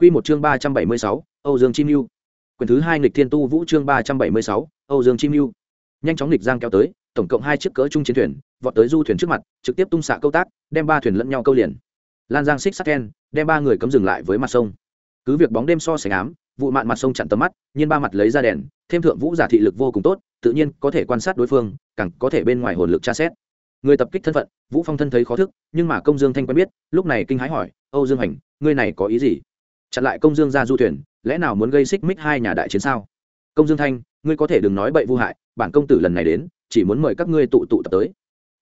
Quy một chương ba trăm bảy mươi sáu, Âu Dương Chim Nưu. Quyền thứ hai nghịch thiên tu vũ chương ba trăm bảy mươi sáu, Âu Dương Chim Nưu. Nhanh chóng nghịch giang kéo tới, tổng cộng hai chiếc cỡ trung chiến thuyền, vọt tới du thuyền trước mặt, trực tiếp tung xạ câu tác, đem ba thuyền lẫn nhau câu liền. Lan Giang xích sắt ken, đem ba người cấm dừng lại với mặt sông. Cứ việc bóng đêm so sánh ám, vụ mạn mặt sông chặn tầm mắt, nhiên ba mặt lấy ra đèn, thêm thượng vũ giả thị lực vô cùng tốt, tự nhiên có thể quan sát đối phương, càng có thể bên ngoài hồn lực tra xét người tập kích thân phận vũ phong thân thấy khó thức nhưng mà công dương thanh quen biết lúc này kinh hãi hỏi âu dương hành ngươi này có ý gì chặn lại công dương ra du thuyền, lẽ nào muốn gây xích mích hai nhà đại chiến sao? Công dương thanh, ngươi có thể đừng nói bậy vô hại, bản công tử lần này đến, chỉ muốn mời các ngươi tụ tụ tập tới.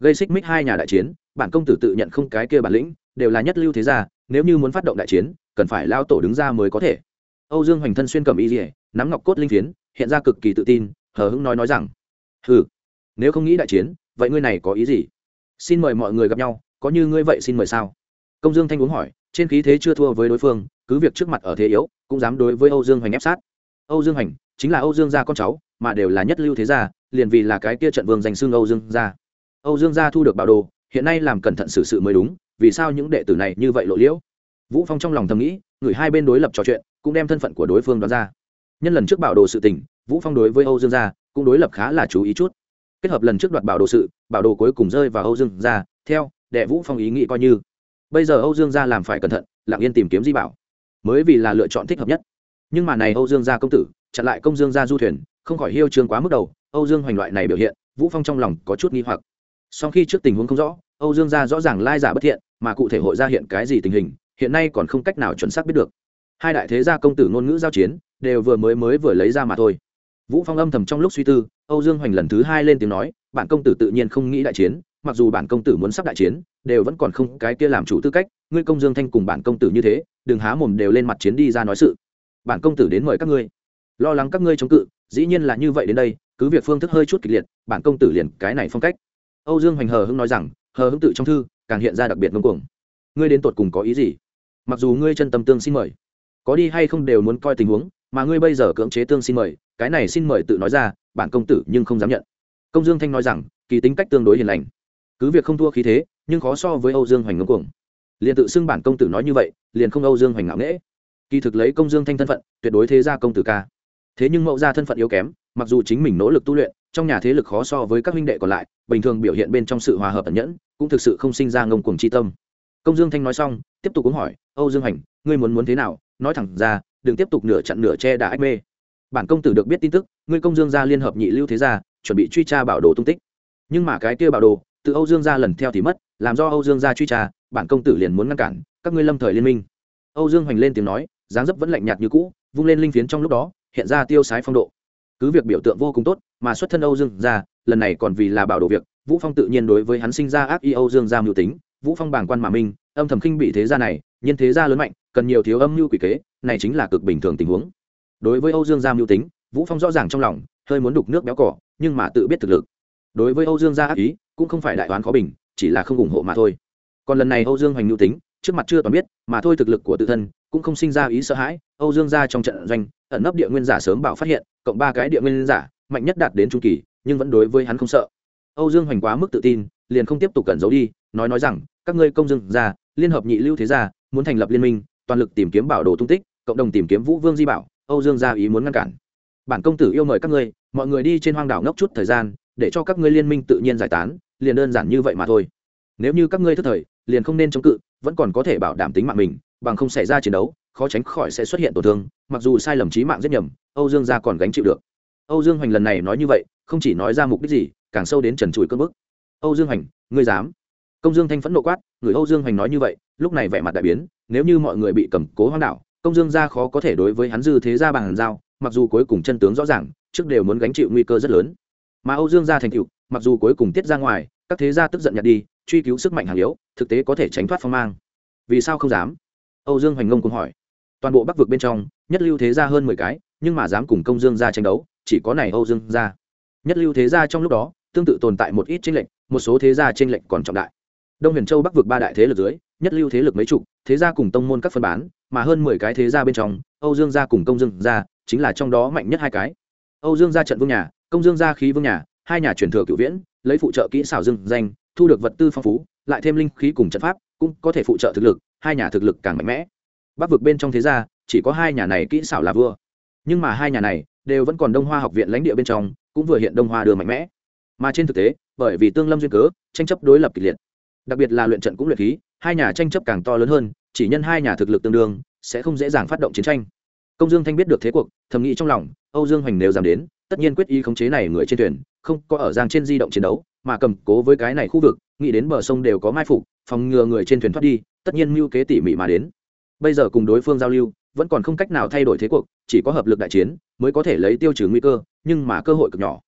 Gây xích mích hai nhà đại chiến, bản công tử tự nhận không cái kia bản lĩnh, đều là nhất lưu thế gia, nếu như muốn phát động đại chiến, cần phải lao tổ đứng ra mới có thể. Âu dương hoành thân xuyên cầm y dỉa nắm ngọc cốt linh phiến, hiện ra cực kỳ tự tin, hờ hững nói nói rằng, hừ, nếu không nghĩ đại chiến, vậy ngươi này có ý gì? Xin mời mọi người gặp nhau, có như ngươi vậy xin mời sao? Công dương thanh uống hỏi, trên khí thế chưa thua với đối phương cứ việc trước mặt ở thế yếu, cũng dám đối với âu dương hoành ép sát. Âu dương hoành chính là âu dương gia con cháu, mà đều là nhất lưu thế gia, liền vì là cái kia trận vương danh xưng âu dương gia. Âu dương gia thu được bảo đồ, hiện nay làm cẩn thận xử sự mới đúng, vì sao những đệ tử này như vậy lộ liễu? Vũ phong trong lòng thầm nghĩ, người hai bên đối lập trò chuyện, cũng đem thân phận của đối phương đoán ra. Nhân lần trước bảo đồ sự tình, vũ phong đối với âu dương gia cũng đối lập khá là chú ý chút. Kết hợp lần trước đoạt bảo đồ sự, bảo đồ cuối cùng rơi vào âu dương gia, theo đệ vũ phong ý nghĩ coi như. Bây giờ âu dương gia làm phải cẩn thận, lặng yên tìm kiếm di bảo mới vì là lựa chọn thích hợp nhất. Nhưng mà này âu dương gia công tử, chặn lại công dương gia du thuyền, không khỏi hiêu trương quá mức đầu, âu dương hoành loại này biểu hiện, vũ phong trong lòng có chút nghi hoặc. Song khi trước tình huống không rõ, âu dương gia rõ ràng lai giả bất thiện, mà cụ thể hội ra hiện cái gì tình hình, hiện nay còn không cách nào chuẩn xác biết được. Hai đại thế gia công tử ngôn ngữ giao chiến, đều vừa mới mới vừa lấy ra mà thôi. Vũ phong âm thầm trong lúc suy tư, âu dương hoành lần thứ hai lên tiếng nói bản công tử tự nhiên không nghĩ đại chiến mặc dù bản công tử muốn sắp đại chiến, đều vẫn còn không cái kia làm chủ tư cách, ngươi công dương thanh cùng bản công tử như thế, đừng há mồm đều lên mặt chiến đi ra nói sự. Bản công tử đến mời các ngươi. Lo lắng các ngươi chống cự, dĩ nhiên là như vậy đến đây, cứ việc phương thức hơi chút kịch liệt, bản công tử liền cái này phong cách. Âu dương hoành hờ hưng nói rằng, hờ hưng tự trong thư, càng hiện ra đặc biệt ngông cuồng. Ngươi đến tột cùng có ý gì? Mặc dù ngươi chân tâm tương xin mời, có đi hay không đều muốn coi tình huống, mà ngươi bây giờ cưỡng chế tương xin mời, cái này xin mời tự nói ra, bản công tử nhưng không dám nhận. Công dương thanh nói rằng, kỳ tính cách tương đối hiền lành cứ việc không thua khí thế, nhưng khó so với âu dương hoành ngưng cuồng. Liền tự xưng bản công tử nói như vậy, liền không âu dương hoành ngạo nghễ. Kỳ thực lấy công dương thanh thân phận, tuyệt đối thế gia công tử ca. Thế nhưng mẫu gia thân phận yếu kém, mặc dù chính mình nỗ lực tu luyện, trong nhà thế lực khó so với các huynh đệ còn lại, bình thường biểu hiện bên trong sự hòa hợp ẩn nhẫn, cũng thực sự không sinh ra ngông cuồng chi tâm. Công dương thanh nói xong, tiếp tục cũng hỏi, âu dương hành ngươi muốn muốn thế nào? Nói thẳng ra, đừng tiếp tục nửa chặn nửa che đã ách mê. Bản công tử được biết tin tức, ngươi công dương gia liên hợp nhị lưu thế gia, chuẩn bị truy tra bảo đồ tung tích. Nhưng mà cái kia bảo đồ từ âu dương gia lần theo thì mất, làm do âu dương gia truy tra, bản công tử liền muốn ngăn cản, các ngươi lâm thời liên minh. Âu dương hoành lên tiếng nói, dáng dấp vẫn lạnh nhạt như cũ, vung lên linh phiến trong lúc đó, hiện ra tiêu sái phong độ. Cứ việc biểu tượng vô cùng tốt, mà xuất thân âu dương gia, lần này còn vì là bảo đồ việc, vũ phong tự nhiên đối với hắn sinh ra ác y âu dương gia mưu tính, vũ phong bàng quan mà minh, âm thầm khinh bị thế gia này, nhân thế gia lớn mạnh, cần nhiều thiếu âm mưu quỷ kế, này chính là cực bình thường tình huống. Đối với âu dương gia mưu tính, vũ phong rõ ràng trong lòng, hơi muốn đục nước béo cỏ, nhưng mà tự biết thực lực. Đối với âu dương gia ác ý cũng không phải đại đoán khó bình, chỉ là không ủng hộ mà thôi. Còn lần này âu dương hoành nhu tính, trước mặt chưa toàn biết, mà thôi thực lực của tự thân cũng không sinh ra ý sợ hãi. Âu dương gia trong trận doanh, ẩn nấp địa nguyên giả sớm bảo phát hiện, cộng ba cái địa nguyên giả, mạnh nhất đạt đến trung kỳ, nhưng vẫn đối với hắn không sợ. Âu dương hoành quá mức tự tin, liền không tiếp tục cẩn giấu đi, nói nói rằng, các ngươi công dương gia liên hợp nhị lưu thế gia, muốn thành lập liên minh, toàn lực tìm kiếm bảo đồ tung tích, cộng đồng tìm kiếm vũ vương di bảo, âu dương gia ý muốn ngăn cản. Bản công tử yêu mời các ngươi, mọi người đi trên hoang đảo ngốc chút thời gian, để cho các ngươi liên minh tự nhiên giải tán liền đơn giản như vậy mà thôi. Nếu như các ngươi thất thời, liền không nên chống cự, vẫn còn có thể bảo đảm tính mạng mình, bằng không xảy ra chiến đấu, khó tránh khỏi sẽ xuất hiện tổn thương, mặc dù sai lầm trí mạng rất nhầm, âu dương gia còn gánh chịu được. Âu dương hoành lần này nói như vậy, không chỉ nói ra mục đích gì, càng sâu đến trần trụi cơn bức. Âu dương hoành, ngươi dám? Công dương thanh phẫn nộ quát, người âu dương hoành nói như vậy, lúc này vẻ mặt đại biến, nếu như mọi người bị cầm cố hoang đảo, công dương gia khó có thể đối với hắn dư thế gia bằng giao, mặc dù cuối cùng chân tướng rõ ràng, trước đều muốn gánh chịu nguy cơ rất lớn. Mà âu dương gia thành cựu mặc dù cuối cùng tiết ra ngoài, các thế gia tức giận nhặt đi, truy cứu sức mạnh hàng yếu, thực tế có thể tránh thoát phong mang. Vì sao không dám? Âu dương hoành ngông cũng hỏi. Toàn bộ bắc vực bên trong, nhất lưu thế gia hơn mười cái, nhưng mà dám cùng công dương gia tranh đấu, chỉ có này âu dương gia. Nhất lưu thế gia trong lúc đó, tương tự tồn tại một ít tranh lệch, một số thế gia tranh lệch còn trọng đại. Đông huyền châu bắc vực ba đại thế lực dưới, nhất lưu thế lực mấy chục, thế gia cùng tông môn các phân bán, mà hơn mười cái thế gia bên trong, âu dương gia cùng công dương gia, chính là trong đó mạnh nhất hai cái. Âu dương gia trận vương nhà, công dương gia khí vương nhà hai nhà truyền thừa cựu viễn, lấy phụ trợ kỹ xảo dưng danh, thu được vật tư phong phú, lại thêm linh khí cùng trận pháp, cũng có thể phụ trợ thực lực, hai nhà thực lực càng mạnh mẽ. Bắc vực bên trong thế gia, chỉ có hai nhà này kỹ xảo là vua. Nhưng mà hai nhà này đều vẫn còn đông hoa học viện lãnh địa bên trong, cũng vừa hiện đông hoa đưa mạnh mẽ. Mà trên thực tế, bởi vì tương lâm duyên cớ, tranh chấp đối lập kịch liệt. Đặc biệt là luyện trận cũng luyện khí, hai nhà tranh chấp càng to lớn hơn, chỉ nhân hai nhà thực lực tương đương, sẽ không dễ dàng phát động chiến tranh. Công dương thanh biết được thế cuộc, thầm nghĩ trong lòng, âu dương hoành nếu dám đến, tất nhiên quyết ý khống chế này người trên thuyền không có ở giang trên di động chiến đấu, mà cầm cố với cái này khu vực, nghĩ đến bờ sông đều có mai phục, phòng ngừa người trên thuyền thoát đi, tất nhiên mưu kế tỉ mỉ mà đến. Bây giờ cùng đối phương giao lưu, vẫn còn không cách nào thay đổi thế cuộc, chỉ có hợp lực đại chiến mới có thể lấy tiêu trừ nguy cơ, nhưng mà cơ hội cực nhỏ.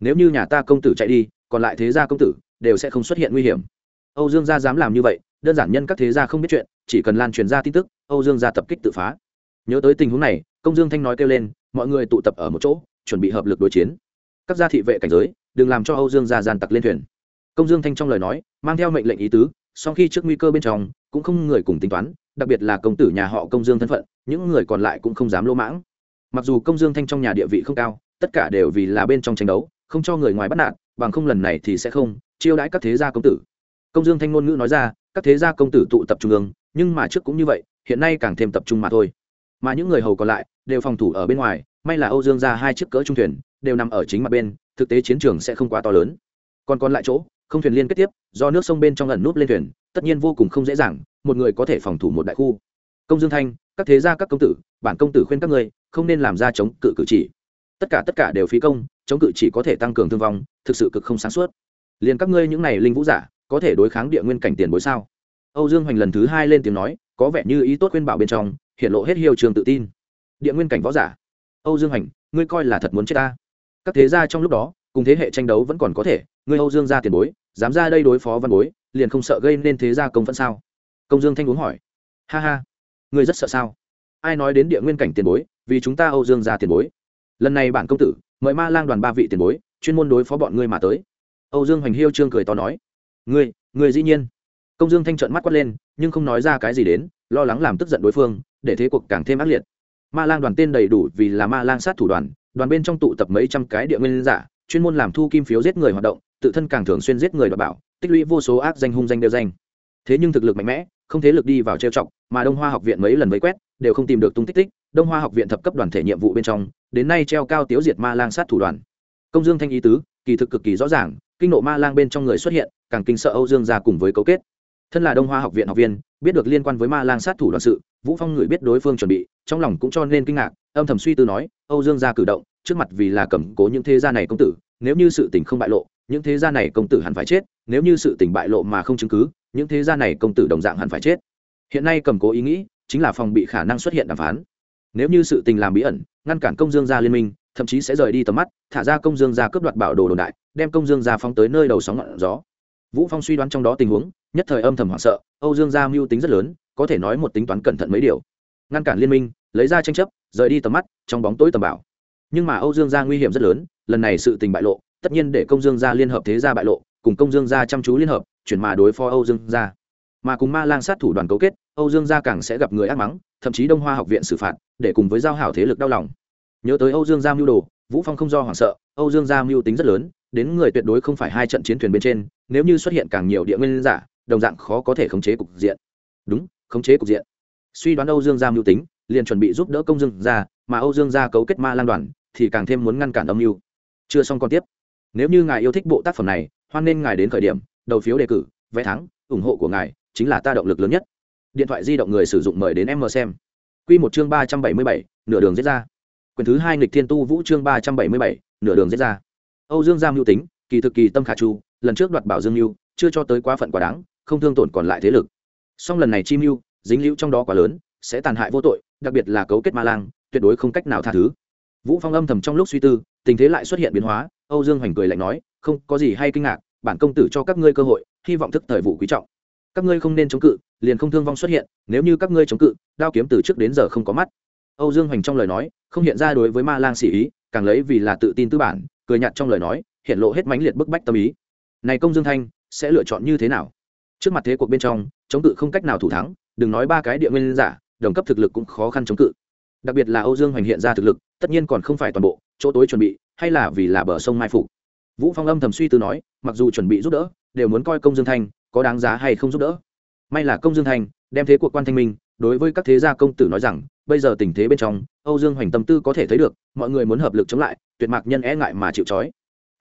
Nếu như nhà ta công tử chạy đi, còn lại thế gia công tử đều sẽ không xuất hiện nguy hiểm. Âu dương gia dám làm như vậy, đơn giản nhân các thế gia không biết chuyện, chỉ cần lan truyền ra tin tức, âu dương gia tập kích tự phá. Nhớ tới tình huống này, công dương thanh nói kêu lên, mọi người tụ tập ở một chỗ, chuẩn bị hợp lực đối chiến các gia thị vệ cảnh giới, đừng làm cho âu dương gia gian tặc lên thuyền. Công dương thanh trong lời nói, mang theo mệnh lệnh ý tứ sau khi trước nguy cơ bên trong, cũng không người cùng tính toán, đặc biệt là công tử nhà họ công dương thân phận, những người còn lại cũng không dám lỗ mãng. Mặc dù công dương thanh trong nhà địa vị không cao, tất cả đều vì là bên trong tranh đấu, không cho người ngoài bắt nạt, bằng không lần này thì sẽ không chiêu đãi các thế gia công tử. Công dương thanh ngôn ngữ nói ra, các thế gia công tử tụ tập trung ương, nhưng mà trước cũng như vậy, hiện nay càng thêm tập trung mà thôi. Mà những người hầu còn lại, đều phòng thủ ở bên ngoài, may là âu dương ra hai chiếc cỡ trung thuyền đều nằm ở chính mặt bên, thực tế chiến trường sẽ không quá to lớn. Còn còn lại chỗ, không thuyền liên kết tiếp, do nước sông bên trong ẩn núp lên thuyền, tất nhiên vô cùng không dễ dàng, một người có thể phòng thủ một đại khu. Công dương thanh, các thế gia, các công tử, bản công tử khuyên các ngươi, không nên làm ra chống cự cử chỉ. Tất cả tất cả đều phí công, chống cự chỉ có thể tăng cường thương vong, thực sự cực không sáng suốt. Liền các ngươi những này linh vũ giả, có thể đối kháng địa nguyên cảnh tiền bối sao? Âu dương hoành lần thứ hai lên tiếng nói, có vẻ như ý tốt khuyên bảo bên trong, hiện lộ hết hiệu trường tự tin. Địa nguyên cảnh võ giả. Âu dương hoành, ngươi coi là thật muốn chết ta? Các thế gia trong lúc đó, cùng thế hệ tranh đấu vẫn còn có thể người âu dương ra tiền bối, dám ra đây đối phó văn bối, liền không sợ gây nên thế gia công phận sao? Công dương thanh uống hỏi. Ha ha người rất sợ sao? Ai nói đến địa nguyên cảnh tiền bối, vì chúng ta âu dương ra tiền bối? Lần này bản công tử, mời ma lang đoàn ba vị tiền bối, chuyên môn đối phó bọn ngươi mà tới. Âu dương hoành hiêu trương cười to nói. Ngươi ngươi dĩ nhiên. Công dương thanh trợn mắt quát lên, nhưng không nói ra cái gì đến, lo lắng làm tức giận đối phương, để thế cuộc càng thêm ác liệt ma lang đoàn tên đầy đủ vì là ma lang sát thủ đoàn đoàn bên trong tụ tập mấy trăm cái địa nguyên giả, chuyên môn làm thu kim phiếu giết người hoạt động, tự thân càng thường xuyên giết người và bảo, tích lũy vô số ác danh hung danh đều danh. Thế nhưng thực lực mạnh mẽ, không thế lực đi vào trêu chọc, mà đông hoa học viện mấy lần vây quét, đều không tìm được tung tích tích. Đông hoa học viện thập cấp đoàn thể nhiệm vụ bên trong, đến nay treo cao tiếu diệt ma lang sát thủ đoàn. Công dương thanh ý tứ, kỳ thực cực kỳ rõ ràng, kinh nộ ma lang bên trong người xuất hiện, càng kinh sợ âu dương ra cùng với cấu kết thân là đông hoa học viện học viên, biết được liên quan với ma lang sát thủ đoàn sự, vũ phong người biết đối phương chuẩn bị, trong lòng cũng cho nên kinh ngạc, âm thầm suy tư nói, âu dương gia cử động, trước mặt vì là cầm cố những thế gia này công tử, nếu như sự tình không bại lộ, những thế gia này công tử hẳn phải chết, nếu như sự tình bại lộ mà không chứng cứ, những thế gia này công tử đồng dạng hẳn phải chết. Hiện nay cầm cố ý nghĩ, chính là phòng bị khả năng xuất hiện đàm phán. Nếu như sự tình làm bí ẩn, ngăn cản công dương gia liên minh, thậm chí sẽ rời đi tầm mắt, thả ra công dương gia cướp đoạt bảo đồ đồn đại, đem công dương gia phóng tới nơi đầu sóng ngọn gió. Vũ phong suy đoán trong đó tình huống nhất thời âm thầm hoảng sợ, âu dương gia mưu tính rất lớn, có thể nói một tính toán cẩn thận mấy điều. Ngăn cản liên minh, lấy ra tranh chấp, rời đi tầm mắt, trong bóng tối tầm bảo nhưng mà âu dương gia nguy hiểm rất lớn, lần này sự tình bại lộ, tất nhiên để công dương gia liên hợp thế gia bại lộ, cùng công dương gia chăm chú liên hợp, chuyển mà đối phó âu dương gia. Mà cùng ma lang sát thủ đoàn cấu kết, âu dương gia càng sẽ gặp người ác mắng, thậm chí đông hoa học viện xử phạt, để cùng với giao hảo thế lực đau lòng. Nhớ tới âu dương gia mưu đồ, vũ phong không do hoảng sợ, âu dương gia mưu tính rất lớn, đến người tuyệt đối không phải hai trận chiến thuyền bên trên, nếu như xuất hiện càng nhiều địa nguyên giả đồng dạng khó có thể khống chế cục diện. Đúng, khống chế cục diện. Suy đoán âu dương gia mưu tính, liền chuẩn bị giúp đỡ công dương gia, mà âu dương gia cấu kết ma lang đoàn, thì càng thêm muốn ngăn cản âm mưu. Chưa xong còn tiếp. Nếu như ngài yêu thích bộ tác phẩm này, hoan nên ngài đến khởi điểm, đầu phiếu đề cử, vé thắng, ủng hộ của ngài chính là ta động lực lớn nhất. Điện thoại di động người sử dụng mời đến em mờ xem. Q một chương ba trăm bảy mươi bảy, nửa đường giết ra. Quyền thứ hai nghịch thiên tu vũ chương ba trăm bảy mươi bảy, nửa đường giết ra. Âu dương Gia mưu tính, kỳ thực kỳ tâm khả chu, lần trước đoạt bảo dương mưu, chưa cho tới quá phận quá đáng không thương tổn còn lại thế lực. Song lần này chi mưu, dính liễu trong đó quá lớn, sẽ tàn hại vô tội, đặc biệt là cấu kết ma lang, tuyệt đối không cách nào tha thứ. Vũ phong âm thầm trong lúc suy tư, tình thế lại xuất hiện biến hóa, âu dương hoành cười lạnh nói, không có gì hay kinh ngạc, bản công tử cho các ngươi cơ hội, hy vọng thức thời vụ quý trọng. Các ngươi không nên chống cự, liền không thương vong xuất hiện, nếu như các ngươi chống cự, đao kiếm từ trước đến giờ không có mắt. Âu dương hoành trong lời nói, không hiện ra đối với ma lang xỉ ý, càng lấy vì là tự tin tư bản, cười nhạt trong lời nói, hiện lộ hết mãnh liệt bức bách tâm ý. Này công dương thanh, sẽ lựa chọn như thế nào? Trước mặt thế cuộc bên trong, chống cự không cách nào thủ thắng, đừng nói ba cái địa nguyên giả, đồng cấp thực lực cũng khó khăn chống cự. Đặc biệt là âu dương hoành hiện ra thực lực, tất nhiên còn không phải toàn bộ, chỗ tối chuẩn bị, hay là vì là bờ sông mai phục. Vũ phong âm thầm suy tư nói, mặc dù chuẩn bị giúp đỡ, đều muốn coi công dương thanh có đáng giá hay không giúp đỡ. May là công dương thanh đem thế cuộc quan thanh minh, đối với các thế gia công tử nói rằng, bây giờ tình thế bên trong, âu dương hoành tâm tư có thể thấy được, mọi người muốn hợp lực chống lại, tuyệt mạc nhân e ngại mà chịu trói.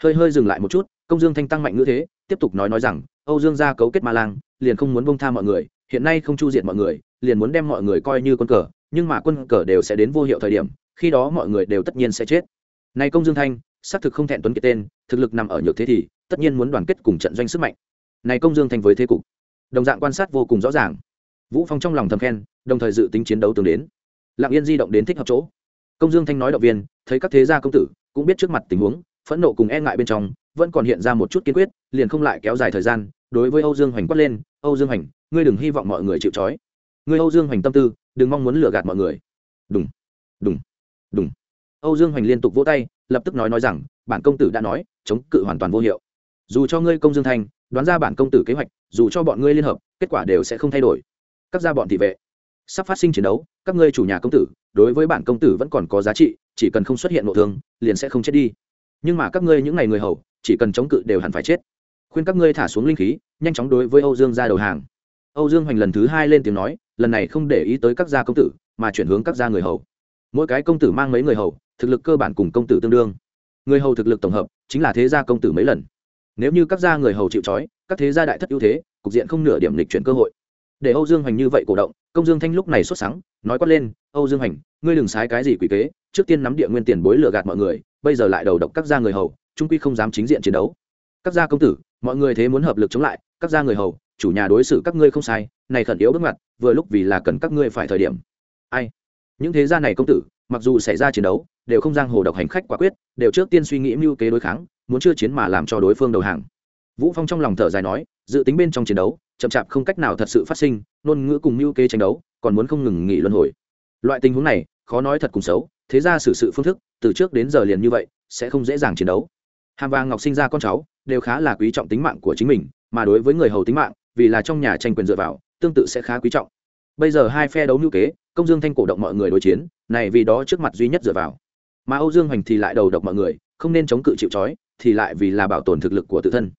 Hơi hơi dừng lại một chút, công dương thanh tăng mạnh ngữ thế tiếp tục nói nói rằng, âu dương gia cấu kết ma lang, liền không muốn bông tha mọi người, hiện nay không chu diện mọi người, liền muốn đem mọi người coi như quân cờ, nhưng mà quân cờ đều sẽ đến vô hiệu thời điểm, khi đó mọi người đều tất nhiên sẽ chết. Này công dương thanh, xác thực không thẹn tuấn kiệt tên, thực lực nằm ở nhược thế thì, tất nhiên muốn đoàn kết cùng trận doanh sức mạnh. Này công dương thanh với thế cục, đồng dạng quan sát vô cùng rõ ràng. Vũ phong trong lòng thầm khen, đồng thời dự tính chiến đấu tương đến. Lặng yên di động đến thích hợp chỗ. Công dương thanh nói động viên, thấy các thế gia công tử, cũng biết trước mặt tình huống, phẫn nộ cùng e ngại bên trong vẫn còn hiện ra một chút kiên quyết, liền không lại kéo dài thời gian, đối với âu dương hoành quát lên, âu dương hoành, ngươi đừng hy vọng mọi người chịu trói. Ngươi âu dương hoành tâm tư, đừng mong muốn lừa gạt mọi người. Đúng đúng đúng âu dương hoành liên tục vỗ tay, lập tức nói nói rằng, bản công tử đã nói, chống cự hoàn toàn vô hiệu. Dù cho ngươi công dương thanh đoán ra bản công tử kế hoạch, dù cho bọn ngươi liên hợp, kết quả đều sẽ không thay đổi. Các gia bọn thị vệ, sắp phát sinh chiến đấu, các ngươi chủ nhà công tử, đối với bản công tử vẫn còn có giá trị, chỉ cần không xuất hiện nội thương, liền sẽ không chết đi. Nhưng mà các ngươi những ngày người hầu chỉ cần chống cự đều hẳn phải chết. Khuyên các ngươi thả xuống linh khí, nhanh chóng đối với âu dương ra đầu hàng. Âu dương hoành lần thứ hai lên tiếng nói, lần này không để ý tới các gia công tử, mà chuyển hướng các gia người hầu. Mỗi cái công tử mang mấy người hầu, thực lực cơ bản cùng công tử tương đương. Người hầu thực lực tổng hợp, chính là thế gia công tử mấy lần. Nếu như các gia người hầu chịu trói, các thế gia đại thất ưu thế, cục diện không nửa điểm lịch chuyển cơ hội. Để âu dương hoành như vậy cổ động, công dương thanh lúc này xuất sáng nói quát lên, âu dương hoành, ngươi đừng sái cái gì quỷ kế, trước tiên nắm địa nguyên tiền bối lừa gạt mọi người, bây giờ lại đầu độc các gia người hầu trung quy không dám chính diện chiến đấu. Các gia công tử, mọi người thế muốn hợp lực chống lại, các gia người hầu, chủ nhà đối xử các ngươi không sai, này khẩn yếu bước ngoặt, vừa lúc vì là cần các ngươi phải thời điểm. Ai? Những thế gia này công tử, mặc dù xảy ra chiến đấu, đều không giang hồ độc hành khách quả quyết, đều trước tiên suy nghĩ mưu kế đối kháng, muốn chưa chiến mà làm cho đối phương đầu hàng. Vũ phong trong lòng thở dài nói, dự tính bên trong chiến đấu, chậm chạp không cách nào thật sự phát sinh, ngôn ngữ cùng mưu kế tranh đấu, còn muốn không ngừng nghỉ luân hồi. Loại tình huống này, khó nói thật cùng xấu, thế ra xử sự phương thức, từ trước đến giờ liền như vậy, sẽ không dễ dàng chiến đấu hàm vàng ngọc sinh ra con cháu đều khá là quý trọng tính mạng của chính mình, mà đối với người hầu tính mạng, vì là trong nhà tranh quyền dựa vào, tương tự sẽ khá quý trọng. Bây giờ hai phe đấu ngữ kế, công dương thanh cổ động mọi người đối chiến, này vì đó trước mặt duy nhất dựa vào. Mà âu dương hoành thì lại đầu độc mọi người, không nên chống cự chịu trói, thì lại vì là bảo tồn thực lực của tự thân.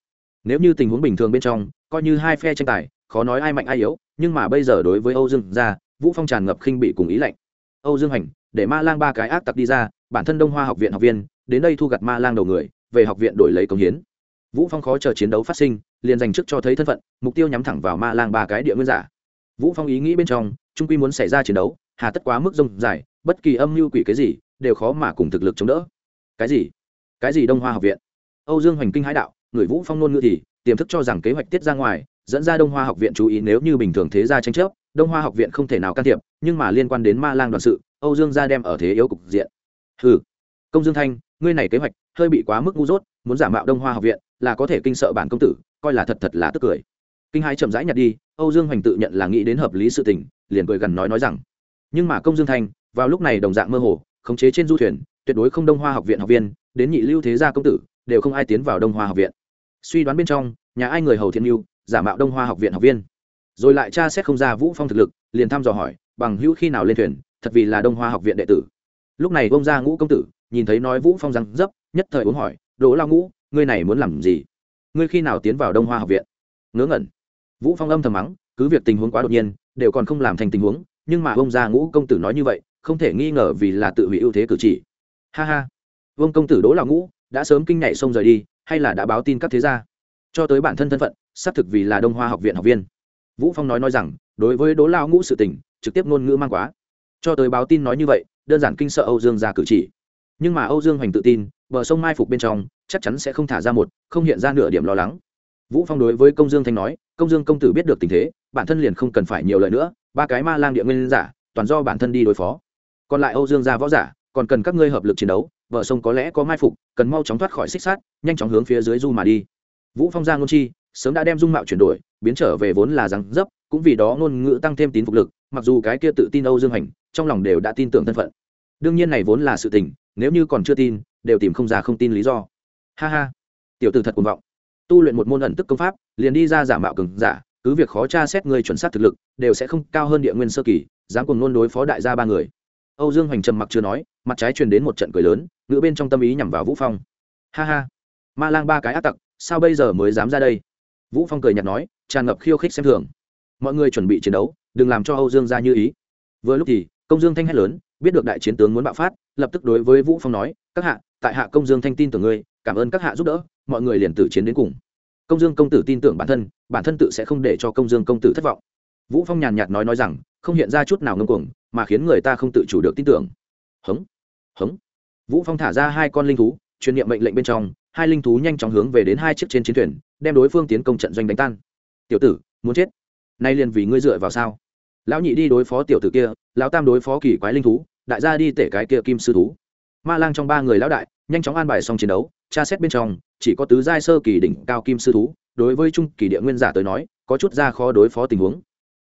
Nếu như tình huống bình thường bên trong, coi như hai phe tranh tài, khó nói ai mạnh ai yếu, nhưng mà bây giờ đối với âu dương ra, vũ phong tràn ngập khinh bị cùng ý lạnh. Âu dương hành để ma lang ba cái ác tặc đi ra, bản thân đông hoa học viện học viên, đến đây thu gặt ma lang đầu người về học viện đổi lấy công hiến. Vũ phong khó chờ chiến đấu phát sinh, liền dành trước cho thấy thân phận, mục tiêu nhắm thẳng vào ma lang ba cái địa nguyên giả. Vũ phong ý nghĩ bên trong, trung quy muốn xảy ra chiến đấu, hà tất quá mức rông dài, bất kỳ âm mưu quỷ cái gì, đều khó mà cùng thực lực chống đỡ. Cái gì? Cái gì đông hoa học viện? Âu dương hoành kinh hãi đạo, người vũ phong nôn ngữ thì, tiềm thức cho rằng kế hoạch tiết ra ngoài, dẫn ra đông hoa học viện chú ý nếu như bình thường thế gia tranh chấp, đông hoa học viện không thể nào can thiệp, nhưng mà liên quan đến ma lang đoàn sự, âu dương gia đem ở thế yếu cục diện. Hừ. Công dương thanh ngươi này kế hoạch hơi bị quá mức ngu dốt, muốn giả mạo đông hoa học viện, là có thể kinh sợ bản công tử, coi là thật thật là tức cười. Kinh hai chậm rãi nhặt đi, âu dương hoành tự nhận là nghĩ đến hợp lý sự tình, liền cười gần nói nói rằng, nhưng mà công dương thanh vào lúc này đồng dạng mơ hồ, khống chế trên du thuyền, tuyệt đối không đông hoa học viện học viên, đến nhị lưu thế gia công tử, đều không ai tiến vào đông hoa học viện. Suy đoán bên trong, nhà ai người hầu thiên mưu, giả mạo đông hoa học viện học viên. Rồi lại tra xét không ra vũ phong thực lực, liền thăm dò hỏi, bằng hữu khi nào lên thuyền, thật vì là đông hoa học viện đệ tử? Lúc này bông ra ngũ công tử nhìn thấy nói vũ phong răng dấp, nhất thời uống hỏi, đỗ lao ngũ, ngươi này muốn làm gì? Ngươi khi nào tiến vào đông hoa học viện? Ngớ ngẩn. Vũ phong âm thầm mắng, cứ việc tình huống quá đột nhiên, đều còn không làm thành tình huống, nhưng mà ông già ngũ công tử nói như vậy, không thể nghi ngờ vì là tự hủy ưu thế cử chỉ. Ha ha. Vương công tử đỗ lao ngũ, đã sớm kinh nhảy sông rời đi, hay là đã báo tin các thế gia? Cho tới bản thân thân phận, xác thực vì là đông hoa học viện học viên. Vũ phong nói nói rằng, đối với đỗ lao ngũ sự tình, trực tiếp ngôn ngữ mang quá. Cho tới báo tin nói như vậy, đơn giản kinh sợ âu dương ra cử chỉ nhưng mà âu dương hoành tự tin, bờ sông mai phục bên trong, chắc chắn sẽ không thả ra một, không hiện ra nửa điểm lo lắng. Vũ phong đối với công dương thanh nói, công dương công tử biết được tình thế, bản thân liền không cần phải nhiều lời nữa, ba cái ma lang địa nguyên giả, toàn do bản thân đi đối phó. Còn lại âu dương gia võ giả, còn cần các ngươi hợp lực chiến đấu, Bờ sông có lẽ có mai phục, cần mau chóng thoát khỏi xích sát nhanh chóng hướng phía dưới du mà đi. Vũ phong ra ngôn chi, sớm đã đem dung mạo chuyển đổi, biến trở về vốn là răng dấp, cũng vì đó ngôn ngữ tăng thêm tín phục lực, mặc dù cái kia tự tin âu dương hành trong lòng đều đã tin tưởng thân phận đương nhiên này vốn là sự tình, nếu như còn chưa tin, đều tìm không ra không tin lý do. Ha ha. Tiểu tử thật cuồng vọng. Tu luyện một môn ẩn tức công pháp, liền đi ra giả mạo cường giả, cứ việc khó tra xét người chuẩn xác thực lực, đều sẽ không cao hơn địa nguyên sơ kỳ, dám cùng luôn đối phó đại gia ba người. Âu dương hoành trầm mặc chưa nói, mặt trái truyền đến một trận cười lớn, ngữ bên trong tâm ý nhằm vào vũ phong. Ha ha. Ma lang ba cái ác tặc, sao bây giờ mới dám ra đây? Vũ phong cười nhạt nói, tràn ngập khiêu khích xem thường. Mọi người chuẩn bị chiến đấu, đừng làm cho âu dương ra như ý. Vừa lúc thì, công dương thanh hét lớn biết được đại chiến tướng muốn bạo phát, lập tức đối với vũ phong nói, các hạ, tại hạ công dương thanh tin tưởng ngươi, cảm ơn các hạ giúp đỡ, mọi người liền tử chiến đến cùng. Công dương công tử tin tưởng bản thân bản thân tự sẽ không để cho công dương công tử thất vọng. Vũ phong nhàn nhạt nói nói rằng, không hiện ra chút nào ngông cuồng, mà khiến người ta không tự chủ được tin tưởng. Hống hống. Vũ phong thả ra hai con linh thú, truyền niệm mệnh lệnh bên trong, hai linh thú nhanh chóng hướng về đến hai chiếc trên chiến thuyền, đem đối phương tiến công trận doanh đánh tan. Tiểu tử, muốn chết? Nay liền vì ngươi dựa vào sao? Lão nhị đi đối phó tiểu tử kia, lão tam đối phó kỳ quái linh thú, đại gia đi tể cái kia kim sư thú. Ma lang trong ba người lão đại, nhanh chóng an bài xong chiến đấu, tra xét bên trong, chỉ có tứ giai sơ kỳ đỉnh cao kim sư thú, đối với trung kỳ địa nguyên giả tới nói, có chút ra khó đối phó tình huống.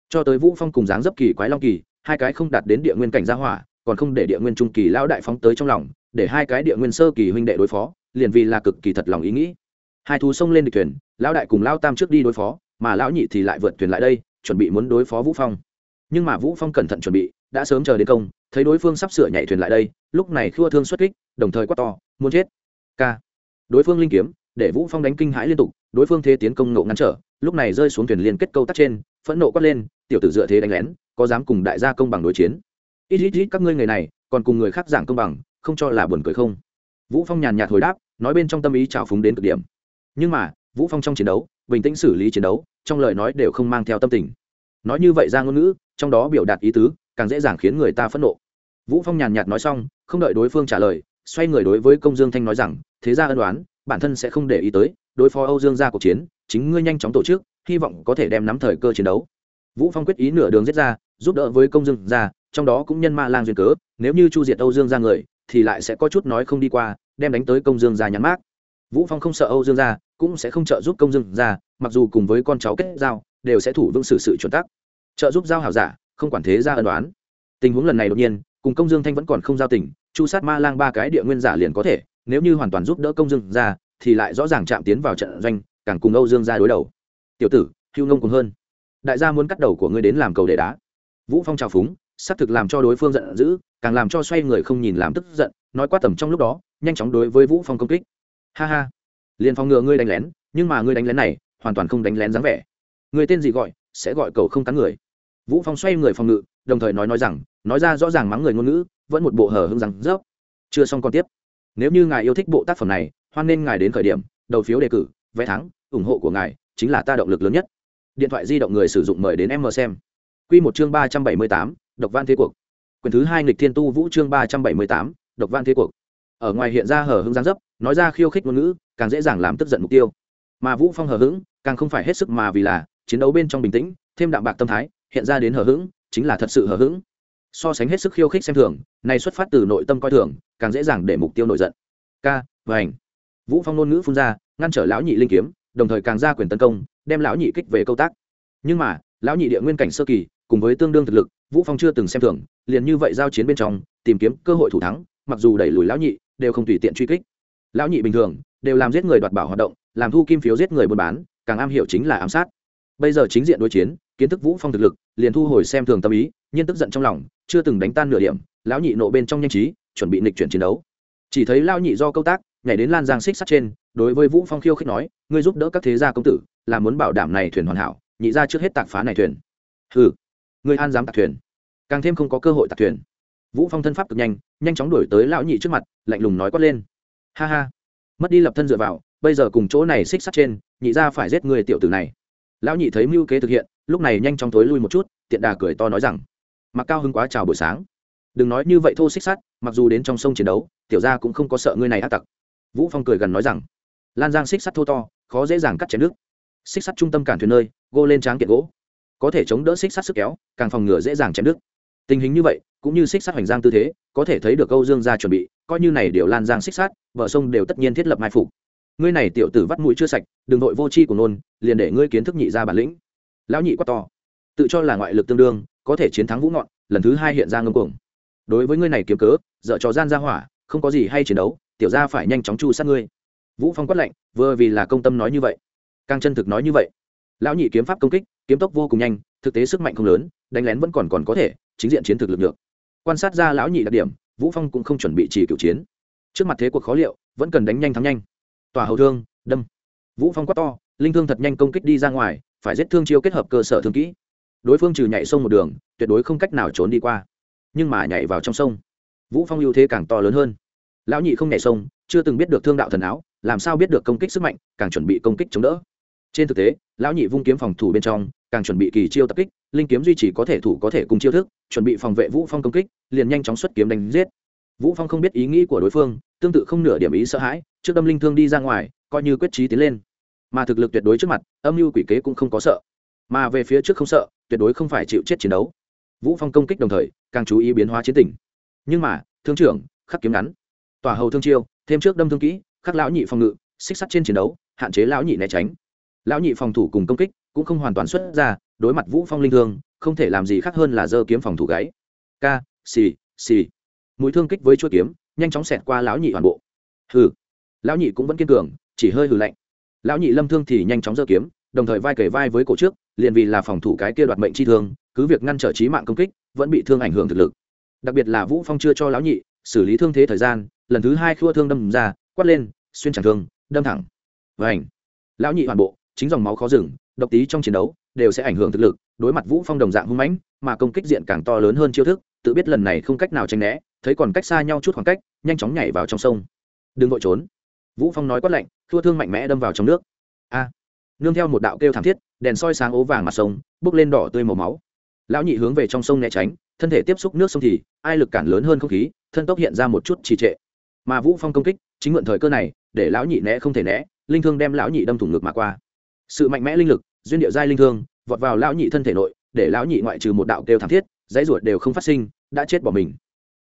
Cho tới vũ phong cùng dáng dấp kỳ quái long kỳ, hai cái không đạt đến địa nguyên cảnh gia hỏa, còn không để địa nguyên trung kỳ lão đại phóng tới trong lòng, để hai cái địa nguyên sơ kỳ huynh đệ đối phó, liền vì là cực kỳ thật lòng ý nghĩ. Hai thú xông lên địch thuyền, lão đại cùng lão tam trước đi đối phó, mà lão nhị thì lại vượt thuyền lại đây, chuẩn bị muốn đối phó vũ phong nhưng mà vũ phong cẩn thận chuẩn bị, đã sớm chờ đến công, thấy đối phương sắp sửa nhảy thuyền lại đây, lúc này khua thương xuất kích, đồng thời quát to, muốn chết? K đối phương linh kiếm, để vũ phong đánh kinh hãi liên tục, đối phương thế tiến công nộ ngăn trở, lúc này rơi xuống thuyền liên kết câu tắt trên, phẫn nộ quát lên, tiểu tử dựa thế đánh lén, có dám cùng đại gia công bằng đối chiến? Ít ít ít, các ngươi người này, còn cùng người khác giảng công bằng, không cho là buồn cười không? Vũ phong nhàn nhạt hồi đáp, nói bên trong tâm ý trào phúng đến cực điểm. Nhưng mà, vũ phong trong chiến đấu, bình tĩnh xử lý chiến đấu, trong lời nói đều không mang theo tâm tình nói như vậy ra ngôn ngữ, trong đó biểu đạt ý tứ, càng dễ dàng khiến người ta phẫn nộ. Vũ phong nhàn nhạt nói xong, không đợi đối phương trả lời, xoay người đối với công dương thanh nói rằng, thế ra ân đoán bản thân sẽ không để ý tới, đối phó âu dương ra cuộc chiến, chính ngươi nhanh chóng tổ chức, hy vọng có thể đem nắm thời cơ chiến đấu. Vũ phong quyết ý nửa đường giết ra, giúp đỡ với công dương ra trong đó cũng nhân ma lang duyên cớ, nếu như chu diệt âu dương ra người, thì lại sẽ có chút nói không đi qua, đem đánh tới công dương ra nhắn mát vũ phong không sợ âu dương ra cũng sẽ không trợ giúp công dương ra mặc dù cùng với con cháu kết giao đều sẽ thủ vững sự sự chuẩn tắc. Trợ giúp giao hảo giả, không quản thế ra ân đoán tình huống lần này đột nhiên, cùng công dương thanh vẫn còn không giao tình, chu sát ma lang ba cái địa nguyên giả liền có thể, nếu như hoàn toàn giúp đỡ công dương ra, thì lại rõ ràng chạm tiến vào trận doanh, càng cùng âu dương ra đối đầu. Tiểu tử, hưu ngông cùng hơn. Đại gia muốn cắt đầu của ngươi đến làm cầu để đá. Vũ phong trào phúng, xác thực làm cho đối phương giận dữ, càng làm cho xoay người không nhìn làm tức giận, nói quá tầm trong lúc đó, nhanh chóng đối với vũ phong công kích. Ha ha. Liền phòng ngừa ngươi đánh lén, nhưng mà ngươi đánh lén này, hoàn toàn không đánh lén dáng vẻ người tên gì gọi, sẽ gọi cầu không cắn người. Vũ phong xoay người phòng ngự, đồng thời nói nói rằng, nói ra rõ ràng mắng người ngôn ngữ, vẫn một bộ hở hưng rằng rớp. Chưa xong còn tiếp. Nếu như ngài yêu thích bộ tác phẩm này, hoan nên ngài đến khởi điểm, đầu phiếu đề cử, vé thắng, ủng hộ của ngài chính là ta động lực lớn nhất. Điện thoại di động người sử dụng mời đến em mờ xem. Quy một chương ba trăm bảy mươi tám, độc văn thế cuộc. Quyển thứ hai nghịch thiên tu vũ chương ba trăm bảy mươi tám, độc văn thế cuộc. Ở ngoài hiện ra hở hưng giáng dấp nói ra khiêu khích ngôn ngữ, càng dễ dàng làm tức giận mục tiêu. Mà vũ phong hở hững, càng không phải hết sức mà vì là chiến đấu bên trong bình tĩnh, thêm đạm bạc tâm thái, hiện ra đến hờ hững, chính là thật sự hờ hững. So sánh hết sức khiêu khích xem thường, này xuất phát từ nội tâm coi thường, càng dễ dàng để mục tiêu nổi giận. Ca và ảnh vũ phong ngôn ngữ phun ra, ngăn trở lão nhị linh kiếm, đồng thời càng ra quyền tấn công, đem lão nhị kích về câu tác. Nhưng mà, lão nhị địa nguyên cảnh sơ kỳ, cùng với tương đương thực lực, vũ phong chưa từng xem thường, liền như vậy giao chiến bên trong, tìm kiếm cơ hội thủ thắng, mặc dù đẩy lùi lão nhị, đều không tùy tiện truy kích. Lão nhị bình thường, đều làm giết người đoạt bảo hoạt động, làm thu kim phiếu giết người buôn bán, càng am hiểu chính là ám sát bây giờ chính diện đối chiến, kiến thức vũ phong thực lực, liền thu hồi xem thường tâm ý, nhiên tức giận trong lòng, chưa từng đánh tan nửa điểm, lão nhị nộ bên trong nhanh trí, chuẩn bị nịch chuyển chiến đấu. Chỉ thấy lão nhị do câu tác, nhảy đến lan giang xích sắt trên, đối với vũ phong khiêu khích nói, ngươi giúp đỡ các thế gia công tử, là muốn bảo đảm này thuyền hoàn hảo, nhị ra trước hết tạc phá này thuyền. Hừ, ngươi an dám tạc thuyền? Càng thêm không có cơ hội tạc thuyền. Vũ phong thân pháp cực nhanh nhanh chóng đuổi tới lão nhị trước mặt, lạnh lùng nói quát lên. Ha ha, mất đi lập thân dựa vào, bây giờ cùng chỗ này xích sắt trên, nhị ra phải giết người tiểu tử này lão nhị thấy mưu kế thực hiện, lúc này nhanh chóng thối lui một chút, tiện đà cười to nói rằng, mặc cao hưng quá, chào buổi sáng. Đừng nói như vậy thô xích sắt, mặc dù đến trong sông chiến đấu, tiểu gia cũng không có sợ ngươi này ác tặc. Vũ phong cười gần nói rằng, lan giang xích sắt thô to, khó dễ dàng cắt chém nước. Xích sắt trung tâm cản thuyền nơi, gô lên tráng kiện gỗ. Có thể chống đỡ xích sắt sức kéo, càng phòng ngừa dễ dàng chém nước. Tình hình như vậy, cũng như xích sắt hoành giang tư thế, có thể thấy được câu dương ra chuẩn bị, coi như này điều lan giang xích sắt, bờ sông đều tất nhiên thiết lập mai phục ngươi này tiểu tử vắt mũi chưa sạch, đừng nội vô tri của nôn, liền để ngươi kiến thức nhị ra bản lĩnh. Lão nhị quát to. Tự cho là ngoại lực tương đương, có thể chiến thắng vũ ngọn, lần thứ hai hiện ra ngâm cuồng. Đối với ngươi này kiếm cớ dợ trò gian ra hỏa, không có gì hay chiến đấu, tiểu ra phải nhanh chóng chu sát ngươi. Vũ phong quát lạnh, vừa vì là công tâm nói như vậy, càng chân thực nói như vậy. Lão nhị kiếm pháp công kích, kiếm tốc vô cùng nhanh, thực tế sức mạnh không lớn, đánh lén vẫn còn còn có thể, chính diện chiến thực lực được. Quan sát ra lão nhị đặc điểm, vũ phong cũng không chuẩn bị chỉ cựu chiến. Trước mặt thế cuộc khó liệu, vẫn cần đánh nhanh thắng nhanh tòa hậu thương, đâm. Vũ phong quát to, linh thương thật nhanh công kích đi ra ngoài, phải giết thương chiêu kết hợp cơ sở thương kỹ. Đối phương trừ nhảy sông một đường, tuyệt đối không cách nào trốn đi qua, nhưng mà nhảy vào trong sông. Vũ phong ưu thế càng to lớn hơn. Lão nhị không nhảy sông, chưa từng biết được thương đạo thần áo, làm sao biết được công kích sức mạnh, càng chuẩn bị công kích chống đỡ. Trên thực tế, lão nhị vung kiếm phòng thủ bên trong, càng chuẩn bị kỳ chiêu tập kích, linh kiếm duy trì có thể thủ có thể cùng chiêu thức, chuẩn bị phòng vệ vũ phong công kích, liền nhanh chóng xuất kiếm đánh giết. Vũ phong không biết ý nghĩ của đối phương, tương tự không nửa điểm ý sợ hãi trước đâm linh thương đi ra ngoài, coi như quyết trí tiến lên. Mà thực lực tuyệt đối trước mặt, âm mưu quỷ kế cũng không có sợ. Mà về phía trước không sợ, tuyệt đối không phải chịu chết chiến đấu. Vũ phong công kích đồng thời, càng chú ý biến hóa chiến tình. Nhưng mà, thương trưởng, khắc kiếm ngắn. Tòa hầu thương chiêu, thêm trước đâm thương kỹ, khắc lão nhị phòng ngự, xích sắt trên chiến đấu, hạn chế lão nhị né tránh. Lão nhị phòng thủ cùng công kích cũng không hoàn toàn xuất ra, đối mặt vũ phong linh thương, không thể làm gì khác hơn là giơ kiếm phòng thủ gáy ca, xì xì. Mũi thương kích với chuôi kiếm, nhanh chóng xẹt qua lão nhị toàn bộ. Hừ lão nhị cũng vẫn kiên cường, chỉ hơi hừ lạnh. Lão nhị lâm thương thì nhanh chóng giơ kiếm, đồng thời vai kề vai với cổ trước, liền vì là phòng thủ cái kia đoạt mệnh chi thương, cứ việc ngăn trở trí mạng công kích, vẫn bị thương ảnh hưởng thực lực. Đặc biệt là vũ phong chưa cho lão nhị xử lý thương thế thời gian, lần thứ hai khua thương đâm ra, quát lên, xuyên chẳng thương, đâm thẳng. Vảnh lão nhị hoàn bộ, chính dòng máu khó dừng, độc tí trong chiến đấu, đều sẽ ảnh hưởng thực lực, đối mặt vũ phong đồng dạng hung mãnh, mà công kích diện càng to lớn hơn chiêu thức, tự biết lần này không cách nào tránh né, thấy còn cách xa nhau chút khoảng cách, nhanh chóng nhảy vào trong sông. Đừng vội trốn vũ phong nói quát lạnh thua thương mạnh mẽ đâm vào trong nước. A! Nương theo một đạo kêu thảm thiết, đèn soi sáng ố vàng mặt sông bước lên đỏ tươi màu máu. Lão nhị hướng về trong sông né tránh, thân thể tiếp xúc nước sông thì, ai lực cản lớn hơn không khí, thân tốc hiện ra một chút trì trệ. Mà vũ phong công kích, chính mượn thời cơ này, để lão nhị né không thể né, linh thương đem lão nhị đâm thủng ngực mà qua. Sự mạnh mẽ linh lực, duyên điệu giai linh thương, vọt vào lão nhị thân thể nội, để lão nhị ngoại trừ một đạo kêu thảm thiết, dãy ruột đều không phát sinh, đã chết bỏ mình.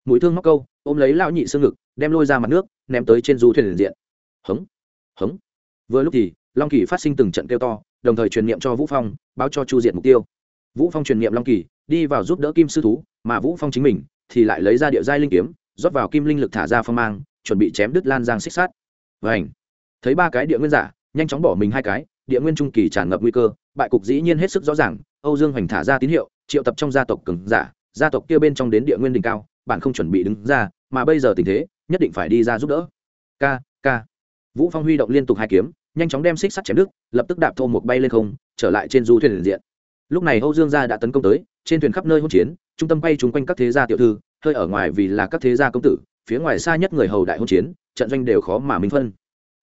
Mũi thương móc câu, ôm lấy lão nhị xương ngực, đem lôi ra mặt nước, ném tới trên du thuyền liền diện hống hống. Vừa lúc thì, long kỳ phát sinh từng trận kêu to, đồng thời truyền niệm cho vũ phong, báo cho chu diệt mục tiêu. Vũ phong truyền niệm long kỳ, đi vào giúp đỡ kim sư thú, mà vũ phong chính mình thì lại lấy ra địa giai linh kiếm, rót vào kim linh lực thả ra phong mang, chuẩn bị chém đứt lan giang xích sát vảnh thấy ba cái địa nguyên giả, nhanh chóng bỏ mình hai cái, địa nguyên trung kỳ tràn ngập nguy cơ, bại cục dĩ nhiên hết sức rõ ràng, âu dương hoành thả ra tín hiệu, triệu tập trong gia tộc cường giả, gia tộc kia bên trong đến địa nguyên đỉnh cao, bạn không chuẩn bị đứng ra, mà bây giờ tình thế, nhất định phải đi ra giúp đỡ. K k vũ phong huy động liên tục hai kiếm, nhanh chóng đem xích sắt chém đứt, lập tức đạp thô một bay lên không, trở lại trên du thuyền liền diện. Lúc này âu dương gia đã tấn công tới, trên thuyền khắp nơi hỗn chiến, trung tâm bay trúng quanh các thế gia tiểu thư, hơi ở ngoài vì là các thế gia công tử, phía ngoài xa nhất người hầu đại hỗn chiến, trận doanh đều khó mà minh phân.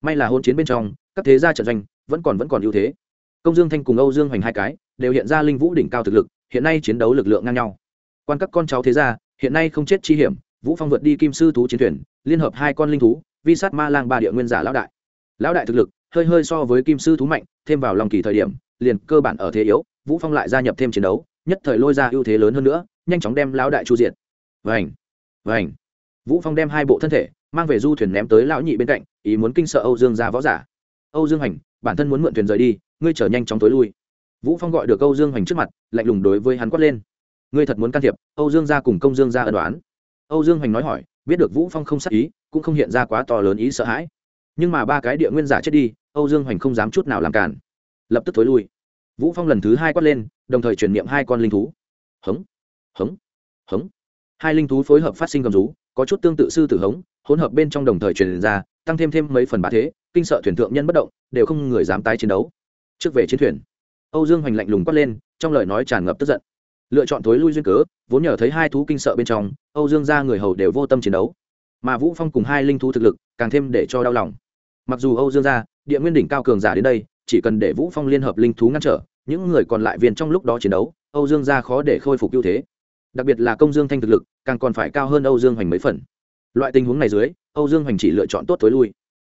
May là hỗn chiến bên trong, các thế gia trận doanh vẫn còn vẫn còn ưu thế. Công dương thanh cùng âu dương hoành hai cái đều hiện ra linh vũ đỉnh cao thực lực, hiện nay chiến đấu lực lượng ngang nhau. Quan các con cháu thế gia, hiện nay không chết chi hiểm, vũ phong vượt đi kim sư thú chiến thuyền, liên hợp hai con linh thú vi sát ma lang ba địa nguyên giả lão đại. Lão đại thực lực, hơi hơi so với kim sư thú mạnh, thêm vào lòng kỳ thời điểm, liền cơ bản ở thế yếu, vũ phong lại gia nhập thêm chiến đấu, nhất thời lôi ra ưu thế lớn hơn nữa, nhanh chóng đem lão đại chu diện vành vành. Vũ phong đem hai bộ thân thể, mang về du thuyền ném tới lão nhị bên cạnh, ý muốn kinh sợ âu dương ra võ giả. Âu dương hành, bản thân muốn mượn thuyền rời đi, ngươi trở nhanh chóng tối lui. Vũ phong gọi được âu dương hành trước mặt, lạnh lùng đối với hắn quát lên. Ngươi thật muốn can thiệp, âu dương gia cùng công dương gia ân đoán âu dương hành nói hỏi, biết được vũ phong không sát ý cũng không hiện ra quá to lớn ý sợ hãi. Nhưng mà ba cái địa nguyên giả chết đi, âu dương hoành không dám chút nào làm cản. Lập tức thối lui. Vũ phong lần thứ hai quát lên, đồng thời chuyển niệm hai con linh thú. Hống hống hống. Hai linh thú phối hợp phát sinh gầm rú, có chút tương tự sư tử hống, hỗn hợp bên trong đồng thời truyền ra, tăng thêm thêm mấy phần bá thế, kinh sợ thuyền thượng nhân bất động, đều không người dám tái chiến đấu. Trước về chiến thuyền, âu dương hoành lạnh lùng quát lên, trong lời nói tràn ngập tức giận. Lựa chọn thối lui duyên cớ, vốn nhờ thấy hai thú kinh sợ bên trong, âu dương ra người hầu đều vô tâm chiến đấu mà vũ phong cùng hai linh thú thực lực càng thêm để cho đau lòng mặc dù âu dương gia địa nguyên đỉnh cao cường giả đến đây chỉ cần để vũ phong liên hợp linh thú ngăn trở những người còn lại viên trong lúc đó chiến đấu âu dương gia khó để khôi phục ưu thế đặc biệt là công dương thanh thực lực càng còn phải cao hơn âu dương hoành mấy phần loại tình huống này dưới âu dương hoành chỉ lựa chọn tốt tối lui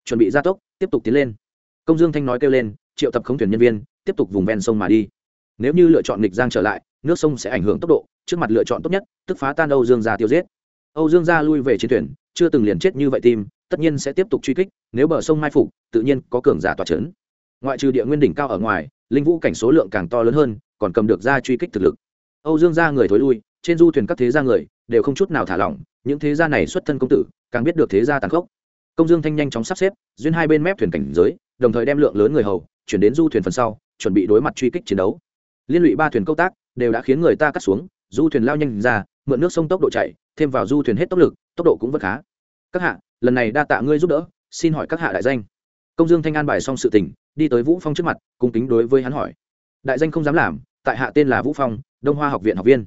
chuẩn bị gia tốc tiếp tục tiến lên công dương thanh nói kêu lên triệu tập khống thuyền nhân viên tiếp tục vùng ven sông mà đi nếu như lựa chọn nghịch giang trở lại nước sông sẽ ảnh hưởng tốc độ trước mặt lựa chọn tốt nhất tức phá tan âu dương gia tiêu giết âu dương gia lui về chiến thuyền chưa từng liền chết như vậy tim, tất nhiên sẽ tiếp tục truy kích, nếu bờ sông mai phục, tự nhiên có cường giả tỏa chấn. Ngoại trừ địa nguyên đỉnh cao ở ngoài, linh vũ cảnh số lượng càng to lớn hơn, còn cầm được ra truy kích thực lực. Âu dương gia người thối lui, trên du thuyền các thế gia người đều không chút nào thả lỏng, những thế gia này xuất thân công tử, càng biết được thế gia tàn khốc. Công dương thanh nhanh chóng sắp xếp, duyên hai bên mép thuyền cảnh giới, đồng thời đem lượng lớn người hầu chuyển đến du thuyền phần sau, chuẩn bị đối mặt truy kích chiến đấu. Liên lụy ba thuyền câu tác, đều đã khiến người ta cắt xuống, du thuyền lao nhanh ra mượn nước sông tốc độ chạy thêm vào du thuyền hết tốc lực, tốc độ cũng vẫn khá. Các hạ, lần này đa tạ ngươi giúp đỡ, xin hỏi các hạ đại danh. Công dương thanh an bài xong sự tình, đi tới vũ phong trước mặt, cung kính đối với hắn hỏi. Đại danh không dám làm, tại hạ tên là vũ phong, đông hoa học viện học viên.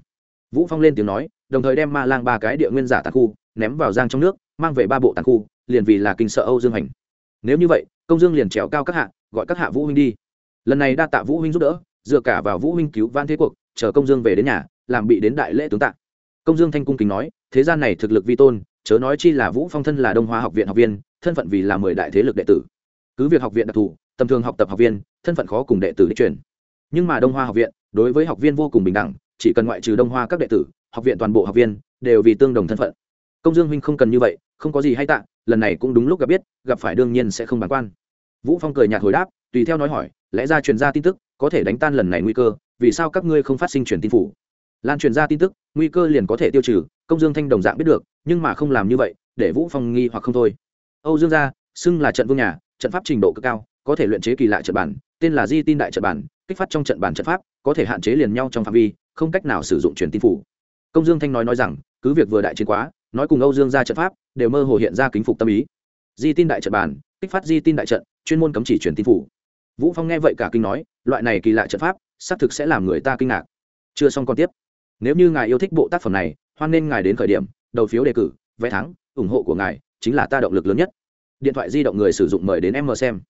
Vũ phong lên tiếng nói, đồng thời đem ma lang ba cái địa nguyên giả tàn khu ném vào giang trong nước, mang về ba bộ tàn khu, liền vì là kinh sợ âu dương hành. Nếu như vậy, công dương liền trèo cao các hạ, gọi các hạ vũ huynh đi. Lần này đa tạ vũ huynh giúp đỡ, dựa cả vào vũ huynh cứu van thế cuộc, chờ công dương về đến nhà, làm bị đến đại lễ tướng tạ công dương thanh cung kính nói, thế gian này thực lực vi tôn, chớ nói chi là vũ phong thân là đông hoa học viện học viên, thân phận vì là mười đại thế lực đệ tử. Cứ việc học viện đặc thù, tầm thường học tập học viên, thân phận khó cùng đệ tử đi truyền. nhưng mà đông hoa học viện, đối với học viên vô cùng bình đẳng, chỉ cần ngoại trừ đông hoa các đệ tử, học viện toàn bộ học viên, đều vì tương đồng thân phận. Công dương huynh không cần như vậy, không có gì hay tạ, lần này cũng đúng lúc gặp biết, gặp phải đương nhiên sẽ không bàng quan. Vũ phong cười nhạt hồi đáp, tùy theo nói hỏi, lẽ ra truyền ra tin tức, có thể đánh tan lần này nguy cơ, vì sao các ngươi không phát sinh truyền tin phủ? Lan truyền ra tin tức, nguy cơ liền có thể tiêu trừ, công dương thanh đồng dạng biết được, nhưng mà không làm như vậy, để vũ phong nghi hoặc không thôi. Âu dương gia, xưng là trận vương nhà, trận pháp trình độ cực cao, có thể luyện chế kỳ lạ trận bản, tên là di tin đại trận bản, kích phát trong trận bản trận pháp, có thể hạn chế liền nhau trong phạm vi, không cách nào sử dụng truyền tin phủ. Công dương thanh nói nói rằng, cứ việc vừa đại chiến quá, nói cùng âu dương gia trận pháp, đều mơ hồ hiện ra kính phục tâm ý. Di tin đại trận bản, kích phát di tin đại trận, chuyên môn cấm chỉ truyền tin phủ. Vũ phong nghe vậy cả kinh nói, loại này kỳ lạ trận pháp, xác thực sẽ làm người ta kinh ngạc. Chưa xong còn tiếp nếu như ngài yêu thích bộ tác phẩm này, hoan nên ngài đến khởi điểm, đầu phiếu đề cử, vé thắng, ủng hộ của ngài chính là ta động lực lớn nhất. Điện thoại di động người sử dụng mời đến em mờ xem.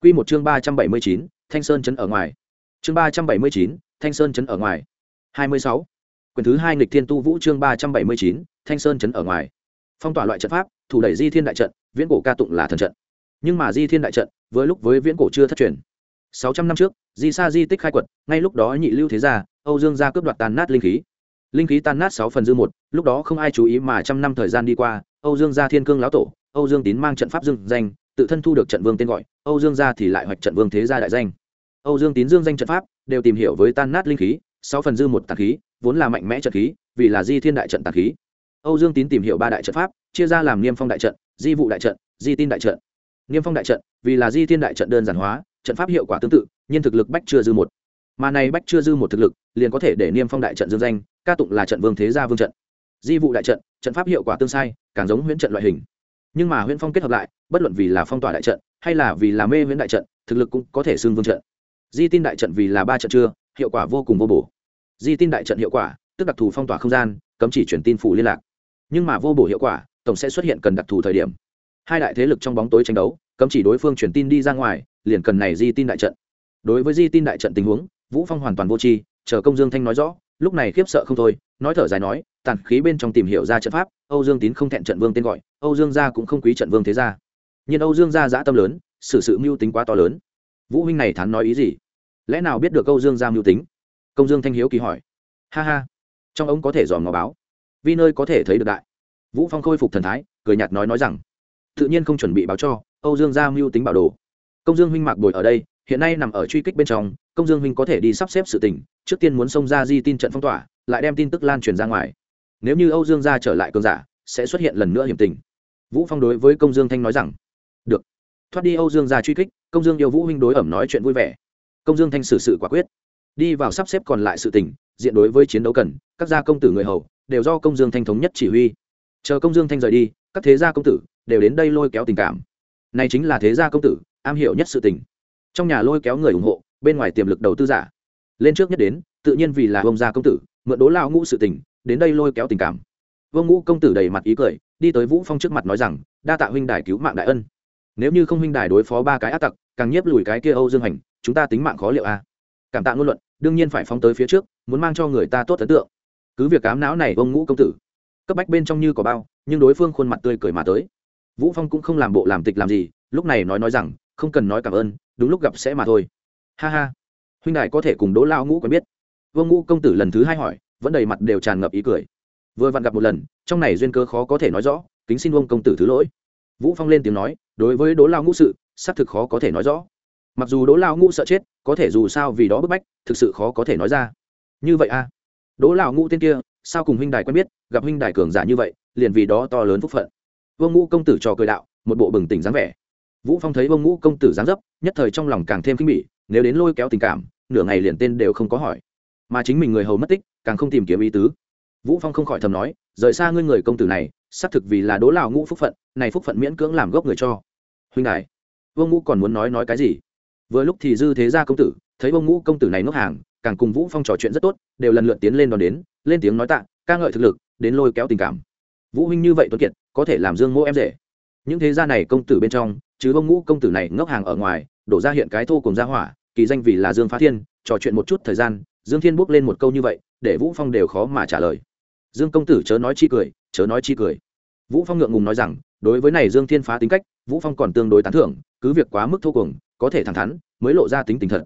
Quy một chương ba trăm bảy mươi chín, thanh sơn chấn ở ngoài. Chương ba trăm bảy mươi chín, thanh sơn chấn ở ngoài. hai mươi sáu. Quyển thứ hai nghịch thiên tu vũ chương ba trăm bảy mươi chín, thanh sơn chấn ở ngoài. Phong tỏa loại trận pháp, thủ đẩy di thiên đại trận, viễn cổ ca tụng là thần trận. Nhưng mà di thiên đại trận với lúc với viễn cổ chưa thất truyền. sáu trăm năm trước, di sa di tích khai quật, ngay lúc đó nhị lưu thế gia, âu dương gia cướp đoạt tàn nát linh khí linh khí tan nát sáu phần dư một, lúc đó không ai chú ý mà trăm năm thời gian đi qua, âu dương gia thiên cương lão tổ, âu dương tín mang trận pháp dương danh, tự thân thu được trận vương tên gọi, âu dương gia thì lại hoạch trận vương thế gia đại danh. Âu dương tín dương danh trận pháp, đều tìm hiểu với tan nát linh khí, sáu phần dư một tạc khí, vốn là mạnh mẽ trận khí, vì là di thiên đại trận tạc khí. Âu dương tín tìm hiểu ba đại trận pháp, chia ra làm niêm phong đại trận, di vụ đại trận, di tin đại trận. Niêm phong đại trận, vì là di thiên đại trận đơn giản hóa, trận pháp hiệu quả tương tự, nhưng thực lực bách chưa dư một. Mà này bách chưa dư một thực lực, liền có thể để niêm phong đại trận dương danh ca tụng là trận vương thế gia vương trận. Di vụ đại trận trận pháp hiệu quả tương sai, càng giống huyễn trận loại hình. Nhưng mà huyễn phong kết hợp lại, bất luận vì là phong tỏa đại trận, hay là vì là mê huyễn đại trận, thực lực cũng có thể xưng vương trận. Di tin đại trận vì là ba trận chưa, hiệu quả vô cùng vô bổ. Di tin đại trận hiệu quả, tức đặc thù phong tỏa không gian, cấm chỉ chuyển tin phủ liên lạc. Nhưng mà vô bổ hiệu quả, tổng sẽ xuất hiện cần đặc thù thời điểm. Hai đại thế lực trong bóng tối tranh đấu, cấm chỉ đối phương chuyển tin đi ra ngoài, liền cần này di tin đại trận. Đối với di tin đại trận tình huống, vũ phong hoàn toàn vô tri, chờ công dương thanh nói rõ lúc này khiếp sợ không thôi, nói thở dài nói, tàn khí bên trong tìm hiểu ra trận pháp, âu dương tín không thẹn trận vương tên gọi, âu dương gia cũng không quý trận vương thế gia. Nhưng âu dương gia dã tâm lớn, xử sự mưu tính quá to lớn. Vũ huynh này thán nói ý gì? Lẽ nào biết được âu dương gia mưu tính? Công dương thanh hiếu kỳ hỏi. Ha ha, trong ông có thể dòm ngò báo. Vì nơi có thể thấy được đại. Vũ phong khôi phục thần thái, cười nhạt nói nói rằng, tự nhiên không chuẩn bị báo cho, âu dương gia mưu tính bảo đồ. Công dương huynh mạc bồi ở đây hiện nay nằm ở truy kích bên trong, công dương huynh có thể đi sắp xếp sự tình, trước tiên muốn xông ra di tin trận phong tỏa, lại đem tin tức lan truyền ra ngoài. Nếu như âu dương gia trở lại cơn giả, sẽ xuất hiện lần nữa hiểm tình. Vũ phong đối với công dương thanh nói rằng, được. Thoát đi âu dương gia truy kích, công dương yêu vũ huynh đối ẩm nói chuyện vui vẻ. Công dương thanh xử sự quả quyết. Đi vào sắp xếp còn lại sự tình, diện đối với chiến đấu cần, các gia công tử người hầu, đều do công dương thanh thống nhất chỉ huy. Chờ công dương thanh rời đi, các thế gia công tử đều đến đây lôi kéo tình cảm. Này chính là thế gia công tử, am hiểu nhất sự tình trong nhà lôi kéo người ủng hộ, bên ngoài tiềm lực đầu tư giả. Lên trước nhất đến, tự nhiên vì là ông gia công tử, mượn đố lao ngũ sự tình, đến đây lôi kéo tình cảm. Vương ngũ công tử đầy mặt ý cười, đi tới vũ phong trước mặt nói rằng, đa tạ huynh đài cứu mạng đại ân. Nếu như không huynh đài đối phó ba cái ác tặc, càng nhiếp lùi cái kia âu dương hành, chúng ta tính mạng khó liệu a cảm tạ ngôn luận, đương nhiên phải phóng tới phía trước, muốn mang cho người ta tốt ấn tượng. Cứ việc cám não này vương ngũ công tử, cấp bách bên trong như có bao, nhưng đối phương khuôn mặt tươi cười mà tới. Vũ phong cũng không làm bộ làm tịch làm gì, lúc này nói nói rằng, không cần nói cảm ơn đúng lúc gặp sẽ mà thôi. Ha ha. Huynh đại có thể cùng đỗ lao ngũ quen biết. Vương ngũ công tử lần thứ hai hỏi, vẫn đầy mặt đều tràn ngập ý cười. Vừa vặn gặp một lần, trong này duyên cơ khó có thể nói rõ, kính xin vương công tử thứ lỗi. Vũ phong lên tiếng nói, đối với đỗ lao ngũ sự, xác thực khó có thể nói rõ. Mặc dù đỗ lao ngũ sợ chết, có thể dù sao vì đó bức bách, thực sự khó có thể nói ra. Như vậy a à? đỗ lao ngũ tên kia, sao cùng huynh đài quen biết, gặp huynh đài cường giả như vậy, liền vì đó to lớn phúc phận. Vương ngũ công tử trò cười đạo, một bộ bừng tỉnh dáng vẻ vũ phong thấy Bông ngũ công tử dáng dấp, nhất thời trong lòng càng thêm khinh bỉ, nếu đến lôi kéo tình cảm, nửa ngày liền tên đều không có hỏi. Mà chính mình người hầu mất tích, càng không tìm kiếm ý tứ. Vũ phong không khỏi thầm nói, rời xa ngươi người công tử này, xác thực vì là đố lào ngũ phúc phận, này phúc phận miễn cưỡng làm gốc người cho. Huynh đại vương ngũ còn muốn nói nói cái gì? Vừa lúc thì dư thế gia công tử, thấy vương ngũ công tử này ngốc hàng, càng cùng vũ phong trò chuyện rất tốt, đều lần lượt tiến lên đón đến, lên tiếng nói tạ, ca ngợi thực lực, đến lôi kéo tình cảm. Vũ huynh như vậy tuấn kiệt, có thể làm dương mô em rể. Những thế gia này công tử bên trong chứ bông ngũ công tử này ngốc hàng ở ngoài, đổ ra hiện cái thô cùng ra hỏa, kỳ danh vì là dương phá thiên, trò chuyện một chút thời gian, dương thiên bước lên một câu như vậy, để vũ phong đều khó mà trả lời. Dương công tử chớ nói chi cười, chớ nói chi cười. Vũ phong ngượng ngùng nói rằng, đối với này dương thiên phá tính cách, vũ phong còn tương đối tán thưởng, cứ việc quá mức thô cùng, có thể thẳng thắn, mới lộ ra tính tình thật.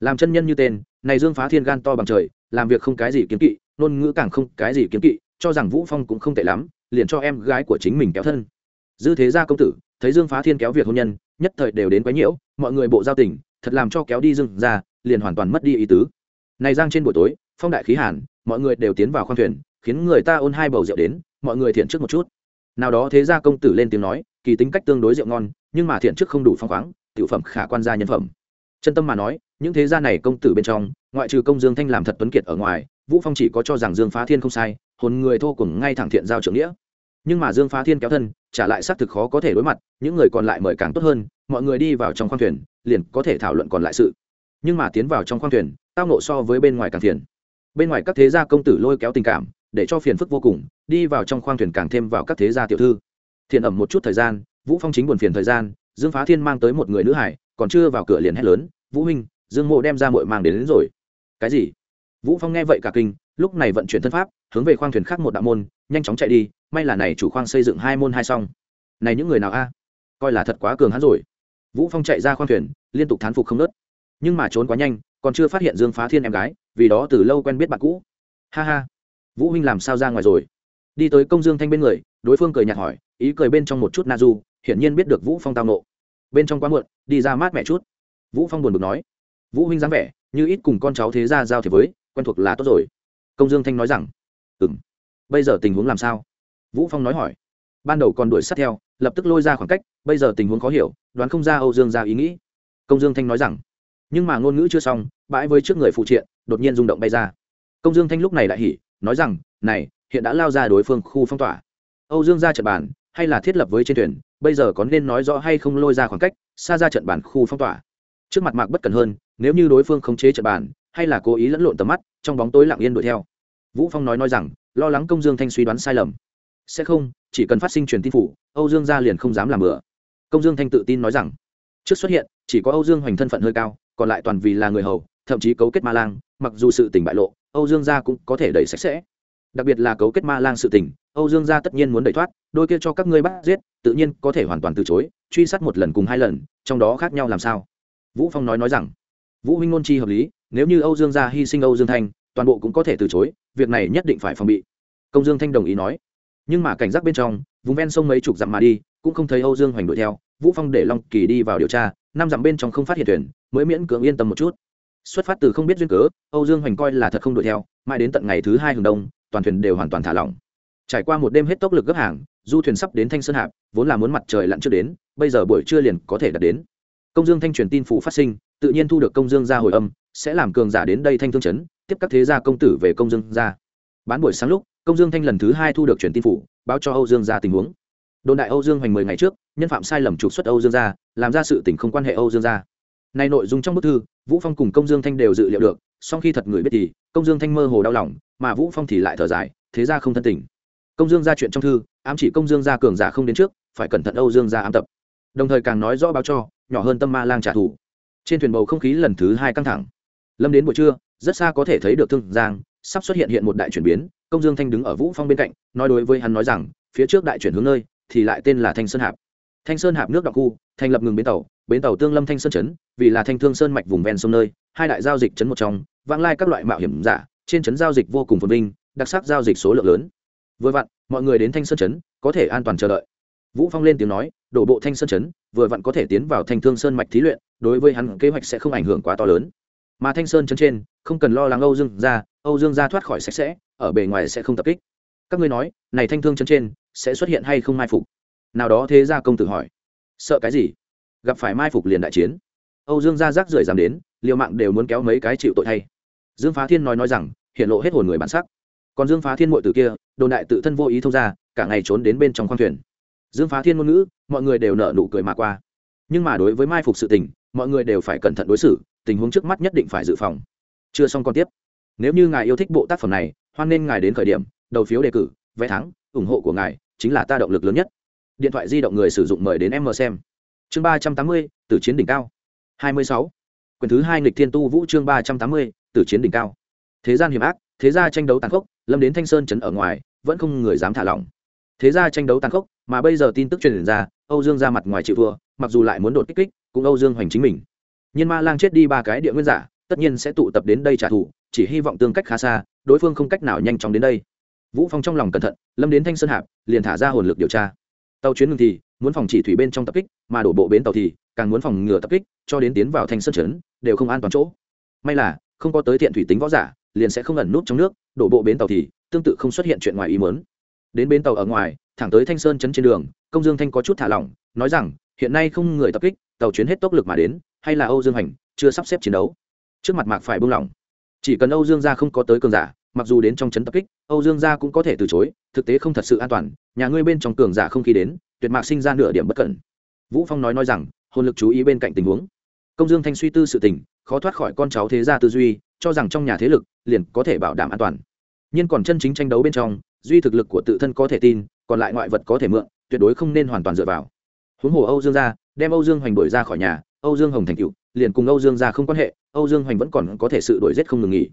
Làm chân nhân như tên, này dương phá thiên gan to bằng trời, làm việc không cái gì kiếm kỵ, ngôn ngữ càng không cái gì kiếm kỵ, cho rằng vũ phong cũng không tệ lắm, liền cho em gái của chính mình kéo thân. Dư thế gia công tử thấy dương phá thiên kéo việc hôn nhân, nhất thời đều đến quấy nhiễu, mọi người bộ giao tình, thật làm cho kéo đi dương ra, liền hoàn toàn mất đi ý tứ. Này giang trên buổi tối, phong đại khí hàn, mọi người đều tiến vào khoang thuyền, khiến người ta ôn hai bầu rượu đến, mọi người thiện trước một chút. Nào đó thế gia công tử lên tiếng nói, kỳ tính cách tương đối rượu ngon, nhưng mà thiện trước không đủ phong khoáng, tiểu phẩm khả quan gia nhân phẩm. Chân tâm mà nói, những thế gia này công tử bên trong, ngoại trừ công dương thanh làm thật tuấn kiệt ở ngoài, vũ phong chỉ có cho rằng dương phá thiên không sai, hồn người thô cùng ngay thẳng thiện giao trưởng nghĩa nhưng mà dương phá thiên kéo thân trả lại xác thực khó có thể đối mặt những người còn lại mời càng tốt hơn mọi người đi vào trong khoang thuyền liền có thể thảo luận còn lại sự. Nhưng mà tiến vào trong khoang thuyền tao nộ so với bên ngoài càng phiền. Bên ngoài các thế gia công tử lôi kéo tình cảm để cho phiền phức vô cùng đi vào trong khoang thuyền càng thêm vào các thế gia tiểu thư. Thiền ẩm một chút thời gian vũ phong chính buồn phiền thời gian dương phá thiên mang tới một người nữ hải còn chưa vào cửa liền hét lớn vũ huynh dương mộ đem ra mội mang đến, đến rồi. Cái gì? Vũ phong nghe vậy cả kinh lúc này vận chuyển thân pháp hướng về khoang thuyền khác một đạo môn nhanh chóng chạy đi may là này chủ khoang xây dựng hai môn hai xong này những người nào a? Coi là thật quá cường hắn rồi. Vũ phong chạy ra khoang thuyền, liên tục thán phục không nớt nhưng mà trốn quá nhanh, còn chưa phát hiện dương phá thiên em gái, vì đó từ lâu quen biết bạn cũ. Ha ha. Vũ huynh làm sao ra ngoài rồi? Đi tới công dương thanh bên người, đối phương cười nhạt hỏi, ý cười bên trong một chút na du, hiển nhiên biết được vũ phong tao nộ bên trong quá muộn, đi ra mát mẹ chút. Vũ phong buồn bực nói. Vũ huynh dáng vẻ, như ít cùng con cháu thế ra giao thế với, quen thuộc là tốt rồi. Công dương thanh nói rằng, ừm. Bây giờ tình huống làm sao? Vũ phong nói hỏi. Ban đầu còn đuổi sát theo, lập tức lôi ra khoảng cách, bây giờ tình huống khó hiểu, đoán không ra âu dương ra ý nghĩ. Công dương thanh nói rằng, nhưng mà ngôn ngữ chưa xong, bãi với trước người phụ triện, đột nhiên rung động bay ra. Công dương thanh lúc này đại hỉ, nói rằng, này, hiện đã lao ra đối phương khu phong tỏa. Âu dương ra trận bàn, hay là thiết lập với trên thuyền, bây giờ có nên nói rõ hay không lôi ra khoảng cách, xa ra trận bàn khu phong tỏa. Trước mặt mạc bất cần hơn, nếu như đối phương khống chế trận bàn, hay là cố ý lẫn lộn tầm mắt, trong bóng tối lặng yên đuổi theo. Vũ phong nói nói rằng, lo lắng công dương thanh suy đoán sai lầm sẽ không, chỉ cần phát sinh truyền tin phủ, âu dương gia liền không dám làm bừa. Công dương thanh tự tin nói rằng, trước xuất hiện, chỉ có âu dương hoành thân phận hơi cao, còn lại toàn vì là người hầu, thậm chí cấu kết ma lang, mặc dù sự tình bại lộ, âu dương gia cũng có thể đẩy sạch sẽ. Đặc biệt là cấu kết ma lang sự tình, âu dương gia tất nhiên muốn đẩy thoát, đôi kia cho các ngươi bắt giết, tự nhiên có thể hoàn toàn từ chối, truy sát một lần cùng hai lần, trong đó khác nhau làm sao? Vũ phong nói nói rằng, vũ huynh ngôn chi hợp lý, nếu như âu dương gia hy sinh âu dương thanh, toàn bộ cũng có thể từ chối, việc này nhất định phải phòng bị. Công dương thanh đồng ý nói nhưng mà cảnh giác bên trong, vùng ven sông mấy chục dặm mà đi, cũng không thấy âu dương hoành đuổi theo, vũ phong để long kỳ đi vào điều tra, năm dặm bên trong không phát hiện thuyền, mới miễn cưỡng yên tâm một chút. Xuất phát từ không biết duyên cớ, âu dương hoành coi là thật không đuổi theo, mãi đến tận ngày thứ hai hừng đông, toàn thuyền đều hoàn toàn thả lỏng. Trải qua một đêm hết tốc lực gấp hàng, du thuyền sắp đến thanh sơn hạp, vốn là muốn mặt trời lặn trước đến, bây giờ buổi trưa liền có thể đạt đến. Công dương thanh truyền tin phủ phát sinh, tự nhiên thu được công dương ra hồi âm, sẽ làm cường giả đến đây thanh thương chấn, tiếp các thế gia công tử về công dương ra bán buổi sáng lúc công dương thanh lần thứ hai thu được truyền tin phủ, báo cho âu dương ra tình huống. Đồn đại âu dương hoành mười ngày trước, nhân phạm sai lầm trục xuất âu dương ra làm ra sự tình không quan hệ âu dương ra Nay nội dung trong bức thư, vũ phong cùng công dương thanh đều dự liệu được sau khi thật người biết thì, công dương thanh mơ hồ đau lòng, mà vũ phong thì lại thở dài, thế ra không thân tình. Công dương ra chuyện trong thư, ám chỉ công dương ra cường giả không đến trước, phải cẩn thận âu dương ra ám tập. Đồng thời càng nói rõ báo cho, nhỏ hơn tâm ma lang trả thù. Trên thuyền bầu không khí lần thứ hai căng thẳng. Lâm đến buổi trưa, rất xa có thể thấy được thương giang, sắp xuất hiện hiện một đại chuyển biến công dương thanh đứng ở vũ phong bên cạnh, nói đối với hắn nói rằng, phía trước đại chuyển hướng nơi, thì lại tên là thanh sơn hạp. Thanh sơn hạp nước đặc khu, thành lập ngừng bến tàu bến tàu tương lâm thanh sơn chấn vì là thanh thương sơn mạch vùng ven sông nơi, hai đại giao dịch chấn một trong, vãng lai các loại mạo hiểm giả, trên chấn giao dịch vô cùng phồn vinh, đặc sắc giao dịch số lượng lớn. Vừa vặn, mọi người đến thanh sơn chấn có thể an toàn chờ đợi. Vũ phong lên tiếng nói, đổ bộ thanh sơn chấn vừa vặn có thể tiến vào thanh thương sơn mạch thí luyện, đối với hắn kế hoạch sẽ không ảnh hưởng quá to lớn mà thanh sơn chân trên, không cần lo lắng âu dương ra âu dương ra thoát khỏi sạch sẽ, ở bề ngoài sẽ không tập kích. Các ngươi nói, này thanh thương chân trên, sẽ xuất hiện hay không mai phục? Nào đó thế gia công tử hỏi. Sợ cái gì? Gặp phải mai phục liền đại chiến. Âu dương gia rác rưởi dám đến, liều mạng đều muốn kéo mấy cái chịu tội thay. Dương phá thiên nói nói rằng, hiện lộ hết hồn người bản sắc. Còn dương phá thiên muội tử kia, đồn đại tự thân vô ý thông ra cả ngày trốn đến bên trong khoang thuyền. Dương phá thiên ngôn ngữ, mọi người đều nợ nụ cười mà qua. Nhưng mà đối với mai phục sự tình, mọi người đều phải cẩn thận đối xử tình huống trước mắt nhất định phải dự phòng. Chưa xong còn tiếp. Nếu như ngài yêu thích bộ tác phẩm này, hoan nên ngài đến khởi điểm, đầu phiếu đề cử, vé thắng, ủng hộ của ngài chính là ta động lực lớn nhất. Điện thoại di động người sử dụng mời đến em mờ xem. Chương ba trăm tám mươi từ chiến đỉnh cao. Hai mươi sáu. Quyển thứ hai nghịch thiên tu vũ chương ba trăm tám mươi từ chiến đỉnh cao. Thế gian hiểm ác, thế gia tranh đấu tàn khốc, lâm đến thanh sơn trấn ở ngoài, vẫn không người dám thả lỏng. Thế gia tranh đấu tàn khốc, mà bây giờ tin tức truyền ra, âu dương ra mặt ngoài chịu thua, mặc dù lại muốn đột kích kích, cũng âu dương hoành chính mình nhiên ma lang chết đi ba cái địa nguyên giả, tất nhiên sẽ tụ tập đến đây trả thù, chỉ hy vọng tương cách khá xa, đối phương không cách nào nhanh chóng đến đây. Vũ phong trong lòng cẩn thận, lâm đến thanh sơn hạp, liền thả ra hồn lực điều tra. Tàu chuyến ngừng thì, muốn phòng chỉ thủy bên trong tập kích, mà đổ bộ bến tàu thì, càng muốn phòng ngừa tập kích, cho đến tiến vào thanh sơn trấn, đều không an toàn chỗ. May là, không có tới thiện thủy tính võ giả, liền sẽ không ẩn nút trong nước, đổ bộ bến tàu thì, tương tự không xuất hiện chuyện ngoài ý muốn. Đến bến tàu ở ngoài, thẳng tới thanh sơn trấn trên đường, công dương thanh có chút thả lỏng, nói rằng, hiện nay không người tập kích, tàu chuyến hết tốc lực mà đến hay là âu dương hành chưa sắp xếp chiến đấu? Trước mặt mạc phải buông lỏng. Chỉ cần âu dương gia không có tới cường giả, mặc dù đến trong trấn tập kích, âu dương gia cũng có thể từ chối, thực tế không thật sự an toàn, nhà ngươi bên trong cường giả không khi đến, tuyệt mạc sinh ra nửa điểm bất cẩn. Vũ phong nói nói rằng, hồn lực chú ý bên cạnh tình huống. Công dương thanh suy tư sự tình, khó thoát khỏi con cháu thế gia tư duy, cho rằng trong nhà thế lực liền có thể bảo đảm an toàn. Nhưng còn chân chính tranh đấu bên trong, duy thực lực của tự thân có thể tin, còn lại ngoại vật có thể mượn, tuyệt đối không nên hoàn toàn dựa vào. Huống hồ âu dương gia, đem âu dương hoành đuổi ra khỏi nhà âu dương hồng thành tựu, liền cùng âu dương gia không quan hệ âu dương hoành vẫn còn có thể sự đổi giết không ngừng nghỉ.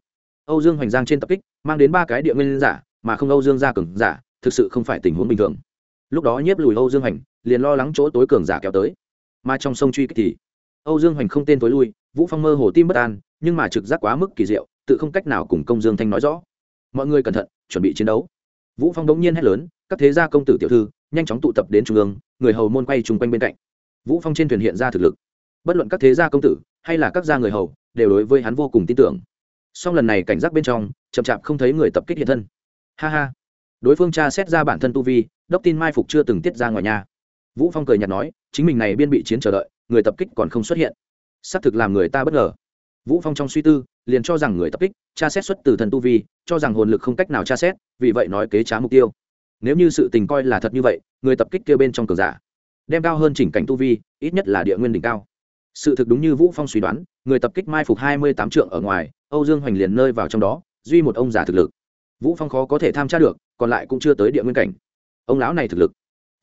Âu dương hoành giang trên tập kích mang đến ba cái địa nguyên giả mà không âu dương gia cường giả thực sự không phải tình huống bình thường. Lúc đó nhiếp lùi âu dương hoành liền lo lắng chỗ tối cường giả kéo tới. Mà trong sông truy kích thì âu dương hoành không tên tối lui vũ phong mơ hồ tim bất an nhưng mà trực giác quá mức kỳ diệu tự không cách nào cùng công dương thanh nói rõ. Mọi người cẩn thận chuẩn bị chiến đấu. Vũ phong đống nhiên hét lớn các thế gia công tử tiểu thư nhanh chóng tụ tập đến trung ương người hầu môn quay chung quanh bên cạnh. Vũ phong trên thuyền hiện ra thực lực bất luận các thế gia công tử hay là các gia người hầu đều đối với hắn vô cùng tin tưởng. Song lần này cảnh giác bên trong, chậm chạp không thấy người tập kích hiện thân. Ha ha. Đối phương tra xét ra bản thân tu vi, đốc tin mai phục chưa từng tiết ra ngoài nhà. Vũ phong cười nhạt nói, chính mình này biên bị chiến chờ đợi, người tập kích còn không xuất hiện. Xác thực làm người ta bất ngờ. Vũ phong trong suy tư, liền cho rằng người tập kích, tra xét xuất từ thần tu vi, cho rằng hồn lực không cách nào tra xét, vì vậy nói kế trá mục tiêu. Nếu như sự tình coi là thật như vậy, người tập kích kia bên trong cường giả, đem cao hơn chỉnh cảnh tu vi, ít nhất là địa nguyên đỉnh cao sự thực đúng như vũ phong suy đoán, người tập kích mai phục hai mươi tám trượng ở ngoài, âu dương hoành liền nơi vào trong đó, duy một ông già thực lực. Vũ phong khó có thể tham tra được, còn lại cũng chưa tới địa nguyên cảnh. Ông lão này thực lực,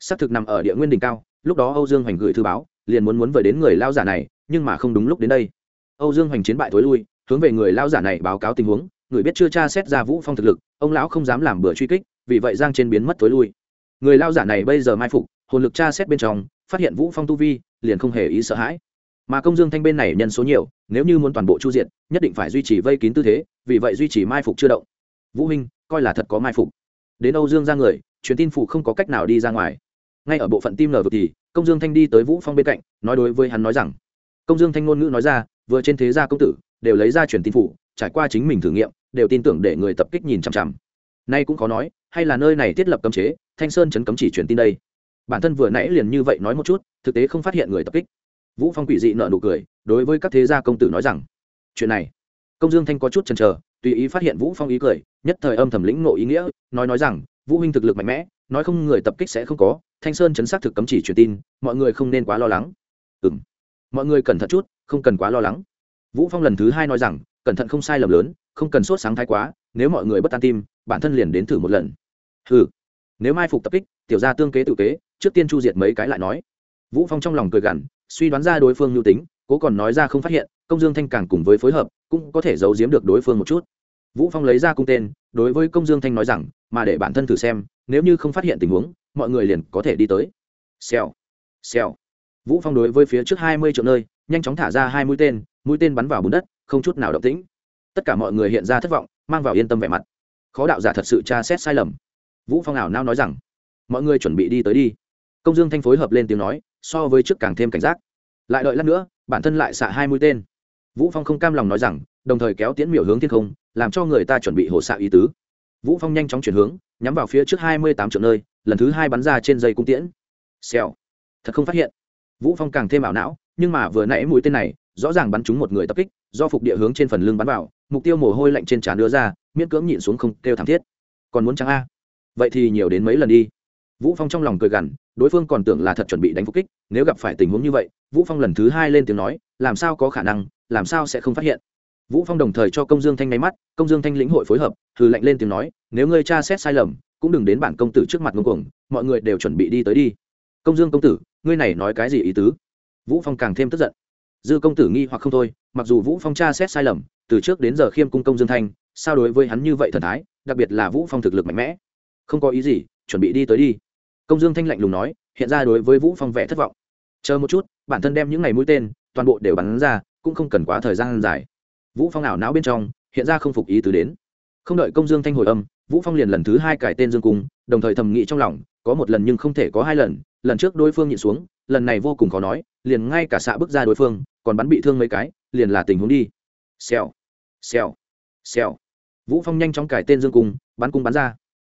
xác thực nằm ở địa nguyên đỉnh cao, lúc đó âu dương hoành gửi thư báo, liền muốn muốn về đến người lao giả này, nhưng mà không đúng lúc đến đây. Âu dương hoành chiến bại thối lui, hướng về người lao giả này báo cáo tình huống, người biết chưa tra xét ra vũ phong thực lực, ông lão không dám làm bữa truy kích, vì vậy giang trên biến mất thối lui. Người lao giả này bây giờ mai phục, hồn lực tra xét bên trong, phát hiện vũ phong tu vi, liền không hề ý sợ hãi mà công dương thanh bên này nhân số nhiều, nếu như muốn toàn bộ chu diện nhất định phải duy trì vây kín tư thế, vì vậy duy trì mai phục chưa động. Vũ huynh coi là thật có mai phục. Đến âu dương ra người, truyền tin phụ không có cách nào đi ra ngoài. Ngay ở bộ phận tim nở vực thì công dương thanh đi tới vũ phong bên cạnh, nói đối với hắn nói rằng, công dương thanh ngôn ngữ nói ra, vừa trên thế gia công tử, đều lấy ra truyền tin phụ trải qua chính mình thử nghiệm, đều tin tưởng để người tập kích nhìn chằm chằm. Nay cũng khó nói, hay là nơi này thiết lập cấm chế, thanh sơn chấn cấm chỉ truyền tin đây. Bản thân vừa nãy liền như vậy nói một chút, thực tế không phát hiện người tập kích vũ phong quỷ dị nợ nụ cười, đối với các thế gia công tử nói rằng, chuyện này. Công dương thanh có chút chần chờ, tùy ý phát hiện vũ phong ý cười, nhất thời âm thầm lĩnh ngộ ý nghĩa, nói nói rằng, vũ huynh thực lực mạnh mẽ, nói không người tập kích sẽ không có, thanh sơn chấn xác thực cấm chỉ truyền tin, mọi người không nên quá lo lắng. Ừm, mọi người cẩn thận chút, không cần quá lo lắng. Vũ phong lần thứ hai nói rằng, cẩn thận không sai lầm lớn, không cần sốt sáng thái quá, nếu mọi người bất an tim, bản thân liền đến thử một lần. Hừ, nếu mai phục tập kích, tiểu gia tương kế tự kế, trước tiên chu diệt mấy cái lại nói. Vũ phong trong lòng cười gằn suy đoán ra đối phương nhu tính, cố còn nói ra không phát hiện, công dương thanh càng cùng với phối hợp, cũng có thể giấu giếm được đối phương một chút. Vũ phong lấy ra cung tên, đối với công dương thanh nói rằng, mà để bản thân thử xem, nếu như không phát hiện tình huống, mọi người liền có thể đi tới. Xèo xèo. Vũ phong đối với phía trước hai mươi triệu nơi, nhanh chóng thả ra hai mũi tên mũi tên bắn vào bùn đất, không chút nào động tĩnh. Tất cả mọi người hiện ra thất vọng, mang vào yên tâm vẻ mặt. Khó đạo giả thật sự tra xét sai lầm. Vũ phong ảo nao nói rằng, mọi người chuẩn bị đi tới đi. Công dương thanh phối hợp lên tiếng nói so với trước càng thêm cảnh giác. Lại đợi lát nữa, bản thân lại xạ hai mũi tên. Vũ phong không cam lòng nói rằng, đồng thời kéo tiễn miểu hướng thiên không, làm cho người ta chuẩn bị hồ xạ ý tứ. Vũ phong nhanh chóng chuyển hướng, nhắm vào phía trước hai mươi tám triệu nơi, lần thứ hai bắn ra trên dây cung tiễn. Xèo. Thật không phát hiện. Vũ phong càng thêm ảo não, nhưng mà vừa nãy mũi tên này, rõ ràng bắn trúng một người tập kích, do phục địa hướng trên phần lưng bắn vào, mục tiêu mồ hôi lạnh trên trán đưa ra, miễn cưỡng nhịn xuống không kêu thảm thiết. Còn muốn trắng a. Vậy thì nhiều đến mấy lần đi vũ phong trong lòng cười gằn, đối phương còn tưởng là thật chuẩn bị đánh phục kích, nếu gặp phải tình huống như vậy, vũ phong lần thứ hai lên tiếng nói, làm sao có khả năng, làm sao sẽ không phát hiện. Vũ phong đồng thời cho công dương thanh nháy mắt, công dương thanh lĩnh hội phối hợp thử lệnh lên tiếng nói, nếu ngươi tra xét sai lầm, cũng đừng đến bản công tử trước mặt ngông cuồng, mọi người đều chuẩn bị đi tới đi. Công dương công tử, ngươi này nói cái gì ý tứ? Vũ phong càng thêm tức giận. Dư công tử nghi hoặc không thôi, mặc dù vũ phong tra xét sai lầm, từ trước đến giờ khiêm cung công dương thanh, sao đối với hắn như vậy thần thái, đặc biệt là vũ phong thực lực mạnh mẽ. Không có ý gì chuẩn bị đi tới đi. Công dương thanh lạnh lùng nói, hiện ra đối với vũ phong vẻ thất vọng. Chờ một chút, bản thân đem những ngày mũi tên, toàn bộ đều bắn ra, cũng không cần quá thời gian dài. Vũ phong ảo não bên trong, hiện ra không phục ý tứ đến. Không đợi công dương thanh hồi âm, vũ phong liền lần thứ hai cải tên dương cung, đồng thời thầm nghĩ trong lòng, có một lần nhưng không thể có hai lần lần trước đối phương nhịn xuống, lần này vô cùng khó nói, liền ngay cả xạ bước ra đối phương, còn bắn bị thương mấy cái, liền là tình huống đi. Xèo xèo xèo. Vũ phong nhanh chóng cải tên dương cung, bắn cung bắn ra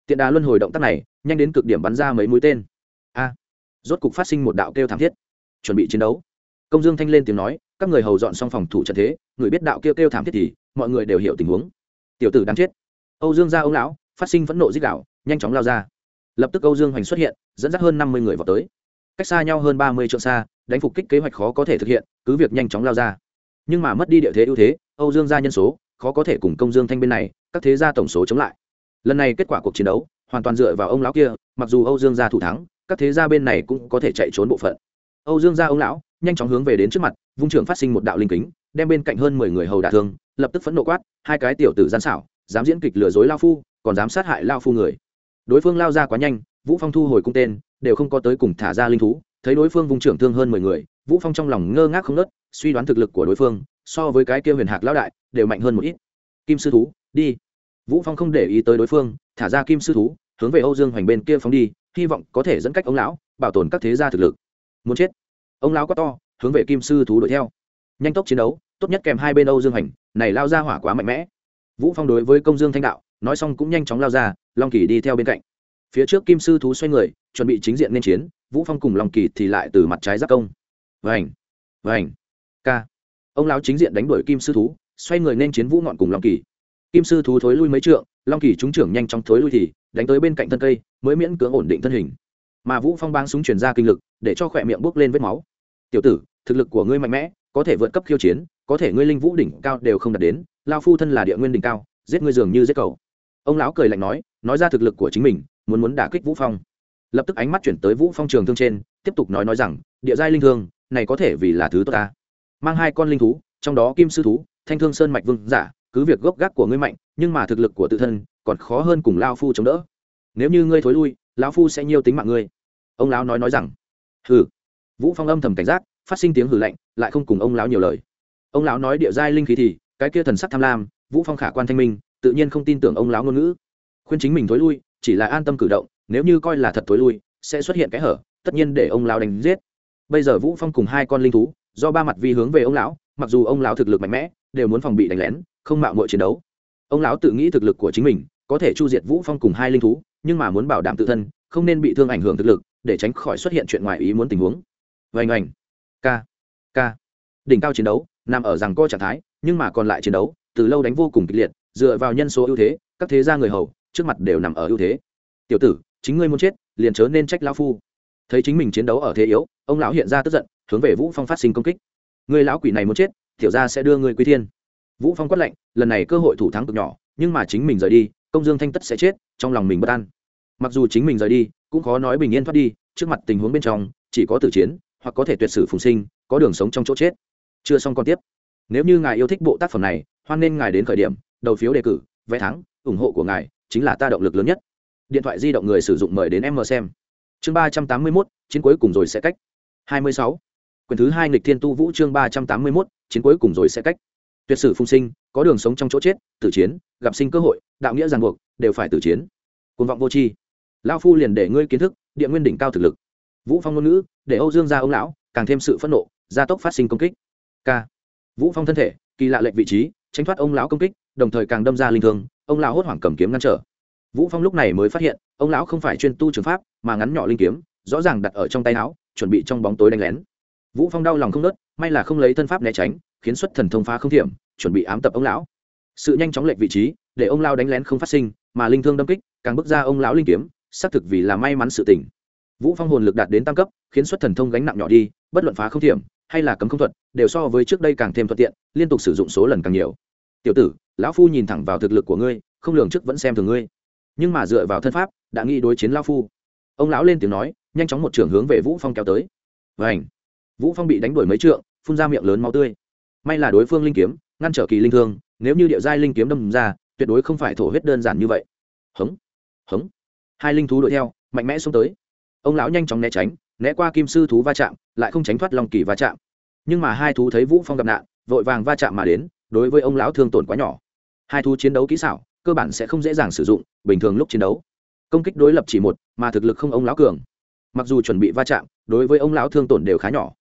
tiện đà luân hồi động tác này, nhanh đến cực điểm bắn ra mấy mũi tên. A, rốt cục phát sinh một đạo kêu thảm thiết. Chuẩn bị chiến đấu. Công dương thanh lên tiếng nói, các người hầu dọn xong phòng thủ trận thế, người biết đạo kêu kêu thảm thiết thì mọi người đều hiểu tình huống. Tiểu tử đáng chết. Âu dương ra ông lão, phát sinh phẫn nộ dích đạo, nhanh chóng lao ra. Lập tức âu dương hoành xuất hiện, dẫn dắt hơn năm mươi người vào tới. Cách xa nhau hơn ba mươi trượng xa, đánh phục kích kế hoạch khó có thể thực hiện, cứ việc nhanh chóng lao ra. Nhưng mà mất đi địa thế ưu thế, âu dương ra nhân số, khó có thể cùng công dương thanh bên này, các thế gia tổng số chống lại lần này kết quả cuộc chiến đấu, hoàn toàn dựa vào ông lão kia, mặc dù âu dương gia thủ thắng, các thế gia bên này cũng có thể chạy trốn bộ phận. Âu dương gia ông lão nhanh chóng hướng về đến trước mặt, vung trưởng phát sinh một đạo linh kính, đem bên cạnh hơn mười người hầu đả thương, lập tức phẫn nộ quát, hai cái tiểu tử gian xảo, dám diễn kịch lừa dối lao phu, còn dám sát hại lao phu người. Đối phương lao ra quá nhanh, vũ phong thu hồi cung tên, đều không có tới cùng thả ra linh thú, thấy đối phương vung trưởng thương hơn mười người, vũ phong trong lòng ngơ ngác không nớt suy đoán thực lực của đối phương, so với cái kia huyền hạc lão đại, đều mạnh hơn một ít. Kim sư thú, đi vũ phong không để ý tới đối phương, thả ra kim sư thú, hướng về âu dương hoành bên kia phóng đi, hy vọng có thể dẫn cách ông lão, bảo tồn các thế gia thực lực. Muốn chết. Ông lão quá to, hướng về kim sư thú đuổi theo. Nhanh tốc chiến đấu, tốt nhất kèm hai bên âu dương hoành, này lao ra hỏa quá mạnh mẽ. Vũ phong đối với công dương thanh đạo, nói xong cũng nhanh chóng lao ra, long kỳ đi theo bên cạnh. Phía trước kim sư thú xoay người, chuẩn bị chính diện nên chiến, vũ phong cùng long kỳ thì lại từ mặt trái giáp công. Vành vành, ca. Ông lão chính diện đánh đuổi kim sư thú, xoay người nên chiến vũ ngọn cùng long kỳ kim sư thú thối lui mấy trượng, long kỳ trúng trưởng nhanh chóng thối lui thì, đánh tới bên cạnh thân cây, mới miễn cưỡng ổn định thân hình. Mà vũ phong bang súng chuyển ra kinh lực, để cho khỏe miệng bốc lên vết máu. Tiểu tử, thực lực của ngươi mạnh mẽ, có thể vượt cấp khiêu chiến, có thể ngươi linh vũ đỉnh cao đều không đạt đến lao phu thân là địa nguyên đỉnh cao, giết ngươi dường như giết cầu ông lão cười lạnh nói nói ra thực lực của chính mình, muốn muốn đả kích vũ phong. Lập tức ánh mắt chuyển tới vũ phong trường thương trên, tiếp tục nói nói rằng, địa giai linh thương, này có thể vì là thứ tốt ta. Mang hai con linh thú, trong đó kim sư thú, thanh thương sơn mạch vương giả cứ việc gốc gác của ngươi mạnh, nhưng mà thực lực của tự thân còn khó hơn cùng lao phu chống đỡ. Nếu như ngươi thối lui lão phu sẽ nhiêu tính mạng ngươi. Ông lão nói nói rằng. Hừ. Vũ phong âm thầm cảnh giác, phát sinh tiếng hừ lạnh, lại không cùng ông lão nhiều lời. Ông lão nói địa giai linh khí thì, cái kia thần sắc tham lam, vũ phong khả quan thanh minh, tự nhiên không tin tưởng ông lão ngôn ngữ. Khuyên chính mình thối lui, chỉ là an tâm cử động, nếu như coi là thật thối lui, sẽ xuất hiện cái hở, tất nhiên để ông lão đánh giết. Bây giờ vũ phong cùng hai con linh thú, do ba mặt vi hướng về ông lão, mặc dù ông lão thực lực mạnh mẽ, đều muốn phòng bị đánh lén không mạo muội chiến đấu. Ông lão tự nghĩ thực lực của chính mình, có thể chu diệt vũ phong cùng hai linh thú, nhưng mà muốn bảo đảm tự thân, không nên bị thương ảnh hưởng thực lực, để tránh khỏi xuất hiện chuyện ngoài ý muốn tình huống. Vành ảnh k k đỉnh cao chiến đấu, nằm ở rằng co trạng thái, nhưng mà còn lại chiến đấu, từ lâu đánh vô cùng kịch liệt, dựa vào nhân số ưu thế, các thế gia người hầu, trước mặt đều nằm ở ưu thế. Tiểu tử, chính ngươi muốn chết, liền chớ nên trách lão phu. Thấy chính mình chiến đấu ở thế yếu, ông lão hiện ra tức giận, hướng về vũ phong phát sinh công kích. Người lão quỷ này muốn chết, tiểu gia sẽ đưa người quy thiên vũ phong quát lệnh lần này cơ hội thủ thắng cực nhỏ, nhưng mà chính mình rời đi, công dương thanh tất sẽ chết, trong lòng mình bất an. Mặc dù chính mình rời đi, cũng khó nói bình yên thoát đi, trước mặt tình huống bên trong, chỉ có tử chiến, hoặc có thể tuyệt sử phùng sinh, có đường sống trong chỗ chết. Chưa xong còn tiếp. Nếu như ngài yêu thích bộ tác phẩm này, hoan nên ngài đến khởi điểm, đầu phiếu đề cử, vé thắng, ủng hộ của ngài, chính là ta động lực lớn nhất. Điện thoại di động người sử dụng mời đến em mờ xem. Chương ba trăm tám mươi mốt, chiến cuối cùng rồi sẽ cách. Hai mươi sáu. Quyển thứ hai nghịch thiên tu vũ chương ba trăm tám mươi mốt, chiến cuối cùng rồi sẽ cách tuyệt sử phung sinh, có đường sống trong chỗ chết, tử chiến, gặp sinh cơ hội, đạo nghĩa ràng buộc, đều phải tử chiến. Côn vọng vô tri. Lao phu liền để ngươi kiến thức, địa nguyên đỉnh cao thực lực. Vũ phong ngôn ngữ, để âu dương ra ông lão, càng thêm sự phẫn nộ, gia tốc phát sinh công kích. K vũ phong thân thể, kỳ lạ lệnh vị trí, tránh thoát ông lão công kích, đồng thời càng đâm ra linh thương, ông lão hốt hoảng cầm kiếm ngăn trở. Vũ phong lúc này mới phát hiện, ông lão không phải chuyên tu trường pháp, mà ngắn nhỏ linh kiếm, rõ ràng đặt ở trong tay áo, chuẩn bị trong bóng tối đánh lén. Vũ phong đau lòng không nớt, may là không lấy thân pháp né tránh khiến xuất thần thông phá không thiểm, chuẩn bị ám tập ông lão. Sự nhanh chóng lệch vị trí, để ông lao đánh lén không phát sinh, mà linh thương đâm kích, càng bước ra ông lão linh kiếm, xác thực vì là may mắn sự tình. Vũ phong hồn lực đạt đến tam cấp, khiến xuất thần thông gánh nặng nhỏ đi, bất luận phá không thiểm, hay là cấm không thuật, đều so với trước đây càng thêm thuận tiện, liên tục sử dụng số lần càng nhiều. Tiểu tử, lão phu nhìn thẳng vào thực lực của ngươi, không lường trước vẫn xem thường ngươi. Nhưng mà dựa vào thân pháp, đã nghĩ đối chiến lão phu. Ông lão lên tiếng nói, nhanh chóng một trường hướng về vũ phong kéo tới. Vảnh vũ phong bị đánh đuổi mấy trượng, phun ra miệng lớn máu tươi may là đối phương linh kiếm, ngăn trở kỳ linh thương, nếu như địa giai linh kiếm đâm ra, tuyệt đối không phải thổ huyết đơn giản như vậy. Hống hống. Hai linh thú đuổi theo, mạnh mẽ xuống tới. Ông lão nhanh chóng né tránh, né qua kim sư thú va chạm, lại không tránh thoát lòng kỳ va chạm. Nhưng mà hai thú thấy vũ phong gặp nạn, vội vàng va chạm mà đến, đối với ông lão thương tổn quá nhỏ. Hai thú chiến đấu kỹ xảo, cơ bản sẽ không dễ dàng sử dụng, bình thường lúc chiến đấu. Công kích đối lập chỉ một, mà thực lực không ông lão cường. Mặc dù chuẩn bị va chạm, đối với ông lão thương tổn đều khá nhỏ.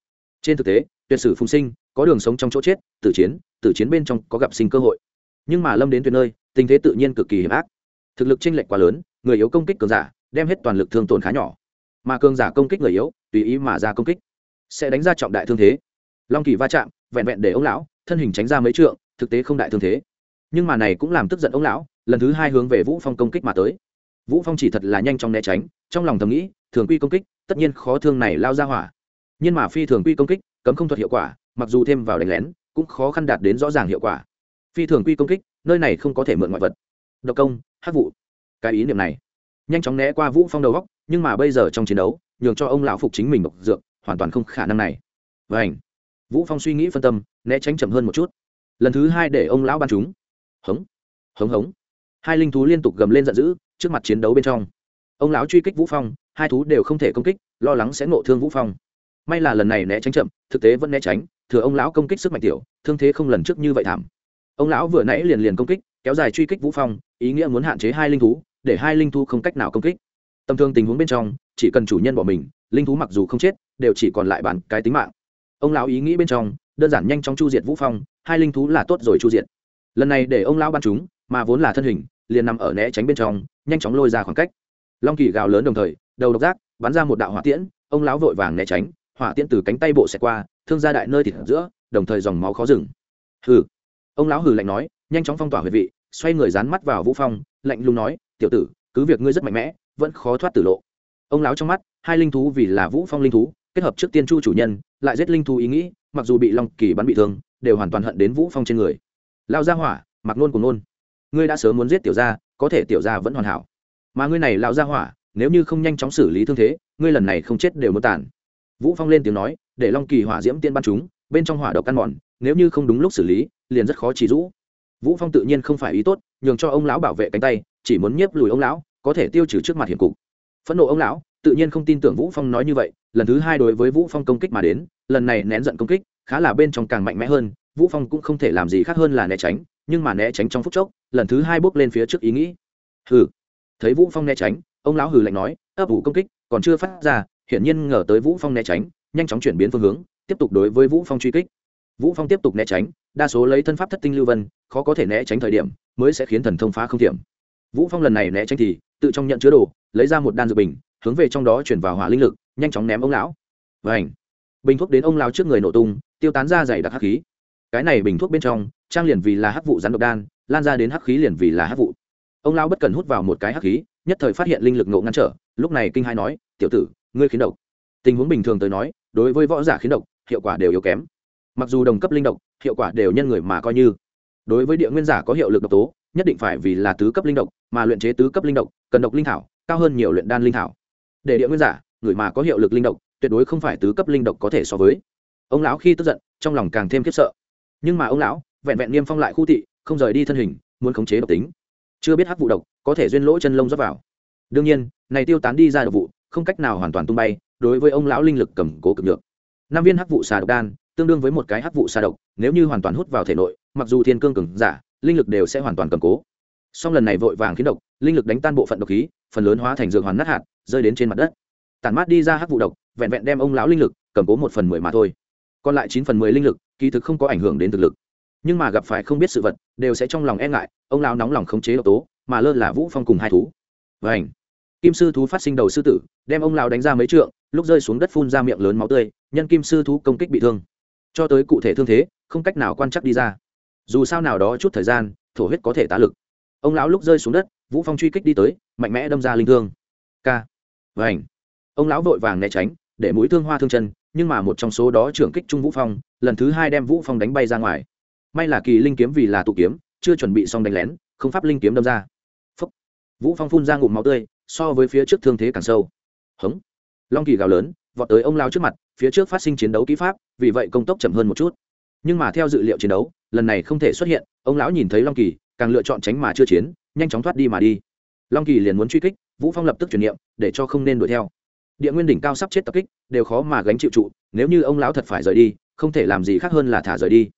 Trên thực tế, tuyệt sử phùng sinh có đường sống trong chỗ chết, tử chiến tử chiến bên trong có gặp sinh cơ hội. Nhưng mà lâm đến tuyệt nơi, tình thế tự nhiên cực kỳ hiểm ác. Thực lực chênh lệch quá lớn, người yếu công kích cường giả, đem hết toàn lực thương tổn khá nhỏ. Mà cường giả công kích người yếu, tùy ý mà ra công kích, sẽ đánh ra trọng đại thương thế. Long kỳ va chạm, vẹn vẹn để ông lão, thân hình tránh ra mấy trượng, thực tế không đại thương thế. Nhưng mà này cũng làm tức giận ông lão, lần thứ hai hướng về vũ phong công kích mà tới. Vũ phong chỉ thật là nhanh chóng né tránh, trong lòng thầm nghĩ, thường quy công kích, tất nhiên khó thương này lao ra hỏa. Nhưng mà phi thường quy công kích, cấm không thuật hiệu quả mặc dù thêm vào đánh lén, cũng khó khăn đạt đến rõ ràng hiệu quả. Phi thường quy công kích, nơi này không có thể mượn ngoại vật. Độc công hát vụ cái ý niệm này, nhanh chóng né qua vũ phong đầu góc, nhưng mà bây giờ trong chiến đấu, nhường cho ông lão phục chính mình độc dược, hoàn toàn không khả năng này. Vảnh vũ phong suy nghĩ phân tâm, né tránh chậm hơn một chút. Lần thứ hai để ông lão ban chúng. Hống hống hống. Hai linh thú liên tục gầm lên giận dữ, trước mặt chiến đấu bên trong. Ông lão truy kích vũ phong, hai thú đều không thể công kích, lo lắng sẽ ngộ thương vũ phong. May là lần này né tránh chậm, thực tế vẫn né tránh thừa ông lão công kích sức mạnh tiểu, thương thế không lần trước như vậy thảm. Ông lão vừa nãy liền liền công kích, kéo dài truy kích vũ phong, ý nghĩa muốn hạn chế hai linh thú, để hai linh thú không cách nào công kích. Tầm thường tình huống bên trong, chỉ cần chủ nhân bỏ mình, linh thú mặc dù không chết, đều chỉ còn lại bản cái tính mạng. Ông lão ý nghĩ bên trong, đơn giản nhanh chóng chu diệt vũ phong, hai linh thú là tốt rồi chu diệt. Lần này để ông lão ban chúng, mà vốn là thân hình, liền nằm ở né tránh bên trong, nhanh chóng lôi ra khoảng cách. Long kỳ gào lớn đồng thời, đầu độc giác, bắn ra một đạo hỏa tiễn, ông lão vội vàng né tránh, hỏa tiễn từ cánh tay bộ xẹt qua thương gia đại nơi thịt giữa, đồng thời dòng máu khó dừng. Hừ. Ông lão hừ lạnh nói, nhanh chóng phong tỏa huyệt vị, xoay người dán mắt vào vũ phong, lạnh lùng nói, tiểu tử, cứ việc ngươi rất mạnh mẽ, vẫn khó thoát tử lộ. Ông lão trong mắt, hai linh thú vì là vũ phong linh thú, kết hợp trước tiên chu chủ nhân, lại giết linh thú ý nghĩ, mặc dù bị long kỳ bắn bị thương, đều hoàn toàn hận đến vũ phong trên người. Lao ra hỏa, mặc nôn cùng nôn. Ngươi đã sớm muốn giết tiểu gia, có thể tiểu gia vẫn hoàn hảo. Mà ngươi này lao gia hỏa, nếu như không nhanh chóng xử lý thương thế, ngươi lần này không chết đều muốn tàn vũ phong lên tiếng nói, để long kỳ hỏa diễm tiên ban chúng, bên trong hỏa độc căn mòn, nếu như không đúng lúc xử lý, liền rất khó chỉ rũ. Vũ phong tự nhiên không phải ý tốt, nhường cho ông lão bảo vệ cánh tay, chỉ muốn nhiếp lùi ông lão, có thể tiêu trừ trước mặt hiểm cục. Phẫn nộ ông lão, tự nhiên không tin tưởng vũ phong nói như vậy, lần thứ hai đối với vũ phong công kích mà đến, lần này nén giận công kích, khá là bên trong càng mạnh mẽ hơn, vũ phong cũng không thể làm gì khác hơn là né tránh, nhưng mà né tránh trong phút chốc, lần thứ hai bước lên phía trước ý nghĩ. Hừ. Thấy vũ phong né tránh, ông lão hừ lạnh nói, ấp ủ công kích, còn chưa phát ra hiển nhiên ngờ tới vũ phong né tránh, nhanh chóng chuyển biến phương hướng, tiếp tục đối với vũ phong truy kích. Vũ phong tiếp tục né tránh, đa số lấy thân pháp thất tinh lưu vân, khó có thể né tránh thời điểm, mới sẽ khiến thần thông phá không thiểm. Vũ phong lần này né tránh thì, tự trong nhận chứa đồ, lấy ra một đan dược bình, hướng về trong đó chuyển vào hỏa linh lực, nhanh chóng ném ông lão. Vảnh bình thuốc đến ông lão trước người nổ tung, tiêu tán ra dày đặc hắc khí. Cái này bình thuốc bên trong, trang liền vì là hắc vụ rắn độc đan, lan ra đến hắc khí liền vì là hắc vụ. Ông lão bất cần hút vào một cái hắc khí, nhất thời phát hiện linh lực ngộ ngăn trở, lúc này kinh hai nói, tiểu tử ngươi khiến độc. Tình huống bình thường tới nói, đối với võ giả khiến độc, hiệu quả đều yếu kém. Mặc dù đồng cấp linh độc, hiệu quả đều nhân người mà coi như. Đối với địa nguyên giả có hiệu lực độc tố, nhất định phải vì là tứ cấp linh độc, mà luyện chế tứ cấp linh độc, cần độc linh thảo, cao hơn nhiều luyện đan linh thảo. Để địa nguyên giả, người mà có hiệu lực linh độc, tuyệt đối không phải tứ cấp linh độc có thể so với. Ông lão khi tức giận, trong lòng càng thêm khiếp sợ. Nhưng mà ông lão, vẹn vẹn niêm phong lại khu thị, không rời đi thân hình, muốn khống chế độc tính. Chưa biết hắc vụ độc có thể duyên lỗ chân lông rót vào. Đương nhiên, này tiêu tán đi ra độc vụ không cách nào hoàn toàn tung bay, đối với ông lão linh lực cầm cố cực được năm viên hắc vụ xà độc đan, tương đương với một cái hắc vụ xà độc, nếu như hoàn toàn hút vào thể nội, mặc dù thiên cương cường giả, linh lực đều sẽ hoàn toàn cầm cố. Song lần này vội vàng khiến độc, linh lực đánh tan bộ phận độc khí, phần lớn hóa thành dược hoàn nát hạt, rơi đến trên mặt đất. Tản mát đi ra hắc vụ độc, vẹn vẹn đem ông lão linh lực cầm cố một phần mười mà thôi. Còn lại chín phần mười linh lực, kỳ thực không có ảnh hưởng đến thực lực. Nhưng mà gặp phải không biết sự vật, đều sẽ trong lòng e ngại, ông lão nóng lòng khống chế độc tố, mà lơ là vũ phong cùng hai thú. Và ảnh kim sư thú phát sinh đầu sư tử, đem ông lão đánh ra mấy trượng, lúc rơi xuống đất phun ra miệng lớn máu tươi, nhân kim sư thú công kích bị thương. Cho tới cụ thể thương thế, không cách nào quan chắc đi ra. Dù sao nào đó chút thời gian, thổ huyết có thể tá lực. Ông lão lúc rơi xuống đất, vũ phong truy kích đi tới, mạnh mẽ đâm ra linh thương. K vảnh ông lão vội vàng né tránh, để mũi thương hoa thương chân, nhưng mà một trong số đó trưởng kích trung vũ phong, lần thứ hai đem vũ phong đánh bay ra ngoài. May là kỳ linh kiếm vì là tụ kiếm, chưa chuẩn bị xong đánh lén, không pháp linh kiếm đâm ra. Phúc. vũ phong phun ra ngụm máu tươi so với phía trước thương thế càng sâu. Hống. Long kỳ gào lớn, vọt tới ông lao trước mặt, phía trước phát sinh chiến đấu kỹ pháp, vì vậy công tốc chậm hơn một chút. Nhưng mà theo dự liệu chiến đấu, lần này không thể xuất hiện, ông lão nhìn thấy long kỳ, càng lựa chọn tránh mà chưa chiến, nhanh chóng thoát đi mà đi. Long kỳ liền muốn truy kích, vũ phong lập tức chuyển niệm, để cho không nên đuổi theo. Địa nguyên đỉnh cao sắp chết tập kích, đều khó mà gánh chịu trụ, nếu như ông lão thật phải rời đi, không thể làm gì khác hơn là thả rời đi.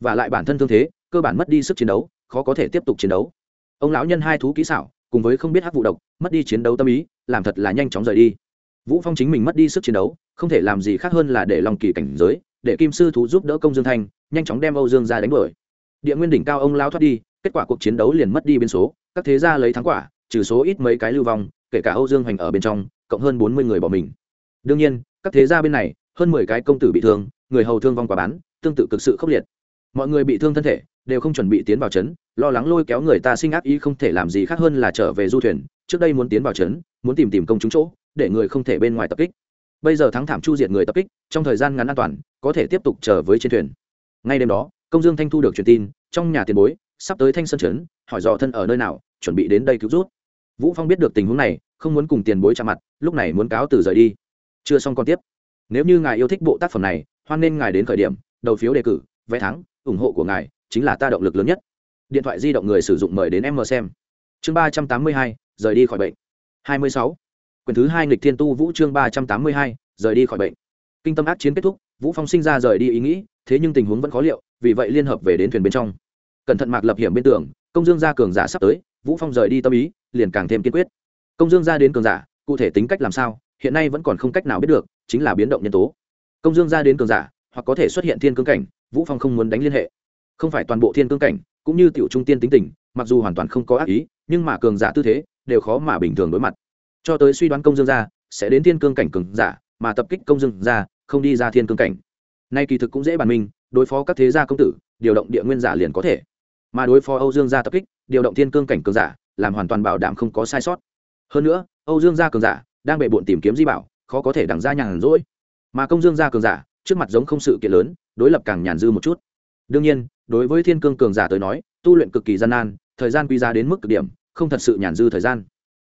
Và lại bản thân thương thế, cơ bản mất đi sức chiến đấu, khó có thể tiếp tục chiến đấu. Ông lão nhân hai thú kỹ xảo cùng với không biết hắc vụ độc, mất đi chiến đấu tâm ý, làm thật là nhanh chóng rời đi. Vũ phong chính mình mất đi sức chiến đấu, không thể làm gì khác hơn là để lòng kỳ cảnh giới, để kim sư thú giúp đỡ công dương thanh, nhanh chóng đem âu dương ra đánh đuổi. Địa nguyên đỉnh cao ông lao thoát đi, kết quả cuộc chiến đấu liền mất đi biên số, các thế gia lấy thắng quả, trừ số ít mấy cái lưu vong, kể cả âu dương hoành ở bên trong, cộng hơn bốn mươi người bỏ mình. Đương nhiên, các thế gia bên này, hơn mười cái công tử bị thương, người hầu thương vong quả bán tương tự cực sự khốc liệt. Mọi người bị thương thân thể đều không chuẩn bị tiến vào trấn, lo lắng lôi kéo người ta sinh ác ý không thể làm gì khác hơn là trở về du thuyền, trước đây muốn tiến vào trấn, muốn tìm tìm công chúng chỗ, để người không thể bên ngoài tập kích. Bây giờ thắng thảm chu diệt người tập kích, trong thời gian ngắn an toàn, có thể tiếp tục trở với trên thuyền. Ngay đêm đó, công dương thanh thu được truyền tin, trong nhà tiền bối, sắp tới thanh sơn trấn, hỏi dò thân ở nơi nào, chuẩn bị đến đây cứu rút. Vũ phong biết được tình huống này, không muốn cùng tiền bối chạm mặt, lúc này muốn cáo từ rời đi. Chưa xong còn tiếp. Nếu như ngài yêu thích bộ tác phẩm này, hoan nên ngài đến khởi điểm, đầu phiếu đề cử, vé thắng, ủng hộ của ngài chính là ta động lực lớn nhất. Điện thoại di động người sử dụng mời đến em mờ xem. Chương ba trăm tám mươi hai, rời đi khỏi bệnh. hai mươi sáu. Quyển thứ hai nghịch thiên tu vũ chương ba trăm tám mươi hai, rời đi khỏi bệnh. Kinh tâm ác chiến kết thúc, vũ phong sinh ra rời đi ý nghĩ, thế nhưng tình huống vẫn khó liệu, vì vậy liên hợp về đến thuyền bên trong. Cẩn thận mạc lập hiểm bên tường, công dương gia cường giả sắp tới, vũ phong rời đi tâm ý, liền càng thêm kiên quyết. Công dương gia đến cường giả, cụ thể tính cách làm sao, hiện nay vẫn còn không cách nào biết được, chính là biến động nhân tố. Công dương gia đến cường giả, hoặc có thể xuất hiện thiên cương cảnh, vũ phong không muốn đánh liên hệ không phải toàn bộ thiên cương cảnh, cũng như tiểu trung tiên tính tình, mặc dù hoàn toàn không có ác ý, nhưng mà cường giả tư thế, đều khó mà bình thường đối mặt. Cho tới suy đoán công dương gia, sẽ đến thiên cương cảnh cường giả, mà tập kích công dương gia, không đi ra thiên cương cảnh. Nay kỳ thực cũng dễ bàn minh, đối phó các thế gia công tử, điều động địa nguyên giả liền có thể. Mà đối phó âu dương gia tập kích, điều động thiên cương cảnh cường giả, làm hoàn toàn bảo đảm không có sai sót. Hơn nữa, âu dương gia cường giả, đang bệ bộn tìm kiếm di bảo, khó có thể đằng ra nhàn rỗi. Mà công dương gia cường giả, trước mặt giống không sự kiện lớn, đối lập càng nhàn dư một chút đương nhiên, đối với thiên cương cường giả tới nói, tu luyện cực kỳ gian nan, thời gian quy ra đến mức cực điểm, không thật sự nhàn dư thời gian.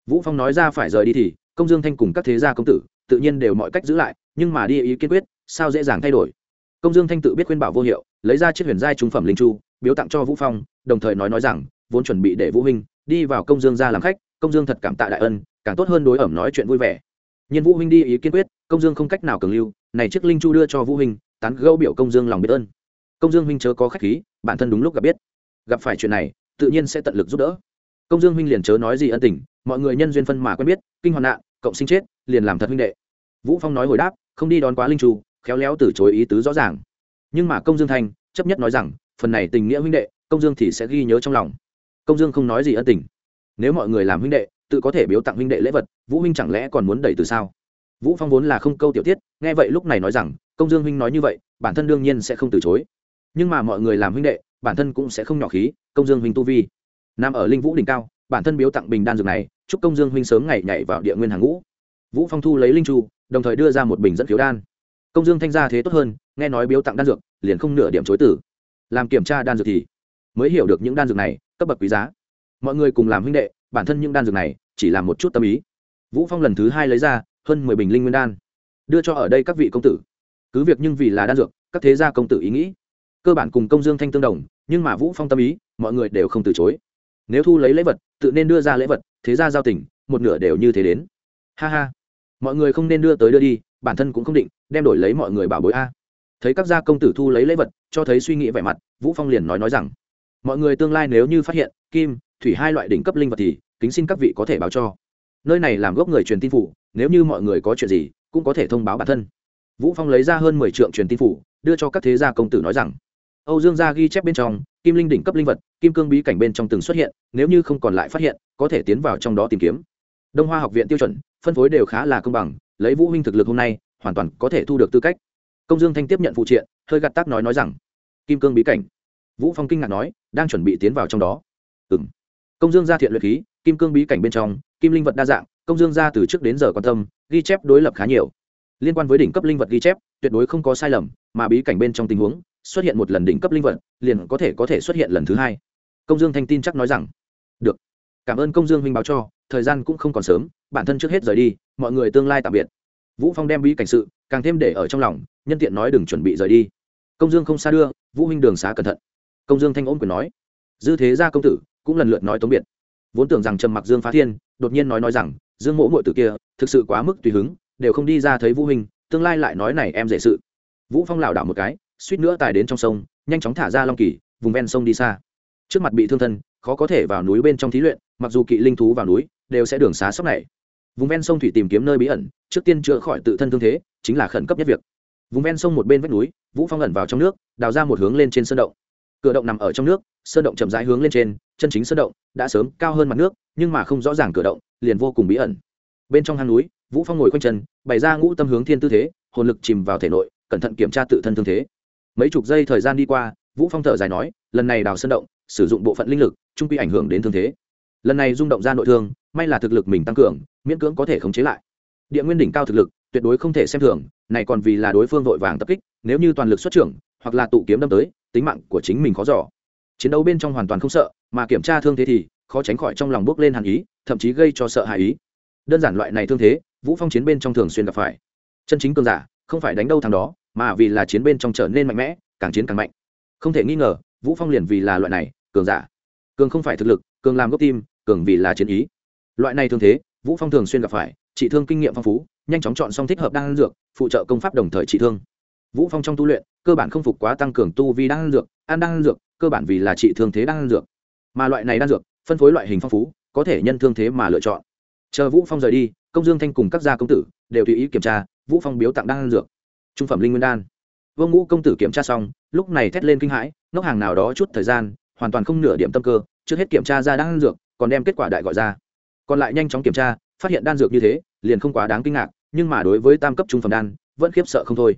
Vũ phong nói ra phải rời đi thì, công dương thanh cùng các thế gia công tử, tự nhiên đều mọi cách giữ lại, nhưng mà đi ý kiên quyết, sao dễ dàng thay đổi. Công dương thanh tự biết khuyên bảo vô hiệu, lấy ra chiếc huyền giai trung phẩm linh chu, biếu tặng cho vũ phong, đồng thời nói nói rằng, vốn chuẩn bị để vũ huynh đi vào công dương ra làm khách, công dương thật cảm tạ đại ân, càng tốt hơn đối ẩm nói chuyện vui vẻ. Nhân vũ huynh đi ý kiên quyết, công dương không cách nào cường lưu, này chiếc linh chu đưa cho vũ huynh, tán gẫu biểu công dương lòng biết ơn công dương huynh chớ có khách khí, bản thân đúng lúc gặp biết. Gặp phải chuyện này, tự nhiên sẽ tận lực giúp đỡ. Công dương huynh liền chớ nói gì ân tình, mọi người nhân duyên phân mà quen biết, kinh hoạn nạn, cộng sinh chết, liền làm thật huynh đệ. Vũ phong nói hồi đáp, không đi đón quá linh trù, khéo léo từ chối ý tứ rõ ràng. Nhưng mà công dương thanh chấp nhất nói rằng, phần này tình nghĩa huynh đệ, công dương thì sẽ ghi nhớ trong lòng. Công dương không nói gì ân tình. Nếu mọi người làm huynh đệ, tự có thể biếu tặng huynh đệ lễ vật, vũ huynh chẳng lẽ còn muốn đẩy từ sao? Vũ phong vốn là không câu tiểu tiết, nghe vậy lúc này nói rằng, công dương huynh nói như vậy, bản thân đương nhiên sẽ không từ chối nhưng mà mọi người làm huynh đệ, bản thân cũng sẽ không nhỏ khí, công dương huynh tu vi. Nằm ở linh vũ đỉnh cao, bản thân biếu tặng bình đan dược này, chúc công dương huynh sớm ngày nhảy vào địa nguyên hàng ngũ. Vũ phong thu lấy linh chu đồng thời đưa ra một bình dẫn phiếu đan. Công dương thanh gia thế tốt hơn, nghe nói biếu tặng đan dược, liền không nửa điểm chối tử. Làm kiểm tra đan dược thì mới hiểu được những đan dược này, cấp bậc quý giá. Mọi người cùng làm huynh đệ, bản thân những đan dược này, chỉ là một chút tâm ý. Vũ phong lần thứ hai lấy ra, hơn mười bình linh nguyên đan, đưa cho ở đây các vị công tử. Cứ việc nhưng vì là đan dược, các thế gia công tử ý nghĩ cơ bản cùng công dương thanh tương đồng, nhưng mà vũ phong tâm ý, mọi người đều không từ chối. Nếu thu lấy lễ vật, tự nên đưa ra lễ vật, thế gia giao tình, một nửa đều như thế đến. Ha ha. Mọi người không nên đưa tới đưa đi, bản thân cũng không định, đem đổi lấy mọi người bảo bối a. Thấy các gia công tử thu lấy lễ vật, cho thấy suy nghĩ vẻ mặt, vũ phong liền nói nói rằng, mọi người tương lai nếu như phát hiện, kim, thủy hai loại đỉnh cấp linh vật thì, kính xin các vị có thể báo cho. Nơi này làm gốc người truyền tin phủ, nếu như mọi người có chuyện gì, cũng có thể thông báo bản thân. Vũ phong lấy ra hơn 10 trượng truyền tin phủ, đưa cho các thế gia công tử nói rằng âu dương gia ghi chép bên trong, kim linh đỉnh cấp linh vật, kim cương bí cảnh bên trong từng xuất hiện, nếu như không còn lại phát hiện, có thể tiến vào trong đó tìm kiếm. Đông hoa học viện tiêu chuẩn, phân phối đều khá là công bằng, lấy vũ huynh thực lực hôm nay, hoàn toàn có thể thu được tư cách. Công dương thanh tiếp nhận phụ triện, hơi gật tác nói nói rằng, kim cương bí cảnh. Vũ phong kinh ngạc nói, đang chuẩn bị tiến vào trong đó. Ừm. công dương gia thiện luyện khí, kim cương bí cảnh bên trong, kim linh vật đa dạng, công dương gia từ trước đến giờ quan tâm, ghi chép đối lập khá nhiều. Liên quan với đỉnh cấp linh vật ghi chép, tuyệt đối không có sai lầm, mà bí cảnh bên trong tình huống xuất hiện một lần đỉnh cấp linh vật, liền có thể có thể xuất hiện lần thứ hai. Công dương thanh tin chắc nói rằng, được. Cảm ơn công dương huynh báo cho, thời gian cũng không còn sớm, bản thân trước hết rời đi, mọi người tương lai tạm biệt. Vũ phong đem bí cảnh sự càng thêm để ở trong lòng, nhân tiện nói đừng chuẩn bị rời đi. Công dương không xa đưa, vũ huynh đường xá cẩn thận. Công dương thanh ôn quyền nói, dư thế gia công tử, cũng lần lượt nói tống biệt. Vốn tưởng rằng trầm mặc dương phá thiên, đột nhiên nói nói rằng, dương mỗ muội tử kia, thực sự quá mức tùy hứng, đều không đi ra thấy vũ huynh, tương lai lại nói này em dễ sự. Vũ phong lảo đảo một cái suýt nữa tài đến trong sông, nhanh chóng thả ra long kỳ, vùng ven sông đi xa. Trước mặt bị thương thân, khó có thể vào núi bên trong thí luyện, mặc dù kỵ linh thú vào núi, đều sẽ đường xá sóc này. Vùng ven sông thủy tìm kiếm nơi bí ẩn, trước tiên chữa khỏi tự thân thương thế, chính là khẩn cấp nhất việc. Vùng ven sông một bên vách núi, vũ phong ẩn vào trong nước, đào ra một hướng lên trên sơn động. Cửa động nằm ở trong nước, sơn động chậm rãi hướng lên trên, chân chính sơn động, đã sớm cao hơn mặt nước, nhưng mà không rõ ràng cửa động, liền vô cùng bí ẩn. Bên trong hang núi, vũ phong ngồi quanh chân, bày ra ngũ tâm hướng thiên tư thế, hồn lực chìm vào thể nội, cẩn thận kiểm tra tự thân thương thế mấy chục giây thời gian đi qua, vũ phong thở dài nói, lần này đào Sân động, sử dụng bộ phận linh lực, trung quy ảnh hưởng đến thương thế. Lần này rung động ra nội thương, may là thực lực mình tăng cường, miễn cưỡng có thể khống chế lại. Địa nguyên đỉnh cao thực lực, tuyệt đối không thể xem thường, này còn vì là đối phương vội vàng tập kích, nếu như toàn lực xuất trưởng, hoặc là tụ kiếm đâm tới, tính mạng của chính mình khó giỏ chiến đấu bên trong hoàn toàn không sợ, mà kiểm tra thương thế thì, khó tránh khỏi trong lòng bước lên hàn ý, thậm chí gây cho sợ hãi ý. Đơn giản loại này thương thế, vũ phong chiến bên trong thường xuyên gặp phải. Chân chính cường giả, không phải đánh đâu thằng đó mà vì là chiến bên trong trở nên mạnh mẽ, càng chiến càng mạnh. Không thể nghi ngờ, vũ phong liền vì là loại này, cường giả. Cường không phải thực lực, cường làm gốc tim, cường vì là chiến ý. Loại này thường thế, vũ phong thường xuyên gặp phải, trị thương kinh nghiệm phong phú, nhanh chóng chọn xong thích hợp đan dược, phụ trợ công pháp đồng thời trị thương. Vũ phong trong tu luyện, cơ bản không phục quá tăng cường tu vi đan dược, ăn đan dược, cơ bản vì là trị thương thế đan dược. Mà loại này đan dược, phân phối loại hình phong phú, có thể nhân thương thế mà lựa chọn. Chờ vũ phong rời đi, công dương thanh cùng các gia công tử đều tùy ý kiểm tra, vũ phong biếu tặng đan dược trung phẩm linh nguyên đan. Vương ngũ công tử kiểm tra xong, lúc này thét lên kinh hãi, ngốc hàng nào đó chút thời gian, hoàn toàn không nửa điểm tâm cơ, trước hết kiểm tra ra đan dược, còn đem kết quả đại gọi ra. Còn lại nhanh chóng kiểm tra, phát hiện đan dược như thế, liền không quá đáng kinh ngạc, nhưng mà đối với tam cấp trung phẩm đan, vẫn khiếp sợ không thôi.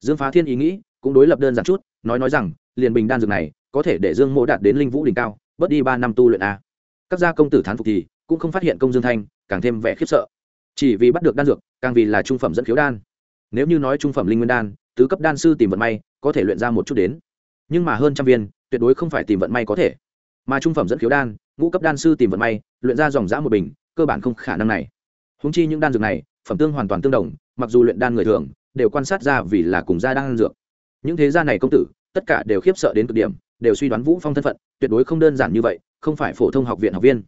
Dương phá thiên ý nghĩ, cũng đối lập đơn giản chút, nói nói rằng, liền bình đan dược này, có thể để dương mỗ đạt đến linh vũ đỉnh cao, bớt đi ba năm tu luyện a. Các gia công tử thán phục thì, cũng không phát hiện công dương thanh, càng thêm vẻ khiếp sợ. Chỉ vì bắt được đan dược, càng vì là trung phẩm dẫn khiếu đan nếu như nói trung phẩm linh nguyên đan, tứ cấp đan sư tìm vận may, có thể luyện ra một chút đến. Nhưng mà hơn trăm viên, tuyệt đối không phải tìm vận may có thể. Mà trung phẩm dẫn khiếu đan, ngũ cấp đan sư tìm vận may, luyện ra dòng dã một bình, cơ bản không khả năng này. Húng chi những đan dược này, phẩm tương hoàn toàn tương đồng, mặc dù luyện đan người thường, đều quan sát ra vì là cùng gia đan dược. Những thế gia này công tử, tất cả đều khiếp sợ đến cực điểm, đều suy đoán vũ phong thân phận, tuyệt đối không đơn giản như vậy, không phải phổ thông học viện học viên.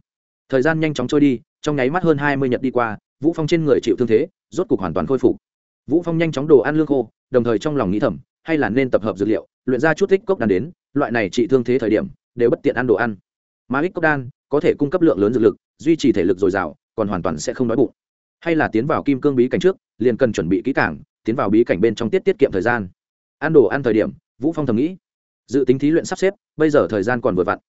Thời gian nhanh chóng trôi đi, trong nháy mắt hơn hai mươi nhật đi qua, vũ phong trên người chịu thương thế, rốt cục hoàn toàn khôi phục vũ phong nhanh chóng đồ ăn lương khô, đồng thời trong lòng nghĩ thầm, hay là nên tập hợp dược liệu, luyện ra chút tích cốc đan đến, loại này trị thương thế thời điểm, đều bất tiện ăn đồ ăn. Mà ít cốc đan, có thể cung cấp lượng lớn dược lực, duy trì thể lực dồi dào, còn hoàn toàn sẽ không đói bụng. Hay là tiến vào kim cương bí cảnh trước, liền cần chuẩn bị kỹ càng, tiến vào bí cảnh bên trong tiết tiết kiệm thời gian. Ăn đồ ăn thời điểm, vũ phong thầm nghĩ, dự tính thí luyện sắp xếp, bây giờ thời gian còn vừa vặn.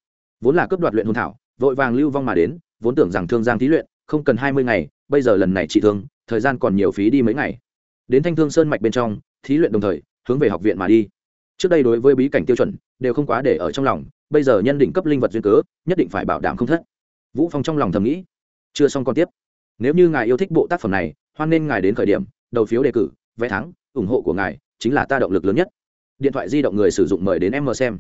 Vốn là cướp đoạt luyện hồn thảo, vội vàng lưu vong mà đến, vốn tưởng rằng thương giang thí luyện, không cần hai mươi ngày, bây giờ lần này trị thương, thời gian còn nhiều phí đi mấy ngày đến thanh thương sơn mạch bên trong, thí luyện đồng thời, hướng về học viện mà đi. Trước đây đối với bí cảnh tiêu chuẩn, đều không quá để ở trong lòng, bây giờ nhân định cấp linh vật duyên cớ, nhất định phải bảo đảm không thất. Vũ phong trong lòng thầm nghĩ. Chưa xong còn tiếp. Nếu như ngài yêu thích bộ tác phẩm này, hoan nên ngài đến khởi điểm, đầu phiếu đề cử, vé thắng, ủng hộ của ngài chính là ta động lực lớn nhất. Điện thoại di động người sử dụng mời đến em mờ xem.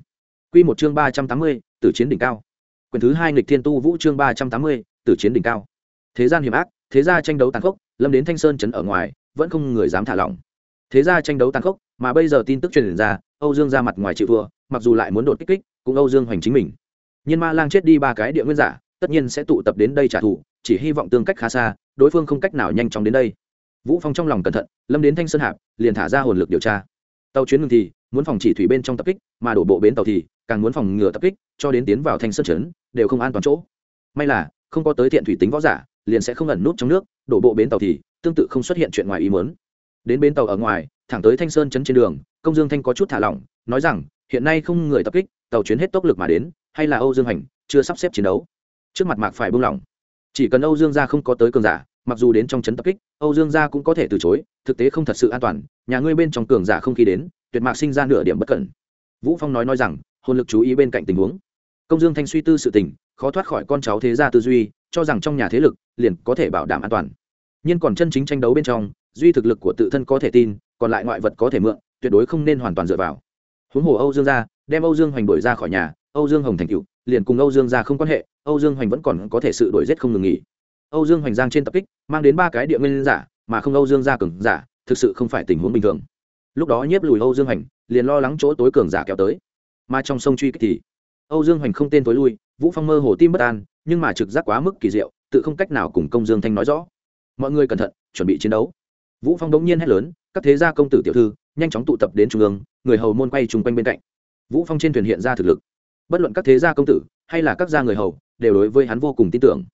Quy một chương ba trăm tám mươi từ chiến đỉnh cao. Quyền thứ hai nghịch thiên tu vũ chương ba trăm tám mươi từ chiến đỉnh cao. Thế gian hiểm ác, thế gia tranh đấu tàn khốc, lâm đến thanh sơn chấn ở ngoài vẫn không người dám thả lỏng. Thế ra tranh đấu tàn khốc, mà bây giờ tin tức truyền ra, âu dương ra mặt ngoài chịu thua, mặc dù lại muốn đột kích kích, cũng âu dương hoành chính mình. Nhiên ma lang chết đi ba cái địa nguyên giả, tất nhiên sẽ tụ tập đến đây trả thù, chỉ hy vọng tương cách khá xa, đối phương không cách nào nhanh chóng đến đây. Vũ phong trong lòng cẩn thận, lâm đến thanh sơn hạp, liền thả ra hồn lực điều tra. Tàu chuyến ngừng thì, muốn phòng chỉ thủy bên trong tập kích, mà đổ bộ bến tàu thì, càng muốn phòng ngừa tập kích, cho đến tiến vào thanh sơn trấn, đều không an toàn chỗ. May là, không có tới thiện thủy tính võ giả, liền sẽ không ẩn nút trong nước, đổ bộ bến tàu thì tương tự không xuất hiện chuyện ngoài ý muốn. Đến bến tàu ở ngoài, thẳng tới thanh sơn trấn trên đường, công dương thanh có chút thả lỏng, nói rằng, hiện nay không người tập kích, tàu chuyến hết tốc lực mà đến, hay là âu dương hành chưa sắp xếp chiến đấu. Trước mặt mạc phải buông lỏng. Chỉ cần âu dương gia không có tới cường giả, mặc dù đến trong trấn tập kích, âu dương gia cũng có thể từ chối, thực tế không thật sự an toàn, nhà ngươi bên trong cường giả không khi đến, tuyệt mạc sinh ra nửa điểm bất cẩn. Vũ phong nói nói rằng, hồn lực chú ý bên cạnh tình huống. Công dương thanh suy tư sự tình, khó thoát khỏi con cháu thế gia tư duy, cho rằng trong nhà thế lực liền có thể bảo đảm an toàn nhưng còn chân chính tranh đấu bên trong, duy thực lực của tự thân có thể tin, còn lại ngoại vật có thể mượn, tuyệt đối không nên hoàn toàn dựa vào. Huống hồ âu dương gia, đem âu dương hoành đổi ra khỏi nhà, âu dương hồng thành cựu liền cùng âu dương gia không quan hệ, âu dương hoành vẫn còn có thể sự đổi rét không ngừng nghỉ. Âu dương hoành giang trên tập kích, mang đến ba cái địa nguyên giả, mà không âu dương gia cường giả, thực sự không phải tình huống bình thường. Lúc đó nhiếp lùi âu dương hoành, liền lo lắng chỗ tối cường giả kéo tới. Mà trong sông truy kích thì, âu dương hoành không tên tối lui, vũ phong mơ hồ tim bất an, nhưng mà trực giác quá mức kỳ diệu, tự không cách nào cùng công dương thanh nói rõ mọi người cẩn thận, chuẩn bị chiến đấu. Vũ phong đống nhiên hét lớn, các thế gia công tử tiểu thư, nhanh chóng tụ tập đến trung ương, người hầu môn quay chung quanh bên cạnh. Vũ phong trên thuyền hiện ra thực lực. Bất luận các thế gia công tử, hay là các gia người hầu, đều đối với hắn vô cùng tin tưởng.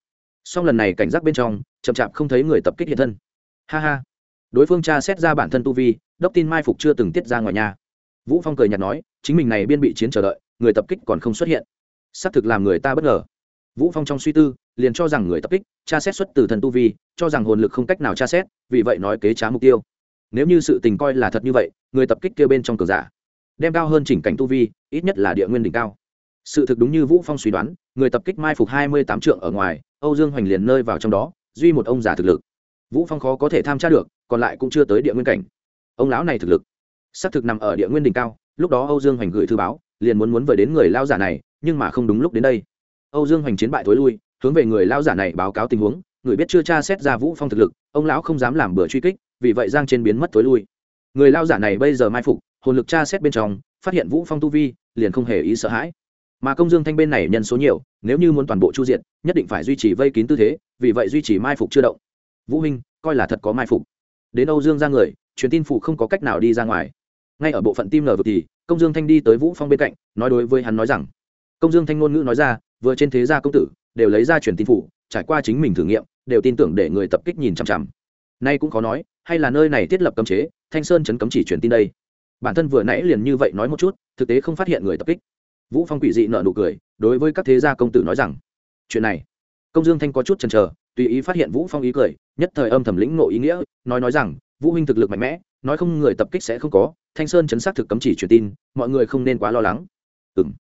Song lần này cảnh giác bên trong, chậm chạp không thấy người tập kích hiện thân. Ha ha. Đối phương tra xét ra bản thân tu vi, đốc tin mai phục chưa từng tiết ra ngoài nhà. Vũ phong cười nhạt nói, chính mình này biên bị chiến chờ đợi, người tập kích còn không xuất hiện. Xác thực làm người ta bất ngờ vũ phong trong suy tư, liền cho rằng người tập kích, tra xét xuất từ thần tu vi, cho rằng hồn lực không cách nào tra xét, vì vậy nói kế trá mục tiêu. Nếu như sự tình coi là thật như vậy, người tập kích kia bên trong cờ giả, đem cao hơn chỉnh cảnh tu vi, ít nhất là địa nguyên đỉnh cao. Sự thực đúng như vũ phong suy đoán, người tập kích mai phục hai mươi tám trượng ở ngoài, âu dương hoành liền nơi vào trong đó, duy một ông già thực lực. Vũ phong khó có thể tham tra được, còn lại cũng chưa tới địa nguyên cảnh. Ông lão này thực lực, xác thực nằm ở địa nguyên đỉnh cao, lúc đó âu dương hoành gửi thư báo, liền muốn muốn về đến người lao giả này, nhưng mà không đúng lúc đến đây âu dương hoành chiến bại thối lui, hướng về người lao giả này báo cáo tình huống, người biết chưa tra xét ra vũ phong thực lực, ông lão không dám làm bữa truy kích, vì vậy giang trên biến mất thối lui. Người lao giả này bây giờ mai phục, hồn lực tra xét bên trong, phát hiện vũ phong tu vi, liền không hề ý sợ hãi. Mà công dương thanh bên này nhân số nhiều, nếu như muốn toàn bộ chu diện nhất định phải duy trì vây kín tư thế, vì vậy duy trì mai phục chưa động. Vũ huynh, coi là thật có mai phục. Đến âu dương ra người, truyền tin phụ không có cách nào đi ra ngoài. Ngay ở bộ phận tim nở vực thì công dương thanh đi tới vũ phong bên cạnh, nói đối với hắn nói rằng, công dương thanh ngôn ngữ nói ra vừa trên thế gia công tử, đều lấy ra truyền tin phủ, trải qua chính mình thử nghiệm, đều tin tưởng để người tập kích nhìn chằm chằm. Nay cũng khó nói, hay là nơi này thiết lập cấm chế, thanh sơn chấn cấm chỉ truyền tin đây. Bản thân vừa nãy liền như vậy nói một chút, thực tế không phát hiện người tập kích. Vũ phong quỷ dị nợ nụ cười, đối với các thế gia công tử nói rằng, chuyện này. Công dương thanh có chút chần chờ, tùy ý phát hiện vũ phong ý cười, nhất thời âm thầm lĩnh ngộ ý nghĩa, nói nói rằng, vũ huynh thực lực mạnh mẽ, nói không người tập kích sẽ không có, thanh sơn chấn xác thực cấm chỉ truyền tin, mọi người không nên quá lo lắng. Ừm.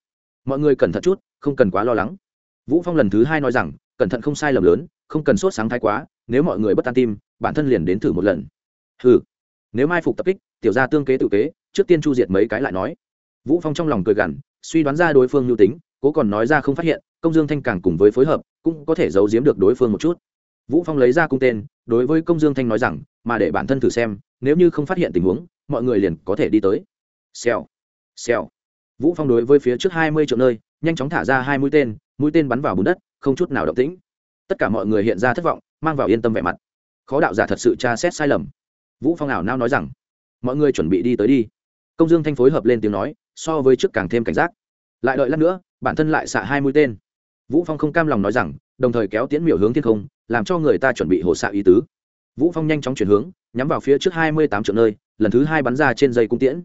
Mọi người cẩn thận chút không cần quá lo lắng. Vũ phong lần thứ hai nói rằng, cẩn thận không sai lầm lớn, không cần sốt sáng thái quá, nếu mọi người bất an tim, bản thân liền đến thử một lần. Hừ. Nếu mai phục tập kích, tiểu gia tương kế tự kế, trước tiên chu diệt mấy cái lại nói. Vũ phong trong lòng cười gằn, suy đoán ra đối phương lưu tính, cố còn nói ra không phát hiện, công dương thanh càng cùng với phối hợp, cũng có thể giấu giếm được đối phương một chút. Vũ phong lấy ra cung tên, đối với công dương thanh nói rằng, mà để bản thân thử xem, nếu như không phát hiện tình huống, mọi người liền có thể đi tới. Xèo. Xèo vũ phong đối với phía trước hai mươi triệu nơi, nhanh chóng thả ra hai mũi tên mũi tên bắn vào bùn đất, không chút nào động tĩnh. Tất cả mọi người hiện ra thất vọng, mang vào yên tâm vẻ mặt. Khó đạo giả thật sự tra xét sai lầm. Vũ phong ảo nao nói rằng, mọi người chuẩn bị đi tới đi. Công dương thanh phối hợp lên tiếng nói, so với trước càng thêm cảnh giác. Lại đợi lát nữa, bản thân lại xạ hai mũi tên. Vũ phong không cam lòng nói rằng, đồng thời kéo tiễn miểu hướng thiên không, làm cho người ta chuẩn bị hồ xạ ý tứ. Vũ phong nhanh chóng chuyển hướng, nhắm vào phía trước hai mươi tám triệu nơi, lần thứ hai bắn ra trên dây cung tiễn.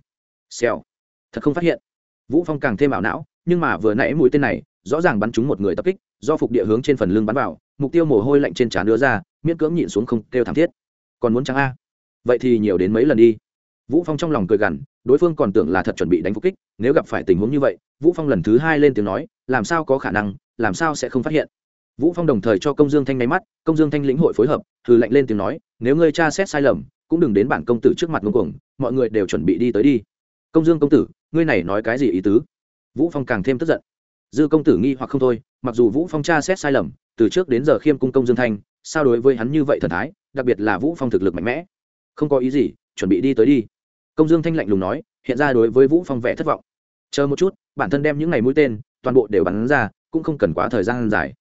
Xèo. Thật không phát hiện vũ phong càng thêm ảo não, nhưng mà vừa nãy mũi tên này, rõ ràng bắn trúng một người tập kích, do phục địa hướng trên phần lưng bắn vào, mục tiêu mồ hôi lạnh trên trán đưa ra, miễn cưỡng nhịn xuống không kêu thảm thiết. Còn muốn trắng a. Vậy thì nhiều đến mấy lần đi. Vũ phong trong lòng cười gằn, đối phương còn tưởng là thật chuẩn bị đánh phục kích, nếu gặp phải tình huống như vậy, vũ phong lần thứ hai lên tiếng nói, làm sao có khả năng, làm sao sẽ không phát hiện. Vũ phong đồng thời cho công dương thanh nháy mắt, công dương thanh lĩnh hội phối hợp thử lệnh lên tiếng nói, nếu ngươi tra xét sai lầm, cũng đừng đến bản công tử trước mặt ngông cuồng, mọi người đều chuẩn bị đi tới đi. Công dương công tử ngươi này nói cái gì ý tứ? Vũ phong càng thêm tức giận. Dư công tử nghi hoặc không thôi, mặc dù vũ phong tra xét sai lầm, từ trước đến giờ khiêm cung công dương thanh, sao đối với hắn như vậy thần thái, đặc biệt là vũ phong thực lực mạnh mẽ. Không có ý gì, chuẩn bị đi tới đi. Công dương thanh lạnh lùng nói, hiện ra đối với vũ phong vẻ thất vọng. Chờ một chút, bản thân đem những ngày mũi tên, toàn bộ đều bắn ra, cũng không cần quá thời gian dài.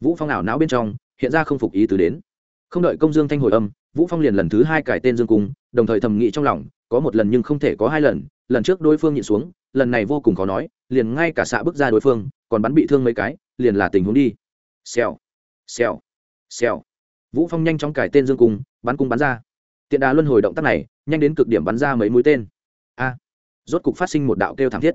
Vũ phong ảo não bên trong, hiện ra không phục ý từ đến. Không đợi công dương thanh hồi âm, vũ phong liền lần thứ hai cải tên dương cung, đồng thời thầm nghĩ trong lòng, có một lần nhưng không thể có hai lần lần trước đối phương nhịn xuống, lần này vô cùng khó nói, liền ngay cả xạ bước ra đối phương, còn bắn bị thương mấy cái, liền là tình huống đi. Xèo xèo xèo. Vũ phong nhanh chóng cải tên dương cung, bắn cung bắn ra. Tiện đà luân hồi động tác này, nhanh đến cực điểm bắn ra mấy mũi tên. A, rốt cục phát sinh một đạo kêu thảm thiết.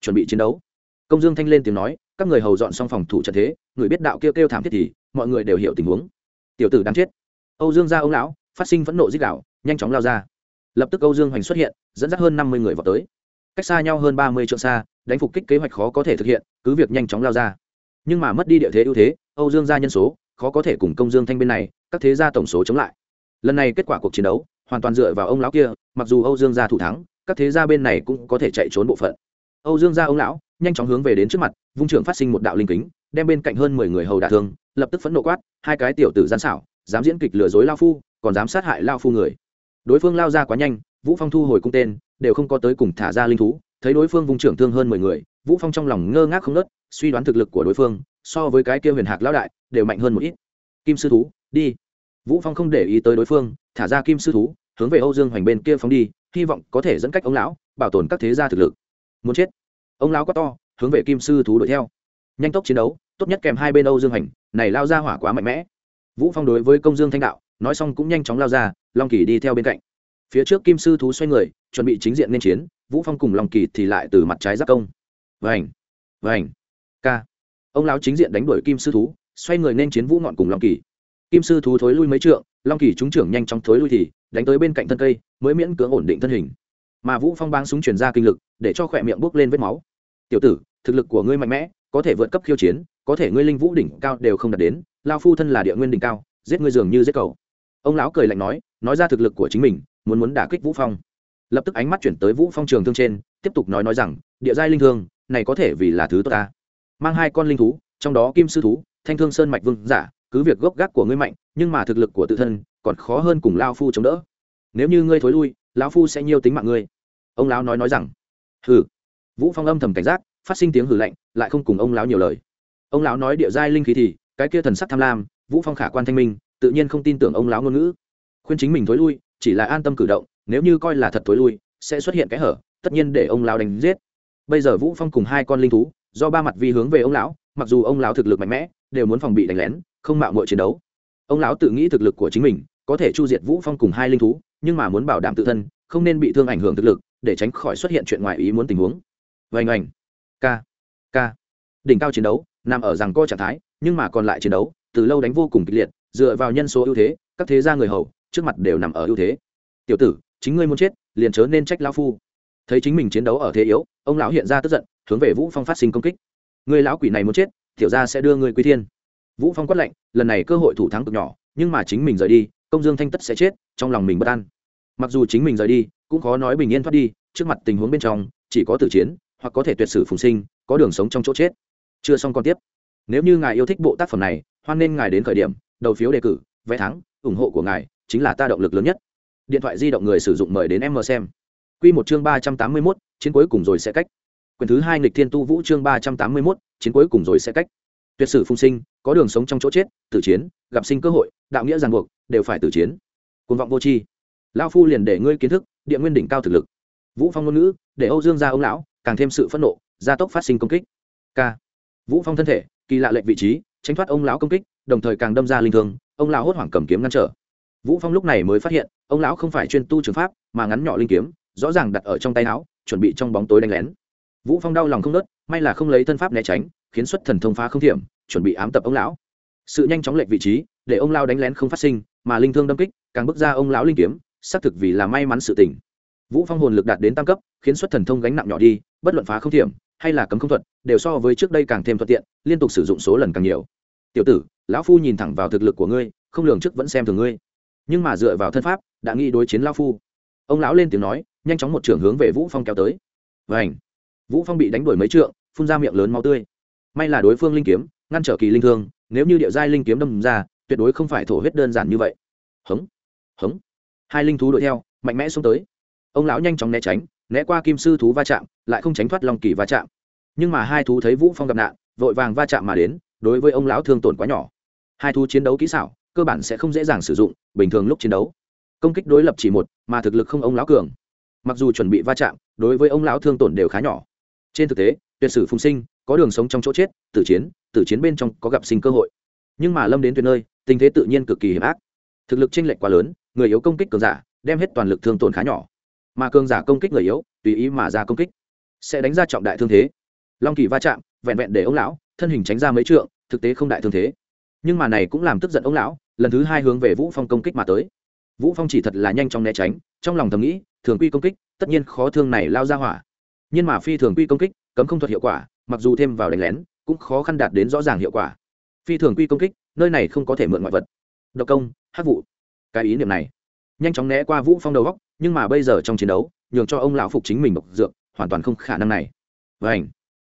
Chuẩn bị chiến đấu. Công dương thanh lên tiếng nói, các người hầu dọn xong phòng thủ trận thế, người biết đạo kêu kêu thảm thiết thì, mọi người đều hiểu tình huống. Tiểu tử đáng chết. Âu dương ra ông lão, phát sinh phẫn nộ dích đạo, nhanh chóng lao ra lập tức âu dương hoành xuất hiện, dẫn dắt hơn năm mươi người vào tới. Cách xa nhau hơn ba mươi trượng xa, đánh phục kích kế hoạch khó có thể thực hiện, cứ việc nhanh chóng lao ra. Nhưng mà mất đi địa thế ưu thế, âu dương gia nhân số, khó có thể cùng công dương thanh bên này, các thế gia tổng số chống lại. Lần này kết quả cuộc chiến đấu, hoàn toàn dựa vào ông lão kia, mặc dù âu dương gia thủ thắng, các thế gia bên này cũng có thể chạy trốn bộ phận. Âu dương gia ông lão, nhanh chóng hướng về đến trước mặt, vung trưởng phát sinh một đạo linh kính, đem bên cạnh hơn mười người hầu đả thương, lập tức phẫn nộ quát, hai cái tiểu tử gian xảo, dám diễn kịch lừa dối lao phu, còn dám sát hại lao phu người đối phương lao ra quá nhanh, vũ phong thu hồi cung tên, đều không có tới cùng thả ra linh thú, thấy đối phương vùng trưởng thương hơn mười người, vũ phong trong lòng ngơ ngác không nớt suy đoán thực lực của đối phương, so với cái kia huyền hạc lão đại, đều mạnh hơn một ít. Kim sư thú, đi. Vũ phong không để ý tới đối phương, thả ra kim sư thú, hướng về âu dương hoành bên kia phóng đi, hy vọng có thể dẫn cách ông lão, bảo tồn các thế gia thực lực. Muốn chết. Ông lão quá to, hướng về kim sư thú đuổi theo. Nhanh tốc chiến đấu, tốt nhất kèm hai bên âu dương hoành, này lao ra hỏa quá mạnh mẽ. Vũ phong đối với công dương thanh đạo, nói xong cũng nhanh chóng lao ra long kỳ đi theo bên cạnh. Phía trước kim sư thú xoay người, chuẩn bị chính diện nên chiến, vũ phong cùng long kỳ thì lại từ mặt trái giáp công. Vành vành, ca. Ông lão chính diện đánh đuổi kim sư thú, xoay người nên chiến vũ ngọn cùng long kỳ. Kim sư thú thối lui mấy trượng, long kỳ trúng trưởng nhanh chóng thối lui thì đánh tới bên cạnh thân cây, mới miễn cưỡng ổn định thân hình. Mà vũ phong bang súng chuyển ra kinh lực, để cho khỏe miệng bốc lên vết máu. Tiểu tử, thực lực của ngươi mạnh mẽ, có thể vượt cấp khiêu chiến, có thể ngươi linh vũ đỉnh cao đều không đạt đến lao phu thân là địa nguyên đỉnh cao, giết ngươi dường như giết cầu ông lão cười lạnh nói nói ra thực lực của chính mình, muốn muốn đả kích vũ phong. Lập tức ánh mắt chuyển tới vũ phong trường thương trên, tiếp tục nói nói rằng, địa giai linh thương, này có thể vì là thứ tốt ta. Mang hai con linh thú, trong đó kim sư thú, thanh thương sơn mạch vương giả, cứ việc gốc gác của ngươi mạnh, nhưng mà thực lực của tự thân còn khó hơn cùng lao phu chống đỡ. Nếu như ngươi thối lui lão phu sẽ nhiều tính mạng ngươi. Ông lão nói nói rằng, hừ. Vũ phong âm thầm cảnh giác, phát sinh tiếng hừ lạnh, lại không cùng ông lão nhiều lời. Ông lão nói địa giai linh khí thì, cái kia thần sắc tham lam, vũ phong khả quan thanh minh tự nhiên không tin tưởng ông lão ngôn ngữ. Khuyên chính mình thối lui, chỉ là an tâm cử động, nếu như coi là thật thối lui, sẽ xuất hiện cái hở, tất nhiên để ông lão đánh giết. Bây giờ vũ phong cùng hai con linh thú, do ba mặt vi hướng về ông lão, mặc dù ông lão thực lực mạnh mẽ, đều muốn phòng bị đánh lén, không mạo muội chiến đấu. Ông lão tự nghĩ thực lực của chính mình, có thể chu diệt vũ phong cùng hai linh thú, nhưng mà muốn bảo đảm tự thân, không nên bị thương ảnh hưởng thực lực, để tránh khỏi xuất hiện chuyện ngoài ý muốn tình huống. Vành ảnh k k đỉnh cao chiến đấu, nằm ở rằng co trạng thái, nhưng mà còn lại chiến đấu, từ lâu đánh vô cùng kịch liệt dựa vào nhân số ưu thế, các thế gia người hầu, trước mặt đều nằm ở ưu thế. Tiểu tử, chính ngươi muốn chết, liền chớ nên trách lão phu. Thấy chính mình chiến đấu ở thế yếu, ông lão hiện ra tức giận, hướng về vũ phong phát sinh công kích. Người lão quỷ này muốn chết, tiểu gia sẽ đưa người quy thiên. Vũ phong quát lệnh lần này cơ hội thủ thắng cực nhỏ, nhưng mà chính mình rời đi, công dương thanh tất sẽ chết, trong lòng mình bất an. Mặc dù chính mình rời đi, cũng khó nói bình yên thoát đi, trước mặt tình huống bên trong, chỉ có tử chiến, hoặc có thể tuyệt sử phùng sinh, có đường sống trong chỗ chết. Chưa xong còn tiếp. Nếu như ngài yêu thích bộ tác phẩm này, hoan nên ngài đến khởi điểm đầu phiếu đề cử, vé thắng, ủng hộ của ngài chính là ta động lực lớn nhất. Điện thoại di động người sử dụng mời đến em mờ xem. Q một chương ba trăm tám mươi mốt, chiến cuối cùng rồi sẽ cách. Quyền thứ hai nghịch thiên tu vũ chương ba trăm tám mươi mốt, chiến cuối cùng rồi sẽ cách. Tuyệt sử phung sinh, có đường sống trong chỗ chết, tử chiến, gặp sinh cơ hội, đạo nghĩa ràng buộc, đều phải tử chiến. Côn vọng vô tri. Lao phu liền để ngươi kiến thức, địa nguyên đỉnh cao thực lực. Vũ phong ngôn ngữ, để âu dương ra ông lão, càng thêm sự phẫn nộ, gia tốc phát sinh công kích. K vũ phong thân thể, kỳ lạ lệnh vị trí, tránh thoát ông lão công kích đồng thời càng đâm ra linh thương, ông lão hốt hoảng cầm kiếm ngăn trở. Vũ phong lúc này mới phát hiện, ông lão không phải chuyên tu trường pháp, mà ngắn nhỏ linh kiếm, rõ ràng đặt ở trong tay áo, chuẩn bị trong bóng tối đánh lén. Vũ phong đau lòng không nớt, may là không lấy thân pháp né tránh, khiến xuất thần thông phá không thiểm, chuẩn bị ám tập ông lão. Sự nhanh chóng lệch vị trí, để ông lao đánh lén không phát sinh, mà linh thương đâm kích, càng bước ra ông lão linh kiếm, xác thực vì là may mắn sự tình. Vũ phong hồn lực đạt đến tam cấp, khiến xuất thần thông gánh nặng nhỏ đi, bất luận phá không thiểm, hay là cấm không thuật, đều so với trước đây càng thêm thuận tiện, liên tục sử dụng số lần càng nhiều. Tiểu tử lão phu nhìn thẳng vào thực lực của ngươi, không lường trước vẫn xem thường ngươi. Nhưng mà dựa vào thân pháp, đã nghĩ đối chiến lão phu. Ông lão lên tiếng nói, nhanh chóng một trường hướng về vũ phong kéo tới. Vảnh vũ phong bị đánh đuổi mấy trượng, phun ra miệng lớn máu tươi. May là đối phương linh kiếm, ngăn trở kỳ linh thương, nếu như địa giai linh kiếm đâm ra, tuyệt đối không phải thổ huyết đơn giản như vậy. Hống! Hống! Hai linh thú đuổi theo, mạnh mẽ xuống tới. Ông lão nhanh chóng né tránh, né qua kim sư thú va chạm, lại không tránh thoát long kỳ va chạm. Nhưng mà hai thú thấy vũ phong gặp nạn, vội vàng va chạm mà đến, đối với ông lão thương tổn quá nhỏ hai thú chiến đấu kỹ xảo, cơ bản sẽ không dễ dàng sử dụng, bình thường lúc chiến đấu. Công kích đối lập chỉ một, mà thực lực không ông lão cường. Mặc dù chuẩn bị va chạm, đối với ông lão thương tổn đều khá nhỏ. Trên thực tế, tuyệt sử phùng sinh, có đường sống trong chỗ chết, tử chiến tử chiến bên trong có gặp sinh cơ hội. Nhưng mà lâm đến tuyệt nơi, tình thế tự nhiên cực kỳ hiểm ác. Thực lực chênh lệch quá lớn, người yếu công kích cường giả, đem hết toàn lực thương tổn khá nhỏ. Mà cường giả công kích người yếu, tùy ý mà ra công kích, sẽ đánh ra trọng đại thương thế. Long kỳ va chạm, vẹn vẹn để ông lão thân hình tránh ra mấy trượng, thực tế không đại thương thế nhưng mà này cũng làm tức giận ông lão, lần thứ hai hướng về vũ phong công kích mà tới. Vũ phong chỉ thật là nhanh chóng né tránh, trong lòng thầm nghĩ, thường quy công kích, tất nhiên khó thương này lao ra hỏa. Nhưng mà phi thường quy công kích, cấm không thuật hiệu quả, mặc dù thêm vào đánh lén, cũng khó khăn đạt đến rõ ràng hiệu quả. Phi thường quy công kích, nơi này không có thể mượn ngoại vật. Độc công hát vụ cái ý niệm này, nhanh chóng né qua vũ phong đầu góc, nhưng mà bây giờ trong chiến đấu, nhường cho ông lão phục chính mình độc dược, hoàn toàn không khả năng này. Vậy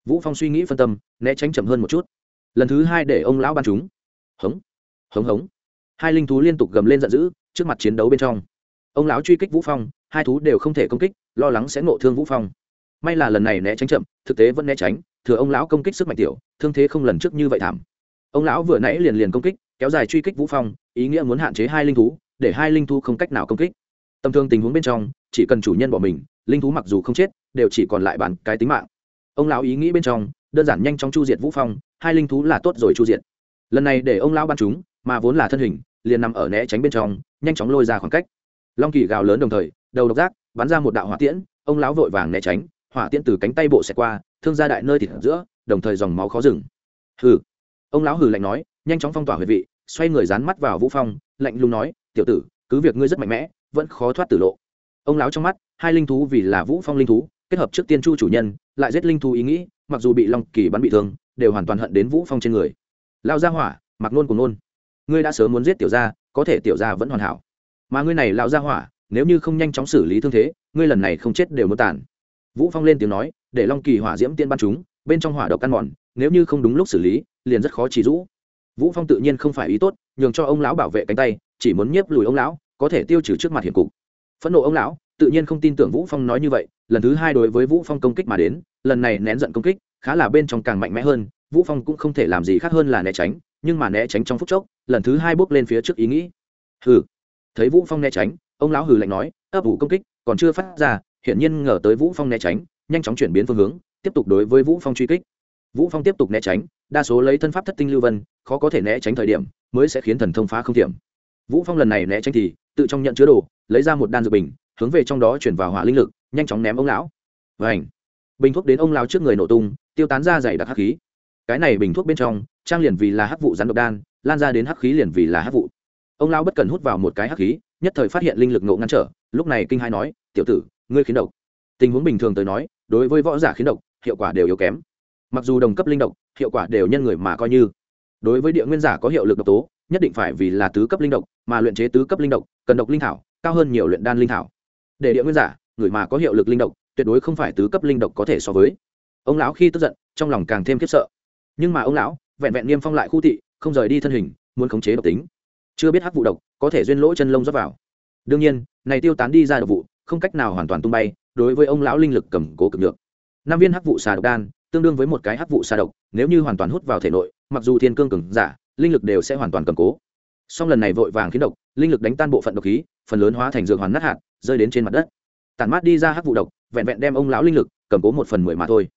vũ phong suy nghĩ phân tâm, né tránh chậm hơn một chút. Lần thứ hai để ông lão ban chúng hống hống hống. Hai linh thú liên tục gầm lên giận dữ, trước mặt chiến đấu bên trong. Ông lão truy kích vũ phong, hai thú đều không thể công kích, lo lắng sẽ ngộ thương vũ phong. May là lần này né tránh chậm, thực tế vẫn né tránh, thừa ông lão công kích sức mạnh tiểu, thương thế không lần trước như vậy thảm. Ông lão vừa nãy liền liền công kích, kéo dài truy kích vũ phong, ý nghĩa muốn hạn chế hai linh thú, để hai linh thú không cách nào công kích. Tầm thường tình huống bên trong, chỉ cần chủ nhân bỏ mình, linh thú mặc dù không chết, đều chỉ còn lại bản cái tính mạng. Ông lão ý nghĩ bên trong, đơn giản nhanh chóng chu diệt vũ phong, hai linh thú là tốt rồi chu diệt lần này để ông lão ban chúng, mà vốn là thân hình, liền nằm ở né tránh bên trong, nhanh chóng lôi ra khoảng cách. Long kỳ gào lớn đồng thời, đầu độc giác, bắn ra một đạo hỏa tiễn, ông lão vội vàng né tránh, hỏa tiễn từ cánh tay bộ xẹt qua, thương ra đại nơi thịt giữa, đồng thời dòng máu khó dừng. Hừ. Ông lão hừ lạnh nói, nhanh chóng phong tỏa huyệt vị, xoay người dán mắt vào vũ phong, lạnh lùng nói, tiểu tử, cứ việc ngươi rất mạnh mẽ, vẫn khó thoát tử lộ. Ông lão trong mắt, hai linh thú vì là vũ phong linh thú, kết hợp trước tiên chu chủ nhân, lại giết linh thú ý nghĩ, mặc dù bị long kỳ bắn bị thương, đều hoàn toàn hận đến vũ phong trên người lao ra hỏa, mặc nôn cùng nôn. Ngươi đã sớm muốn giết tiểu gia, có thể tiểu gia vẫn hoàn hảo. Mà ngươi này lao ra hỏa, nếu như không nhanh chóng xử lý thương thế, ngươi lần này không chết đều muốn tàn. Vũ phong lên tiếng nói, để long kỳ hỏa diễm tiên ban chúng, bên trong hỏa độc căn mòn, nếu như không đúng lúc xử lý, liền rất khó chỉ rũ. Vũ phong tự nhiên không phải ý tốt, nhường cho ông lão bảo vệ cánh tay, chỉ muốn nhiếp lùi ông lão, có thể tiêu trừ trước mặt hiểm cục. Phẫn nộ ông lão, tự nhiên không tin tưởng vũ phong nói như vậy, lần thứ hai đối với vũ phong công kích mà đến, lần này nén giận công kích, khá là bên trong càng mạnh mẽ hơn vũ phong cũng không thể làm gì khác hơn là né tránh, nhưng mà né tránh trong phút chốc, lần thứ hai bước lên phía trước ý nghĩ. Hừ. Thấy vũ phong né tránh, ông lão hừ lạnh nói, ấp ủ công kích, còn chưa phát ra, hiển nhiên ngờ tới vũ phong né tránh, nhanh chóng chuyển biến phương hướng, tiếp tục đối với vũ phong truy kích. Vũ phong tiếp tục né tránh, đa số lấy thân pháp thất tinh lưu vân, khó có thể né tránh thời điểm, mới sẽ khiến thần thông phá không thiểm vũ phong lần này né tránh thì, tự trong nhận chứa đồ, lấy ra một đan dược bình, hướng về trong đó chuyển vào hỏa linh lực, nhanh chóng ném ông lão. Vảnh bình thuốc đến ông lão trước người nổ tung, tiêu tán ra dày đặc hắc khí cái này bình thuốc bên trong, trang liền vì là hắc vụ rắn độc đan, lan ra đến hắc khí liền vì là hắc vụ. Ông lão bất cần hút vào một cái hắc khí, nhất thời phát hiện linh lực nộ ngăn trở, lúc này kinh hai nói, tiểu tử, ngươi khiến độc. Tình huống bình thường tới nói, đối với võ giả khiến độc, hiệu quả đều yếu kém. Mặc dù đồng cấp linh độc, hiệu quả đều nhân người mà coi như. Đối với địa nguyên giả có hiệu lực độc tố, nhất định phải vì là tứ cấp linh độc, mà luyện chế tứ cấp linh độc, cần độc linh thảo, cao hơn nhiều luyện đan linh thảo. Để địa nguyên giả, người mà có hiệu lực linh độc, tuyệt đối không phải tứ cấp linh độc có thể so với. Ông lão khi tức giận, trong lòng càng thêm khiếp sợ nhưng mà ông lão, vẹn vẹn niêm phong lại khu thị, không rời đi thân hình, muốn khống chế độc tính. Chưa biết hắc vụ độc có thể duyên lỗ chân lông rót vào. Đương nhiên, này tiêu tán đi ra độc vụ, không cách nào hoàn toàn tung bay, đối với ông lão linh lực cầm cố cực được năm viên hắc vụ xà độc đan, tương đương với một cái hắc vụ xà độc, nếu như hoàn toàn hút vào thể nội, mặc dù thiên cương cường giả, linh lực đều sẽ hoàn toàn cầm cố. Song lần này vội vàng khiến độc, linh lực đánh tan bộ phận độc khí, phần lớn hóa thành dược hoàn nát hạt, rơi đến trên mặt đất. Tản mát đi ra hắc vụ độc, vẹn vẹn đem ông lão linh lực cầm cố một phần mười mà thôi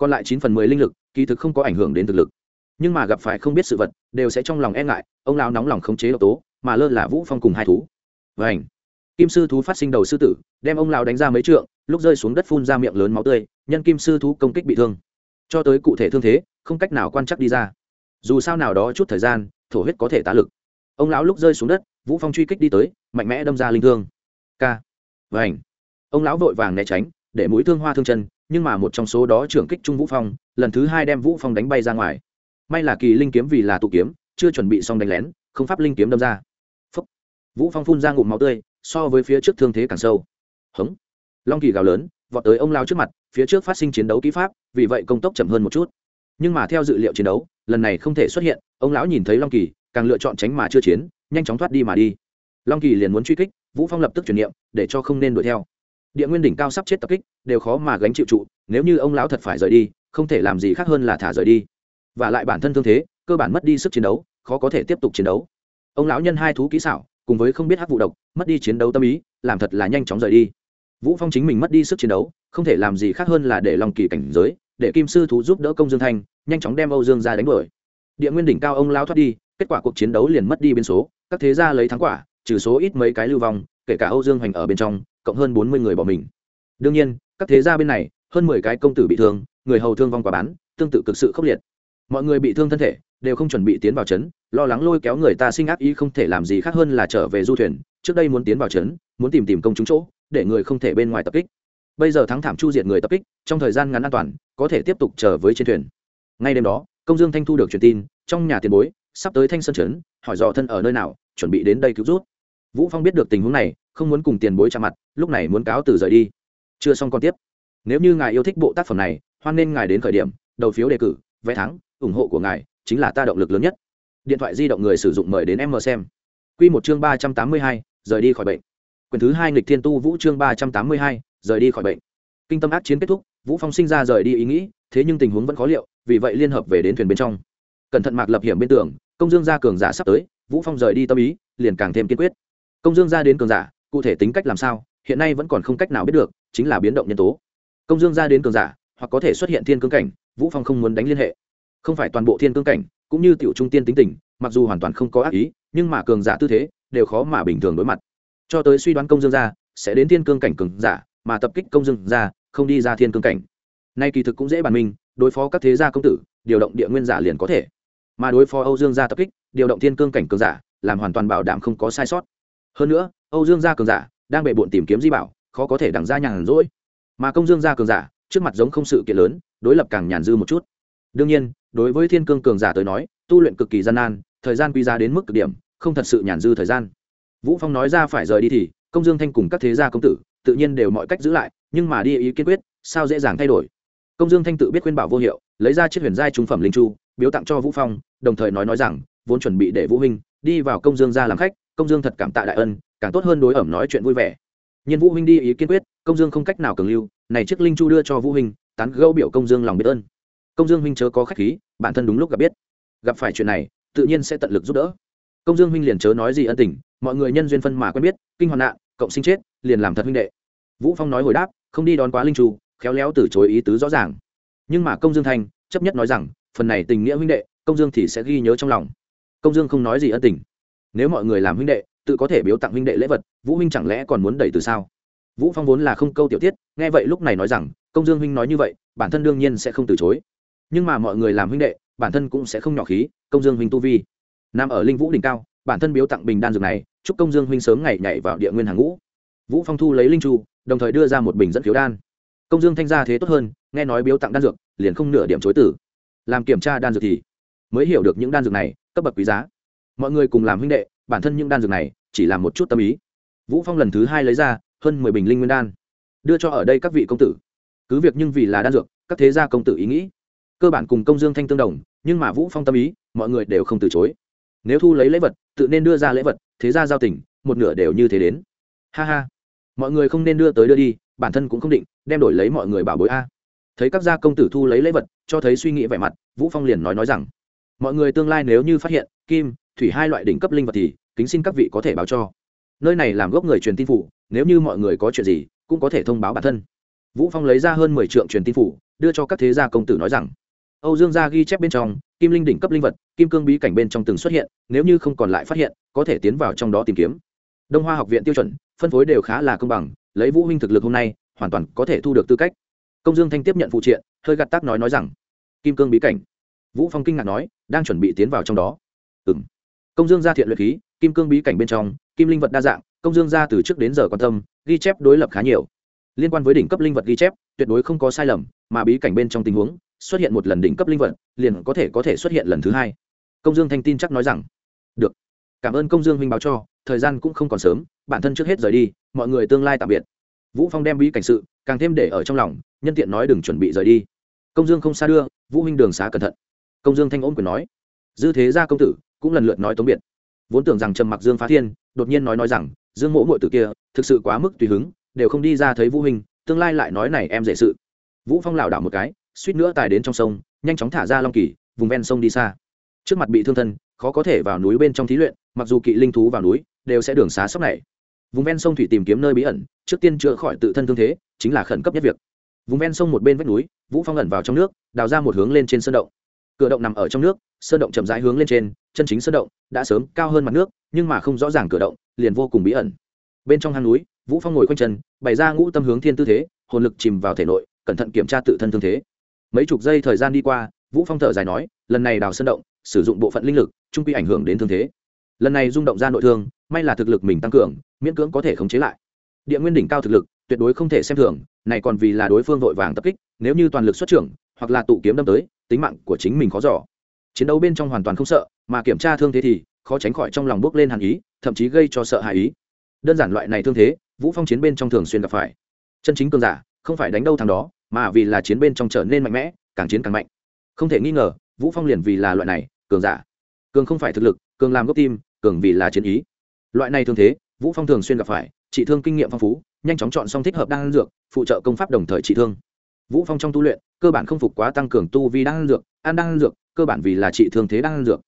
còn lại chín phần mười linh lực, kỳ thực không có ảnh hưởng đến thực lực. Nhưng mà gặp phải không biết sự vật, đều sẽ trong lòng e ngại, ông lão nóng lòng khống chế độc tố, mà lơ là vũ phong cùng hai thú. Vảnh kim sư thú phát sinh đầu sư tử, đem ông lão đánh ra mấy trượng, lúc rơi xuống đất phun ra miệng lớn máu tươi, nhân kim sư thú công kích bị thương. Cho tới cụ thể thương thế, không cách nào quan chắc đi ra. Dù sao nào đó chút thời gian, thổ huyết có thể tá lực. Ông lão lúc rơi xuống đất, vũ phong truy kích đi tới, mạnh mẽ đâm ra linh thương. K vảnh ông lão vội vàng né tránh, để mũi thương hoa thương chân nhưng mà một trong số đó trưởng kích trung vũ phong, lần thứ hai đem vũ phong đánh bay ra ngoài. May là kỳ linh kiếm vì là tụ kiếm, chưa chuẩn bị xong đánh lén, không pháp linh kiếm đâm ra. Phúc. vũ phong phun ra ngụm máu tươi, so với phía trước thương thế càng sâu. Hống. Long kỳ gào lớn, vọt tới ông lao trước mặt, phía trước phát sinh chiến đấu kỹ pháp, vì vậy công tốc chậm hơn một chút. Nhưng mà theo dự liệu chiến đấu, lần này không thể xuất hiện, ông lão nhìn thấy long kỳ, càng lựa chọn tránh mà chưa chiến, nhanh chóng thoát đi mà đi. Long kỳ liền muốn truy kích, vũ phong lập tức chuyển niệm, để cho không nên đuổi theo địa nguyên đỉnh cao sắp chết tập kích, đều khó mà gánh chịu trụ, nếu như ông lão thật phải rời đi, không thể làm gì khác hơn là thả rời đi. Và lại bản thân thương thế, cơ bản mất đi sức chiến đấu, khó có thể tiếp tục chiến đấu. Ông lão nhân hai thú kỹ xảo, cùng với không biết hắc vụ độc, mất đi chiến đấu tâm ý, làm thật là nhanh chóng rời đi. Vũ phong chính mình mất đi sức chiến đấu, không thể làm gì khác hơn là để lòng kỳ cảnh giới, để kim sư thú giúp đỡ công dương thanh, nhanh chóng đem âu dương ra đánh đuổi. Địa nguyên đỉnh cao ông lão thoát đi, kết quả cuộc chiến đấu liền mất đi biên số, các thế gia lấy thắng quả, trừ số ít mấy cái lưu vong, kể cả âu dương hoành ở bên trong cộng hơn bốn mươi người bỏ mình. Đương nhiên, các thế gia bên này, hơn mười cái công tử bị thương, người hầu thương vong quả bán, tương tự cực sự khốc liệt. Mọi người bị thương thân thể, đều không chuẩn bị tiến vào trấn, lo lắng lôi kéo người ta sinh ác ý không thể làm gì khác hơn là trở về du thuyền, trước đây muốn tiến vào trấn, muốn tìm tìm công chúng chỗ, để người không thể bên ngoài tập kích. Bây giờ thắng thảm chu diệt người tập kích, trong thời gian ngắn an toàn, có thể tiếp tục chờ với trên thuyền. Ngay đêm đó, công dương thanh thu được truyền tin, trong nhà tiền bối, sắp tới thanh sơn trấn, hỏi dò thân ở nơi nào, chuẩn bị đến đây cứu rút. Vũ phong biết được tình huống này không muốn cùng tiền bối chạm mặt, lúc này muốn cáo từ rời đi. Chưa xong còn tiếp. Nếu như ngài yêu thích bộ tác phẩm này, hoan nên ngài đến khởi điểm, đầu phiếu đề cử, vé thắng, ủng hộ của ngài chính là ta động lực lớn nhất. Điện thoại di động người sử dụng mời đến em mờ xem. Q một chương ba trăm tám mươi hai, rời đi khỏi bệnh. Quyền thứ hai nghịch thiên tu vũ chương ba trăm tám mươi hai, rời đi khỏi bệnh. Kinh tâm ác chiến kết thúc, vũ phong sinh ra rời đi ý nghĩ, thế nhưng tình huống vẫn khó liệu, vì vậy liên hợp về đến thuyền bên trong. Cẩn thận mạc lập hiểm bên tường, công dương gia cường giả sắp tới, vũ phong rời đi tâm ý, liền càng thêm kiên quyết. Công dương gia đến cường giả cụ thể tính cách làm sao, hiện nay vẫn còn không cách nào biết được, chính là biến động nhân tố. Công dương gia đến cường giả, hoặc có thể xuất hiện thiên cương cảnh, vũ phong không muốn đánh liên hệ. Không phải toàn bộ thiên cương cảnh, cũng như tiểu trung tiên tính tình, mặc dù hoàn toàn không có ác ý, nhưng mà cường giả tư thế, đều khó mà bình thường đối mặt. Cho tới suy đoán công dương gia sẽ đến thiên cương cảnh cường giả, mà tập kích công dương gia không đi ra thiên cương cảnh. Nay kỳ thực cũng dễ bàn minh, đối phó các thế gia công tử, điều động địa nguyên giả liền có thể. Mà đối phó âu dương gia tập kích, điều động thiên cương cảnh cường giả, làm hoàn toàn bảo đảm không có sai sót. Hơn nữa âu dương gia cường giả, đang bệ bộn tìm kiếm di bảo, khó có thể đằng ra nhàn rỗi. Mà công dương gia cường giả, trước mặt giống không sự kiện lớn, đối lập càng nhàn dư một chút. Đương nhiên, đối với thiên cương cường giả tới nói, tu luyện cực kỳ gian nan, thời gian quy ra đến mức cực điểm, không thật sự nhàn dư thời gian. Vũ phong nói ra phải rời đi thì, công dương thanh cùng các thế gia công tử, tự nhiên đều mọi cách giữ lại, nhưng mà đi ý kiên quyết, sao dễ dàng thay đổi. Công dương thanh tự biết khuyên bảo vô hiệu, lấy ra chiếc huyền giai trung phẩm linh chu, biếu tặng cho vũ phong, đồng thời nói nói rằng, vốn chuẩn bị để vũ huynh, đi vào công dương ra làm khách, công dương thật cảm tạ đại ân càng tốt hơn đối ẩm nói chuyện vui vẻ. Nhiên vũ huynh đi ý kiên quyết, công dương không cách nào cường lưu, này chiếc linh chu đưa cho vũ huynh, tán gẫu biểu công dương lòng biết ơn. Công dương huynh chớ có khách khí, bản thân đúng lúc gặp biết. Gặp phải chuyện này, tự nhiên sẽ tận lực giúp đỡ. Công dương huynh liền chớ nói gì ân tình, mọi người nhân duyên phân mà quen biết, kinh hoàn nạn, cộng sinh chết, liền làm thật huynh đệ. Vũ phong nói hồi đáp, không đi đón quá linh chu, khéo léo từ chối ý tứ rõ ràng. Nhưng mà công dương thanh, chấp nhất nói rằng, phần này tình nghĩa huynh đệ, công dương thì sẽ ghi nhớ trong lòng. Công dương không nói gì ân tình. Nếu mọi người làm huynh đệ tự có thể biếu tặng huynh đệ lễ vật, vũ huynh chẳng lẽ còn muốn đẩy từ sao? Vũ phong vốn là không câu tiểu tiết, nghe vậy lúc này nói rằng, công dương huynh nói như vậy, bản thân đương nhiên sẽ không từ chối. Nhưng mà mọi người làm huynh đệ, bản thân cũng sẽ không nhỏ khí, công dương huynh tu vi. Nằm ở linh vũ đỉnh cao, bản thân biếu tặng bình đan dược này, chúc công dương huynh sớm ngày nhảy vào địa nguyên hàng ngũ. Vũ phong thu lấy linh chu, đồng thời đưa ra một bình dẫn phiếu đan. Công dương thanh gia thế tốt hơn, nghe nói biếu tặng đan dược, liền không nửa điểm chối tử làm kiểm tra đan dược thì mới hiểu được những đan dược này, cấp bậc quý giá. Mọi người cùng làm huynh đệ, bản thân những đan dược này chỉ là một chút tâm ý. Vũ phong lần thứ hai lấy ra hơn mười bình linh nguyên đan, đưa cho ở đây các vị công tử. Cứ việc nhưng vì là đan dược, các thế gia công tử ý nghĩ, cơ bản cùng công dương thanh tương đồng, nhưng mà vũ phong tâm ý, mọi người đều không từ chối. Nếu thu lấy lễ vật, tự nên đưa ra lễ vật, thế gia giao tình, một nửa đều như thế đến. Ha ha. Mọi người không nên đưa tới đưa đi, bản thân cũng không định, đem đổi lấy mọi người bảo bối a. Thấy các gia công tử thu lấy lễ vật, cho thấy suy nghĩ vẻ mặt, vũ phong liền nói nói rằng, mọi người tương lai nếu như phát hiện, kim, thủy hai loại đỉnh cấp linh vật thì kính xin các vị có thể báo cho. Nơi này làm gốc người truyền tin phủ, nếu như mọi người có chuyện gì, cũng có thể thông báo bản thân. Vũ phong lấy ra hơn 10 trượng truyền tin phủ, đưa cho các thế gia công tử nói rằng, âu dương gia ghi chép bên trong, kim linh đỉnh cấp linh vật, kim cương bí cảnh bên trong từng xuất hiện, nếu như không còn lại phát hiện, có thể tiến vào trong đó tìm kiếm. Đông hoa học viện tiêu chuẩn, phân phối đều khá là công bằng, lấy vũ huynh thực lực hôm nay, hoàn toàn có thể thu được tư cách. Công dương thanh tiếp nhận phụ triện, hơi gạt tác nói nói rằng, kim cương bí cảnh. Vũ phong kinh ngạc nói, đang chuẩn bị tiến vào trong đó. Ừ công dương gia thiện luyện khí kim cương bí cảnh bên trong, kim linh vật đa dạng, công dương gia từ trước đến giờ quan tâm, ghi chép đối lập khá nhiều. Liên quan với đỉnh cấp linh vật ghi chép, tuyệt đối không có sai lầm, mà bí cảnh bên trong tình huống, xuất hiện một lần đỉnh cấp linh vật, liền có thể có thể xuất hiện lần thứ hai. Công dương thanh tin chắc nói rằng, được. Cảm ơn công dương huynh báo cho, thời gian cũng không còn sớm, bản thân trước hết rời đi, mọi người tương lai tạm biệt. Vũ phong đem bí cảnh sự, càng thêm để ở trong lòng, nhân tiện nói đừng chuẩn bị rời đi. Công dương không xa đưa, vũ huynh đường xá cẩn thận. Công dương thanh ôm quyền nói, dư thế gia công tử, cũng lần lượt nói tống biệt vốn tưởng rằng trầm mặc dương phá thiên, đột nhiên nói nói rằng, dương mỗ mội từ kia, thực sự quá mức tùy hứng, đều không đi ra thấy vũ huynh tương lai lại nói này em dễ sự. Vũ phong lảo đảo một cái, suýt nữa tài đến trong sông, nhanh chóng thả ra long kỳ, vùng ven sông đi xa. Trước mặt bị thương thân, khó có thể vào núi bên trong thí luyện, mặc dù kỵ linh thú vào núi, đều sẽ đường xá sóc này. Vùng ven sông thủy tìm kiếm nơi bí ẩn, trước tiên chữa khỏi tự thân thương thế, chính là khẩn cấp nhất việc. Vùng ven sông một bên vách núi, vũ phong ẩn vào trong nước, đào ra một hướng lên trên sơn động. Cửa động nằm ở trong nước, sơn động chậm rãi hướng lên trên chân chính sơn động, đã sớm cao hơn mặt nước, nhưng mà không rõ ràng cửa động, liền vô cùng bí ẩn. Bên trong hang núi, vũ phong ngồi quanh chân, bày ra ngũ tâm hướng thiên tư thế, hồn lực chìm vào thể nội, cẩn thận kiểm tra tự thân thương thế. Mấy chục giây thời gian đi qua, vũ phong thở dài nói, lần này đào sơn động, sử dụng bộ phận linh lực, trung quy ảnh hưởng đến thương thế. Lần này rung động ra nội thương, may là thực lực mình tăng cường, miễn cưỡng có thể khống chế lại. Địa nguyên đỉnh cao thực lực, tuyệt đối không thể xem thường, này còn vì là đối phương vội vàng tập kích, nếu như toàn lực xuất trưởng, hoặc là tụ kiếm đâm tới, tính mạng của chính mình khó giỏ chiến đấu bên trong hoàn toàn không sợ mà kiểm tra thương thế thì khó tránh khỏi trong lòng bước lên hàn ý, thậm chí gây cho sợ hãi ý. Đơn giản loại này thương thế, vũ phong chiến bên trong thường xuyên gặp phải. Chân chính cường giả, không phải đánh đâu thằng đó, mà vì là chiến bên trong trở nên mạnh mẽ, càng chiến càng mạnh. Không thể nghi ngờ, vũ phong liền vì là loại này, cường giả. Cường không phải thực lực, cường làm gốc tim, cường vì là chiến ý. Loại này thường thế, vũ phong thường xuyên gặp phải, trị thương kinh nghiệm phong phú, nhanh chóng chọn xong thích hợp đan dược, phụ trợ công pháp đồng thời trị thương. Vũ phong trong tu luyện, cơ bản không phục quá tăng cường tu vi đan dược, ăn đan dược, cơ bản vì là trị thương thế đan dược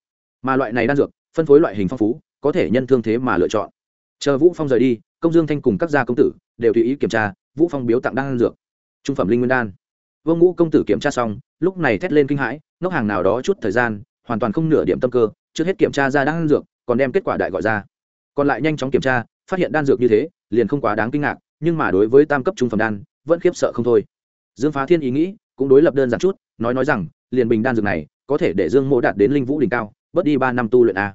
mà loại này đan dược, phân phối loại hình phong phú, có thể nhân thương thế mà lựa chọn. Chờ vũ phong rời đi, công dương thanh cùng các gia công tử đều tùy ý kiểm tra vũ phong biếu tặng đan dược. Trung phẩm linh nguyên đan. Vương ngũ công tử kiểm tra xong, lúc này thét lên kinh hãi, ngốc hàng nào đó chút thời gian, hoàn toàn không nửa điểm tâm cơ, trước hết kiểm tra ra đan dược, còn đem kết quả đại gọi ra. Còn lại nhanh chóng kiểm tra, phát hiện đan dược như thế, liền không quá đáng kinh ngạc, nhưng mà đối với tam cấp trung phẩm đan, vẫn khiếp sợ không thôi. Dương phá thiên ý nghĩ cũng đối lập đơn giản chút, nói nói rằng, liền bình đan dược này có thể để dương mỗ đạt đến linh vũ đỉnh cao bớt đi ba năm tu luyện a.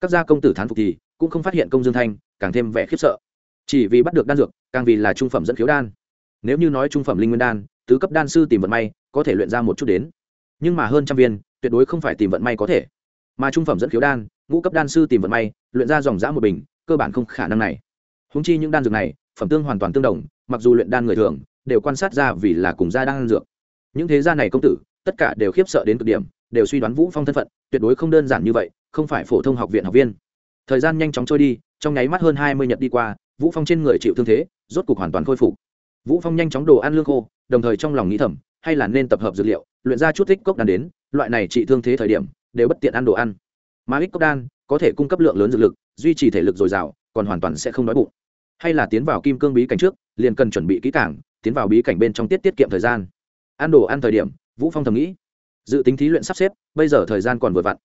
Các gia công tử thán phục thì cũng không phát hiện công dương thanh càng thêm vẻ khiếp sợ. Chỉ vì bắt được đan dược, càng vì là trung phẩm dẫn khiếu đan. Nếu như nói trung phẩm linh nguyên đan, tứ cấp đan sư tìm vận may có thể luyện ra một chút đến. Nhưng mà hơn trăm viên, tuyệt đối không phải tìm vận may có thể. Mà trung phẩm dẫn khiếu đan, ngũ cấp đan sư tìm vận may, luyện ra dòng dã một bình, cơ bản không khả năng này. Húng chi những đan dược này, phẩm tương hoàn toàn tương đồng, mặc dù luyện đan người thường, đều quan sát ra vì là cùng gia đan dược. Những thế gia này công tử, tất cả đều khiếp sợ đến cực điểm đều suy đoán vũ phong thân phận, tuyệt đối không đơn giản như vậy, không phải phổ thông học viện học viên. Thời gian nhanh chóng trôi đi, trong nháy mắt hơn hai mươi nhật đi qua, vũ phong trên người chịu thương thế, rốt cục hoàn toàn khôi phục. Vũ phong nhanh chóng đồ ăn lương khô, đồng thời trong lòng nghĩ thầm, hay là nên tập hợp dược liệu, luyện ra chút tích cốc đan đến, loại này trị thương thế thời điểm, đều bất tiện ăn đồ ăn. Mà ít cốc đan, có thể cung cấp lượng lớn dược lực, duy trì thể lực dồi dào, còn hoàn toàn sẽ không đói bụng. Hay là tiến vào kim cương bí cảnh trước, liền cần chuẩn bị kỹ càng, tiến vào bí cảnh bên trong tiết tiết kiệm thời gian. Ăn đồ ăn thời điểm, vũ phong thầm nghĩ dự tính thí luyện sắp xếp, bây giờ thời gian còn vừa vặn.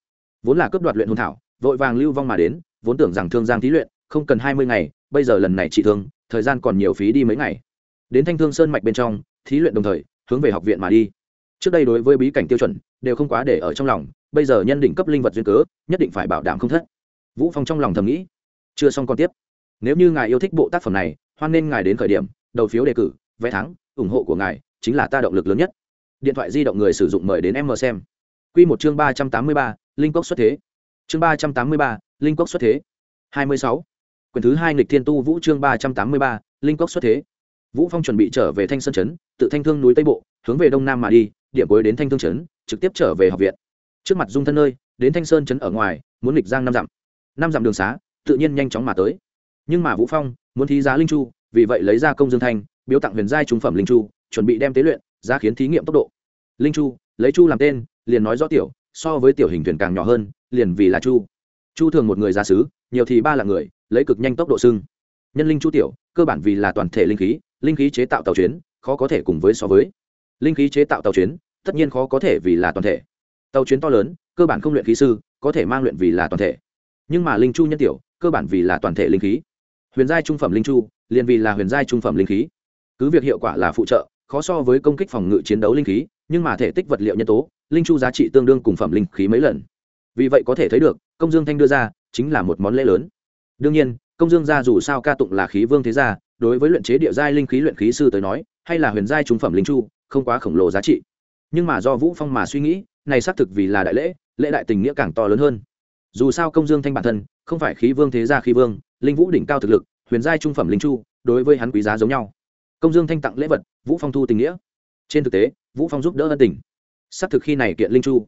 Vốn là cướp đoạt luyện hồn thảo, vội vàng lưu vong mà đến, vốn tưởng rằng thương giang thí luyện, không cần hai mươi ngày, bây giờ lần này trị thương thời gian còn nhiều phí đi mấy ngày. Đến thanh thương sơn mạch bên trong, thí luyện đồng thời, hướng về học viện mà đi. Trước đây đối với bí cảnh tiêu chuẩn, đều không quá để ở trong lòng, bây giờ nhân định cấp linh vật duyên cớ, nhất định phải bảo đảm không thất. Vũ phong trong lòng thầm nghĩ. Chưa xong còn tiếp. Nếu như ngài yêu thích bộ tác phẩm này, hoan nên ngài đến khởi điểm, đầu phiếu đề cử, vé thắng, ủng hộ của ngài chính là ta động lực lớn nhất điện thoại di động người sử dụng mời đến em mờ xem. Q một chương ba trăm tám mươi ba, linh cốc xuất thế. Chương ba trăm tám mươi ba, linh cốc xuất thế. hai mươi sáu. Quyển thứ hai nghịch thiên tu vũ chương ba trăm tám mươi ba, linh cốc xuất thế. Vũ phong chuẩn bị trở về thanh sơn chấn tự thanh thương núi tây bộ, hướng về đông nam mà đi, điểm cuối đến thanh thương chấn trực tiếp trở về học viện. Trước mặt dung thân nơi, đến thanh sơn chấn ở ngoài, muốn nghịch giang năm dặm. Năm dặm đường xá, tự nhiên nhanh chóng mà tới. Nhưng mà vũ phong muốn thí giá linh chu, vì vậy lấy ra công dương thanh, biếu tặng huyền giai trung phẩm linh chu, chuẩn bị đem tế luyện giá khiến thí nghiệm tốc độ. Linh chu, lấy chu làm tên, liền nói rõ tiểu, so với tiểu hình thuyền càng nhỏ hơn, liền vì là chu. Chu thường một người ra xứ nhiều thì ba là người, lấy cực nhanh tốc độ xưng. Nhân linh chu tiểu, cơ bản vì là toàn thể linh khí linh khí chế tạo tàu chuyến, khó có thể cùng với so với. Linh khí chế tạo tàu chuyến, tất nhiên khó có thể vì là toàn thể. Tàu chuyến to lớn, cơ bản không luyện khí sư, có thể mang luyện vì là toàn thể. Nhưng mà linh chu nhân tiểu, cơ bản vì là toàn thể linh khí. Huyền giai trung phẩm linh chu, liền vì là huyền giai trung phẩm linh khí. Cứ việc hiệu quả là phụ trợ khó so với công kích phòng ngự chiến đấu linh khí, nhưng mà thể tích vật liệu nhân tố, linh chu giá trị tương đương cùng phẩm linh khí mấy lần. Vì vậy có thể thấy được, công dương thanh đưa ra chính là một món lễ lớn. Đương nhiên, công dương gia dù sao ca tụng là khí vương thế gia, đối với luyện chế địa giai linh khí luyện khí sư tới nói, hay là huyền giai trung phẩm linh chu, không quá khổng lồ giá trị. Nhưng mà do vũ phong mà suy nghĩ, này xác thực vì là đại lễ lễ đại tình nghĩa càng to lớn hơn. Dù sao công dương thanh bản thân, không phải khí vương thế gia khí vương, linh vũ đỉnh cao thực lực, huyền giai trung phẩm linh chu, đối với hắn quý giá giống nhau công dương thanh tặng lễ vật, vũ phong thu tình nghĩa. Trên thực tế, vũ phong giúp đỡ ân tình. Xác thực khi này kiện linh chu,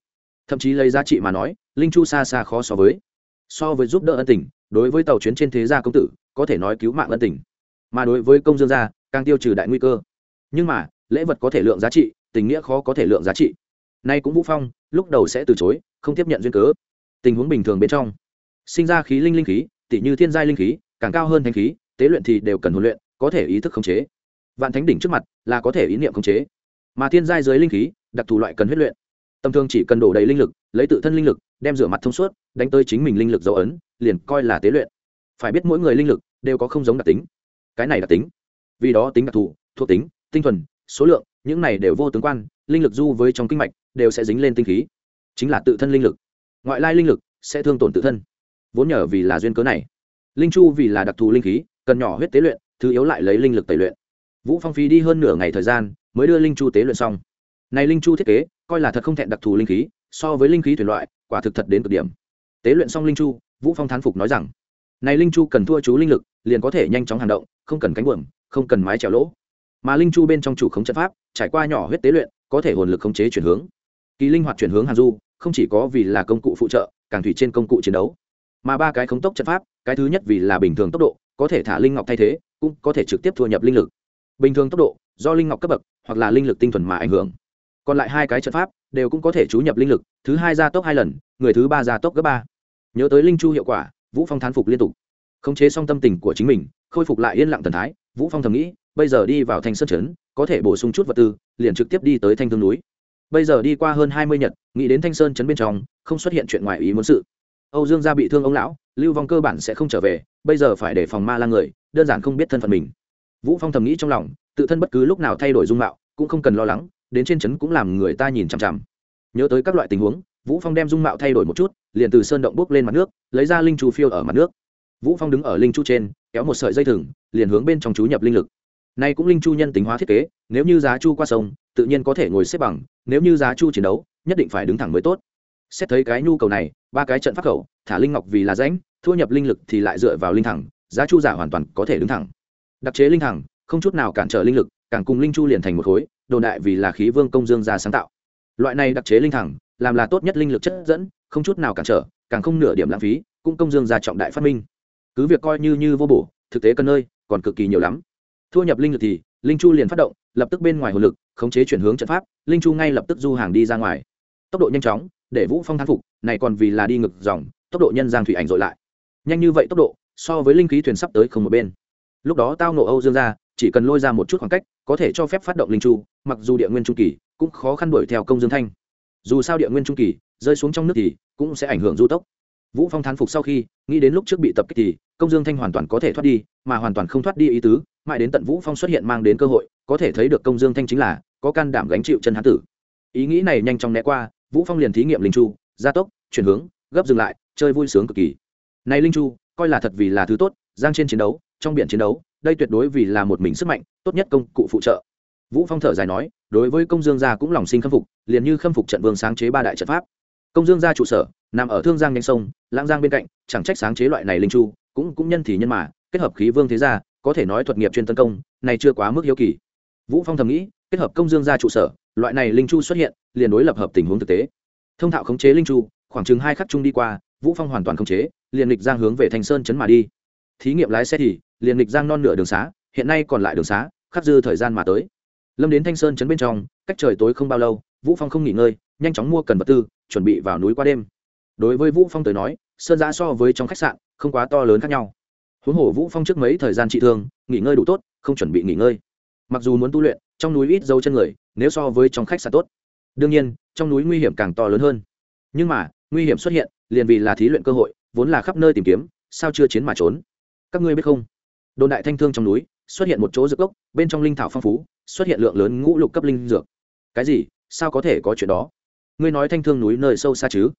thậm chí lấy giá trị mà nói, linh chu xa xa khó so với. So với giúp đỡ ân tình, đối với tàu chuyến trên thế gia công tử, có thể nói cứu mạng ân tình. Mà đối với công dương gia, càng tiêu trừ đại nguy cơ. Nhưng mà, lễ vật có thể lượng giá trị, tình nghĩa khó có thể lượng giá trị. Nay cũng vũ phong, lúc đầu sẽ từ chối, không tiếp nhận duyên cớ. Tình huống bình thường bên trong, sinh ra khí linh linh khí tỷ như thiên giai linh khí, càng cao hơn thanh khí, tế luyện thì đều cần huấn luyện, có thể ý thức khống chế vạn thánh đỉnh trước mặt là có thể ý niệm khống chế. Mà thiên giai dưới linh khí, đặc thù loại cần huyết luyện. Tầm thường chỉ cần đổ đầy linh lực, lấy tự thân linh lực, đem rửa mặt thông suốt, đánh tới chính mình linh lực dấu ấn, liền coi là tế luyện. Phải biết mỗi người linh lực đều có không giống đặc tính. Cái này đặc tính, vì đó tính đặc thù, thuộc tính, tinh thuần, số lượng, những này đều vô tướng quan, linh lực du với trong kinh mạch, đều sẽ dính lên tinh khí. Chính là tự thân linh lực. Ngoại lai linh lực sẽ thương tổn tự thân. Vốn nhờ vì là duyên cớ này, linh chu vì là đặc thù linh khí, cần nhỏ huyết tế luyện, thứ yếu lại lấy linh lực tẩy luyện vũ phong phí đi hơn nửa ngày thời gian, mới đưa linh chu tế luyện xong. Này linh chu thiết kế, coi là thật không thẹn đặc thù linh khí, so với linh khí thủy loại, quả thực thật đến cực điểm. Tế luyện xong linh chu, vũ phong thán phục nói rằng, này linh chu cần thua chú linh lực, liền có thể nhanh chóng hành động, không cần cánh buồm, không cần mái trèo lỗ. Mà linh chu bên trong chủ khống trận pháp, trải qua nhỏ huyết tế luyện, có thể hồn lực khống chế chuyển hướng. Kỳ linh hoạt chuyển hướng hàn du, không chỉ có vì là công cụ phụ trợ, càng thủy trên công cụ chiến đấu. Mà ba cái khống tốc trận pháp, cái thứ nhất vì là bình thường tốc độ, có thể thả linh ngọc thay thế, cũng có thể trực tiếp thua nhập linh lực bình thường tốc độ, do linh ngọc cấp bậc, hoặc là linh lực tinh thuần mà ảnh hưởng. Còn lại hai cái trận pháp, đều cũng có thể chú nhập linh lực, thứ hai gia tốc hai lần, người thứ ba gia tốc gấp ba. Nhớ tới linh chu hiệu quả, vũ phong thán phục liên tục. Khống chế xong tâm tình của chính mình, khôi phục lại yên lặng thần thái, vũ phong thầm nghĩ, bây giờ đi vào thanh sơn trấn, có thể bổ sung chút vật tư, liền trực tiếp đi tới thanh thương núi. Bây giờ đi qua hơn hai mươi nhật, nghĩ đến thanh sơn trấn bên trong, không xuất hiện chuyện ngoài ý muốn sự. Âu dương gia bị thương ông lão, lưu vong cơ bản sẽ không trở về, bây giờ phải để phòng ma la người, đơn giản không biết thân phận mình vũ phong thầm nghĩ trong lòng, tự thân bất cứ lúc nào thay đổi dung mạo, cũng không cần lo lắng, đến trên trấn cũng làm người ta nhìn chằm chằm. Nhớ tới các loại tình huống, vũ phong đem dung mạo thay đổi một chút, liền từ sơn động bốc lên mặt nước, lấy ra linh chu phiêu ở mặt nước. Vũ phong đứng ở linh chu trên, kéo một sợi dây thừng, liền hướng bên trong chú nhập linh lực. Này cũng linh chu nhân tính hóa thiết kế, nếu như giá chu qua sông, tự nhiên có thể ngồi xếp bằng, nếu như giá chu chiến đấu, nhất định phải đứng thẳng mới tốt. Xét thấy cái nhu cầu này, ba cái trận pháp khẩu, thả linh ngọc vì là rãnh, thua nhập linh lực thì lại dựa vào linh thẳng, giá chu giả hoàn toàn có thể đứng thẳng đặc chế linh thẳng, không chút nào cản trở linh lực, càng cùng linh chu liền thành một khối, đồn đại vì là khí vương công dương ra sáng tạo. Loại này đặc chế linh thẳng, làm là tốt nhất linh lực chất dẫn, không chút nào cản trở, càng không nửa điểm lãng phí, cũng công dương ra trọng đại phát minh. Cứ việc coi như như vô bổ, thực tế cần nơi, còn cực kỳ nhiều lắm. Thua nhập linh lực thì, linh chu liền phát động, lập tức bên ngoài hồ lực, khống chế chuyển hướng trận pháp, linh chu ngay lập tức du hàng đi ra ngoài. Tốc độ nhanh chóng, để vũ phong thán phục, này còn vì là đi ngực dòng, tốc độ nhân giang thủy ảnh dội lại. Nhanh như vậy tốc độ, so với linh khí thuyền sắp tới không một bên lúc đó tao nộ âu dương ra chỉ cần lôi ra một chút khoảng cách, có thể cho phép phát động linh chu, mặc dù địa nguyên trung kỳ, cũng khó khăn đuổi theo công dương thanh. Dù sao địa nguyên trung kỳ, rơi xuống trong nước thì cũng sẽ ảnh hưởng du tốc. Vũ phong thán phục sau khi, nghĩ đến lúc trước bị tập kích thì, công dương thanh hoàn toàn có thể thoát đi, mà hoàn toàn không thoát đi ý tứ, mãi đến tận vũ phong xuất hiện mang đến cơ hội, có thể thấy được công dương thanh chính là có can đảm gánh chịu chân hán tử. Ý nghĩ này nhanh chóng né qua, vũ phong liền thí nghiệm linh chu, gia tốc, chuyển hướng, gấp dừng lại, chơi vui sướng cực kỳ. Này linh chu, coi là thật vì là thứ tốt, giang trên chiến đấu trong biển chiến đấu, đây tuyệt đối vì là một mình sức mạnh, tốt nhất công cụ phụ trợ. Vũ phong thở dài nói, đối với công dương gia cũng lòng sinh khâm phục, liền như khâm phục trận vương sáng chế ba đại trận pháp. Công dương gia trụ sở, nằm ở thương giang nhanh sông, lãng giang bên cạnh, chẳng trách sáng chế loại này linh chu, cũng cũng nhân thì nhân mà, kết hợp khí vương thế gia, có thể nói thuật nghiệp chuyên tấn công, này chưa quá mức hiếu kỳ. Vũ phong thầm nghĩ, kết hợp công dương gia trụ sở, loại này linh chu xuất hiện, liền đối lập hợp tình huống thực tế. Thông thạo khống chế linh chu, khoảng chừng hai khắc chung đi qua, vũ phong hoàn toàn khống chế, liền lịch giang hướng về thành sơn chấn mà đi thí nghiệm lái xe thì liền lịch giang non nửa đường xá, hiện nay còn lại đường xá, khắc dư thời gian mà tới. Lâm đến thanh sơn chấn bên trong, cách trời tối không bao lâu, vũ phong không nghỉ ngơi, nhanh chóng mua cần vật tư, chuẩn bị vào núi qua đêm. Đối với vũ phong tới nói, sơn giã so với trong khách sạn không quá to lớn khác nhau. Huống hồ vũ phong trước mấy thời gian trị thương, nghỉ ngơi đủ tốt, không chuẩn bị nghỉ ngơi. Mặc dù muốn tu luyện, trong núi ít dấu chân người, nếu so với trong khách sạn tốt. Đương nhiên, trong núi nguy hiểm càng to lớn hơn. Nhưng mà, nguy hiểm xuất hiện, liền vì là thí luyện cơ hội, vốn là khắp nơi tìm kiếm, sao chưa chiến mà trốn? Các ngươi biết không? Đồn đại thanh thương trong núi, xuất hiện một chỗ dược gốc, bên trong linh thảo phong phú, xuất hiện lượng lớn ngũ lục cấp linh dược. Cái gì? Sao có thể có chuyện đó? Ngươi nói thanh thương núi nơi sâu xa chứ?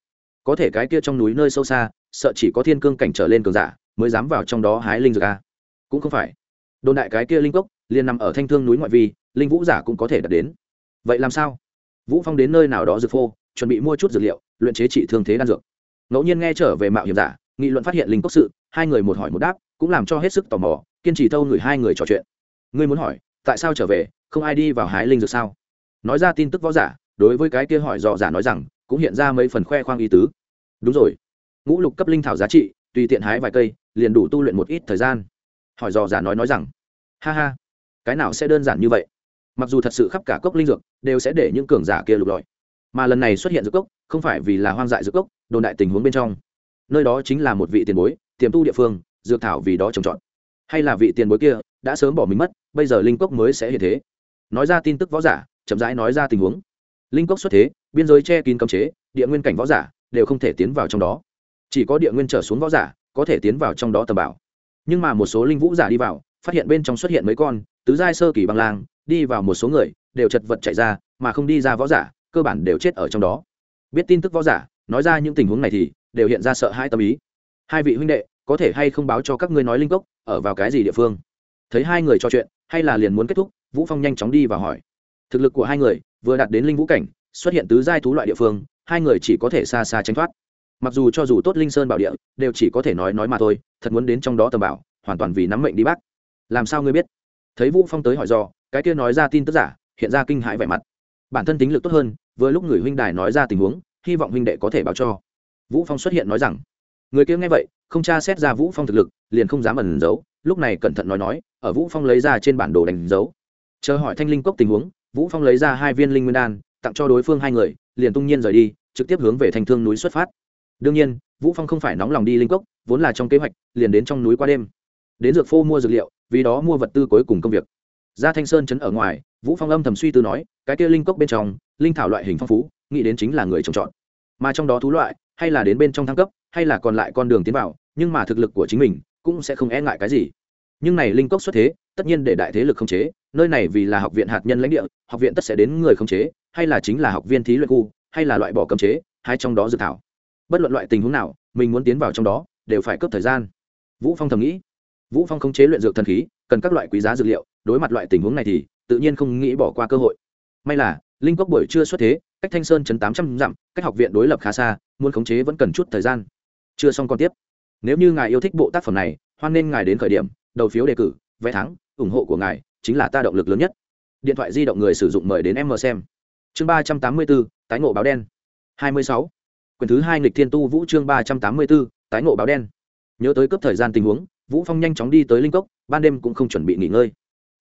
Có thể cái kia trong núi nơi sâu xa, sợ chỉ có thiên cương cảnh trở lên cường giả mới dám vào trong đó hái linh dược a à? cũng không phải. Đồn đại cái kia linh cốc liền nằm ở thanh thương núi ngoại vi, linh vũ giả cũng có thể đạt đến. Vậy làm sao? Vũ phong đến nơi nào đó dược phô, chuẩn bị mua chút dược liệu, luyện chế trị thương thế đan dược. Ngẫu nhiên nghe trở về mạo hiểm giả, nghị luận phát hiện linh cốc sự, hai người một hỏi một đáp cũng làm cho hết sức tò mò, kiên trì thâu người hai người trò chuyện. Ngươi muốn hỏi, tại sao trở về, không ai đi vào hái linh dược sao? Nói ra tin tức võ giả, đối với cái kia hỏi dò giả nói rằng, cũng hiện ra mấy phần khoe khoang ý tứ. Đúng rồi. Ngũ lục cấp linh thảo giá trị, tùy tiện hái vài cây, liền đủ tu luyện một ít thời gian. Hỏi dò giả nói nói rằng, ha ha, cái nào sẽ đơn giản như vậy? Mặc dù thật sự khắp cả cốc linh dược, đều sẽ để những cường giả kia lục lọi. Mà lần này xuất hiện dược cốc, không phải vì là hoang dại dược cốc, đồn đại tình huống bên trong. Nơi đó chính là một vị tiền bối, tiềm tu địa phương dược thảo vì đó trồng trọt. Hay là vị tiền bối kia đã sớm bỏ mình mất, bây giờ linh cốc mới sẽ hiện thế. Nói ra tin tức võ giả, chậm rãi nói ra tình huống. Linh cốc xuất thế, biên giới che kín cấm chế, địa nguyên cảnh võ giả đều không thể tiến vào trong đó. Chỉ có địa nguyên trở xuống võ giả có thể tiến vào trong đó tầm bảo. Nhưng mà một số linh vũ giả đi vào, phát hiện bên trong xuất hiện mấy con, tứ giai sơ kỳ băng lang, đi vào một số người, đều chật vật chạy ra, mà không đi ra võ giả, cơ bản đều chết ở trong đó. Biết tin tức võ giả, nói ra những tình huống này thì đều hiện ra sợ hai tâm ý. Hai vị huynh đệ có thể hay không báo cho các ngươi nói linh cốc, ở vào cái gì địa phương? Thấy hai người trò chuyện, hay là liền muốn kết thúc, vũ phong nhanh chóng đi và hỏi. Thực lực của hai người, vừa đạt đến linh vũ cảnh, xuất hiện tứ giai thú loại địa phương, hai người chỉ có thể xa xa tránh thoát. Mặc dù cho dù tốt linh sơn bảo địa, đều chỉ có thể nói nói mà thôi, thật muốn đến trong đó tầm bảo, hoàn toàn vì nắm mệnh đi bác. Làm sao ngươi biết? Thấy vũ phong tới hỏi do cái kia nói ra tin tức giả, hiện ra kinh hãi vẻ mặt. Bản thân tính lực tốt hơn, vừa lúc người huynh đài nói ra tình huống, hy vọng huynh đệ có thể báo cho. Vũ phong xuất hiện nói rằng, người kia nghe vậy không tra xét ra vũ phong thực lực, liền không dám ẩn giấu, lúc này cẩn thận nói nói, ở vũ phong lấy ra trên bản đồ đánh dấu. Chờ hỏi thanh linh cốc tình huống, vũ phong lấy ra hai viên linh nguyên đan, tặng cho đối phương hai người, liền tung nhiên rời đi, trực tiếp hướng về thành thương núi xuất phát. Đương nhiên, vũ phong không phải nóng lòng đi linh cốc, vốn là trong kế hoạch, liền đến trong núi qua đêm. Đến dược phô mua dược liệu, vì đó mua vật tư cuối cùng công việc. Ra thanh sơn chấn ở ngoài, vũ phong âm thầm suy tư nói, cái kia linh cốc bên trong, linh thảo loại hình phong phú, nghĩ đến chính là người trồng trọt. Mà trong đó thú loại, hay là đến bên trong thăng cấp hay là còn lại con đường tiến vào, nhưng mà thực lực của chính mình cũng sẽ không e ngại cái gì. Nhưng này linh cốc xuất thế, tất nhiên để đại thế lực khống chế, nơi này vì là học viện hạt nhân lãnh địa, học viện tất sẽ đến người khống chế, hay là chính là học viên thí luyện khu, hay là loại bỏ cấm chế hay trong đó dự thảo. Bất luận loại tình huống nào, mình muốn tiến vào trong đó, đều phải cướp thời gian. Vũ phong thầm nghĩ. Vũ phong khống chế luyện dược thần khí, cần các loại quý giá dược liệu, đối mặt loại tình huống này thì tự nhiên không nghĩ bỏ qua cơ hội. May là, linh cốc buổi chưa xuất thế, cách thanh sơn chấn tám trăm dặm, cách học viện đối lập khá xa, muốn khống chế vẫn cần chút thời gian chưa xong còn tiếp. Nếu như ngài yêu thích bộ tác phẩm này, hoan nên ngài đến khởi điểm, đầu phiếu đề cử, vé thắng, ủng hộ của ngài chính là ta động lực lớn nhất. Điện thoại di động người sử dụng mời đến em mờ xem. Chương ba trăm tám mươi bốn, tái ngộ báo đen. Hai mươi sáu. Quyển thứ hai nghịch thiên tu vũ chương ba trăm tám mươi bốn, tái ngộ báo đen. Nhớ tới cấp thời gian tình huống, vũ phong nhanh chóng đi tới linh cốc, ban đêm cũng không chuẩn bị nghỉ ngơi.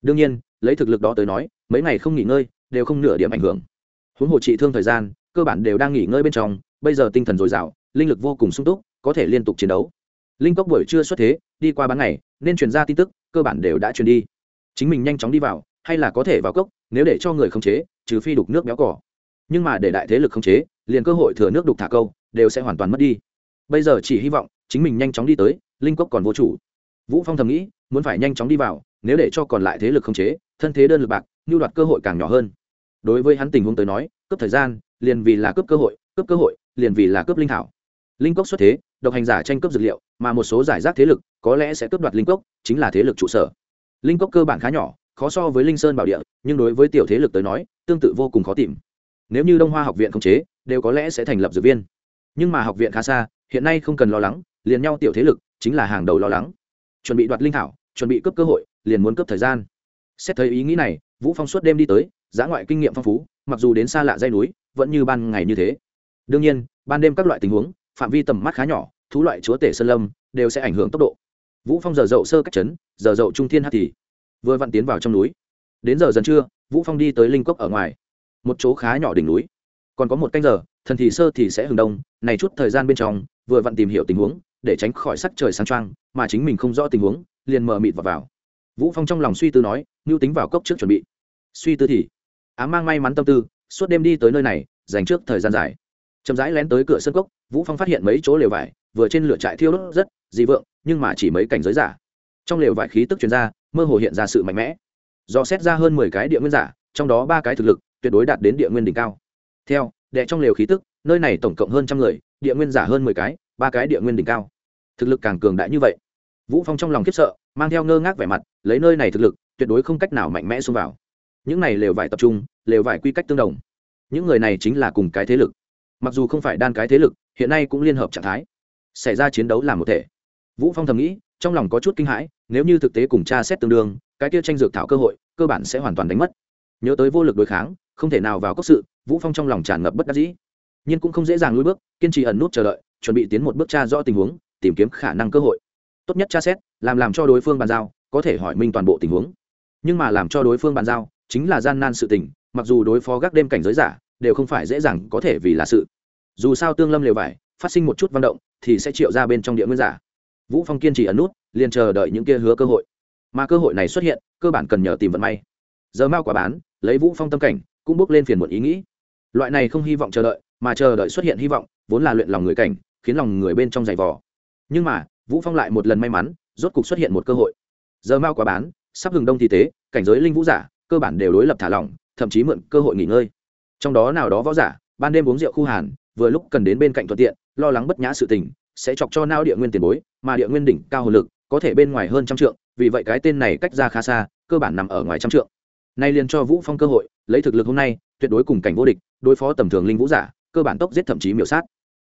Đương nhiên, lấy thực lực đó tới nói, mấy ngày không nghỉ ngơi đều không nửa điểm ảnh hưởng. Huống hồ trị thương thời gian, cơ bản đều đang nghỉ ngơi bên trong, bây giờ tinh thần dồi dào, linh lực vô cùng sung túc có thể liên tục chiến đấu. Linh cốc buổi trưa xuất thế, đi qua bán ngày, nên truyền ra tin tức, cơ bản đều đã truyền đi. Chính mình nhanh chóng đi vào, hay là có thể vào cốc, nếu để cho người khống chế, trừ phi đục nước béo cỏ. Nhưng mà để đại thế lực khống chế, liền cơ hội thừa nước đục thả câu, đều sẽ hoàn toàn mất đi. Bây giờ chỉ hy vọng, chính mình nhanh chóng đi tới, linh cốc còn vô chủ. Vũ phong thầm nghĩ, muốn phải nhanh chóng đi vào, nếu để cho còn lại thế lực khống chế, thân thế đơn lực bạc nhu đoạt cơ hội càng nhỏ hơn. Đối với hắn tình huống tới nói, cướp thời gian, liền vì là cướp cơ hội, cướp cơ hội, liền vì là cướp linh thảo. Linh cốc xuất thế độc hành giả tranh cướp dược liệu, mà một số giải rác thế lực có lẽ sẽ cướp đoạt linh cốc, chính là thế lực trụ sở. Linh cốc cơ bản khá nhỏ, khó so với linh sơn bảo địa, nhưng đối với tiểu thế lực tới nói, tương tự vô cùng khó tìm. Nếu như đông hoa học viện không chế, đều có lẽ sẽ thành lập dược viên. Nhưng mà học viện khá xa, hiện nay không cần lo lắng, liền nhau tiểu thế lực, chính là hàng đầu lo lắng. Chuẩn bị đoạt linh thảo, chuẩn bị cướp cơ hội, liền muốn cướp thời gian. Xét thấy ý nghĩ này, vũ phong suốt đêm đi tới giã ngoại kinh nghiệm phong phú, mặc dù đến xa lạ dây núi, vẫn như ban ngày như thế. Đương nhiên, ban đêm các loại tình huống, phạm vi tầm mắt khá nhỏ thú loại chúa tể sơn lâm đều sẽ ảnh hưởng tốc độ. Vũ phong giờ dậu sơ cách chấn giờ dậu trung thiên hát thì vừa vặn tiến vào trong núi. Đến giờ dần trưa vũ phong đi tới linh cốc ở ngoài. Một chỗ khá nhỏ đỉnh núi. Còn có một canh giờ thần thì sơ thì sẽ hừng đông. Này chút thời gian bên trong vừa vặn tìm hiểu tình huống để tránh khỏi sắc trời sáng trăng mà chính mình không rõ tình huống liền mờ mịt vào, vào. vũ phong trong lòng suy tư nói ngưu tính vào cốc trước chuẩn bị. Suy tư thì ám mang may mắn tâm tư suốt đêm đi tới nơi này dành trước thời gian dài chậm rãi lén tới cửa sân cốc, vũ phong phát hiện mấy chỗ lều vải, vừa trên lửa trại thiêu đốt rất dị vượng, nhưng mà chỉ mấy cảnh giới giả. Trong lều vải khí tức truyền ra, mơ hồ hiện ra sự mạnh mẽ. Do xét ra hơn 10 cái địa nguyên giả, trong đó ba cái thực lực, tuyệt đối đạt đến địa nguyên đỉnh cao. Theo, đệ trong lều khí tức, nơi này tổng cộng hơn trăm người, địa nguyên giả hơn mười cái, ba cái địa nguyên đỉnh cao. Thực lực càng cường đại như vậy. Vũ phong trong lòng khiếp sợ, mang theo ngơ ngác vẻ mặt, lấy nơi này thực lực, tuyệt đối không cách nào mạnh mẽ xông vào. Những này lều vải tập trung, lều vải quy cách tương đồng. Những người này chính là cùng cái thế lực mặc dù không phải đan cái thế lực, hiện nay cũng liên hợp trạng thái. Xảy ra chiến đấu làm một thể. Vũ phong thầm nghĩ, trong lòng có chút kinh hãi, nếu như thực tế cùng tra xét tương đương, cái kia tranh dược thảo cơ hội, cơ bản sẽ hoàn toàn đánh mất. Nhớ tới vô lực đối kháng, không thể nào vào cốc sự, vũ phong trong lòng tràn ngập bất đắc dĩ. Nhưng cũng không dễ dàng lùi bước, kiên trì ẩn nút chờ đợi, chuẩn bị tiến một bước tra rõ tình huống, tìm kiếm khả năng cơ hội. Tốt nhất tra xét, làm làm cho đối phương bàn giao, có thể hỏi minh toàn bộ tình huống. Nhưng mà làm cho đối phương bàn giao, chính là gian nan sự tình, mặc dù đối phó gác đêm cảnh giới giả đều không phải dễ dàng có thể vì là sự. Dù sao tương lâm liều vải, phát sinh một chút văn động, thì sẽ triệu ra bên trong địa nguyên giả. Vũ phong kiên trì ẩn nút, liền chờ đợi những kia hứa cơ hội. Mà cơ hội này xuất hiện, cơ bản cần nhờ tìm vận may. Giờ mau quả bán, lấy vũ phong tâm cảnh, cũng bước lên phiền một ý nghĩ. Loại này không hy vọng chờ đợi, mà chờ đợi xuất hiện hy vọng, vốn là luyện lòng người cảnh, khiến lòng người bên trong giày vò. Nhưng mà, vũ phong lại một lần may mắn, rốt cục xuất hiện một cơ hội. Giờ mau quả bán, sắp hừng đông thì tế, cảnh giới linh vũ giả, cơ bản đều đối lập thả lỏng, thậm chí mượn cơ hội nghỉ ngơi trong đó nào đó võ giả, ban đêm uống rượu khu hàn, vừa lúc cần đến bên cạnh thuận tiện, lo lắng bất nhã sự tình, sẽ chọc cho nao địa nguyên tiền bối, mà địa nguyên đỉnh cao hồ lực, có thể bên ngoài hơn trăm trượng, vì vậy cái tên này cách ra khá xa, cơ bản nằm ở ngoài trăm trượng. Nay liền cho vũ phong cơ hội, lấy thực lực hôm nay, tuyệt đối cùng cảnh vô địch, đối phó tầm thường linh vũ giả, cơ bản tốc giết thậm chí miểu sát.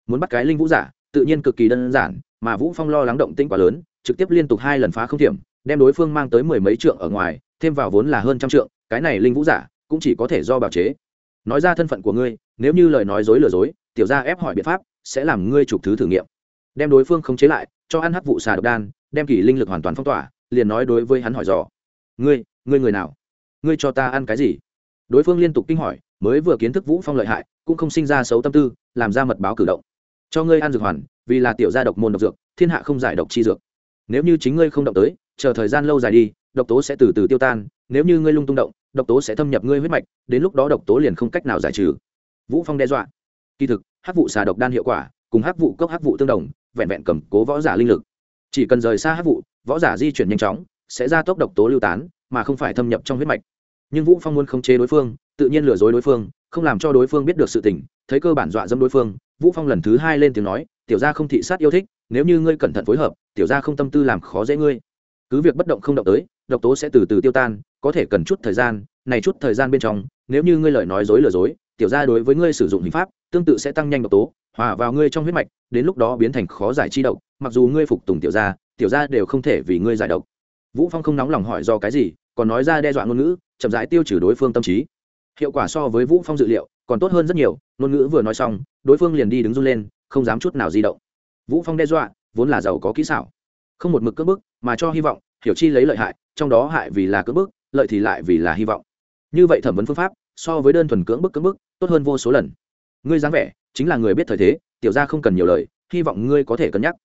Muốn bắt cái linh vũ giả, tự nhiên cực kỳ đơn giản, mà vũ phong lo lắng động tĩnh quá lớn, trực tiếp liên tục hai lần phá không thiểm, đem đối phương mang tới mười mấy trượng ở ngoài, thêm vào vốn là hơn trăm trượng, cái này linh vũ giả, cũng chỉ có thể do bào chế nói ra thân phận của ngươi, nếu như lời nói dối lừa dối, tiểu gia ép hỏi biện pháp, sẽ làm ngươi chụp thứ thử nghiệm. Đem đối phương khống chế lại, cho ăn hấp vụ xà độc đan, đem kỷ linh lực hoàn toàn phong tỏa, liền nói đối với hắn hỏi dò. Ngươi ngươi người nào? Ngươi cho ta ăn cái gì? Đối phương liên tục kinh hỏi, mới vừa kiến thức vũ phong lợi hại, cũng không sinh ra xấu tâm tư, làm ra mật báo cử động. Cho ngươi ăn dược hoàn, vì là tiểu gia độc môn độc dược, thiên hạ không giải độc chi dược. Nếu như chính ngươi không động tới, chờ thời gian lâu dài đi, độc tố sẽ từ từ tiêu tan, nếu như ngươi lung tung động độc tố sẽ thâm nhập ngươi huyết mạch, đến lúc đó độc tố liền không cách nào giải trừ. Vũ phong đe dọa. Kỳ thực, hắc vụ xà độc đan hiệu quả, cùng hắc vụ cốc hắc vụ tương đồng, vẹn vẹn cầm cố võ giả linh lực. Chỉ cần rời xa hắc vụ, võ giả di chuyển nhanh chóng, sẽ ra tốc độc tố lưu tán, mà không phải thâm nhập trong huyết mạch. Nhưng vũ phong muốn khống chế đối phương, tự nhiên lừa dối đối phương, không làm cho đối phương biết được sự tình, thấy cơ bản dọa dẫm đối phương, vũ phong lần thứ hai lên tiếng nói, tiểu gia không thị sát yêu thích, nếu như ngươi cẩn thận phối hợp, tiểu gia không tâm tư làm khó dễ ngươi. Cứ việc bất động không động tới độc tố sẽ từ từ tiêu tan, có thể cần chút thời gian, này chút thời gian bên trong, nếu như ngươi lời nói dối lừa dối, tiểu gia đối với ngươi sử dụng hình pháp, tương tự sẽ tăng nhanh độc tố, hòa vào ngươi trong huyết mạch, đến lúc đó biến thành khó giải chi độc, mặc dù ngươi phục tùng tiểu gia tiểu gia đều không thể vì ngươi giải độc. Vũ phong không nóng lòng hỏi do cái gì, còn nói ra đe dọa ngôn ngữ, chậm rãi tiêu trừ đối phương tâm trí. Hiệu quả so với vũ phong dự liệu, còn tốt hơn rất nhiều, ngôn ngữ vừa nói xong, đối phương liền đi đứng run lên, không dám chút nào di động. Vũ phong đe dọa, vốn là giàu có kỹ xảo. Không một mực cưỡng bức, mà cho hy vọng, hiểu chi lấy lợi hại trong đó hại vì là cưỡng bức, lợi thì lại vì là hy vọng. Như vậy thẩm vấn phương pháp, so với đơn thuần cưỡng bức cưỡng bức, tốt hơn vô số lần. Ngươi dáng vẻ, chính là người biết thời thế, tiểu gia không cần nhiều lời, hy vọng ngươi có thể cân nhắc.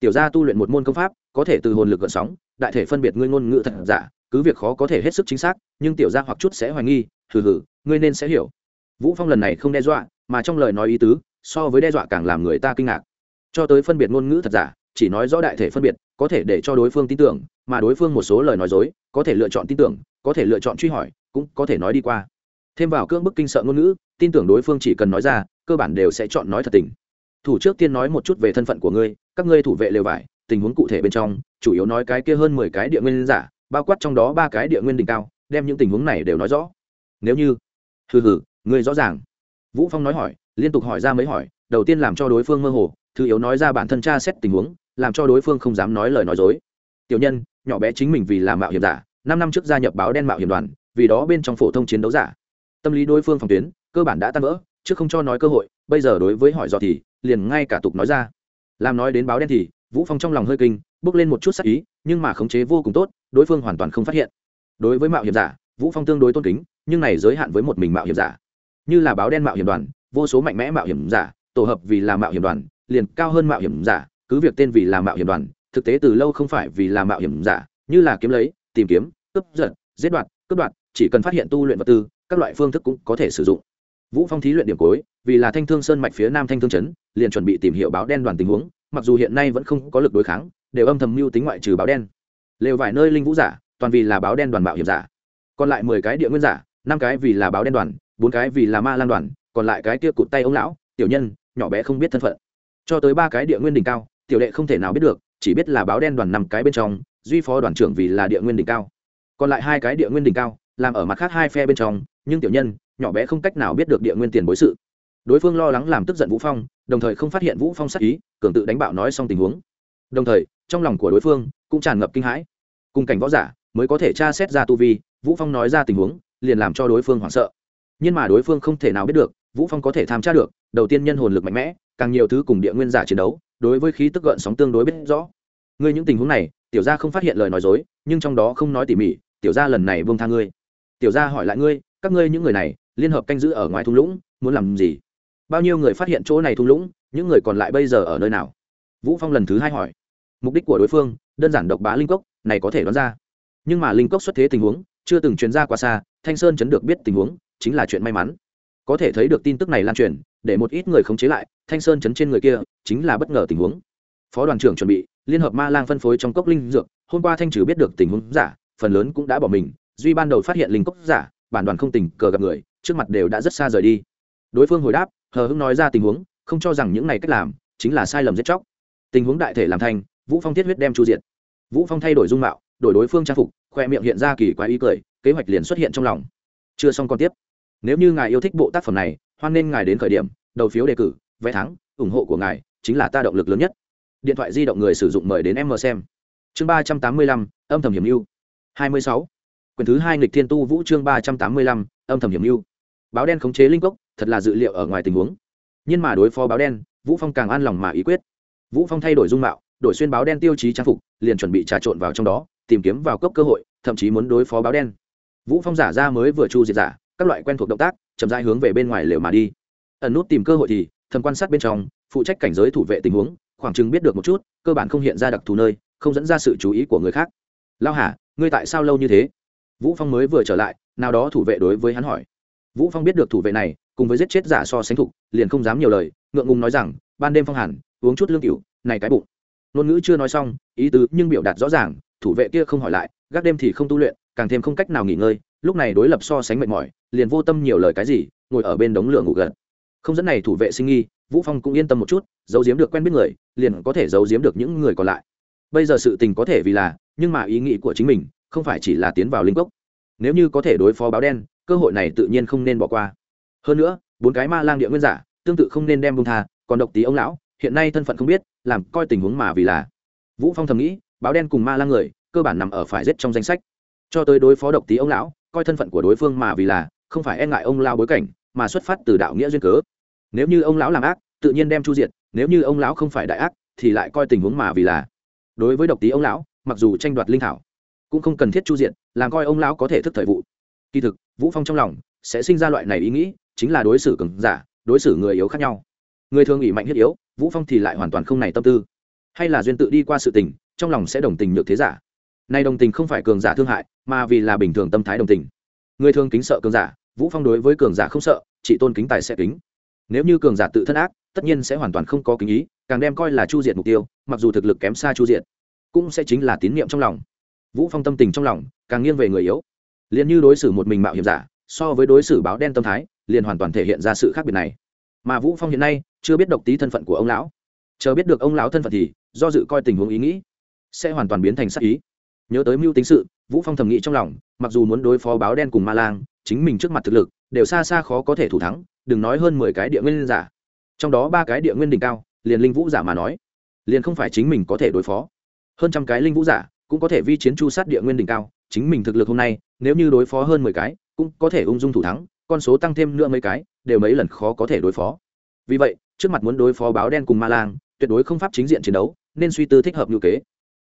Tiểu gia tu luyện một môn công pháp, có thể từ hồn lực gợn sóng, đại thể phân biệt ngươi ngôn ngữ thật giả, cứ việc khó có thể hết sức chính xác, nhưng tiểu gia hoặc chút sẽ hoài nghi, hừ hừ, ngươi nên sẽ hiểu. Vũ phong lần này không đe dọa, mà trong lời nói ý tứ, so với đe dọa càng làm người ta kinh ngạc. Cho tới phân biệt ngôn ngữ thật giả, chỉ nói rõ đại thể phân biệt, có thể để cho đối phương tin tưởng mà đối phương một số lời nói dối, có thể lựa chọn tin tưởng, có thể lựa chọn truy hỏi, cũng có thể nói đi qua. Thêm vào cưỡng bức kinh sợ ngôn ngữ, tin tưởng đối phương chỉ cần nói ra, cơ bản đều sẽ chọn nói thật tình. Thủ trước tiên nói một chút về thân phận của ngươi, các ngươi thủ vệ lều vải, tình huống cụ thể bên trong, chủ yếu nói cái kia hơn mười cái địa nguyên giả, bao quát trong đó ba cái địa nguyên đỉnh cao, đem những tình huống này đều nói rõ. Nếu như, hừ hừ, ngươi rõ ràng. Vũ phong nói hỏi, liên tục hỏi ra mấy hỏi, đầu tiên làm cho đối phương mơ hồ, thứ yếu nói ra bản thân tra xét tình huống, làm cho đối phương không dám nói lời nói dối. Tiểu nhân nhỏ bé chính mình vì làm mạo hiểm giả, năm năm trước gia nhập báo đen mạo hiểm đoàn, vì đó bên trong phổ thông chiến đấu giả. Tâm lý đối phương phòng tuyến, cơ bản đã tan vỡ chứ không cho nói cơ hội, bây giờ đối với hỏi dò thì, liền ngay cả tục nói ra. Làm nói đến báo đen thì, vũ phong trong lòng hơi kinh, bước lên một chút sắc ý, nhưng mà khống chế vô cùng tốt, đối phương hoàn toàn không phát hiện. Đối với mạo hiểm giả, vũ phong tương đối tôn kính, nhưng này giới hạn với một mình mạo hiểm giả. Như là báo đen mạo hiểm đoàn, vô số mạnh mẽ mạo hiểm giả, tổ hợp vì là mạo hiểm đoàn, liền cao hơn mạo hiểm giả, cứ việc tên vì là mạo hiểm đoàn thực tế từ lâu không phải vì là mạo hiểm giả, như là kiếm lấy, tìm kiếm, cướp giật, giết đoạt, cướp đoạt, chỉ cần phát hiện tu luyện vật tư, các loại phương thức cũng có thể sử dụng. Vũ phong thí luyện điểm cuối, vì là thanh thương sơn mạch phía nam thanh thương trấn, liền chuẩn bị tìm hiểu báo đen đoàn tình huống, mặc dù hiện nay vẫn không có lực đối kháng, đều âm thầm mưu tính ngoại trừ báo đen. Lều vài nơi linh vũ giả, toàn vì là báo đen đoàn mạo hiểm giả. Còn lại mười cái địa nguyên giả, năm cái vì là báo đen đoàn, bốn cái vì là ma lan đoàn, còn lại cái kia cụt tay ông lão, tiểu nhân, nhỏ bé không biết thân phận. Cho tới ba cái địa nguyên đỉnh cao, tiểu đệ không thể nào biết được chỉ biết là báo đen đoàn năm cái bên trong, duy phó đoàn trưởng vì là địa nguyên đỉnh cao. Còn lại hai cái địa nguyên đỉnh cao, làm ở mặt khác hai phe bên trong, nhưng tiểu nhân, nhỏ bé không cách nào biết được địa nguyên tiền bối sự. Đối phương lo lắng làm tức giận vũ phong, đồng thời không phát hiện vũ phong sát ý, cường tự đánh bạo nói xong tình huống. Đồng thời, trong lòng của đối phương cũng tràn ngập kinh hãi. Cùng cảnh võ giả mới có thể tra xét ra tu vi, vũ phong nói ra tình huống, liền làm cho đối phương hoảng sợ. Nhưng mà đối phương không thể nào biết được, vũ phong có thể tham tra được, đầu tiên nhân hồn lực mạnh mẽ càng nhiều thứ cùng địa nguyên giả chiến đấu, đối với khí tức gợn sóng tương đối biết rõ. Ngươi những tình huống này, tiểu gia không phát hiện lời nói dối, nhưng trong đó không nói tỉ mỉ, tiểu gia lần này buông tha ngươi. Tiểu gia hỏi lại ngươi, các ngươi những người này, liên hợp canh giữ ở ngoài thung lũng, muốn làm gì? Bao nhiêu người phát hiện chỗ này thung lũng, những người còn lại bây giờ ở nơi nào? Vũ phong lần thứ hai hỏi. Mục đích của đối phương, đơn giản độc bá linh cốc, này có thể đoán ra. Nhưng mà linh cốc xuất thế tình huống, chưa từng truyền ra qua xa, thanh sơn chấn được biết tình huống, chính là chuyện may mắn. Có thể thấy được tin tức này lan truyền, để một ít người khống chế lại thanh sơn chấn trên người kia chính là bất ngờ tình huống. Phó đoàn trưởng chuẩn bị liên hợp ma lang phân phối trong cốc linh dược hôm qua thanh trừ biết được tình huống giả phần lớn cũng đã bỏ mình duy ban đầu phát hiện linh cốc giả bản đoàn không tình cờ gặp người trước mặt đều đã rất xa rời đi. Đối phương hồi đáp hờ hững nói ra tình huống không cho rằng những này cách làm chính là sai lầm giết chóc. Tình huống đại thể làm thành vũ phong thiết huyết đem chu diện, vũ phong thay đổi dung mạo đổi đối phương trang phục khoe miệng hiện ra kỳ quái ý cười kế hoạch liền xuất hiện trong lòng. Chưa xong còn tiếp. Nếu như ngài yêu thích bộ tác phẩm này hoan nên ngài đến khởi điểm đầu phiếu đề cử vé thắng, ủng hộ của ngài chính là ta động lực lớn nhất. Điện thoại di động người sử dụng mời đến em mờ xem. Chương ba trăm tám mươi lăm, âm thầm hiểm mưu hai mươi sáu. Quyển thứ hai nghịch thiên tu vũ chương ba trăm tám mươi lăm, âm thầm hiểm mưu báo đen khống chế linh cốc, thật là dự liệu ở ngoài tình huống. Nhưng mà đối phó báo đen, vũ phong càng an lòng mà ý quyết. Vũ phong thay đổi dung mạo, đổi xuyên báo đen tiêu chí trang phục, liền chuẩn bị trà trộn vào trong đó, tìm kiếm vào cốc cơ hội, thậm chí muốn đối phó báo đen. Vũ phong giả ra mới vừa chu diệt giả, các loại quen thuộc động tác, chậm rãi hướng về bên ngoài lều mà đi. Ẩn nút tìm cơ hội thì thầm quan sát bên trong, phụ trách cảnh giới thủ vệ tình huống, khoảng chừng biết được một chút, cơ bản không hiện ra đặc thù nơi, không dẫn ra sự chú ý của người khác. Lao hả ngươi tại sao lâu như thế? Vũ phong mới vừa trở lại, nào đó thủ vệ đối với hắn hỏi. Vũ phong biết được thủ vệ này, cùng với giết chết giả so sánh thục liền không dám nhiều lời, ngượng ngùng nói rằng, ban đêm phong hàn, uống chút lương cửu, này cái bụng. Ngôn ngữ chưa nói xong, ý tứ nhưng biểu đạt rõ ràng, thủ vệ kia không hỏi lại, gác đêm thì không tu luyện, càng thêm không cách nào nghỉ ngơi, lúc này đối lập so sánh mệt mỏi, liền vô tâm nhiều lời cái gì, ngồi ở bên đống lửa ngủ gật không dẫn này thủ vệ sinh nghi, vũ phong cũng yên tâm một chút, giấu giếm được quen biết người, liền có thể giấu giếm được những người còn lại. Bây giờ sự tình có thể vì là, nhưng mà ý nghĩ của chính mình, không phải chỉ là tiến vào linh cốc. Nếu như có thể đối phó báo đen, cơ hội này tự nhiên không nên bỏ qua. Hơn nữa, bốn cái ma lang địa nguyên giả, tương tự không nên đem bông tha, còn độc tí ông lão, hiện nay thân phận không biết, làm coi tình huống mà vì là. Vũ phong thầm nghĩ, báo đen cùng ma lang người, cơ bản nằm ở phải giết trong danh sách. Cho tới đối phó độc tí ông lão, coi thân phận của đối phương mà vì là, không phải e ngại ông lao bối cảnh, mà xuất phát từ đạo nghĩa duyên cớ nếu như ông lão làm ác, tự nhiên đem chu diệt, nếu như ông lão không phải đại ác, thì lại coi tình huống mà vì là. Đối với độc tí ông lão, mặc dù tranh đoạt linh thảo, cũng không cần thiết chu diện làm coi ông lão có thể thức thời vụ. Kỳ thực, vũ phong trong lòng sẽ sinh ra loại này ý nghĩ, chính là đối xử cường giả, đối xử người yếu khác nhau. Người thường ủy mạnh thiết yếu, vũ phong thì lại hoàn toàn không này tâm tư. Hay là duyên tự đi qua sự tình, trong lòng sẽ đồng tình nhược thế giả. Nay đồng tình không phải cường giả thương hại, mà vì là bình thường tâm thái đồng tình. Người thường kính sợ cường giả, vũ phong đối với cường giả không sợ, chỉ tôn kính tài sẽ kính nếu như cường giả tự thân ác, tất nhiên sẽ hoàn toàn không có kính ý, càng đem coi là chu diệt mục tiêu, mặc dù thực lực kém xa chu diệt, cũng sẽ chính là tín niệm trong lòng. Vũ phong tâm tình trong lòng càng nghiêng về người yếu. Liền như đối xử một mình mạo hiểm giả, so với đối xử báo đen tâm thái, liền hoàn toàn thể hiện ra sự khác biệt này. Mà vũ phong hiện nay chưa biết độc tí thân phận của ông lão. Chờ biết được ông lão thân phận thì, do dự coi tình huống ý nghĩ, sẽ hoàn toàn biến thành sắc ý. Nhớ tới mưu tính sự, vũ phong thầm nghĩ trong lòng, mặc dù muốn đối phó báo đen cùng ma lang, chính mình trước mặt thực lực đều xa xa khó có thể thủ thắng, đừng nói hơn 10 cái địa nguyên giả. Trong đó ba cái địa nguyên đỉnh cao, liền linh vũ giả mà nói, liền không phải chính mình có thể đối phó. Hơn trăm cái linh vũ giả cũng có thể vi chiến chu sát địa nguyên đỉnh cao, chính mình thực lực hôm nay, nếu như đối phó hơn mười cái, cũng có thể ung dung thủ thắng, con số tăng thêm nữa mấy cái, đều mấy lần khó có thể đối phó. Vì vậy, trước mặt muốn đối phó báo đen cùng ma lang, tuyệt đối không pháp chính diện chiến đấu, nên suy tư thích hợp như kế.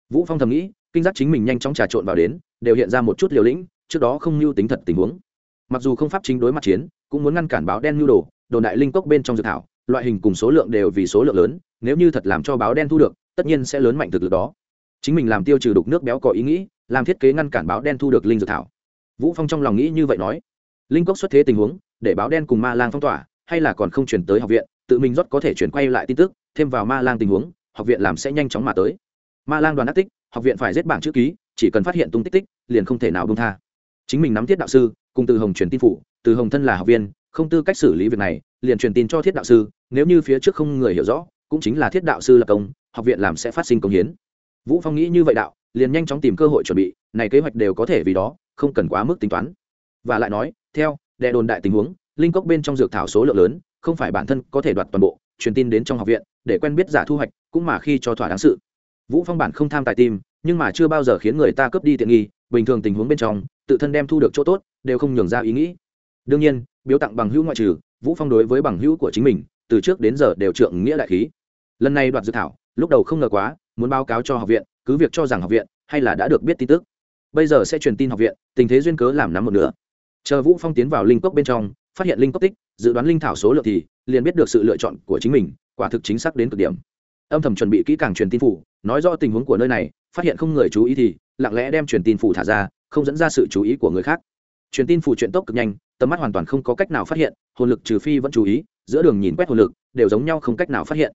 Vũ phong thầm nghĩ, kinh giác chính mình nhanh chóng trà trộn vào đến, đều hiện ra một chút liều lĩnh, trước đó không lưu tính thật tình huống mặc dù không pháp chính đối mặt chiến, cũng muốn ngăn cản báo đen nhu đồ đồ đại linh cốc bên trong dự thảo, loại hình cùng số lượng đều vì số lượng lớn, nếu như thật làm cho báo đen thu được, tất nhiên sẽ lớn mạnh thực lực đó. Chính mình làm tiêu trừ đục nước béo có ý nghĩ, làm thiết kế ngăn cản báo đen thu được linh dược thảo. Vũ phong trong lòng nghĩ như vậy nói. Linh cốc xuất thế tình huống, để báo đen cùng ma lang phong tỏa, hay là còn không chuyển tới học viện, tự mình rót có thể chuyển quay lại tin tức, thêm vào ma lang tình huống, học viện làm sẽ nhanh chóng mà tới. Ma lang đoàn đắc tích, học viện phải giết bảng chữ ký, chỉ cần phát hiện tung tích tích, liền không thể nào bông tha. Chính mình nắm thiết đạo sư cùng từ hồng truyền tin phủ, từ hồng thân là học viên, không tư cách xử lý việc này, liền truyền tin cho thiết đạo sư, nếu như phía trước không người hiểu rõ, cũng chính là thiết đạo sư là công, học viện làm sẽ phát sinh công hiến. Vũ phong nghĩ như vậy đạo, liền nhanh chóng tìm cơ hội chuẩn bị, này kế hoạch đều có thể vì đó, không cần quá mức tính toán. Và lại nói, theo, đệ đồn đại tình huống, linh cốc bên trong dược thảo số lượng lớn, không phải bản thân có thể đoạt toàn bộ, truyền tin đến trong học viện, để quen biết giả thu hoạch, cũng mà khi cho thỏa đáng sự. Vũ phong bản không tham tài tim, nhưng mà chưa bao giờ khiến người ta cướp đi tiện nghi bình thường tình huống bên trong, tự thân đem thu được chỗ tốt, đều không nhường ra ý nghĩ. Đương nhiên, biếu tặng bằng hữu ngoại trừ, vũ phong đối với bằng hữu của chính mình, từ trước đến giờ đều trượng nghĩa đại khí. Lần này đoạt Dự thảo, lúc đầu không ngờ quá, muốn báo cáo cho học viện, cứ việc cho rằng học viện, hay là đã được biết tin tức. Bây giờ sẽ truyền tin học viện, tình thế duyên cớ làm nắm một nửa. Chờ vũ phong tiến vào linh cốc bên trong, phát hiện linh cốc tích, dự đoán linh thảo số lượng thì liền biết được sự lựa chọn của chính mình, quả thực chính xác đến cực điểm. Âm thầm chuẩn bị kỹ càng truyền tin phủ, nói rõ tình huống của nơi này, phát hiện không người chú ý thì lặng lẽ đem truyền tin phủ thả ra, không dẫn ra sự chú ý của người khác. Truyền tin phủ chuyện tốc cực nhanh, tầm mắt hoàn toàn không có cách nào phát hiện, hồn lực trừ phi vẫn chú ý, giữa đường nhìn quét hồn lực, đều giống nhau không cách nào phát hiện.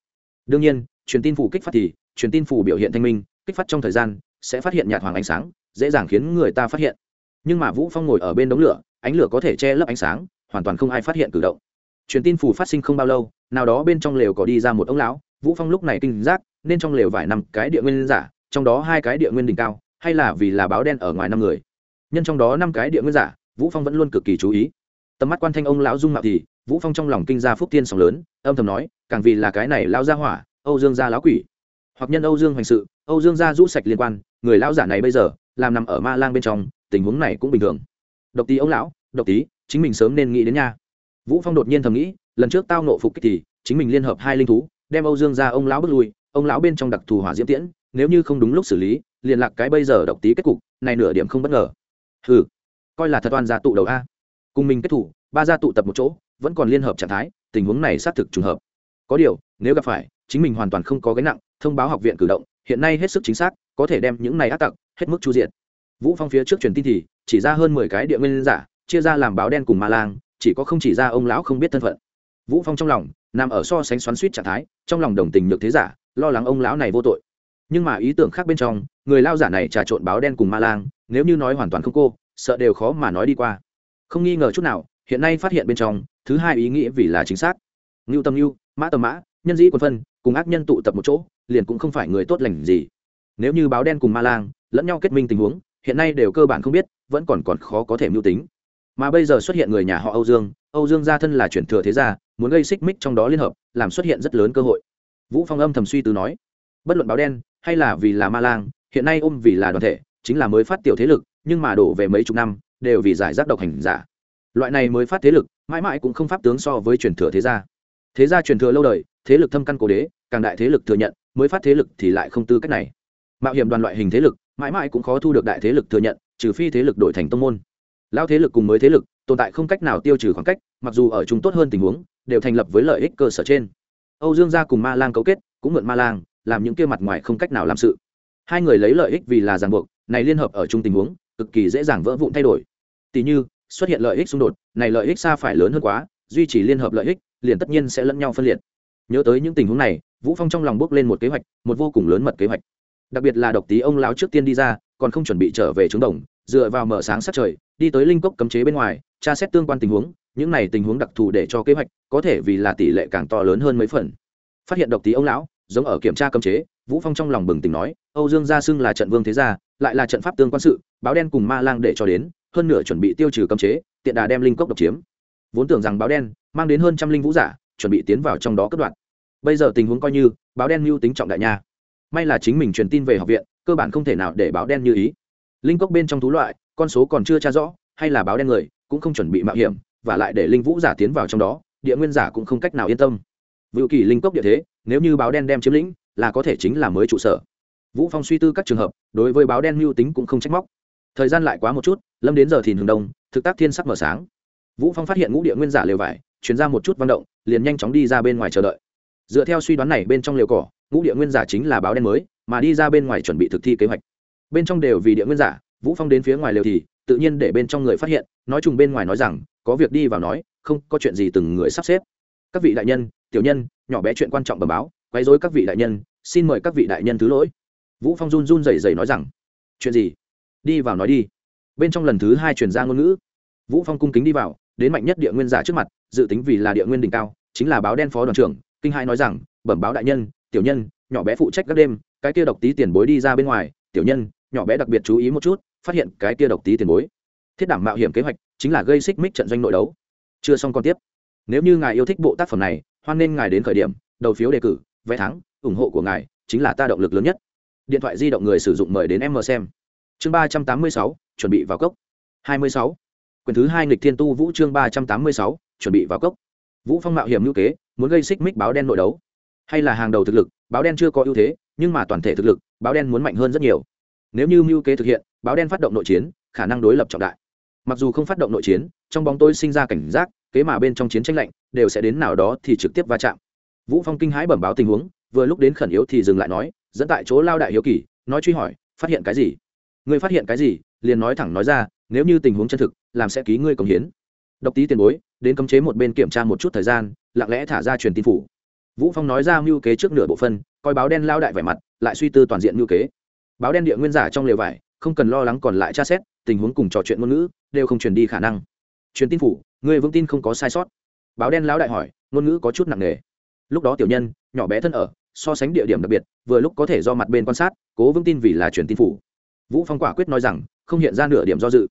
Đương nhiên, truyền tin phủ kích phát thì, truyền tin phủ biểu hiện thanh minh, kích phát trong thời gian, sẽ phát hiện nhạt hoàng ánh sáng, dễ dàng khiến người ta phát hiện. Nhưng mà vũ phong ngồi ở bên đống lửa, ánh lửa có thể che lấp ánh sáng, hoàn toàn không ai phát hiện cử động. Truyền tin phủ phát sinh không bao lâu, nào đó bên trong lều có đi ra một ông lão, vũ phong lúc này kinh giác, nên trong lều vài năm cái địa nguyên giả, trong đó hai cái địa nguyên đỉnh cao hay là vì là báo đen ở ngoài năm người? Nhân trong đó năm cái địa nguyên giả, vũ phong vẫn luôn cực kỳ chú ý. Tầm mắt quan thanh ông lão dung mạo thì, vũ phong trong lòng kinh gia phúc tiên sóng lớn, âm thầm nói, càng vì là cái này lão gia hỏa, âu dương gia lão quỷ. Hoặc nhân âu dương hành sự, âu dương gia rũ sạch liên quan, người lão giả này bây giờ, làm nằm ở ma lang bên trong, tình huống này cũng bình thường. Độc tí ông lão, độc tí, chính mình sớm nên nghĩ đến nha. Vũ phong đột nhiên thầm nghĩ, lần trước tao nộ phục kích thì, chính mình liên hợp hai linh thú, đem âu dương ra ông lão bước lui, ông lão bên trong đặc thù hỏa diễm tiễn, nếu như không đúng lúc xử lý liền lạc cái bây giờ độc tí kết cục, này nửa điểm không bất ngờ. Hừ, coi là thật oan gia tụ đầu a. Cùng mình kết thủ, ba gia tụ tập một chỗ, vẫn còn liên hợp trạng thái, tình huống này xác thực trùng hợp. Có điều, nếu gặp phải, chính mình hoàn toàn không có gánh nặng, thông báo học viện cử động, hiện nay hết sức chính xác, có thể đem những này ác tặc, hết mức chu diện vũ phong phía trước truyền tin thì, chỉ ra hơn mười cái địa nguyên giả, chia ra làm báo đen cùng ma lang, chỉ có không chỉ ra ông lão không biết thân phận. Vũ phong trong lòng, nằm ở so sánh xoắn suýt trạng thái, trong lòng đồng tình nhược thế giả, lo lắng ông lão này vô tội nhưng mà ý tưởng khác bên trong, người lao giả này trà trộn báo đen cùng ma lang, nếu như nói hoàn toàn không cô, sợ đều khó mà nói đi qua. Không nghi ngờ chút nào, hiện nay phát hiện bên trong, thứ hai ý nghĩa vì là chính xác. Ngưu tâm ngưu, mã tầm mã, nhân dĩ quân phân, cùng ác nhân tụ tập một chỗ, liền cũng không phải người tốt lành gì. Nếu như báo đen cùng ma lang, lẫn nhau kết minh tình huống, hiện nay đều cơ bản không biết, vẫn còn còn khó có thể mưu tính. Mà bây giờ xuất hiện người nhà họ âu dương âu dương gia thân là chuyển thừa thế gia, muốn gây xích mích trong đó liên hợp, làm xuất hiện rất lớn cơ hội. Vũ phong âm thầm suy tư nói, bất luận báo đen hay là vì là ma lang, hiện nay ôm vì là đoàn thể, chính là mới phát tiểu thế lực, nhưng mà đổ về mấy chục năm, đều vì giải rác độc hành giả. Loại này mới phát thế lực, mãi mãi cũng không pháp tướng so với truyền thừa thế gia. Thế gia truyền thừa lâu đời, thế lực thâm căn cố đế, càng đại thế lực thừa nhận, mới phát thế lực thì lại không tư cách này. Mạo hiểm đoàn loại hình thế lực, mãi mãi cũng khó thu được đại thế lực thừa nhận, trừ phi thế lực đổi thành tông môn. Lao thế lực cùng mới thế lực, tồn tại không cách nào tiêu trừ khoảng cách, mặc dù ở chúng tốt hơn tình huống, đều thành lập với lợi ích cơ sở trên. Âu dương gia cùng ma lang cấu kết, cũng mượn ma lang làm những kia mặt ngoài không cách nào làm sự. Hai người lấy lợi ích vì là ràng buộc, này liên hợp ở chung tình huống, cực kỳ dễ dàng vỡ vụn thay đổi. Tỷ như, xuất hiện lợi ích xung đột, này lợi ích xa phải lớn hơn quá, duy trì liên hợp lợi ích, liền tất nhiên sẽ lẫn nhau phân liệt. Nhớ tới những tình huống này, vũ phong trong lòng bước lên một kế hoạch, một vô cùng lớn mật kế hoạch. Đặc biệt là độc tí ông lão trước tiên đi ra, còn không chuẩn bị trở về trướng đồng, dựa vào mở sáng sát trời, đi tới linh cốc cấm chế bên ngoài, tra xét tương quan tình huống, những này tình huống đặc thù để cho kế hoạch, có thể vì là tỷ lệ càng to lớn hơn mấy phần. Phát hiện độc tí ông lão giống ở kiểm tra cấm chế, vũ phong trong lòng bừng tỉnh nói, âu dương gia xưng là trận vương thế gia, lại là trận pháp tương quan sự, báo đen cùng ma lang để cho đến, hơn nửa chuẩn bị tiêu trừ cấm chế, tiện đà đem linh cốc độc chiếm. Vốn tưởng rằng báo đen, mang đến hơn trăm linh vũ giả, chuẩn bị tiến vào trong đó cất đoạn bây giờ tình huống coi như, báo đen mưu tính trọng đại nha. May là chính mình truyền tin về học viện, cơ bản không thể nào để báo đen như ý. Linh cốc bên trong thú loại, con số còn chưa tra rõ, hay là báo đen người, cũng không chuẩn bị mạo hiểm, và lại để linh vũ giả tiến vào trong đó, địa nguyên giả cũng không cách nào yên tâm vựu kỳ linh cốc địa thế, nếu như báo đen đem chiếm lĩnh, là có thể chính là mới trụ sở. Vũ phong suy tư các trường hợp, đối với báo đen mưu tính cũng không trách móc. Thời gian lại quá một chút, lâm đến giờ thì hừng đông, thực tác thiên sắc mở sáng. Vũ phong phát hiện ngũ địa nguyên giả lều vải, chuyển ra một chút văn động, liền nhanh chóng đi ra bên ngoài chờ đợi. Dựa theo suy đoán này bên trong lều cỏ, ngũ địa nguyên giả chính là báo đen mới, mà đi ra bên ngoài chuẩn bị thực thi kế hoạch. Bên trong đều vì địa nguyên giả, vũ phong đến phía ngoài lều thì, tự nhiên để bên trong người phát hiện, nói chung bên ngoài nói rằng, có việc đi vào nói, không có chuyện gì từng người sắp xếp. Các vị đại nhân tiểu nhân, nhỏ bé chuyện quan trọng bẩm báo, quấy rối các vị đại nhân, xin mời các vị đại nhân thứ lỗi. Vũ phong run run rẩy rẩy nói rằng, chuyện gì? Đi vào nói đi. Bên trong lần thứ hai truyền ra ngôn ngữ. Vũ phong cung kính đi vào, đến mạnh nhất địa nguyên giả trước mặt, dự tính vì là địa nguyên đỉnh cao, chính là báo đen phó đoàn trưởng, kinh hai nói rằng, bẩm báo đại nhân, tiểu nhân, nhỏ bé phụ trách các đêm, cái kia độc tí tiền bối đi ra bên ngoài, tiểu nhân, nhỏ bé đặc biệt chú ý một chút, phát hiện cái kia độc tí tiền bối. Thiết đảm mạo hiểm kế hoạch chính là gây xích mích trận doanh nội đấu. Chưa xong còn tiếp. Nếu như ngài yêu thích bộ tác phẩm này hoan nên ngài đến khởi điểm, đầu phiếu đề cử, vé thắng, ủng hộ của ngài chính là ta động lực lớn nhất. Điện thoại di động người sử dụng mời đến em mờ xem. Chương ba trăm tám mươi sáu, chuẩn bị vào cốc. Hai mươi sáu. Quyển thứ hai nghịch thiên tu vũ chương ba trăm tám mươi sáu, chuẩn bị vào cốc. Vũ phong mạo hiểm ngữ kế, muốn gây xích mích báo đen nội đấu. Hay là hàng đầu thực lực, báo đen chưa có ưu thế, nhưng mà toàn thể thực lực, báo đen muốn mạnh hơn rất nhiều. Nếu như mưu kế thực hiện, báo đen phát động nội chiến, khả năng đối lập trọng đại. Mặc dù không phát động nội chiến, trong bóng tôi sinh ra cảnh giác kế mà bên trong chiến tranh lạnh, đều sẽ đến nào đó thì trực tiếp va chạm. Vũ phong kinh hãi bẩm báo tình huống, vừa lúc đến khẩn yếu thì dừng lại nói, dẫn tại chỗ lao đại hiếu kỳ, nói truy hỏi, phát hiện cái gì? Ngươi phát hiện cái gì? Liền nói thẳng nói ra, nếu như tình huống chân thực, làm sẽ ký ngươi công hiến. Độc tí tiền bối, đến cấm chế một bên kiểm tra một chút thời gian, lặng lẽ thả ra truyền tin phủ. Vũ phong nói ra mưu kế trước nửa bộ phân, coi báo đen lao đại vẻ mặt, lại suy tư toàn diện mưu kế. Báo đen địa nguyên giả trong lều vải, không cần lo lắng còn lại tra xét, tình huống cùng trò chuyện ngôn ngữ, đều không truyền đi khả năng. Truyền tin phủ Ngươi vững tin không có sai sót. Báo đen lão đại hỏi, ngôn ngữ có chút nặng nề. Lúc đó tiểu nhân, nhỏ bé thân ở, so sánh địa điểm đặc biệt, vừa lúc có thể do mặt bên quan sát, cố vững tin vì là truyền tin phủ. Vũ phong quả quyết nói rằng, không hiện ra nửa điểm do dự.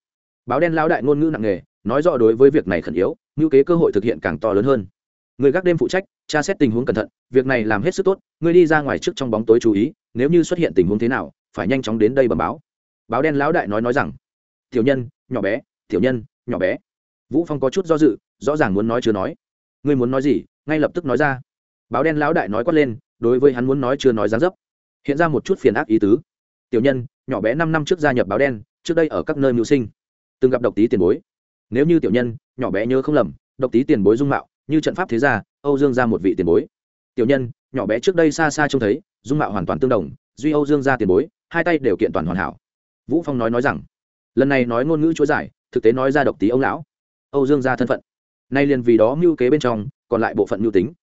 Báo đen lão đại ngôn ngữ nặng nề, nói rõ đối với việc này khẩn yếu, ngữ kế cơ hội thực hiện càng to lớn hơn. Người gác đêm phụ trách, tra xét tình huống cẩn thận, việc này làm hết sức tốt Ngươi đi ra ngoài trước trong bóng tối chú ý, nếu như xuất hiện tình huống thế nào, phải nhanh chóng đến đây bẩm báo. Báo đen lão đại nói nói rằng, tiểu nhân, nhỏ bé, tiểu nhân, nhỏ bé vũ phong có chút do dự, rõ ràng muốn nói chưa nói. Ngươi muốn nói gì? Ngay lập tức nói ra. Báo đen lão đại nói quát lên, đối với hắn muốn nói chưa nói dáng dấp, hiện ra một chút phiền ác ý tứ. Tiểu nhân, nhỏ bé năm năm trước gia nhập báo đen, trước đây ở các nơi mưu sinh, từng gặp độc tí tiền bối. Nếu như tiểu nhân, nhỏ bé nhớ không lầm, độc tí tiền bối dung mạo, như trận pháp thế gia, âu dương ra một vị tiền bối. Tiểu nhân, nhỏ bé trước đây xa xa trông thấy, dung mạo hoàn toàn tương đồng, duy âu dương ra tiền bối, hai tay đều kiện toàn hoàn hảo. Vũ phong nói nói rằng, lần này nói ngôn ngữ chúa giải, thực tế nói ra độc tí ông lão âu dương ra thân phận. Nay liền vì đó mưu kế bên trong, còn lại bộ phận mưu tính.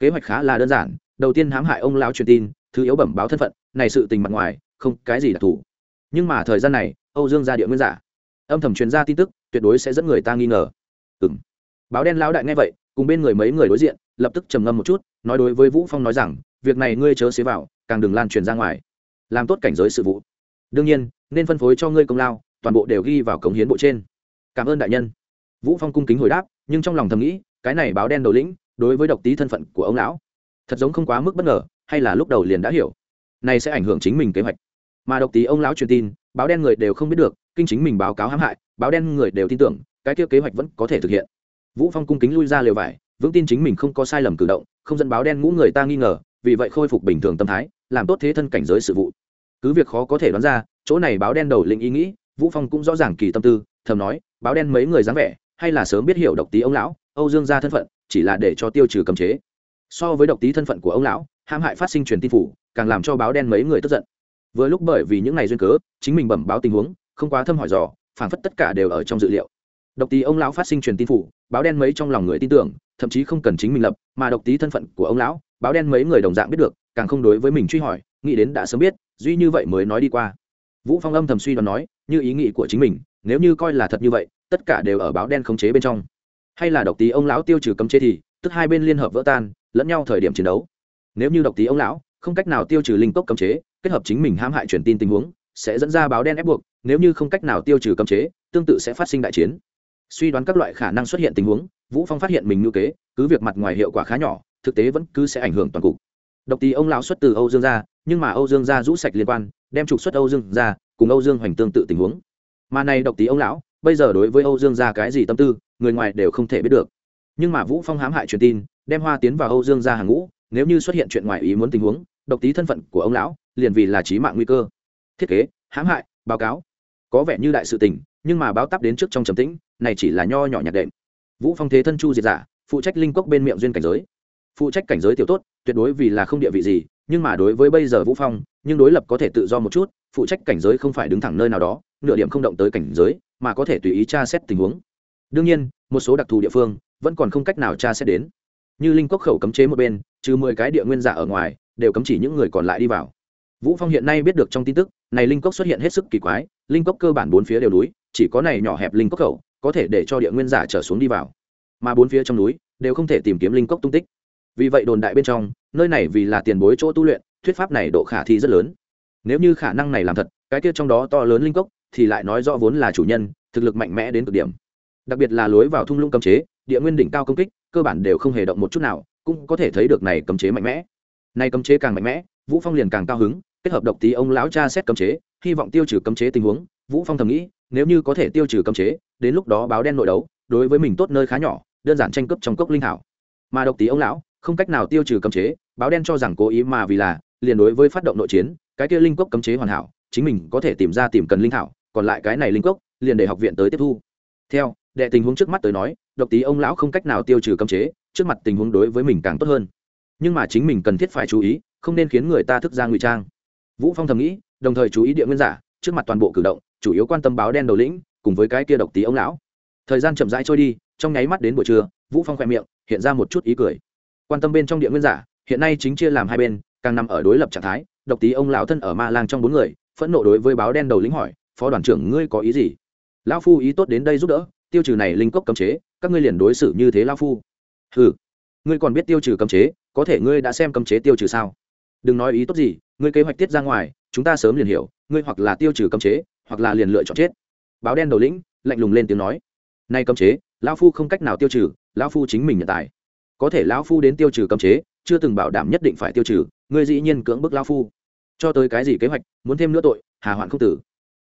Kế hoạch khá là đơn giản, đầu tiên hãm hại ông lão truyền tin, thứ yếu bẩm báo thân phận, này sự tình mặt ngoài, không cái gì đặc thù. Nhưng mà thời gian này, âu dương ra địa nguyên giả. Âm thầm truyền ra tin tức, tuyệt đối sẽ dẫn người ta nghi ngờ. Ừng báo đen lão đại nghe vậy, cùng bên người mấy người đối diện, lập tức trầm ngâm một chút, nói đối với vũ phong nói rằng, việc này ngươi chớ xế vào, càng đừng lan truyền ra ngoài. Làm tốt cảnh giới sự vụ. Đương nhiên, nên phân phối cho ngươi công lao, toàn bộ đều ghi vào cống hiến bộ trên. Cảm ơn đại nhân vũ phong cung kính hồi đáp, nhưng trong lòng thầm nghĩ, cái này báo đen đầu lĩnh, đối với độc tí thân phận của ông lão, thật giống không quá mức bất ngờ, hay là lúc đầu liền đã hiểu. Này sẽ ảnh hưởng chính mình kế hoạch. Mà độc tí ông lão truyền tin, báo đen người đều không biết được, kinh chính mình báo cáo hãm hại, báo đen người đều tin tưởng, cái kia kế hoạch vẫn có thể thực hiện. Vũ phong cung kính lui ra lều vải, vững tin chính mình không có sai lầm cử động, không dẫn báo đen ngũ người ta nghi ngờ, vì vậy khôi phục bình thường tâm thái, làm tốt thế thân cảnh giới sự vụ. Cứ việc khó có thể đoán ra, chỗ này báo đen đầu lĩnh ý nghĩ, vũ phong cũng rõ ràng kỳ tâm tư, thầm nói, báo đen mấy người dáng vẻ hay là sớm biết hiểu độc tí ông lão, âu dương gia thân phận, chỉ là để cho tiêu trừ cấm chế. So với độc tí thân phận của ông lão, hãm hại phát sinh truyền tin phủ, càng làm cho báo đen mấy người tức giận. Vừa lúc bởi vì những ngày duyên cớ, chính mình bẩm báo tình huống, không quá thâm hỏi dò phản phất tất cả đều ở trong dự liệu. Độc tí ông lão phát sinh truyền tin phủ, báo đen mấy trong lòng người tin tưởng, thậm chí không cần chính mình lập, mà độc tí thân phận của ông lão, báo đen mấy người đồng dạng biết được, càng không đối với mình truy hỏi, nghĩ đến đã sớm biết, duy như vậy mới nói đi qua. Vũ phong âm thầm suy đoán nói, như ý nghĩ của chính mình, nếu như coi là thật như vậy tất cả đều ở báo đen khống chế bên trong. Hay là độc tí ông lão tiêu trừ cấm chế thì, tức hai bên liên hợp vỡ tan, lẫn nhau thời điểm chiến đấu. Nếu như độc tí ông lão không cách nào tiêu trừ linh cốc cấm chế, kết hợp chính mình hãm hại truyền tin tình huống, sẽ dẫn ra báo đen ép buộc, nếu như không cách nào tiêu trừ cấm chế, tương tự sẽ phát sinh đại chiến. Suy đoán các loại khả năng xuất hiện tình huống, vũ phong phát hiện mình ngữ kế, cứ việc mặt ngoài hiệu quả khá nhỏ, thực tế vẫn cứ sẽ ảnh hưởng toàn cục. Độc tí ông lão xuất từ âu dương gia, nhưng mà âu dương gia rũ sạch liên quan, đem trục xuất âu dương gia, cùng âu dương hoành tương tự tình huống. Mà này độc tí ông lão bây giờ đối với âu dương gia cái gì tâm tư, người ngoài đều không thể biết được. Nhưng mà vũ phong hãm hại truyền tin, đem hoa tiến vào âu dương gia hàng ngũ, nếu như xuất hiện chuyện ngoài ý muốn tình huống, độc tí thân phận của ông lão, liền vì là trí mạng nguy cơ. Thiết kế, hãm hại, báo cáo. Có vẻ như đại sự tình, nhưng mà báo tắp đến trước trong trầm tĩnh, này chỉ là nho nhỏ nhặt đệm. Vũ phong thế thân chu diệt giả, phụ trách linh cốc bên miệng duyên cảnh giới. Phụ trách cảnh giới tiểu tốt, tuyệt đối vì là không địa vị gì, nhưng mà đối với bây giờ vũ phong, nhưng đối lập có thể tự do một chút, phụ trách cảnh giới không phải đứng thẳng nơi nào đó, nửa điểm không động tới cảnh giới mà có thể tùy ý tra xét tình huống. Đương nhiên, một số đặc thù địa phương vẫn còn không cách nào tra xét đến. Như linh cốc khẩu cấm chế một bên, trừ mười cái địa nguyên giả ở ngoài, đều cấm chỉ những người còn lại đi vào. Vũ phong hiện nay biết được trong tin tức, này linh cốc xuất hiện hết sức kỳ quái, linh cốc cơ bản bốn phía đều núi, chỉ có này nhỏ hẹp linh cốc khẩu, có thể để cho địa nguyên giả trở xuống đi vào. Mà bốn phía trong núi, đều không thể tìm kiếm linh cốc tung tích. Vì vậy đồn đại bên trong, nơi này vì là tiền bối chỗ tu luyện, thuyết pháp này độ khả thi rất lớn. Nếu như khả năng này làm thật, cái kia trong đó to lớn linh cốc thì lại nói rõ vốn là chủ nhân, thực lực mạnh mẽ đến cực điểm. Đặc biệt là lối vào thung lũng cấm chế, địa nguyên đỉnh cao công kích, cơ bản đều không hề động một chút nào, cũng có thể thấy được này cấm chế mạnh mẽ. Nay cấm chế càng mạnh mẽ, vũ phong liền càng cao hứng, kết hợp độc tí ông lão cha xét cấm chế, hy vọng tiêu trừ cấm chế tình huống. Vũ phong thầm nghĩ, nếu như có thể tiêu trừ cấm chế, đến lúc đó báo đen nội đấu, đối với mình tốt nơi khá nhỏ, đơn giản tranh cướp trong cốc linh thảo. Mà độc tí ông lão, không cách nào tiêu trừ cấm chế, báo đen cho rằng cố ý mà vì là, liền đối với phát động nội chiến, cái kia linh cốc cấm chế hoàn hảo, chính mình có thể tìm ra tìm cần linh thảo còn lại cái này linh cốc, liền để học viện tới tiếp thu. Theo, đệ tình huống trước mắt tới nói, độc tí ông lão không cách nào tiêu trừ cấm chế, trước mặt tình huống đối với mình càng tốt hơn. Nhưng mà chính mình cần thiết phải chú ý, không nên khiến người ta thức ra ngụy trang. Vũ phong thầm nghĩ, đồng thời chú ý địa nguyên giả, trước mặt toàn bộ cử động, chủ yếu quan tâm báo đen đầu lĩnh, cùng với cái kia độc tí ông lão. Thời gian chậm rãi trôi đi, trong nháy mắt đến buổi trưa, vũ phong khoe miệng, hiện ra một chút ý cười. Quan tâm bên trong địa nguyên giả, hiện nay chính chia làm hai bên, càng nằm ở đối lập trạng thái, độc tí ông lão thân ở ma lang trong bốn người, phẫn nộ đối với báo đen đầu lĩnh hỏi phó đoàn trưởng ngươi có ý gì? Lão phu ý tốt đến đây giúp đỡ, tiêu trừ này linh cốc cấm chế, các ngươi liền đối xử như thế lão phu. Ừ ngươi còn biết tiêu trừ cấm chế, có thể ngươi đã xem cấm chế tiêu trừ sao? Đừng nói ý tốt gì, ngươi kế hoạch tiết ra ngoài, chúng ta sớm liền hiểu, ngươi hoặc là tiêu trừ cấm chế, hoặc là liền lựa chọn chết. Báo đen đầu lĩnh, lạnh lùng lên tiếng nói. Nay cấm chế, lão phu không cách nào tiêu trừ, lão phu chính mình nhận tài. Có thể lão phu đến tiêu trừ cấm chế, chưa từng bảo đảm nhất định phải tiêu trừ, ngươi dĩ nhiên cưỡng bức lão phu. Cho tới cái gì kế hoạch, muốn thêm nữa tội, hà hoạn không tử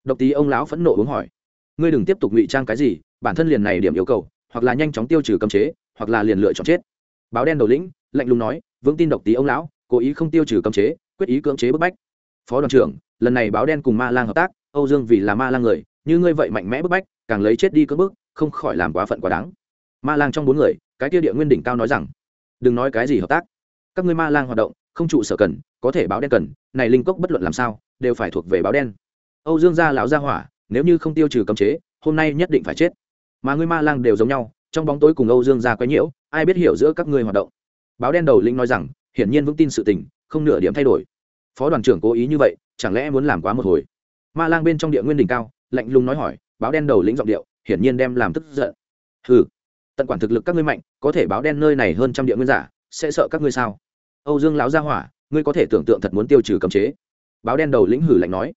độc tí ông lão phẫn nộ uống hỏi, ngươi đừng tiếp tục ngụy trang cái gì, bản thân liền này điểm yêu cầu, hoặc là nhanh chóng tiêu trừ cấm chế, hoặc là liền lựa chọn chết. Báo đen đầu lĩnh, lạnh lùng nói, vững tin độc tí ông lão, cố ý không tiêu trừ cấm chế, quyết ý cưỡng chế bức bách. Phó đoàn trưởng, lần này báo đen cùng ma lang hợp tác, âu dương vì là ma lang người, như ngươi vậy mạnh mẽ bức bách, càng lấy chết đi cưỡng bức, không khỏi làm quá phận quá đáng. Ma lang trong bốn người, cái tiêu địa nguyên đỉnh cao nói rằng, đừng nói cái gì hợp tác, các ngươi ma lang hoạt động, không trụ sở cần, có thể báo đen cần, này linh cốc bất luận làm sao, đều phải thuộc về báo đen âu dương gia lão gia hỏa, nếu như không tiêu trừ cấm chế, hôm nay nhất định phải chết. Mà ngươi ma lang đều giống nhau, trong bóng tối cùng âu dương gia quấy nhiễu, ai biết hiểu giữa các ngươi hoạt động. Báo đen đầu linh nói rằng, hiển nhiên vững tin sự tình, không nửa điểm thay đổi. Phó đoàn trưởng cố ý như vậy, chẳng lẽ muốn làm quá một hồi? Ma lang bên trong địa nguyên đỉnh cao, lạnh lùng nói hỏi, báo đen đầu lĩnh giọng điệu, hiển nhiên đem làm tức giận. Hừ, tận quản thực lực các ngươi mạnh, có thể báo đen nơi này hơn trăm địa nguyên giả, sẽ sợ các ngươi sao? Âu dương lão gia hỏa, ngươi có thể tưởng tượng thật muốn tiêu trừ cấm chế. Báo đen đầu lĩnh hử lạnh nói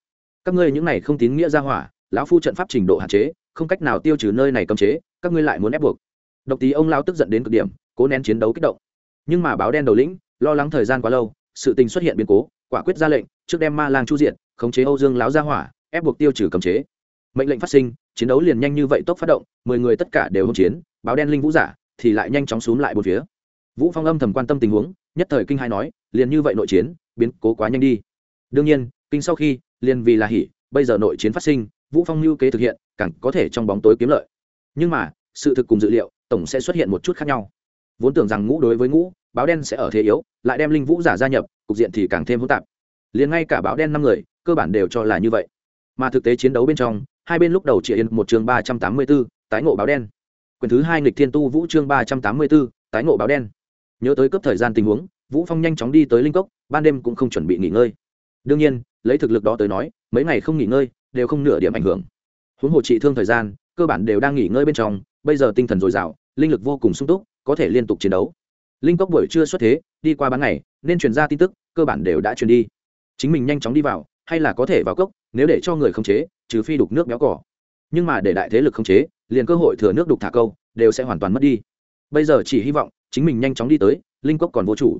các ngươi những này không tín nghĩa gia hỏa, lão phu trận pháp trình độ hạn chế, không cách nào tiêu trừ nơi này cấm chế, các ngươi lại muốn ép buộc. Độc tí ông lao tức giận đến cực điểm, cố nén chiến đấu kích động. Nhưng mà báo đen đầu lĩnh, lo lắng thời gian quá lâu, sự tình xuất hiện biến cố, quả quyết ra lệnh, trước đem ma lang chu diện khống chế âu dương láo ra hỏa, ép buộc tiêu trừ cấm chế. Mệnh lệnh phát sinh, chiến đấu liền nhanh như vậy tốc phát động, mười người tất cả đều hỗn chiến, báo đen linh vũ giả thì lại nhanh chóng xuống lại bốn phía. Vũ phong âm thầm quan tâm tình huống, nhất thời kinh hai nói, liền như vậy nội chiến, biến cố quá nhanh đi. Đương nhiên, kinh sau khi liền vì là hỉ bây giờ nội chiến phát sinh vũ phong lưu kế thực hiện càng có thể trong bóng tối kiếm lợi. Nhưng mà sự thực cùng dự liệu tổng sẽ xuất hiện một chút khác nhau. Vốn tưởng rằng ngũ đối với ngũ báo đen sẽ ở thế yếu lại đem linh vũ giả gia nhập cục diện thì càng thêm hỗn tạp. Liền ngay cả báo đen năm người cơ bản đều cho là như vậy. Mà thực tế chiến đấu bên trong hai bên lúc đầu chỉ yên một chương ba trăm tám mươi 384, tái ngộ báo đen. Quyền thứ hai nghịch thiên tu vũ chương ba trăm tám mươi 384, tái ngộ báo đen. Nhớ tới cấp thời gian tình huống vũ phong nhanh chóng đi tới linh cốc ban đêm cũng không chuẩn bị nghỉ ngơi đương nhiên, lấy thực lực đó tới nói, mấy ngày không nghỉ ngơi đều không nửa điểm ảnh hưởng. Huống hồ trị thương thời gian, cơ bản đều đang nghỉ ngơi bên trong, bây giờ tinh thần dồi dào, linh lực vô cùng sung túc, có thể liên tục chiến đấu. Linh cốc buổi trưa xuất thế, đi qua bán ngày, nên truyền ra tin tức, cơ bản đều đã truyền đi. Chính mình nhanh chóng đi vào, hay là có thể vào cốc, nếu để cho người khống chế, trừ phi đục nước béo cỏ. Nhưng mà để đại thế lực khống chế, liền cơ hội thừa nước đục thả câu, đều sẽ hoàn toàn mất đi. Bây giờ chỉ hy vọng, chính mình nhanh chóng đi tới, linh cốc còn vô chủ.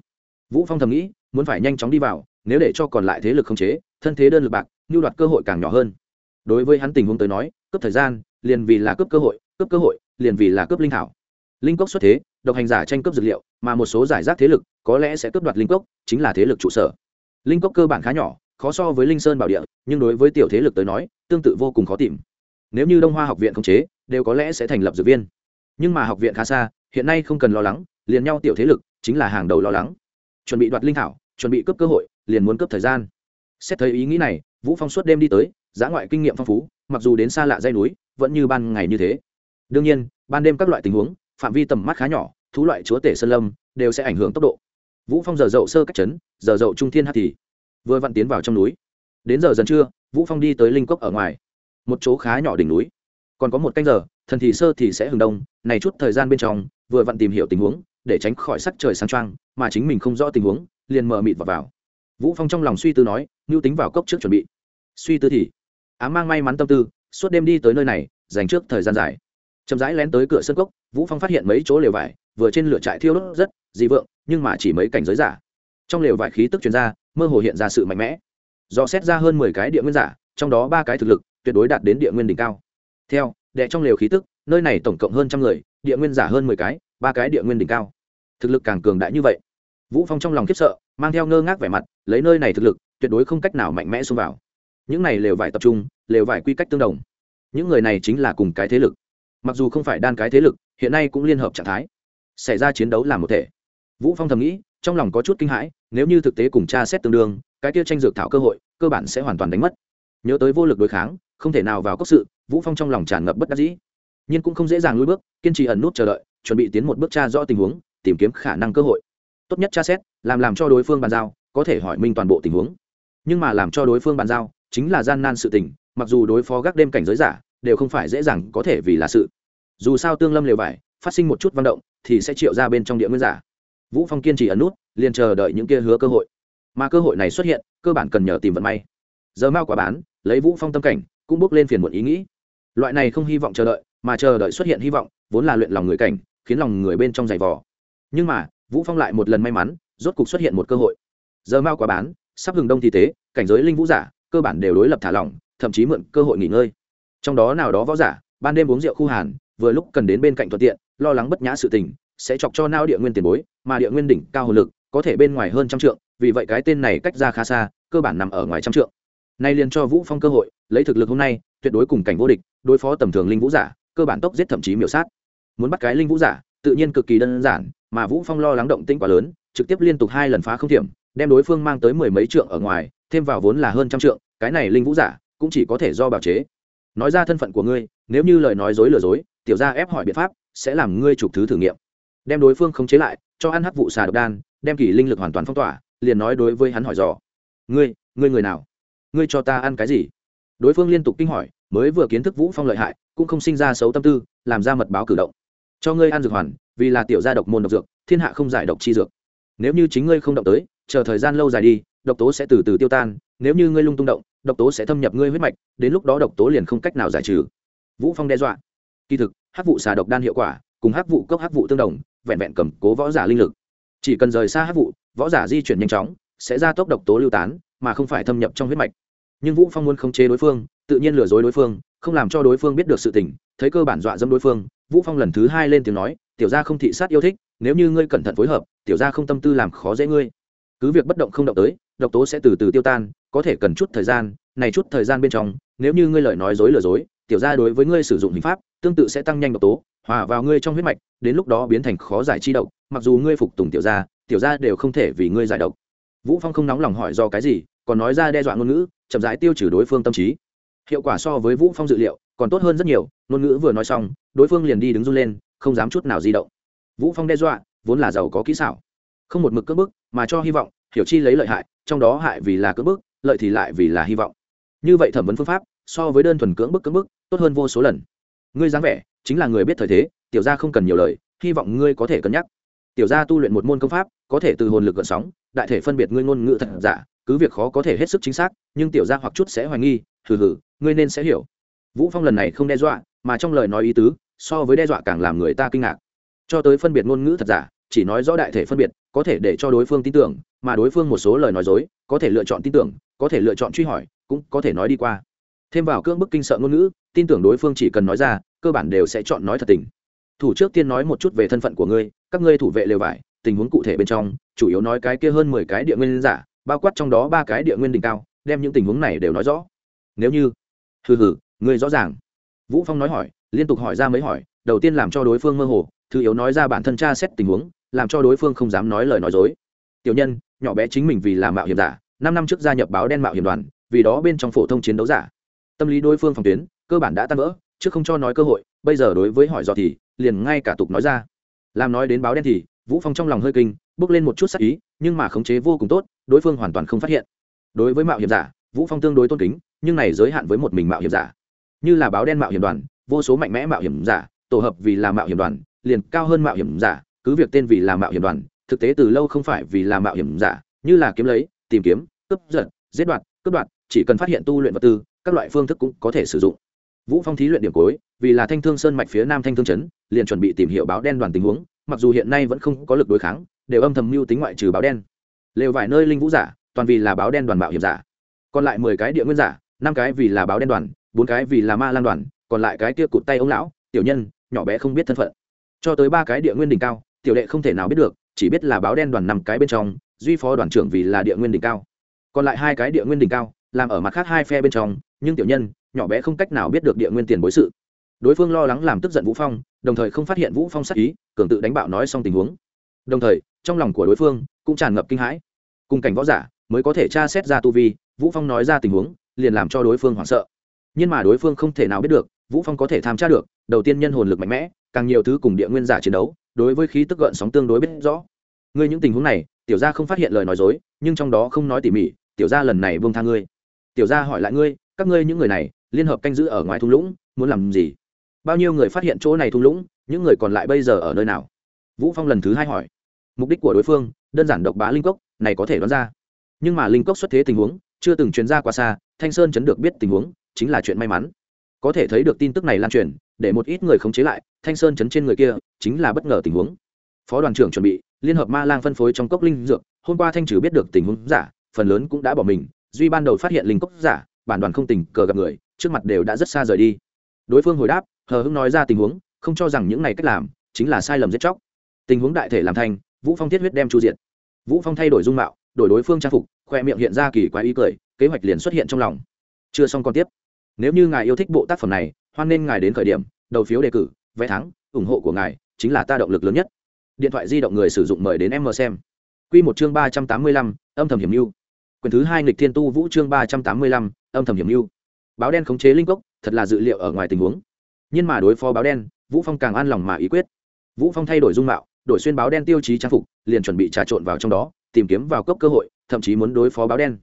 Vũ phong thầm nghĩ muốn phải nhanh chóng đi vào, nếu để cho còn lại thế lực không chế, thân thế đơn lực bạc, nhu đoạt cơ hội càng nhỏ hơn. Đối với hắn tình huống tới nói, cướp thời gian, liền vì là cướp cơ hội, cướp cơ hội, liền vì là cướp linh thảo. Linh cốc xuất thế, độc hành giả tranh cướp dược liệu, mà một số giải rác thế lực, có lẽ sẽ cướp đoạt linh cốc, chính là thế lực trụ sở. Linh cốc cơ bản khá nhỏ, khó so với linh sơn bảo địa, nhưng đối với tiểu thế lực tới nói, tương tự vô cùng khó tìm. Nếu như đông hoa học viện khống chế, đều có lẽ sẽ thành lập dược viên. Nhưng mà học viện khá xa, hiện nay không cần lo lắng, liền nhau tiểu thế lực, chính là hàng đầu lo lắng. Chuẩn bị đoạt linh thảo chuẩn bị cướp cơ hội, liền muốn cướp thời gian. Xét thấy ý nghĩ này, vũ phong suốt đêm đi tới giã ngoại kinh nghiệm phong phú, mặc dù đến xa lạ dây núi, vẫn như ban ngày như thế. Đương nhiên, ban đêm các loại tình huống, phạm vi tầm mắt khá nhỏ, thú loại chúa tể sơn lâm, đều sẽ ảnh hưởng tốc độ. Vũ phong giờ dậu sơ cách chấn giờ dậu trung thiên hát thì, vừa vặn tiến vào trong núi. Đến giờ dần trưa, vũ phong đi tới linh cốc ở ngoài. Một chỗ khá nhỏ đỉnh núi. Còn có một canh giờ, thần thì sơ thì sẽ hừng đông, này chút thời gian bên trong, vừa vặn tìm hiểu tình huống, để tránh khỏi sắc trời sáng trăng mà chính mình không rõ tình huống liền mờ mịt vào, vào. vũ phong trong lòng suy tư nói ngưu tính vào cốc trước chuẩn bị. Suy tư thì ám mang may mắn tâm tư suốt đêm đi tới nơi này dành trước thời gian dài. Chậm rãi lén tới cửa sân cốc vũ phong phát hiện mấy chỗ lều vải vừa trên lửa trại thiêu đốt rất dị vượng nhưng mà chỉ mấy cảnh giới giả. Trong lều vải khí tức truyền ra mơ hồ hiện ra sự mạnh mẽ. Do xét ra hơn 10 cái địa nguyên giả trong đó ba cái thực lực tuyệt đối đạt đến địa nguyên đỉnh cao. Theo đệ trong lều khí tức nơi này tổng cộng hơn trăm người địa nguyên giả hơn 10 cái ba cái địa nguyên đỉnh cao. Thực lực càng cường đại như vậy vũ phong trong lòng khiếp sợ, mang theo ngơ ngác vẻ mặt, lấy nơi này thực lực, tuyệt đối không cách nào mạnh mẽ xông vào. Những này lều vải tập trung, lều vải quy cách tương đồng. Những người này chính là cùng cái thế lực. Mặc dù không phải đan cái thế lực, hiện nay cũng liên hợp trạng thái. Xảy ra chiến đấu làm một thể. Vũ phong thầm nghĩ, trong lòng có chút kinh hãi, nếu như thực tế cùng tra xét tương đương, cái kia tranh dược thảo cơ hội, cơ bản sẽ hoàn toàn đánh mất. Nhớ tới vô lực đối kháng, không thể nào vào cốc sự, vũ phong trong lòng tràn ngập bất đắc dĩ. Nhưng cũng không dễ dàng lùi bước, kiên trì ẩn nút chờ đợi, chuẩn bị tiến một bước tra rõ tình huống, tìm kiếm khả năng cơ hội tốt nhất tra xét, làm làm cho đối phương bàn giao, có thể hỏi minh toàn bộ tình huống. Nhưng mà làm cho đối phương bàn giao, chính là gian nan sự tình, mặc dù đối phó gác đêm cảnh giới giả, đều không phải dễ dàng có thể vì là sự. Dù sao tương lâm liều vải, phát sinh một chút văn động, thì sẽ triệu ra bên trong địa nguyên giả. Vũ phong kiên trì ấn nút, liền chờ đợi những kia hứa cơ hội. Mà cơ hội này xuất hiện, cơ bản cần nhờ tìm vận may. Giờ mau quả bán, lấy vũ phong tâm cảnh, cũng bước lên phiền muộn ý nghĩ. Loại này không hy vọng chờ đợi, mà chờ đợi xuất hiện hy vọng, vốn là luyện lòng người cảnh, khiến lòng người bên trong giày vò. Nhưng mà vũ phong lại một lần may mắn, rốt cục xuất hiện một cơ hội. Giờ mau quá bán, sắp hừng đông thì tế, cảnh giới linh vũ giả, cơ bản đều đối lập thả lỏng, thậm chí mượn cơ hội nghỉ ngơi. Trong đó nào đó võ giả, ban đêm uống rượu khu hàn, vừa lúc cần đến bên cạnh thuận tiện, lo lắng bất nhã sự tình, sẽ chọc cho nao địa nguyên tiền bối, mà địa nguyên đỉnh cao hồn lực, có thể bên ngoài hơn trăm trượng, vì vậy cái tên này cách ra khá xa, cơ bản nằm ở ngoài trăm trượng. Nay liền cho vũ phong cơ hội, lấy thực lực hôm nay, tuyệt đối cùng cảnh vô địch, đối phó tầm thường linh vũ giả, cơ bản tốc giết thậm chí miểu sát. Muốn bắt cái linh vũ giả, tự nhiên cực kỳ đơn giản mà vũ phong lo lắng động tĩnh quá lớn, trực tiếp liên tục hai lần phá không thiểm, đem đối phương mang tới mười mấy trượng ở ngoài, thêm vào vốn là hơn trăm trượng, cái này linh vũ giả, cũng chỉ có thể do bào chế. Nói ra thân phận của ngươi, nếu như lời nói dối lừa dối, tiểu gia ép hỏi biện pháp, sẽ làm ngươi chụp thứ thử nghiệm. Đem đối phương khống chế lại, cho ăn hắc vụ xà độc đan, đem kỷ linh lực hoàn toàn phong tỏa, liền nói đối với hắn hỏi dò. Ngươi ngươi người nào? Ngươi cho ta ăn cái gì? Đối phương liên tục kinh hỏi, mới vừa kiến thức vũ phong lợi hại, cũng không sinh ra xấu tâm tư, làm ra mật báo cử động cho ngươi ăn dược hoàn, vì là tiểu gia độc môn độc dược, thiên hạ không giải độc chi dược. Nếu như chính ngươi không động tới, chờ thời gian lâu dài đi, độc tố sẽ từ từ tiêu tan, nếu như ngươi lung tung động, độc tố sẽ thâm nhập ngươi huyết mạch, đến lúc đó độc tố liền không cách nào giải trừ. Vũ phong đe dọa. Kỳ thực, hắc vụ xà độc đan hiệu quả, cùng hắc vụ cốc hắc vụ tương đồng, vẹn vẹn cầm cố võ giả linh lực. Chỉ cần rời xa hắc vụ, võ giả di chuyển nhanh chóng, sẽ ra tốc độc tố lưu tán, mà không phải thâm nhập trong huyết mạch. Nhưng vũ phong muốn khống chế đối phương, tự nhiên lừa dối đối phương, không làm cho đối phương biết được sự tình, thấy cơ bản dọa dâm đối phương vũ phong lần thứ hai lên tiếng nói, tiểu gia không thị sát yêu thích, nếu như ngươi cẩn thận phối hợp, tiểu gia không tâm tư làm khó dễ ngươi. Cứ việc bất động không động tới, độc tố sẽ từ từ tiêu tan, có thể cần chút thời gian, này chút thời gian bên trong, nếu như ngươi lời nói dối lừa dối, tiểu gia đối với ngươi sử dụng hình pháp, tương tự sẽ tăng nhanh độc tố, hòa vào ngươi trong huyết mạch, đến lúc đó biến thành khó giải chi độc, mặc dù ngươi phục tùng tiểu gia tiểu gia đều không thể vì ngươi giải độc. Vũ phong không nóng lòng hỏi do cái gì, còn nói ra đe dọa ngôn ngữ, chậm rãi tiêu trừ đối phương tâm trí. Hiệu quả so với vũ phong dự liệu còn tốt hơn rất nhiều, ngôn ngữ vừa nói xong đối phương liền đi đứng run lên, không dám chút nào di động. Vũ phong đe dọa, vốn là giàu có kỹ xảo, không một mực cưỡng bức, mà cho hy vọng, hiểu chi lấy lợi hại, trong đó hại vì là cưỡng bức, lợi thì lại vì là hy vọng. Như vậy thẩm vấn phương pháp, so với đơn thuần cưỡng bức cưỡng bức, tốt hơn vô số lần. Ngươi dáng vẻ, chính là người biết thời thế, tiểu gia không cần nhiều lời, hy vọng ngươi có thể cân nhắc. Tiểu gia tu luyện một môn công pháp, có thể từ hồn lực gợn sóng, đại thể phân biệt ngươi ngôn ngữ thật giả, cứ việc khó có thể hết sức chính xác, nhưng tiểu gia hoặc chút sẽ hoài nghi thử hừ, ngươi nên sẽ hiểu. Vũ phong lần này không đe dọa, mà trong lời nói ý tứ so với đe dọa càng làm người ta kinh ngạc. Cho tới phân biệt ngôn ngữ thật giả, chỉ nói rõ đại thể phân biệt, có thể để cho đối phương tin tưởng, mà đối phương một số lời nói dối, có thể lựa chọn tin tưởng, có thể lựa chọn truy hỏi, cũng có thể nói đi qua. Thêm vào cưỡng bức kinh sợ ngôn ngữ, tin tưởng đối phương chỉ cần nói ra, cơ bản đều sẽ chọn nói thật tình. Thủ trước tiên nói một chút về thân phận của ngươi, các ngươi thủ vệ lều vải, tình huống cụ thể bên trong, chủ yếu nói cái kia hơn mười cái địa nguyên giả, bao quát trong đó ba cái địa nguyên đỉnh cao, đem những tình huống này đều nói rõ. Nếu như, hừ hừ, ngươi rõ ràng. Vũ phong nói hỏi liên tục hỏi ra mấy hỏi, đầu tiên làm cho đối phương mơ hồ, thứ yếu nói ra bản thân tra xét tình huống, làm cho đối phương không dám nói lời nói dối. Tiểu nhân, nhỏ bé chính mình vì làm mạo hiểm giả, năm năm trước gia nhập báo đen mạo hiểm đoàn, vì đó bên trong phổ thông chiến đấu giả. Tâm lý đối phương phòng tuyến, cơ bản đã tan vỡ, chứ không cho nói cơ hội, bây giờ đối với hỏi dò thì, liền ngay cả tục nói ra. Làm nói đến báo đen thì, vũ phong trong lòng hơi kinh, bước lên một chút sắc ý, nhưng mà khống chế vô cùng tốt, đối phương hoàn toàn không phát hiện. Đối với mạo hiểm giả, vũ phong tương đối tôn kính, nhưng này giới hạn với một mình mạo hiểm giả. Như là báo đen mạo hiểm đoàn vô số mạnh mẽ mạo hiểm giả, tổ hợp vì là mạo hiểm đoàn, liền cao hơn mạo hiểm giả, cứ việc tên vì là mạo hiểm đoàn, thực tế từ lâu không phải vì là mạo hiểm giả, như là kiếm lấy, tìm kiếm, cướp giật, giết đoạt, cướp đoạt, chỉ cần phát hiện tu luyện vật tư, các loại phương thức cũng có thể sử dụng. Vũ phong thí luyện điểm cuối, vì là thanh thương sơn mạch phía nam thanh thương trấn liền chuẩn bị tìm hiểu báo đen đoàn tình huống, mặc dù hiện nay vẫn không có lực đối kháng, đều âm thầm mưu tính ngoại trừ báo đen. Lều vài nơi linh vũ giả, toàn vì là báo đen đoàn mạo hiểm giả. Còn lại mười cái địa nguyên giả, năm cái vì là báo đen đoàn, bốn cái vì là ma lan đoàn còn lại cái kia cụt tay ông lão, tiểu nhân, nhỏ bé không biết thân phận. Cho tới ba cái địa nguyên đỉnh cao, tiểu đệ không thể nào biết được, chỉ biết là báo đen đoàn nằm cái bên trong, duy phó đoàn trưởng vì là địa nguyên đỉnh cao. Còn lại hai cái địa nguyên đỉnh cao, làm ở mặt khác hai phe bên trong, nhưng tiểu nhân, nhỏ bé không cách nào biết được địa nguyên tiền bối sự. Đối phương lo lắng làm tức giận vũ phong, đồng thời không phát hiện vũ phong sắc ý, cường tự đánh bạo nói xong tình huống. Đồng thời, trong lòng của đối phương cũng tràn ngập kinh hãi. Cùng cảnh võ giả mới có thể tra xét ra tu vi, vũ phong nói ra tình huống, liền làm cho đối phương hoảng sợ. Nhưng mà đối phương không thể nào biết được vũ phong có thể tham tra được, đầu tiên nhân hồn lực mạnh mẽ, càng nhiều thứ cùng địa nguyên giả chiến đấu, đối với khí tức gợn sóng tương đối biết rõ. Ngươi những tình huống này, tiểu gia không phát hiện lời nói dối, nhưng trong đó không nói tỉ mỉ, tiểu gia lần này buông tha ngươi. Tiểu gia hỏi lại ngươi, các ngươi những người này, liên hợp canh giữ ở ngoài thung lũng, muốn làm gì? Bao nhiêu người phát hiện chỗ này thung lũng, những người còn lại bây giờ ở nơi nào? Vũ phong lần thứ hai hỏi. Mục đích của đối phương, đơn giản độc bá linh cốc, này có thể đoán ra. Nhưng mà linh cốc xuất thế tình huống, chưa từng truyền ra quá xa, thanh sơn chấn được biết tình huống, chính là chuyện may mắn có thể thấy được tin tức này lan truyền, để một ít người khống chế lại, thanh sơn chấn trên người kia chính là bất ngờ tình huống. Phó đoàn trưởng chuẩn bị, liên hợp ma lang phân phối trong cốc linh dược, hôm qua thanh trừ biết được tình huống giả, phần lớn cũng đã bỏ mình, duy ban đầu phát hiện linh cốc giả, bản đoàn không tình cờ gặp người, trước mặt đều đã rất xa rời đi. Đối phương hồi đáp, hờ hững nói ra tình huống, không cho rằng những này cách làm, chính là sai lầm giết chóc. Tình huống đại thể làm thành, vũ phong thiết huyết đem chu diện vũ phong thay đổi dung mạo, đổi đối phương trang phục, khoe miệng hiện ra kỳ quái ý cười, kế hoạch liền xuất hiện trong lòng. Chưa xong còn tiếp nếu như ngài yêu thích bộ tác phẩm này, hoan nên ngài đến khởi điểm, đầu phiếu đề cử, vé thắng, ủng hộ của ngài chính là ta động lực lớn nhất. Điện thoại di động người sử dụng mời đến em mờ xem. Quy một chương ba trăm tám mươi lăm, âm thầm hiểm lưu quyển thứ hai nghịch thiên tu vũ chương ba trăm tám mươi lăm, âm thầm hiểm lưu báo đen khống chế linh cốc, thật là dự liệu ở ngoài tình huống. Nhưng mà đối phó báo đen, vũ phong càng an lòng mà ý quyết. Vũ phong thay đổi dung mạo, đổi xuyên báo đen tiêu chí trang phục, liền chuẩn bị trà trộn vào trong đó, tìm kiếm vào cốc cơ hội, thậm chí muốn đối phó báo đen.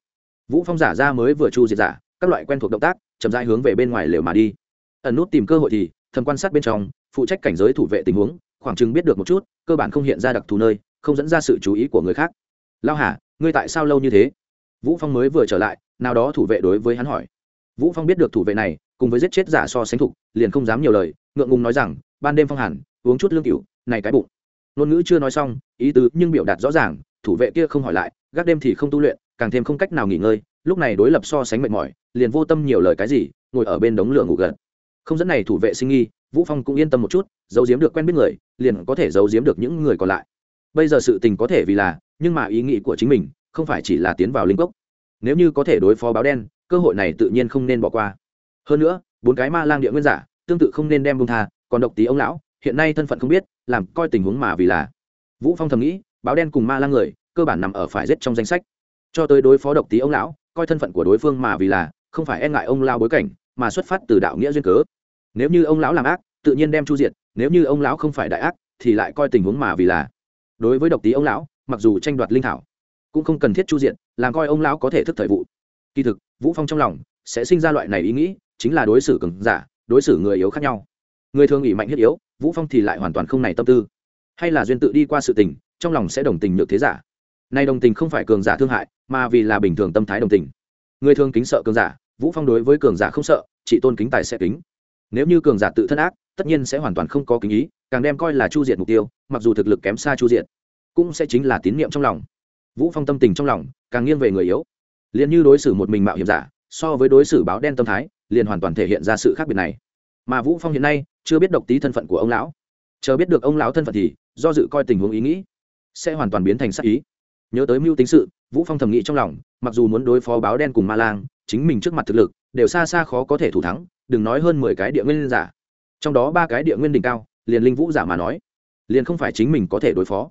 Vũ phong giả ra mới vừa chu diệt giả, các loại quen thuộc động tác chậm rãi hướng về bên ngoài lều mà đi. Ẩn nút tìm cơ hội thì, thầm quan sát bên trong, phụ trách cảnh giới thủ vệ tình huống, khoảng chừng biết được một chút, cơ bản không hiện ra đặc thù nơi, không dẫn ra sự chú ý của người khác. Lao hả ngươi tại sao lâu như thế? Vũ phong mới vừa trở lại, nào đó thủ vệ đối với hắn hỏi. Vũ phong biết được thủ vệ này, cùng với giết chết giả so sánh thục, liền không dám nhiều lời, ngượng ngùng nói rằng, ban đêm phong hàn, uống chút lương cửu, này cái bụng. Ngôn ngữ chưa nói xong, ý tứ nhưng biểu đạt rõ ràng, thủ vệ kia không hỏi lại, gác đêm thì không tu luyện, càng thêm không cách nào nghỉ ngơi lúc này đối lập so sánh mệt mỏi, liền vô tâm nhiều lời cái gì, ngồi ở bên đống lửa ngủ gật. Không dẫn này thủ vệ sinh nghi, vũ phong cũng yên tâm một chút, giấu giếm được quen biết người, liền có thể giấu giếm được những người còn lại. Bây giờ sự tình có thể vì là, nhưng mà ý nghĩ của chính mình, không phải chỉ là tiến vào linh cốc. Nếu như có thể đối phó báo đen, cơ hội này tự nhiên không nên bỏ qua. Hơn nữa, bốn cái ma lang địa nguyên giả, tương tự không nên đem bông tha, còn độc tí ông lão, hiện nay thân phận không biết, làm coi tình huống mà vì là. Vũ phong thầm nghĩ, báo đen cùng ma lang người, cơ bản nằm ở phải giết trong danh sách. Cho tới đối phó độc tí ông lão coi thân phận của đối phương mà vì là không phải e ngại ông lao bối cảnh, mà xuất phát từ đạo nghĩa duyên cớ. Nếu như ông lão làm ác, tự nhiên đem chu diệt, nếu như ông lão không phải đại ác, thì lại coi tình huống mà vì là. Đối với độc tí ông lão, mặc dù tranh đoạt linh thảo, cũng không cần thiết chu diện làm coi ông lão có thể thức thời vụ. Kỳ thực, vũ phong trong lòng sẽ sinh ra loại này ý nghĩ, chính là đối xử cường giả, đối xử người yếu khác nhau. Người thường ủy mạnh thiết yếu, vũ phong thì lại hoàn toàn không này tâm tư. Hay là duyên tự đi qua sự tình, trong lòng sẽ đồng tình nhược thế giả nay đồng tình không phải cường giả thương hại, mà vì là bình thường tâm thái đồng tình. Người thường kính sợ cường giả, vũ phong đối với cường giả không sợ, chỉ tôn kính tài sẽ kính. Nếu như cường giả tự thân ác, tất nhiên sẽ hoàn toàn không có kính ý, càng đem coi là chu diệt mục tiêu, mặc dù thực lực kém xa chu diệt, cũng sẽ chính là tín niệm trong lòng. Vũ phong tâm tình trong lòng, càng nghiêng về người yếu. Liền như đối xử một mình mạo hiểm giả, so với đối xử báo đen tâm thái, liền hoàn toàn thể hiện ra sự khác biệt này. Mà vũ phong hiện nay, chưa biết độc tí thân phận của ông lão. Chờ biết được ông lão thân phận thì, do dự coi tình huống ý nghĩ, sẽ hoàn toàn biến thành sắc ý nhớ tới mưu tính sự, vũ phong thầm nghĩ trong lòng, mặc dù muốn đối phó báo đen cùng ma lang, chính mình trước mặt thực lực, đều xa xa khó có thể thủ thắng, đừng nói hơn 10 cái địa nguyên giả. Trong đó ba cái địa nguyên đỉnh cao, liền linh vũ giả mà nói, liền không phải chính mình có thể đối phó.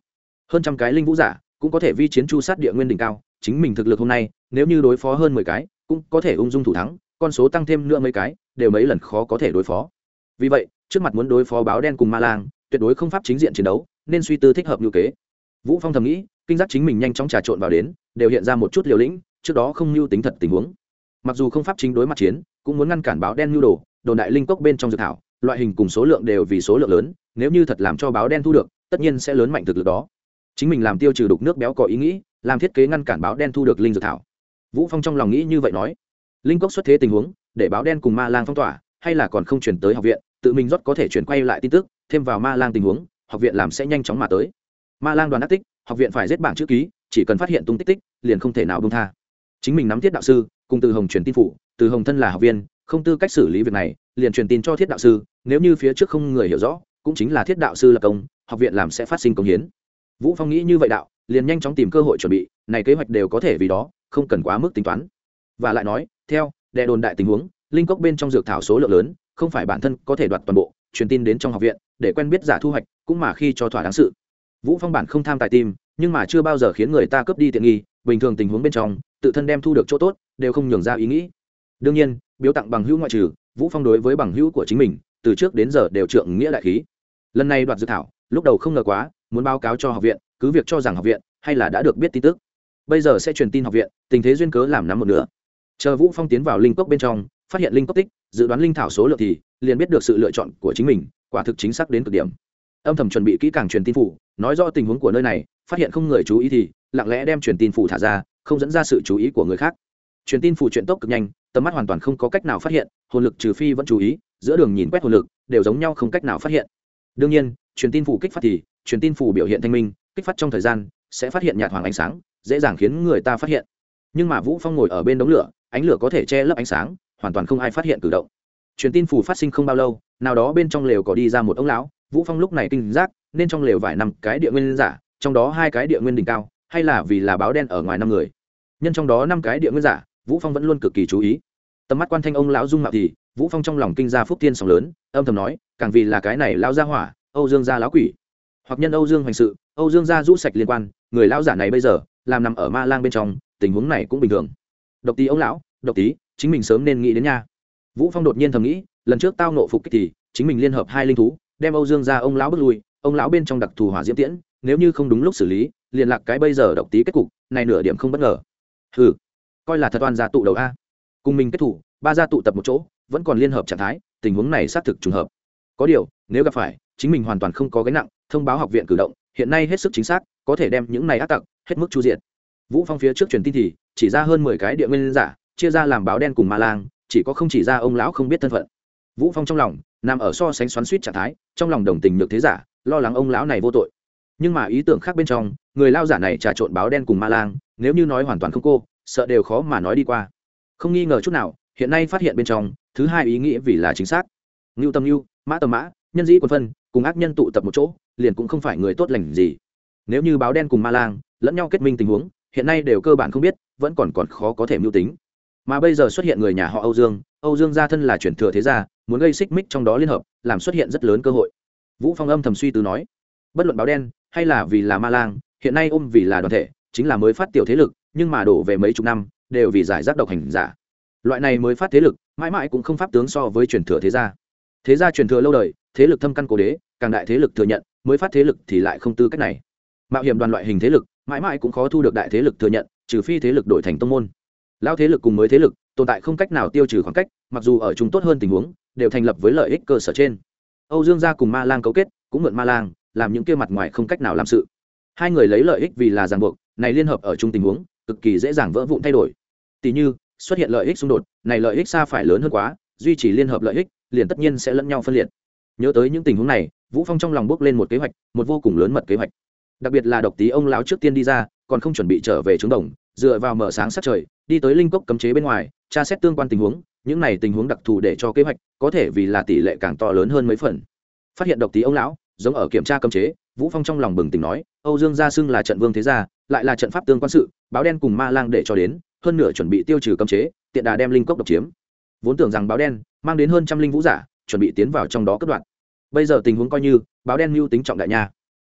Hơn trăm cái linh vũ giả cũng có thể vi chiến chu sát địa nguyên đỉnh cao, chính mình thực lực hôm nay, nếu như đối phó hơn mười cái, cũng có thể ung dung thủ thắng, con số tăng thêm nữa mấy cái, đều mấy lần khó có thể đối phó. Vì vậy, trước mặt muốn đối phó báo đen cùng ma lang, tuyệt đối không pháp chính diện chiến đấu, nên suy tư thích hợp như kế. Vũ phong thầm nghĩ kinh giác chính mình nhanh chóng trà trộn vào đến, đều hiện ra một chút liều lĩnh, trước đó không mưu tính thật tình huống. Mặc dù không pháp chính đối mặt chiến, cũng muốn ngăn cản báo đen nhu đồ, đồn đại linh cốc bên trong dự thảo, loại hình cùng số lượng đều vì số lượng lớn, nếu như thật làm cho báo đen thu được, tất nhiên sẽ lớn mạnh thực lực đó. Chính mình làm tiêu trừ đục nước béo có ý nghĩ, làm thiết kế ngăn cản báo đen thu được linh dược thảo. Vũ phong trong lòng nghĩ như vậy nói. Linh cốc xuất thế tình huống, để báo đen cùng ma lang phong tỏa, hay là còn không chuyển tới học viện, tự mình rót có thể chuyển quay lại tin tức, thêm vào ma lang tình huống, học viện làm sẽ nhanh chóng mà tới. Ma lang đoàn ác tích học viện phải giết bảng chữ ký, chỉ cần phát hiện tung tích tích, liền không thể nào bông tha. Chính mình nắm thiết đạo sư, cùng từ hồng truyền tin phủ, từ hồng thân là học viên, không tư cách xử lý việc này, liền truyền tin cho thiết đạo sư, nếu như phía trước không người hiểu rõ, cũng chính là thiết đạo sư là công, học viện làm sẽ phát sinh công hiến. Vũ phong nghĩ như vậy đạo, liền nhanh chóng tìm cơ hội chuẩn bị, này kế hoạch đều có thể vì đó, không cần quá mức tính toán. Và lại nói, theo đệ đồn đại tình huống, linh cốc bên trong dược thảo số lượng lớn, không phải bản thân có thể đoạt toàn bộ, truyền tin đến trong học viện, để quen biết giả thu hoạch, cũng mà khi cho thỏa đáng sự vũ phong bản không tham tài tim, nhưng mà chưa bao giờ khiến người ta cướp đi tiện nghi, bình thường tình huống bên trong, tự thân đem thu được chỗ tốt, đều không nhường ra ý nghĩ. Đương nhiên, biếu tặng bằng hữu ngoại trừ, vũ phong đối với bằng hữu của chính mình, từ trước đến giờ đều trượng nghĩa đại khí. Lần này đoạt dự thảo, lúc đầu không ngờ quá, muốn báo cáo cho học viện, cứ việc cho rằng học viện, hay là đã được biết tin tức. Bây giờ sẽ truyền tin học viện, tình thế duyên cớ làm nắm một nửa. Chờ vũ phong tiến vào linh cốc bên trong, phát hiện linh cốc tích, dự đoán linh thảo số lượng thì, liền biết được sự lựa chọn của chính mình, quả thực chính xác đến cực điểm âm thầm chuẩn bị kỹ càng truyền tin phủ, nói rõ tình huống của nơi này, phát hiện không người chú ý thì lặng lẽ đem truyền tin phủ thả ra, không dẫn ra sự chú ý của người khác. Truyền tin phủ chuyện tốc cực nhanh, tầm mắt hoàn toàn không có cách nào phát hiện, hồn lực trừ phi vẫn chú ý, giữa đường nhìn quét hồn lực, đều giống nhau không cách nào phát hiện. Đương nhiên, truyền tin phủ kích phát thì, truyền tin phủ biểu hiện thanh minh, kích phát trong thời gian, sẽ phát hiện nhạt hoàng ánh sáng, dễ dàng khiến người ta phát hiện. Nhưng mà vũ phong ngồi ở bên đống lửa, ánh lửa có thể che lấp ánh sáng, hoàn toàn không ai phát hiện cử động. Truyền tin phủ phát sinh không bao lâu, nào đó bên trong lều có đi ra một ông lão vũ phong lúc này kinh giác, nên trong lều vài năm cái địa nguyên giả, trong đó hai cái địa nguyên đỉnh cao, hay là vì là báo đen ở ngoài năm người. Nhân trong đó năm cái địa nguyên giả, vũ phong vẫn luôn cực kỳ chú ý. Tầm mắt quan thanh ông lão dung mạo thì, vũ phong trong lòng kinh ra phúc tiên sóng lớn, âm thầm nói, càng vì là cái này lao ra hỏa, âu dương gia lão quỷ. Hoặc nhân âu dương hành sự, âu dương gia rũ sạch liên quan, người lão giả này bây giờ, làm nằm ở ma lang bên trong, tình huống này cũng bình thường. Độc tí ông lão, độc tí, chính mình sớm nên nghĩ đến nha. Vũ phong đột nhiên thầm nghĩ, lần trước tao nộ phục kích thì, chính mình liên hợp hai linh thú đem âu dương ra ông lão bước lui, ông lão bên trong đặc thù hỏa diễm tiễn, nếu như không đúng lúc xử lý, liền lạc cái bây giờ độc tí kết cục này nửa điểm không bất ngờ. Hừ, coi là thật oan gia tụ đầu a. Cùng mình kết thủ, ba gia tụ tập một chỗ, vẫn còn liên hợp trạng thái, tình huống này xác thực trùng hợp. Có điều, nếu gặp phải, chính mình hoàn toàn không có gánh nặng, thông báo học viện cử động, hiện nay hết sức chính xác, có thể đem những này ác tặc, hết mức chu diện vũ phong phía trước truyền tin thì, chỉ ra hơn mười cái địa nguyên giả, chia ra làm báo đen cùng ma lang, chỉ có không chỉ ra ông lão không biết thân phận. Vũ phong trong lòng nằm ở so sánh xoắn suýt trạng thái, trong lòng đồng tình nhược thế giả, lo lắng ông lão này vô tội. Nhưng mà ý tưởng khác bên trong, người lao giả này trà trộn báo đen cùng ma lang, nếu như nói hoàn toàn không cô, sợ đều khó mà nói đi qua. Không nghi ngờ chút nào, hiện nay phát hiện bên trong, thứ hai ý nghĩa vì là chính xác. Ngưu tâm ngưu, mã tâm mã, nhân dĩ quân phân, cùng ác nhân tụ tập một chỗ, liền cũng không phải người tốt lành gì. Nếu như báo đen cùng ma lang, lẫn nhau kết minh tình huống, hiện nay đều cơ bản không biết, vẫn còn còn khó có thể mưu tính mà bây giờ xuất hiện người nhà họ âu dương âu dương gia thân là chuyển thừa thế gia, muốn gây xích mích trong đó liên hợp, làm xuất hiện rất lớn cơ hội. Vũ phong âm thầm suy tư nói, bất luận báo đen, hay là vì là ma lang, hiện nay ôm vì là đoàn thể, chính là mới phát tiểu thế lực, nhưng mà đổ về mấy chục năm, đều vì giải rác độc hành giả. Loại này mới phát thế lực, mãi mãi cũng không pháp tướng so với truyền thừa thế gia. Thế gia truyền thừa lâu đời, thế lực thâm căn cố đế, càng đại thế lực thừa nhận, mới phát thế lực thì lại không tư cách này. Mạo hiểm đoàn loại hình thế lực, mãi mãi cũng khó thu được đại thế lực thừa nhận, trừ phi thế lực đổi thành tông môn lao thế lực cùng mới thế lực, tồn tại không cách nào tiêu trừ khoảng cách, mặc dù ở chúng tốt hơn tình huống, đều thành lập với lợi ích cơ sở trên. Âu dương gia cùng ma lang cấu kết, cũng mượn ma lang, làm những kia mặt ngoài không cách nào làm sự. Hai người lấy lợi ích vì là ràng buộc, này liên hợp ở chung tình huống, cực kỳ dễ dàng vỡ vụn thay đổi. Tỷ như, xuất hiện lợi ích xung đột, này lợi ích xa phải lớn hơn quá, duy trì liên hợp lợi ích, liền tất nhiên sẽ lẫn nhau phân liệt. Nhớ tới những tình huống này, vũ phong trong lòng bước lên một kế hoạch, một vô cùng lớn mật kế hoạch. Đặc biệt là độc tí ông lão trước tiên đi ra, còn không chuẩn bị trở về trướng đồng, dựa vào mở sáng sát trời đi tới linh cốc cấm chế bên ngoài, tra xét tương quan tình huống, những này tình huống đặc thù để cho kế hoạch, có thể vì là tỷ lệ càng to lớn hơn mấy phần. Phát hiện độc tí ông lão, giống ở kiểm tra cấm chế, vũ phong trong lòng bừng tỉnh nói, âu dương gia xưng là trận vương thế gia, lại là trận pháp tương quan sự, báo đen cùng ma lang để cho đến, hơn nửa chuẩn bị tiêu trừ cấm chế, tiện đà đem linh cốc độc chiếm. Vốn tưởng rằng báo đen, mang đến hơn trăm linh vũ giả, chuẩn bị tiến vào trong đó cất đoạn. Bây giờ tình huống coi như, báo đen mưu tính trọng đại nha.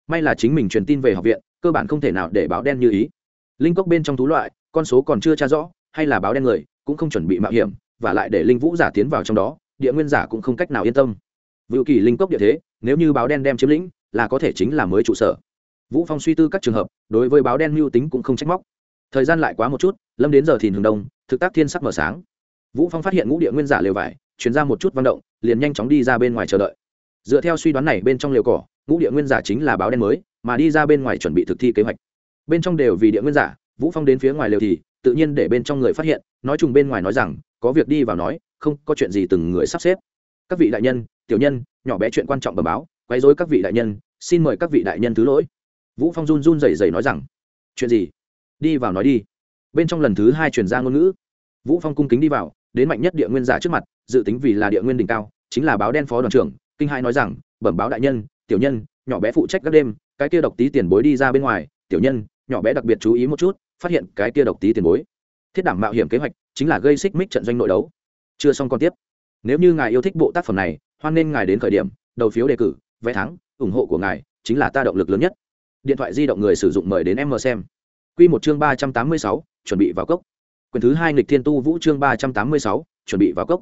May là chính mình truyền tin về học viện, cơ bản không thể nào để báo đen như ý linh cốc bên trong thú loại, con số còn chưa tra rõ, hay là báo đen người, cũng không chuẩn bị mạo hiểm, và lại để linh vũ giả tiến vào trong đó, địa nguyên giả cũng không cách nào yên tâm. Vự kỳ linh cốc địa thế, nếu như báo đen đem chiếm lĩnh, là có thể chính là mới trụ sở. Vũ phong suy tư các trường hợp, đối với báo đen mưu tính cũng không trách móc. Thời gian lại quá một chút, lâm đến giờ thìn hừng đông, thực tác thiên sắc mở sáng. Vũ phong phát hiện ngũ địa nguyên giả lều vải, chuyển ra một chút văn động, liền nhanh chóng đi ra bên ngoài chờ đợi. Dựa theo suy đoán này bên trong lều cỏ, ngũ địa nguyên giả chính là báo đen mới, mà đi ra bên ngoài chuẩn bị thực thi kế hoạch bên trong đều vì địa nguyên giả, vũ phong đến phía ngoài lều thì, tự nhiên để bên trong người phát hiện, nói chung bên ngoài nói rằng, có việc đi vào nói, không, có chuyện gì từng người sắp xếp. Các vị đại nhân, tiểu nhân, nhỏ bé chuyện quan trọng bẩm báo, quấy rối các vị đại nhân, xin mời các vị đại nhân thứ lỗi. Vũ phong run run rẩy rẩy nói rằng, chuyện gì? Đi vào nói đi. Bên trong lần thứ hai truyền ra ngôn ngữ. Vũ phong cung kính đi vào, đến mạnh nhất địa nguyên giả trước mặt, dự tính vì là địa nguyên đỉnh cao, chính là báo đen phó đoàn trưởng, kinh hai nói rằng, bẩm báo đại nhân, tiểu nhân, nhỏ bé phụ trách các đêm, cái kia độc tí tiền bối đi ra bên ngoài, tiểu nhân nhỏ bé đặc biệt chú ý một chút, phát hiện cái kia độc tí tiền bối. Thiết đảm mạo hiểm kế hoạch chính là gây xích mích trận doanh nội đấu. Chưa xong còn tiếp. Nếu như ngài yêu thích bộ tác phẩm này, hoan nên ngài đến khởi điểm, đầu phiếu đề cử, vé thắng, ủng hộ của ngài chính là ta động lực lớn nhất. Điện thoại di động người sử dụng mời đến em mờ xem. Q một chương ba trăm tám mươi sáu, chuẩn bị vào cốc. Quyền thứ hai nghịch thiên tu vũ chương ba trăm tám mươi sáu, chuẩn bị vào cốc.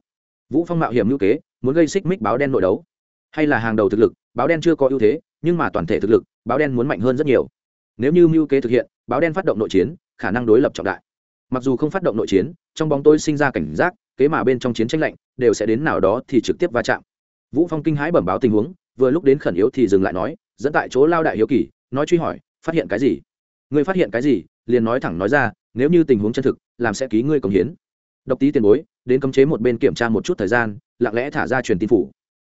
Vũ phong mạo hiểm ngữ kế, muốn gây xích mích báo đen nội đấu. Hay là hàng đầu thực lực, báo đen chưa có ưu thế, nhưng mà toàn thể thực lực, báo đen muốn mạnh hơn rất nhiều nếu như mưu kế thực hiện, báo đen phát động nội chiến, khả năng đối lập trọng đại. Mặc dù không phát động nội chiến, trong bóng tôi sinh ra cảnh giác, kế mà bên trong chiến tranh lạnh, đều sẽ đến nào đó thì trực tiếp va chạm. Vũ phong kinh hãi bẩm báo tình huống, vừa lúc đến khẩn yếu thì dừng lại nói, dẫn tại chỗ lao đại hiếu kỳ, nói truy hỏi, phát hiện cái gì? Người phát hiện cái gì? Liền nói thẳng nói ra, nếu như tình huống chân thực, làm sẽ ký ngươi công hiến. Độc tí tiền bối, đến cấm chế một bên kiểm tra một chút thời gian, lặng lẽ thả ra truyền tin phủ.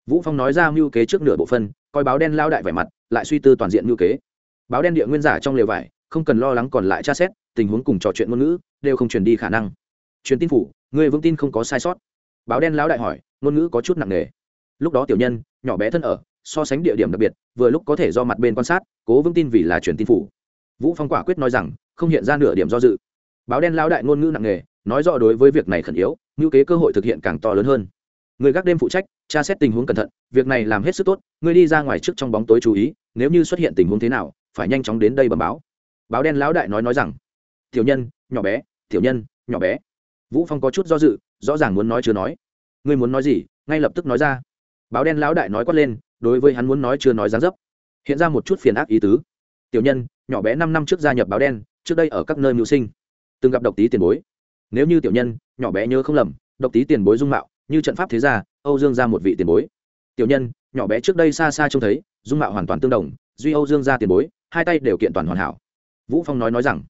Vũ phong nói ra mưu kế trước nửa bộ phân, coi báo đen lao đại vẻ mặt, lại suy tư toàn diện mưu kế báo đen địa nguyên giả trong lều vải, không cần lo lắng còn lại tra xét, tình huống cùng trò chuyện ngôn ngữ đều không truyền đi khả năng. Truyền tin phủ, người vững tin không có sai sót. Báo đen lão đại hỏi, ngôn ngữ có chút nặng nề. Lúc đó tiểu nhân, nhỏ bé thân ở, so sánh địa điểm đặc biệt, vừa lúc có thể do mặt bên quan sát, cố vững tin vì là truyền tin phủ. Vũ phong quả quyết nói rằng, không hiện ra nửa điểm do dự. Báo đen lão đại ngôn ngữ nặng nề, nói rõ đối với việc này khẩn yếu ngữ kế cơ hội thực hiện càng to lớn hơn. Người gác đêm phụ trách, tra xét tình huống cẩn thận, việc này làm hết sức tốt, người đi ra ngoài trước trong bóng tối chú ý, nếu như xuất hiện tình huống thế nào phải nhanh chóng đến đây bẩm báo. Báo đen lão đại nói nói rằng, tiểu nhân, nhỏ bé, tiểu nhân, nhỏ bé. Vũ phong có chút do dự, rõ ràng muốn nói chưa nói. Ngươi muốn nói gì? Ngay lập tức nói ra. Báo đen lão đại nói quát lên, đối với hắn muốn nói chưa nói dáng dấp, hiện ra một chút phiền ác ý tứ. Tiểu nhân, nhỏ bé năm năm trước gia nhập báo đen, trước đây ở các nơi mưu sinh, từng gặp độc tí tiền bối. Nếu như tiểu nhân, nhỏ bé nhớ không lầm, độc tí tiền bối dung mạo, như trận pháp thế gia, âu dương ra một vị tiền bối. Tiểu nhân, nhỏ bé trước đây xa xa trông thấy, dung mạo hoàn toàn tương đồng, duy âu dương ra tiền bối hai tay đều kiện toàn hoàn hảo. Vũ phong nói nói rằng,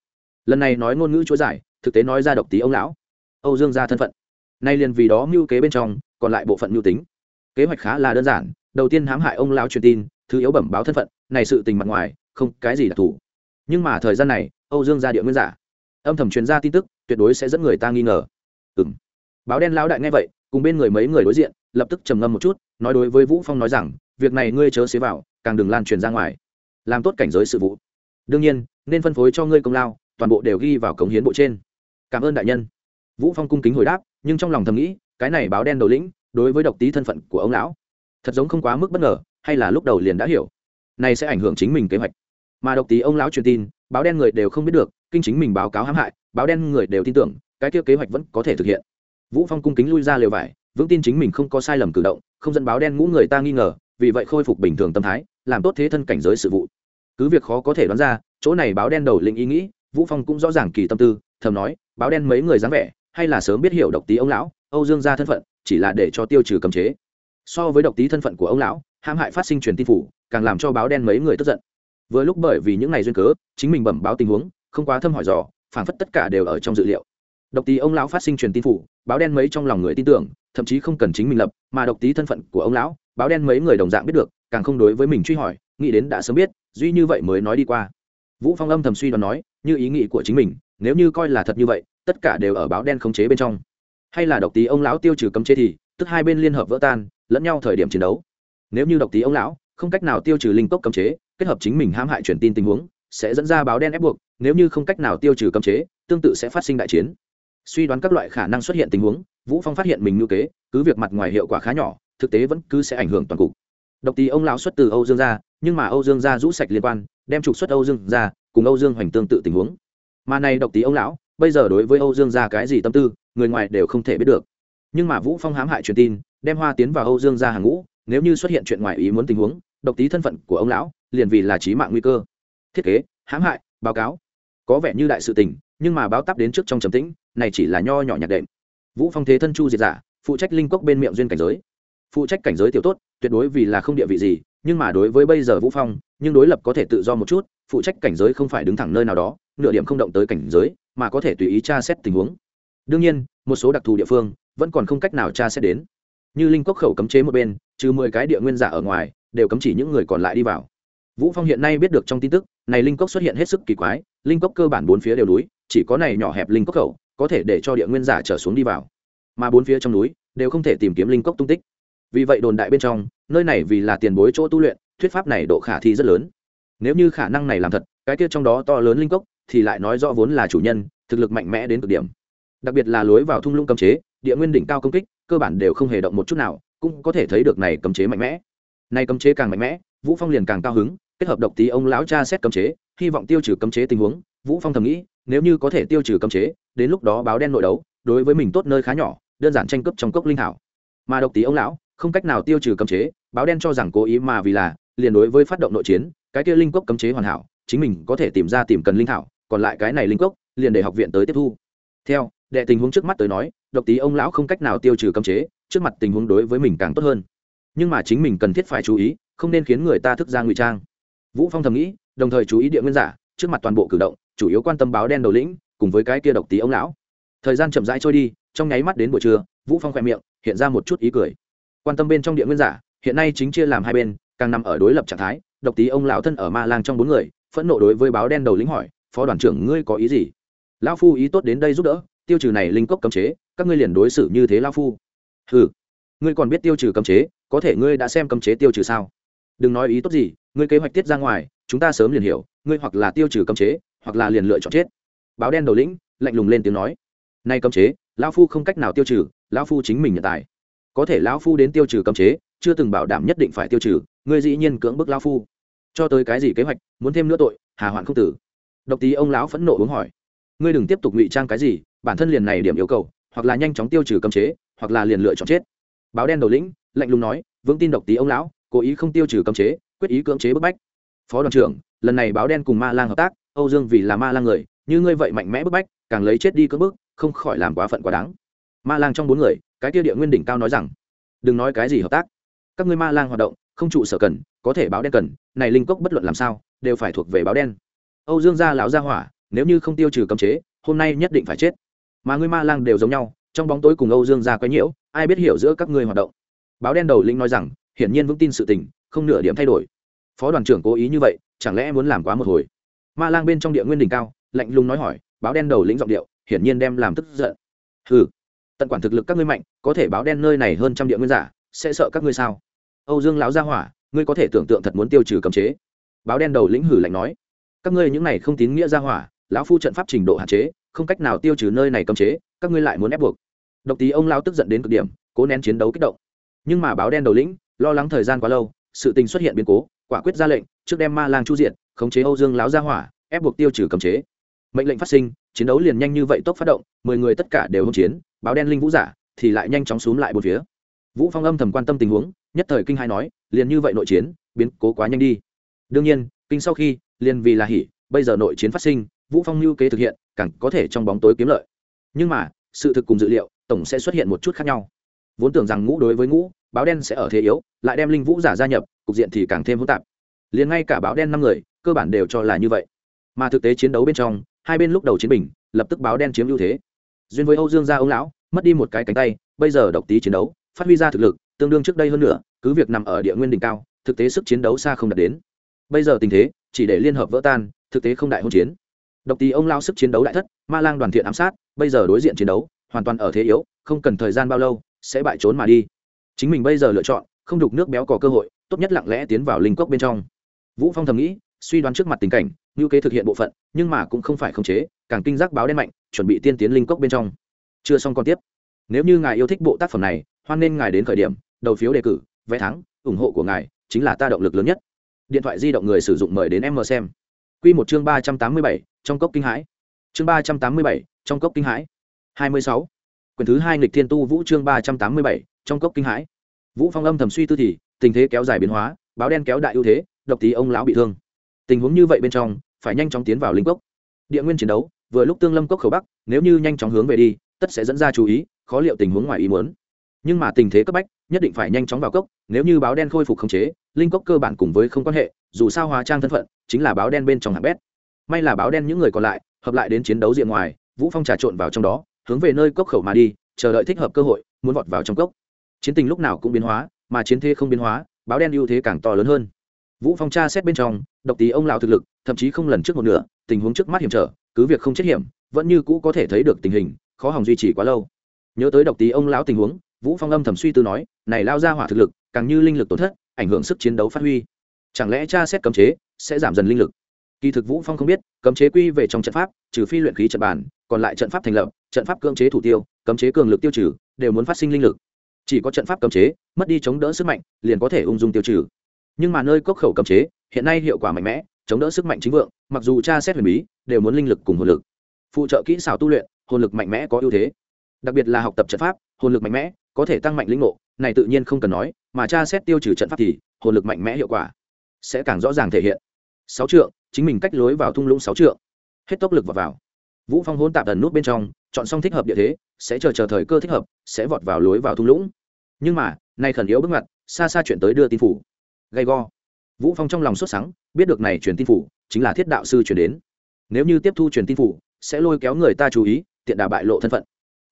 lần này nói ngôn ngữ chúa giải, thực tế nói ra độc tí ông lão. Âu dương ra thân phận. Nay liền vì đó mưu kế bên trong, còn lại bộ phận mưu tính. Kế hoạch khá là đơn giản, đầu tiên hãm hại ông lão truyền tin, thứ yếu bẩm báo thân phận, này sự tình mặt ngoài, không cái gì đặc thù nhưng mà thời gian này, âu dương ra địa nguyên giả. Âm thầm truyền ra tin tức, tuyệt đối sẽ dẫn người ta nghi ngờ. Ừ m báo đen lão đại nghe vậy, cùng bên người mấy người đối diện, lập tức trầm ngâm một chút, nói đối với vũ phong nói rằng, việc này ngươi chớ xế vào, càng đừng lan truyền ra ngoài làm tốt cảnh giới sự vụ. Đương nhiên, nên phân phối cho ngươi công lao, toàn bộ đều ghi vào cống hiến bộ trên. Cảm ơn đại nhân. Vũ phong cung kính hồi đáp, nhưng trong lòng thầm nghĩ, cái này báo đen đầu lĩnh, đối với độc tí thân phận của ông lão, thật giống không quá mức bất ngờ, hay là lúc đầu liền đã hiểu. Này sẽ ảnh hưởng chính mình kế hoạch. Mà độc tí ông lão truyền tin, báo đen người đều không biết được, kinh chính mình báo cáo hãm hại, báo đen người đều tin tưởng, cái kia kế hoạch vẫn có thể thực hiện. Vũ phong cung kính lui ra lều vải, vững tin chính mình không có sai lầm cử động, không dẫn báo đen ngũ người ta nghi ngờ, vì vậy khôi phục bình thường tâm thái làm tốt thế thân cảnh giới sự vụ. Cứ việc khó có thể đoán ra, chỗ này báo đen đầu lĩnh ý nghĩ, vũ phong cũng rõ ràng kỳ tâm tư, thầm nói, báo đen mấy người dáng vẻ, hay là sớm biết hiểu độc tí ông lão, âu dương gia thân phận, chỉ là để cho tiêu trừ cấm chế. So với độc tí thân phận của ông lão, hãm hại phát sinh truyền tin phủ, càng làm cho báo đen mấy người tức giận. Vừa lúc bởi vì những ngày duyên cớ, chính mình bẩm báo tình huống, không quá thâm hỏi dò, phảng phất tất cả đều ở trong dự liệu. Độc tí ông lão phát sinh truyền tin phủ, báo đen mấy trong lòng người tin tưởng, thậm chí không cần chính mình lập, mà độc tí thân phận của ông lão báo đen mấy người đồng dạng biết được, càng không đối với mình truy hỏi, nghĩ đến đã sớm biết, duy như vậy mới nói đi qua. Vũ phong âm thầm suy đoán nói, như ý nghĩ của chính mình, nếu như coi là thật như vậy, tất cả đều ở báo đen khống chế bên trong. Hay là độc tí ông lão tiêu trừ cấm chế thì, tức hai bên liên hợp vỡ tan, lẫn nhau thời điểm chiến đấu. Nếu như độc tí ông lão, không cách nào tiêu trừ linh cốc cấm chế, kết hợp chính mình hãm hại truyền tin tình huống, sẽ dẫn ra báo đen ép buộc, nếu như không cách nào tiêu trừ cấm chế, tương tự sẽ phát sinh đại chiến. Suy đoán các loại khả năng xuất hiện tình huống, vũ phong phát hiện mình ngữ kế, cứ việc mặt ngoài hiệu quả khá nhỏ thực tế vẫn cứ sẽ ảnh hưởng toàn cục. Độc tí ông lão xuất từ âu dương gia, nhưng mà âu dương gia rũ sạch liên quan, đem trục xuất âu dương gia, cùng âu dương hoành tương tự tình huống. Mà này độc tí ông lão, bây giờ đối với âu dương gia cái gì tâm tư, người ngoài đều không thể biết được. Nhưng mà vũ phong hãm hại truyền tin, đem hoa tiến vào âu dương gia hàng ngũ, nếu như xuất hiện chuyện ngoài ý muốn tình huống, độc tí thân phận của ông lão, liền vì là trí mạng nguy cơ. Thiết kế, hãm hại, báo cáo. Có vẻ như đại sự tình, nhưng mà báo tắp đến trước trong trầm tĩnh, này chỉ là nho nhỏ nhạc đệm. Vũ phong thế thân chu diệt giả, phụ trách linh cốc bên miệng duyên cảnh giới phụ trách cảnh giới tiểu tốt, tuyệt đối vì là không địa vị gì, nhưng mà đối với bây giờ vũ phong, nhưng đối lập có thể tự do một chút, phụ trách cảnh giới không phải đứng thẳng nơi nào đó, nửa điểm không động tới cảnh giới, mà có thể tùy ý tra xét tình huống. Đương nhiên, một số đặc thù địa phương vẫn còn không cách nào tra xét đến. Như linh cốc khẩu cấm chế một bên, trừ mười cái địa nguyên giả ở ngoài, đều cấm chỉ những người còn lại đi vào. Vũ phong hiện nay biết được trong tin tức, này linh cốc xuất hiện hết sức kỳ quái, linh cốc cơ bản bốn phía đều núi, chỉ có này nhỏ hẹp linh cốc khẩu, có thể để cho địa nguyên giả trở xuống đi vào. Mà bốn phía trong núi, đều không thể tìm kiếm linh cốc tung tích vì vậy đồn đại bên trong, nơi này vì là tiền bối chỗ tu luyện, thuyết pháp này độ khả thi rất lớn. Nếu như khả năng này làm thật, cái kia trong đó to lớn linh cốc thì lại nói rõ vốn là chủ nhân, thực lực mạnh mẽ đến cực điểm. Đặc biệt là lối vào thung lũng cấm chế, địa nguyên đỉnh cao công kích, cơ bản đều không hề động một chút nào, cũng có thể thấy được này cấm chế mạnh mẽ. Nay cấm chế càng mạnh mẽ, vũ phong liền càng cao hứng, kết hợp độc tí ông lão cha xét cấm chế, hy vọng tiêu trừ cấm chế tình huống, vũ phong thầm nghĩ, nếu như có thể tiêu trừ cấm chế, đến lúc đó báo đen nội đấu, đối với mình tốt nơi khá nhỏ, đơn giản tranh cướp trong cốc linh thảo. Mà độc tí ông lão không cách nào tiêu trừ cấm chế, báo đen cho rằng cố ý mà vì là, liền đối với phát động nội chiến, cái kia linh cốc cấm chế hoàn hảo, chính mình có thể tìm ra tìm cần linh thảo, còn lại cái này linh cốc, liền để học viện tới tiếp thu. Theo, đệ tình huống trước mắt tới nói, độc tí ông lão không cách nào tiêu trừ cấm chế, trước mặt tình huống đối với mình càng tốt hơn. Nhưng mà chính mình cần thiết phải chú ý, không nên khiến người ta thức ra ngụy trang. Vũ phong thầm nghĩ, đồng thời chú ý địa nguyên giả, trước mặt toàn bộ cử động, chủ yếu quan tâm báo đen đầu lĩnh, cùng với cái kia độc tí ông lão. Thời gian chậm rãi trôi đi, trong nháy mắt đến buổi trưa, vũ phong khoe miệng, hiện ra một chút ý cười quan tâm bên trong địa nguyên giả, hiện nay chính chia làm hai bên, càng nằm ở đối lập trạng thái, độc tí ông lão thân ở ma lang trong bốn người, phẫn nộ đối với báo đen đầu lĩnh hỏi, phó đoàn trưởng, ngươi có ý gì? Lão phu ý tốt đến đây giúp đỡ, tiêu trừ này linh cốc cấm chế, các ngươi liền đối xử như thế lão phu. Ừ ngươi còn biết tiêu trừ cấm chế, có thể ngươi đã xem cấm chế tiêu trừ sao? Đừng nói ý tốt gì, ngươi kế hoạch tiết ra ngoài, chúng ta sớm liền hiểu, ngươi hoặc là tiêu trừ cấm chế, hoặc là liền lựa chọn chết. Báo đen đầu lĩnh lạnh lùng lên tiếng nói nay cấm chế, lão phu không cách nào tiêu trừ, lão phu chính mình nhận tài có thể lão phu đến tiêu trừ cấm chế, chưa từng bảo đảm nhất định phải tiêu trừ, ngươi dĩ nhiên cưỡng bức lão phu. Cho tới cái gì kế hoạch, muốn thêm nữa tội, hà hoạn không tử. Độc tí ông lão phẫn nộ uống hỏi. Ngươi đừng tiếp tục ngụy trang cái gì, bản thân liền này điểm yêu cầu, hoặc là nhanh chóng tiêu trừ cấm chế, hoặc là liền lựa chọn chết. Báo đen đầu lĩnh, lạnh lùng nói, vững tin độc tí ông lão, cố ý không tiêu trừ cấm chế, quyết ý cưỡng chế bức bách. Phó đoàn trưởng, lần này báo đen cùng ma lang hợp tác, âu dương vì là ma lang người, như ngươi vậy mạnh mẽ bức bách, càng lấy chết đi cưỡng bức, không khỏi làm quá phận quá đáng ma lang trong bốn người, cái kia địa nguyên đỉnh cao nói rằng, đừng nói cái gì hợp tác. Các ngươi ma lang hoạt động, không trụ sở cần, có thể báo đen cần, này linh cốc bất luận làm sao, đều phải thuộc về báo đen. Âu dương gia lão gia hỏa, nếu như không tiêu trừ cấm chế, hôm nay nhất định phải chết. Mà ngươi ma lang đều giống nhau, trong bóng tối cùng âu dương gia quấy nhiễu, ai biết hiểu giữa các ngươi hoạt động. Báo đen đầu linh nói rằng, hiển nhiên vững tin sự tình, không nửa điểm thay đổi. Phó đoàn trưởng cố ý như vậy, chẳng lẽ muốn làm quá một hồi? Ma lang bên trong địa nguyên đỉnh cao, lạnh lùng nói hỏi, báo đen đầu lĩnh giọng điệu, hiển nhiên đem làm tức giận. Hừ tận quản thực lực các ngươi mạnh, có thể báo đen nơi này hơn trăm địa nguyên giả, sẽ sợ các ngươi sao? Âu dương lão gia hỏa, ngươi có thể tưởng tượng thật muốn tiêu trừ cấm chế. Báo đen đầu lĩnh hử lạnh nói, các ngươi những này không tín nghĩa gia hỏa, lão phu trận pháp trình độ hạn chế, không cách nào tiêu trừ nơi này cấm chế, các ngươi lại muốn ép buộc. Độc tí ông lao tức giận đến cực điểm, cố nén chiến đấu kích động. Nhưng mà báo đen đầu lĩnh, lo lắng thời gian quá lâu, sự tình xuất hiện biến cố, quả quyết ra lệnh, trước đem ma lang chu diện khống chế âu dương lão gia hỏa, ép buộc tiêu trừ cấm chế. Mệnh lệnh phát sinh, chiến đấu liền nhanh như vậy tốc phát động, mười người tất cả đều hỗn chiến báo đen linh vũ giả thì lại nhanh chóng xuống lại bốn phía. Vũ phong âm thầm quan tâm tình huống, nhất thời kinh hai nói, liền như vậy nội chiến, biến cố quá nhanh đi. Đương nhiên, kinh sau khi, liền vì là hỉ, bây giờ nội chiến phát sinh, vũ phong lưu kế thực hiện, càng có thể trong bóng tối kiếm lợi. Nhưng mà, sự thực cùng dự liệu, tổng sẽ xuất hiện một chút khác nhau. Vốn tưởng rằng ngũ đối với ngũ, báo đen sẽ ở thế yếu, lại đem linh vũ giả gia nhập, cục diện thì càng thêm hỗn tạp. Liền ngay cả báo đen năm người, cơ bản đều cho là như vậy. Mà thực tế chiến đấu bên trong, hai bên lúc đầu chiến bình, lập tức báo đen chiếm ưu thế duyên với âu dương gia ông lão, mất đi một cái cánh tay, bây giờ độc tí chiến đấu, phát huy ra thực lực, tương đương trước đây hơn nữa, cứ việc nằm ở địa nguyên đỉnh cao, thực tế sức chiến đấu xa không đạt đến. Bây giờ tình thế, chỉ để liên hợp vỡ tan, thực tế không đại hôn chiến. Độc tí ông lao sức chiến đấu đại thất, ma lang đoàn thiện ám sát, bây giờ đối diện chiến đấu, hoàn toàn ở thế yếu, không cần thời gian bao lâu, sẽ bại trốn mà đi. Chính mình bây giờ lựa chọn, không đục nước béo có cơ hội, tốt nhất lặng lẽ tiến vào linh cốc bên trong. Vũ phong thầm nghĩ, suy đoán trước mặt tình cảnh như kế thực hiện bộ phận, nhưng mà cũng không phải khống chế càng kinh giác báo đen mạnh, chuẩn bị tiên tiến linh cốc bên trong. Chưa xong còn tiếp. Nếu như ngài yêu thích bộ tác phẩm này, hoan nên ngài đến khởi điểm, đầu phiếu đề cử, vé thắng, ủng hộ của ngài chính là ta động lực lớn nhất. Điện thoại di động người sử dụng mời đến em mờ xem. Q một chương ba trăm tám mươi bảy, trong cốc kinh hãi. Chương ba trăm tám mươi bảy, trong cốc kinh hãi. Hai mươi sáu. Quyển thứ hai nghịch thiên tu vũ chương ba trăm tám mươi bảy, trong cốc kinh hãi. Vũ phong âm thầm suy tư thì, tình thế kéo dài biến hóa, báo đen kéo đại ưu thế, độc tí ông lão bị thương. Tình huống như vậy bên trong, phải nhanh chóng tiến vào linh cốc. Địa nguyên chiến đấu vừa lúc tương lâm cốc khẩu bắc, nếu như nhanh chóng hướng về đi, tất sẽ dẫn ra chú ý, khó liệu tình huống ngoài ý muốn. Nhưng mà tình thế cấp bách, nhất định phải nhanh chóng vào cốc, nếu như báo đen khôi phục khống chế, linh cốc cơ bản cùng với không quan hệ, dù sao hóa trang thân phận, chính là báo đen bên trong hạng bét. May là báo đen những người còn lại, hợp lại đến chiến đấu diện ngoài, vũ phong trà trộn vào trong đó, hướng về nơi cốc khẩu mà đi, chờ đợi thích hợp cơ hội, muốn vọt vào trong cốc. Chiến tình lúc nào cũng biến hóa, mà chiến thế không biến hóa, báo đen ưu thế càng to lớn hơn. Vũ phong tra xét bên trong, độc tí ông lão thực lực, thậm chí không lần trước một nửa, tình huống trước mắt hiểm trở cứ việc không chết hiểm, vẫn như cũ có thể thấy được tình hình, khó hỏng duy trì quá lâu. Nhớ tới độc tí ông lão tình huống, vũ phong âm thầm suy tư nói, này lao ra hỏa thực lực, càng như linh lực tổn thất, ảnh hưởng sức chiến đấu phát huy. Chẳng lẽ cha xét cấm chế, sẽ giảm dần linh lực? Kỳ thực vũ phong không biết, cấm chế quy về trong trận pháp, trừ phi luyện khí trận bản còn lại trận pháp thành lập, trận pháp cưỡng chế thủ tiêu, cấm chế cường lực tiêu trừ, đều muốn phát sinh linh lực. Chỉ có trận pháp cấm chế, mất đi chống đỡ sức mạnh, liền có thể ung dung tiêu trừ. Nhưng mà nơi cốc khẩu cấm chế, hiện nay hiệu quả mạnh mẽ chống đỡ sức mạnh chính vượng mặc dù cha xét huyền bí đều muốn linh lực cùng hồn lực. Phụ trợ kỹ xảo tu luyện hồn lực mạnh mẽ có ưu thế. Đặc biệt là học tập trận pháp hồn lực mạnh mẽ có thể tăng mạnh lĩnh ngộ này tự nhiên không cần nói mà cha xét tiêu trừ trận pháp thì hồn lực mạnh mẽ hiệu quả sẽ càng rõ ràng thể hiện. Sáu trượng chính mình cách lối vào thung lũng sáu trượng. Hết tốc lực vào, vào. vũ phong hôn tạp ẩn nút bên trong chọn xong thích hợp địa thế sẽ chờ chờ thời cơ thích hợp sẽ vọt vào lối vào thung lũng. Nhưng mà nay khẩn yếu bước ngoặt xa xa chuyện tới đưa tin phủ. Gay go. Vũ phong trong lòng sốt sắng biết được này truyền tin phủ, chính là thiết đạo sư truyền đến. Nếu như tiếp thu truyền tin phủ, sẽ lôi kéo người ta chú ý, tiện đà bại lộ thân phận.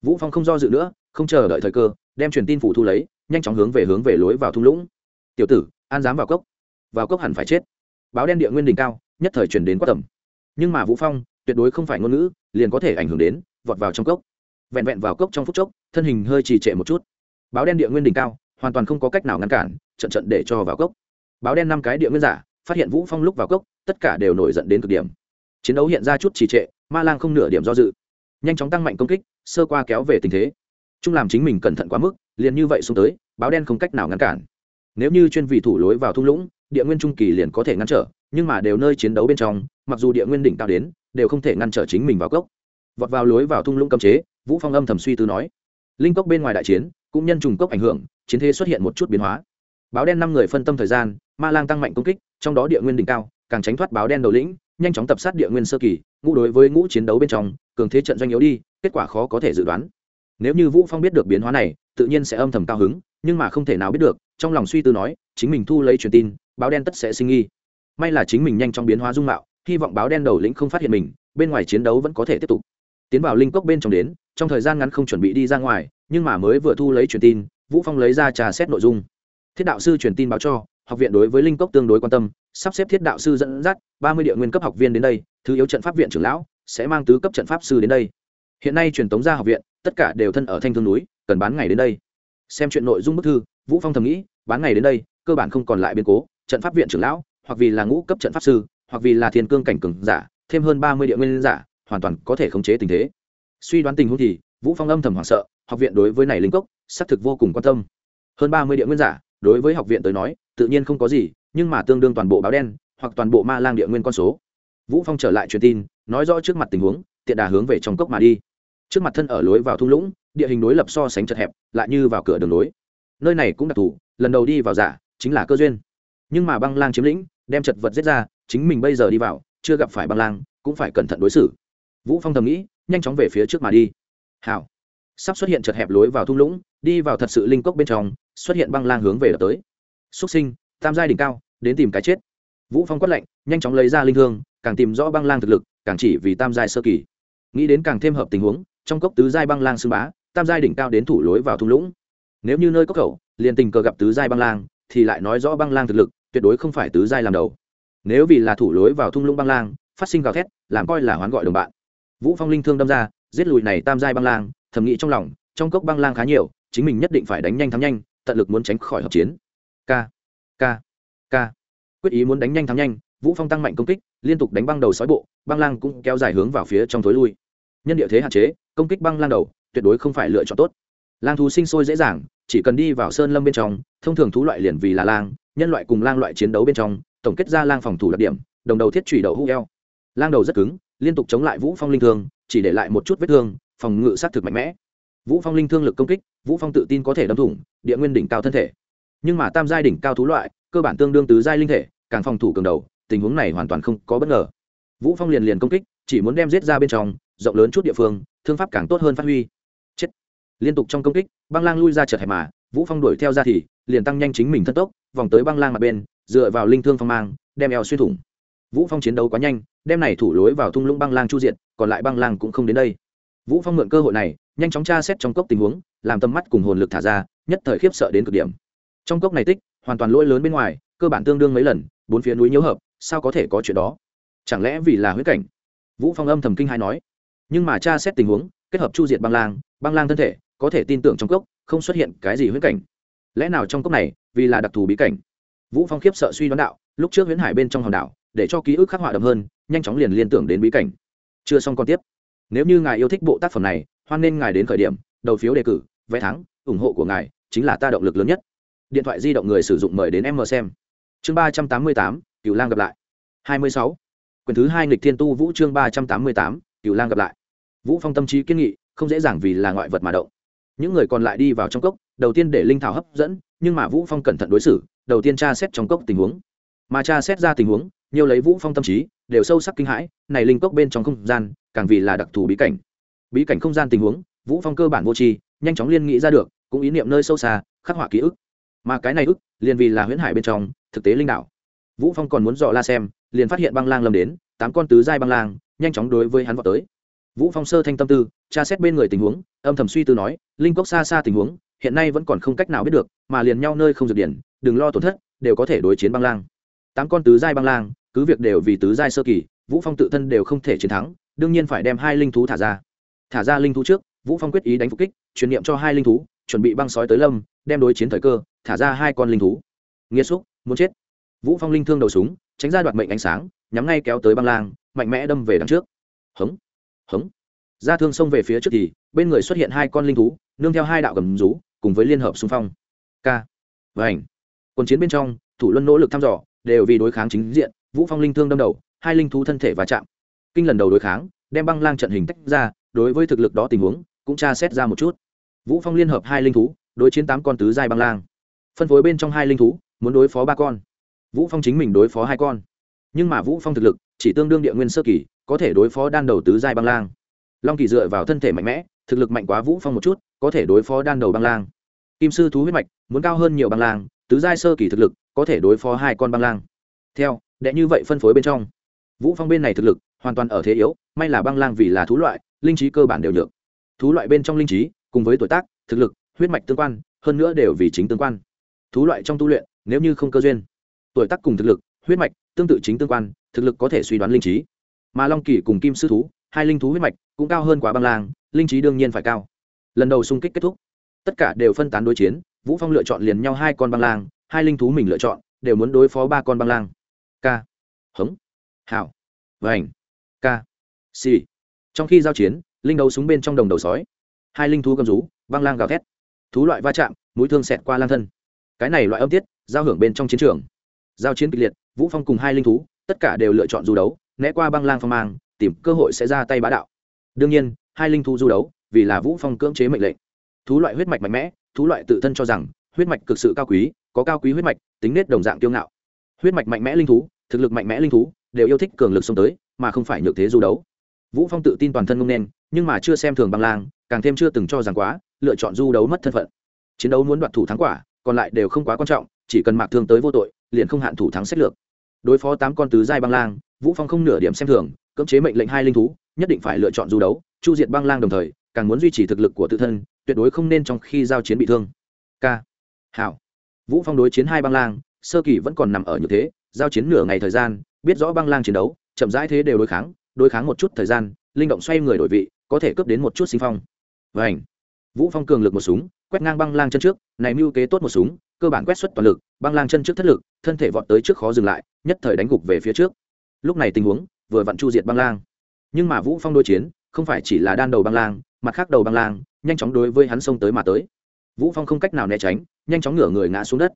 Vũ phong không do dự nữa, không chờ đợi thời cơ, đem truyền tin phủ thu lấy, nhanh chóng hướng về hướng về lối vào thung lũng. Tiểu tử, an dám vào cốc? Vào cốc hẳn phải chết. Báo đen địa nguyên đỉnh cao, nhất thời truyền đến quá tầm. Nhưng mà vũ phong, tuyệt đối không phải ngôn ngữ, liền có thể ảnh hưởng đến, vọt vào trong cốc. Vẹn vẹn vào cốc trong phút chốc, thân hình hơi trì trệ một chút. Báo đen địa nguyên đỉnh cao, hoàn toàn không có cách nào ngăn cản, trận trận để cho vào cốc. Báo đen năm cái địa nguyên giả phát hiện vũ phong lúc vào cốc, tất cả đều nổi giận đến cực điểm. Chiến đấu hiện ra chút trì trệ, ma lang không nửa điểm do dự. Nhanh chóng tăng mạnh công kích, sơ qua kéo về tình thế. Trung làm chính mình cẩn thận quá mức, liền như vậy xuống tới, báo đen không cách nào ngăn cản. Nếu như chuyên vị thủ lối vào thung lũng, địa nguyên trung kỳ liền có thể ngăn trở, nhưng mà đều nơi chiến đấu bên trong, mặc dù địa nguyên đỉnh cao đến, đều không thể ngăn trở chính mình vào cốc. Vọt vào lối vào thung lũng cấm chế, vũ phong âm thầm suy tư nói. Linh cốc bên ngoài đại chiến, cũng nhân trùng cốc ảnh hưởng, chiến thế xuất hiện một chút biến hóa báo đen năm người phân tâm thời gian, ma lang tăng mạnh công kích, trong đó địa nguyên đỉnh cao, càng tránh thoát báo đen đầu lĩnh, nhanh chóng tập sát địa nguyên sơ kỳ, ngũ đối với ngũ chiến đấu bên trong, cường thế trận doanh yếu đi, kết quả khó có thể dự đoán. Nếu như vũ phong biết được biến hóa này, tự nhiên sẽ âm thầm cao hứng, nhưng mà không thể nào biết được, trong lòng suy tư nói, chính mình thu lấy truyền tin, báo đen tất sẽ sinh nghi. May là chính mình nhanh chóng biến hóa dung mạo, hy vọng báo đen đầu lĩnh không phát hiện mình, bên ngoài chiến đấu vẫn có thể tiếp tục. Tiến vào linh cốc bên trong đến, trong thời gian ngắn không chuẩn bị đi ra ngoài, nhưng mà mới vừa thu lấy truyền tin, vũ phong lấy ra trà xét nội dung thiết đạo sư truyền tin báo cho, học viện đối với linh cốc tương đối quan tâm, sắp xếp thiết đạo sư dẫn dắt, ba mươi địa nguyên cấp học viên đến đây, thứ yếu trận pháp viện trưởng lão, sẽ mang tứ cấp trận pháp sư đến đây. Hiện nay truyền tống ra học viện, tất cả đều thân ở thanh thương núi, cần bán ngày đến đây. Xem chuyện nội dung bức thư, vũ phong thầm nghĩ, bán ngày đến đây, cơ bản không còn lại biến cố, trận pháp viện trưởng lão, hoặc vì là ngũ cấp trận pháp sư, hoặc vì là thiên cương cảnh cường giả, thêm hơn ba mươi địa nguyên giả, hoàn toàn có thể khống chế tình thế. Suy đoán tình huống thì, vũ phong âm thầm hoảng sợ, học viện đối với này linh cốc, xác thực vô cùng quan tâm. Hơn ba mươi địa nguyên giả đối với học viện tới nói, tự nhiên không có gì, nhưng mà tương đương toàn bộ báo đen, hoặc toàn bộ ma lang địa nguyên con số. Vũ phong trở lại truyền tin, nói rõ trước mặt tình huống, tiện đà hướng về trong cốc mà đi. Trước mặt thân ở lối vào thung lũng, địa hình đối lập so sánh chật hẹp, lại như vào cửa đường lối. Nơi này cũng đặc thù, lần đầu đi vào giả, chính là cơ duyên. Nhưng mà băng lang chiếm lĩnh, đem chật vật giết ra, chính mình bây giờ đi vào, chưa gặp phải băng lang, cũng phải cẩn thận đối xử. Vũ phong thầm nghĩ, nhanh chóng về phía trước mà đi. Hảo. Sắp xuất hiện chật hẹp lối vào thung lũng, đi vào thật sự linh cốc bên trong xuất hiện băng lang hướng về đập tới. Xuất sinh, tam giai đỉnh cao, đến tìm cái chết. Vũ phong quát lạnh, nhanh chóng lấy ra linh hương, càng tìm rõ băng lang thực lực, càng chỉ vì tam giai sơ kỳ. Nghĩ đến càng thêm hợp tình huống, trong cốc tứ giai băng lang xưng bá, tam giai đỉnh cao đến thủ lối vào thung lũng. Nếu như nơi cốc khẩu, liền tình cờ gặp tứ giai băng lang, thì lại nói rõ băng lang thực lực, tuyệt đối không phải tứ giai làm đầu. Nếu vì là thủ lối vào thung lũng băng lang, phát sinh gào thét, làm coi là hoán gọi đồng bạn. Vũ phong linh thương đâm ra, giết lùi này tam giai băng lang, thầm nghĩ trong lòng, trong cốc băng lang khá nhiều, chính mình nhất định phải đánh nhanh thắng nhanh tận lực muốn tránh khỏi hợp chiến. K. K. K. Quyết ý muốn đánh nhanh thắng nhanh, vũ phong tăng mạnh công kích, liên tục đánh băng đầu sói bộ, băng lang cũng kéo dài hướng vào phía trong tối lui. Nhân địa thế hạn chế, công kích băng lang đầu, tuyệt đối không phải lựa chọn tốt. Lang thú sinh sôi dễ dàng, chỉ cần đi vào sơn lâm bên trong, thông thường thú loại liền vì là lang, nhân loại cùng lang loại chiến đấu bên trong, tổng kết ra lang phòng thủ đặc điểm, đồng đầu thiết trùy đầu hũ eo. Lang đầu rất cứng, liên tục chống lại vũ phong linh thương, chỉ để lại một chút vết thương, phòng ngự sát thực mạnh mẽ vũ phong linh thương lực công kích, vũ phong tự tin có thể đâm thủng địa nguyên đỉnh cao thân thể. Nhưng mà tam giai đỉnh cao thú loại, cơ bản tương đương tứ giai linh thể, càng phòng thủ cường đầu, tình huống này hoàn toàn không có bất ngờ. Vũ phong liền liền công kích, chỉ muốn đem giết ra bên trong, rộng lớn chút địa phương, thương pháp càng tốt hơn phát huy. Chết. Liên tục trong công kích, băng lang lui ra chợt hẹp mà, vũ phong đuổi theo ra thì, liền tăng nhanh chính mình thân tốc, vòng tới băng lang mặt bên, dựa vào linh thương phong mang, đem eo xuyên thủng. Vũ phong chiến đấu quá nhanh, đem này thủ lối vào thung lũng băng lang chu diện còn lại băng lang cũng không đến đây vũ phong mượn cơ hội này, nhanh chóng tra xét trong cốc tình huống, làm tâm mắt cùng hồn lực thả ra, nhất thời khiếp sợ đến cực điểm. Trong cốc này tích, hoàn toàn lỗi lớn bên ngoài, cơ bản tương đương mấy lần, bốn phía núi nhiễu hợp, sao có thể có chuyện đó? Chẳng lẽ vì là huyết cảnh? Vũ phong âm thầm kinh hai nói. Nhưng mà tra xét tình huống, kết hợp chu diệt băng lang băng lang thân thể, có thể tin tưởng trong cốc, không xuất hiện cái gì huyết cảnh. Lẽ nào trong cốc này, vì là đặc thù bí cảnh? Vũ phong khiếp sợ suy đoán đạo, lúc trước huyễn hải bên trong hòn đảo, để cho ký ức khắc họa đậm hơn, nhanh chóng liền liên tưởng đến bí cảnh. Chưa xong còn tiếp nếu như ngài yêu thích bộ tác phẩm này, hoan nên ngài đến khởi điểm, đầu phiếu đề cử, vé thắng, ủng hộ của ngài chính là ta động lực lớn nhất. Điện thoại di động người sử dụng mời đến em mờ xem. Chương ba trăm tám mươi tám cựu lang gặp lại. hai mươi sáu. Quyển thứ hai nghịch thiên tu vũ chương ba trăm tám mươi tám cựu lang gặp lại. Vũ phong tâm trí kiên nghị, không dễ dàng vì là ngoại vật mà động. Những người còn lại đi vào trong cốc, đầu tiên để linh thảo hấp dẫn, nhưng mà vũ phong cẩn thận đối xử, đầu tiên tra xét trong cốc tình huống. Mà tra xét ra tình huống, nhiều lấy vũ phong tâm trí đều sâu sắc kinh hãi, này linh cốc bên trong không gian, càng vì là đặc thù bí cảnh. Bí cảnh không gian tình huống, vũ phong cơ bản vô tri, nhanh chóng liên nghĩ ra được, cũng ý niệm nơi sâu xa, khắc họa ký ức. Mà cái này ức, liền vì là huyễn hải bên trong, thực tế linh đạo. Vũ phong còn muốn dò la xem, liền phát hiện băng lang lâm đến, tám con tứ giai băng lang, nhanh chóng đối với hắn vào tới. Vũ phong sơ thanh tâm tư, tra xét bên người tình huống, âm thầm suy tư nói, linh cốc xa xa tình huống, hiện nay vẫn còn không cách nào biết được, mà liền nhau nơi không dược điển, đừng lo tổn thất, đều có thể đối chiến băng lang. Tám con tứ giai băng lang cứ việc đều vì tứ giai sơ kỳ, vũ phong tự thân đều không thể chiến thắng, đương nhiên phải đem hai linh thú thả ra. Thả ra linh thú trước, vũ phong quyết ý đánh phục kích, truyền niệm cho hai linh thú, chuẩn bị băng sói tới lâm, đem đối chiến thời cơ, thả ra hai con linh thú. Nghĩa xúc, muốn chết. Vũ phong linh thương đầu súng, tránh ra đoạt mệnh ánh sáng, nhắm ngay kéo tới băng lang, mạnh mẽ đâm về đằng trước. Hống hống. Ra thương xông về phía trước thì, bên người xuất hiện hai con linh thú, nương theo hai đạo gầm rú, cùng với liên hợp xung phong. K và ảnh quân chiến bên trong, thủ luân nỗ lực thăm dò, đều vì đối kháng chính diện vũ phong linh thương đâm đầu, hai linh thú thân thể va chạm. Kinh lần đầu đối kháng, đem băng lang trận hình tách ra, đối với thực lực đó tình huống, cũng tra xét ra một chút. Vũ phong liên hợp hai linh thú, đối chiến tám con tứ giai băng lang. Phân phối bên trong hai linh thú, muốn đối phó ba con. Vũ phong chính mình đối phó hai con. Nhưng mà vũ phong thực lực, chỉ tương đương địa nguyên sơ kỳ, có thể đối phó đan đầu tứ giai băng lang. Long kỳ dựa vào thân thể mạnh mẽ, thực lực mạnh quá vũ phong một chút, có thể đối phó đan đầu băng lang. Kim sư thú huyết mạch, muốn cao hơn nhiều băng lang, tứ giai sơ kỳ thực lực, có thể đối phó hai con băng lang. Theo đệ như vậy phân phối bên trong. Vũ phong bên này thực lực hoàn toàn ở thế yếu, may là băng lang vì là thú loại, linh trí cơ bản đều được thú loại bên trong linh trí, cùng với tuổi tác, thực lực, huyết mạch tương quan, hơn nữa đều vì chính tương quan. Thú loại trong tu luyện, nếu như không cơ duyên, tuổi tác cùng thực lực, huyết mạch tương tự chính tương quan, thực lực có thể suy đoán linh trí. Mà long kỳ cùng kim sư thú, hai linh thú huyết mạch, cũng cao hơn quá băng lang, linh trí đương nhiên phải cao. Lần đầu xung kích kết thúc, tất cả đều phân tán đối chiến, vũ phong lựa chọn liền nhau hai con băng lang, hai linh thú mình lựa chọn, đều muốn đối phó ba con băng lang ca hống. Hảo vành. Ca xì. Trong khi giao chiến, linh đấu súng bên trong đồng đầu sói. Hai linh thú cầm rú, băng lang gào thét. Thú loại va chạm, mũi thương xẹt qua lang thân. Cái này loại âm tiết, giao hưởng bên trong chiến trường. Giao chiến kịch liệt, vũ phong cùng hai linh thú, tất cả đều lựa chọn du đấu, né qua băng lang phong mang, tìm cơ hội sẽ ra tay bá đạo. Đương nhiên, hai linh thú du đấu, vì là vũ phong cưỡng chế mệnh lệnh. Thú loại huyết mạch mạnh mẽ, thú loại tự thân cho rằng, huyết mạch cực sự cao quý, có cao quý huyết mạch, tính nết đồng dạng kiêu ngạo huyết mạch mạnh mẽ linh thú, thực lực mạnh mẽ linh thú, đều yêu thích cường lực xông tới, mà không phải nhược thế du đấu. Vũ phong tự tin toàn thân ngông nên nhưng mà chưa xem thường băng lang, càng thêm chưa từng cho rằng quá, lựa chọn du đấu mất thân phận. Chiến đấu muốn đoạt thủ thắng quả, còn lại đều không quá quan trọng, chỉ cần mạc thương tới vô tội, liền không hạn thủ thắng sách lược. Đối phó tám con tứ giai băng lang, vũ phong không nửa điểm xem thường, cưỡng chế mệnh lệnh hai linh thú, nhất định phải lựa chọn du đấu, chu diệt băng lang đồng thời, càng muốn duy trì thực lực của tự thân, tuyệt đối không nên trong khi giao chiến bị thương. K hảo. Vũ phong đối chiến hai băng lang sơ kỳ vẫn còn nằm ở như thế, giao chiến nửa ngày thời gian, biết rõ băng lang chiến đấu, chậm rãi thế đều đối kháng đối kháng một chút thời gian, linh động xoay người đổi vị, có thể cướp đến một chút sinh phong. Vảnh vũ phong cường lực một súng, quét ngang băng lang chân trước, này mưu kế tốt một súng, cơ bản quét xuất toàn lực, băng lang chân trước thất lực, thân thể vọt tới trước khó dừng lại, nhất thời đánh gục về phía trước. Lúc này tình huống, vừa vặn chu diệt băng lang. Nhưng mà vũ phong đối chiến, không phải chỉ là đan đầu băng lang, mặt khác đầu băng lang, nhanh chóng đối với hắn xông tới mà tới. Vũ phong không cách nào né tránh, nhanh chóng ngửa người ngã xuống đất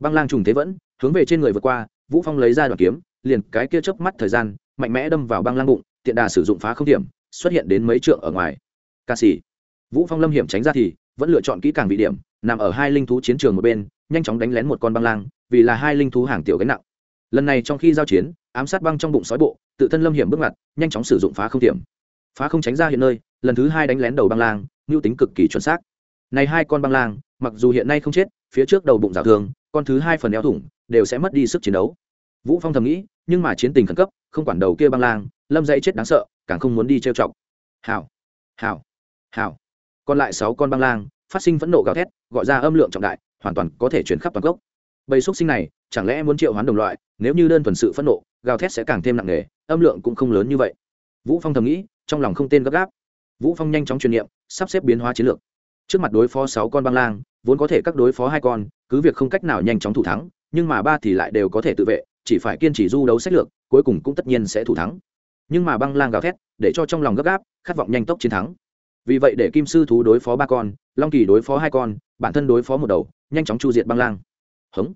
băng lang trùng thế vẫn, hướng về trên người vượt qua, vũ phong lấy ra đoạn kiếm, liền cái kia chớp mắt thời gian, mạnh mẽ đâm vào băng lang bụng, tiện đà sử dụng phá không điểm, xuất hiện đến mấy trượng ở ngoài. Ca sĩ. Vũ phong lâm hiểm tránh ra thì, vẫn lựa chọn kỹ càng vị điểm, nằm ở hai linh thú chiến trường một bên, nhanh chóng đánh lén một con băng lang, vì là hai linh thú hàng tiểu gánh nặng. Lần này trong khi giao chiến, ám sát băng trong bụng sói bộ, tự thân lâm hiểm bước ngoặt, nhanh chóng sử dụng phá không điểm. Phá không tránh ra hiện nơi, lần thứ hai đánh lén đầu băng lang mưu tính cực kỳ chuẩn xác. Này hai con băng lang, mặc dù hiện nay không chết, phía trước đầu bụng rào thường con thứ hai phần eo thủng, đều sẽ mất đi sức chiến đấu. Vũ phong thầm nghĩ, nhưng mà chiến tình khẩn cấp, không quản đầu kia băng lang, lâm dãy chết đáng sợ, càng không muốn đi trêu chọc. Hảo hảo hảo còn lại sáu con băng lang, phát sinh phẫn nộ gào thét, gọi ra âm lượng trọng đại, hoàn toàn có thể chuyển khắp toàn gốc bầy xúc sinh này, chẳng lẽ muốn triệu hoán đồng loại, nếu như đơn thuần sự phẫn nộ, gào thét sẽ càng thêm nặng nề, âm lượng cũng không lớn như vậy. Vũ phong thầm nghĩ, trong lòng không tên gấp gáp. Vũ phong nhanh chóng truyền niệm, sắp xếp biến hóa chiến lược. Trước mặt đối phó sáu con băng lang, vốn có thể các đối phó hai con cứ việc không cách nào nhanh chóng thủ thắng, nhưng mà ba thì lại đều có thể tự vệ, chỉ phải kiên trì du đấu sách lược, cuối cùng cũng tất nhiên sẽ thủ thắng. Nhưng mà băng lang gào thét, để cho trong lòng gấp gáp, khát vọng nhanh tốc chiến thắng. Vì vậy để kim sư thú đối phó ba con, long kỳ đối phó hai con, bản thân đối phó một đầu, nhanh chóng chu diệt băng lang. Hống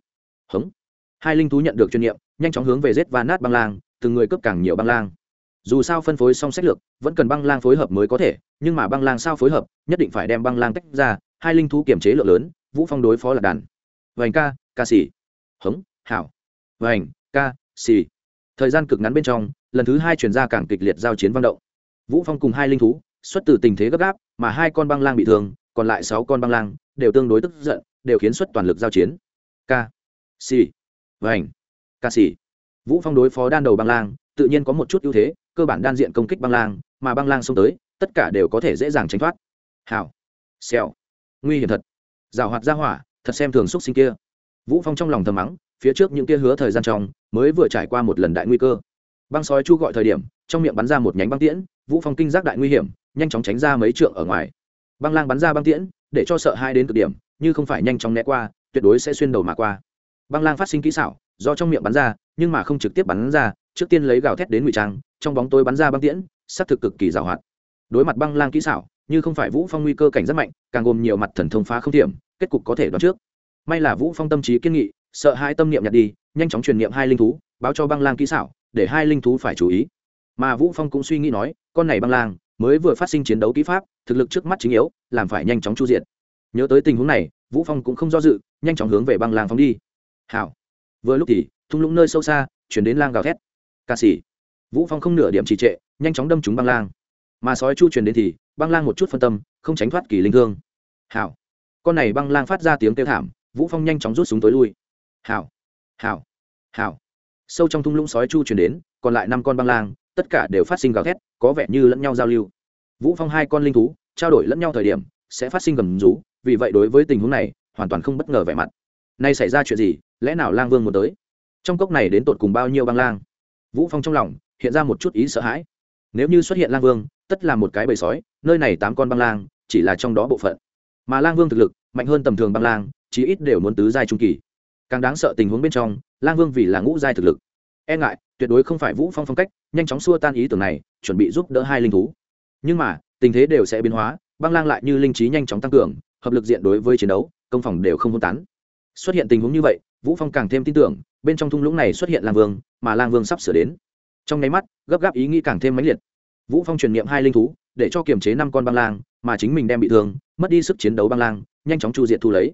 hống. Hai linh thú nhận được chuyên nghiệm nhanh chóng hướng về rết và nát băng lang, từng người cướp càng nhiều băng lang. Dù sao phân phối xong sách lược, vẫn cần băng lang phối hợp mới có thể, nhưng mà băng lang sao phối hợp, nhất định phải đem băng lang tách ra, hai linh thú kiểm chế lượng lớn, vũ phong đối phó là đàn vành ca ca xỉ hống, hảo. Vành, ca xỉ thời gian cực ngắn bên trong, lần thứ hai chuyển ra càng kịch liệt giao chiến văn động. Vũ phong cùng hai linh thú, xuất từ tình thế gấp gáp, mà hai con băng lang bị thương, còn lại sáu con băng lang đều tương đối tức giận, đều khiến xuất toàn lực giao chiến. Ca, xì. Vành, ca xì. Vũ phong đối phó đan đầu băng lang, tự nhiên có một chút ưu thế, cơ bản đan diện công kích băng lang, mà băng lang xông tới, tất cả đều có thể dễ dàng tránh thoát. Hảo. Xèo. Nguy hiểm thật. Rào hoạt ra hỏa thật xem thường xúc sinh kia. Vũ phong trong lòng thầm mắng, phía trước những kia hứa thời gian trong, mới vừa trải qua một lần đại nguy cơ. Băng sói chu gọi thời điểm, trong miệng bắn ra một nhánh băng tiễn, vũ phong kinh giác đại nguy hiểm, nhanh chóng tránh ra mấy trượng ở ngoài. Băng lang bắn ra băng tiễn, để cho sợ hai đến cực điểm, như không phải nhanh chóng né qua, tuyệt đối sẽ xuyên đầu mà qua. Băng lang phát sinh kỹ xảo, do trong miệng bắn ra, nhưng mà không trực tiếp bắn ra, trước tiên lấy gào thét đến ngụy trang, trong bóng tối bắn ra băng tiễn xác thực cực kỳ giàu hoạt. Đối mặt băng lang kỹ xảo, như không phải vũ phong nguy cơ cảnh rất mạnh, càng gồm nhiều mặt thần thông phá không thiểm kết cục có thể đoán trước. May là vũ phong tâm trí kiên nghị, sợ hai tâm niệm nhặt đi, nhanh chóng truyền niệm hai linh thú, báo cho băng lang kỹ xảo, để hai linh thú phải chú ý. Mà vũ phong cũng suy nghĩ nói, con này băng lang mới vừa phát sinh chiến đấu kỹ pháp, thực lực trước mắt chính yếu, làm phải nhanh chóng chu diện nhớ tới tình huống này, vũ phong cũng không do dự, nhanh chóng hướng về băng lang phóng đi. Hảo. Vừa lúc thì, thung lũng nơi sâu xa, chuyển đến lang gào thét. Ca sĩ. Vũ phong không nửa điểm trì trệ, nhanh chóng đâm trúng băng lang. Mà sói chu truyền đến thì, băng lang một chút phân tâm, không tránh thoát kỳ linh thương. Hảo con này băng lang phát ra tiếng kêu thảm, vũ phong nhanh chóng rút súng tối lui. Hảo hảo hảo. Sâu trong thung lũng sói chu truyền đến, còn lại năm con băng lang, tất cả đều phát sinh gào thét, có vẻ như lẫn nhau giao lưu. Vũ phong hai con linh thú, trao đổi lẫn nhau thời điểm, sẽ phát sinh gầm rú, vì vậy đối với tình huống này, hoàn toàn không bất ngờ vẻ mặt. Nay xảy ra chuyện gì, lẽ nào lang vương muốn tới? Trong cốc này đến tột cùng bao nhiêu băng lang? Vũ phong trong lòng, hiện ra một chút ý sợ hãi. Nếu như xuất hiện lang vương, tất là một cái bầy sói, nơi này tám con băng lang, chỉ là trong đó bộ phận mà lang vương thực lực mạnh hơn tầm thường băng lang, chí ít đều muốn tứ giai trung kỳ. Càng đáng sợ tình huống bên trong, lang vương vì là ngũ giai thực lực. E ngại, tuyệt đối không phải vũ phong phong cách, nhanh chóng xua tan ý tưởng này, chuẩn bị giúp đỡ hai linh thú. Nhưng mà, tình thế đều sẽ biến hóa, băng lang lại như linh trí nhanh chóng tăng cường, hợp lực diện đối với chiến đấu, công phòng đều không hôn tán. Xuất hiện tình huống như vậy, vũ phong càng thêm tin tưởng, bên trong thung lũng này xuất hiện lang vương, mà lang vương sắp sửa đến. Trong nháy mắt, gấp gáp ý nghĩ càng thêm mãnh liệt. Vũ phong truyền niệm hai linh thú, để cho kiềm chế năm con băng lang, mà chính mình đem bị thương mất đi sức chiến đấu băng lang, nhanh chóng chu diệt thu lấy.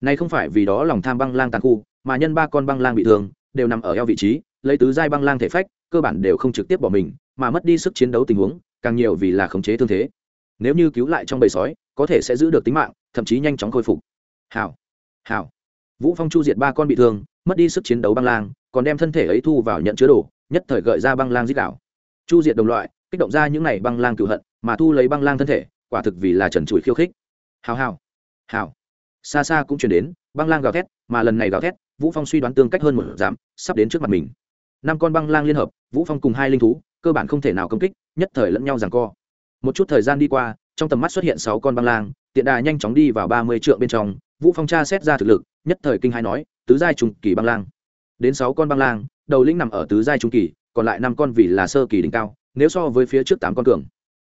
Này không phải vì đó lòng tham băng lang tàn khu, mà nhân ba con băng lang bị thương, đều nằm ở eo vị trí, lấy tứ giai băng lang thể phách, cơ bản đều không trực tiếp bỏ mình, mà mất đi sức chiến đấu tình huống, càng nhiều vì là khống chế thương thế. Nếu như cứu lại trong bầy sói, có thể sẽ giữ được tính mạng, thậm chí nhanh chóng khôi phục. Hảo hảo. Vũ phong chu diệt ba con bị thương, mất đi sức chiến đấu băng lang, còn đem thân thể ấy thu vào nhận chứa đồ, nhất thời gợi ra băng lang giết đảo chu diệt đồng loại, kích động ra những này băng lang cựu hận, mà thu lấy băng lang thân thể, quả thực vì là trần trụi khiêu khích hào hào. Hào. Xa xa cũng chuyển đến, băng lang gào thét, mà lần này gào thét, vũ phong suy đoán tương cách hơn một giảm, sắp đến trước mặt mình. Năm con băng lang liên hợp, vũ phong cùng hai linh thú, cơ bản không thể nào công kích, nhất thời lẫn nhau giằng co. Một chút thời gian đi qua, trong tầm mắt xuất hiện sáu con băng lang, tiện đà nhanh chóng đi vào ba mươi trượng bên trong, vũ phong tra xét ra thực lực, nhất thời kinh hai nói, tứ giai trung kỳ băng lang. Đến sáu con băng lang, đầu lĩnh nằm ở tứ giai trung kỳ, còn lại năm con vì là sơ kỳ đỉnh cao, nếu so với phía trước tám con cường.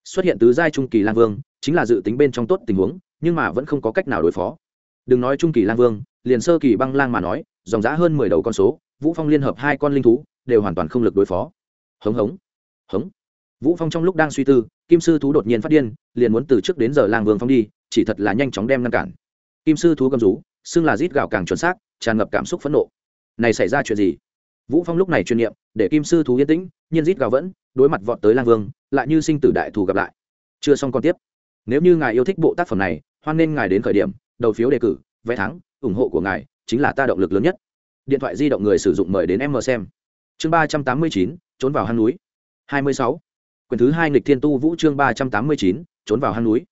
Xuất hiện tứ giai trung kỳ lang vương, chính là dự tính bên trong tốt tình huống nhưng mà vẫn không có cách nào đối phó. Đừng nói trung kỳ lang vương, liền sơ kỳ băng lang mà nói, dòng giá hơn mười đầu con số, vũ phong liên hợp hai con linh thú, đều hoàn toàn không lực đối phó. Hống hống hống. Vũ phong trong lúc đang suy tư, kim sư thú đột nhiên phát điên, liền muốn từ trước đến giờ lang vương phong đi, chỉ thật là nhanh chóng đem ngăn cản. Kim sư thú gầm rú, xưng là rít gạo càng chuẩn xác, tràn ngập cảm xúc phẫn nộ. Này xảy ra chuyện gì? Vũ phong lúc này chuyên niệm, để kim sư thú yên tĩnh, nhiên rít gạo vẫn, đối mặt vọt tới lang vương, lại như sinh tử đại thù gặp lại. Chưa xong con tiếp. Nếu như ngài yêu thích bộ tác phẩm này hoan nên ngài đến khởi điểm, đầu phiếu đề cử, vé thắng, ủng hộ của ngài chính là ta động lực lớn nhất. Điện thoại di động người sử dụng mời đến em mờ xem. Chương ba trăm tám mươi chín, trốn vào hang núi. Hai mươi sáu. Quyển thứ hai nghịch thiên tu vũ chương ba trăm tám mươi chín, trốn vào hang núi.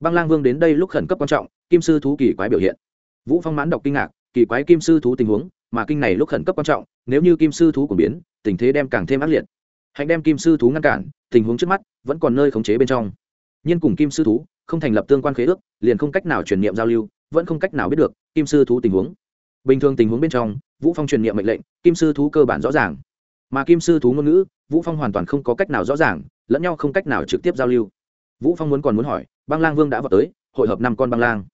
Băng lang vương đến đây lúc khẩn cấp quan trọng, kim sư thú kỳ quái biểu hiện. Vũ phong mãn đọc kinh ngạc, kỳ quái kim sư thú tình huống, mà kinh này lúc khẩn cấp quan trọng, nếu như kim sư thú của biến, tình thế đem càng thêm ác liệt. Hạnh đem kim sư thú ngăn cản, tình huống trước mắt vẫn còn nơi khống chế bên trong. Nhiên cùng kim sư thú không thành lập tương quan khế ước, liền không cách nào truyền niệm giao lưu, vẫn không cách nào biết được kim sư thú tình huống. Bình thường tình huống bên trong, vũ phong truyền niệm mệnh lệnh, kim sư thú cơ bản rõ ràng. Mà kim sư thú ngôn ngữ, vũ phong hoàn toàn không có cách nào rõ ràng, lẫn nhau không cách nào trực tiếp giao lưu. Vũ phong muốn còn muốn hỏi, băng lang vương đã vào tới, hội hợp năm con băng lang.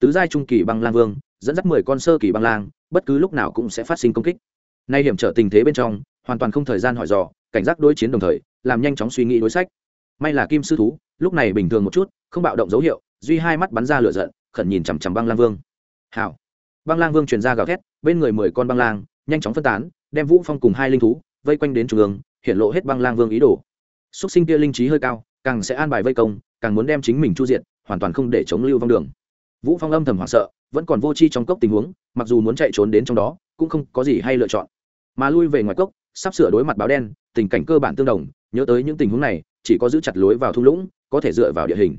Tứ giai trung kỳ băng lang vương, dẫn dắt mười con sơ kỳ băng lang, bất cứ lúc nào cũng sẽ phát sinh công kích. Nay hiểm trở tình thế bên trong, hoàn toàn không thời gian hỏi dò, cảnh giác đối chiến đồng thời, làm nhanh chóng suy nghĩ đối sách. May là kim sư thú lúc này bình thường một chút, không bạo động dấu hiệu, duy hai mắt bắn ra lửa giận, khẩn nhìn chằm chằm băng lang vương. Hảo. Băng lang vương truyền ra gào thét, bên người mười con băng lang, nhanh chóng phân tán, đem vũ phong cùng hai linh thú, vây quanh đến trung ương, hiện lộ hết băng lang vương ý đồ. Xuất sinh kia linh trí hơi cao, càng sẽ an bài vây công, càng muốn đem chính mình chu diện hoàn toàn không để chống lưu vong đường. Vũ phong âm thầm hoảng sợ, vẫn còn vô chi trong cốc tình huống, mặc dù muốn chạy trốn đến trong đó, cũng không có gì hay lựa chọn. Mà lui về ngoài cốc, sắp sửa đối mặt báo đen, tình cảnh cơ bản tương đồng, nhớ tới những tình huống này, chỉ có giữ chặt lối vào thung lũng có thể dựa vào địa hình.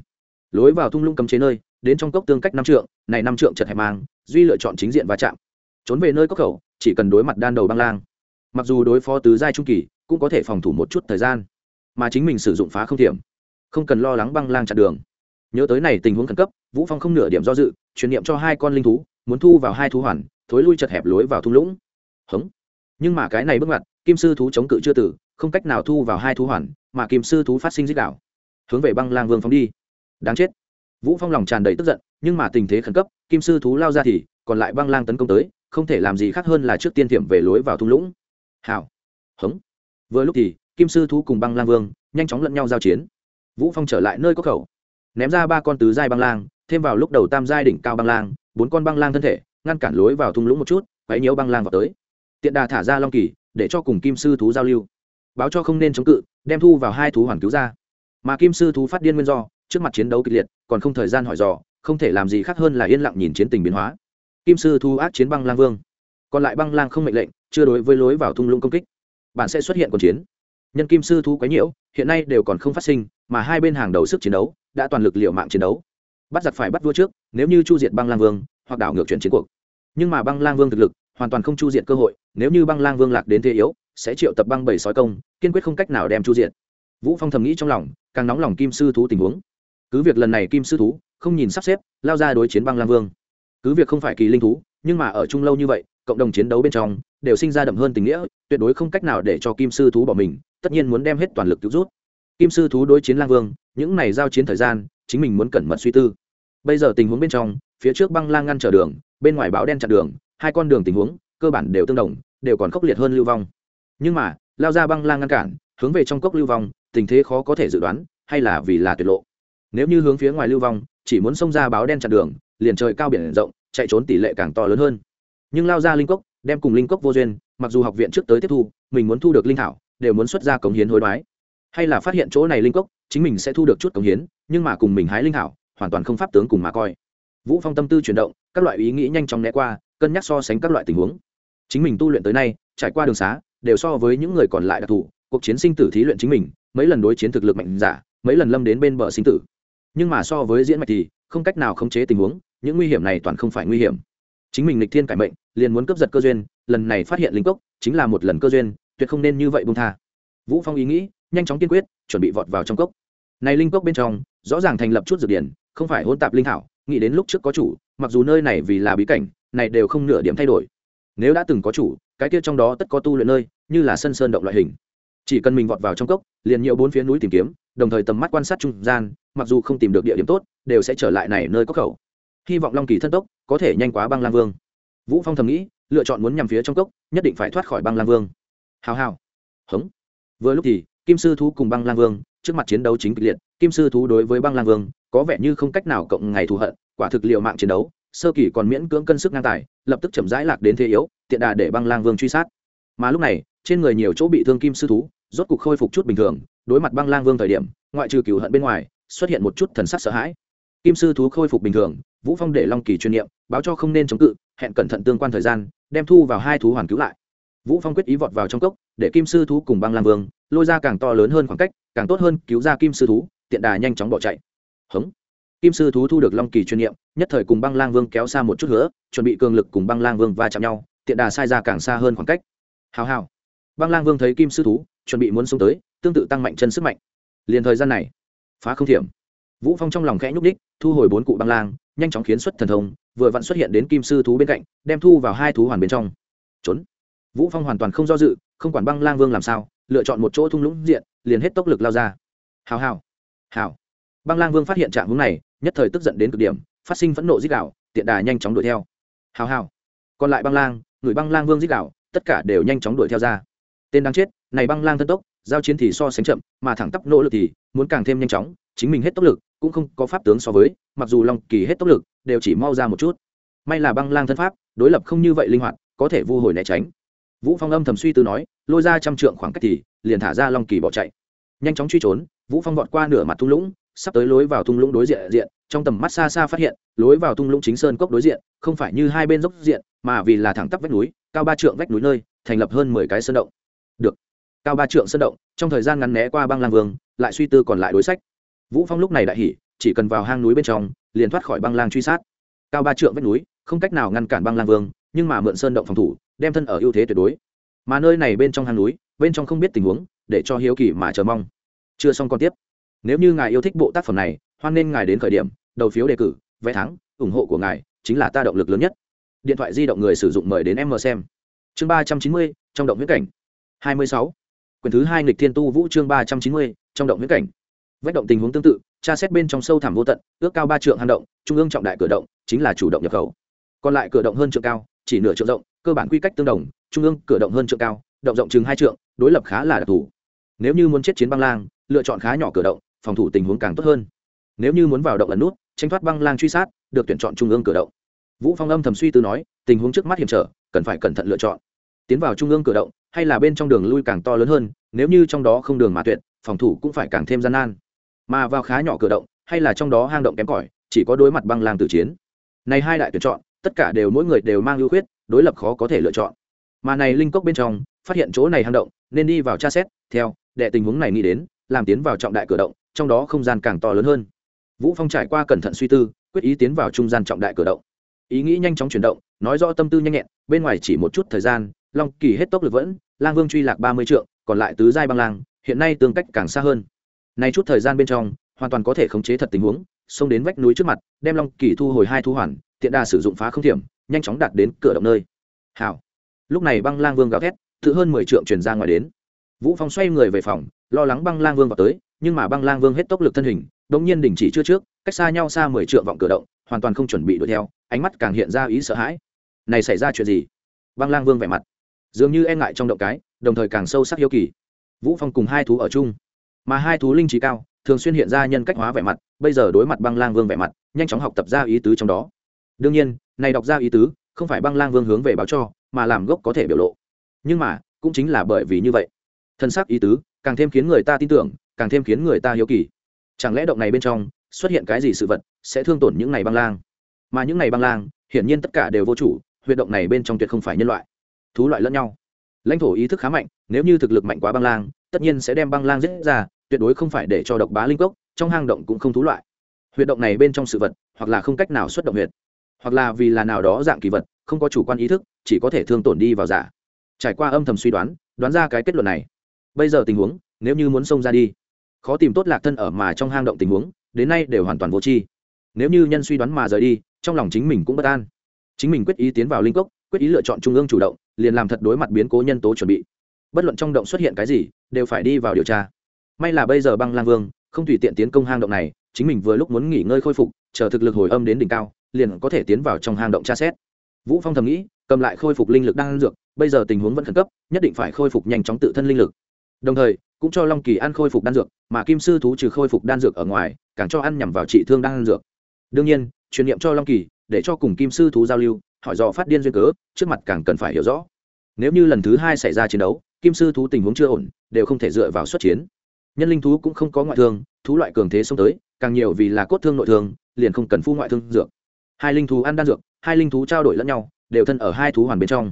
Lối vào thung lũng cấm chế nơi, đến trong cốc tương cách năm trượng, này năm trượng chật hẹp mang, duy lựa chọn chính diện và chạm. Trốn về nơi cốc khẩu, chỉ cần đối mặt đan đầu băng lang. Mặc dù đối phó tứ giai trung kỳ, cũng có thể phòng thủ một chút thời gian, mà chính mình sử dụng phá không thiểm. Không cần lo lắng băng lang chặn đường. Nhớ tới này tình huống khẩn cấp, vũ phong không nửa điểm do dự, truyền niệm cho hai con linh thú, muốn thu vào hai thú hoàn, thối lui chật hẹp lối vào thung lũng. Hống. Nhưng mà cái này bước ngoặt kim sư thú chống cự chưa tử, không cách nào thu vào hai thú hoàn, mà kim sư thú phát sinh dích đạo hướng về băng lang vương phóng đi. Đáng chết. Vũ phong lòng tràn đầy tức giận, nhưng mà tình thế khẩn cấp, kim sư thú lao ra thì còn lại băng lang tấn công tới, không thể làm gì khác hơn là trước tiên thiểm về lối vào thung lũng. Hảo. Hống. Vừa lúc thì, kim sư thú cùng băng lang vương nhanh chóng lẫn nhau giao chiến. Vũ phong trở lại nơi có khẩu. Ném ra ba con tứ giai băng lang, thêm vào lúc đầu tam giai đỉnh cao băng lang, bốn con băng lang thân thể, ngăn cản lối vào thung lũng một chút, quấy nhiễu băng lang vào tới. Tiện đà thả ra long kỳ, để cho cùng kim sư thú giao lưu. Báo cho không nên chống cự, đem thu vào hai thú hoàn cứu ra mà kim sư thú phát điên nguyên do, trước mặt chiến đấu kịch liệt, còn không thời gian hỏi dò, không thể làm gì khác hơn là yên lặng nhìn chiến tình biến hóa. Kim sư thú ác chiến băng lang vương. Còn lại băng lang không mệnh lệnh, chưa đối với lối vào thung lũng công kích. Bạn sẽ xuất hiện cuộc chiến. Nhân kim sư thú quấy nhiễu, hiện nay đều còn không phát sinh, mà hai bên hàng đầu sức chiến đấu đã toàn lực liệu mạng chiến đấu. Bắt giặc phải bắt vua trước, nếu như chu diệt băng lang vương, hoặc đảo ngược chuyển chiến cuộc. Nhưng mà băng lang vương thực lực hoàn toàn không chu diệt cơ hội, nếu như băng lang vương lạc đến thế yếu, sẽ triệu tập băng bảy sói công, kiên quyết không cách nào đem chu diệt. Vũ phong thầm nghĩ trong lòng càng nóng lòng kim sư thú tình huống. Cứ việc lần này kim sư thú không nhìn sắp xếp, lao ra đối chiến băng lang vương. Cứ việc không phải kỳ linh thú, nhưng mà ở chung lâu như vậy, cộng đồng chiến đấu bên trong đều sinh ra đậm hơn tình nghĩa, tuyệt đối không cách nào để cho kim sư thú bỏ mình, tất nhiên muốn đem hết toàn lực cứu rút. Kim sư thú đối chiến lang vương, những này giao chiến thời gian, chính mình muốn cẩn mật suy tư. Bây giờ tình huống bên trong, phía trước băng lang ngăn trở đường, bên ngoài báo đen chặn đường, hai con đường tình huống, cơ bản đều tương đồng, đều còn khốc liệt hơn lưu vong. Nhưng mà, lao ra băng lang ngăn cản hướng về trong cốc lưu vong, tình thế khó có thể dự đoán, hay là vì là tuyệt lộ. Nếu như hướng phía ngoài lưu vong, chỉ muốn xông ra báo đen chặn đường, liền trời cao biển rộng, chạy trốn tỷ lệ càng to lớn hơn. Nhưng lao ra linh cốc, đem cùng linh cốc vô duyên, mặc dù học viện trước tới tiếp thu, mình muốn thu được linh thảo, đều muốn xuất ra cống hiến hối đoái. Hay là phát hiện chỗ này linh cốc, chính mình sẽ thu được chút cống hiến, nhưng mà cùng mình hái linh thảo, hoàn toàn không pháp tướng cùng mà coi. Vũ phong tâm tư chuyển động, các loại ý nghĩ nhanh chóng né qua, cân nhắc so sánh các loại tình huống. Chính mình tu luyện tới nay, trải qua đường xá, đều so với những người còn lại đặc thù cuộc chiến sinh tử thí luyện chính mình, mấy lần đối chiến thực lực mạnh giả, mấy lần lâm đến bên bờ sinh tử. Nhưng mà so với diễn mạch thì không cách nào khống chế tình huống, những nguy hiểm này toàn không phải nguy hiểm. Chính mình lịch thiên cải mệnh, liền muốn cướp giật cơ duyên, lần này phát hiện linh cốc, chính là một lần cơ duyên, tuyệt không nên như vậy buông tha. Vũ phong ý nghĩ, nhanh chóng kiên quyết, chuẩn bị vọt vào trong cốc. Này linh cốc bên trong, rõ ràng thành lập chút dược điển, không phải hỗn tạp linh thảo, nghĩ đến lúc trước có chủ, mặc dù nơi này vì là bí cảnh, này đều không nửa điểm thay đổi. Nếu đã từng có chủ, cái kia trong đó tất có tu luyện nơi, như là sân sơn động loại hình chỉ cần mình vọt vào trong cốc, liền nhiều bốn phía núi tìm kiếm, đồng thời tầm mắt quan sát trung gian, mặc dù không tìm được địa điểm tốt, đều sẽ trở lại này nơi có khẩu. Hy vọng long kỳ thân tốc có thể nhanh quá băng lang vương. Vũ phong thầm nghĩ, lựa chọn muốn nhằm phía trong cốc, nhất định phải thoát khỏi băng lang vương. Hào hào. Hống. Vừa lúc thì, kim sư thú cùng băng lang vương, trước mặt chiến đấu chính kịch liệt, kim sư thú đối với băng lang vương, có vẻ như không cách nào cộng ngày thù hận, quả thực liệu mạng chiến đấu, sơ kỳ còn miễn cưỡng cân sức ngang tài, lập tức chậm rãi lạc đến thế yếu, tiện đà để băng lang vương truy sát. Mà lúc này, trên người nhiều chỗ bị thương kim sư thú rốt cục khôi phục chút bình thường, đối mặt băng lang vương thời điểm, ngoại trừ cừu hận bên ngoài, xuất hiện một chút thần sắc sợ hãi. Kim sư thú khôi phục bình thường, vũ phong để long kỳ chuyên niệm, báo cho không nên chống cự, hẹn cẩn thận tương quan thời gian, đem thu vào hai thú hoàn cứu lại. Vũ phong quyết ý vọt vào trong cốc, để kim sư thú cùng băng lang vương lôi ra càng to lớn hơn khoảng cách, càng tốt hơn cứu ra kim sư thú, tiện đà nhanh chóng bỏ chạy. Hống. Kim sư thú thu được long kỳ chuyên niệm, nhất thời cùng băng lang vương kéo xa một chút nữa, chuẩn bị cường lực cùng băng lang vương va chạm nhau, tiện đà sai ra càng xa hơn khoảng cách. Hào hào. Băng lang vương thấy kim sư thú chuẩn bị muốn xuống tới, tương tự tăng mạnh chân sức mạnh. Liền thời gian này, phá không thiểm. Vũ phong trong lòng khẽ nhúc đích thu hồi bốn cụ băng lang, nhanh chóng khiến xuất thần thông, vừa vặn xuất hiện đến kim sư thú bên cạnh, đem thu vào hai thú hoàn bên trong. Trốn. Vũ phong hoàn toàn không do dự, không quản băng lang vương làm sao, lựa chọn một chỗ thung lũng diện, liền hết tốc lực lao ra. Hào hào. Hào. Băng lang vương phát hiện trạng hướng này, nhất thời tức giận đến cực điểm, phát sinh phẫn nộ dích đạo, tiện đà nhanh chóng đuổi theo. Hào hào. Còn lại băng lang, người băng lang vương dích đạo, tất cả đều nhanh chóng đuổi theo ra tên đáng chết, này băng lang thân tốc, giao chiến thì so sánh chậm, mà thẳng tắp nỗ lực thì muốn càng thêm nhanh chóng, chính mình hết tốc lực, cũng không có pháp tướng so với, mặc dù long kỳ hết tốc lực, đều chỉ mau ra một chút. May là băng lang thân pháp, đối lập không như vậy linh hoạt, có thể vu hồi né tránh. Vũ phong âm thầm suy tư nói, lôi ra trăm trượng khoảng cách thì liền thả ra long kỳ bỏ chạy. Nhanh chóng truy trốn, vũ phong vọt qua nửa mặt thung lũng, sắp tới lối vào thung lũng đối diện diện, trong tầm mắt xa xa phát hiện, lối vào thung lũng chính sơn cốc đối diện, không phải như hai bên dốc diện, mà vì là thẳng tắp vách núi, cao ba trượng vách núi nơi, thành lập hơn mười cái sơn động được. Cao ba trượng sân động, trong thời gian ngắn né qua băng lang vương, lại suy tư còn lại đối sách. Vũ phong lúc này đại hỉ, chỉ cần vào hang núi bên trong, liền thoát khỏi băng lang truy sát. Cao ba trượng vách núi, không cách nào ngăn cản băng lang vương, nhưng mà mượn sơn động phòng thủ, đem thân ở ưu thế tuyệt đối. Mà nơi này bên trong hang núi, bên trong không biết tình huống, để cho hiếu kỳ mà chờ mong. Chưa xong còn tiếp. Nếu như ngài yêu thích bộ tác phẩm này, hoan nên ngài đến khởi điểm, đầu phiếu đề cử, vé thắng, ủng hộ của ngài chính là ta động lực lớn nhất. Điện thoại di động người sử dụng mời đến em mờ xem. Chương ba trăm chín mươi, trong động viễn cảnh hai mươi sáu. Quyển thứ hai nghịch thiên tu vũ chương ba trăm chín mươi, trong động huyễn cảnh. Vách động tình huống tương tự, tra xét bên trong sâu thẳm vô tận, ước cao ba trượng hang động, trung ương trọng đại cửa động, chính là chủ động nhập khẩu. Còn lại cửa động hơn trượng cao, chỉ nửa trượng rộng, cơ bản quy cách tương đồng, trung ương cửa động hơn trượng cao, động rộng chừng hai trượng, đối lập khá là đặc thù. Nếu như muốn chết chiến băng lang, lựa chọn khá nhỏ cửa động, phòng thủ tình huống càng tốt hơn. Nếu như muốn vào động ẩn nút tranh thoát băng lang truy sát, được tuyển chọn trung ương cửa động. Vũ phong âm thầm suy tư nói, tình huống trước mắt hiểm trở, cần phải cẩn thận lựa chọn. Tiến vào trung ương cửa động hay là bên trong đường lui càng to lớn hơn, nếu như trong đó không đường mà tuyệt, phòng thủ cũng phải càng thêm gian nan. Mà vào khá nhỏ cửa động, hay là trong đó hang động kém cỏi, chỉ có đối mặt băng lang tử chiến. Này hai đại tuyển chọn, tất cả đều mỗi người đều mang ưu khuyết, đối lập khó có thể lựa chọn. Mà này linh cốc bên trong, phát hiện chỗ này hang động, nên đi vào tra xét, theo đệ tình huống này nghĩ đến, làm tiến vào trọng đại cửa động, trong đó không gian càng to lớn hơn. Vũ phong trải qua cẩn thận suy tư, quyết ý tiến vào trung gian trọng đại cửa động. Ý nghĩ nhanh chóng chuyển động, nói rõ tâm tư nhanh nhẹn, bên ngoài chỉ một chút thời gian long kỳ hết tốc lực vẫn, lang vương truy lạc ba mươi trượng, còn lại tứ giai băng lang, hiện nay tương cách càng xa hơn. Nay chút thời gian bên trong, hoàn toàn có thể khống chế thật tình huống, xông đến vách núi trước mặt, đem long kỳ thu hồi hai thu hoàn, tiện đà sử dụng phá không thiểm, nhanh chóng đạt đến cửa động nơi. Hảo. Lúc này băng lang vương gào thét, tự hơn mười trượng truyền ra ngoài đến. Vũ phong xoay người về phòng, lo lắng băng lang vương vào tới, nhưng mà băng lang vương hết tốc lực thân hình đống nhiên đình chỉ chưa trước, cách xa nhau xa mười trượng vọng cửa động, hoàn toàn không chuẩn bị đuổi theo, ánh mắt càng hiện ra ý sợ hãi. Này xảy ra chuyện gì? Băng lang vương vẻ mặt dường như e ngại trong động cái, đồng thời càng sâu sắc hiếu kỳ. Vũ phong cùng hai thú ở chung. Mà hai thú linh trí cao, thường xuyên hiện ra nhân cách hóa vẻ mặt, bây giờ đối mặt băng lang vương vẻ mặt, nhanh chóng học tập ra ý tứ trong đó. Đương nhiên, này đọc ra ý tứ, không phải băng lang vương hướng về báo cho, mà làm gốc có thể biểu lộ. Nhưng mà, cũng chính là bởi vì như vậy. Thân xác ý tứ, càng thêm khiến người ta tin tưởng, càng thêm khiến người ta hiếu kỳ. Chẳng lẽ động này bên trong, xuất hiện cái gì sự vật, sẽ thương tổn những này băng lang? Mà những này băng lang, hiển nhiên tất cả đều vô chủ, huyệt động này bên trong tuyệt không phải nhân loại thú loại lẫn nhau. Lãnh thổ ý thức khá mạnh, nếu như thực lực mạnh quá băng lang, tất nhiên sẽ đem băng lang giết ra, tuyệt đối không phải để cho độc bá linh cốc, trong hang động cũng không thú loại. Huyệt động này bên trong sự vật, hoặc là không cách nào xuất động huyệt, hoặc là vì là nào đó dạng kỳ vật, không có chủ quan ý thức, chỉ có thể thương tổn đi vào giả. Trải qua âm thầm suy đoán đoán ra cái kết luận này. Bây giờ tình huống, nếu như muốn xông ra đi, khó tìm tốt lạc thân ở mà trong hang động tình huống, đến nay đều hoàn toàn vô tri. Nếu như nhân suy đoán mà rời đi, trong lòng chính mình cũng bất an. Chính mình quyết ý tiến vào linh cốc, quyết ý lựa chọn trung ương chủ động liền làm thật đối mặt biến cố nhân tố chuẩn bị. Bất luận trong động xuất hiện cái gì, đều phải đi vào điều tra. May là bây giờ băng lang vương không tùy tiện tiến công hang động này, chính mình vừa lúc muốn nghỉ ngơi khôi phục, chờ thực lực hồi âm đến đỉnh cao, liền có thể tiến vào trong hang động tra xét. Vũ phong thầm nghĩ, cầm lại khôi phục linh lực đang dược, bây giờ tình huống vẫn khẩn cấp, nhất định phải khôi phục nhanh chóng tự thân linh lực. Đồng thời, cũng cho long kỳ ăn khôi phục đan dược, mà kim sư thú trừ khôi phục đan dược ở ngoài, càng cho ăn nhằm vào trị thương đan dược. Đương nhiên, truyền niệm cho long kỳ, để cho cùng kim sư thú giao lưu hỏi do phát điên duyên cớ, trước mặt càng cần phải hiểu rõ. Nếu như lần thứ hai xảy ra chiến đấu, kim sư thú tình huống chưa ổn, đều không thể dựa vào xuất chiến. Nhân linh thú cũng không có ngoại thương, thú loại cường thế xông tới, càng nhiều vì là cốt thương nội thương, liền không cần phu ngoại thương dược. Hai linh thú ăn đan dược, hai linh thú trao đổi lẫn nhau, đều thân ở hai thú hoàn bên trong.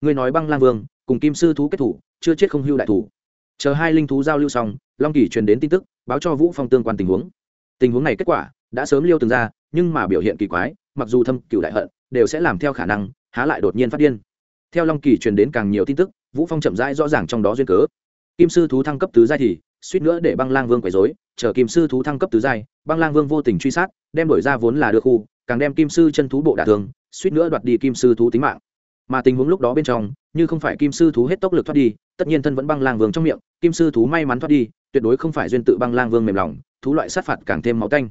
Người nói băng lang vương, cùng kim sư thú kết thủ, chưa chết không hưu đại thủ. Chờ hai linh thú giao lưu xong, long kỳ truyền đến tin tức, báo cho vũ phong tương quan tình huống. Tình huống này kết quả, đã sớm liêu từng ra, nhưng mà biểu hiện kỳ quái, mặc dù thâm cựu đại hận đều sẽ làm theo khả năng, há lại đột nhiên phát điên. Theo long kỳ truyền đến càng nhiều tin tức, vũ phong chậm rãi rõ ràng trong đó duyên cớ. Kim sư thú thăng cấp tứ giai thì, suýt nữa để băng lang vương quấy rối, chờ kim sư thú thăng cấp tứ giai, băng lang vương vô tình truy sát, đem đổi ra vốn là đưa khu, càng đem kim sư chân thú bộ đả thương, suýt nữa đoạt đi kim sư thú tính mạng. Mà tình huống lúc đó bên trong, như không phải kim sư thú hết tốc lực thoát đi, tất nhiên thân vẫn băng lang vương trong miệng, kim sư thú may mắn thoát đi, tuyệt đối không phải duyên tự băng lang vương mềm lòng, thú loại sát phạt càng thêm máu canh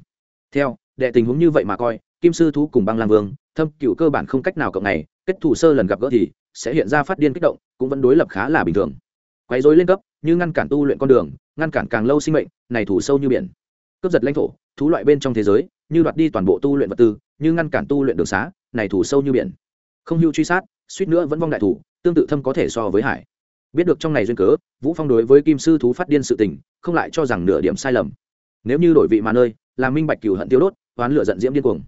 theo, đệ tình huống như vậy mà coi, kim sư thú cùng băng lang vương thâm cựu cơ bản không cách nào cộng này kết thủ sơ lần gặp gỡ thì sẽ hiện ra phát điên kích động, cũng vẫn đối lập khá là bình thường. Quấy rối lên cấp, như ngăn cản tu luyện con đường, ngăn cản càng lâu sinh mệnh, này thủ sâu như biển. Cướp giật lãnh thổ, thú loại bên trong thế giới, như đoạt đi toàn bộ tu luyện vật tư, như ngăn cản tu luyện đường xá, này thủ sâu như biển. Không hưu truy sát, suýt nữa vẫn vong đại thủ, tương tự thâm có thể so với hải. Biết được trong này duyên cớ, vũ phong đối với kim sư thú phát điên sự tình, không lại cho rằng nửa điểm sai lầm. Nếu như đổi vị mà nơi làm minh bạch cửu hận tiêu đốt, oán lửa giận diễm điên cuồng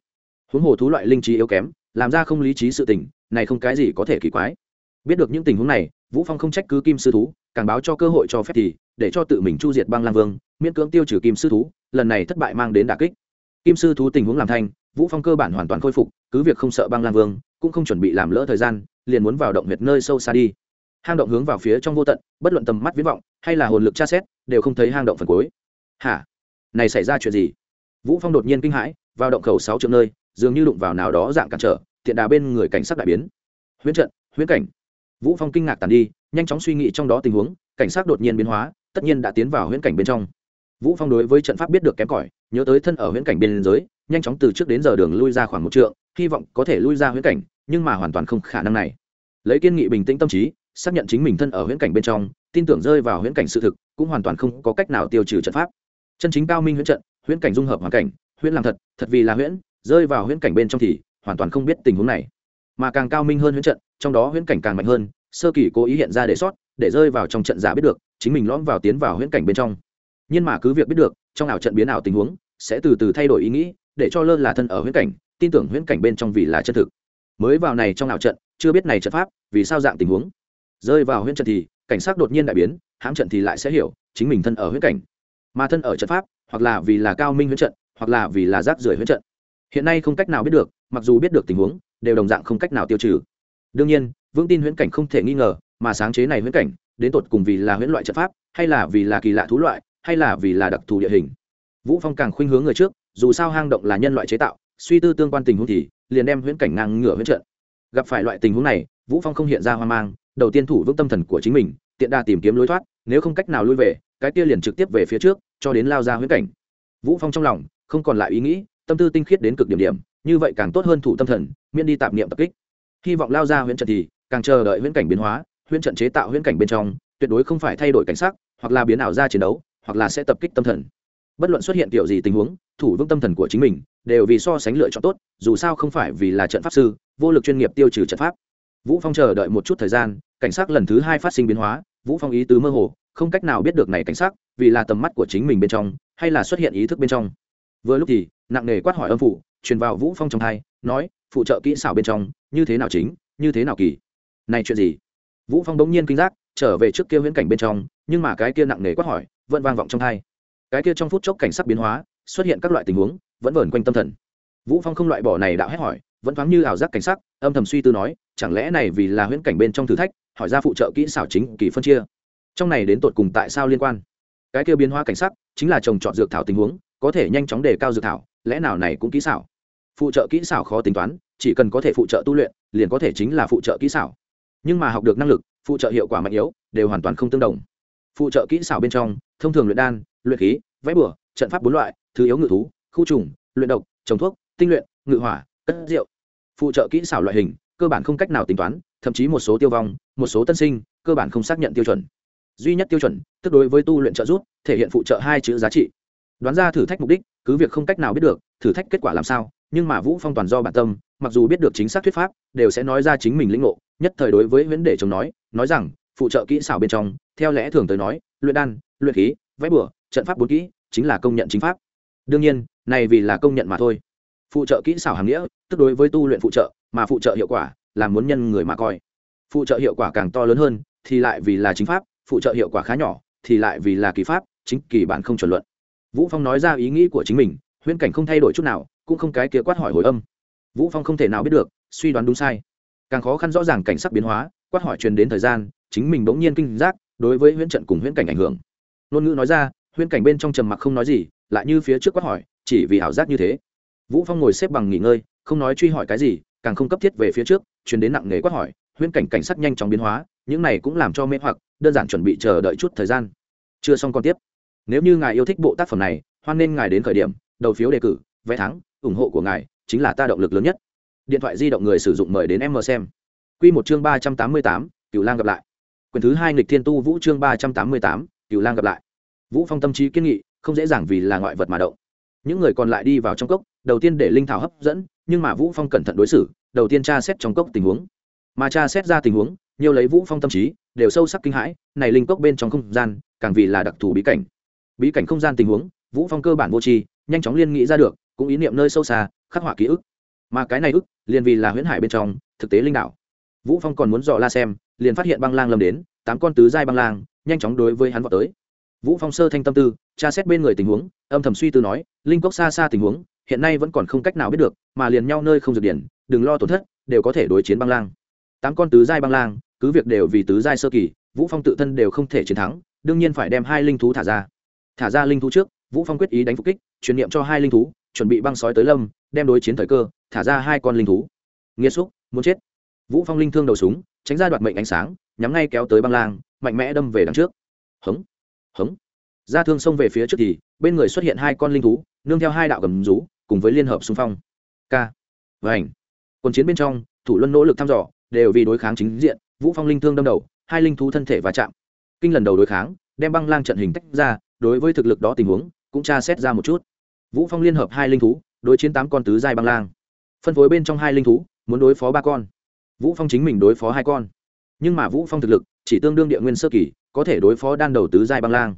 huống hồ thú loại linh trí yếu kém, làm ra không lý trí sự tình, này không cái gì có thể kỳ quái. Biết được những tình huống này, vũ phong không trách cứ kim sư thú, càng báo cho cơ hội cho phép thì, để cho tự mình chu diệt băng lang vương, miễn cưỡng tiêu trừ kim sư thú, lần này thất bại mang đến đả kích. Kim sư thú tình huống làm thanh vũ phong cơ bản hoàn toàn khôi phục, cứ việc không sợ băng lang vương, cũng không chuẩn bị làm lỡ thời gian, liền muốn vào động huyệt nơi sâu xa đi. Hang động hướng vào phía trong vô tận, bất luận tầm mắt viễn vọng, hay là hồn lực tra xét, đều không thấy hang động phần cuối. Hả? Này xảy ra chuyện gì? Vũ phong đột nhiên kinh hãi, vào động khẩu sáu triệu nơi dường như đụng vào nào đó dạng cản trở tiện đà bên người cảnh sát đại biến. Huyễn trận, huyễn cảnh. Vũ phong kinh ngạc tàn đi, nhanh chóng suy nghĩ trong đó tình huống, cảnh sát đột nhiên biến hóa, tất nhiên đã tiến vào huyễn cảnh bên trong. Vũ phong đối với trận pháp biết được kém cỏi, nhớ tới thân ở huyễn cảnh bên giới, nhanh chóng từ trước đến giờ đường lui ra khoảng một trượng, hy vọng có thể lui ra huyễn cảnh, nhưng mà hoàn toàn không khả năng này. Lấy kiên nghị bình tĩnh tâm trí, xác nhận chính mình thân ở huyễn cảnh bên trong, tin tưởng rơi vào huyễn cảnh sự thực, cũng hoàn toàn không có cách nào tiêu trừ trận pháp. Chân chính cao minh huyễn trận, huyễn cảnh dung hợp hoàn cảnh, huyễn làm thật thật vì là huyễn rơi vào huyễn cảnh bên trong thì hoàn toàn không biết tình huống này. Mà càng cao minh hơn huyễn trận, trong đó huyễn cảnh càng mạnh hơn, sơ kỳ cố ý hiện ra để sót, để rơi vào trong trận giả biết được, chính mình lõm vào tiến vào huyễn cảnh bên trong. Nhưng mà cứ việc biết được, trong ảo trận biến ảo tình huống, sẽ từ từ thay đổi ý nghĩ, để cho lơ là thân ở huyễn cảnh, tin tưởng huyễn cảnh bên trong vì là chân thực. Mới vào này trong ảo trận, chưa biết này trận pháp, vì sao dạng tình huống. Rơi vào huyễn trận thì, cảnh sát đột nhiên đại biến, hãm trận thì lại sẽ hiểu, chính mình thân ở huyễn cảnh. Mà thân ở trận pháp, hoặc là vì là cao minh huyễn trận, hoặc là vì là rác rưởi huyễn trận hiện nay không cách nào biết được, mặc dù biết được tình huống, đều đồng dạng không cách nào tiêu trừ. Đương nhiên, vững tin huyễn cảnh không thể nghi ngờ, mà sáng chế này huyễn cảnh, đến tột cùng vì là huyễn loại trận pháp, hay là vì là kỳ lạ thú loại, hay là vì là đặc thù địa hình. Vũ phong càng khuynh hướng người trước, dù sao hang động là nhân loại chế tạo, suy tư tương quan tình huống thì liền đem huyễn cảnh ngang ngửa huyễn trận. Gặp phải loại tình huống này, vũ phong không hiện ra hoang mang, đầu tiên thủ vững tâm thần của chính mình, tiện đa tìm kiếm lối thoát, nếu không cách nào lui về, cái kia liền trực tiếp về phía trước, cho đến lao ra huyễn cảnh. Vũ phong trong lòng, không còn lại ý nghĩ tâm tư tinh khiết đến cực điểm điểm, như vậy càng tốt hơn thủ tâm thần, miễn đi tạp niệm tập kích. Hy vọng lao ra huyễn trận thì càng chờ đợi huyễn cảnh biến hóa, huyễn trận chế tạo huyễn cảnh bên trong, tuyệt đối không phải thay đổi cảnh sắc, hoặc là biến ảo ra chiến đấu, hoặc là sẽ tập kích tâm thần. Bất luận xuất hiện kiểu gì tình huống, thủ vững tâm thần của chính mình, đều vì so sánh lựa chọn tốt, dù sao không phải vì là trận pháp sư, vô lực chuyên nghiệp tiêu trừ trận pháp. Vũ phong chờ đợi một chút thời gian, cảnh sắc lần thứ hai phát sinh biến hóa, vũ phong ý tứ mơ hồ, không cách nào biết được này cảnh sắc, vì là tầm mắt của chính mình bên trong, hay là xuất hiện ý thức bên trong. Vừa lúc thì nặng nề quát hỏi âm phụ truyền vào vũ phong trong thai, nói, phụ trợ kỹ xảo bên trong, như thế nào chính, như thế nào kỳ? Này chuyện gì? Vũ phong bỗng nhiên kinh giác, trở về trước kia huyễn cảnh bên trong, nhưng mà cái kia nặng nề quát hỏi, vẫn vang vọng trong thai. Cái kia trong phút chốc cảnh sắc biến hóa, xuất hiện các loại tình huống, vẫn vẩn quanh tâm thần. Vũ phong không loại bỏ này đạo hét hỏi, vẫn thoáng như ảo giác cảnh sắc, âm thầm suy tư nói, chẳng lẽ này vì là huyễn cảnh bên trong thử thách, hỏi ra phụ trợ kỹ xảo chính kỳ phân chia? Trong này đến tột cùng tại sao liên quan? Cái kia biến hóa cảnh sắc, chính là trồng trọt dược thảo tình huống, có thể nhanh chóng đề cao dược thảo lẽ nào này cũng kỹ xảo? Phụ trợ kỹ xảo khó tính toán, chỉ cần có thể phụ trợ tu luyện, liền có thể chính là phụ trợ kỹ xảo. Nhưng mà học được năng lực, phụ trợ hiệu quả mạnh yếu, đều hoàn toàn không tương đồng. Phụ trợ kỹ xảo bên trong, thông thường luyện đan, luyện khí, vẽ bửa trận pháp bốn loại, thứ yếu ngự thú, khu trùng, luyện độc, trồng thuốc, tinh luyện, ngự hỏa, cất rượu. Phụ trợ kỹ xảo loại hình, cơ bản không cách nào tính toán, thậm chí một số tiêu vong, một số tân sinh, cơ bản không xác nhận tiêu chuẩn. Duy nhất tiêu chuẩn, tức đối với tu luyện trợ giúp, thể hiện phụ trợ hai chữ giá trị. Đoán ra thử thách mục đích cứ việc không cách nào biết được, thử thách kết quả làm sao, nhưng mà vũ phong toàn do bản tâm, mặc dù biết được chính xác thuyết pháp, đều sẽ nói ra chính mình lĩnh ngộ, nhất thời đối với huyễn để chống nói nói rằng, phụ trợ kỹ xảo bên trong, theo lẽ thường tới nói, luyện đan, luyện khí, vẽ bửa trận pháp bốn kỹ, chính là công nhận chính pháp. Đương nhiên, này vì là công nhận mà thôi. Phụ trợ kỹ xảo hàm nghĩa, tức đối với tu luyện phụ trợ, mà phụ trợ hiệu quả, là muốn nhân người mà coi. Phụ trợ hiệu quả càng to lớn hơn, thì lại vì là chính pháp, phụ trợ hiệu quả khá nhỏ, thì lại vì là kỳ pháp, chính kỳ bản không chuẩn luận vũ phong nói ra ý nghĩ của chính mình, huyễn cảnh không thay đổi chút nào, cũng không cái kia quát hỏi hồi âm. Vũ phong không thể nào biết được, suy đoán đúng sai. Càng khó khăn rõ ràng cảnh sắc biến hóa, quát hỏi truyền đến thời gian, chính mình bỗng nhiên kinh giác, đối với huyễn trận cùng huyễn cảnh ảnh hưởng. Ngôn ngữ nói ra, huyễn cảnh bên trong trầm mặc không nói gì, lại như phía trước quát hỏi, chỉ vì ảo giác như thế. Vũ phong ngồi xếp bằng nghỉ ngơi, không nói truy hỏi cái gì, càng không cấp thiết về phía trước, truyền đến nặng nề quát hỏi, huyễn cảnh cảnh sắc nhanh chóng biến hóa, những này cũng làm cho mê hoặc, đơn giản chuẩn bị chờ đợi chút thời gian. Chưa xong còn tiếp nếu như ngài yêu thích bộ tác phẩm này, hoan nên ngài đến khởi điểm, đầu phiếu đề cử, vé thắng, ủng hộ của ngài chính là ta động lực lớn nhất. Điện thoại di động người sử dụng mời đến em mờ xem. Quy một chương ba trăm tám mươi tám cựu lang gặp lại. Quyền thứ hai nghịch thiên tu vũ chương ba trăm tám mươi tám cựu lang gặp lại. Vũ phong tâm trí kiên nghị, không dễ dàng vì là ngoại vật mà động. Những người còn lại đi vào trong cốc, đầu tiên để linh thảo hấp dẫn, nhưng mà vũ phong cẩn thận đối xử, đầu tiên tra xét trong cốc tình huống. Mà tra xét ra tình huống, nhiều lấy vũ phong tâm trí, đều sâu sắc kinh hãi, này linh cốc bên trong không gian, càng vì là đặc thù bí cảnh bí cảnh không gian tình huống, vũ phong cơ bản vô tri, nhanh chóng liên nghĩ ra được, cũng ý niệm nơi sâu xa, khắc họa ký ức. Mà cái này ức, liền vì là huyễn hải bên trong, thực tế linh đạo. Vũ phong còn muốn dò la xem, liền phát hiện băng lang lâm đến, tám con tứ giai băng lang, nhanh chóng đối với hắn vào tới. Vũ phong sơ thanh tâm tư, tra xét bên người tình huống, âm thầm suy tư nói, linh cốc xa xa tình huống, hiện nay vẫn còn không cách nào biết được, mà liền nhau nơi không dược điển, đừng lo tổn thất, đều có thể đối chiến băng lang. Tám con tứ giai băng lang, cứ việc đều vì tứ giai sơ kỳ, vũ phong tự thân đều không thể chiến thắng, đương nhiên phải đem hai linh thú thả ra thả ra linh thú trước vũ phong quyết ý đánh phục kích truyền niệm cho hai linh thú chuẩn bị băng sói tới lâm đem đối chiến thời cơ thả ra hai con linh thú. Nghĩa xúc muốn chết. Vũ phong linh thương đầu súng tránh ra đoạt mệnh ánh sáng nhắm ngay kéo tới băng lang mạnh mẽ đâm về đằng trước. Hống hống. Ra thương xông về phía trước thì bên người xuất hiện hai con linh thú nương theo hai đạo gầm rú cùng với liên hợp xung phong. K ảnh, quân chiến bên trong thủ luân nỗ lực thăm dò đều vì đối kháng chính diện vũ phong linh thương đâm đầu hai linh thú thân thể va chạm. Kinh lần đầu đối kháng đem băng lang trận hình tách ra đối với thực lực đó tình huống, cũng tra xét ra một chút. Vũ phong liên hợp hai linh thú, đối chiến tám con tứ giai băng lang. Phân phối bên trong hai linh thú, muốn đối phó ba con. Vũ phong chính mình đối phó hai con. Nhưng mà vũ phong thực lực, chỉ tương đương địa nguyên sơ kỳ, có thể đối phó đan đầu tứ giai băng lang.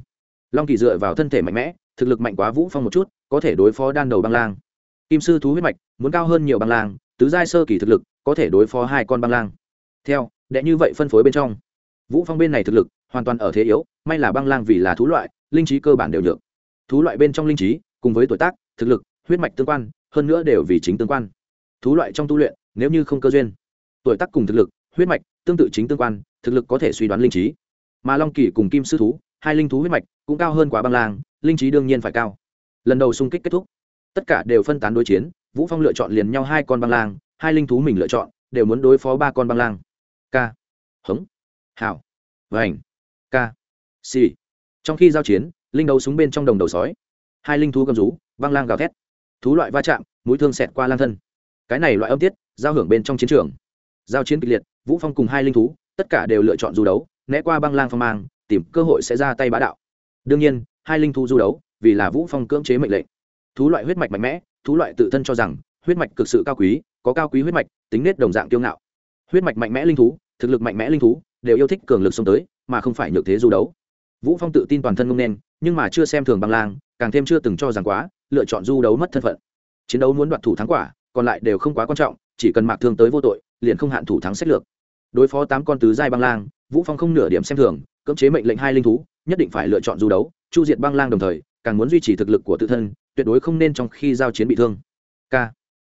Long kỳ dựa vào thân thể mạnh mẽ, thực lực mạnh quá vũ phong một chút, có thể đối phó đan đầu băng lang. Kim sư thú huyết mạch, muốn cao hơn nhiều băng lang, tứ giai sơ kỳ thực lực, có thể đối phó hai con băng lang. Theo, đệ như vậy phân phối bên trong. Vũ phong bên này thực lực, hoàn toàn ở thế yếu, may là băng lang vì là thú loại linh trí cơ bản đều nhược. Thú loại bên trong linh trí, cùng với tuổi tác, thực lực, huyết mạch tương quan, hơn nữa đều vì chính tương quan. Thú loại trong tu luyện, nếu như không cơ duyên, tuổi tác cùng thực lực, huyết mạch, tương tự chính tương quan, thực lực có thể suy đoán linh trí. Mà long kỳ cùng kim sư thú, hai linh thú huyết mạch, cũng cao hơn quá băng lang, linh trí đương nhiên phải cao. Lần đầu xung kích kết thúc, tất cả đều phân tán đối chiến, vũ phong lựa chọn liền nhau hai con băng lang, hai linh thú mình lựa chọn, đều muốn đối phó ba con băng lang. K hống. Hảo. Vành. K xì trong khi giao chiến, linh đấu súng bên trong đồng đầu sói. Hai linh thú gầm rú băng lang gào thét. Thú loại va chạm, mũi thương xẹt qua lang thân. Cái này loại âm tiết, giao hưởng bên trong chiến trường. Giao chiến kịch liệt, vũ phong cùng hai linh thú, tất cả đều lựa chọn du đấu, né qua băng lang phong mang, tìm cơ hội sẽ ra tay bá đạo. Đương nhiên, hai linh thú du đấu, vì là vũ phong cưỡng chế mệnh lệnh. Thú loại huyết mạch mạnh mẽ, thú loại tự thân cho rằng, huyết mạch cực sự cao quý, có cao quý huyết mạch, tính nết đồng dạng kiêu ngạo. Huyết mạch mạnh mẽ linh thú, thực lực mạnh mẽ linh thú, đều yêu thích cường lực xông tới, mà không phải nhược thế du đấu vũ phong tự tin toàn thân ngông nên, nhưng mà chưa xem thường băng lang, càng thêm chưa từng cho rằng quá, lựa chọn du đấu mất thân phận. Chiến đấu muốn đoạt thủ thắng quả, còn lại đều không quá quan trọng, chỉ cần mạc thương tới vô tội, liền không hạn thủ thắng sách lược. Đối phó tám con tứ giai băng lang, vũ phong không nửa điểm xem thường, cưỡng chế mệnh lệnh hai linh thú, nhất định phải lựa chọn du đấu, chu diệt băng lang đồng thời, càng muốn duy trì thực lực của tự thân, tuyệt đối không nên trong khi giao chiến bị thương. K.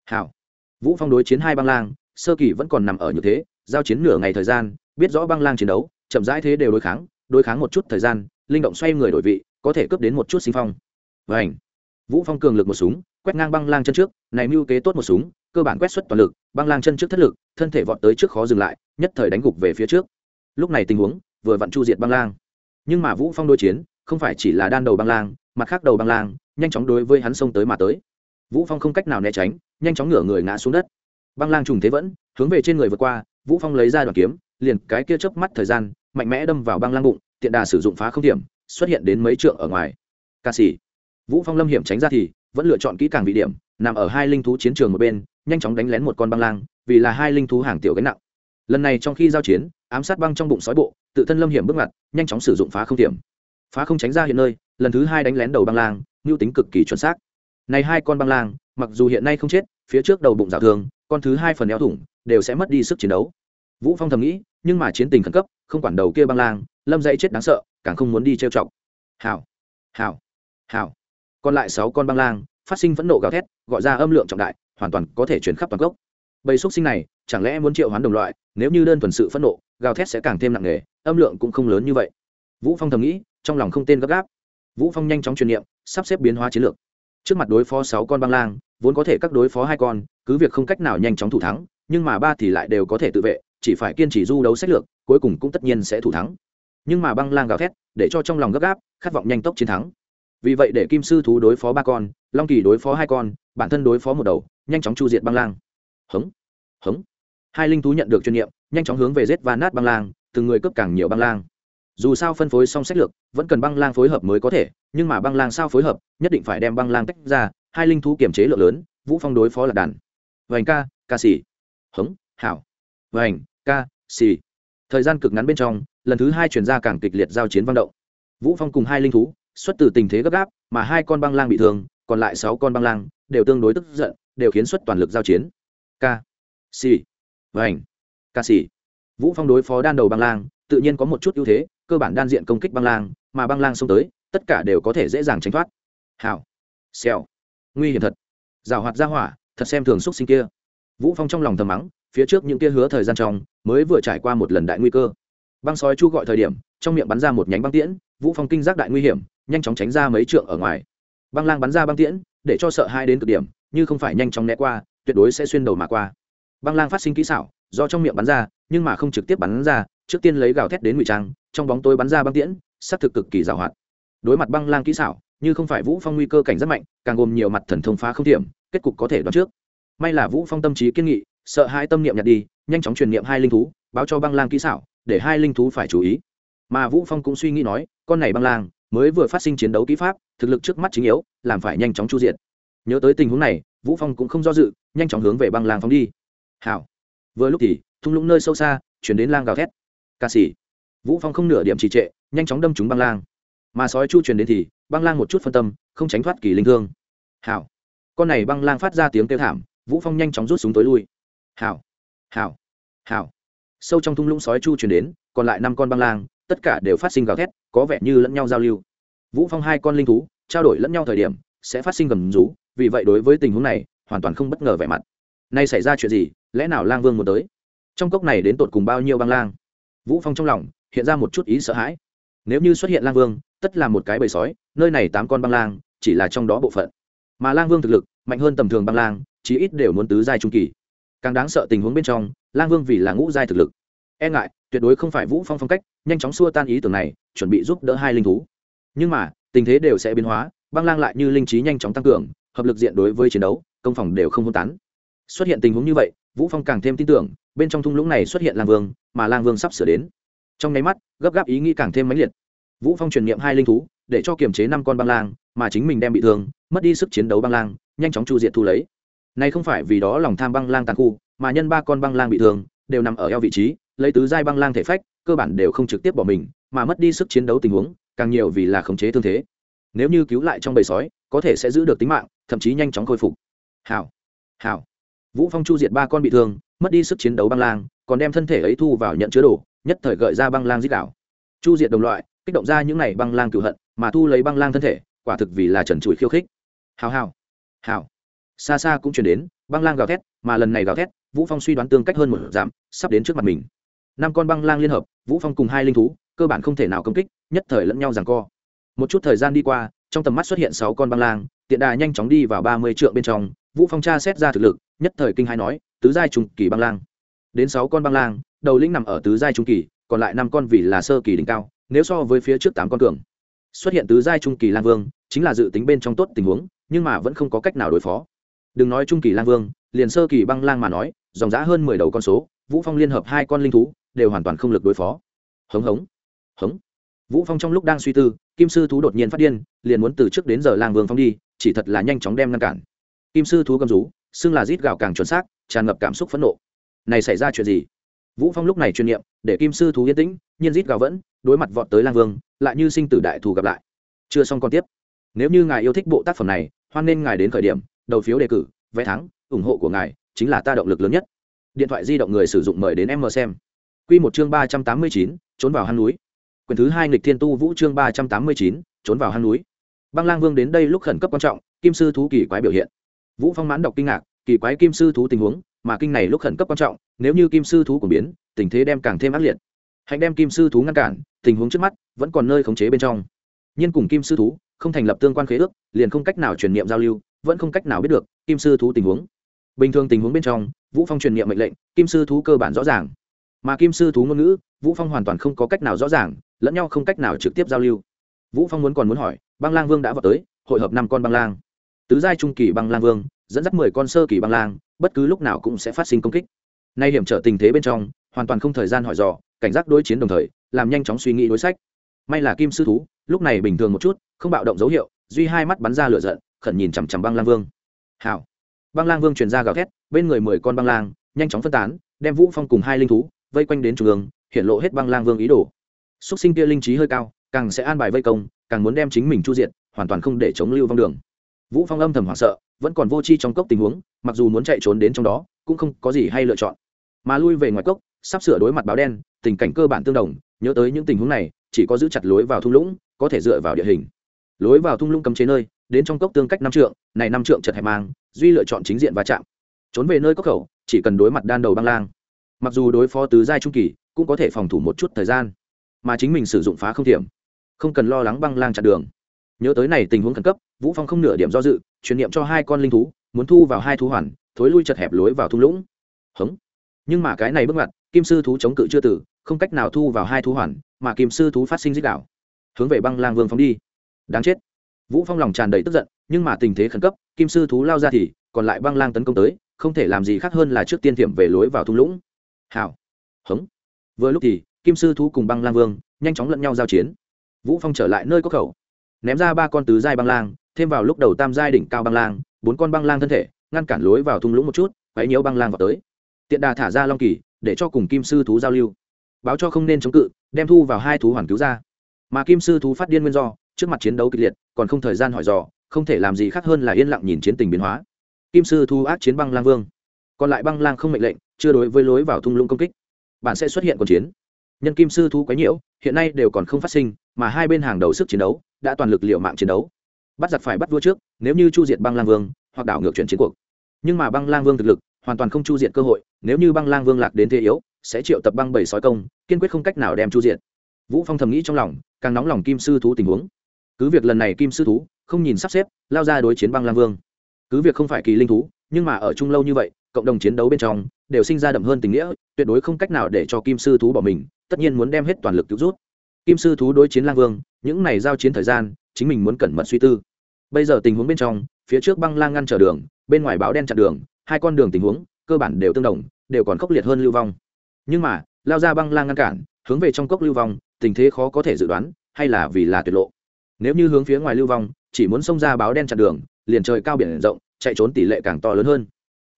Hảo. Vũ phong đối chiến hai băng lang, sơ kỳ vẫn còn nằm ở như thế, giao chiến nửa ngày thời gian, biết rõ băng lang chiến đấu, chậm rãi thế đều đối kháng đối kháng một chút thời gian, linh động xoay người đổi vị, có thể cướp đến một chút sinh phong. Vảnh vũ phong cường lực một súng, quét ngang băng lang chân trước, này mưu kế tốt một súng, cơ bản quét xuất toàn lực, băng lang chân trước thất lực, thân thể vọt tới trước khó dừng lại, nhất thời đánh gục về phía trước. Lúc này tình huống, vừa vặn chu diệt băng lang. Nhưng mà vũ phong đối chiến, không phải chỉ là đan đầu băng lang mặt khác đầu băng lang, nhanh chóng đối với hắn xông tới mà tới. Vũ phong không cách nào né tránh, nhanh chóng ngửa người ngã xuống đất. Băng lang trùng thế vẫn, hướng về trên người vượt qua, vũ phong lấy ra đoạn kiếm, liền cái kia chớp mắt thời gian mạnh mẽ đâm vào băng lang bụng, tiện đà sử dụng phá không điểm, xuất hiện đến mấy trượng ở ngoài. Ca sĩ, vũ phong lâm hiểm tránh ra thì vẫn lựa chọn kỹ càng vị điểm, nằm ở hai linh thú chiến trường một bên, nhanh chóng đánh lén một con băng lang, vì là hai linh thú hàng tiểu gánh nặng. Lần này trong khi giao chiến, ám sát băng trong bụng sói bộ, tự thân lâm hiểm bước mặt nhanh chóng sử dụng phá không điểm. Phá không tránh ra hiện nơi, lần thứ hai đánh lén đầu băng lang mưu tính cực kỳ chuẩn xác. Này hai con băng lang, mặc dù hiện nay không chết, phía trước đầu bụng dạo thường, con thứ hai phần eo thủng, đều sẽ mất đi sức chiến đấu vũ phong thầm nghĩ, nhưng mà chiến tình khẩn cấp, không quản đầu kia băng lang, lâm dậy chết đáng sợ, càng không muốn đi trêu chọc. Hảo hảo hảo. Còn lại sáu con băng lang, phát sinh phẫn nộ gào thét, gọi ra âm lượng trọng đại, hoàn toàn có thể chuyển khắp toàn gốc bầy xúc sinh này, chẳng lẽ muốn triệu hoán đồng loại, nếu như đơn thuần sự phẫn nộ, gào thét sẽ càng thêm nặng nề, âm lượng cũng không lớn như vậy. Vũ phong thầm nghĩ, trong lòng không tên gấp gáp. Vũ phong nhanh chóng truyền niệm, sắp xếp biến hóa chiến lược. Trước mặt đối phó sáu con băng lang, vốn có thể các đối phó hai con, cứ việc không cách nào nhanh chóng thủ thắng, nhưng mà ba thì lại đều có thể tự vệ chỉ phải kiên trì du đấu sách lược, cuối cùng cũng tất nhiên sẽ thủ thắng. Nhưng mà băng lang gào thét, để cho trong lòng gấp gáp, khát vọng nhanh tốc chiến thắng. Vì vậy để kim sư thú đối phó ba con, long kỳ đối phó hai con, bản thân đối phó một đầu, nhanh chóng chu diệt băng lang. Hống hống. Hai linh thú nhận được chuyên nghiệm nhanh chóng hướng về rết và nát băng lang, từng người cướp càng nhiều băng lang. Dù sao phân phối xong sách lược, vẫn cần băng lang phối hợp mới có thể, nhưng mà băng lang sao phối hợp, nhất định phải đem băng lang tách ra, hai linh thú kiểm chế lượng lớn, vũ phong đối phó là đàn. Vành ca ca sĩ. Hống, hảo. Vành k xì thời gian cực ngắn bên trong, lần thứ hai chuyển ra càng kịch liệt giao chiến văn động. Vũ phong cùng hai linh thú, xuất từ tình thế gấp gáp, mà hai con băng lang bị thương, còn lại sáu con băng lang đều tương đối tức giận, đều khiến xuất toàn lực giao chiến. K xì vành. Ca xì vũ phong đối phó đan đầu băng lang, tự nhiên có một chút ưu thế, cơ bản đan diện công kích băng lang, mà băng lang xông tới, tất cả đều có thể dễ dàng tránh thoát. Hảo xèo. Nguy hiểm thật. Rào hoạt ra hỏa, thật xem thường xúc sinh kia. Vũ phong trong lòng thầm mắng phía trước những kia hứa thời gian trong, mới vừa trải qua một lần đại nguy cơ. Băng sói chu gọi thời điểm, trong miệng bắn ra một nhánh băng tiễn, vũ phong kinh giác đại nguy hiểm, nhanh chóng tránh ra mấy trượng ở ngoài. Băng lang bắn ra băng tiễn, để cho sợ hai đến cực điểm, như không phải nhanh chóng né qua, tuyệt đối sẽ xuyên đầu mà qua. Băng lang phát sinh kỹ xảo, do trong miệng bắn ra, nhưng mà không trực tiếp bắn ra, trước tiên lấy gào thét đến ngụy trang, trong bóng tối bắn ra băng tiễn, sát thực cực kỳ giàu hoạt. Đối mặt băng lang kỹ xảo, như không phải vũ phong nguy cơ cảnh rất mạnh, càng gồm nhiều mặt thần thông phá không thiểm kết cục có thể đoán trước. May là vũ phong tâm trí kiên nghị sợ hai tâm niệm nhặt đi, nhanh chóng truyền niệm hai linh thú, báo cho băng lang kỹ xảo, để hai linh thú phải chú ý. Mà vũ phong cũng suy nghĩ nói, con này băng lang mới vừa phát sinh chiến đấu kỹ pháp, thực lực trước mắt chính yếu, làm phải nhanh chóng chu diện nhớ tới tình huống này, vũ phong cũng không do dự, nhanh chóng hướng về băng lang phóng đi. Hảo. Vừa lúc thì, thung lũng nơi sâu xa, chuyển đến lang gào thét. Ca sĩ. Vũ phong không nửa điểm trì trệ, nhanh chóng đâm trúng băng lang. Mà sói chu truyền đến thì, băng lang một chút phân tâm, không tránh thoát kỳ linh thương. Hảo. Con này băng lang phát ra tiếng kêu thảm, vũ phong nhanh chóng rút súng tối lui hảo hảo hảo. Sâu trong thung lũng sói chu truyền đến, còn lại năm con băng lang, tất cả đều phát sinh gào thét, có vẻ như lẫn nhau giao lưu. Vũ phong hai con linh thú, trao đổi lẫn nhau thời điểm, sẽ phát sinh gầm rú, vì vậy đối với tình huống này, hoàn toàn không bất ngờ vẻ mặt. Nay xảy ra chuyện gì, lẽ nào lang vương muốn tới? Trong cốc này đến tột cùng bao nhiêu băng lang? Vũ phong trong lòng, hiện ra một chút ý sợ hãi. Nếu như xuất hiện lang vương, tất là một cái bầy sói, nơi này tám con băng lang, chỉ là trong đó bộ phận. Mà lang vương thực lực, mạnh hơn tầm thường băng lang, chí ít đều muốn tứ giai trung kỳ càng đáng sợ tình huống bên trong, lang vương vì là ngũ giai thực lực. E ngại, tuyệt đối không phải vũ phong phong cách, nhanh chóng xua tan ý tưởng này, chuẩn bị giúp đỡ hai linh thú. Nhưng mà, tình thế đều sẽ biến hóa, băng lang lại như linh trí nhanh chóng tăng cường, hợp lực diện đối với chiến đấu, công phòng đều không hôn tán. Xuất hiện tình huống như vậy, vũ phong càng thêm tin tưởng, bên trong thung lũng này xuất hiện lang vương, mà lang vương sắp sửa đến. Trong nháy mắt, gấp gáp ý nghĩ càng thêm mãnh liệt. Vũ phong truyền niệm hai linh thú, để cho kiềm chế năm con băng lang, mà chính mình đem bị thương, mất đi sức chiến đấu băng lang, nhanh chóng chu diệt thu lấy này không phải vì đó lòng tham băng lang tàn khu, mà nhân ba con băng lang bị thương, đều nằm ở eo vị trí, lấy tứ giai băng lang thể phách, cơ bản đều không trực tiếp bỏ mình, mà mất đi sức chiến đấu tình huống, càng nhiều vì là khống chế thương thế. Nếu như cứu lại trong bầy sói, có thể sẽ giữ được tính mạng, thậm chí nhanh chóng khôi phục. Hảo hảo. Vũ phong chu diệt ba con bị thương, mất đi sức chiến đấu băng lang, còn đem thân thể ấy thu vào nhận chứa đồ, nhất thời gợi ra băng lang giết đảo. Chu diệt đồng loại, kích động ra những này băng lang cửu hận, mà thu lấy băng lang thân thể, quả thực vì là trần trụi khiêu khích. Hào hào hào xa xa cũng chuyển đến, băng lang gào thét, mà lần này gào thét, vũ phong suy đoán tương cách hơn một dặm sắp đến trước mặt mình. Năm con băng lang liên hợp, vũ phong cùng hai linh thú, cơ bản không thể nào công kích, nhất thời lẫn nhau giằng co. Một chút thời gian đi qua, trong tầm mắt xuất hiện sáu con băng lang, tiện đà nhanh chóng đi vào ba mươi trượng bên trong, vũ phong tra xét ra thực lực, nhất thời kinh hai nói, tứ giai trung kỳ băng lang. Đến sáu con băng lang, đầu lĩnh nằm ở tứ giai trung kỳ, còn lại năm con vì là sơ kỳ đỉnh cao, nếu so với phía trước tám con cường. Xuất hiện tứ giai trung kỳ lang vương, chính là dự tính bên trong tốt tình huống, nhưng mà vẫn không có cách nào đối phó đừng nói trung kỳ lang vương, liền sơ kỳ băng lang mà nói, dòng giã hơn mười đầu con số, vũ phong liên hợp hai con linh thú, đều hoàn toàn không lực đối phó. Hống hống hống. Vũ phong trong lúc đang suy tư, kim sư thú đột nhiên phát điên, liền muốn từ trước đến giờ lang vương phong đi, chỉ thật là nhanh chóng đem ngăn cản. Kim sư thú gầm rú, xưng là rít gạo càng chuẩn xác, tràn ngập cảm xúc phẫn nộ. Này xảy ra chuyện gì? Vũ phong lúc này chuyên niệm, để kim sư thú yên tĩnh, nhiên rít gạo vẫn, đối mặt vọt tới lang vương, lại như sinh tử đại thù gặp lại. Chưa xong còn tiếp. Nếu như ngài yêu thích bộ tác phẩm này, hoan nên ngài đến khởi điểm đầu phiếu đề cử, vé thắng, ủng hộ của ngài chính là ta động lực lớn nhất. Điện thoại di động người sử dụng mời đến em mờ xem. Quy một chương ba trăm tám mươi chín, trốn vào hang núi. Quyển thứ hai nghịch thiên tu vũ chương ba trăm tám mươi chín, trốn vào hang núi. Băng lang vương đến đây lúc khẩn cấp quan trọng, kim sư thú kỳ quái biểu hiện. Vũ phong mãn đọc kinh ngạc, kỳ quái kim sư thú tình huống, mà kinh này lúc khẩn cấp quan trọng, nếu như kim sư thú của biến, tình thế đem càng thêm ác liệt. Hạnh đem kim sư thú ngăn cản, tình huống trước mắt vẫn còn nơi khống chế bên trong. Nhiên cùng kim sư thú không thành lập tương quan khế ước, liền không cách nào truyền niệm giao lưu vẫn không cách nào biết được kim sư thú tình huống. Bình thường tình huống bên trong, vũ phong truyền niệm mệnh lệnh, kim sư thú cơ bản rõ ràng. Mà kim sư thú ngôn ngữ, vũ phong hoàn toàn không có cách nào rõ ràng, lẫn nhau không cách nào trực tiếp giao lưu. Vũ phong muốn còn muốn hỏi, băng lang vương đã vào tới, hội hợp năm con băng lang. Tứ giai trung kỳ băng lang vương, dẫn dắt mười con sơ kỳ băng lang, bất cứ lúc nào cũng sẽ phát sinh công kích. Nay hiểm trở tình thế bên trong, hoàn toàn không thời gian hỏi dò, cảnh giác đối chiến đồng thời, làm nhanh chóng suy nghĩ đối sách. May là kim sư thú, lúc này bình thường một chút, không bạo động dấu hiệu, duy hai mắt bắn ra lửa giận khẩn nhìn chằm chằm băng lang vương. Hảo. Băng lang vương truyền ra gào thét, bên người mười con băng lang, nhanh chóng phân tán, đem vũ phong cùng hai linh thú, vây quanh đến trung ương, hiện lộ hết băng lang vương ý đồ. Xuất sinh kia linh trí hơi cao, càng sẽ an bài vây công, càng muốn đem chính mình chu diện hoàn toàn không để chống lưu vong đường. Vũ phong âm thầm hoảng sợ, vẫn còn vô chi trong cốc tình huống, mặc dù muốn chạy trốn đến trong đó, cũng không có gì hay lựa chọn. Mà lui về ngoài cốc, sắp sửa đối mặt báo đen, tình cảnh cơ bản tương đồng, nhớ tới những tình huống này, chỉ có giữ chặt lối vào thung lũng, có thể dựa vào địa hình. Lối vào thung lũng cấm chế nơi đến trong cốc tương cách năm trượng, này năm trượng chật hẹp mang, duy lựa chọn chính diện và chạm. Trốn về nơi cốc khẩu, chỉ cần đối mặt đan đầu băng lang. Mặc dù đối phó tứ giai trung kỳ, cũng có thể phòng thủ một chút thời gian, mà chính mình sử dụng phá không thiểm không cần lo lắng băng lang chặn đường. Nhớ tới này tình huống khẩn cấp, vũ phong không nửa điểm do dự, truyền niệm cho hai con linh thú, muốn thu vào hai thú hoàn, thối lui chật hẹp lối vào thung lũng. Hống. Nhưng mà cái này bước ngoặt, kim sư thú chống cự chưa tử, không cách nào thu vào hai thú hoàn, mà kim sư thú phát sinh dích đảo hướng về băng lang vương phóng đi. Đáng chết vũ phong lòng tràn đầy tức giận, nhưng mà tình thế khẩn cấp, kim sư thú lao ra thì còn lại băng lang tấn công tới, không thể làm gì khác hơn là trước tiên thiểm về lối vào thung lũng. Hảo. Hống. Vừa lúc thì, kim sư thú cùng băng lang vương nhanh chóng lẫn nhau giao chiến. Vũ phong trở lại nơi có khẩu, ném ra ba con tứ giai băng lang, thêm vào lúc đầu tam giai đỉnh cao băng lang, bốn con băng lang thân thể, ngăn cản lối vào thung lũng một chút, quấy nhiễu băng lang vào tới. Tiện đà thả ra long kỳ, để cho cùng kim sư thú giao lưu. Báo cho không nên chống cự, đem thu vào hai thú hoàn cứu ra. Mà kim sư thú phát điên nguyên do trước mặt chiến đấu kịch liệt, còn không thời gian hỏi dò, không thể làm gì khác hơn là yên lặng nhìn chiến tình biến hóa. Kim sư thu ác chiến băng lang vương. Còn lại băng lang không mệnh lệnh, chưa đối với lối vào thung lũng công kích. Bạn sẽ xuất hiện còn chiến. Nhân kim sư thu quấy nhiễu, hiện nay đều còn không phát sinh, mà hai bên hàng đầu sức chiến đấu đã toàn lực liệu mạng chiến đấu. Bắt giặc phải bắt vua trước, nếu như chu diệt băng lang vương, hoặc đảo ngược chuyển chiến cuộc. Nhưng mà băng lang vương thực lực hoàn toàn không chu diệt cơ hội, nếu như băng lang vương lạc đến thế yếu, sẽ triệu tập băng bảy sói công, kiên quyết không cách nào đem chu diệt. Vũ phong thầm nghĩ trong lòng, càng nóng lòng kim sư thú tình huống cứ việc lần này kim sư thú không nhìn sắp xếp, lao ra đối chiến băng lang vương. Cứ việc không phải kỳ linh thú, nhưng mà ở chung lâu như vậy, cộng đồng chiến đấu bên trong đều sinh ra đậm hơn tình nghĩa, tuyệt đối không cách nào để cho kim sư thú bỏ mình, tất nhiên muốn đem hết toàn lực cứu rút. Kim sư thú đối chiến lang vương, những này giao chiến thời gian, chính mình muốn cẩn mật suy tư. Bây giờ tình huống bên trong, phía trước băng lang ngăn trở đường, bên ngoài báo đen chặn đường, hai con đường tình huống, cơ bản đều tương đồng, đều còn khốc liệt hơn lưu vong. Nhưng mà, lao ra băng lang ngăn cản, hướng về trong cốc lưu vong, tình thế khó có thể dự đoán, hay là vì là tuyệt lộ nếu như hướng phía ngoài lưu vong, chỉ muốn xông ra báo đen chặn đường, liền trời cao biển rộng, chạy trốn tỷ lệ càng to lớn hơn.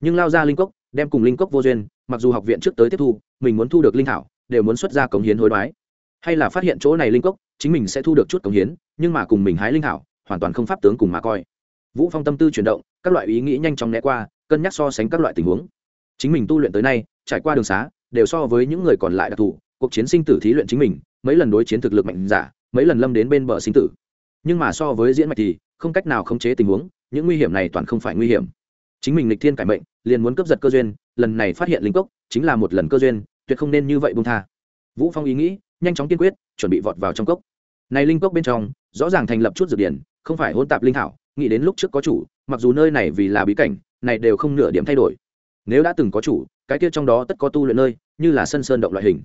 Nhưng lao ra linh cốc, đem cùng linh cốc vô duyên, mặc dù học viện trước tới tiếp thu, mình muốn thu được linh thảo, đều muốn xuất ra cống hiến hối đoái. Hay là phát hiện chỗ này linh cốc, chính mình sẽ thu được chút cống hiến, nhưng mà cùng mình hái linh thảo, hoàn toàn không pháp tướng cùng mà coi. Vũ phong tâm tư chuyển động, các loại ý nghĩ nhanh chóng né qua, cân nhắc so sánh các loại tình huống. Chính mình tu luyện tới nay, trải qua đường xá, đều so với những người còn lại đặc thù, cuộc chiến sinh tử thí luyện chính mình, mấy lần đối chiến thực lực mạnh giả, mấy lần lâm đến bên bờ sinh tử nhưng mà so với diễn mạch thì không cách nào khống chế tình huống, những nguy hiểm này toàn không phải nguy hiểm. Chính mình lịch thiên cải mệnh, liền muốn cướp giật cơ duyên, lần này phát hiện linh cốc, chính là một lần cơ duyên, tuyệt không nên như vậy buông tha. Vũ phong ý nghĩ, nhanh chóng kiên quyết, chuẩn bị vọt vào trong cốc. Này linh cốc bên trong, rõ ràng thành lập chút dược điển, không phải hôn tạp linh thảo, nghĩ đến lúc trước có chủ, mặc dù nơi này vì là bí cảnh, này đều không nửa điểm thay đổi. Nếu đã từng có chủ, cái kia trong đó tất có tu luyện nơi, như là sân sơn động loại hình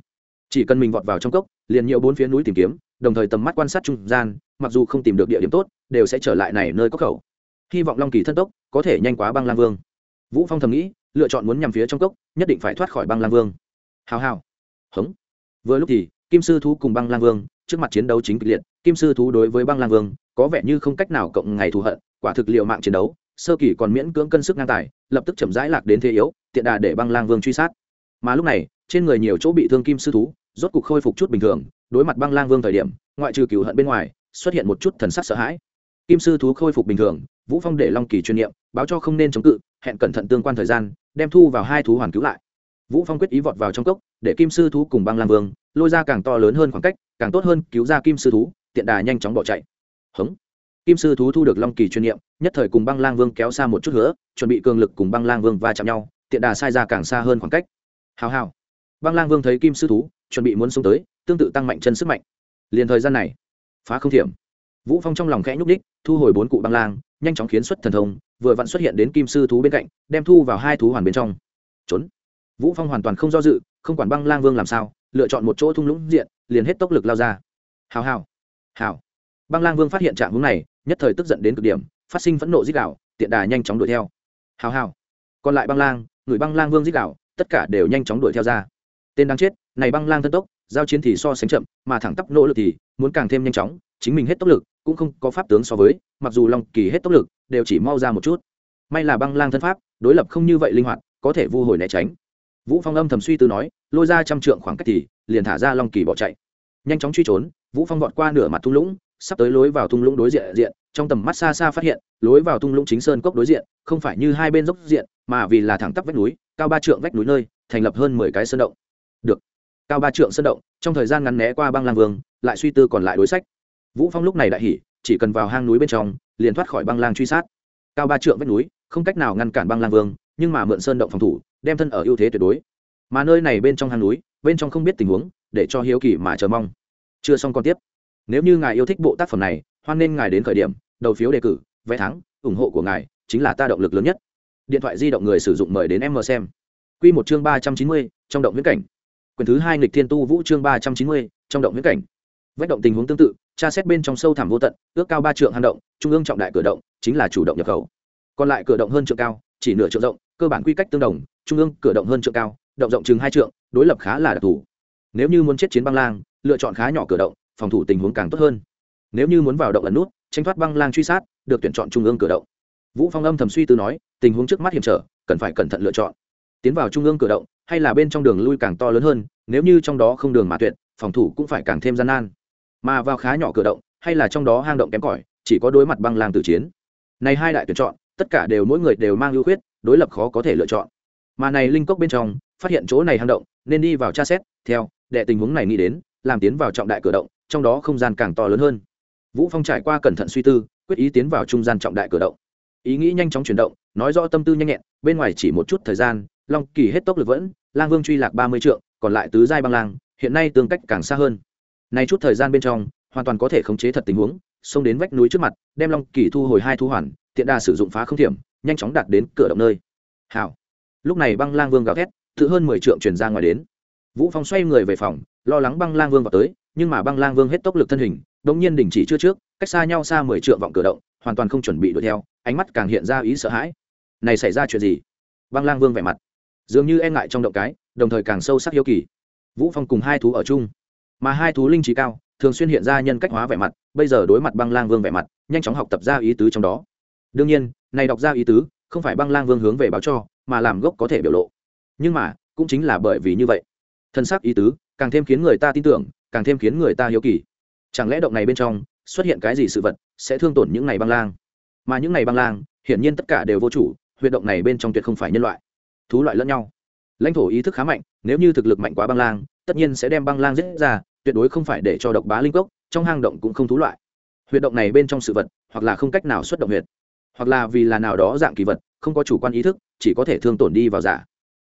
chỉ cần mình vọt vào trong cốc, liền nhiều bốn phía núi tìm kiếm, đồng thời tầm mắt quan sát trung gian, mặc dù không tìm được địa điểm tốt, đều sẽ trở lại này nơi có khẩu. Hy vọng long kỳ thân tốc, có thể nhanh quá băng lang vương. Vũ phong thầm nghĩ, lựa chọn muốn nhằm phía trong cốc, nhất định phải thoát khỏi băng lang vương. Hào hào. Hống. Vừa lúc thì, kim sư thú cùng băng lang vương, trước mặt chiến đấu chính kịch liệt, kim sư thú đối với băng lang vương, có vẻ như không cách nào cộng ngày thù hận, quả thực liệu mạng chiến đấu, sơ kỳ còn miễn cưỡng cân sức ngang tài, lập tức chậm rãi lạc đến thế yếu, tiện đà để băng lang vương truy sát. Mà lúc này trên người nhiều chỗ bị thương kim sư thú, rốt cục khôi phục chút bình thường, đối mặt băng lang vương thời điểm, ngoại trừ cửu hận bên ngoài, xuất hiện một chút thần sắc sợ hãi. Kim sư thú khôi phục bình thường, vũ phong để long kỳ chuyên niệm, báo cho không nên chống cự, hẹn cẩn thận tương quan thời gian, đem thu vào hai thú hoàn cứu lại. Vũ phong quyết ý vọt vào trong cốc, để kim sư thú cùng băng lang vương, lôi ra càng to lớn hơn khoảng cách, càng tốt hơn cứu ra kim sư thú, tiện đà nhanh chóng bỏ chạy. Hống. Kim sư thú thu được long kỳ chuyên niệm, nhất thời cùng băng lang vương kéo xa một chút nữa, chuẩn bị cường lực cùng băng lang vương va chạm nhau, tiện đà sai ra càng xa hơn khoảng cách. Hào hào băng lang vương thấy kim sư thú, chuẩn bị muốn xông tới, tương tự tăng mạnh chân sức mạnh. Liền thời gian này, phá không thiểm. Vũ phong trong lòng khẽ nhúc đích thu hồi bốn cụ băng lang, nhanh chóng khiến xuất thần thông, vừa vặn xuất hiện đến kim sư thú bên cạnh, đem thu vào hai thú hoàn bên trong. Trốn. Vũ phong hoàn toàn không do dự, không quản băng lang vương làm sao, lựa chọn một chỗ thung lũng diện, liền hết tốc lực lao ra. Hào hào. Hào. Băng lang vương phát hiện trạng hướng này, nhất thời tức giận đến cực điểm, phát sinh phẫn nộ dích đạo tiện đà nhanh chóng đuổi theo. Hào hào. Còn lại băng lang, người băng lang vương dích đạo tất cả đều nhanh chóng đuổi theo ra tên đáng chết, này băng lang thân tốc, giao chiến thì so sánh chậm, mà thẳng tắp nỗ lực thì muốn càng thêm nhanh chóng, chính mình hết tốc lực, cũng không có pháp tướng so với, mặc dù long kỳ hết tốc lực, đều chỉ mau ra một chút. May là băng lang thân pháp, đối lập không như vậy linh hoạt, có thể vu hồi né tránh. Vũ phong âm thầm suy tư nói, lôi ra trăm trượng khoảng cách thì liền thả ra long kỳ bỏ chạy. Nhanh chóng truy trốn, vũ phong vọt qua nửa mặt thung lũng, sắp tới lối vào thung lũng đối diện diện, trong tầm mắt xa xa phát hiện, lối vào thung lũng chính sơn cốc đối diện, không phải như hai bên dốc diện, mà vì là thẳng tắp vách núi, cao ba trượng vách núi nơi, thành lập hơn mười cái sơn động được. Cao ba trượng sân động, trong thời gian ngắn né qua băng lang vương, lại suy tư còn lại đối sách. Vũ phong lúc này đại hỉ, chỉ cần vào hang núi bên trong, liền thoát khỏi băng lang truy sát. Cao ba trượng vách núi, không cách nào ngăn cản băng lang vương, nhưng mà mượn sơn động phòng thủ, đem thân ở ưu thế tuyệt đối. Mà nơi này bên trong hang núi, bên trong không biết tình huống, để cho hiếu kỳ mà chờ mong. Chưa xong còn tiếp. Nếu như ngài yêu thích bộ tác phẩm này, hoan nên ngài đến khởi điểm, đầu phiếu đề cử, vé thắng, ủng hộ của ngài chính là ta động lực lớn nhất. Điện thoại di động người sử dụng mời đến em mờ xem. Quy một chương ba trăm chín mươi, trong động viễn cảnh quyển thứ hai nghịch thiên tu vũ chương ba trăm chín mươi, trong động huyết cảnh. Vách động tình huống tương tự, tra xét bên trong sâu thẳm vô tận, ước cao ba trượng hang động, trung ương trọng đại cửa động, chính là chủ động nhập khẩu. Còn lại cửa động hơn trượng cao, chỉ nửa trượng rộng, cơ bản quy cách tương đồng, trung ương cửa động hơn trượng cao, động rộng chừng hai trượng, đối lập khá là đặc thù. Nếu như muốn chết chiến băng lang, lựa chọn khá nhỏ cửa động, phòng thủ tình huống càng tốt hơn. Nếu như muốn vào động ẩn nút, tranh thoát băng lang truy sát, được tuyển chọn trung ương cửa động. Vũ phong âm thầm suy tư nói, tình huống trước mắt hiểm trở, cần phải cẩn thận lựa chọn tiến vào trung ương cửa động, hay là bên trong đường lui càng to lớn hơn, nếu như trong đó không đường mà tuyệt, phòng thủ cũng phải càng thêm gian nan. Mà vào khá nhỏ cửa động, hay là trong đó hang động kém cỏi, chỉ có đối mặt băng lang tử chiến. Này hai đại tuyển chọn, tất cả đều mỗi người đều mang ưu khuyết, đối lập khó có thể lựa chọn. Mà này linh cốc bên trong, phát hiện chỗ này hang động, nên đi vào tra xét, theo đệ tình huống này nghĩ đến, làm tiến vào trọng đại cửa động, trong đó không gian càng to lớn hơn. Vũ phong trải qua cẩn thận suy tư, quyết ý tiến vào trung gian trọng đại cửa động. Ý nghĩ nhanh chóng chuyển động, nói rõ tâm tư nhanh nhẹn, bên ngoài chỉ một chút thời gian long kỳ hết tốc lực vẫn, lang vương truy lạc ba mươi trượng, còn lại tứ giai băng lang, hiện nay tương cách càng xa hơn. Nay chút thời gian bên trong, hoàn toàn có thể khống chế thật tình huống, xông đến vách núi trước mặt, đem long kỳ thu hồi hai thu hoàn, tiện đà sử dụng phá không thiểm, nhanh chóng đạt đến cửa động nơi. Hảo. Lúc này băng lang vương gào thét, tự hơn mười trượng truyền ra ngoài đến. Vũ phong xoay người về phòng, lo lắng băng lang vương vào tới, nhưng mà băng lang vương hết tốc lực thân hình, đống nhiên đình chỉ chưa trước, cách xa nhau xa mười trượng vọng cửa động, hoàn toàn không chuẩn bị đuổi theo, ánh mắt càng hiện ra ý sợ hãi. Này xảy ra chuyện gì? Băng lang vương vẻ mặt dường như e ngại trong động cái, đồng thời càng sâu sắc hiếu kỳ. Vũ phong cùng hai thú ở chung. Mà hai thú linh trí cao, thường xuyên hiện ra nhân cách hóa vẻ mặt, bây giờ đối mặt băng lang vương vẻ mặt, nhanh chóng học tập ra ý tứ trong đó. Đương nhiên, này đọc ra ý tứ, không phải băng lang vương hướng về báo cho, mà làm gốc có thể biểu lộ. Nhưng mà, cũng chính là bởi vì như vậy. Thân xác ý tứ, càng thêm khiến người ta tin tưởng, càng thêm khiến người ta hiếu kỳ. Chẳng lẽ động này bên trong, xuất hiện cái gì sự vật, sẽ thương tổn những này băng lang? Mà những này băng lang, hiển nhiên tất cả đều vô chủ, huyệt động này bên trong tuyệt không phải nhân loại thú loại lẫn nhau. Lãnh thổ ý thức khá mạnh, nếu như thực lực mạnh quá băng lang, tất nhiên sẽ đem băng lang giết ra, tuyệt đối không phải để cho độc bá linh cốc, trong hang động cũng không thú loại. Huyệt động này bên trong sự vật, hoặc là không cách nào xuất động huyệt, hoặc là vì là nào đó dạng kỳ vật, không có chủ quan ý thức, chỉ có thể thương tổn đi vào giả.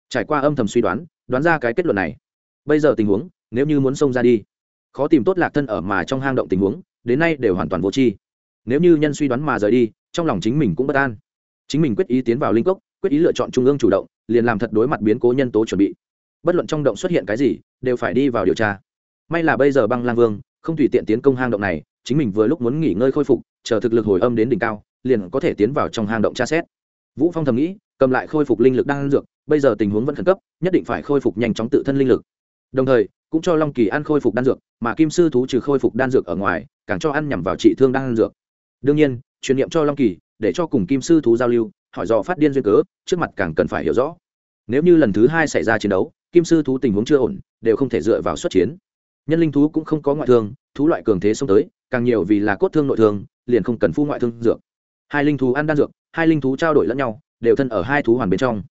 Trải qua âm thầm suy đoán đoán ra cái kết luận này. Bây giờ tình huống, nếu như muốn xông ra đi, khó tìm tốt lạc thân ở mà trong hang động tình huống, đến nay đều hoàn toàn vô tri. Nếu như nhân suy đoán mà rời đi, trong lòng chính mình cũng bất an. Chính mình quyết ý tiến vào linh cốc quyết ý lựa chọn trung ương chủ động, liền làm thật đối mặt biến cố nhân tố chuẩn bị. Bất luận trong động xuất hiện cái gì, đều phải đi vào điều tra. May là bây giờ băng lang vương, không tùy tiện tiến công hang động này, chính mình vừa lúc muốn nghỉ ngơi khôi phục, chờ thực lực hồi âm đến đỉnh cao, liền có thể tiến vào trong hang động tra xét. Vũ phong thầm nghĩ, cầm lại khôi phục linh lực đang dược, bây giờ tình huống vẫn khẩn cấp, nhất định phải khôi phục nhanh chóng tự thân linh lực. Đồng thời, cũng cho long kỳ ăn khôi phục đan dược, mà kim sư thú trừ khôi phục đan dược ở ngoài, càng cho ăn nhằm vào trị thương đan dược. Đương nhiên, truyền niệm cho long kỳ, để cho cùng kim sư thú giao lưu hỏi dò phát điên duyên cớ, trước mặt càng cần phải hiểu rõ. Nếu như lần thứ hai xảy ra chiến đấu, kim sư thú tình huống chưa ổn, đều không thể dựa vào xuất chiến. Nhân linh thú cũng không có ngoại thương, thú loại cường thế xông tới, càng nhiều vì là cốt thương nội thương, liền không cần phu ngoại thương dược. Hai linh thú ăn đan dược, hai linh thú trao đổi lẫn nhau, đều thân ở hai thú hoàn bên trong.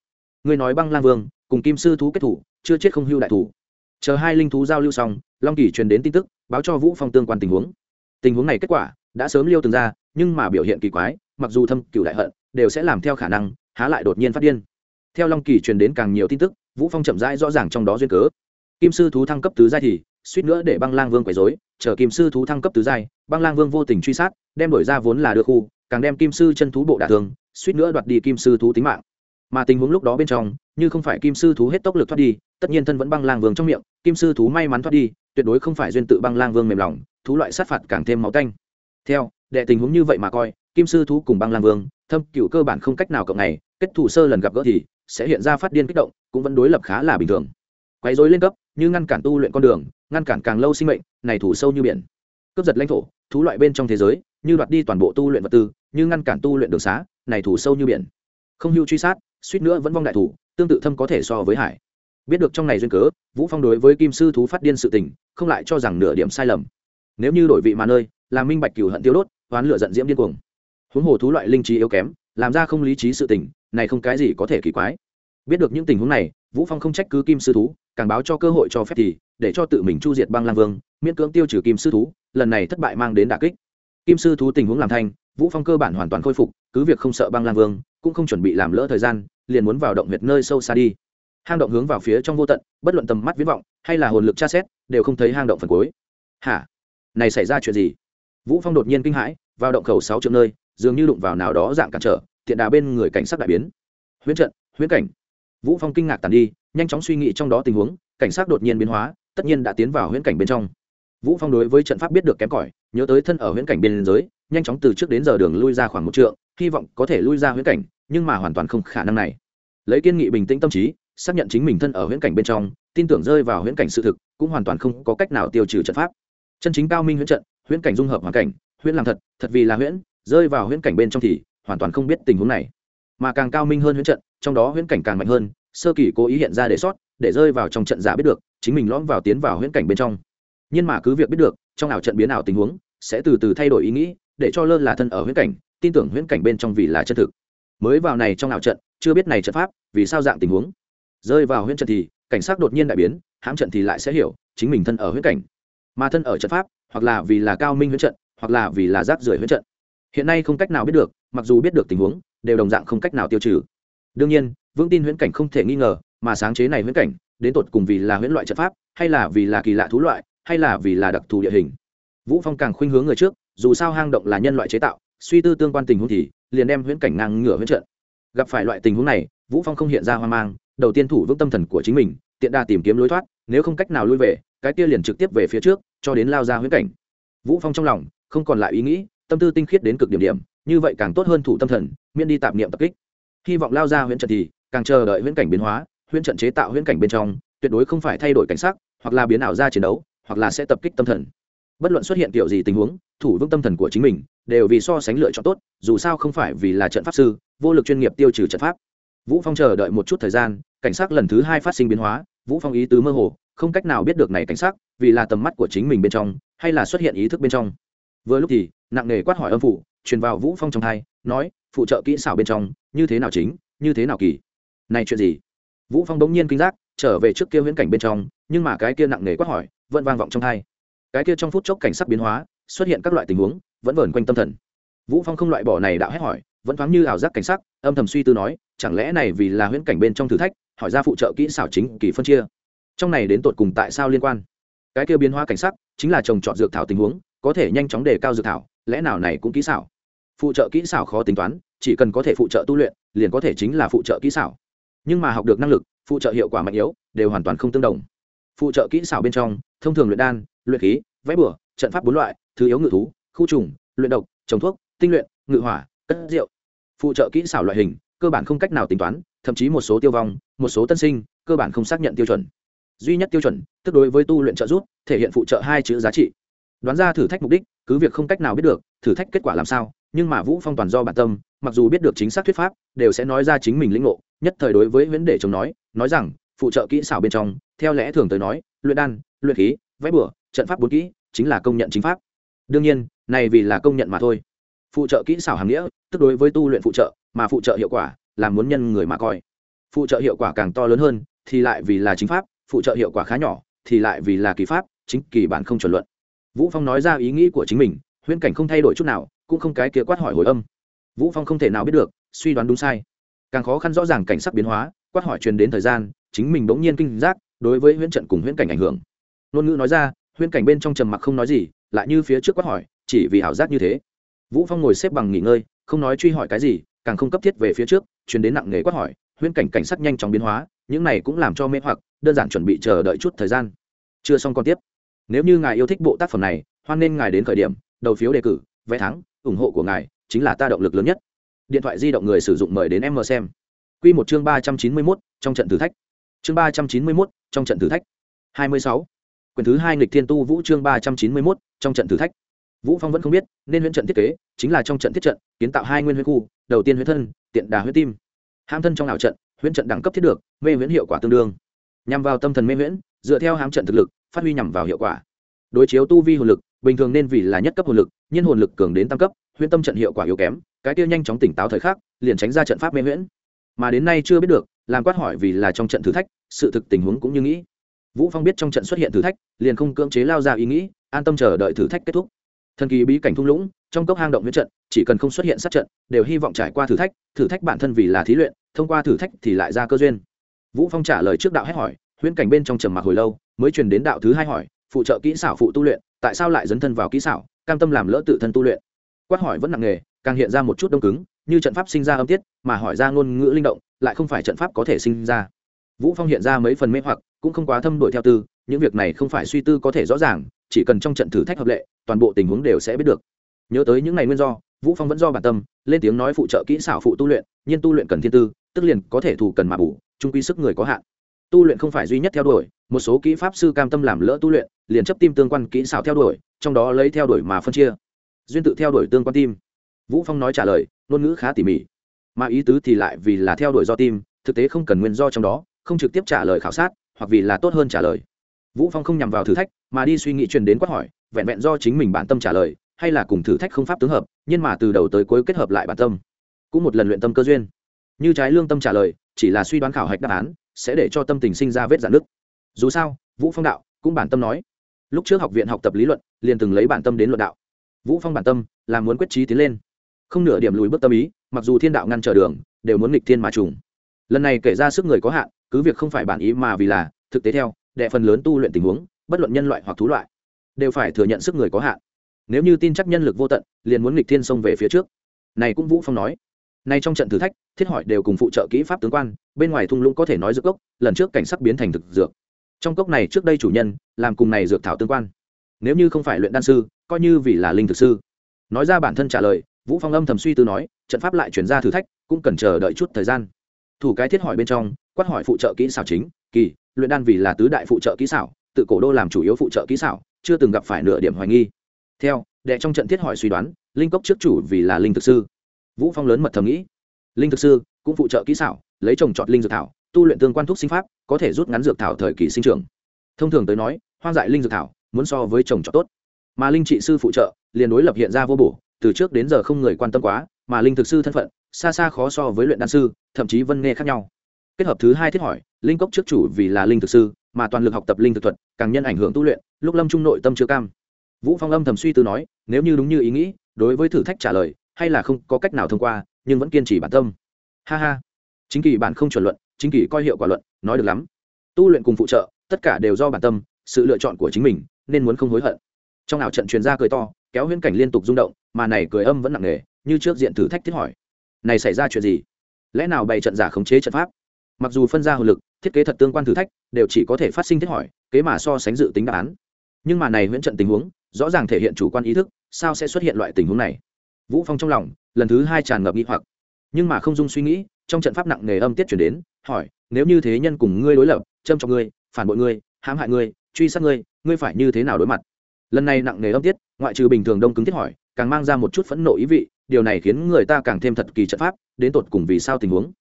Người nói băng lang vương, cùng kim sư thú kết thủ, chưa chết không hưu đại thủ. Chờ hai linh thú giao lưu xong, long kỳ truyền đến tin tức, báo cho vũ phong tương quan tình huống. Tình huống này kết quả, đã sớm liêu từng ra, nhưng mà biểu hiện kỳ quái, mặc dù thâm cửu đại hận đều sẽ làm theo khả năng, há lại đột nhiên phát điên. Theo long kỳ truyền đến càng nhiều tin tức, vũ phong chậm rãi rõ ràng trong đó duyên cớ. Kim sư thú thăng cấp tứ giai thì, suýt nữa để băng lang vương quấy rối, chờ kim sư thú thăng cấp tứ giai, băng lang vương vô tình truy sát, đem đổi ra vốn là đưa khu, càng đem kim sư chân thú bộ đả thương, suýt nữa đoạt đi kim sư thú tính mạng. Mà tình huống lúc đó bên trong, như không phải kim sư thú hết tốc lực thoát đi, tất nhiên thân vẫn băng lang vương trong miệng, kim sư thú may mắn thoát đi, tuyệt đối không phải duyên tự băng lang vương mềm lòng, thú loại sát phạt càng thêm máu tanh. Theo đệ tình huống như vậy mà coi, kim sư thú cùng băng lang vương, thâm cựu cơ bản không cách nào cộng này kết thủ sơ lần gặp gỡ thì sẽ hiện ra phát điên kích động, cũng vẫn đối lập khá là bình thường. Quấy rối lên cấp, như ngăn cản tu luyện con đường, ngăn cản càng lâu sinh mệnh, này thủ sâu như biển. Cướp giật lãnh thổ, thú loại bên trong thế giới, như đoạt đi toàn bộ tu luyện vật tư, như ngăn cản tu luyện đường xá, này thủ sâu như biển. Không hưu truy sát, suýt nữa vẫn vong đại thủ, tương tự thâm có thể so với hải. Biết được trong này duyên cớ, vũ phong đối với kim sư thú phát điên sự tình, không lại cho rằng nửa điểm sai lầm. Nếu như đổi vị mà nơi, là minh bạch cửu hận tiêu đốt oán lửa giận diễm điên cuồng. Huống hồ thú loại linh trí yếu kém, làm ra không lý trí sự tình, này không cái gì có thể kỳ quái. Biết được những tình huống này, vũ phong không trách cứ kim sư thú, càng báo cho cơ hội cho phép thì, để cho tự mình chu diệt băng lang vương, miễn cưỡng tiêu trừ kim sư thú, lần này thất bại mang đến đả kích. Kim sư thú tình huống làm thanh vũ phong cơ bản hoàn toàn khôi phục, cứ việc không sợ băng lang vương, cũng không chuẩn bị làm lỡ thời gian, liền muốn vào động huyệt nơi sâu xa đi. Hang động hướng vào phía trong vô tận, bất luận tầm mắt viễn vọng, hay là hồn lực tra xét, đều không thấy hang động phần cuối. Hả? Này xảy ra chuyện gì? Vũ phong đột nhiên kinh hãi, vào động khẩu sáu triệu nơi, dường như đụng vào nào đó dạng cản trở thiện đà bên người cảnh sát đại biến. Huyễn trận, huyễn cảnh. Vũ phong kinh ngạc tàn đi, nhanh chóng suy nghĩ trong đó tình huống, cảnh sát đột nhiên biến hóa, tất nhiên đã tiến vào huyễn cảnh bên trong. Vũ phong đối với trận pháp biết được kém cỏi, nhớ tới thân ở huyễn cảnh biên giới, nhanh chóng từ trước đến giờ đường lui ra khoảng một trượng, hy vọng có thể lui ra huyễn cảnh, nhưng mà hoàn toàn không khả năng này. Lấy kiên nghị bình tĩnh tâm trí, xác nhận chính mình thân ở huyễn cảnh bên trong, tin tưởng rơi vào huyễn cảnh sự thực, cũng hoàn toàn không có cách nào tiêu trừ trận pháp. Chân chính cao minh huyễn trận huyễn cảnh dung hợp hoàn cảnh, huyễn làm thật thật vì là huyễn, rơi vào huyễn cảnh bên trong thì hoàn toàn không biết tình huống này. Mà càng cao minh hơn huyễn trận, trong đó huyễn cảnh càng mạnh hơn, sơ kỳ cố ý hiện ra để sót, để rơi vào trong trận giả biết được, chính mình lõm vào tiến vào huyễn cảnh bên trong. Nhưng mà cứ việc biết được, trong ảo trận biến ảo tình huống, sẽ từ từ thay đổi ý nghĩ, để cho lơ là thân ở huyễn cảnh, tin tưởng huyễn cảnh bên trong vì là chân thực. Mới vào này trong ảo trận, chưa biết này trận pháp, vì sao dạng tình huống. Rơi vào huyễn trận thì, cảnh sát đột nhiên đại biến, hãm trận thì lại sẽ hiểu, chính mình thân ở huyễn cảnh mà thân ở trận pháp, hoặc là vì là cao minh huyễn trận, hoặc là vì là rác rưởi huyễn trận. Hiện nay không cách nào biết được, mặc dù biết được tình huống, đều đồng dạng không cách nào tiêu trừ. Đương nhiên, vững tin huyễn cảnh không thể nghi ngờ, mà sáng chế này huyễn cảnh, đến tột cùng vì là huyễn loại trận pháp, hay là vì là kỳ lạ thú loại, hay là vì là đặc thù địa hình. Vũ phong càng khuynh hướng người trước, dù sao hang động là nhân loại chế tạo, suy tư tương quan tình huống thì liền đem huyễn cảnh ngang ngửa huyễn trận. Gặp phải loại tình huống này, vũ phong không hiện ra hoang mang, đầu tiên thủ vững tâm thần của chính mình tiện đa tìm kiếm lối thoát, nếu không cách nào lui về, cái kia liền trực tiếp về phía trước, cho đến lao ra huyễn cảnh. Vũ phong trong lòng, không còn lại ý nghĩ, tâm tư tinh khiết đến cực điểm điểm, như vậy càng tốt hơn thủ tâm thần, miễn đi tạp niệm tập kích. Hy vọng lao ra huyễn trận thì, càng chờ đợi huyễn cảnh biến hóa, huyễn trận chế tạo huyễn cảnh bên trong, tuyệt đối không phải thay đổi cảnh sắc, hoặc là biến ảo ra chiến đấu, hoặc là sẽ tập kích tâm thần. Bất luận xuất hiện kiểu gì tình huống, thủ vững tâm thần của chính mình, đều vì so sánh lựa chọn tốt, dù sao không phải vì là trận pháp sư, vô lực chuyên nghiệp tiêu trừ trận pháp. Vũ phong chờ đợi một chút thời gian, cảnh sát lần thứ hai phát sinh biến hóa vũ phong ý tứ mơ hồ không cách nào biết được này cảnh sắc, vì là tầm mắt của chính mình bên trong hay là xuất hiện ý thức bên trong. Vừa lúc thì nặng nề quát hỏi âm phụ truyền vào vũ phong trong thai nói phụ trợ kỹ xảo bên trong như thế nào chính như thế nào kỳ? Này chuyện gì? Vũ phong đống nhiên kinh giác trở về trước kia huyễn cảnh bên trong nhưng mà cái kia nặng nề quát hỏi vẫn vang vọng trong thai cái kia trong phút chốc cảnh sắc biến hóa xuất hiện các loại tình huống vẫn vờn quanh tâm thần. Vũ phong không loại bỏ này đạo hét hỏi vẫn thoáng như ảo giác cảnh sắc âm thầm suy tư nói chẳng lẽ này vì là huyễn cảnh bên trong thử thách hỏi ra phụ trợ kỹ xảo chính kỳ phân chia. Trong này đến tột cùng tại sao liên quan? Cái kia biến hóa cảnh sắc chính là trồng trọt dược thảo tình huống, có thể nhanh chóng đề cao dược thảo, lẽ nào này cũng kỹ xảo? Phụ trợ kỹ xảo khó tính toán, chỉ cần có thể phụ trợ tu luyện, liền có thể chính là phụ trợ kỹ xảo. Nhưng mà học được năng lực, phụ trợ hiệu quả mạnh yếu, đều hoàn toàn không tương đồng. Phụ trợ kỹ xảo bên trong, thông thường luyện đan, luyện khí, vẽ bửa trận pháp bốn loại, thứ yếu ngự thú, khu trùng, luyện độc, trồng thuốc, tinh luyện, ngự hỏa, cất rượu. Phụ trợ kỹ xảo loại hình, cơ bản không cách nào tính toán thậm chí một số tiêu vong, một số tân sinh, cơ bản không xác nhận tiêu chuẩn. Duy nhất tiêu chuẩn, tức đối với tu luyện trợ giúp, thể hiện phụ trợ hai chữ giá trị. Đoán ra thử thách mục đích, cứ việc không cách nào biết được thử thách kết quả làm sao, nhưng mà vũ phong toàn do bản tâm, mặc dù biết được chính xác thuyết pháp, đều sẽ nói ra chính mình lĩnh ngộ, nhất thời đối với vấn đề chống nói nói rằng, phụ trợ kỹ xảo bên trong, theo lẽ thường tới nói, luyện đan, luyện khí, vẽ bửa trận pháp bốn kỹ, chính là công nhận chính pháp. Đương nhiên, này vì là công nhận mà thôi. Phụ trợ kỹ xảo hàng nghĩa, tức đối với tu luyện phụ trợ, mà phụ trợ hiệu quả là muốn nhân người mà coi. Phụ trợ hiệu quả càng to lớn hơn, thì lại vì là chính pháp, phụ trợ hiệu quả khá nhỏ, thì lại vì là kỳ pháp, chính kỳ bản không chuẩn luận. Vũ phong nói ra ý nghĩ của chính mình, huyễn cảnh không thay đổi chút nào, cũng không cái kia quát hỏi hồi âm. Vũ phong không thể nào biết được, suy đoán đúng sai. Càng khó khăn rõ ràng cảnh sắc biến hóa, quát hỏi truyền đến thời gian, chính mình bỗng nhiên kinh giác, đối với huyễn trận cùng huyễn cảnh ảnh hưởng. Ngôn ngữ nói ra, huyễn cảnh bên trong trầm mặc không nói gì, lại như phía trước quát hỏi, chỉ vì ảo giác như thế. Vũ phong ngồi xếp bằng nghỉ ngơi, không nói truy hỏi cái gì càng không cấp thiết về phía trước chuyến đến nặng nghề quát hỏi, huyễn cảnh cảnh sắc nhanh chóng biến hóa, những này cũng làm cho mê hoặc, đơn giản chuẩn bị chờ đợi chút thời gian. Chưa xong còn tiếp. Nếu như ngài yêu thích bộ tác phẩm này, hoan nên ngài đến khởi điểm, đầu phiếu đề cử, vé thắng, ủng hộ của ngài chính là ta động lực lớn nhất. Điện thoại di động người sử dụng mời đến em mờ xem. Q một chương ba trăm chín mươi mốt, trong trận thử thách. Chương ba trăm chín mươi mốt, trong trận thử thách. Hai mươi sáu. Quyển thứ hai nghịch thiên tu vũ chương ba trăm chín mươi mốt, trong trận thử thách vũ phong vẫn không biết, nên huyễn trận thiết kế chính là trong trận thiết trận, kiến tạo hai nguyên huyễn khu, đầu tiên huyễn thân, tiện đà huyễn tim. Ham thân trong ảo trận, huyễn trận đẳng cấp thiết được, mê huyễn hiệu quả tương đương. Nhằm vào tâm thần mê huyễn, dựa theo hám trận thực lực, phát huy nhằm vào hiệu quả. Đối chiếu tu vi hồn lực, bình thường nên vì là nhất cấp hồn lực nhân hồn lực cường đến tam cấp, huyễn tâm trận hiệu quả yếu kém, cái kia nhanh chóng tỉnh táo thời khắc, liền tránh ra trận pháp mê huyễn. Mà đến nay chưa biết được, làm quát hỏi vì là trong trận thử thách, sự thực tình huống cũng như nghĩ. Vũ phong biết trong trận xuất hiện thử thách, liền không cưỡng chế lao ra ý nghĩ, an tâm chờ đợi thử thách kết thúc thần kỳ bí cảnh thung lũng, trong cốc hang động huyết trận, chỉ cần không xuất hiện sát trận, đều hy vọng trải qua thử thách thử thách bản thân vì là thí luyện, thông qua thử thách thì lại ra cơ duyên. Vũ phong trả lời trước đạo hét hỏi, huyễn cảnh bên trong trầm mặc hồi lâu, mới truyền đến đạo thứ hai hỏi, phụ trợ kỹ xảo phụ tu luyện, tại sao lại dấn thân vào kỹ xảo, cam tâm làm lỡ tự thân tu luyện? Quát hỏi vẫn nặng nghề càng hiện ra một chút đông cứng, như trận pháp sinh ra âm tiết, mà hỏi ra ngôn ngữ linh động, lại không phải trận pháp có thể sinh ra. Vũ phong hiện ra mấy phần mê hoặc, cũng không quá thâm đổi theo tư, những việc này không phải suy tư có thể rõ ràng chỉ cần trong trận thử thách hợp lệ, toàn bộ tình huống đều sẽ biết được. Nhớ tới những ngày nguyên do, vũ phong vẫn do bản tâm, lên tiếng nói phụ trợ kỹ xảo phụ tu luyện, nhiên tu luyện cần thiên tư, tức liền có thể thủ cần mà bù, trung quy sức người có hạn. Tu luyện không phải duy nhất theo đuổi, một số kỹ pháp sư cam tâm làm lỡ tu luyện, liền chấp tim tương quan kỹ xảo theo đuổi, trong đó lấy theo đuổi mà phân chia. Duyên tự theo đuổi tương quan tim. Vũ phong nói trả lời, ngôn ngữ khá tỉ mỉ. Mà ý tứ thì lại vì là theo đuổi do tim, thực tế không cần nguyên do trong đó, không trực tiếp trả lời khảo sát, hoặc vì là tốt hơn trả lời vũ phong không nhằm vào thử thách, mà đi suy nghĩ truyền đến quát hỏi, vẹn vẹn do chính mình bản tâm trả lời, hay là cùng thử thách không pháp tướng hợp, nhưng mà từ đầu tới cuối kết hợp lại bản tâm. Cũng một lần luyện tâm cơ duyên. Như trái lương tâm trả lời, chỉ là suy đoán khảo hạch đáp án, sẽ để cho tâm tình sinh ra vết giãn nứt. Dù sao, vũ phong đạo, cũng bản tâm nói. Lúc trước học viện học tập lý luận, liền từng lấy bản tâm đến luận đạo. Vũ phong bản tâm, là muốn quyết trí tiến lên. Không nửa điểm lùi bước tâm ý, mặc dù thiên đạo ngăn trở đường, đều muốn nghịch thiên mà trùng. Lần này kể ra sức người có hạn, cứ việc không phải bản ý mà vì là, thực tế theo đệ phần lớn tu luyện tình huống, bất luận nhân loại hoặc thú loại, đều phải thừa nhận sức người có hạn. Nếu như tin chắc nhân lực vô tận, liền muốn nghịch thiên xông về phía trước. Này cũng vũ phong nói. Nay trong trận thử thách, thiết hỏi đều cùng phụ trợ kỹ pháp tướng quan, bên ngoài thung lũng có thể nói dược cốc lần trước cảnh sắc biến thành thực dược. Trong cốc này trước đây chủ nhân, làm cùng này dược thảo tương quan. Nếu như không phải luyện đan sư, coi như vì là linh thực sư. Nói ra bản thân trả lời, vũ phong âm thầm suy tư nói, trận pháp lại chuyển ra thử thách, cũng cần chờ đợi chút thời gian. Thủ cái thiết hỏi bên trong, quát hỏi phụ trợ kỹ xảo chính, kỳ luyện đan vì là tứ đại phụ trợ kỹ xảo, tự cổ đô làm chủ yếu phụ trợ kỹ xảo, chưa từng gặp phải nửa điểm hoài nghi. Theo, đệ trong trận thiết hỏi suy đoán, linh cốc trước chủ vì là linh thực sư. Vũ phong lớn mật thầm nghĩ. Linh thực sư, cũng phụ trợ kỹ xảo, lấy trồng trọt linh dược thảo, tu luyện tương quan thuốc sinh pháp, có thể rút ngắn dược thảo thời kỳ sinh trưởng. Thông thường tới nói, hoang dại linh dược thảo, muốn so với trồng trọt tốt. Mà linh trị sư phụ trợ, liền đối lập hiện ra vô bổ, từ trước đến giờ không người quan tâm quá, mà linh thực sư thân phận, xa xa khó so với luyện đan sư, thậm chí vân nghe khác nhau. Kết hợp thứ hai thiết hỏi linh cốc trước chủ vì là linh thực sư, mà toàn lực học tập linh thực thuật, càng nhân ảnh hưởng tu luyện, lúc lâm trung nội tâm chưa cam. Vũ phong âm thầm suy tư nói, nếu như đúng như ý nghĩ, đối với thử thách trả lời, hay là không có cách nào thông qua, nhưng vẫn kiên trì bản tâm. Ha ha. Chính kỳ bản không chuẩn luận, chính kỳ coi hiệu quả luận, nói được lắm. Tu luyện cùng phụ trợ, tất cả đều do bản tâm, sự lựa chọn của chính mình, nên muốn không hối hận. Trong ảo trận truyền ra cười to, kéo huyễn cảnh liên tục rung động, mà này cười âm vẫn nặng nề, như trước diện thử thách thiết hỏi. Này xảy ra chuyện gì? Lẽ nào bày trận giả khống chế trận pháp? Mặc dù phân ra hồn lực thiết kế thật tương quan thử thách, đều chỉ có thể phát sinh thiết hỏi, kế mà so sánh dự tính đáp án. Nhưng mà này huyễn trận tình huống, rõ ràng thể hiện chủ quan ý thức, sao sẽ xuất hiện loại tình huống này? Vũ phong trong lòng, lần thứ hai tràn ngập nghi hoặc. Nhưng mà không dung suy nghĩ, trong trận pháp nặng nề âm tiết chuyển đến, hỏi, nếu như thế nhân cùng ngươi đối lập, châm trọng ngươi, phản bội ngươi, hãm hại ngươi, truy sát ngươi ngươi phải như thế nào đối mặt? Lần này nặng nề âm tiết, ngoại trừ bình thường đông cứng tiết hỏi, càng mang ra một chút phẫn nộ ý vị, điều này khiến người ta càng thêm thật kỳ trận pháp, đến tột cùng vì sao tình huống?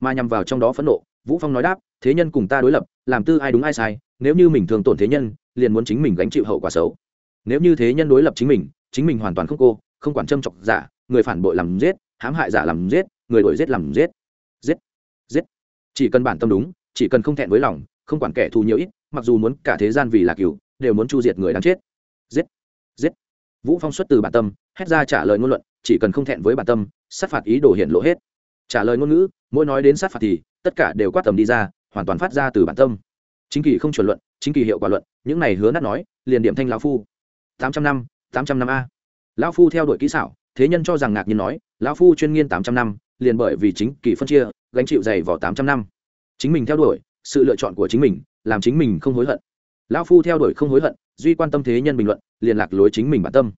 Mà nhằm vào trong đó phẫn nộ vũ phong nói đáp, thế nhân cùng ta đối lập, làm tư ai đúng ai sai, nếu như mình thường tổn thế nhân, liền muốn chính mình gánh chịu hậu quả xấu. Nếu như thế nhân đối lập chính mình chính mình hoàn toàn không cô, không quản châm chọc giả, người phản bội làm giết, hãm hại giả làm giết, người đổi giết làm giết giết giết. Chỉ cần bản tâm đúng, chỉ cần không thẹn với lòng, không quản kẻ thù nhiều ít, mặc dù muốn cả thế gian vì là cửu, đều muốn chu diệt người đáng chết. Giết giết. Vũ phong xuất từ bản tâm, hét ra trả lời ngôn luận, chỉ cần không thẹn với bản tâm, sát phạt ý đồ hiện lộ hết trả lời ngôn ngữ, mỗi nói đến sát phạt thì, tất cả đều quát tầm đi ra, hoàn toàn phát ra từ bản tâm. Chính kỳ không chuẩn luận, chính kỳ hiệu quả luận, những này hứa nát nói, liền điểm thanh lão phu. Tám trăm năm, tám trăm năm a. Lão phu theo đuổi kỹ xảo, thế nhân cho rằng ngạc nhiên nói, lão phu chuyên nghiên tám trăm năm, liền bởi vì chính kỳ phân chia, gánh chịu dày vào tám trăm năm. Chính mình theo đuổi, sự lựa chọn của chính mình, làm chính mình không hối hận. Lão phu theo đuổi không hối hận, duy quan tâm thế nhân bình luận, liền lạc lối chính mình bản tâm.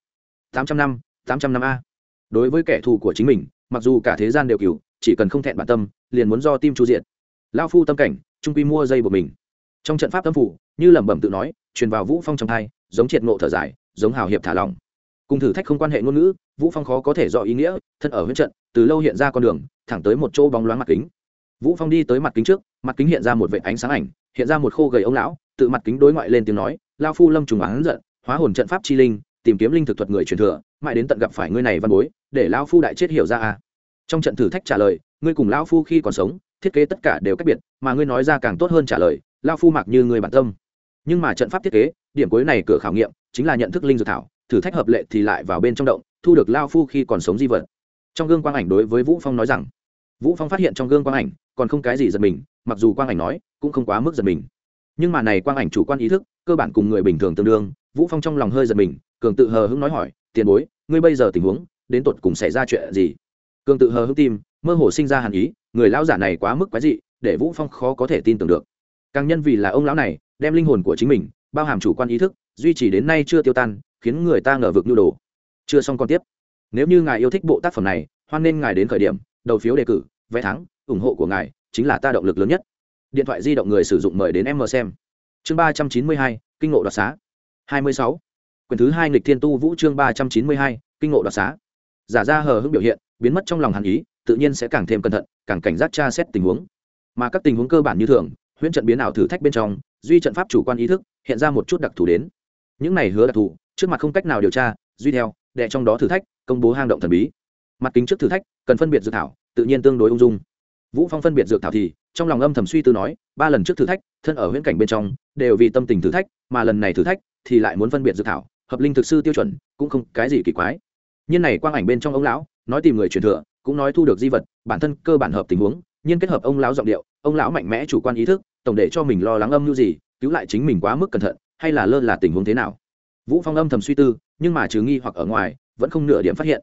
Tám trăm năm, tám trăm năm a. Đối với kẻ thù của chính mình, mặc dù cả thế gian đều cửu chỉ cần không thẹn bản tâm, liền muốn do tim chu diện lao phu tâm cảnh, trung quy mua dây của mình. Trong trận pháp tâm phủ, như lẩm bẩm tự nói, truyền vào vũ phong trong thai, giống triệt ngộ thở dài, giống hào hiệp thả lòng cùng thử thách không quan hệ ngôn ngữ, vũ phong khó có thể rõ ý nghĩa, thân ở huyết trận, từ lâu hiện ra con đường, thẳng tới một chỗ bóng loáng mặt kính. Vũ phong đi tới mặt kính trước, mặt kính hiện ra một vệ ánh sáng ảnh, hiện ra một khô gầy ông lão, tự mặt kính đối ngoại lên tiếng nói lao phu lâm trùng oán giận, hóa hồn trận pháp chi linh, tìm kiếm linh thực thuật người truyền thừa, mãi đến tận gặp phải ngươi này văn bối, để lao phu đại chết hiểu ra à trong trận thử thách trả lời, ngươi cùng lao phu khi còn sống, thiết kế tất cả đều cách biệt, mà ngươi nói ra càng tốt hơn trả lời lao phu mặc như người bản tâm. Nhưng mà trận pháp thiết kế, điểm cuối này cửa khảo nghiệm, chính là nhận thức linh dược thảo, thử thách hợp lệ thì lại vào bên trong động, thu được lao phu khi còn sống di vật. Trong gương quang ảnh đối với vũ phong nói rằng, vũ phong phát hiện trong gương quang ảnh, còn không cái gì giật mình, mặc dù quang ảnh nói, cũng không quá mức giật mình. Nhưng mà này quang ảnh chủ quan ý thức, cơ bản cùng người bình thường tương đương, vũ phong trong lòng hơi giật mình, cường tự hờ hững nói hỏi, tiền bối, ngươi bây giờ tình huống, đến tột cùng xảy ra chuyện gì? Cương tự hờ hững tim, mơ hồ sinh ra hàn ý, người lão giả này quá mức quái dị, để vũ phong khó có thể tin tưởng được. Càng nhân vì là ông lão này, đem linh hồn của chính mình, bao hàm chủ quan ý thức, duy trì đến nay chưa tiêu tan, khiến người ta ngờ vực nhu đồ. Chưa xong còn tiếp. Nếu như ngài yêu thích bộ tác phẩm này, hoan nên ngài đến khởi điểm, đầu phiếu đề cử, vé thắng, ủng hộ của ngài chính là ta động lực lớn nhất. Điện thoại di động người sử dụng mời đến em mờ xem. Chương ba trăm chín mươi hai, kinh ngộ đoạt xá. hai mươi sáu. Quyển thứ hai nghịch thiên tu vũ chương ba trăm chín mươi hai, kinh ngộ đoạt xá. Giả ra hờ hững biểu hiện biến mất trong lòng hàn ý, tự nhiên sẽ càng thêm cẩn thận, càng cảnh giác tra xét tình huống. Mà các tình huống cơ bản như thường, huyễn trận biến ảo thử thách bên trong, duy trận pháp chủ quan ý thức hiện ra một chút đặc thù đến. Những này hứa đặc thù, trước mặt không cách nào điều tra, duy theo đệ trong đó thử thách, công bố hang động thần bí. Mặt kính trước thử thách, cần phân biệt dược thảo, tự nhiên tương đối ung dung. Vũ phong phân biệt dược thảo thì, trong lòng âm thầm suy tư nói, ba lần trước thử thách, thân ở huyễn cảnh bên trong, đều vì tâm tình thử thách, mà lần này thử thách, thì lại muốn phân biệt dược thảo, hợp linh thực sư tiêu chuẩn, cũng không cái gì kỳ quái. Nhiên này quang ảnh bên trong ông lão nói tìm người truyền thừa, cũng nói thu được di vật, bản thân cơ bản hợp tình huống, nhiên kết hợp ông lão giọng điệu, ông lão mạnh mẽ chủ quan ý thức, tổng để cho mình lo lắng âm như gì, cứu lại chính mình quá mức cẩn thận, hay là lơ là tình huống thế nào. Vũ phong âm thầm suy tư, nhưng mà trừ nghi hoặc ở ngoài, vẫn không nửa điểm phát hiện.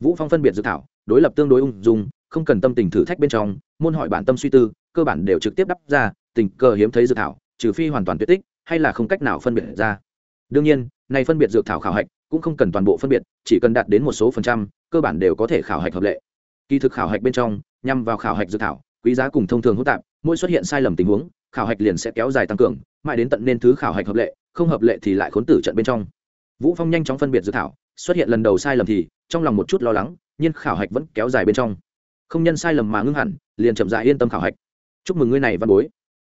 Vũ phong phân biệt dự thảo, đối lập tương đối ung dung, không cần tâm tình thử thách bên trong, môn hỏi bản tâm suy tư, cơ bản đều trực tiếp đắp ra, tình cờ hiếm thấy dự thảo, trừ phi hoàn toàn tuyệt tích, hay là không cách nào phân biệt ra. Đương nhiên này phân biệt dược thảo khảo hạch cũng không cần toàn bộ phân biệt, chỉ cần đạt đến một số phần trăm cơ bản đều có thể khảo hạch hợp lệ. Kỳ thực khảo hạch bên trong, nhằm vào khảo hạch dự thảo, quý giá cùng thông thường hỗn tạp, mỗi xuất hiện sai lầm tình huống, khảo hạch liền sẽ kéo dài tăng cường, mãi đến tận nên thứ khảo hạch hợp lệ, không hợp lệ thì lại khốn tử trận bên trong. Vũ phong nhanh chóng phân biệt dự thảo, xuất hiện lần đầu sai lầm thì, trong lòng một chút lo lắng, nhưng khảo hạch vẫn kéo dài bên trong. Không nhân sai lầm mà ngưng hẳn, liền chậm dại yên tâm khảo hạch. Chúc mừng ngươi này, văn bối.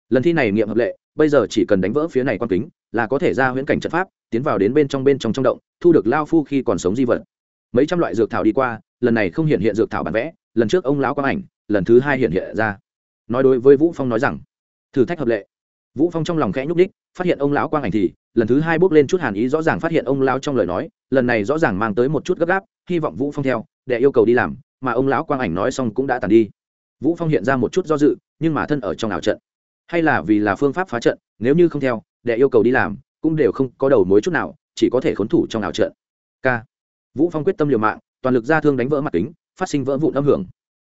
Lần thi này nghiệm hợp lệ, bây giờ chỉ cần đánh vỡ phía này quan kính, là có thể ra huyễn cảnh trận pháp, tiến vào đến bên trong bên trong trong động, thu được lao phu khi còn sống di vật mấy trăm loại dược thảo đi qua, lần này không hiện hiện dược thảo bản vẽ, lần trước ông lão quang ảnh, lần thứ hai hiện hiện ra. Nói đối với vũ phong nói rằng, thử thách hợp lệ. Vũ phong trong lòng khẽ nhúc đích phát hiện ông lão quang ảnh thì, lần thứ hai bước lên chút hàn ý rõ ràng phát hiện ông lão trong lời nói, lần này rõ ràng mang tới một chút gấp gáp, hy vọng vũ phong theo, để yêu cầu đi làm, mà ông lão quang ảnh nói xong cũng đã tàn đi. Vũ phong hiện ra một chút do dự, nhưng mà thân ở trong ảo trận. Hay là vì là phương pháp phá trận, nếu như không theo, để yêu cầu đi làm, cũng đều không có đầu mối chút nào, chỉ có thể khốn thủ trong ảo trận. K vũ phong quyết tâm liều mạng, toàn lực ra thương đánh vỡ mặt kính, phát sinh vỡ vụn âm hưởng.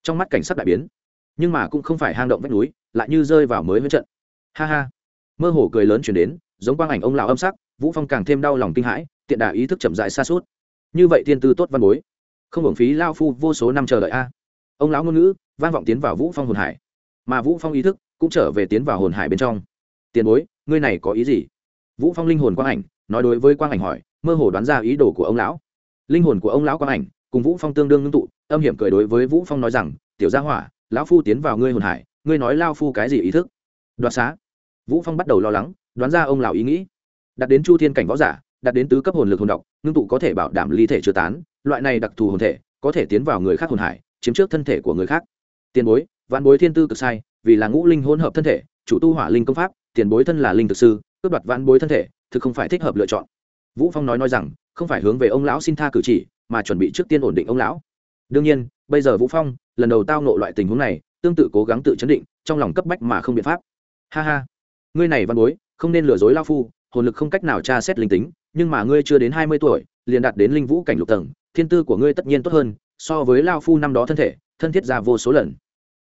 Trong mắt cảnh sát đại biến, nhưng mà cũng không phải hang động vách núi, lại như rơi vào mới với trận. Ha ha. Mơ hồ cười lớn chuyển đến, giống quang ảnh ông lão âm sắc, vũ phong càng thêm đau lòng kinh hãi, tiện đà ý thức chậm dại xa suốt như vậy tiên tư tốt văn bối. Không hưởng phí lao phu vô số năm chờ đợi a. Ông lão ngôn ngữ, vang vọng tiến vào vũ phong hồn hải. Mà vũ phong ý thức cũng trở về tiến vào hồn hải bên trong. Tiền bối, ngươi này có ý gì? Vũ phong linh hồn quang ảnh, nói đối với quang ảnh hỏi, mơ hồ đoán ra ý đồ của ông lão linh hồn của ông lão quang ảnh, cùng vũ phong tương đương ngưng tụ, âm hiểm cười đối với vũ phong nói rằng, tiểu gia hỏa, lão phu tiến vào ngươi hồn hải, ngươi nói lao phu cái gì ý thức? Đoạt xá. Vũ phong bắt đầu lo lắng, đoán ra ông lão ý nghĩ. Đặt đến chu thiên cảnh võ giả đặt đến tứ cấp hồn lực hồn độc, ngưng tụ có thể bảo đảm ly thể chưa tán, loại này đặc thù hồn thể, có thể tiến vào người khác hồn hải, chiếm trước thân thể của người khác. Tiền bối, vạn bối thiên tư cực sai, vì là ngũ linh hỗn hợp thân thể, chủ tu hỏa linh công pháp, tiền bối thân là linh thực sư, cướp đoạt vạn bối thân thể, thực không phải thích hợp lựa chọn. Vũ phong nói nói rằng không phải hướng về ông lão xin tha cử chỉ, mà chuẩn bị trước tiên ổn định ông lão. Đương nhiên, bây giờ vũ phong, lần đầu tao nộ loại tình huống này, tương tự cố gắng tự chấn định, trong lòng cấp bách mà không biện pháp. Ha ha. Ngươi này văn bối, không nên lừa dối lao phu, hồn lực không cách nào tra xét linh tính, nhưng mà ngươi chưa đến hai mươi tuổi, liền đạt đến linh vũ cảnh lục tầng, thiên tư của ngươi tất nhiên tốt hơn, so với lao phu năm đó thân thể, thân thiết ra vô số lần.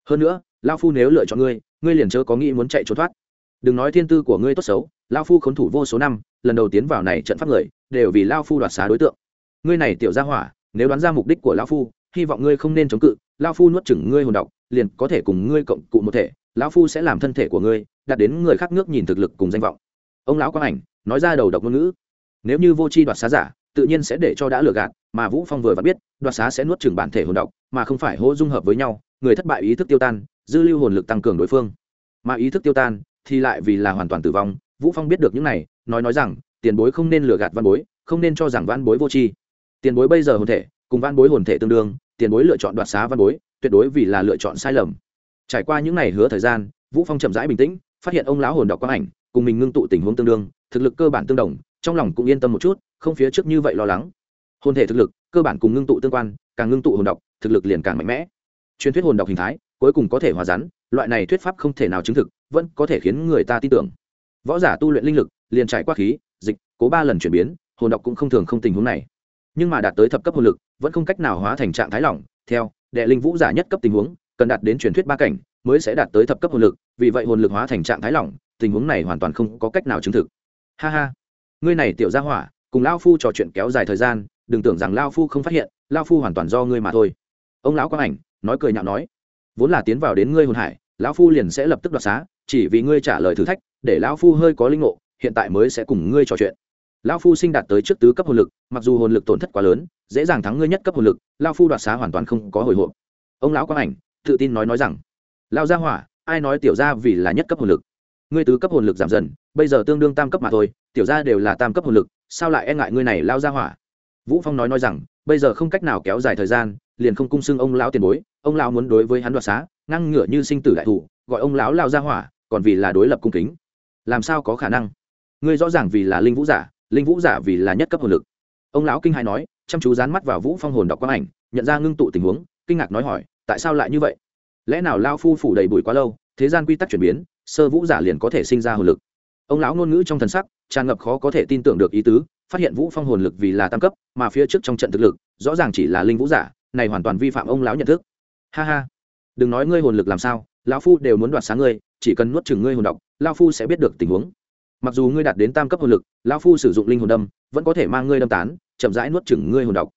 Hơn nữa, lao phu nếu lựa chọn ngươi ngươi liền chớ có nghĩ muốn chạy trốn thoát. Đừng nói thiên tư của ngươi tốt xấu lao phu khốn thủ vô số năm, lần đầu tiến vào này trận pháp người, đều vì lao phu đoạt xá đối tượng. Ngươi này tiểu gia hỏa, nếu đoán ra mục đích của lao phu, hy vọng ngươi không nên chống cự, lao phu nuốt chửng ngươi hồn độc, liền có thể cùng ngươi cộng cụ một thể lão phu sẽ làm thân thể của ngươi, đạt đến người khác nước nhìn thực lực cùng danh vọng. Ông lão quang ảnh, nói ra đầu độc ngôn ngữ. Nếu như vô c h i đoạt xá giả, tự nhiên sẽ để cho đã lừa gạt, mà vũ phong vừa và biết, đoạt xá sẽ nuốt chửng bản thể hồn độc, mà không phải hô dung hợp với nhau, người thất bại ý thức tiêu tan, dư lưu hồn lực tăng cường đối phương. Mà ý thức tiêu tan, thì lại vì là hoàn toàn tử vong vũ phong biết được những này, nói nói rằng, tiền bối không nên lừa gạt văn bối, không nên cho rằng văn bối vô tri. Tiền bối bây giờ hồn thể, cùng văn bối hồn thể tương đương, tiền bối lựa chọn đoạt xá văn bối, tuyệt đối vì là lựa chọn sai lầm. Trải qua những ngày hứa thời gian, vũ phong chậm rãi bình tĩnh, phát hiện ông lão hồn đọc quang ảnh, cùng mình ngưng tụ tình huống tương đương, thực lực cơ bản tương đồng, trong lòng cũng yên tâm một chút, không phía trước như vậy lo lắng. Hồn thể thực lực, cơ bản cùng ngưng tụ tương quan, càng ngưng tụ hồn đọc, thực lực liền càng mạnh mẽ. Truyền thuyết hồn đọc hình thái, cuối cùng có thể hòa rắn, loại này thuyết pháp không thể nào chứng thực, vẫn có thể khiến người ta tin tưởng võ giả tu luyện linh lực, liền trải qua khí, dịch, cố ba lần chuyển biến, hồn độc cũng không thường không tình huống này. Nhưng mà đạt tới thập cấp hồn lực, vẫn không cách nào hóa thành trạng thái lỏng. Theo, đệ linh vũ giả nhất cấp tình huống, cần đạt đến truyền thuyết ba cảnh, mới sẽ đạt tới thập cấp hồn lực. Vì vậy hồn lực hóa thành trạng thái lỏng, tình huống này hoàn toàn không có cách nào chứng thực. Ha ha. Ngươi này tiểu gia hỏa, cùng lao phu trò chuyện kéo dài thời gian, đừng tưởng rằng lao phu không phát hiện, lao phu hoàn toàn do ngươi mà thôi. Ông lão quang ảnh, nói cười nhạo nói, vốn là tiến vào đến ngươi hồn hải lão phu liền sẽ lập tức đoạt xá, chỉ vì ngươi trả lời thử thách, để lão phu hơi có linh ngộ, hiện tại mới sẽ cùng ngươi trò chuyện. Lão phu sinh đạt tới trước tứ cấp hồn lực, mặc dù hồn lực tổn thất quá lớn, dễ dàng thắng ngươi nhất cấp hồn lực, lão phu đoạt xá hoàn toàn không có hồi hộp. Ông lão quang ảnh, tự tin nói nói rằng, Lão gia hỏa, ai nói tiểu gia vì là nhất cấp hồn lực? Ngươi tứ cấp hồn lực giảm dần, bây giờ tương đương tam cấp mà thôi, tiểu gia đều là tam cấp hồn lực, sao lại e ngại ngươi này lao gia hỏa? Vũ phong nói nói rằng, bây giờ không cách nào kéo dài thời gian, liền không cung xưng ông lão tiền bối, ông lão muốn đối với hắn đoạt xá ngang ngửa như sinh tử đại thủ, gọi ông lão lao ra hỏa, còn vì là đối lập cung kính. Làm sao có khả năng? Ngươi rõ ràng vì là linh vũ giả, linh vũ giả vì là nhất cấp hồn lực. Ông lão kinh hai nói, chăm chú dán mắt vào vũ phong hồn đọc quang ảnh, nhận ra ngưng tụ tình huống, kinh ngạc nói hỏi, tại sao lại như vậy? Lẽ nào lao phu phủ đầy bụi quá lâu, thế gian quy tắc chuyển biến, sơ vũ giả liền có thể sinh ra hồn lực? Ông lão ngôn ngữ trong thần sắc, tràn ngập khó có thể tin tưởng được ý tứ, phát hiện vũ phong hồn lực vì là tam cấp, mà phía trước trong trận thực lực, rõ ràng chỉ là linh vũ giả, này hoàn toàn vi phạm ông lão nhận thức. Ha ha đừng nói ngươi hồn lực làm sao, lão phu đều muốn đoạt sáng ngươi, chỉ cần nuốt chừng ngươi hồn độc, lão phu sẽ biết được tình huống. Mặc dù ngươi đạt đến tam cấp hồn lực, lão phu sử dụng linh hồn đâm, vẫn có thể mang ngươi đâm tán, chậm rãi nuốt chừng ngươi hồn độc.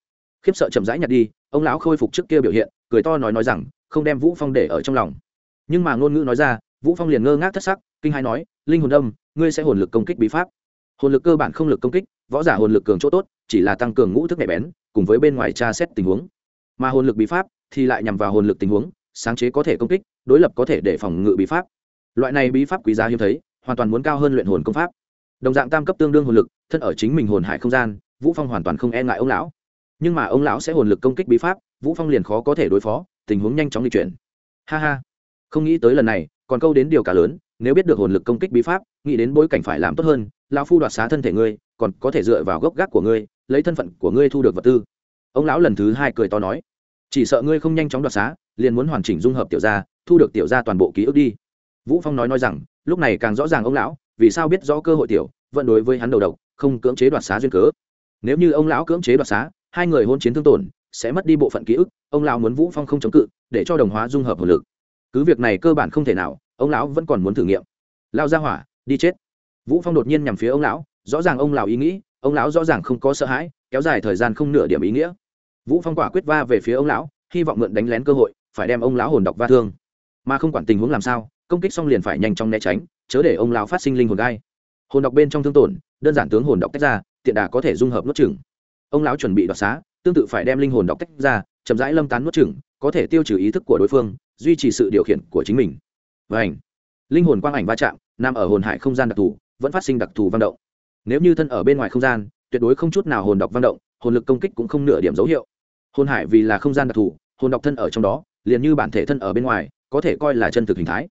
Khiếp sợ chậm rãi nhặt đi, ông lão khôi phục trước kia biểu hiện, cười to nói nói rằng, không đem vũ phong để ở trong lòng. Nhưng mà ngôn ngữ nói ra, vũ phong liền ngơ ngác thất sắc, kinh hai nói, linh hồn đâm, ngươi sẽ hồn lực công kích bí pháp. Hồn lực cơ bản không lực công kích, võ giả hồn lực cường chỗ tốt, chỉ là tăng cường ngũ thức nhạy bén, cùng với bên ngoài tra xét tình huống. Mà hồn lực bí pháp thì lại nhằm vào hồn lực tình huống sáng chế có thể công kích, đối lập có thể để phòng ngự bí pháp. Loại này bí pháp quý giá hiếm thấy, hoàn toàn muốn cao hơn luyện hồn công pháp. Đồng dạng tam cấp tương đương hồn lực, thân ở chính mình hồn hải không gian, vũ phong hoàn toàn không e ngại ông lão. Nhưng mà ông lão sẽ hồn lực công kích bí pháp, vũ phong liền khó có thể đối phó, tình huống nhanh chóng di chuyển. Ha ha. Không nghĩ tới lần này, còn câu đến điều cả lớn, nếu biết được hồn lực công kích bí pháp, nghĩ đến bối cảnh phải làm tốt hơn, lão phu đoạt xá thân thể ngươi, còn có thể dựa vào gốc gác của ngươi, lấy thân phận của ngươi thu được vật tư. Ông lão lần thứ hai cười to nói chỉ sợ ngươi không nhanh chóng đoạt xá, liền muốn hoàn chỉnh dung hợp tiểu gia, thu được tiểu gia toàn bộ ký ức đi. Vũ phong nói nói rằng, lúc này càng rõ ràng ông lão, vì sao biết rõ cơ hội tiểu, vẫn đối với hắn đầu độc, không cưỡng chế đoạt xá duyên cớ. Nếu như ông lão cưỡng chế đoạt xá, hai người hôn chiến thương tổn, sẽ mất đi bộ phận ký ức, ông lão muốn vũ phong không chống cự, để cho đồng hóa dung hợp hồn lực. Cứ việc này cơ bản không thể nào, ông lão vẫn còn muốn thử nghiệm. Lao ra hỏa, đi chết. Vũ phong đột nhiên nhằm phía ông lão, rõ ràng ông lão ý nghĩ, ông lão rõ ràng không có sợ hãi, kéo dài thời gian không nửa điểm ý nghĩa vũ phong quả quyết va về phía ông lão hy vọng mượn đánh lén cơ hội phải đem ông lão hồn độc va thương. Mà không quản tình huống làm sao công kích xong liền phải nhanh chóng né tránh chớ để ông lão phát sinh linh hồn gai. Hồn độc bên trong thương tổn đơn giản tướng hồn độc tách ra tiện đà có thể dung hợp nuốt chửng. ông lão chuẩn bị đoạt xá tương tự phải đem linh hồn độc tách ra chậm rãi lâm tán nuốt chửng, có thể tiêu trừ ý thức của đối phương duy trì sự điều khiển của chính mình. Và ảnh linh hồn quang ảnh va chạm nằm ở hồn hải không gian đặc thù vẫn phát sinh đặc thù văn động. Nếu như thân ở bên ngoài không gian tuyệt đối không chút nào hồn độc văn động hồn lực công kích cũng không nửa điểm dấu hiệu hồn hải vì là không gian đặc thù, hồn độc thân ở trong đó, liền như bản thể thân ở bên ngoài, có thể coi là chân thực hình thái.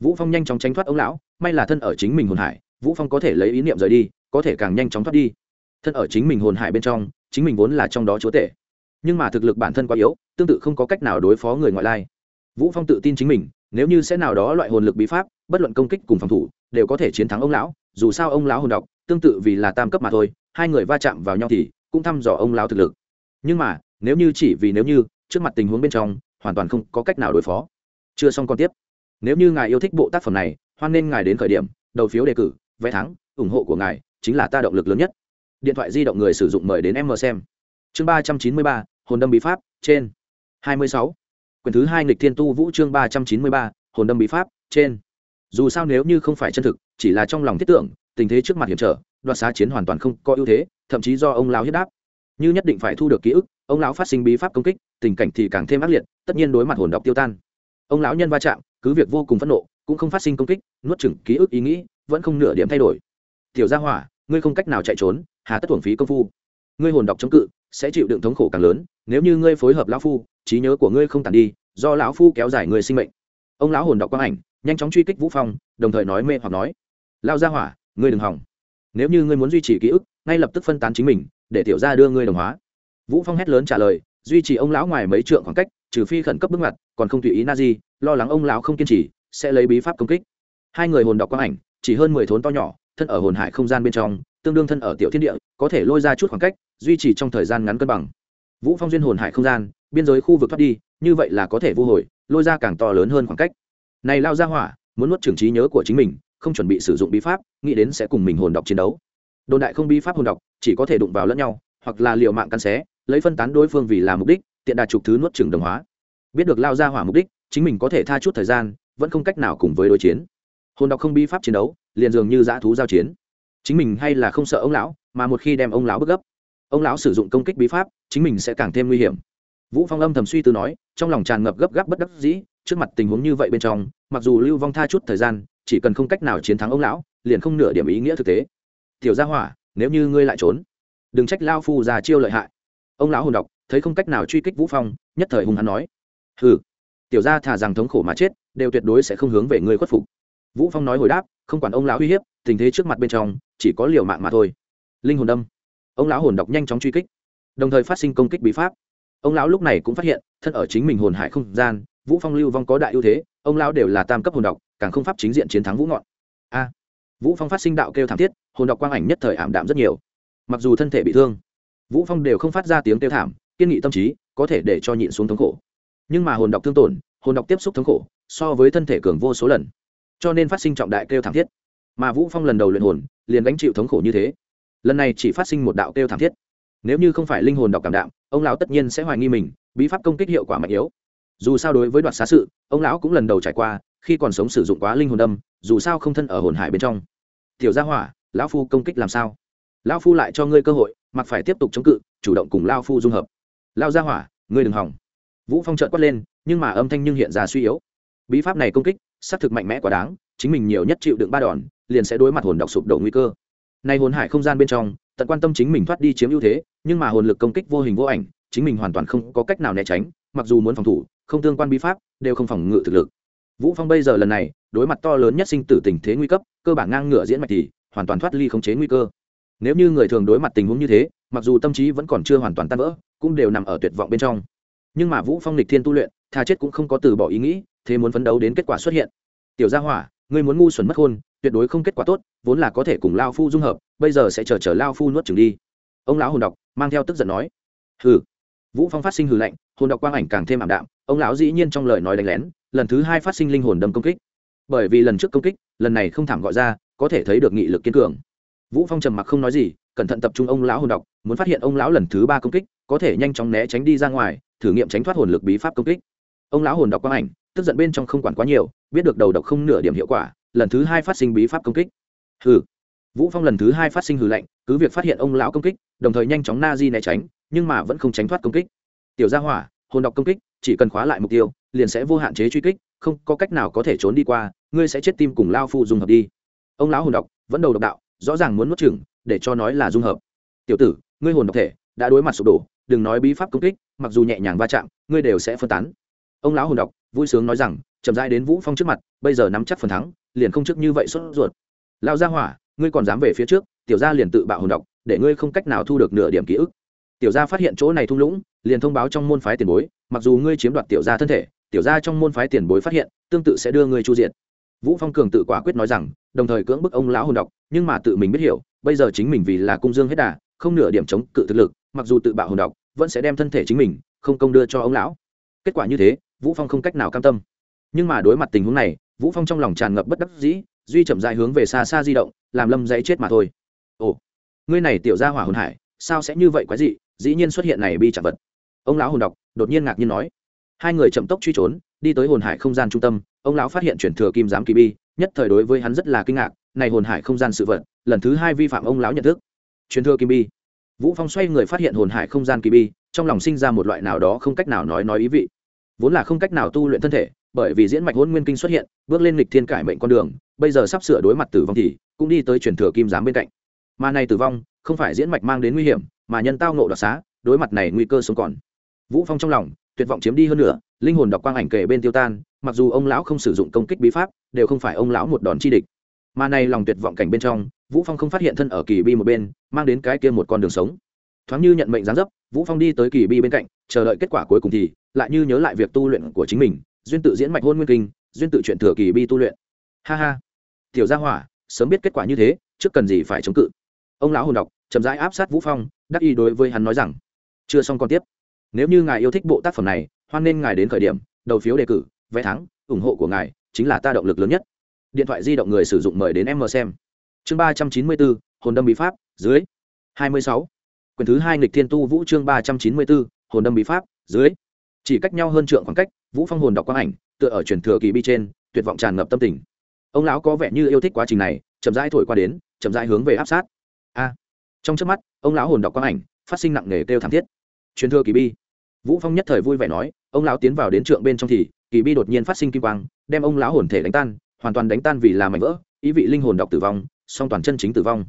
Vũ phong nhanh chóng tránh thoát ông lão, may là thân ở chính mình hồn hải, vũ phong có thể lấy ý niệm rời đi, có thể càng nhanh chóng thoát đi. Thân ở chính mình hồn hải bên trong, chính mình vốn là trong đó chúa tể. Nhưng mà thực lực bản thân quá yếu, tương tự không có cách nào đối phó người ngoại lai. Vũ phong tự tin chính mình, nếu như sẽ nào đó loại hồn lực bí pháp, bất luận công kích cùng phòng thủ, đều có thể chiến thắng ông lão, dù sao ông lão hồn độc, tương tự vì là tam cấp mà thôi, hai người va chạm vào nhau thì cũng thăm dò ông lão thực lực. Nhưng mà nếu như chỉ vì nếu như, trước mặt tình huống bên trong, hoàn toàn không có cách nào đối phó. Chưa xong còn tiếp. Nếu như ngài yêu thích bộ tác phẩm này, hoan nên ngài đến khởi điểm, đầu phiếu đề cử, vé thắng, ủng hộ của ngài chính là ta động lực lớn nhất. Điện thoại di động người sử dụng mời đến em mờ xem. Chương ba trăm chín mươi ba, hồn đâm bí pháp, trên. hai mươi sáu. Quyển thứ hai nghịch thiên tu vũ chương ba trăm chín mươi ba, hồn đâm bí pháp, trên. Dù sao nếu như không phải chân thực, chỉ là trong lòng thiết tưởng, tình thế trước mặt hiểm trở, đoạt xá chiến hoàn toàn không có ưu thế, thậm chí do ông lao hiếp đáp. Như nhất định phải thu được ký ức ông lão phát sinh bí pháp công kích, tình cảnh thì càng thêm ác liệt, tất nhiên đối mặt hồn đọc tiêu tan. Ông lão nhân va chạm, cứ việc vô cùng phẫn nộ, cũng không phát sinh công kích, nuốt chửng ký ức ý nghĩ, vẫn không nửa điểm thay đổi. Tiểu gia hỏa, ngươi không cách nào chạy trốn, hà tất thuồng phí công phu. Ngươi hồn đọc chống cự, sẽ chịu đựng thống khổ càng lớn, nếu như ngươi phối hợp lão phu, trí nhớ của ngươi không tàn đi, do lão phu kéo dài người sinh mệnh. Ông lão hồn đọc quang ảnh, nhanh chóng truy kích vũ phong, đồng thời nói mê hoặc nói lao gia hỏa, ngươi đừng hỏng. Nếu như ngươi muốn duy trì ký ức, ngay lập tức phân tán chính mình, để tiểu gia đưa ngươi đồng hóa vũ phong hét lớn trả lời, duy trì ông lão ngoài mấy trượng khoảng cách, trừ phi khẩn cấp bước ngoặt còn không tùy ý na di, lo lắng ông lão không kiên trì, sẽ lấy bí pháp công kích. Hai người hồn đọc quang ảnh, chỉ hơn mười thốn to nhỏ, thân ở hồn hải không gian bên trong, tương đương thân ở tiểu thiên địa, có thể lôi ra chút khoảng cách, duy trì trong thời gian ngắn cân bằng. Vũ phong duyên hồn hải không gian, biên giới khu vực thoát đi, như vậy là có thể vô hồi, lôi ra càng to lớn hơn khoảng cách. Này lao ra hỏa, muốn nuốt trưởng trí nhớ của chính mình, không chuẩn bị sử dụng bí pháp, nghĩ đến sẽ cùng mình hồn đọc chiến đấu. Đồn đại không bí pháp hồn đọc, chỉ có thể đụng vào lẫn nhau, hoặc là liều mạng căn xé lấy phân tán đối phương vì là mục đích, tiện đạt trục thứ nuốt trừng đồng hóa. Biết được lao ra hỏa mục đích, chính mình có thể tha chút thời gian, vẫn không cách nào cùng với đối chiến. Hồn đọc không bí pháp chiến đấu, liền dường như dã thú giao chiến. Chính mình hay là không sợ ông lão, mà một khi đem ông lão bức gấp, ông lão sử dụng công kích bí pháp, chính mình sẽ càng thêm nguy hiểm. Vũ phong âm thầm suy tư nói, trong lòng tràn ngập gấp gáp bất đắc dĩ, trước mặt tình huống như vậy bên trong, mặc dù lưu vong tha chút thời gian, chỉ cần không cách nào chiến thắng ông lão, liền không nửa điểm ý nghĩa thực tế. Tiểu gia hỏa, nếu như ngươi lại trốn, đừng trách lao phu già chiêu lợi hại ông lão hồn đọc thấy không cách nào truy kích vũ phong, nhất thời hung hắn nói, hừ, tiểu gia thả rằng thống khổ mà chết, đều tuyệt đối sẽ không hướng về ngươi khuất phục. Vũ phong nói hồi đáp, không quản ông lão uy hiếp, tình thế trước mặt bên trong, chỉ có liều mạng mà thôi. Linh hồn đâm. Ông lão hồn đọc nhanh chóng truy kích, đồng thời phát sinh công kích bí pháp. Ông lão lúc này cũng phát hiện, thân ở chính mình hồn hải không gian, vũ phong lưu vong có đại ưu thế, ông lão đều là tam cấp hồn độc, càng không pháp chính diện chiến thắng vũ ngọn. A. Vũ phong phát sinh đạo kêu thảm thiết, hồn độc quang ảnh nhất thời ảm đạm rất nhiều. Mặc dù thân thể bị thương vũ phong đều không phát ra tiếng kêu thảm, kiên nghị tâm trí, có thể để cho nhịn xuống thống khổ. Nhưng mà hồn đọc thương tổn, hồn đọc tiếp xúc thống khổ, so với thân thể cường vô số lần. Cho nên phát sinh trọng đại kêu thảm thiết. Mà vũ phong lần đầu luyện hồn, liền gánh chịu thống khổ như thế. Lần này chỉ phát sinh một đạo kêu thảm thiết. Nếu như không phải linh hồn đọc cảm đạm, ông lão tất nhiên sẽ hoài nghi mình, bí pháp công kích hiệu quả mạnh yếu. Dù sao đối với đoạt xá sự, ông lão cũng lần đầu trải qua, khi còn sống sử dụng quá linh hồn đâm dù sao không thân ở hồn hải bên trong. Tiểu gia hỏa, lão phu công kích làm sao? Lão phu lại cho ngươi cơ hội mặc phải tiếp tục chống cự, chủ động cùng lao phu dung hợp. Lao gia hỏa, ngươi đừng hỏng. Vũ phong trợn quát lên, nhưng mà âm thanh nhưng hiện ra suy yếu. Bí pháp này công kích xác thực mạnh mẽ quá đáng, chính mình nhiều nhất chịu đựng ba đòn, liền sẽ đối mặt hồn độc sụp đổ nguy cơ. Nay hồn hải không gian bên trong, tận quan tâm chính mình thoát đi chiếm ưu thế, nhưng mà hồn lực công kích vô hình vô ảnh, chính mình hoàn toàn không có cách nào né tránh, mặc dù muốn phòng thủ, không tương quan bí pháp, đều không phòng ngự thực lực. Vũ phong bây giờ lần này, đối mặt to lớn nhất sinh tử tình thế nguy cấp, cơ bản ngang ngửa diễn mạch thì hoàn toàn thoát ly khống chế nguy cơ nếu như người thường đối mặt tình huống như thế, mặc dù tâm trí vẫn còn chưa hoàn toàn tan vỡ, cũng đều nằm ở tuyệt vọng bên trong. Nhưng mà vũ phong lịch thiên tu luyện, tha chết cũng không có từ bỏ ý nghĩ, thế muốn phấn đấu đến kết quả xuất hiện. Tiểu gia hỏa, ngươi muốn ngu xuẩn mất hôn tuyệt đối không kết quả tốt, vốn là có thể cùng lao phu dung hợp, bây giờ sẽ chờ chờ lao phu nuốt chừng đi. Ông lão hồn đọc mang theo tức giận nói. Hừ. Vũ phong phát sinh hừ lạnh, hồn đọc quang ảnh càng thêm ảm đạm, ông lão dĩ nhiên trong lời nói đánh lén, lần thứ hai phát sinh linh hồn đâm công kích. Bởi vì lần trước công kích, lần này không thảm gọi ra, có thể thấy được nghị lực kiên cường vũ phong trầm mặc không nói gì, cẩn thận tập trung ông lão hồn đọc muốn phát hiện ông lão lần thứ ba công kích, có thể nhanh chóng né tránh đi ra ngoài, thử nghiệm tránh thoát hồn lực bí pháp công kích. Ông lão hồn đọc quang ảnh, tức giận bên trong không quản quá nhiều, biết được đầu độc không nửa điểm hiệu quả, lần thứ hai phát sinh bí pháp công kích. Hừ. Vũ phong lần thứ hai phát sinh hừ lạnh, cứ việc phát hiện ông lão công kích, đồng thời nhanh chóng na di né tránh, nhưng mà vẫn không tránh thoát công kích. Tiểu gia hỏa, hồn đọc công kích, chỉ cần khóa lại mục tiêu, liền sẽ vô hạn chế truy kích, không có cách nào có thể trốn đi qua, ngươi sẽ chết tim cùng lao phu dung hợp đi. Ông lão hồn đọc vẫn đầu độc đạo rõ ràng muốn nuốt chửng, để cho nói là dung hợp. Tiểu tử, ngươi hồn độc thể, đã đối mặt sụp đổ, đừng nói bí pháp công kích, mặc dù nhẹ nhàng va chạm, ngươi đều sẽ phân tán. Ông lão hồn độc, vui sướng nói rằng, chậm rãi đến vũ phong trước mặt, bây giờ nắm chắc phần thắng, liền không trước như vậy xuất ruột. Lao ra hỏa, ngươi còn dám về phía trước, tiểu gia liền tự bạo hồn độc, để ngươi không cách nào thu được nửa điểm ký ức. Tiểu gia phát hiện chỗ này thung lũng, liền thông báo trong môn phái tiền bối, mặc dù ngươi chiếm đoạt tiểu gia thân thể, tiểu gia trong môn phái tiền bối phát hiện, tương tự sẽ đưa ngươi chu diệt vũ phong cường tự quả quyết nói rằng, đồng thời cưỡng bức ông lão hồn độc, nhưng mà tự mình biết hiểu, bây giờ chính mình vì là cung dương hết đà, không nửa điểm chống cự thực lực, mặc dù tự bạo hồn độc, vẫn sẽ đem thân thể chính mình, không công đưa cho ông lão. Kết quả như thế, vũ phong không cách nào cam tâm. Nhưng mà đối mặt tình huống này, vũ phong trong lòng tràn ngập bất đắc dĩ, duy chậm dài hướng về xa xa di động, làm lâm dãy chết mà thôi. Ồ, ngươi này tiểu gia hỏa hồn hải, sao sẽ như vậy quái dị, dĩ nhiên xuất hiện này bi chạm vật. Ông lão hồn độc, đột nhiên ngạc nhiên nói. Hai người chậm tốc truy trốn, đi tới hồn hải không gian trung tâm ông lão phát hiện chuyển thừa kim giám kỳ bi, nhất thời đối với hắn rất là kinh ngạc, này hồn hải không gian sự vật, lần thứ hai vi phạm ông lão nhận thức. Truyền thừa kim bi. Vũ phong xoay người phát hiện hồn hải không gian kỳ bi, trong lòng sinh ra một loại nào đó không cách nào nói nói ý vị. Vốn là không cách nào tu luyện thân thể, bởi vì diễn mạch hôn nguyên kinh xuất hiện, bước lên lịch thiên cải mệnh con đường, bây giờ sắp sửa đối mặt tử vong thì cũng đi tới truyền thừa kim giám bên cạnh. Mà này tử vong, không phải diễn mạch mang đến nguy hiểm, mà nhân tao nộ đoạt xá, đối mặt này nguy cơ sống còn. Vũ phong trong lòng, tuyệt vọng chiếm đi hơn nữa, linh hồn đọc quang ảnh kể bên tiêu tan mặc dù ông lão không sử dụng công kích bí pháp, đều không phải ông lão một đòn chi địch. Mà này lòng tuyệt vọng cảnh bên trong, vũ phong không phát hiện thân ở kỳ bi một bên, mang đến cái kia một con đường sống. Thoáng như nhận mệnh giáng dấp, vũ phong đi tới kỳ bi bên cạnh, chờ đợi kết quả cuối cùng thì, lại như nhớ lại việc tu luyện của chính mình, duyên tự diễn mạch hôn nguyên kinh, duyên tự chuyện thừa kỳ bi tu luyện. Ha ha. Tiểu gia hỏa, sớm biết kết quả như thế, trước cần gì phải chống cự? Ông lão hồn đọc chậm rãi áp sát vũ phong, đắc y đối với hắn nói rằng, chưa xong còn tiếp. Nếu như ngài yêu thích bộ tác phẩm này, hoan nên ngài đến khởi điểm, đầu phiếu đề cử vé thắng, ủng hộ của ngài chính là ta động lực lớn nhất. Điện thoại di động người sử dụng mời đến em mờ xem. Chương ba trăm chín mươi bốn, hồn đâm bí pháp, dưới. Hai mươi sáu. Quyển thứ hai nghịch thiên tu vũ chương ba trăm chín mươi bốn, hồn đâm bí pháp, dưới. Chỉ cách nhau hơn trượng khoảng cách, vũ phong hồn đọc quang ảnh, tựa ở truyền thừa kỳ bi trên, tuyệt vọng tràn ngập tâm tình. Ông lão có vẻ như yêu thích quá trình này, chậm rãi thổi qua đến, chậm rãi hướng về áp sát. A. Trong trước mắt, ông lão hồn đọc quang ảnh phát sinh nặng nề kêu thảm thiết. Truyền thừa kỳ bi. Vũ phong nhất thời vui vẻ nói, ông lão tiến vào đến trượng bên trong thì kỳ bi đột nhiên phát sinh kim quang, đem ông lão hồn thể đánh tan, hoàn toàn đánh tan vì là mảnh vỡ, ý vị linh hồn đọc tử vong, song toàn chân chính tử vong.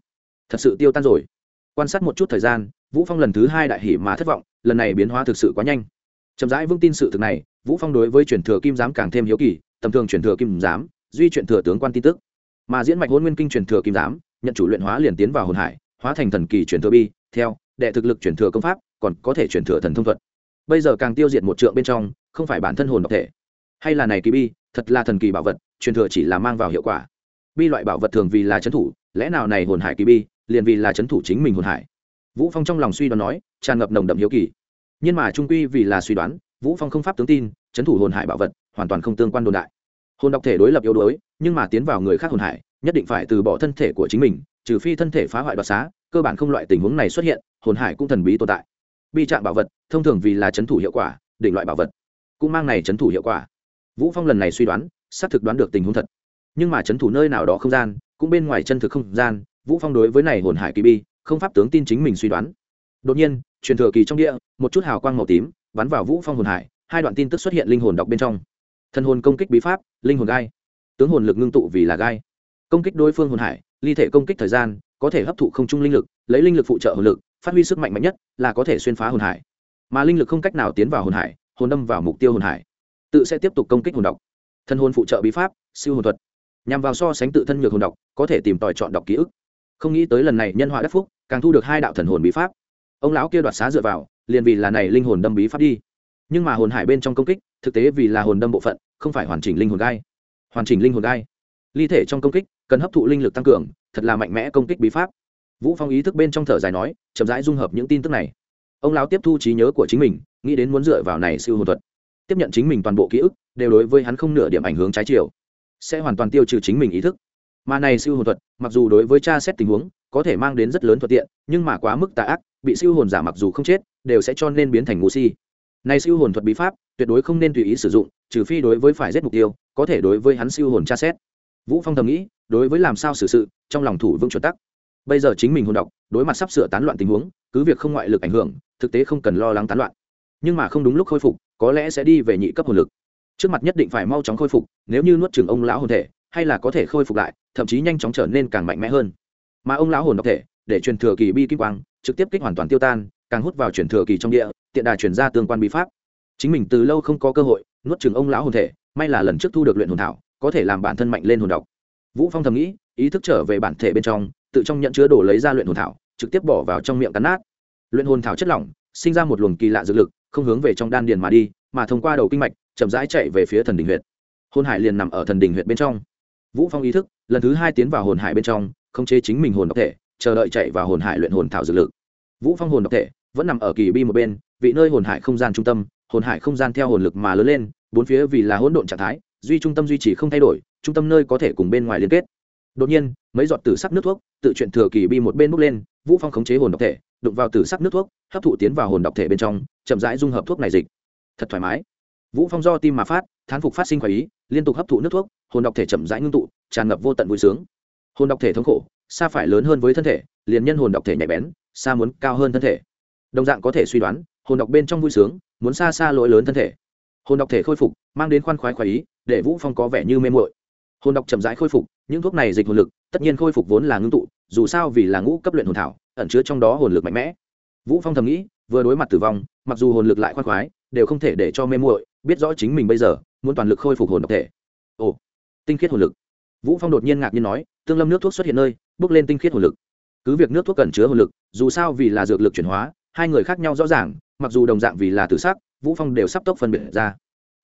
Thật sự tiêu tan rồi. Quan sát một chút thời gian, vũ phong lần thứ hai đại hỉ mà thất vọng, lần này biến hóa thực sự quá nhanh. Chậm rãi vững tin sự thực này, vũ phong đối với truyền thừa kim giám càng thêm hiếu kỳ, tầm thường truyền thừa kim giám, duy truyền thừa tướng quan tin tức. Mà diễn mạch hôn nguyên kinh truyền thừa kim giám, nhận chủ luyện hóa liền tiến vào hồn hải, hóa thành thần kỳ truyền thừa bi, theo, đệ thực lực truyền thừa công pháp, còn có thể truyền thừa thần thông thuật. Bây giờ càng tiêu diệt một trượng bên trong, không phải bản thân hồn độc thể hay là này kỳ bi, thật là thần kỳ bảo vật, truyền thừa chỉ là mang vào hiệu quả. Bi loại bảo vật thường vì là trấn thủ, lẽ nào này hồn hải kỳ bi, liền vì là trấn thủ chính mình hồn hải? Vũ phong trong lòng suy đoán nói, tràn ngập nồng đậm hiếu kỳ. Nhưng mà trung quy vì là suy đoán, vũ phong không pháp tướng tin trấn thủ hồn hải bảo vật, hoàn toàn không tương quan đồn đại. Hồn độc thể đối lập yếu đuối, nhưng mà tiến vào người khác hồn hải, nhất định phải từ bỏ thân thể của chính mình, trừ phi thân thể phá hoại đoạt xá, cơ bản không loại tình huống này xuất hiện, hồn hải cũng thần bí tồn tại. Bi trạng bảo vật, thông thường vì là trấn thủ hiệu quả định loại bảo vật, cũng mang này trấn thủ hiệu quả vũ phong lần này suy đoán, xác thực đoán được tình huống thật. Nhưng mà trấn thủ nơi nào đó không gian, cũng bên ngoài chân thực không gian, vũ phong đối với này hồn hải kỳ bi, không pháp tướng tin chính mình suy đoán. Đột nhiên, truyền thừa kỳ trong địa, một chút hào quang màu tím, bắn vào vũ phong hồn hải, hai đoạn tin tức xuất hiện linh hồn đọc bên trong. Thân hồn công kích bí pháp, linh hồn gai. Tướng hồn lực ngưng tụ vì là gai. Công kích đối phương hồn hải, ly thể công kích thời gian, có thể hấp thụ không trung linh lực, lấy linh lực phụ trợ hồn lực, phát huy sức mạnh mạnh nhất là có thể xuyên phá hồn hải. Mà linh lực không cách nào tiến vào hồn hải, hồn đâm vào mục tiêu hồn hải tự sẽ tiếp tục công kích hồn độc. Thân hồn phụ trợ bí pháp, siêu hồn thuật. Nhằm vào so sánh tự thân nhược hồn độc, có thể tìm tòi chọn đọc ký ức. Không nghĩ tới lần này nhân họa đắc phúc, càng thu được hai đạo thần hồn bí pháp. Ông lão kia đoạt xá dựa vào, liền vì là này linh hồn đâm bí pháp đi. Nhưng mà hồn hải bên trong công kích, thực tế vì là hồn đâm bộ phận, không phải hoàn chỉnh linh hồn gai. Hoàn chỉnh linh hồn gai. Ly thể trong công kích, cần hấp thụ linh lực tăng cường, thật là mạnh mẽ công kích bí pháp. Vũ phong ý thức bên trong thở dài nói, chậm rãi dung hợp những tin tức này. Ông lão tiếp thu trí nhớ của chính mình, nghĩ đến muốn dựa vào này siêu hồn thuật tiếp nhận chính mình toàn bộ ký ức, đều đối với hắn không nửa điểm ảnh hướng trái chiều. Sẽ hoàn toàn tiêu trừ chính mình ý thức. Mà này siêu hồn thuật, mặc dù đối với cha xét tình huống, có thể mang đến rất lớn thuận tiện, nhưng mà quá mức tà ác, bị siêu hồn giả mặc dù không chết, đều sẽ cho nên biến thành ngu si. Này siêu hồn thuật bí pháp, tuyệt đối không nên tùy ý sử dụng, trừ phi đối với phải giết mục tiêu, có thể đối với hắn siêu hồn tra xét. Vũ phong thầm nghĩ, đối với làm sao xử sự, trong lòng thủ vững chuẩn tắc. Bây giờ chính mình hồn độc, đối mặt sắp sửa tán loạn tình huống, cứ việc không ngoại lực ảnh hưởng, thực tế không cần lo lắng tán loạn. Nhưng mà không đúng lúc khôi phục có lẽ sẽ đi về nhị cấp hồn lực. Trước mặt nhất định phải mau chóng khôi phục, nếu như nuốt chừng ông lão hồn thể, hay là có thể khôi phục lại, thậm chí nhanh chóng trở nên càng mạnh mẽ hơn. Mà ông lão hồn độc thể, để truyền thừa kỳ bi kim quang, trực tiếp kích hoàn toàn tiêu tan, càng hút vào truyền thừa kỳ trong địa, tiện đà truyền ra tương quan bí pháp. Chính mình từ lâu không có cơ hội nuốt chừng ông lão hồn thể, may là lần trước thu được luyện hồn thảo, có thể làm bản thân mạnh lên hồn độc. Vũ phong thầm nghĩ, ý thức trở về bản thể bên trong, tự trong nhận chứa đồ lấy ra luyện hồn thảo, trực tiếp bỏ vào trong miệng cắn nát. Luyện hồn thảo chất lỏng, sinh ra một luồng kỳ lạ dược lực không hướng về trong đan điền mà đi, mà thông qua đầu kinh mạch, chậm rãi chạy về phía thần đình huyệt. Hồn hải liền nằm ở thần đình huyệt bên trong. Vũ phong ý thức, lần thứ hai tiến vào hồn hải bên trong, khống chế chính mình hồn độc thể, chờ đợi chạy vào hồn hải luyện hồn thảo dược lực. Vũ phong hồn độc thể vẫn nằm ở kỳ bi một bên, vị nơi hồn hải không gian trung tâm, hồn hải không gian theo hồn lực mà lớn lên, bốn phía vì là hỗn độn trạng thái, duy trung tâm duy trì không thay đổi, trung tâm nơi có thể cùng bên ngoài liên kết. Đột nhiên, mấy giọt tử sắc nước thuốc tự chuyện thừa kỳ bi một bên bốc lên, vũ phong khống chế hồn độc thể, đụng vào tử sắc nước thuốc, hấp thụ tiến vào hồn độc thể bên trong chậm rãi dung hợp thuốc này dịch. Thật thoải mái. Vũ phong do tim mà phát, thán phục phát sinh khoái ý, liên tục hấp thụ nước thuốc, hồn độc thể chậm rãi ngưng tụ, tràn ngập vô tận vui sướng. Hồn độc thể thống khổ, xa phải lớn hơn với thân thể, liền nhân hồn độc thể nhạy bén, xa muốn cao hơn thân thể. Đồng dạng có thể suy đoán, hồn độc bên trong vui sướng, muốn xa xa lỗi lớn thân thể. Hồn độc thể khôi phục, mang đến khoan khoái khoái ý, để vũ phong có vẻ như mê muội. Hồn độc chậm rãi khôi phục, những thuốc này dịch hồn lực, tất nhiên khôi phục vốn là ngưng tụ, dù sao vì là ngũ cấp luyện hồn thảo, ẩn chứa trong đó hồn lực mạnh mẽ. Vũ phong thầm nghĩ, vừa đối mặt tử vong mặc dù hồn lực lại khoan khoái, đều không thể để cho mê muội biết rõ chính mình bây giờ muốn toàn lực khôi phục hồn độc thể. Ồ, tinh khiết hồn lực. Vũ phong đột nhiên ngạc nhiên nói, tương lâm nước thuốc xuất hiện nơi, bước lên tinh khiết hồn lực. Cứ việc nước thuốc cần chứa hồn lực, dù sao vì là dược lực chuyển hóa, hai người khác nhau rõ ràng, mặc dù đồng dạng vì là tử sắc, vũ phong đều sắp tốc phân biệt ra.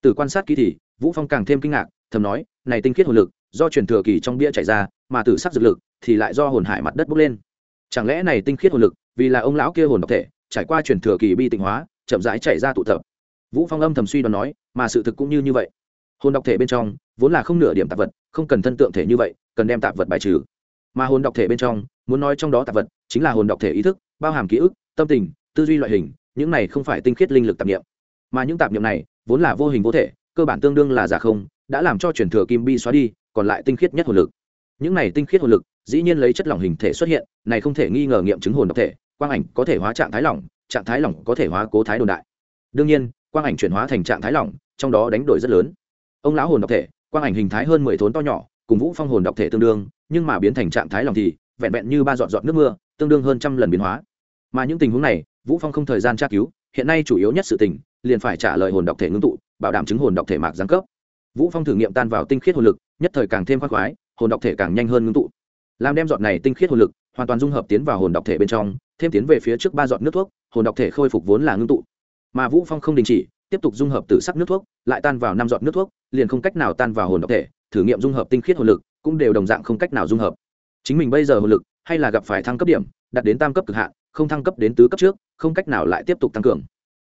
Từ quan sát kỹ thì, vũ phong càng thêm kinh ngạc, thầm nói, này tinh khiết hồn lực, do truyền thừa kỳ trong bia chảy ra, mà tử sắc dược lực thì lại do hồn hải mặt đất bốc lên. Chẳng lẽ này tinh khiết hồn lực vì là ông lão kia hồn độc thể trải qua truyền thừa kỳ bi tịnh hóa, chậm rãi chảy ra tụ tập. Vũ phong âm thầm suy đoán nói, mà sự thực cũng như như vậy. Hồn độc thể bên trong, vốn là không nửa điểm tạp vật, không cần thân tượng thể như vậy, cần đem tạp vật bài trừ. Mà hồn độc thể bên trong, muốn nói trong đó tạp vật, chính là hồn độc thể ý thức, bao hàm ký ức, tâm tình, tư duy loại hình, những này không phải tinh khiết linh lực tạp niệm. Mà những tạp niệm này, vốn là vô hình vô thể, cơ bản tương đương là giả không, đã làm cho truyền thừa kim bi xóa đi, còn lại tinh khiết nhất hồn lực. Những này tinh khiết hồn lực, dĩ nhiên lấy chất lỏng hình thể xuất hiện, này không thể nghi ngờ nghiệm chứng hồn độc thể quang ảnh có thể hóa trạng thái lỏng, trạng thái lỏng có thể hóa cố thái đồn đại. Đương nhiên, quang ảnh chuyển hóa thành trạng thái lỏng, trong đó đánh đổi rất lớn. Ông lão hồn độc thể, quang ảnh hình thái hơn mười thốn to nhỏ, cùng vũ phong hồn độc thể tương đương, nhưng mà biến thành trạng thái lỏng thì vẹn vẹn như ba giọt giọt nước mưa, tương đương hơn trăm lần biến hóa. Mà những tình huống này, vũ phong không thời gian tra cứu, hiện nay chủ yếu nhất sự tình, liền phải trả lời hồn độc thể ngưng tụ, bảo đảm chứng hồn độc thể mạc giáng cấp. Vũ phong thử nghiệm tan vào tinh khiết hồn lực, nhất thời càng thêm khoác khoái, hồn độc thể càng nhanh hơn ngưng tụ. Làm đem giọt này tinh khiết hồn lực hoàn toàn dung hợp tiến vào hồn độc thể bên trong, thêm tiến về phía trước ba giọt nước thuốc, hồn độc thể khôi phục vốn là ngưng tụ. Mà vũ phong không đình chỉ, tiếp tục dung hợp từ sắc nước thuốc, lại tan vào năm giọt nước thuốc, liền không cách nào tan vào hồn độc thể, thử nghiệm dung hợp tinh khiết hồn lực, cũng đều đồng dạng không cách nào dung hợp. Chính mình bây giờ hồn lực, hay là gặp phải thăng cấp điểm, đạt đến tam cấp cực hạn, không thăng cấp đến tứ cấp trước, không cách nào lại tiếp tục tăng cường.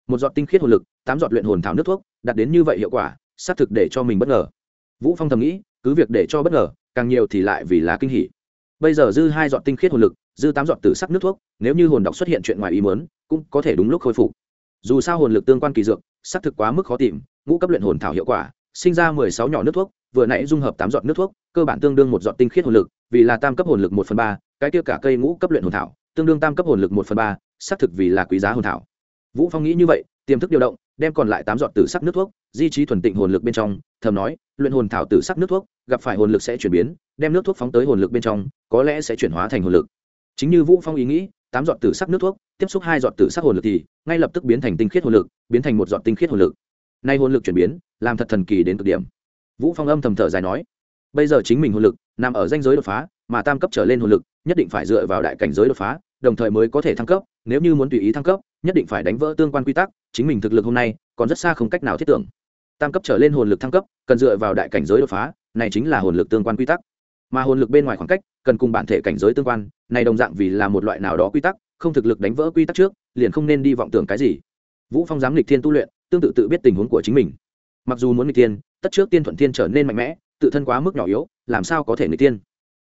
Một giọt tinh khiết hồn lực, tám giọt luyện hồn thảo nước thuốc, đạt đến như vậy hiệu quả, xác thực để cho mình bất ngờ. Vũ phong thầm nghĩ, cứ việc để cho bất ngờ, càng nhiều thì lại vì là kinh hỉ bây giờ dư hai giọt tinh khiết hồn lực, dư tám giọt tử sắc nước thuốc, nếu như hồn đọc xuất hiện chuyện ngoài ý muốn, cũng có thể đúng lúc khôi phục. Dù sao hồn lực tương quan kỳ dược, xác thực quá mức khó tìm, ngũ cấp luyện hồn thảo hiệu quả, sinh ra mười sáu nhỏ nước thuốc, vừa nãy dung hợp tám giọt nước thuốc, cơ bản tương đương một giọt tinh khiết hồn lực, vì là tam cấp hồn lực một phần ba, cái kia cả cây ngũ cấp luyện hồn thảo, tương đương tam cấp hồn lực một phần ba, xác thực vì là quý giá hồn thảo. Vũ phong nghĩ như vậy, tiềm thức điều động đem còn lại tám giọt tử sắc nước thuốc, di trí thuần tịnh hồn lực bên trong, thầm nói, luyện hồn thảo tử sắc nước thuốc, gặp phải hồn lực sẽ chuyển biến, đem nước thuốc phóng tới hồn lực bên trong, có lẽ sẽ chuyển hóa thành hồn lực. Chính như vũ phong ý nghĩ, tám giọt tử sắc nước thuốc, tiếp xúc hai giọt tử sắc hồn lực thì, ngay lập tức biến thành tinh khiết hồn lực, biến thành một giọt tinh khiết hồn lực. Nay hồn lực chuyển biến, làm thật thần kỳ đến cực điểm. Vũ phong âm thầm thở dài nói, bây giờ chính mình hồn lực, nằm ở danh giới đột phá, mà tam cấp trở lên hồn lực, nhất định phải dựa vào đại cảnh giới đột phá, đồng thời mới có thể thăng cấp, nếu như muốn tùy ý thăng cấp nhất định phải đánh vỡ tương quan quy tắc, chính mình thực lực hôm nay còn rất xa không cách nào thiết tưởng. Tam cấp trở lên hồn lực thăng cấp, cần dựa vào đại cảnh giới đột phá, này chính là hồn lực tương quan quy tắc. Mà hồn lực bên ngoài khoảng cách, cần cùng bản thể cảnh giới tương quan, này đồng dạng vì là một loại nào đó quy tắc, không thực lực đánh vỡ quy tắc trước, liền không nên đi vọng tưởng cái gì. Vũ phong giám lịch thiên tu luyện, tương tự tự biết tình huống của chính mình. Mặc dù muốn nghịch tiên tất trước tiên thuận thiên trở nên mạnh mẽ, tự thân quá mức nhỏ yếu, làm sao có thể nghịch tiên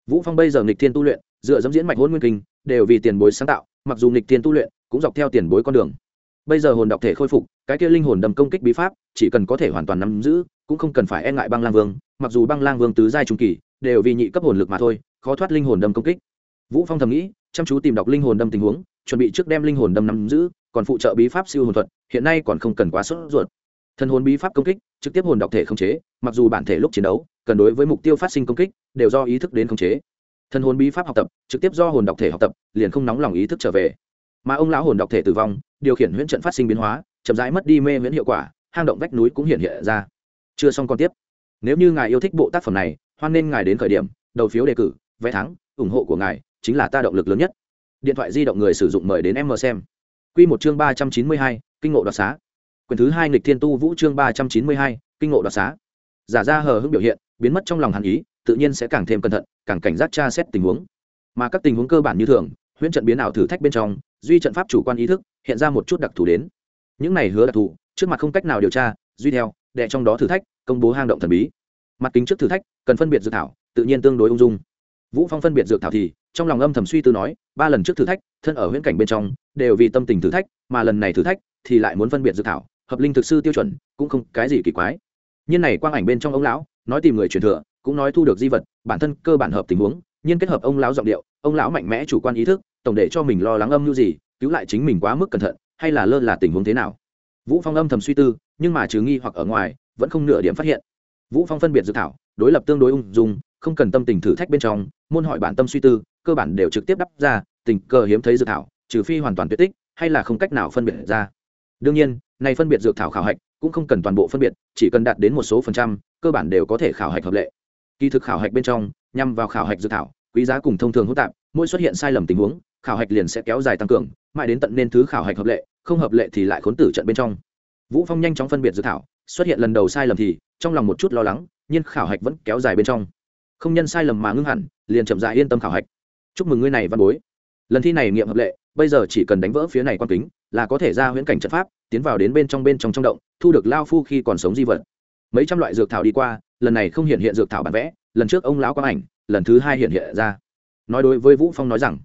vũ phong bây giờ nghịch thiên tu luyện, dựa dẫm diễn mạch hôn nguyên kinh, đều vì tiền bối sáng tạo, mặc dù nghịch thiên tu luyện cũng dọc theo tiền bối con đường. Bây giờ hồn đọc thể khôi phục, cái kia linh hồn đầm công kích bí pháp, chỉ cần có thể hoàn toàn nắm giữ, cũng không cần phải e ngại băng lang vương, mặc dù băng lang vương tứ giai trung kỳ, đều vì nhị cấp hồn lực mà thôi, khó thoát linh hồn đâm công kích. Vũ phong thầm nghĩ, chăm chú tìm đọc linh hồn đâm tình huống, chuẩn bị trước đem linh hồn đâm nắm giữ, còn phụ trợ bí pháp siêu hồn thuật, hiện nay còn không cần quá sốt ruột. Thần hồn bí pháp công kích, trực tiếp hồn đọc thể không chế, mặc dù bản thể lúc chiến đấu, cần đối với mục tiêu phát sinh công kích, đều do ý thức đến không chế. Thần hồn bí pháp học tập, trực tiếp do hồn đọc thể học tập, liền không nóng lòng ý thức trở về mà ông lão hồn độc thể tử vong, điều khiển huyễn trận phát sinh biến hóa, chậm rãi mất đi mê miễn hiệu quả, hang động vách núi cũng hiện hiện ra. Chưa xong còn tiếp. Nếu như ngài yêu thích bộ tác phẩm này, hoan nên ngài đến khởi điểm, đầu phiếu đề cử, vé thắng, ủng hộ của ngài chính là ta động lực lớn nhất. Điện thoại di động người sử dụng mời đến em mờ xem. Q một chương ba trăm chín mươi hai, kinh ngộ đoạt xá. Quyền thứ hai nghịch thiên tu vũ chương ba trăm chín mươi hai, kinh ngộ đoạt xá. Giả ra hờ hững biểu hiện, biến mất trong lòng hàn ý, tự nhiên sẽ càng thêm cẩn thận, càng cảnh giác tra xét tình huống. Mà các tình huống cơ bản như thường huyễn trận biến ảo thử thách bên trong, duy trận pháp chủ quan ý thức hiện ra một chút đặc thù đến. Những này hứa đặc thù, trước mặt không cách nào điều tra, duy theo đệ trong đó thử thách, công bố hang động thần bí. Mặt kính trước thử thách, cần phân biệt dự thảo, tự nhiên tương đối ung dung. Vũ phong phân biệt dược thảo thì, trong lòng âm thầm suy tư nói, ba lần trước thử thách, thân ở huyễn cảnh bên trong, đều vì tâm tình thử thách, mà lần này thử thách, thì lại muốn phân biệt dược thảo, hợp linh thực sư tiêu chuẩn, cũng không cái gì kỳ quái. Nhiên này quang ảnh bên trong ông lão, nói tìm người truyền thừa, cũng nói thu được di vật, bản thân cơ bản hợp tình huống nhiên kết hợp ông lão giọng điệu, ông lão mạnh mẽ chủ quan ý thức tổng để cho mình lo lắng âm như gì, cứu lại chính mình quá mức cẩn thận, hay là lơ là tình huống thế nào? Vũ phong âm thầm suy tư, nhưng mà trừ nghi hoặc ở ngoài, vẫn không nửa điểm phát hiện. Vũ phong phân biệt dự thảo, đối lập tương đối ung dung, không cần tâm tình thử thách bên trong, môn hỏi bản tâm suy tư, cơ bản đều trực tiếp đắp ra, tình cờ hiếm thấy dự thảo, trừ phi hoàn toàn tuyệt tích, hay là không cách nào phân biệt ra. Đương nhiên, này phân biệt dược thảo khảo hạch cũng không cần toàn bộ phân biệt, chỉ cần đạt đến một số phần trăm, cơ bản đều có thể khảo hạch hợp lệ. Kỳ thực khảo hạch bên trong, nhằm vào khảo hạch dược thảo, quý giá cùng thông thường hỗn tạp, mỗi xuất hiện sai lầm tình huống khảo hạch liền sẽ kéo dài tăng cường, mãi đến tận nên thứ khảo hạch hợp lệ, không hợp lệ thì lại khốn tử trận bên trong. Vũ phong nhanh chóng phân biệt dự thảo, xuất hiện lần đầu sai lầm thì, trong lòng một chút lo lắng, nhưng khảo hạch vẫn kéo dài bên trong. Không nhân sai lầm mà ngưng hẳn, liền chậm dại yên tâm khảo hạch. Chúc mừng ngươi này, văn bối. Lần thi này nghiệm hợp lệ, bây giờ chỉ cần đánh vỡ phía này quan kính, là có thể ra huyễn cảnh trận pháp, tiến vào đến bên trong bên trong trong động, thu được lao phu khi còn sống di vật. Mấy trăm loại dược thảo đi qua, lần này không hiện hiện dược thảo bản vẽ, lần trước ông lão quang ảnh, lần thứ hai hiện hiện ra. Nói đối với vũ phong nói rằng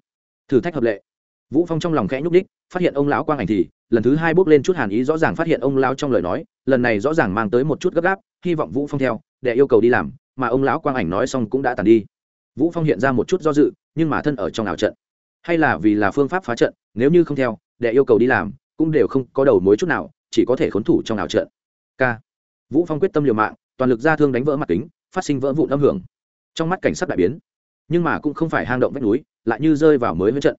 thử thách hợp lệ. Vũ phong trong lòng khẽ nhúc đích phát hiện ông lão quang ảnh thì, lần thứ hai bước lên chút hàn ý rõ ràng phát hiện ông lão trong lời nói, lần này rõ ràng mang tới một chút gấp gáp, hy vọng vũ phong theo, để yêu cầu đi làm, mà ông lão quang ảnh nói xong cũng đã tàn đi. Vũ phong hiện ra một chút do dự, nhưng mà thân ở trong ảo trận. Hay là vì là phương pháp phá trận, nếu như không theo, để yêu cầu đi làm, cũng đều không có đầu mối chút nào, chỉ có thể khốn thủ trong ảo trận. K vũ phong quyết tâm liều mạng, toàn lực ra thương đánh vỡ mặt kính, phát sinh vỡ vụn âm hưởng. Trong mắt cảnh sát đại biến nhưng mà cũng không phải hang động vách núi, lại như rơi vào mới với trận.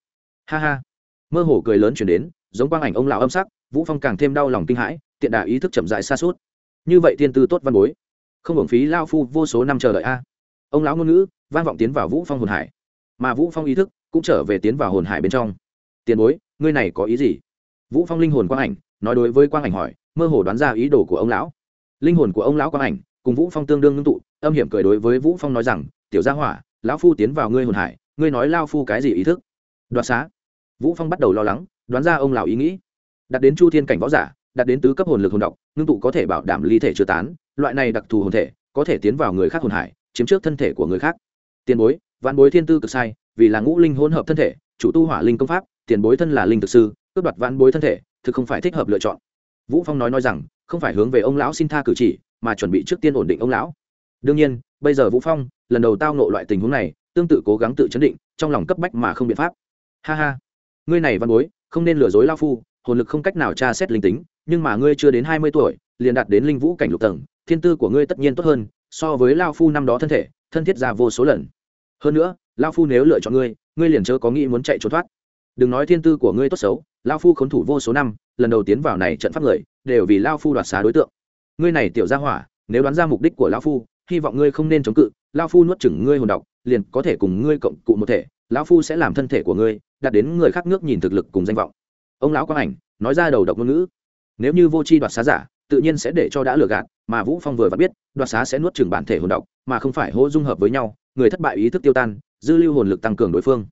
Ha ha. Mơ hồ cười lớn chuyển đến, giống quang ảnh ông lão âm sắc, vũ phong càng thêm đau lòng kinh hãi, tiện đà ý thức chậm dại xa suốt. Như vậy tiên tư tốt văn bối. Không hưởng phí lao phu vô số năm chờ đợi a. Ông lão ngôn ngữ, vang vọng tiến vào vũ phong hồn hải. Mà vũ phong ý thức cũng trở về tiến vào hồn hải bên trong. Tiền bối, ngươi này có ý gì? Vũ phong linh hồn quang ảnh, nói đối với quang ảnh hỏi, mơ hồ đoán ra ý đồ của ông lão. Linh hồn của ông lão quang ảnh, cùng vũ phong tương đương ngưng tụ, âm hiểm cười đối với vũ phong nói rằng, tiểu gia hỏa lão phu tiến vào ngươi hồn hải, ngươi nói lao phu cái gì ý thức? Đoạt xá. Vũ phong bắt đầu lo lắng, đoán ra ông lão ý nghĩ. Đặt đến chu thiên cảnh võ giả, đặt đến tứ cấp hồn lực hồn độc, ngưng tụ có thể bảo đảm ly thể chưa tán, loại này đặc thù hồn thể, có thể tiến vào người khác hồn hải, chiếm trước thân thể của người khác. Tiền bối, vạn bối thiên tư cực sai, vì là ngũ linh hỗn hợp thân thể, chủ tu hỏa linh công pháp, tiền bối thân là linh thực sư, cướp đoạt vạn bối thân thể, thực không phải thích hợp lựa chọn. Vũ phong nói nói rằng, không phải hướng về ông lão xin tha cử chỉ, mà chuẩn bị trước tiên ổn định ông lão. Đương nhiên, bây giờ vũ phong lần đầu tao nộ loại tình huống này, tương tự cố gắng tự chấn định, trong lòng cấp bách mà không biện pháp. Ha ha. Ngươi này văn bối, không nên lừa dối lao phu, hồn lực không cách nào tra xét linh tính, nhưng mà ngươi chưa đến hai mươi tuổi, liền đạt đến linh vũ cảnh lục tầng, thiên tư của ngươi tất nhiên tốt hơn, so với lao phu năm đó thân thể, thân thiết ra vô số lần. Hơn nữa, lao phu nếu lựa chọn ngươi ngươi liền chớ có nghĩ muốn chạy trốn thoát. Đừng nói thiên tư của ngươi tốt xấu, lao phu khốn thủ vô số năm, lần đầu tiến vào này trận pháp người, đều vì lao phu đoạt xá đối tượng. Ngươi này tiểu gia hỏa, nếu đoán ra mục đích của lao phu hy vọng ngươi không nên chống cự lao phu nuốt chửng ngươi hồn độc, liền có thể cùng ngươi cộng cụ một thể, lão phu sẽ làm thân thể của ngươi, đạt đến người khác nước nhìn thực lực cùng danh vọng. Ông lão quang ảnh, nói ra đầu độc ngôn ngữ. Nếu như vô c h i đoạt xá giả, tự nhiên sẽ để cho đã lừa gạt, mà vũ phong vừa vặn biết, đoạt xá sẽ nuốt chừng bản thể hồn độc, mà không phải hô dung hợp với nhau, người thất bại ý thức tiêu tan, dư lưu hồn lực tăng cường đối phương.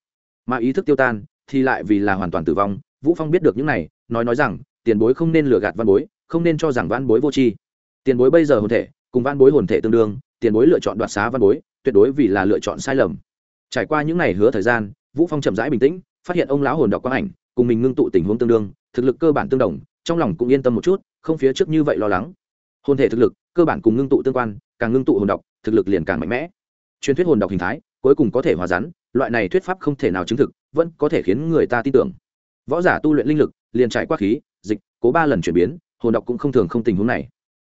Mà ý thức tiêu tan, thì lại vì là hoàn toàn tử vong, vũ phong biết được những này, nói nói rằng, tiền bối không nên lừa gạt văn bối, không nên cho rằng văn bối vô tri. Tiền bối bây giờ hồn thể, cùng văn bối hồn thể tương đương tiền bối lựa chọn đoạt xá văn bối, tuyệt đối vì là lựa chọn sai lầm. Trải qua những ngày hứa thời gian, vũ phong chậm rãi bình tĩnh, phát hiện ông lão hồn đọc quang ảnh, cùng mình ngưng tụ tình huống tương đương, thực lực cơ bản tương đồng, trong lòng cũng yên tâm một chút, không phía trước như vậy lo lắng. Hồn thể thực lực, cơ bản cùng ngưng tụ tương quan, càng ngưng tụ hồn độc thực lực liền càng mạnh mẽ. Truyền thuyết hồn độc hình thái, cuối cùng có thể hòa rắn, loại này thuyết pháp không thể nào chứng thực, vẫn có thể khiến người ta tin tưởng. Võ giả tu luyện linh lực, liền trải qua khí, dịch, cố ba lần chuyển biến, hồn độc cũng không thường không tình huống này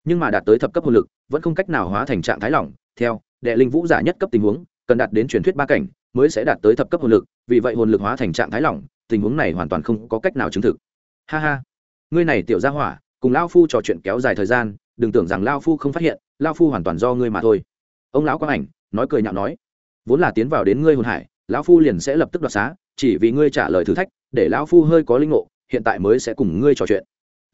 nhưng mà đạt tới thập cấp hồn lực, vẫn không cách nào hóa thành trạng thái lỏng. Theo, đệ linh vũ giả nhất cấp tình huống, cần đạt đến truyền thuyết ba cảnh mới sẽ đạt tới thập cấp hồn lực, vì vậy hồn lực hóa thành trạng thái lỏng, tình huống này hoàn toàn không có cách nào chứng thực. Ha ha. Ngươi này tiểu gia hỏa, cùng lao phu trò chuyện kéo dài thời gian, đừng tưởng rằng lao phu không phát hiện lao phu hoàn toàn do ngươi mà thôi. Ông lão quang ảnh, nói cười nhạo nói. Vốn là tiến vào đến ngươi hồn hải, lão phu liền sẽ lập tức đoạt xá, chỉ vì ngươi trả lời thử thách, để lão phu hơi có linh ngộ, hiện tại mới sẽ cùng ngươi trò chuyện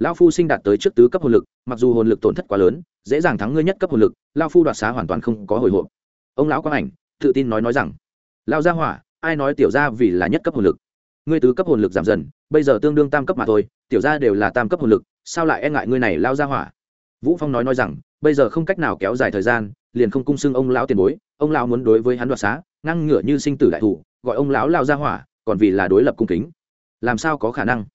lão phu sinh đạt tới trước tứ cấp hồn lực, mặc dù hồn lực tổn thất quá lớn, dễ dàng thắng ngươi nhất cấp hồn lực lao phu đoạt xá hoàn toàn không có hồi hộp. Ông lão quang ảnh, tự tin nói nói rằng lao gia hỏa, ai nói tiểu gia vì là nhất cấp hồn lực? Ngươi tứ cấp hồn lực giảm dần, bây giờ tương đương tam cấp mà thôi, tiểu gia đều là tam cấp hồn lực, sao lại e ngại ngươi này lao gia hỏa? Vũ phong nói nói rằng, bây giờ không cách nào kéo dài thời gian, liền không cung xưng ông lão tiền bối, ông lão muốn đối với hắn đoạt xá ngăn ngửa như sinh tử đại thủ, gọi ông lão lao gia hỏa, còn vì là đối lập cung kính. Làm sao có khả năng?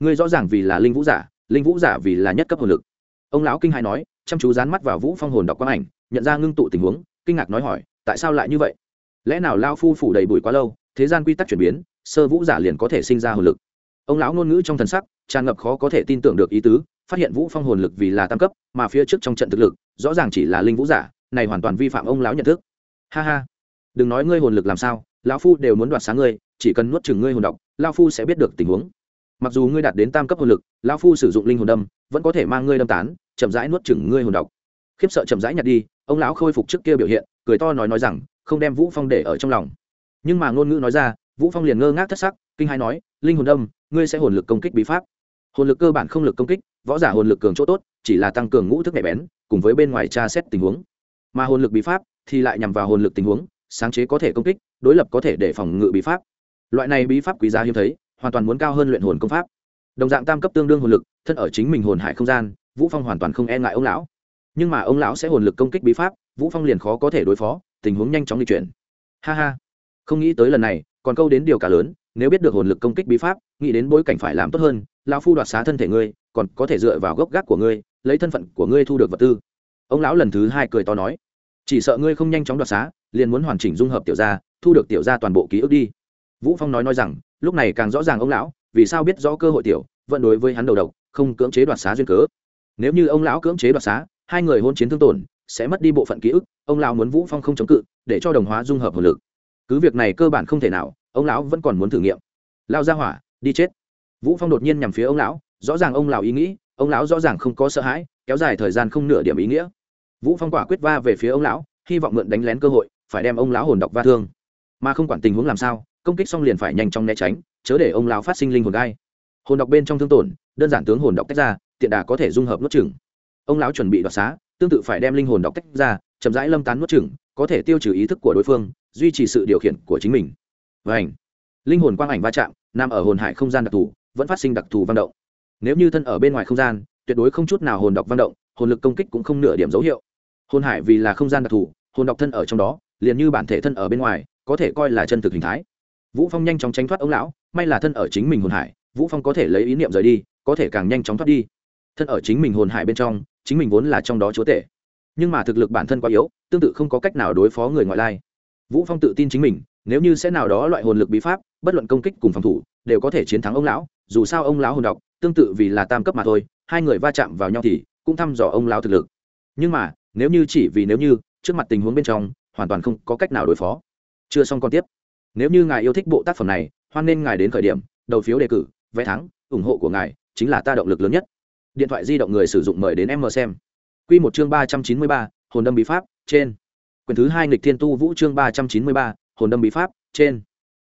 Ngươi rõ ràng vì là linh vũ giả linh vũ giả vì là nhất cấp hồn lực. Ông lão kinh hai nói, chăm chú dán mắt vào vũ phong hồn đọc quang ảnh, nhận ra ngưng tụ tình huống, kinh ngạc nói hỏi, tại sao lại như vậy? Lẽ nào lao phu phủ đầy bụi quá lâu, thế gian quy tắc chuyển biến, sơ vũ giả liền có thể sinh ra hồn lực? Ông lão ngôn ngữ trong thần sắc, tràn ngập khó có thể tin tưởng được ý tứ, phát hiện vũ phong hồn lực vì là tam cấp, mà phía trước trong trận thực lực, rõ ràng chỉ là linh vũ giả, này hoàn toàn vi phạm ông lão nhận thức. Ha ha. Đừng nói ngươi hồn lực làm sao, lão phu đều muốn đoạt sáng ngươi, chỉ cần nuốt chừng ngươi hồn độc, lão phu sẽ biết được tình huống mặc dù ngươi đạt đến tam cấp hồn lực, lão phu sử dụng linh hồn đâm, vẫn có thể mang ngươi đâm tán, chậm rãi nuốt chừng ngươi hồn độc. Khiếp sợ chậm rãi nhặt đi, ông lão khôi phục trước kia biểu hiện, cười to nói nói rằng, không đem vũ phong để ở trong lòng. Nhưng mà ngôn ngữ nói ra, vũ phong liền ngơ ngác thất sắc, kinh hai nói, linh hồn đâm, ngươi sẽ hồn lực công kích bí pháp. Hồn lực cơ bản không lực công kích, võ giả hồn lực cường chỗ tốt, chỉ là tăng cường ngũ thức nhạy bén, cùng với bên ngoài tra xét tình huống. Mà hồn lực bí pháp thì lại nhằm vào hồn lực tình huống, sáng chế có thể công kích, đối lập có thể để phòng ngự bí pháp. Loại này bí pháp quý giá hiếm thấy hoàn toàn muốn cao hơn luyện hồn công pháp. Đồng dạng tam cấp tương đương hồn lực, thân ở chính mình hồn hải không gian, vũ phong hoàn toàn không e ngại ông lão. Nhưng mà ông lão sẽ hồn lực công kích bí pháp, vũ phong liền khó có thể đối phó, tình huống nhanh chóng di chuyển. Ha ha. Không nghĩ tới lần này, còn câu đến điều cả lớn, nếu biết được hồn lực công kích bí pháp, nghĩ đến bối cảnh phải làm tốt hơn, lão phu đoạt xá thân thể ngươi, còn có thể dựa vào gốc gác của ngươi, lấy thân phận của ngươi thu được vật tư. Ông lão lần thứ hai cười to nói, chỉ sợ ngươi không nhanh chóng đoạt xá, liền muốn hoàn chỉnh dung hợp tiểu gia, thu được tiểu gia toàn bộ ký ức đi. Vũ phong nói nói rằng lúc này càng rõ ràng ông lão, vì sao biết rõ cơ hội tiểu, vẫn đối với hắn đầu độc, không cưỡng chế đoạt xá duyên cớ. Nếu như ông lão cưỡng chế đoạt xá, hai người hôn chiến thương tổn, sẽ mất đi bộ phận ký ức, ông lão muốn vũ phong không chống cự, để cho đồng hóa dung hợp hồn lực. Cứ việc này cơ bản không thể nào, ông lão vẫn còn muốn thử nghiệm. Lao ra hỏa, đi chết. Vũ phong đột nhiên nhằm phía ông lão, rõ ràng ông lão ý nghĩ, ông lão rõ ràng không có sợ hãi, kéo dài thời gian không nửa điểm ý nghĩa. Vũ phong quả quyết va về phía ông lão, hy vọng mượn đánh lén cơ hội, phải đem ông lão hồn độc va thương. Mà không quản tình huống làm sao công kích xong liền phải nhanh chóng né tránh, chớ để ông lão phát sinh linh hồn gai. Hồn độc bên trong thương tổn, đơn giản tướng hồn độc tách ra, tiện đà có thể dung hợp nuốt chừng ông lão chuẩn bị đoạt xá, tương tự phải đem linh hồn độc tách ra, chậm rãi lâm tán nuốt chừng có thể tiêu trừ ý thức của đối phương, duy trì sự điều khiển của chính mình. Và ảnh linh hồn quang ảnh va chạm, nằm ở hồn hải không gian đặc thù, vẫn phát sinh đặc thù văn động. Nếu như thân ở bên ngoài không gian, tuyệt đối không chút nào hồn độc văn động, hồn lực công kích cũng không nửa điểm dấu hiệu. Hồn hải vì là không gian đặc thù, hồn độc thân ở trong đó, liền như bản thể thân ở bên ngoài, có thể coi là chân thực hình thái vũ phong nhanh chóng tránh thoát ông lão, may là thân ở chính mình hồn hải, vũ phong có thể lấy ý niệm rời đi, có thể càng nhanh chóng thoát đi. Thân ở chính mình hồn hải bên trong, chính mình vốn là trong đó chúa tể. Nhưng mà thực lực bản thân quá yếu, tương tự không có cách nào đối phó người ngoại lai. Vũ phong tự tin chính mình, nếu như sẽ nào đó loại hồn lực bí pháp, bất luận công kích cùng phòng thủ, đều có thể chiến thắng ông lão, dù sao ông lão hồn độc, tương tự vì là tam cấp mà thôi, hai người va chạm vào nhau thì cũng thăm dò ông lão thực lực. Nhưng mà, nếu như chỉ vì nếu như, trước mặt tình huống bên trong, hoàn toàn không có cách nào đối phó. Chưa xong còn tiếp nếu như ngài yêu thích bộ tác phẩm này, hoan nên ngài đến khởi điểm, đầu phiếu đề cử, vé thắng, ủng hộ của ngài chính là ta động lực lớn nhất. Điện thoại di động người sử dụng mời đến em mờ xem. Q một chương ba trăm chín mươi ba, hồn đâm bí pháp, trên. Quyển thứ hai nghịch thiên tu vũ chương ba trăm chín mươi ba, hồn đâm bí pháp, trên.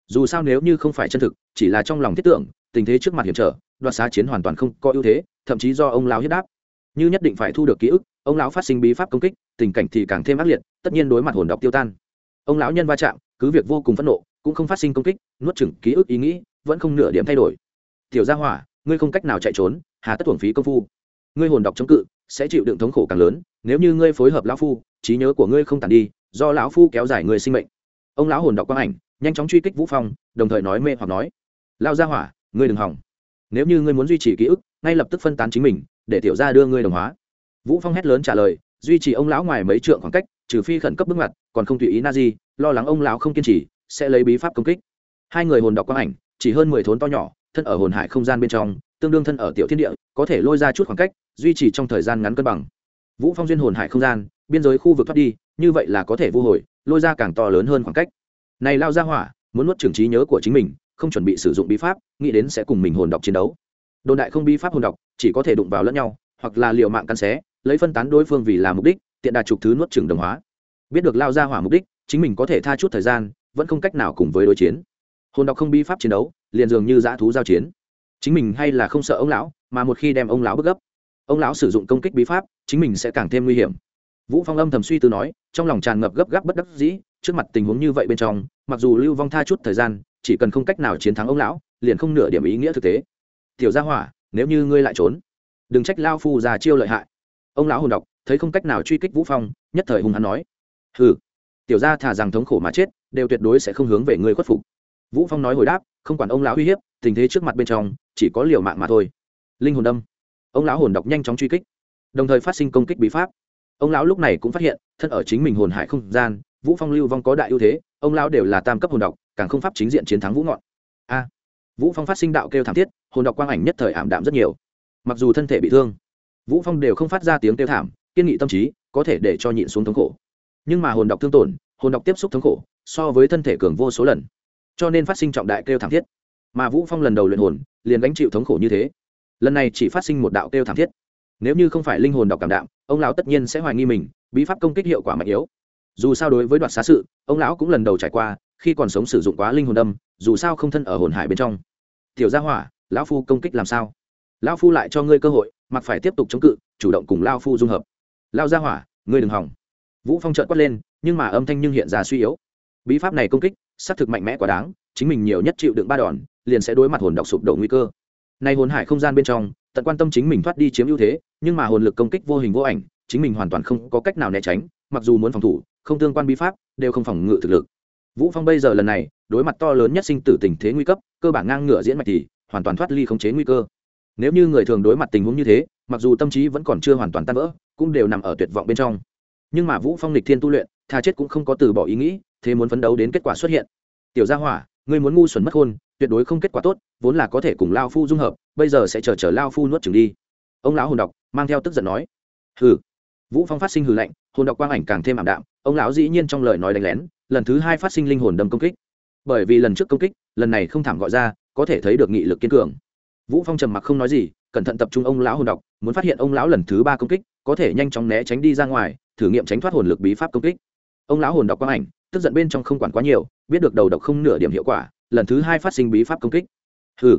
Dù sao nếu như không phải chân thực, chỉ là trong lòng thiết tưởng, tình thế trước mặt hiểm trở, đoạt xá chiến hoàn toàn không có ưu thế, thậm chí do ông lão hiếp đáp. Như nhất định phải thu được ký ức, ông lão phát sinh bí pháp công kích, tình cảnh thì càng thêm ác liệt, tất nhiên đối mặt hồn độc tiêu tan. Ông lão nhân va chạm, cứ việc vô cùng phẫn nộ cũng không phát sinh công kích, nuốt chửng ký ức ý nghĩ, vẫn không nửa điểm thay đổi. Tiểu gia hỏa, ngươi không cách nào chạy trốn, hà tất thuồng phí công phu. Ngươi hồn đọc chống cự, sẽ chịu đựng thống khổ càng lớn, nếu như ngươi phối hợp lão phu, trí nhớ của ngươi không tàn đi, do lão phu kéo dài người sinh mệnh. Ông lão hồn đọc quang ảnh, nhanh chóng truy kích vũ phong, đồng thời nói mê hoặc nói. Lao gia hỏa, ngươi đừng hỏng. Nếu như ngươi muốn duy trì ký ức, ngay lập tức phân tán chính mình, để tiểu gia đưa ngươi đồng hóa. Vũ phong hét lớn trả lời, duy trì ông lão ngoài mấy trượng khoảng cách, trừ phi khẩn cấp bước ngoặt, còn không tùy ý na di, lo lắng ông lão không kiên trì sẽ lấy bí pháp công kích. Hai người hồn đọc quang ảnh, chỉ hơn mười thốn to nhỏ, thân ở hồn hải không gian bên trong, tương đương thân ở tiểu thiên địa, có thể lôi ra chút khoảng cách, duy trì trong thời gian ngắn cân bằng. Vũ phong duyên hồn hải không gian, biên giới khu vực thoát đi, như vậy là có thể vô hồi, lôi ra càng to lớn hơn khoảng cách. Này lao ra hỏa, muốn nuốt trưởng trí nhớ của chính mình, không chuẩn bị sử dụng bí pháp, nghĩ đến sẽ cùng mình hồn đọc chiến đấu. Đồn đại không bí pháp hồn đọc, chỉ có thể đụng vào lẫn nhau, hoặc là liều mạng căn xé, lấy phân tán đối phương vì là mục đích, tiện đạt trục thứ nuốt trưởng đồng hóa. Biết được lao ra hỏa mục đích, chính mình có thể tha chút thời gian vẫn không cách nào cùng với đối chiến. Hồn đọc không bi pháp chiến đấu, liền dường như dã thú giao chiến. Chính mình hay là không sợ ông lão, mà một khi đem ông lão bức gấp, ông lão sử dụng công kích bí pháp, chính mình sẽ càng thêm nguy hiểm. Vũ phong âm thầm suy tư nói, trong lòng tràn ngập gấp gáp bất đắc dĩ, trước mặt tình huống như vậy bên trong, mặc dù lưu vong tha chút thời gian, chỉ cần không cách nào chiến thắng ông lão, liền không nửa điểm ý nghĩa thực tế. Tiểu gia hỏa, nếu như ngươi lại trốn, đừng trách lao phu già chiêu lợi hại. Ông lão hồn đọc thấy không cách nào truy kích vũ phong, nhất thời hung hắn nói, hừ tiểu gia thả rằng thống khổ mà chết đều tuyệt đối sẽ không hướng về người khuất phục. Vũ phong nói hồi đáp không quản ông lão uy hiếp tình thế trước mặt bên trong chỉ có liều mạng mà thôi. Linh hồn đâm. Ông lão hồn đọc nhanh chóng truy kích. Đồng thời phát sinh công kích bí pháp. Ông lão lúc này cũng phát hiện thân ở chính mình hồn hải không gian vũ phong lưu vong có đại ưu thế ông lão đều là tam cấp hồn độc, càng không pháp chính diện chiến thắng vũ ngọn. A. Vũ phong phát sinh đạo kêu thảm thiết hồn độc quang ảnh nhất thời ảm đạm rất nhiều. Mặc dù thân thể bị thương vũ phong đều không phát ra tiếng kêu thảm kiên nghị tâm trí có thể để cho nhịn xuống thống khổ nhưng mà hồn đọc thương tổn, hồn đọc tiếp xúc thống khổ, so với thân thể cường vô số lần. Cho nên phát sinh trọng đại kêu thảm thiết. Mà vũ phong lần đầu luyện hồn, liền gánh chịu thống khổ như thế. Lần này chỉ phát sinh một đạo kêu thảm thiết. Nếu như không phải linh hồn đọc cảm đạm, ông lão tất nhiên sẽ hoài nghi mình, bí pháp công kích hiệu quả mạnh yếu. Dù sao đối với đoạt xá sự, ông lão cũng lần đầu trải qua, khi còn sống sử dụng quá linh hồn đâm, dù sao không thân ở hồn hải bên trong. Tiểu gia hỏa, lão phu công kích làm sao? Lão phu lại cho ngươi cơ hội, mặc phải tiếp tục chống cự, chủ động cùng lao phu dung hợp. Lao gia hỏa, ngươi đừng hỏng vũ phong trợn quát lên, nhưng mà âm thanh nhưng hiện ra suy yếu. Bí pháp này công kích, xác thực mạnh mẽ quá đáng, chính mình nhiều nhất chịu đựng ba đòn, liền sẽ đối mặt hồn độc sụp đổ nguy cơ. Nay hồn hải không gian bên trong, tận quan tâm chính mình thoát đi chiếm ưu thế, nhưng mà hồn lực công kích vô hình vô ảnh, chính mình hoàn toàn không có cách nào né tránh, mặc dù muốn phòng thủ, không tương quan bí pháp, đều không phòng ngự thực lực. Vũ phong bây giờ lần này, đối mặt to lớn nhất sinh tử tình thế nguy cấp, cơ bản ngang ngửa diễn mạch thì hoàn toàn thoát ly khống chế nguy cơ. Nếu như người thường đối mặt tình huống như thế, mặc dù tâm trí vẫn còn chưa hoàn toàn tan vỡ, cũng đều nằm ở tuyệt vọng bên trong nhưng mà vũ phong lịch thiên tu luyện, tha chết cũng không có từ bỏ ý nghĩ, thế muốn phấn đấu đến kết quả xuất hiện. Tiểu gia hỏa, ngươi muốn ngu xuẩn mất hôn tuyệt đối không kết quả tốt, vốn là có thể cùng lao phu dung hợp, bây giờ sẽ chờ chờ lao phu nuốt chừng đi. Ông lão hồn đọc mang theo tức giận nói. Hừ. Vũ phong phát sinh hừ lạnh, hồn đọc quang ảnh càng thêm ảm đạm, ông lão dĩ nhiên trong lời nói đánh lén, lần thứ hai phát sinh linh hồn đâm công kích. Bởi vì lần trước công kích, lần này không thảm gọi ra, có thể thấy được nghị lực kiên cường. Vũ phong trầm mặc không nói gì, cẩn thận tập trung ông lão hồn đọc muốn phát hiện ông lão lần thứ ba công kích, có thể nhanh chóng né tránh đi ra ngoài thử nghiệm tránh thoát hồn lực bí pháp công kích. Ông lão hồn đọc quang ảnh, tức giận bên trong không quản quá nhiều, biết được đầu độc không nửa điểm hiệu quả, lần thứ hai phát sinh bí pháp công kích. Hừ.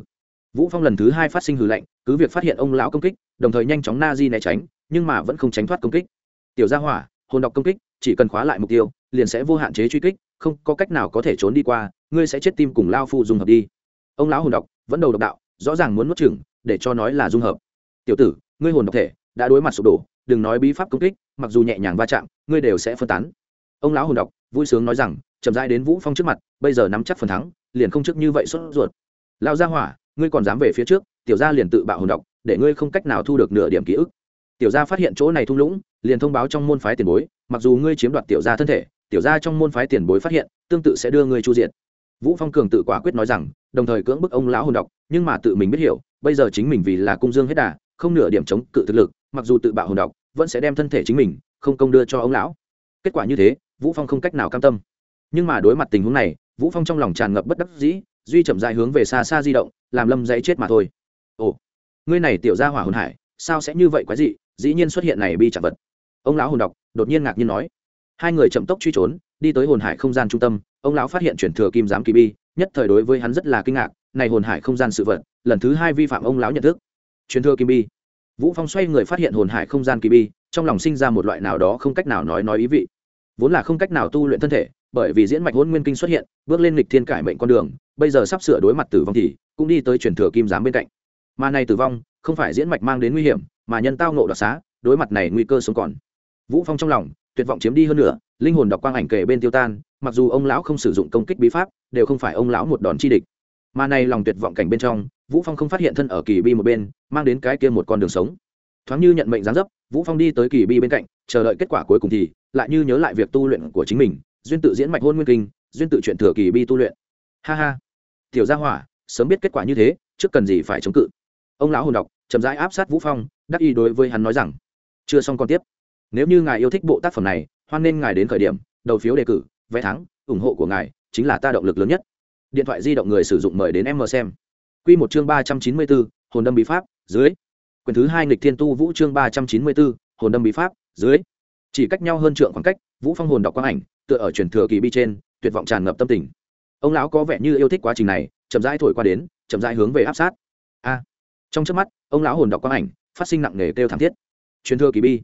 Vũ phong lần thứ hai phát sinh hừ lạnh cứ việc phát hiện ông lão công kích, đồng thời nhanh chóng na di né tránh, nhưng mà vẫn không tránh thoát công kích. Tiểu gia hỏa, hồn đọc công kích, chỉ cần khóa lại mục tiêu, liền sẽ vô hạn chế truy kích, không có cách nào có thể trốn đi qua, ngươi sẽ chết tim cùng lao phu dung hợp đi. Ông lão hồn đọc vẫn đầu độc đạo, rõ ràng muốn nuốt chửng, để cho nói là dung hợp. Tiểu tử, ngươi hồn độc thể, đã đối mặt sụp đổ, đừng nói bí pháp công kích mặc dù nhẹ nhàng va chạm, ngươi đều sẽ phân tán. Ông lão hồn đọc vui sướng nói rằng, chậm rãi đến vũ phong trước mặt, bây giờ nắm chắc phần thắng, liền không trước như vậy sốt ruột. Lao ra hỏa, ngươi còn dám về phía trước, tiểu gia liền tự bạo hồn độc, để ngươi không cách nào thu được nửa điểm ký ức. Tiểu gia phát hiện chỗ này thung lũng, liền thông báo trong môn phái tiền bối, mặc dù ngươi chiếm đoạt tiểu gia thân thể, tiểu gia trong môn phái tiền bối phát hiện, tương tự sẽ đưa ngươi chu diện vũ phong cường tự quả quyết nói rằng, đồng thời cưỡng bức ông lão hồn độc, nhưng mà tự mình biết hiểu, bây giờ chính mình vì là cung dương hết đà, không nửa điểm chống cự thực lực, mặc dù tự bạo hồn độc vẫn sẽ đem thân thể chính mình không công đưa cho ông lão. Kết quả như thế, vũ phong không cách nào cam tâm. Nhưng mà đối mặt tình huống này, vũ phong trong lòng tràn ngập bất đắc dĩ, duy chậm dài hướng về xa xa di động, làm lâm dãy chết mà thôi. Ồ, ngươi này tiểu gia hỏa hồn hải, sao sẽ như vậy quái dị, dĩ nhiên xuất hiện này bi chạm vật. Ông lão hồn độc, đột nhiên ngạc nhiên nói. Hai người chậm tốc truy trốn, đi tới hồn hải không gian trung tâm, ông lão phát hiện chuyển thừa kim giám kỳ bi, nhất thời đối với hắn rất là kinh ngạc, này hồn hải không gian sự vật, lần thứ hai vi phạm ông lão nhận thức. Truyền thừa kim bi vũ phong xoay người phát hiện hồn hải không gian kỳ bi, trong lòng sinh ra một loại nào đó không cách nào nói nói ý vị. Vốn là không cách nào tu luyện thân thể, bởi vì diễn mạch hôn nguyên kinh xuất hiện, bước lên lịch thiên cải mệnh con đường, bây giờ sắp sửa đối mặt tử vong thì cũng đi tới truyền thừa kim giám bên cạnh. Mà này tử vong, không phải diễn mạch mang đến nguy hiểm, mà nhân tao nộ đoạt xá, đối mặt này nguy cơ sống còn. Vũ phong trong lòng, tuyệt vọng chiếm đi hơn nữa linh hồn đọc quang ảnh kể bên tiêu tan, mặc dù ông lão không sử dụng công kích bí pháp, đều không phải ông lão một đòn chi địch. Mà này lòng tuyệt vọng cảnh bên trong vũ phong không phát hiện thân ở kỳ bi một bên, mang đến cái kia một con đường sống. Thoáng như nhận mệnh gián dấp, vũ phong đi tới kỳ bi bên cạnh, chờ đợi kết quả cuối cùng thì, lại như nhớ lại việc tu luyện của chính mình, duyên tự diễn mạch hôn nguyên kinh, duyên tự chuyện thừa kỳ bi tu luyện. Ha ha. Tiểu gia hỏa, sớm biết kết quả như thế, trước cần gì phải chống cự? Ông lão hồn đọc chậm rãi áp sát vũ phong, đắc ý đối với hắn nói rằng, chưa xong còn tiếp. Nếu như ngài yêu thích bộ tác phẩm này, hoan nên ngài đến khởi điểm, đầu phiếu đề cử, vé thắng, ủng hộ của ngài chính là ta động lực lớn nhất. Điện thoại di động người sử dụng mời đến em mờ xem. Quy một chương ba trăm chín mươi bốn hồn đâm bí pháp, dưới. Quyển thứ hai nghịch thiên tu vũ chương ba trăm chín mươi bốn hồn đâm bí pháp, dưới. Chỉ cách nhau hơn trượng khoảng cách, vũ phong hồn đọc quang ảnh, tựa ở truyền thừa kỳ bi trên, tuyệt vọng tràn ngập tâm tình. Ông lão có vẻ như yêu thích quá trình này, chậm rãi thổi qua đến, chậm rãi hướng về áp sát. A. Trong chớp mắt, ông lão hồn đọc quang ảnh, phát sinh nặng nề kêu thảm thiết. Truyền thừa kỳ bi.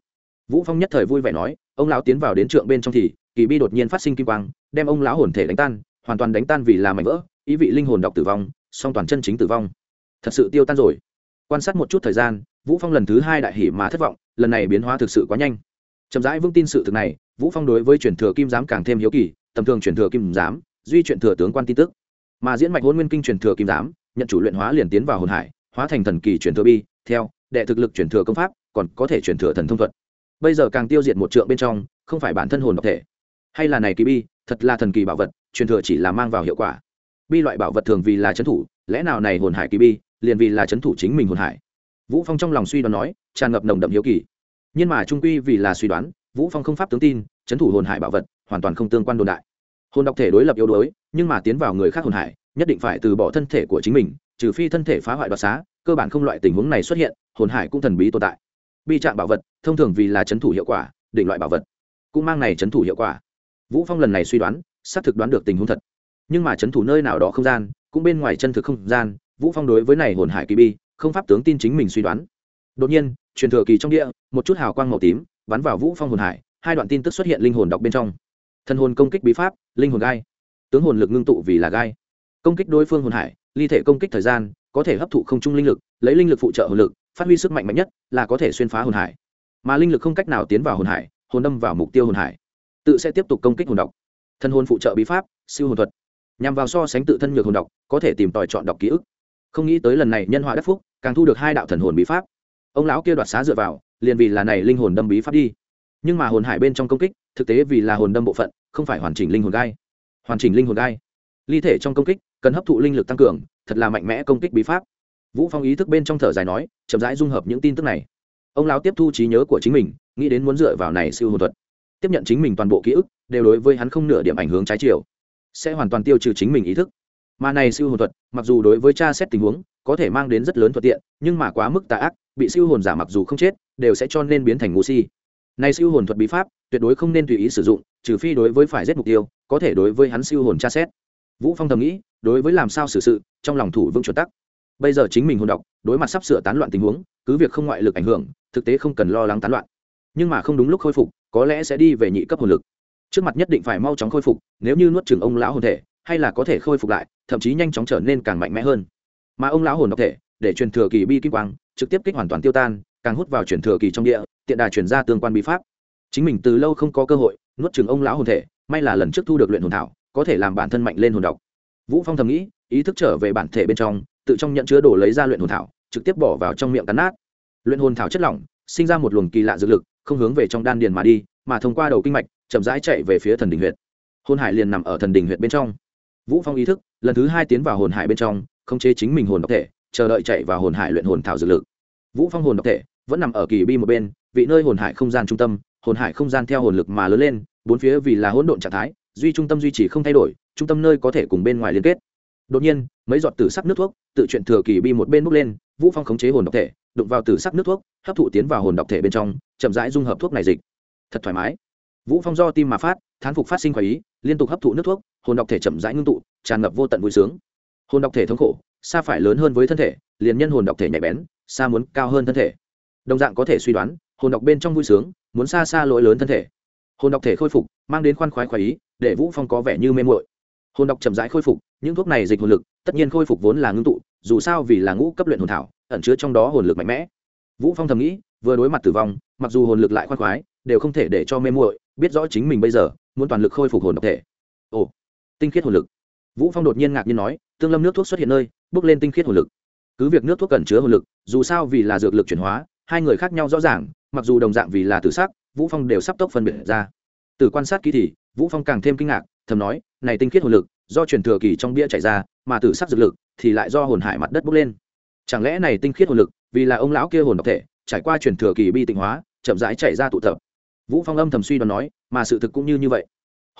Vũ phong nhất thời vui vẻ nói, ông lão tiến vào đến trượng bên trong thì, kỳ bi đột nhiên phát sinh kim quang, đem ông lão hồn thể đánh tan, hoàn toàn đánh tan vì là mảnh vỡ, ý vị linh hồn đọc tử vong song toàn chân chính tử vong. Thật sự tiêu tan rồi. Quan sát một chút thời gian, vũ phong lần thứ hai đại hỉ mà thất vọng, lần này biến hóa thực sự quá nhanh. Chậm rãi vững tin sự thực này, vũ phong đối với truyền thừa kim giám càng thêm hiếu kỳ, tầm thường truyền thừa kim giám, duy truyền thừa tướng quan tin tức. Mà diễn mạch hôn nguyên kinh truyền thừa kim giám, nhận chủ luyện hóa liền tiến vào hồn hải, hóa thành thần kỳ truyền thừa bi, theo, đệ thực lực truyền thừa công pháp, còn có thể truyền thừa thần thông thuật. Bây giờ càng tiêu diệt một trượng bên trong, không phải bản thân hồn độc thể. Hay là này kỳ bi, thật là thần kỳ bảo vật, truyền thừa chỉ là mang vào hiệu quả bi loại bảo vật thường vì là trấn thủ, lẽ nào này hồn hải kỳ bi, liền vì là trấn thủ chính mình hồn hải? Vũ phong trong lòng suy đoán nói, tràn ngập nồng đậm hiếu kỳ. Nhưng mà trung quy vì là suy đoán, vũ phong không pháp tướng tin trấn thủ hồn hải bảo vật, hoàn toàn không tương quan đồn đại. Hồn độc thể đối lập yếu đuối, nhưng mà tiến vào người khác hồn hải, nhất định phải từ bỏ thân thể của chính mình, trừ phi thân thể phá hoại đoạt xá, cơ bản không loại tình huống này xuất hiện, hồn hải cũng thần bí tồn tại. Bi trạng bảo vật, thông thường vì là trấn thủ hiệu quả, định loại bảo vật, cũng mang này trấn thủ hiệu quả. Vũ phong lần này suy đoán, xác thực đoán được tình huống thật nhưng mà trấn thủ nơi nào đó không gian, cũng bên ngoài chân thực không gian, vũ phong đối với này hồn hải kỳ bi, không pháp tướng tin chính mình suy đoán. Đột nhiên, truyền thừa kỳ trong địa, một chút hào quang màu tím bắn vào vũ phong hồn hải, hai đoạn tin tức xuất hiện linh hồn đọc bên trong. Thân hồn công kích bí pháp, linh hồn gai. Tướng hồn lực ngưng tụ vì là gai. Công kích đối phương hồn hải, ly thể công kích thời gian, có thể hấp thụ không trung linh lực, lấy linh lực phụ trợ hồn lực, phát huy sức mạnh mạnh nhất là có thể xuyên phá hồn hải. Mà linh lực không cách nào tiến vào hồn hải, hồn đâm vào mục tiêu hồn hải, tự sẽ tiếp tục công kích hồn độc. Thân hồn phụ trợ bí pháp, siêu hồn thuật nhằm vào so sánh tự thân nhược hồn đọc, có thể tìm tòi chọn đọc ký ức. Không nghĩ tới lần này nhân họa đắc phúc càng thu được hai đạo thần hồn bí pháp. Ông lão kia đoạt xá dựa vào liền vì là này linh hồn đâm bí pháp đi. Nhưng mà hồn hải bên trong công kích thực tế vì là hồn đâm bộ phận không phải hoàn chỉnh linh hồn gai. Hoàn chỉnh linh hồn gai. Ly thể trong công kích cần hấp thụ linh lực tăng cường thật là mạnh mẽ công kích bí pháp. Vũ phong ý thức bên trong thở dài nói chậm rãi dung hợp những tin tức này. Ông lão tiếp thu trí nhớ của chính mình nghĩ đến muốn dựa vào này siêu hồn thuật. Tiếp nhận chính mình toàn bộ ký ức đều đối với hắn không nửa điểm ảnh hướng trái chiều sẽ hoàn toàn tiêu trừ chính mình ý thức. Mà này siêu hồn thuật mặc dù đối với cha xét tình huống có thể mang đến rất lớn thuận tiện nhưng mà quá mức tà ác bị siêu hồn giả mặc dù không chết đều sẽ cho nên biến thành ngu si. Này siêu hồn thuật bí pháp tuyệt đối không nên tùy ý sử dụng trừ phi đối với phải giết mục tiêu có thể đối với hắn siêu hồn tra xét. Vũ phong thầm nghĩ đối với làm sao xử sự trong lòng thủ vững chuẩn tắc. Bây giờ chính mình hồn độc, đối mặt sắp sửa tán loạn tình huống cứ việc không ngoại lực ảnh hưởng thực tế không cần lo lắng tán loạn. Nhưng mà không đúng lúc khôi phục có lẽ sẽ đi về nhị cấp hồn lực trước mặt nhất định phải mau chóng khôi phục, nếu như nuốt chừng ông lão hồn thể, hay là có thể khôi phục lại, thậm chí nhanh chóng trở nên càng mạnh mẽ hơn. Mà ông lão hồn độc thể, để truyền thừa kỳ bi kim quang, trực tiếp kích hoàn toàn tiêu tan, càng hút vào truyền thừa kỳ trong địa, tiện đà truyền ra tương quan bí pháp. Chính mình từ lâu không có cơ hội nuốt chừng ông lão hồn thể, may là lần trước thu được luyện hồn thảo, có thể làm bản thân mạnh lên hồn độc. Vũ phong thầm nghĩ, ý thức trở về bản thể bên trong, tự trong nhận chứa đồ lấy ra luyện hồn thảo, trực tiếp bỏ vào trong miệng cắn nát. Luyện hồn thảo chất lỏng, sinh ra một luồng kỳ lạ dược lực, không hướng về trong đan điền mà đi, mà thông qua đầu kinh mạch chậm rãi chạy về phía thần đình huyệt. Hồn hải liền nằm ở thần đình huyệt bên trong. Vũ phong ý thức, lần thứ hai tiến vào hồn hải bên trong không chế chính mình hồn độc thể, chờ đợi chạy vào hồn hải luyện hồn thảo dược lực. Vũ phong hồn độc thể vẫn nằm ở kỳ bi một bên, vị nơi hồn hải không gian trung tâm, hồn hải không gian theo hồn lực mà lớn lên, bốn phía vì là hỗn độn trạng thái, duy trung tâm duy trì không thay đổi, trung tâm nơi có thể cùng bên ngoài liên kết. Đột nhiên, mấy giọt tử sắc nước thuốc tự chuyện thừa kỳ bi một bên bốc lên, vũ phong khống chế hồn độc thể, đụng vào tử sắc nước thuốc, hấp thụ tiến vào hồn độc thể bên trong, chậm rãi dung hợp thuốc này dịch. Thật thoải mái vũ phong do tim mà phát, thán phục phát sinh khỏi ý, liên tục hấp thụ nước thuốc, hồn độc thể chậm rãi ngưng tụ, tràn ngập vô tận vui sướng. Hồn độc thể thống khổ, xa phải lớn hơn với thân thể, liền nhân hồn độc thể nhạy bén, xa muốn cao hơn thân thể. Đồng dạng có thể suy đoán, hồn độc bên trong vui sướng, muốn xa xa lỗi lớn thân thể. Hồn độc thể khôi phục, mang đến khoan khoái khoái ý, để vũ phong có vẻ như mê muội. Hồn độc chậm rãi khôi phục, những thuốc này dịch hồn lực, tất nhiên khôi phục vốn là ngưng tụ, dù sao vì là ngũ cấp luyện hồn thảo, ẩn chứa trong đó hồn lực mạnh mẽ. Vũ phong thầm nghĩ, vừa đối mặt tử vong, mặc dù hồn lực lại khoan khoái, đều không thể để cho mê muội biết rõ chính mình bây giờ, muốn toàn lực khôi phục hồn độc thể. Ồ, tinh khiết hồn lực. Vũ phong đột nhiên ngạc nhiên nói, tương lâm nước thuốc xuất hiện nơi, bước lên tinh khiết hồn lực. Cứ việc nước thuốc cần chứa hồn lực, dù sao vì là dược lực chuyển hóa, hai người khác nhau rõ ràng, mặc dù đồng dạng vì là tử sắc, vũ phong đều sắp tốc phân biệt ra. Từ quan sát kỹ thì, vũ phong càng thêm kinh ngạc, thầm nói, này tinh khiết hồn lực, do truyền thừa kỳ trong bia chảy ra, mà tử sắc dược lực thì lại do hồn hải mặt đất bốc lên. Chẳng lẽ này tinh khiết hồn lực, vì là ông lão kia hồn độc thể, trải qua truyền thừa kỳ bi tịnh hóa, chậm rãi chảy ra tụ tập? Vũ phong âm thầm suy đoán nói, mà sự thực cũng như như vậy.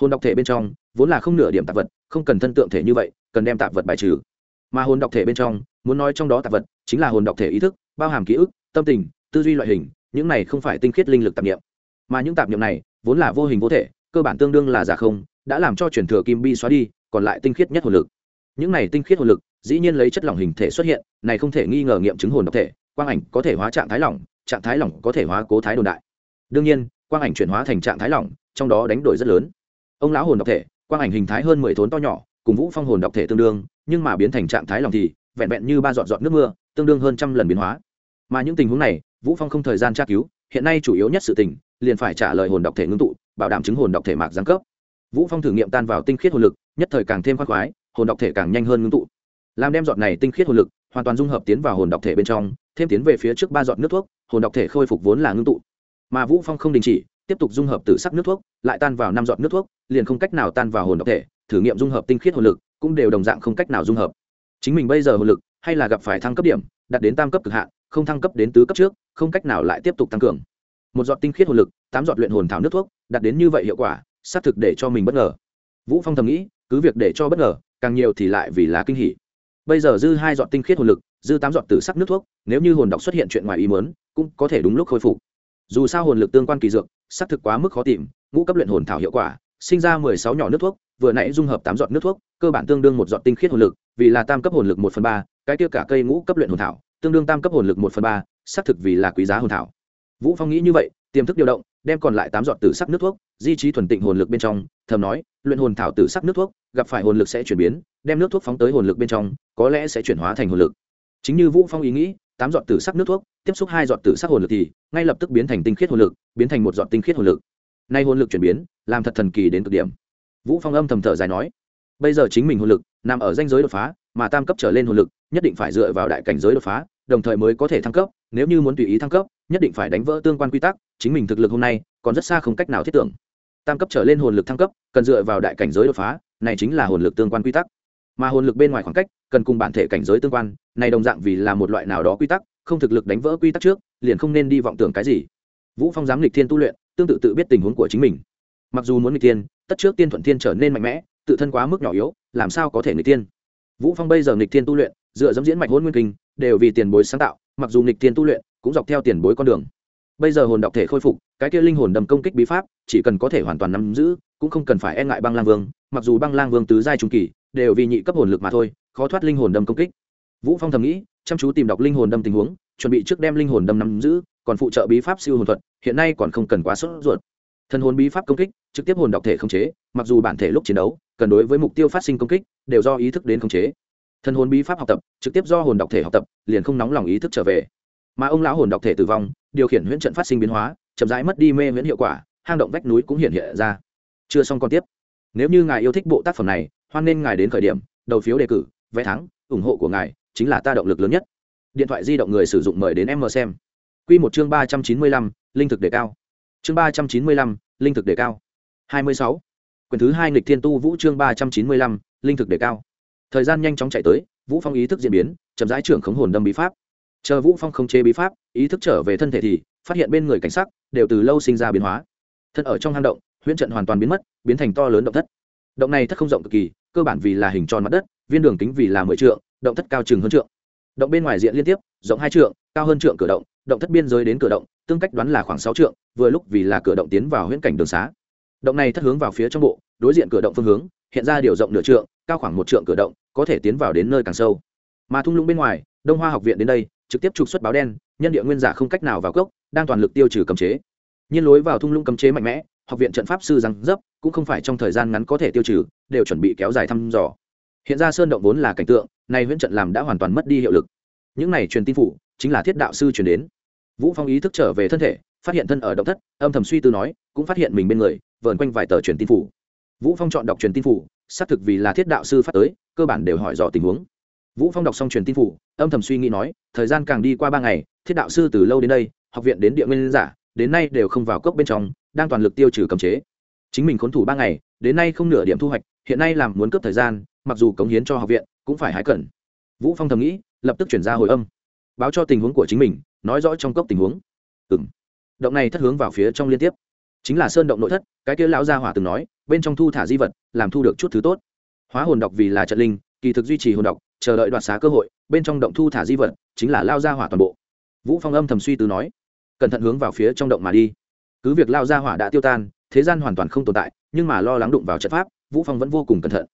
Hồn độc thể bên trong, vốn là không nửa điểm tạp vật, không cần thân tượng thể như vậy, cần đem tạp vật bài trừ. Mà hồn độc thể bên trong, muốn nói trong đó tạp vật, chính là hồn độc thể ý thức, bao hàm ký ức, tâm tình, tư duy loại hình, những này không phải tinh khiết linh lực tạp niệm. Mà những tạp niệm này, vốn là vô hình vô thể, cơ bản tương đương là giả không, đã làm cho chuyển thừa kim bi xóa đi, còn lại tinh khiết nhất hồn lực. Những này tinh khiết hồn lực, dĩ nhiên lấy chất lỏng hình thể xuất hiện, này không thể nghi ngờ nghiệm chứng hồn độc thể, quang ảnh có thể hóa trạng thái lỏng, trạng thái lỏng có thể hóa cố thái đồn đại. Đương nhiên quang ảnh chuyển hóa thành trạng thái lỏng, trong đó đánh đổi rất lớn. Ông lão hồn độc thể, quang ảnh hình thái hơn mười thốn to nhỏ, cùng vũ phong hồn độc thể tương đương, nhưng mà biến thành trạng thái lỏng thì vẹn vẹn như ba giọt giọt nước mưa, tương đương hơn trăm lần biến hóa. Mà những tình huống này, vũ phong không thời gian tra cứu, hiện nay chủ yếu nhất sự tình, liền phải trả lời hồn độc thể ngưng tụ, bảo đảm chứng hồn độc thể mạc giáng cấp. Vũ phong thử nghiệm tan vào tinh khiết hồn lực, nhất thời càng thêm khoác khoái, hồn độc thể càng nhanh hơn ngưng tụ. Làm đem giọt này tinh khiết hồn lực hoàn toàn dung hợp tiến vào hồn độc thể bên trong, thêm tiến về phía trước ba giọt nước thuốc, hồn độc thể khôi phục vốn là ngưng tụ mà vũ phong không đình chỉ, tiếp tục dung hợp từ sắc nước thuốc, lại tan vào năm giọt nước thuốc, liền không cách nào tan vào hồn độc thể, thử nghiệm dung hợp tinh khiết hồn lực, cũng đều đồng dạng không cách nào dung hợp. Chính mình bây giờ hồn lực, hay là gặp phải thăng cấp điểm, đạt đến tam cấp cực hạn, không thăng cấp đến tứ cấp trước, không cách nào lại tiếp tục tăng cường. Một giọt tinh khiết hồn lực, tám giọt luyện hồn thảo nước thuốc, đạt đến như vậy hiệu quả, xác thực để cho mình bất ngờ. Vũ phong thầm nghĩ, cứ việc để cho bất ngờ, càng nhiều thì lại vì là kinh hỉ. Bây giờ dư hai giọt tinh khiết hồn lực, dư tám giọt tử sắc nước thuốc, nếu như hồn độc xuất hiện chuyện ngoài ý muốn, cũng có thể đúng lúc khôi phục dù sao hồn lực tương quan kỳ dược, xác thực quá mức khó tìm, ngũ cấp luyện hồn thảo hiệu quả, sinh ra mười sáu nhỏ nước thuốc, vừa nãy dung hợp tám giọt nước thuốc, cơ bản tương đương một giọt tinh khiết hồn lực, vì là tam cấp hồn lực một phần ba, cái kia cả cây ngũ cấp luyện hồn thảo, tương đương tam cấp hồn lực một phần ba, xác thực vì là quý giá hồn thảo. Vũ phong nghĩ như vậy, tiềm thức điều động, đem còn lại tám giọt tử sắc nước thuốc, di trí thuần tịnh hồn lực bên trong, thầm nói, luyện hồn thảo tử sắc nước thuốc, gặp phải hồn lực sẽ chuyển biến, đem nước thuốc phóng tới hồn lực bên trong, có lẽ sẽ chuyển hóa thành hồn lực. Chính như vũ phong ý nghĩ tám giọt tử sắc nước thuốc, tiếp xúc hai giọt tử sắc hồn lực thì ngay lập tức biến thành tinh khiết hồn lực, biến thành một giọt tinh khiết hồn lực. Nay hồn lực chuyển biến, làm thật thần kỳ đến cực điểm. Vũ phong âm thầm thở dài nói, bây giờ chính mình hồn lực nằm ở danh giới đột phá, mà tam cấp trở lên hồn lực nhất định phải dựa vào đại cảnh giới đột phá, đồng thời mới có thể thăng cấp, nếu như muốn tùy ý thăng cấp, nhất định phải đánh vỡ tương quan quy tắc, chính mình thực lực hôm nay còn rất xa không cách nào thiết tưởng. Tam cấp trở lên hồn lực thăng cấp, cần dựa vào đại cảnh giới đột phá, này chính là hồn lực tương quan quy tắc mà hồn lực bên ngoài khoảng cách, cần cùng bản thể cảnh giới tương quan, này đồng dạng vì là một loại nào đó quy tắc, không thực lực đánh vỡ quy tắc trước, liền không nên đi vọng tưởng cái gì. Vũ phong dám lịch thiên tu luyện, tương tự tự biết tình huống của chính mình. Mặc dù muốn lịch tiên tất trước tiên thuận thiên trở nên mạnh mẽ, tự thân quá mức nhỏ yếu, làm sao có thể lịch tiên vũ phong bây giờ lịch tiên tu luyện, dựa dẫm diễn mạch hôn nguyên kinh, đều vì tiền bối sáng tạo, mặc dù lịch tiên tu luyện, cũng dọc theo tiền bối con đường. Bây giờ hồn đọc thể khôi phục, cái kia linh hồn đầm công kích bí pháp, chỉ cần có thể hoàn toàn nắm giữ, cũng không cần phải e ngại băng lang vương, mặc dù băng lang vương tứ giai trung kỳ đều vì nhị cấp hồn lực mà thôi, khó thoát linh hồn đâm công kích. Vũ phong thầm nghĩ, chăm chú tìm đọc linh hồn đâm tình huống, chuẩn bị trước đem linh hồn đâm nắm giữ, còn phụ trợ bí pháp siêu hồn thuật, hiện nay còn không cần quá sốt ruột. Thần hồn bí pháp công kích, trực tiếp hồn đọc thể không chế, mặc dù bản thể lúc chiến đấu, cần đối với mục tiêu phát sinh công kích, đều do ý thức đến không chế. Thần hồn bí pháp học tập, trực tiếp do hồn đọc thể học tập, liền không nóng lòng ý thức trở về. Mà ông lão hồn đọc thể tử vong, điều khiển huyễn trận phát sinh biến hóa, chậm rãi mất đi mê huyễn hiệu quả, hang động vách núi cũng hiện hiện ra. Chưa xong còn tiếp. Nếu như ngài yêu thích bộ tác phẩm này hoan nên ngài đến khởi điểm, đầu phiếu đề cử, vé thắng, ủng hộ của ngài chính là ta động lực lớn nhất. Điện thoại di động người sử dụng mời đến em mờ xem. Q một chương ba trăm chín mươi lăm linh thực đề cao. Chương ba trăm chín mươi lăm linh thực đề cao. Hai mươi sáu. Quyển thứ hai nghịch thiên tu vũ chương ba trăm chín mươi lăm linh thực đề cao. Thời gian nhanh chóng chạy tới, vũ phong ý thức diễn biến, chậm rãi trưởng khống hồn đâm bí pháp. Chờ vũ phong không chế bí pháp, ý thức trở về thân thể thì phát hiện bên người cảnh sắc đều từ lâu sinh ra biến hóa. Thân ở trong hang động, huyễn trận hoàn toàn biến mất, biến thành to lớn động thất động này thất không rộng cực kỳ, cơ bản vì là hình tròn mặt đất, viên đường kính vì là mười trượng, động thất cao chừng hơn trượng. Động bên ngoài diện liên tiếp, rộng hai trượng, cao hơn trượng cửa động động thất biên giới đến cửa động, tương cách đoán là khoảng sáu trượng, vừa lúc vì là cửa động tiến vào huyễn cảnh đường xá. Động này thất hướng vào phía trong bộ, đối diện cửa động phương hướng, hiện ra điều rộng nửa trượng, cao khoảng một trượng cửa động, có thể tiến vào đến nơi càng sâu. Mà thung lũng bên ngoài, đông hoa học viện đến đây, trực tiếp trục xuất báo đen, nhân địa nguyên giả không cách nào vào cốc, đang toàn lực tiêu trừ cấm chế. Nhiên lối vào thung lũng cấm chế mạnh mẽ học viện trận pháp sư răng dấp, cũng không phải trong thời gian ngắn có thể tiêu trừ, đều chuẩn bị kéo dài thăm dò. Hiện ra sơn động vốn là cảnh tượng, nay huyễn trận làm đã hoàn toàn mất đi hiệu lực. Những này truyền tin phủ, chính là thiết đạo sư truyền đến. Vũ phong ý thức trở về thân thể, phát hiện thân ở động thất, âm thầm suy tư nói, cũng phát hiện mình bên người, vờn quanh vài tờ truyền tin phủ. Vũ phong chọn đọc truyền tin phủ, xác thực vì là thiết đạo sư phát tới, cơ bản đều hỏi dò tình huống. Vũ phong đọc xong truyền tin phủ, âm thầm suy nghĩ nói, thời gian càng đi qua ba ngày, thiết đạo sư từ lâu đến đây, học viện đến địa nguyên giả, đến nay đều không vào cốc bên trong đang toàn lực tiêu trừ cấm chế. Chính mình khốn thủ ba ngày, đến nay không nửa điểm thu hoạch, hiện nay làm muốn cướp thời gian, mặc dù cống hiến cho học viện, cũng phải hái cẩn. Vũ phong thầm nghĩ, lập tức chuyển ra hồi âm. Báo cho tình huống của chính mình, nói rõ trong cốc tình huống. Ừm. Động này thất hướng vào phía trong liên tiếp. Chính là sơn động nội thất, cái kia lão gia hỏa từng nói, bên trong thu thả di vật, làm thu được chút thứ tốt. Hóa hồn độc vì là trận linh, kỳ thực duy trì hồn độc, chờ đợi đoạt xá cơ hội, bên trong động thu thả di vật, chính là lao gia hỏa toàn bộ. Vũ phong âm thầm suy tư nói, cẩn thận hướng vào phía trong động mà đi cứ việc lao ra hỏa đã tiêu tan, thế gian hoàn toàn không tồn tại, nhưng mà lo lắng đụng vào trận pháp, vũ phong vẫn vô cùng cẩn thận.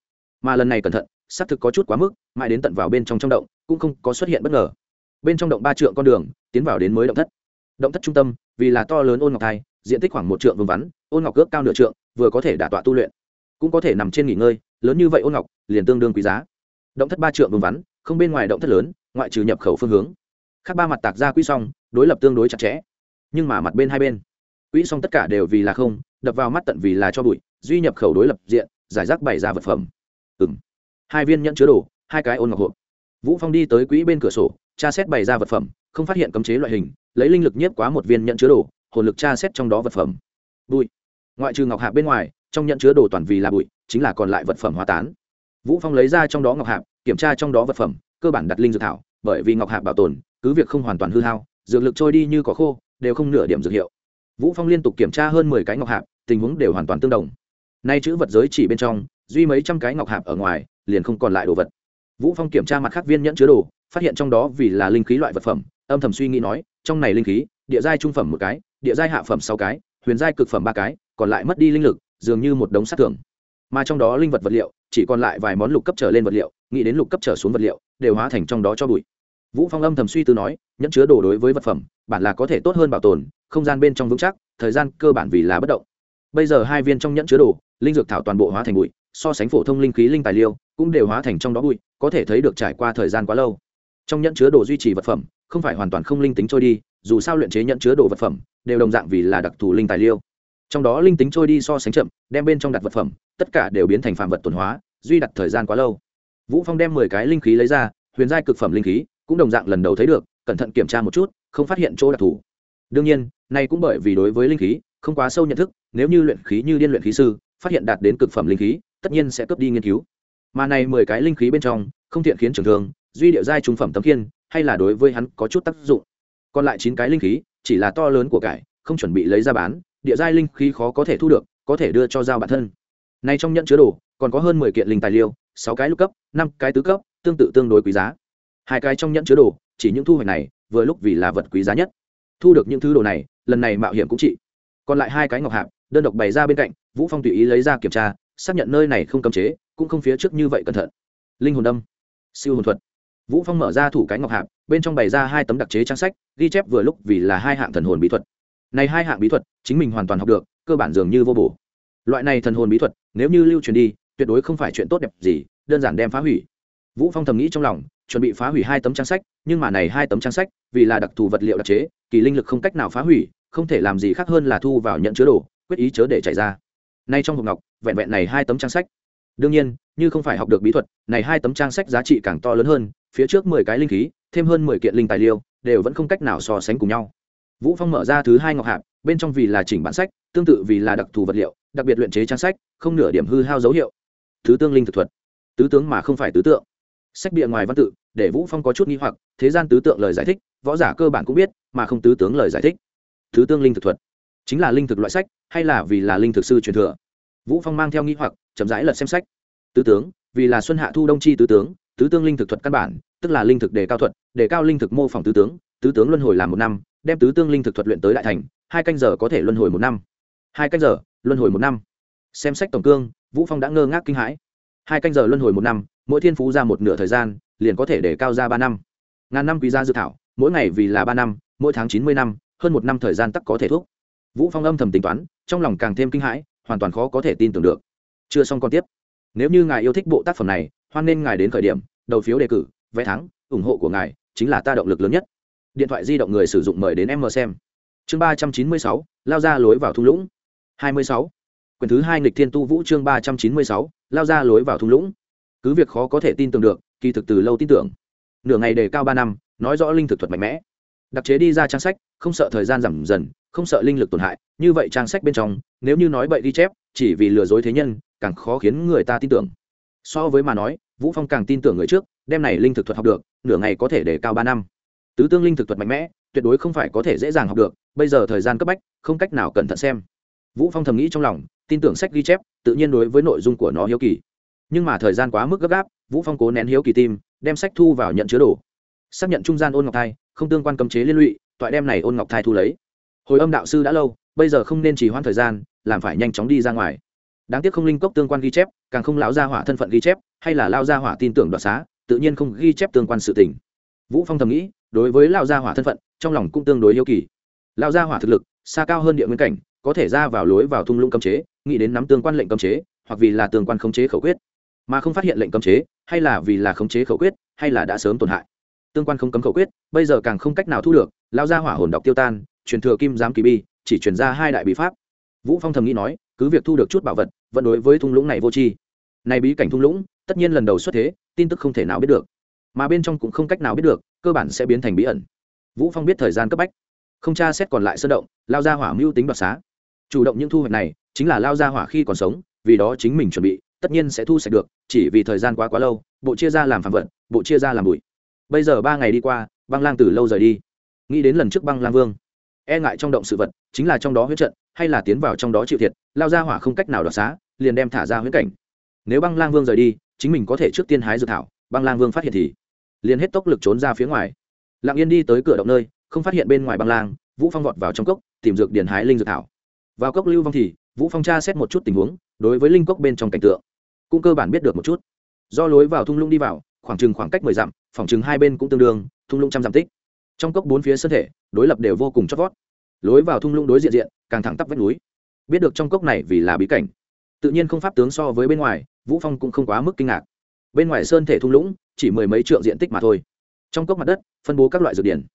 Mà lần này cẩn thận, xác thực có chút quá mức, mãi đến tận vào bên trong trong động, cũng không có xuất hiện bất ngờ. Bên trong động ba trượng con đường, tiến vào đến mới động thất. Động thất trung tâm, vì là to lớn ôn ngọc thai, diện tích khoảng một trượng vương vắn, ôn ngọc ước cao nửa trượng, vừa có thể đả tọa tu luyện. Cũng có thể nằm trên nghỉ ngơi, lớn như vậy ôn ngọc, liền tương đương quý giá. Động thất ba trượng vương vắn, không bên ngoài động thất lớn, ngoại trừ nhập khẩu phương hướng. Khác ba mặt tạc ra quỹ song đối lập tương đối chặt chẽ. Nhưng mà mặt bên hai bên quỹ xong tất cả đều vì là không, đập vào mắt tận vì là cho bụi, duy nhập khẩu đối lập diện, giải rác bày ra vật phẩm. Ừ m hai viên nhẫn chứa đồ, hai cái ôn ngọc hộp. Vũ phong đi tới quỹ bên cửa sổ, tra xét bày ra vật phẩm, không phát hiện cấm chế loại hình, lấy linh lực nhiếp quá một viên nhẫn chứa đồ, hồn lực tra xét trong đó vật phẩm. Bụi. Ngoại trừ ngọc hạp bên ngoài, trong nhẫn chứa đồ toàn vì là bụi, chính là còn lại vật phẩm hóa tán. Vũ phong lấy ra trong đó ngọc hạp, kiểm tra trong đó vật phẩm, cơ bản đặt linh dược thảo, bởi vì ngọc hạp bảo tồn, cứ việc không hoàn toàn hư hao, dược lực trôi đi như có khô, đều không nửa điểm dược hiệu vũ phong liên tục kiểm tra hơn 10 cái ngọc hạp, tình huống đều hoàn toàn tương đồng. Nay chữ vật giới chỉ bên trong, duy mấy trăm cái ngọc hạp ở ngoài, liền không còn lại đồ vật. Vũ phong kiểm tra mặt khác viên nhẫn chứa đồ, phát hiện trong đó vì là linh khí loại vật phẩm, âm thầm suy nghĩ nói, trong này linh khí, địa giai trung phẩm một cái, địa giai hạ phẩm sáu cái, huyền giai cực phẩm ba cái, còn lại mất đi linh lực, dường như một đống sát thưởng. Mà trong đó linh vật vật liệu, chỉ còn lại vài món lục cấp trở lên vật liệu, nghĩ đến lục cấp trở xuống vật liệu, đều hóa thành trong đó cho bụi vũ phong âm thầm suy tư nói, nhẫn chứa đồ đối với vật phẩm, bản là có thể tốt hơn bảo tồn, không gian bên trong vững chắc, thời gian cơ bản vì là bất động. Bây giờ hai viên trong nhẫn chứa đồ, linh dược thảo toàn bộ hóa thành bụi, so sánh phổ thông linh khí linh tài liêu, cũng đều hóa thành trong đó bụi, có thể thấy được trải qua thời gian quá lâu. Trong nhẫn chứa đồ duy trì vật phẩm, không phải hoàn toàn không linh tính trôi đi, dù sao luyện chế nhẫn chứa đồ vật phẩm, đều đồng dạng vì là đặc thù linh tài liêu. Trong đó linh tính trôi đi so sánh chậm, đem bên trong đặt vật phẩm, tất cả đều biến thành phạm vật tuần hóa, duy đặt thời gian quá lâu. Vũ phong đem mười cái linh khí lấy ra, huyền giai cực phẩm linh khí cũng đồng dạng lần đầu thấy được cẩn thận kiểm tra một chút không phát hiện chỗ đặc thù. Đương nhiên nay cũng bởi vì đối với linh khí không quá sâu nhận thức nếu như luyện khí như điên luyện khí sư phát hiện đạt đến cực phẩm linh khí tất nhiên sẽ cướp đi nghiên cứu. Mà này mười cái linh khí bên trong không thiện khiến trường thường duy điệu giai trung phẩm tấm kiên hay là đối với hắn có chút tác dụng. Còn lại chín cái linh khí chỉ là to lớn của cải không chuẩn bị lấy ra bán địa giai linh khí khó có thể thu được có thể đưa cho giao bản thân. Nay trong nhận chứa đồ còn có hơn mười kiện linh tài liệu, sáu cái lục cấp năm cái tứ cấp tương tự tương đối quý giá hai cái trong nhẫn chứa đồ, chỉ những thu hoạch này, vừa lúc vì là vật quý giá nhất. Thu được những thứ đồ này, lần này mạo hiểm cũng trị. Còn lại hai cái ngọc hạp, đơn độc bày ra bên cạnh, vũ phong tùy ý lấy ra kiểm tra, xác nhận nơi này không cấm chế, cũng không phía trước như vậy cẩn thận. Linh hồn đâm. Siêu hồn thuật. Vũ phong mở ra thủ cái ngọc hạp, bên trong bày ra hai tấm đặc chế trang sách, ghi chép vừa lúc vì là hai hạng thần hồn bí thuật. Này hai hạng bí thuật, chính mình hoàn toàn học được, cơ bản dường như vô bổ. Loại này thần hồn bí thuật, nếu như lưu truyền đi, tuyệt đối không phải chuyện tốt đẹp gì, đơn giản đem phá hủy. Vũ phong thầm nghĩ trong lòng chuẩn bị phá hủy hai tấm trang sách, nhưng mà này hai tấm trang sách, vì là đặc thù vật liệu đặc chế, kỳ linh lực không cách nào phá hủy, không thể làm gì khác hơn là thu vào nhận chứa đồ, quyết ý chớ để chạy ra. Nay trong hộp ngọc, vẹn vẹn này hai tấm trang sách. Đương nhiên, như không phải học được bí thuật, này hai tấm trang sách giá trị càng to lớn hơn, phía trước mười cái linh khí, thêm hơn mười kiện linh tài liêu đều vẫn không cách nào so sánh cùng nhau. Vũ phong mở ra thứ hai ngọc hạp, bên trong vì là chỉnh bản sách, tương tự vì là đặc thù vật liệu, đặc biệt luyện chế trang sách, không nửa điểm hư hao dấu hiệu. Thứ tương linh thực thuật. Tứ tướng mà không phải tứ tượng. Sách bìa ngoài văn tự để vũ phong có chút nghi hoặc, thế gian tứ tượng lời giải thích, võ giả cơ bản cũng biết, mà không tứ tướng lời giải thích. Thứ tương linh thực thuật, chính là linh thực loại sách, hay là vì là linh thực sư truyền thừa? Vũ phong mang theo nghi hoặc, chậm rãi lật xem sách. Tứ tướng, vì là xuân hạ thu đông chi tứ tướng, tứ tương linh thực thuật căn bản, tức là linh thực đề cao thuật, đề cao linh thực mô phỏng tứ tướng tứ tướng luân hồi làm một năm, đem tứ tương linh thực thuật luyện tới đại thành, hai canh giờ có thể luân hồi một năm. Hai canh giờ, luân hồi một năm. Xem sách tổng cương, vũ phong đã ngơ ngác kinh hãi. Hai canh giờ luân hồi một năm, mỗi thiên phú ra một nửa thời gian liền có thể để cao ra ba năm. Ngàn năm quý gia dự thảo, mỗi ngày vì là ba năm, mỗi tháng chín mươi năm, hơn một năm thời gian tắc có thể thuốc. Vũ phong âm thầm tính toán, trong lòng càng thêm kinh hãi, hoàn toàn khó có thể tin tưởng được. Chưa xong còn tiếp. Nếu như ngài yêu thích bộ tác phẩm này, hoan nên ngài đến khởi điểm, đầu phiếu đề cử, vé thắng, ủng hộ của ngài chính là ta động lực lớn nhất. Điện thoại di động người sử dụng mời đến em mờ xem. Chương ba trăm chín mươi sáu, lao ra lối vào thung lũng. Hai mươi sáu. Quyển thứ hai nghịch thiên tu vũ chương ba trăm chín mươi sáu, lao ra lối vào thung lũng. Cứ việc khó có thể tin tưởng được kỳ thực từ lâu tin tưởng. Nửa ngày đề cao ba năm, nói rõ linh thực thuật mạnh mẽ. Đặc chế đi ra trang sách, không sợ thời gian giảm dần, không sợ linh lực tổn hại, như vậy trang sách bên trong, nếu như nói bậy ghi chép, chỉ vì lừa dối thế nhân, càng khó khiến người ta tin tưởng. So với mà nói, vũ phong càng tin tưởng người trước, đem này linh thực thuật học được, nửa ngày có thể để cao ba năm. Tứ tương linh thực thuật mạnh mẽ, tuyệt đối không phải có thể dễ dàng học được, bây giờ thời gian cấp bách, không cách nào cẩn thận xem. Vũ phong thầm nghĩ trong lòng, tin tưởng sách ghi chép, tự nhiên đối với nội dung của nó hiếu kỳ nhưng mà thời gian quá mức gấp gáp, vũ phong cố nén hiếu kỳ tim, đem sách thu vào nhận chứa đồ. Xác nhận trung gian ôn ngọc thai, không tương quan cấm chế liên lụy, toại đem này ôn ngọc thai thu lấy. Hồi âm đạo sư đã lâu, bây giờ không nên chỉ hoãn thời gian, làm phải nhanh chóng đi ra ngoài. Đáng tiếc không linh cốc tương quan ghi chép, càng không lão gia hỏa thân phận ghi chép, hay là lao gia hỏa tin tưởng đoạt xá, tự nhiên không ghi chép tương quan sự tình. Vũ phong thầm nghĩ, đối với lao gia hỏa thân phận, trong lòng cũng tương đối yêu kỳ. Lao gia hỏa thực lực, xa cao hơn địa nguyên cảnh, có thể ra vào lối vào thung lũng cấm chế, nghĩ đến nắm tương quan lệnh cấm chế, hoặc vì là tương quan khống chế khẩu quyết mà không phát hiện lệnh cấm chế, hay là vì là khống chế khẩu quyết, hay là đã sớm tổn hại. Tương quan không cấm khẩu quyết, bây giờ càng không cách nào thu được lao gia hỏa hồn đọc tiêu tan, truyền thừa kim giám kỳ bi, chỉ truyền ra hai đại bí pháp. Vũ phong thầm nghĩ nói, cứ việc thu được chút bảo vật, vẫn đối với thung lũng này vô tri. Này bí cảnh thung lũng, tất nhiên lần đầu xuất thế, tin tức không thể nào biết được. Mà bên trong cũng không cách nào biết được, cơ bản sẽ biến thành bí ẩn. Vũ phong biết thời gian cấp bách. Không tra xét còn lại sơ động lao ra hỏa mưu tính đoạt xá. Chủ động những thu hoạch này, chính là lao ra hỏa khi còn sống, vì đó chính mình chuẩn bị tất nhiên sẽ thu sạch được, chỉ vì thời gian quá quá lâu, bộ chia ra làm phản vận bộ chia ra làm bụi. Bây giờ ba ngày đi qua, băng lang từ lâu rời đi. Nghĩ đến lần trước băng lang vương e ngại trong động sự vật, chính là trong đó huyết trận, hay là tiến vào trong đó chịu thiệt, lao ra hỏa không cách nào đoạt xá, liền đem thả ra huyết cảnh. Nếu băng lang vương rời đi, chính mình có thể trước tiên hái dược thảo, băng lang vương phát hiện thì liền hết tốc lực trốn ra phía ngoài. Lặng yên đi tới cửa động nơi, không phát hiện bên ngoài băng lang, vũ phong vọt vào trong cốc, tìm dược điền hái linh dược thảo. Vào cốc lưu vong thì, vũ phong tra xét một chút tình huống, đối với linh cốc bên trong cảnh tượng cũng cơ bản biết được một chút. Do lối vào thung lũng đi vào, khoảng chừng khoảng cách mười dặm, phòng chừng hai bên cũng tương đương, thung lũng trăm dặm tích. Trong cốc bốn phía sân thể, đối lập đều vô cùng chót vót. Lối vào thung lũng đối diện diện, càng thẳng tắp vách núi. Biết được trong cốc này vì là bí cảnh. Tự nhiên không pháp tướng so với bên ngoài, vũ phong cũng không quá mức kinh ngạc. Bên ngoài sơn thể thung lũng, chỉ mười mấy trượng diện tích mà thôi. Trong cốc mặt đất, phân bố các loại dược điển.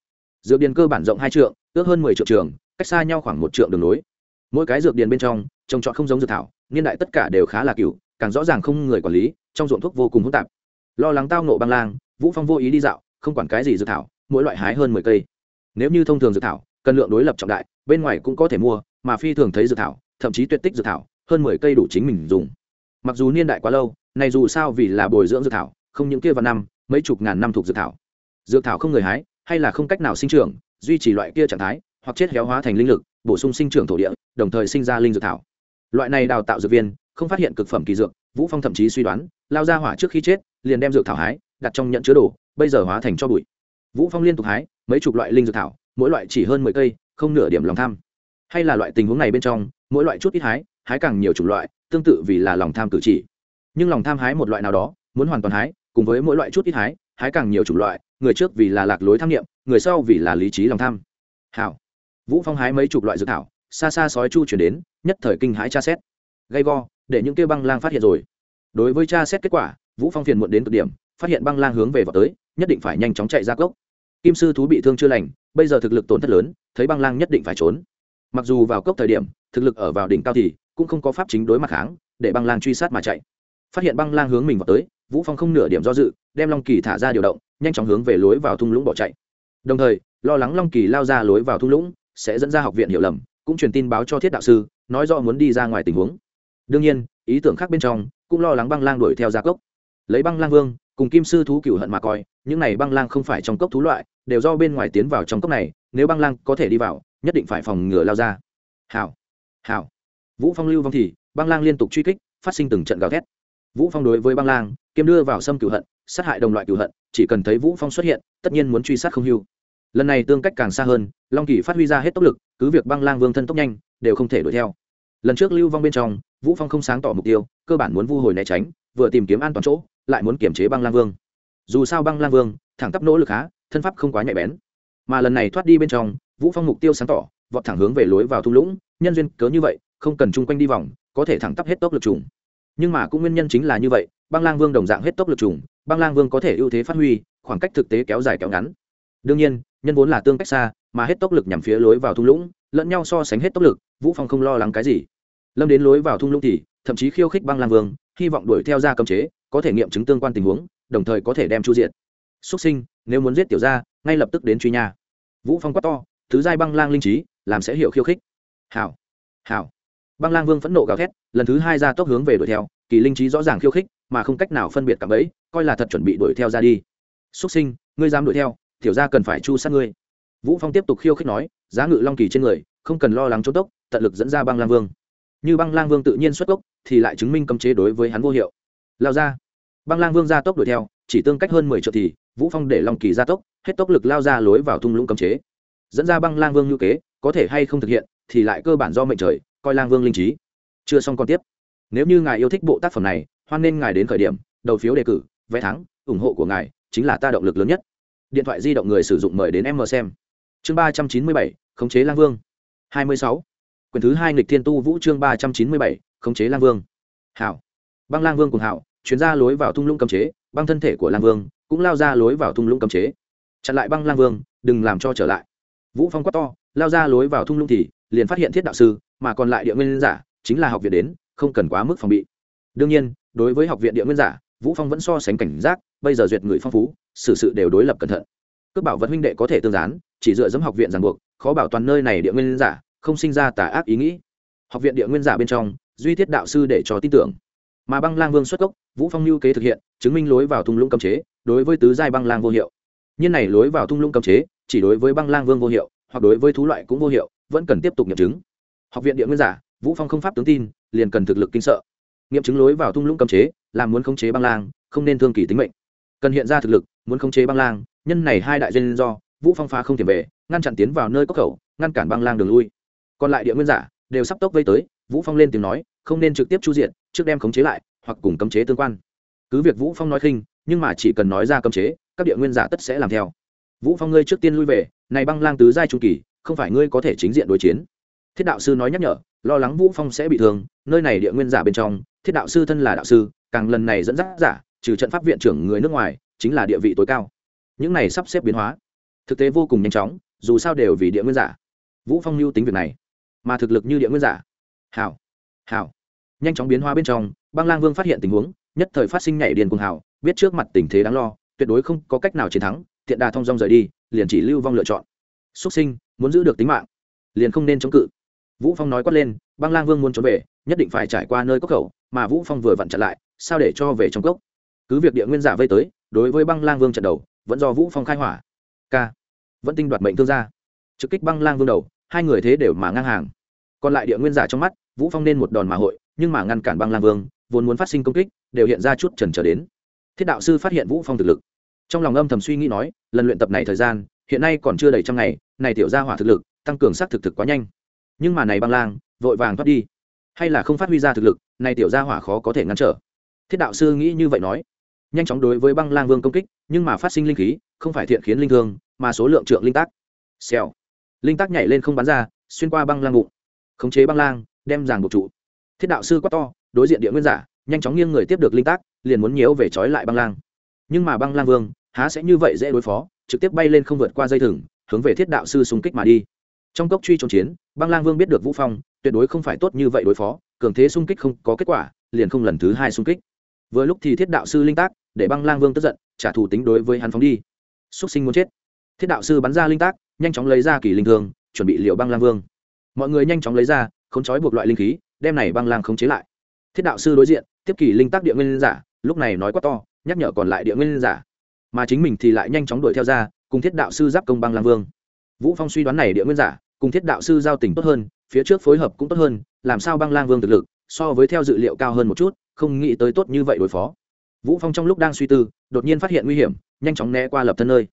Dược điển cơ bản rộng hai trượng, ước hơn mười trượng trường, cách xa nhau khoảng một trượng đường nối. Mỗi cái dược điển bên trong, trồng trọt không giống dược thảo niên đại tất cả đều khá là cựu, càng rõ ràng không người quản lý, trong ruộng thuốc vô cùng hỗn tạp. Lo lắng tao nộ băng lang, vũ phong vô ý đi dạo, không quản cái gì dược thảo, mỗi loại hái hơn mười cây. Nếu như thông thường dược thảo, cần lượng đối lập trọng đại, bên ngoài cũng có thể mua, mà phi thường thấy dược thảo, thậm chí tuyệt tích dược thảo, hơn mười cây đủ chính mình dùng. Mặc dù niên đại quá lâu, này dù sao vì là bồi dưỡng dược thảo, không những kia vào năm, mấy chục ngàn năm thuộc dược thảo. Dược thảo không người hái, hay là không cách nào sinh trưởng, duy trì loại kia trạng thái, hoặc chết héo hóa thành linh lực, bổ sung sinh trưởng thổ địa, đồng thời sinh ra linh dược thảo loại này đào tạo dược viên, không phát hiện cực phẩm kỳ dược, vũ phong thậm chí suy đoán, lao ra hỏa trước khi chết, liền đem dược thảo hái, đặt trong nhận chứa đồ, bây giờ hóa thành cho bụi. Vũ phong liên tục hái, mấy chục loại linh dược thảo, mỗi loại chỉ hơn mười cây, không nửa điểm lòng tham. Hay là loại tình huống này bên trong, mỗi loại chút ít hái hái càng nhiều chủng loại, tương tự vì là lòng tham cử chỉ. Nhưng lòng tham hái một loại nào đó, muốn hoàn toàn hái, cùng với mỗi loại chút ít hái hái càng nhiều chủng loại, người trước vì là lạc lối tham nghiệm, người sau vì là lý trí lòng tham. Hảo. Vũ phong hái mấy chục loại dược thảo, xa xa sói chu chuyển đến nhất thời kinh hãi tra xét. Gay go, để những kêu băng lang phát hiện rồi. Đối với tra xét kết quả, vũ phong phiền muộn đến cực điểm, phát hiện băng lang hướng về vào tới, nhất định phải nhanh chóng chạy ra gốc kim sư thú bị thương chưa lành, bây giờ thực lực tổn thất lớn, thấy băng lang nhất định phải trốn. Mặc dù vào cốc thời điểm, thực lực ở vào đỉnh cao thì cũng không có pháp chính đối mặt kháng, để băng lang truy sát mà chạy. Phát hiện băng lang hướng mình vào tới, vũ phong không nửa điểm do dự, đem long kỳ thả ra điều động, nhanh chóng hướng về lối vào thung lũng bỏ chạy. Đồng thời, lo lắng long kỳ lao ra lối vào thung lũng, sẽ dẫn ra học viện hiểu lầm cũng truyền tin báo cho thiết đạo sư, nói rõ muốn đi ra ngoài tình huống. Đương nhiên, ý tưởng khác bên trong, cũng lo lắng băng lang đuổi theo gia cốc. Lấy băng lang vương, cùng kim sư thú cửu hận mà coi, những này băng lang không phải trong cốc thú loại, đều do bên ngoài tiến vào trong cốc này, nếu băng lang có thể đi vào, nhất định phải phòng ngừa lao ra. Hảo hảo. Vũ phong lưu vong thì, băng lang liên tục truy kích, phát sinh từng trận gào thét. Vũ phong đối với băng lang kiêm đưa vào xâm cửu hận, sát hại đồng loại cửu hận, chỉ cần thấy vũ phong xuất hiện, tất nhiên muốn truy sát không hưu lần này tương cách càng xa hơn, long kỳ phát huy ra hết tốc lực, cứ việc băng lang vương thân tốc nhanh, đều không thể đuổi theo. Lần trước lưu vong bên trong, vũ phong không sáng tỏ mục tiêu, cơ bản muốn vu hồi né tránh, vừa tìm kiếm an toàn chỗ, lại muốn kiểm chế băng lang vương. Dù sao băng lang vương, thẳng tắp nỗ lực há thân pháp không quá nhạy bén. Mà lần này thoát đi bên trong, vũ phong mục tiêu sáng tỏ, vọt thẳng hướng về lối vào thung lũng, nhân duyên cớ như vậy, không cần chung quanh đi vòng, có thể thẳng tắp hết tốc lực trùng. Nhưng mà cũng nguyên nhân chính là như vậy, băng lang vương đồng dạng hết tốc lực trùng, băng lang vương có thể ưu thế phát huy, khoảng cách thực tế kéo dài kéo ngắn đương nhiên, nhân vốn là tương cách xa, mà hết tốc lực nhằm phía lối vào thung lũng, lẫn nhau so sánh hết tốc lực, vũ phong không lo lắng cái gì. Lâm đến lối vào thung lũng thì, thậm chí khiêu khích băng lang vương, hy vọng đuổi theo ra cấm chế, có thể nghiệm chứng tương quan tình huống, đồng thời có thể đem chu diện xuất sinh, nếu muốn giết tiểu gia, ngay lập tức đến truy nha. Vũ phong quát to, thứ giai băng lang linh trí, làm sẽ hiểu khiêu khích. Hảo hảo. Băng lang vương phẫn nộ gào thét, lần thứ hai ra tốc hướng về đuổi theo, kỳ linh trí rõ ràng khiêu khích, mà không cách nào phân biệt cả bấy coi là thật chuẩn bị đuổi theo ra đi. Xuất sinh, ngươi dám đuổi theo tiểu gia cần phải chu sát ngươi. Vũ phong tiếp tục khiêu khích nói, giá ngự long kỳ trên người, không cần lo lắng trốn tốc tận lực dẫn ra băng lang vương. Như băng lang vương tự nhiên xuất gốc thì lại chứng minh cấm chế đối với hắn vô hiệu. Lao ra. Băng lang vương ra tốc đuổi theo, chỉ tương cách hơn mười triệu thì, vũ phong để long kỳ ra tốc, hết tốc lực lao ra lối vào thung lũng cấm chế. Dẫn ra băng lang vương như kế, có thể hay không thực hiện, thì lại cơ bản do mệnh trời, coi lang vương linh trí. Chưa xong còn tiếp. Nếu như ngài yêu thích bộ tác phẩm này, hoan nên ngài đến khởi điểm, đầu phiếu đề cử, vé thắng, ủng hộ của ngài, chính là ta động lực lớn nhất điện thoại di động người sử dụng mời đến em mờ xem. Chương ba trăm chín mươi bảy, khống chế lang vương. Hai mươi sáu. Quyển thứ hai nghịch thiên tu vũ chương ba trăm chín mươi bảy, khống chế lang vương. Hảo. Băng lang vương cùng hảo, chuyến ra lối vào thung lũng cấm chế, băng thân thể của lang vương cũng lao ra lối vào thung lũng cấm chế. Chặn lại băng lang vương, đừng làm cho trở lại. Vũ phong quát to, lao ra lối vào thung lũng thì liền phát hiện thiết đạo sư, mà còn lại địa nguyên giả, chính là học viện đến, không cần quá mức phòng bị. Đương nhiên, đối với học viện địa nguyên giả vũ phong vẫn so sánh cảnh giác bây giờ duyệt người phong phú xử sự, sự đều đối lập cẩn thận. Cướp bảo vật huynh đệ có thể tương gián chỉ dựa dẫm học viện ràng buộc khó bảo toàn nơi này địa nguyên giả không sinh ra tà ác ý nghĩ. Học viện địa nguyên giả bên trong duy thiết đạo sư để cho tin tưởng. Mà băng lang vương xuất gốc vũ phong lưu kế thực hiện chứng minh lối vào thung lũng cấm chế đối với tứ giai băng lang vô hiệu. Nhân này lối vào thung lũng cấm chế chỉ đối với băng lang vương vô hiệu hoặc đối với thú loại cũng vô hiệu vẫn cần tiếp tục nghiệm chứng. Học viện địa nguyên giả vũ phong không pháp tướng tin liền cần thực lực kinh sợ. Nghiệm chứng lối vào thung lũng cấm chế là muốn khống chế băng lang, không nên thương kỳ tính mệnh. Cần hiện ra thực lực, muốn khống chế băng lang, nhân này hai đại duyên do, vũ phong phá không thể về, ngăn chặn tiến vào nơi cốc khẩu, ngăn cản băng lang đường lui. Còn lại địa nguyên giả, đều sắp tốc vây tới, vũ phong lên tiếng nói, không nên trực tiếp chu diện trước đem khống chế lại, hoặc cùng cấm chế tương quan. Cứ việc vũ phong nói khinh, nhưng mà chỉ cần nói ra cấm chế, các địa nguyên giả tất sẽ làm theo. Vũ phong ngươi trước tiên lui về, này băng lang tứ giai trung kỳ, không phải ngươi có thể chính diện đối chiến. Thiết đạo sư nói nhắc nhở, lo lắng vũ phong sẽ bị thương, nơi này địa nguyên giả bên trong, thiết đạo sư thân là đạo sư càng lần này dẫn dắt giả, trừ trận pháp viện trưởng người nước ngoài, chính là địa vị tối cao. Những này sắp xếp biến hóa, thực tế vô cùng nhanh chóng, dù sao đều vì địa nguyên giả. Vũ phong lưu tính việc này, mà thực lực như địa nguyên giả. Hảo hảo. Nhanh chóng biến hóa bên trong, băng lang vương phát hiện tình huống, nhất thời phát sinh nhảy điền cùng hảo biết trước mặt tình thế đáng lo, tuyệt đối không có cách nào chiến thắng tiện đà thông dong rời đi, liền chỉ lưu vong lựa chọn. Xuất sinh, muốn giữ được tính mạng, liền không nên chống cự. Vũ phong nói quát lên, băng lang vương muốn trốn về nhất định phải trải qua nơi cốc khẩu, mà vũ phong vừa vặn chặn lại, sao để cho về trong cốc? Cứ việc địa nguyên giả vây tới, đối với băng lang vương trận đầu, vẫn do vũ phong khai hỏa. K. Vẫn tinh đoạt mệnh thương gia. Trực kích băng lang vương đầu, hai người thế đều mà ngang hàng. Còn lại địa nguyên giả trong mắt, vũ phong nên một đòn mà hội, nhưng mà ngăn cản băng lang vương, vốn muốn phát sinh công kích, đều hiện ra chút trần trở đến. Thiết đạo sư phát hiện vũ phong thực lực. Trong lòng âm thầm suy nghĩ nói, lần luyện tập này thời gian, hiện nay còn chưa đầy trăm ngày, này tiểu gia hỏa thực lực, tăng cường sát thực thực quá nhanh. Nhưng mà này băng lang, vội vàng thoát đi hay là không phát huy ra thực lực nay tiểu gia hỏa khó có thể ngăn trở. Thiết đạo sư nghĩ như vậy nói. Nhanh chóng đối với băng lang vương công kích, nhưng mà phát sinh linh khí, không phải thiện khiến linh thương, mà số lượng trượng linh tác. Xèo. Linh tác nhảy lên không bắn ra, xuyên qua băng lang bụng. Khống chế băng lang, đem giàn buộc trụ. Thiết đạo sư quát to, đối diện địa nguyên giả, nhanh chóng nghiêng người tiếp được linh tác, liền muốn nhiễu về trói lại băng lang. Nhưng mà băng lang vương, há sẽ như vậy dễ đối phó, trực tiếp bay lên không vượt qua dây thừng, hướng về thiết đạo sư xung kích mà đi trong cốc truy trốn chiến, băng lang vương biết được vũ phong, tuyệt đối không phải tốt như vậy đối phó, cường thế xung kích không có kết quả, liền không lần thứ hai xung kích. Vừa lúc thì thiết đạo sư linh tác để băng lang vương tức giận, trả thù tính đối với hắn phóng đi. Xuất sinh muốn chết. Thiết đạo sư bắn ra linh tác, nhanh chóng lấy ra kỳ linh thương, chuẩn bị liệu băng lang vương. Mọi người nhanh chóng lấy ra không trói buộc loại linh khí, đem này băng lang không chế lại. Thiết đạo sư đối diện, tiếp kỳ linh tác địa nguyên giả, lúc này nói quá to, nhắc nhở còn lại địa nguyên giả. Mà chính mình thì lại nhanh chóng đuổi theo ra, cùng thiết đạo sư giáp công băng lang vương. Vũ phong suy đoán này địa nguyên giả cùng thiết đạo sư giao tình tốt hơn, phía trước phối hợp cũng tốt hơn, làm sao băng lang vương thực lực, so với theo dự liệu cao hơn một chút, không nghĩ tới tốt như vậy đối phó. Vũ phong trong lúc đang suy tư, đột nhiên phát hiện nguy hiểm, nhanh chóng né qua lập thân nơi.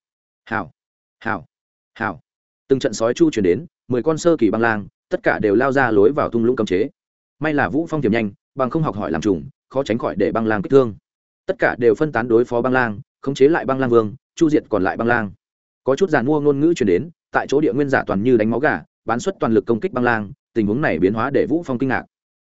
Hảo hảo hảo. Từng trận sói chu chuyển đến, mười con sơ kỳ băng lang, tất cả đều lao ra lối vào thung lũng cấm chế. May là vũ phong tiềm nhanh, bằng không học hỏi làm trùng, khó tránh khỏi để băng lang kích thương. Tất cả đều phân tán đối phó băng lang, khống chế lại băng lang vương, chu diệt còn lại băng lang. Có chút giàn mua ngôn ngữ chuyển đến tại chỗ địa nguyên giả toàn như đánh máu gà, bán xuất toàn lực công kích băng lang, tình huống này biến hóa để vũ phong kinh ngạc.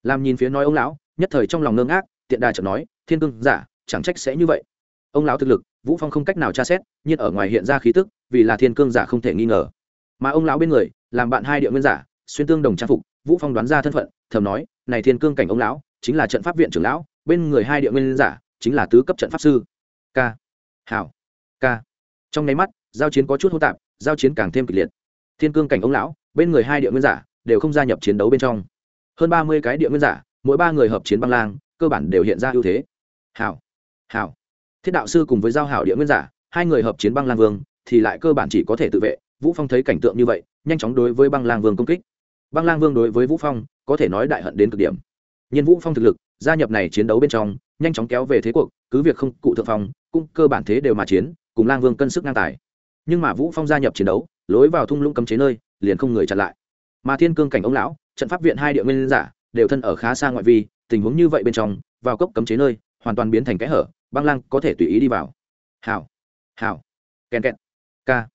Làm nhìn phía nói ông lão, nhất thời trong lòng ngơ ngác, tiện đà chợt nói, thiên cương giả, chẳng trách sẽ như vậy. Ông lão thực lực, vũ phong không cách nào tra xét, nhưng ở ngoài hiện ra khí tức, vì là thiên cương giả không thể nghi ngờ. Mà ông lão bên người, làm bạn hai địa nguyên giả, xuyên tương đồng trang phục, vũ phong đoán ra thân phận, thầm nói, này thiên cương cảnh ông lão, chính là trận pháp viện trưởng lão, bên người hai địa nguyên giả, chính là tứ cấp trận pháp sư. K hảo. K trong nháy mắt, giao chiến có chút hỗn tạp giao chiến càng thêm kịch liệt. Thiên cương cảnh ông lão, bên người hai địa nguyên giả, đều không gia nhập chiến đấu bên trong. Hơn ba mươi cái địa nguyên giả, mỗi ba người hợp chiến băng lang, cơ bản đều hiện ra ưu thế. Hảo hảo. Thiết đạo sư cùng với giao hảo địa nguyên giả, hai người hợp chiến băng lang vương, thì lại cơ bản chỉ có thể tự vệ. Vũ phong thấy cảnh tượng như vậy, nhanh chóng đối với băng lang vương công kích. Băng lang vương đối với vũ phong, có thể nói đại hận đến cực điểm. Nhân vũ phong thực lực, gia nhập này chiến đấu bên trong, nhanh chóng kéo về thế cuộc, cứ việc không cụ thượng phong, cũng cơ bản thế đều mà chiến, cùng lang vương cân sức ngang tài nhưng mà vũ phong gia nhập chiến đấu, lối vào thung lũng cấm chế nơi, liền không người chặn lại. Mà thiên cương cảnh ông lão, trận pháp viện hai địa nguyên giả, đều thân ở khá xa ngoại vi, tình huống như vậy bên trong, vào cốc cấm chế nơi, hoàn toàn biến thành kẽ hở, băng lang có thể tùy ý đi vào. Hảo hảo, kèn kẹt, ca.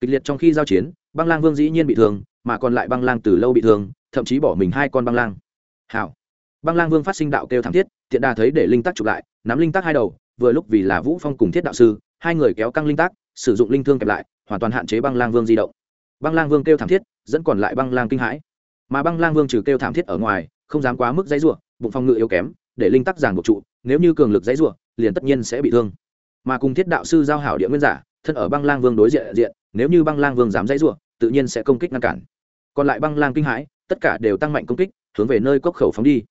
Kịch liệt trong khi giao chiến, băng lang vương dĩ nhiên bị thương, mà còn lại băng lang từ lâu bị thương, thậm chí bỏ mình hai con băng lang. Hảo, băng lang vương phát sinh đạo kêu thảm thiết thiện đà thấy để linh tác chụp lại, nắm linh tác hai đầu, vừa lúc vì là vũ phong cùng thiết đạo sư, hai người kéo căng linh tác sử dụng linh thương kẹp lại, hoàn toàn hạn chế băng lang vương di động. Băng lang vương kêu thảm thiết, dẫn còn lại băng lang kinh hãi. Mà băng lang vương trừ kêu thảm thiết ở ngoài, không dám quá mức dãy ruộng bụng phong ngự yếu kém, để linh tắc giảng buộc trụ, nếu như cường lực dãy ruộng liền tất nhiên sẽ bị thương. Mà cùng thiết đạo sư giao hảo địa nguyên giả, thân ở băng lang vương đối diện diện, nếu như băng lang vương dám dãy ruộng tự nhiên sẽ công kích ngăn cản. Còn lại băng lang kinh hãi, tất cả đều tăng mạnh công kích, hướng về nơi cốc khẩu phóng đi.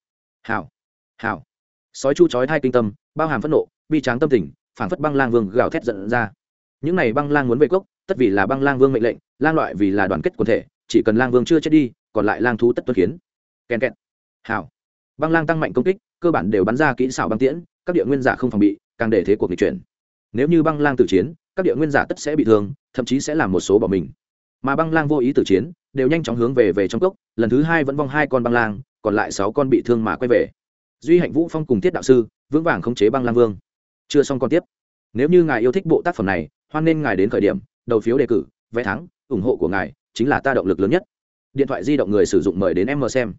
Hảo hảo. Sói chu chói thai kinh tâm, bao hàm phẫn nộ, bi tráng tâm tình, phảng phất băng lang vương gào thét giận ra những này băng lang muốn về cốc, tất vì là băng lang vương mệnh lệnh, lang loại vì là đoàn kết quần thể, chỉ cần lang vương chưa chết đi, còn lại lang thú tất tuân kiến. Kèn kẹt. Hảo băng lang tăng mạnh công kích, cơ bản đều bắn ra kỹ xảo băng tiễn, các địa nguyên giả không phòng bị, càng để thế cuộc nghịch chuyển. Nếu như băng lang tử chiến, các địa nguyên giả tất sẽ bị thương, thậm chí sẽ làm một số bỏ mình. Mà băng lang vô ý tử chiến, đều nhanh chóng hướng về về trong cốc, lần thứ hai vẫn vong hai con băng lang, còn lại sáu con bị thương mà quay về. Duy hạnh vũ phong cùng tiết đạo sư, vững vàng khống chế băng lang vương. Chưa xong con tiếp. Nếu như ngài yêu thích bộ tác phẩm này hoan nên ngài đến khởi điểm, đầu phiếu đề cử, vé thắng, ủng hộ của ngài chính là ta động lực lớn nhất. Điện thoại di động người sử dụng mời đến em mờ xem.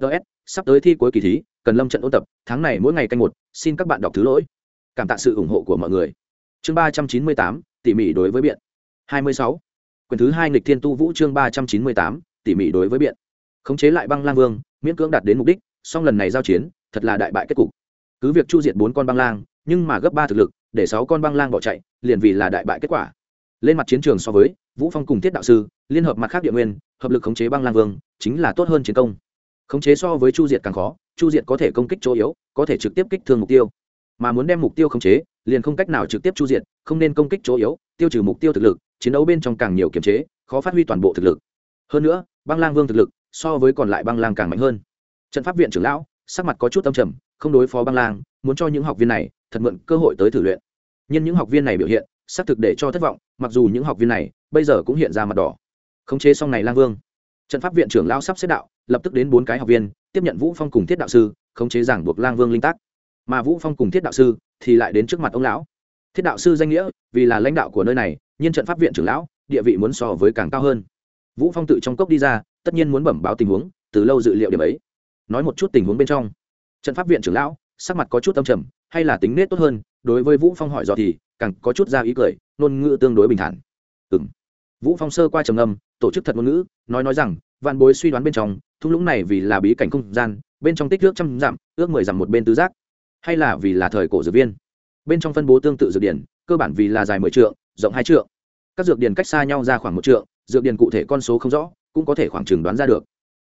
Ts sắp tới thi cuối kỳ thí, cần lâm trận ôn tập, tháng này mỗi ngày canh một, xin các bạn đọc thứ lỗi. Cảm tạ sự ủng hộ của mọi người. Chương ba trăm chín mươi tám, tỉ mỉ đối với biện. hai mươi sáu. Quyển thứ hai nghịch thiên tu vũ chương ba trăm chín mươi tám, tỉ mỉ đối với biện. Khống chế lại băng lang vương, miễn cưỡng đạt đến mục đích, song lần này giao chiến, thật là đại bại kết cục. Cứ việc chu diệt bốn con băng lang, nhưng mà gấp ba thực lực, để sáu con băng lang bỏ chạy liền vì là đại bại kết quả. Lên mặt chiến trường so với vũ phong cùng thiết đạo sư, liên hợp mặt khác địa nguyên, hợp lực khống chế băng lang vương, chính là tốt hơn chiến công. Khống chế so với chu diệt càng khó, chu diệt có thể công kích chỗ yếu, có thể trực tiếp kích thương mục tiêu. Mà muốn đem mục tiêu khống chế, liền không cách nào trực tiếp chu diệt, không nên công kích chỗ yếu, tiêu trừ mục tiêu thực lực, chiến đấu bên trong càng nhiều kiềm chế, khó phát huy toàn bộ thực lực. Hơn nữa, băng lang vương thực lực so với còn lại băng lang càng mạnh hơn. Trận pháp viện trưởng lão, sắc mặt có chút âm trầm, không đối phó băng lang, muốn cho những học viên này thật mượn cơ hội tới thử luyện nhưng những học viên này biểu hiện, xác thực để cho thất vọng, mặc dù những học viên này bây giờ cũng hiện ra mặt đỏ. Khống chế xong này lang vương. Trận pháp viện trưởng lão sắp xếp đạo, lập tức đến bốn cái học viên, tiếp nhận vũ phong cùng thiết đạo sư, khống chế giảng buộc lang vương linh tác. Mà vũ phong cùng thiết đạo sư thì lại đến trước mặt ông lão. Thiết đạo sư danh nghĩa, vì là lãnh đạo của nơi này nhưng trận pháp viện trưởng lão, địa vị muốn so với càng cao hơn. Vũ phong tự trong cốc đi ra, tất nhiên muốn bẩm báo tình huống, từ lâu dự liệu điểm ấy. Nói một chút tình huống bên trong. Trận pháp viện trưởng lão, sắc mặt có chút âm trầm, hay là tính nết tốt hơn đối với vũ phong hỏi dò thì càng có chút ra ý cười, ngôn ngữ tương đối bình thản. Ừ vũ phong sơ qua trầm âm tổ chức thật ngôn ngữ, nói nói rằng, vạn bối suy đoán bên trong, thung lũng này vì là bí cảnh không gian, bên trong tích nước trăm dặm, ước mười dặm một bên tứ giác, hay là vì là thời cổ dược viên. Bên trong phân bố tương tự dược điển, cơ bản vì là dài mười trượng, rộng hai trượng. Các dược điển cách xa nhau ra khoảng một trượng, dược điển cụ thể con số không rõ, cũng có thể khoảng chừng đoán ra được.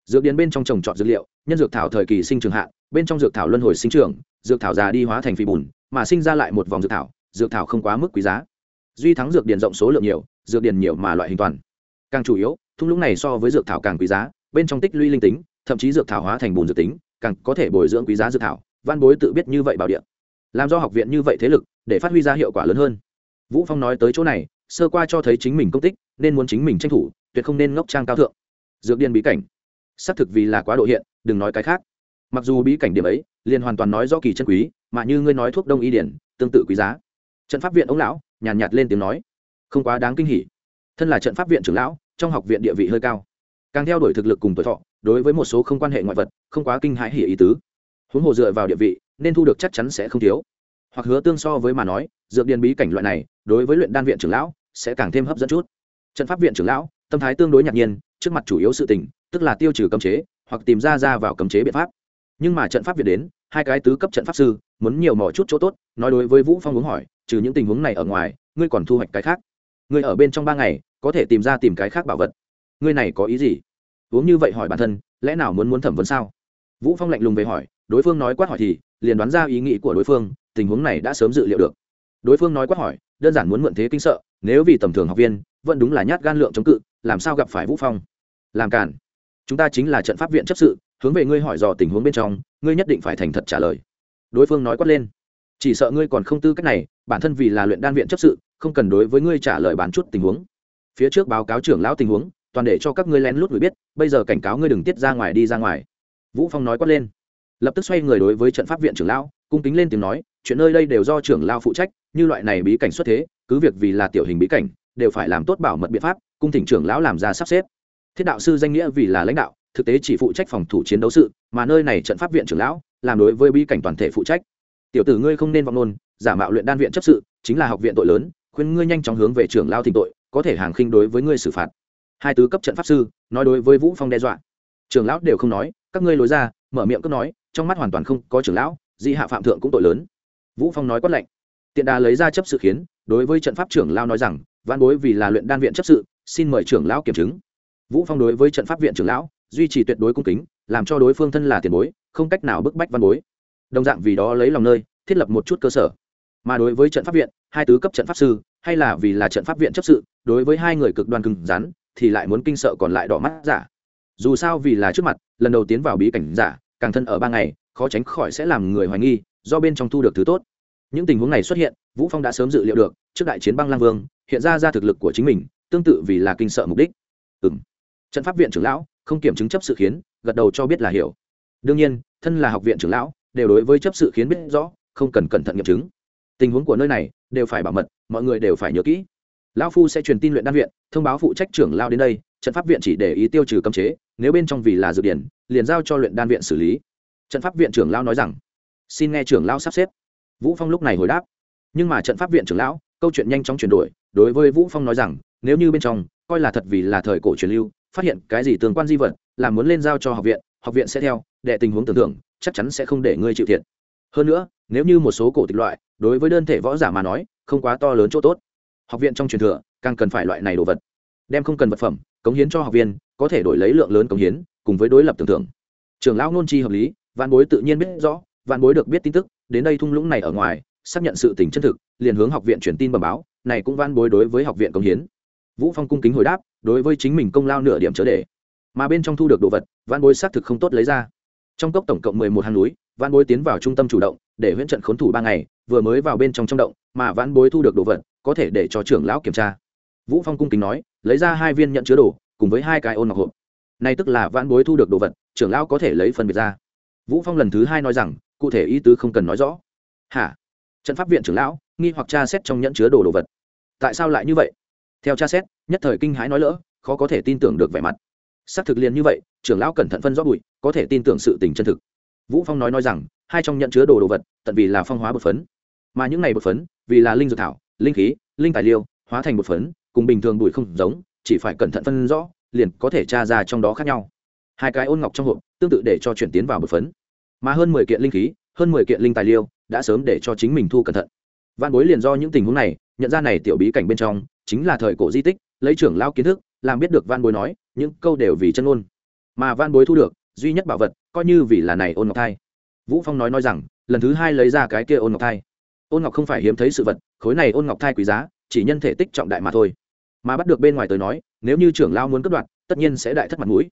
Dược điển bên trong trồng trọt dược liệu, nhân dược thảo thời kỳ sinh trường hạ bên trong dược thảo luân hồi sinh trưởng, dược thảo già đi hóa thành phi bùn mà sinh ra lại một vòng dược thảo dược thảo không quá mức quý giá. Duy thắng dược điển rộng số lượng nhiều, dược điển nhiều mà loại hình toàn. Càng chủ yếu, thung lũng này so với dược thảo càng quý giá, bên trong tích lũy linh tính, thậm chí dược thảo hóa thành bùn dược tính, càng có thể bồi dưỡng quý giá dược thảo, văn bối tự biết như vậy bảo điện làm do học viện như vậy thế lực, để phát huy ra hiệu quả lớn hơn. Vũ phong nói tới chỗ này, sơ qua cho thấy chính mình công tích, nên muốn chính mình tranh thủ, tuyệt không nên ngốc trang cao thượng. Dược điền bí cảnh. Xác thực vì là quá độ hiện, đừng nói cái khác. Mặc dù bí cảnh điểm ấy liền hoàn toàn nói do kỳ chân quý mà như ngươi nói thuốc đông y điển tương tự quý giá. Trận pháp viện ông lão nhàn nhạt, nhạt lên tiếng nói. Không quá đáng kinh hỉ. Thân là trận pháp viện trưởng lão trong học viện địa vị hơi cao. Càng theo đuổi thực lực cùng tuổi thọ đối với một số không quan hệ ngoại vật không quá kinh hãi hỉ ý tứ. Huống hồ dựa vào địa vị nên thu được chắc chắn sẽ không thiếu. Hoặc hứa tương so với mà nói dược điền bí cảnh loại này đối với luyện đan viện trưởng lão sẽ càng thêm hấp dẫn chút. Trận pháp viện trưởng lão tâm thái tương đối ngạc nhiên trước mặt chủ yếu sự tình tức là tiêu trừ cấm chế hoặc tìm ra ra vào cấm chế biện pháp. Nhưng mà trận pháp viện đến hai cái tứ cấp trận pháp sư, muốn nhiều mỏ chút chỗ tốt, nói đối với vũ phong muốn hỏi, trừ những tình huống này ở ngoài, ngươi còn thu hoạch cái khác. Ngươi ở bên trong ba ngày, có thể tìm ra tìm cái khác bảo vật. Ngươi này có ý gì? Uống như vậy hỏi bản thân, lẽ nào muốn muốn thẩm vấn sao? Vũ phong lạnh lùng về hỏi, đối phương nói quát hỏi thì, liền đoán ra ý nghĩ của đối phương, tình huống này đã sớm dự liệu được. Đối phương nói quát hỏi, đơn giản muốn mượn thế kinh sợ, nếu vì tầm thường học viên, vẫn đúng là nhát gan lượng chống cự, làm sao gặp phải vũ phong? Làm cản chúng ta chính là trận pháp viện chấp sự, hướng về ngươi hỏi dò tình huống bên trong ngươi nhất định phải thành thật trả lời. Đối phương nói quát lên. Chỉ sợ ngươi còn không tư cách này, bản thân vì là luyện đan viện chấp sự, không cần đối với ngươi trả lời bán chút tình huống. Phía trước báo cáo trưởng lão tình huống, toàn để cho các ngươi lén lút người biết, bây giờ cảnh cáo ngươi đừng tiết ra ngoài đi ra ngoài. Vũ phong nói quát lên. Lập tức xoay người đối với trận pháp viện trưởng lão, cung kính lên tiếng nói, chuyện nơi đây đều do trưởng lão phụ trách, như loại này bí cảnh xuất thế, cứ việc vì là tiểu hình bí cảnh, đều phải làm tốt bảo mật biện pháp, cung thỉnh trưởng lão làm ra sắp xếp. Thiết đạo sư danh nghĩa vì là lãnh đạo thực tế chỉ phụ trách phòng thủ chiến đấu sự, mà nơi này trận pháp viện trưởng lão, làm đối với bí cảnh toàn thể phụ trách. Tiểu tử ngươi không nên vọng nôn, giả mạo luyện đan viện chấp sự, chính là học viện tội lớn, khuyên ngươi nhanh chóng hướng về trưởng lao thỉnh tội, có thể hàng khinh đối với ngươi xử phạt. Hai tứ cấp trận pháp sư, nói đối với vũ phong đe dọa. Trưởng lão đều không nói, các ngươi lối ra, mở miệng cứ nói, trong mắt hoàn toàn không có trưởng lão, di hạ phạm thượng cũng tội lớn. Vũ phong nói quát lệnh tiện đà lấy ra chấp sự khiến, đối với trận pháp trưởng lão nói rằng văn bối vì là luyện đan viện chấp sự, xin mời trưởng lão kiểm chứng. Vũ phong đối với trận pháp viện trưởng lão duy trì tuyệt đối cung kính, làm cho đối phương thân là tiền bối, không cách nào bức bách văn bối. Đồng dạng vì đó lấy lòng nơi, thiết lập một chút cơ sở. Mà đối với trận pháp viện, hai tứ cấp trận pháp sư, hay là vì là trận pháp viện chấp sự, đối với hai người cực đoan cứng rắn, thì lại muốn kinh sợ còn lại đỏ mắt giả. Dù sao vì là trước mặt, lần đầu tiến vào bí cảnh giả, càng thân ở ba ngày, khó tránh khỏi sẽ làm người hoài nghi, do bên trong thu được thứ tốt. Những tình huống này xuất hiện, vũ phong đã sớm dự liệu được, trước đại chiến băng lang vương, hiện ra ra thực lực của chính mình, tương tự vì là kinh sợ mục đích. Ừ trận pháp viện trưởng lão không kiểm chứng chấp sự khiến, gật đầu cho biết là hiểu. Đương nhiên, thân là học viện trưởng lão, đều đối với chấp sự khiến biết rõ, không cần cẩn thận nghiệm chứng. Tình huống của nơi này, đều phải bảo mật, mọi người đều phải nhớ kỹ. Lão phu sẽ truyền tin luyện đan viện, thông báo phụ trách trưởng lao đến đây, trận pháp viện chỉ để ý tiêu trừ cấm chế, nếu bên trong vì là dự điển, liền giao cho luyện đan viện xử lý. Trận pháp viện trưởng lão nói rằng, xin nghe trưởng lão sắp xếp. Vũ phong lúc này hồi đáp, nhưng mà trận pháp viện trưởng lão, câu chuyện nhanh chóng chuyển đổi, đối với vũ phong nói rằng, nếu như bên trong, coi là thật vì là thời cổ truyền lưu phát hiện cái gì tương quan di vật, là muốn lên giao cho học viện học viện sẽ theo đệ tình huống tưởng tượng, chắc chắn sẽ không để ngươi chịu thiệt. Hơn nữa, nếu như một số cổ tịch loại, đối với đơn thể võ giả mà nói, không quá to lớn chỗ tốt. Học viện trong truyền thừa, càng cần phải loại này đồ vật. Đem không cần vật phẩm, cống hiến cho học viên, có thể đổi lấy lượng lớn cống hiến, cùng với đối lập tưởng tượng. Trường lão nôn chi hợp lý văn bối tự nhiên biết rõ văn bối được biết tin tức, đến đây thung lũng này ở ngoài, xác nhận sự tình chân thực, liền hướng học viện truyền tin bẩm báo, này cũng văn bối đối với học viện cống hiến vũ phong cung kính hồi đáp, đối với chính mình công lao nửa điểm chớ để. Mà bên trong thu được đồ vật văn bối xác thực không tốt lấy ra. Trong cốc tổng cộng mười một hang núi văn bối tiến vào trung tâm chủ động, để huyễn trận khốn thủ ba ngày, vừa mới vào bên trong trong động, mà văn bối thu được đồ vật, có thể để cho trưởng lão kiểm tra. Vũ phong cung kính nói, lấy ra hai viên nhận chứa đồ, cùng với hai cái ôn ngọc hộp. Này tức là văn bối thu được đồ vật, trưởng lão có thể lấy phân biệt ra. Vũ phong lần thứ hai nói rằng, cụ thể ý tứ không cần nói rõ. Hả? Trận pháp viện trưởng lão, nghi hoặc tra xét trong nhẫn chứa đồ đồ vật. Tại sao lại như vậy? Theo tra xét, nhất thời kinh hãi nói lỡ, khó có thể tin tưởng được vẻ mặt. Xác thực liền như vậy, trưởng lão cẩn thận phân rõ bụi, có thể tin tưởng sự tình chân thực. Vũ phong nói nói rằng, hai trong nhận chứa đồ đồ vật, tận vì là phong hóa bột phấn. Mà những này bột phấn, vì là linh dược thảo, linh khí, linh tài liêu hóa thành bột phấn, cùng bình thường bụi không giống, chỉ phải cẩn thận phân rõ, liền có thể tra ra trong đó khác nhau. Hai cái ôn ngọc trong hộp, tương tự để cho chuyển tiến vào bột phấn. Mà hơn mười kiện linh khí, hơn mười kiện linh tài liêu đã sớm để cho chính mình thu cẩn thận. Văn bối liền do những tình huống này, nhận ra này tiểu bí cảnh bên trong chính là thời cổ di tích, lấy trưởng lao kiến thức, làm biết được văn bối nói, những câu đều vì chân ôn mà văn bối thu được, duy nhất bảo vật, coi như vì là này ôn ngọc thai. Vũ phong nói nói rằng, lần thứ hai lấy ra cái kia ôn ngọc thai. Ôn ngọc không phải hiếm thấy sự vật, khối này ôn ngọc thai quý giá, chỉ nhân thể tích trọng đại mà thôi. Mà bắt được bên ngoài tới nói, nếu như trưởng lao muốn cất đoạt, tất nhiên sẽ đại thất mặt mũi.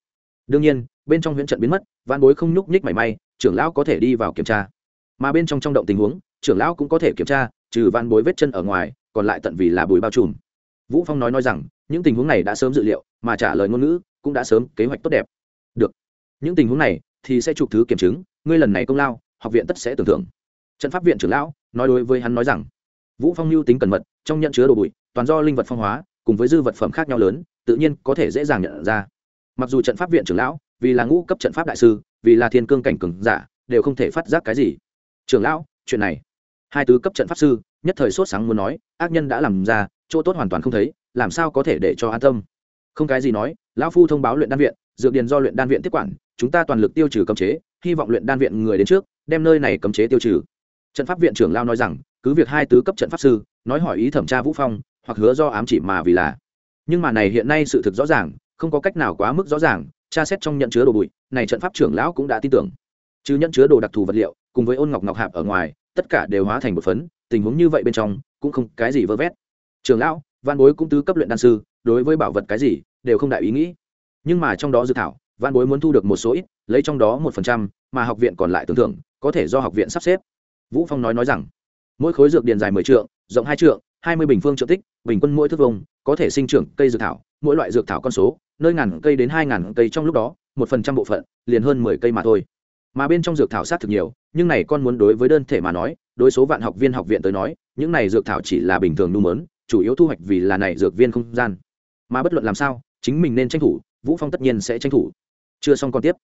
Đương nhiên, bên trong huyễn trận biến mất văn bối không nhúc nhích mảy may, trưởng lão có thể đi vào kiểm tra. Mà bên trong trong động tình huống, trưởng lão cũng có thể kiểm tra, trừ văn bối vết chân ở ngoài, còn lại tận vì là bùi bao trùm vũ phong nói nói rằng, những tình huống này đã sớm dự liệu, mà trả lời ngôn ngữ cũng đã sớm kế hoạch tốt đẹp. Được. Những tình huống này thì sẽ chụp thứ kiểm chứng, ngươi lần này công lao, học viện tất sẽ tưởng thưởng trận pháp viện trưởng lão nói đối với hắn nói rằng, vũ phong lưu tính cẩn mật, trong nhận chứa đồ bụi, toàn do linh vật phong hóa, cùng với dư vật phẩm khác nhau lớn, tự nhiên có thể dễ dàng nhận ra. Mặc dù trận pháp viện trưởng lão, vì là ngũ cấp trận pháp đại sư, vì là thiên cương cảnh cường giả, đều không thể phát giác cái gì. Trưởng lão, chuyện này hai tứ cấp trận pháp sư, nhất thời sốt sáng muốn nói, ác nhân đã làm ra, chỗ tốt hoàn toàn không thấy, làm sao có thể để cho an tâm? Không cái gì nói, lão phu thông báo luyện đan viện, dược điền do luyện đan viện tiếp quản, chúng ta toàn lực tiêu trừ cấm chế, hy vọng luyện đan viện người đến trước, đem nơi này cấm chế tiêu trừ. Trận pháp viện trưởng lao nói rằng, cứ việc hai tứ cấp trận pháp sư, nói hỏi ý thẩm tra vũ phong, hoặc hứa do ám chỉ mà vì là. Nhưng mà này hiện nay sự thực rõ ràng, không có cách nào quá mức rõ ràng, tra xét trong nhận chứa đồ bụi, này trận pháp trưởng lão cũng đã tin tưởng. Chứ nhận chứa đồ đặc thù vật liệu, cùng với ôn ngọc ngọc hạp ở ngoài tất cả đều hóa thành một phấn, tình huống như vậy bên trong, cũng không cái gì vơ vét. Trường lão, văn bối cũng tứ cấp luyện đan sư, đối với bảo vật cái gì, đều không đại ý nghĩ. Nhưng mà trong đó dự thảo, văn bối muốn thu được một số ít, lấy trong đó một phần trăm, mà học viện còn lại tưởng thưởng, có thể do học viện sắp xếp. Vũ phong nói nói rằng, mỗi khối dược điền dài mười trượng, rộng hai trượng, hai mươi bình phương trượng tích, bình quân mỗi thước vùng có thể sinh trưởng cây dược thảo, mỗi loại dược thảo con số, nơi ngàn cây đến hai ngàn cây trong lúc đó, một phần trăm bộ phận, liền hơn mười cây mà thôi mà bên trong dược thảo sát thực nhiều, nhưng này con muốn đối với đơn thể mà nói, đối số vạn học viên học viện tới nói, những này dược thảo chỉ là bình thường nu mớn, chủ yếu thu hoạch vì là này dược viên không gian. Mà bất luận làm sao, chính mình nên tranh thủ, vũ phong tất nhiên sẽ tranh thủ. Chưa xong còn tiếp.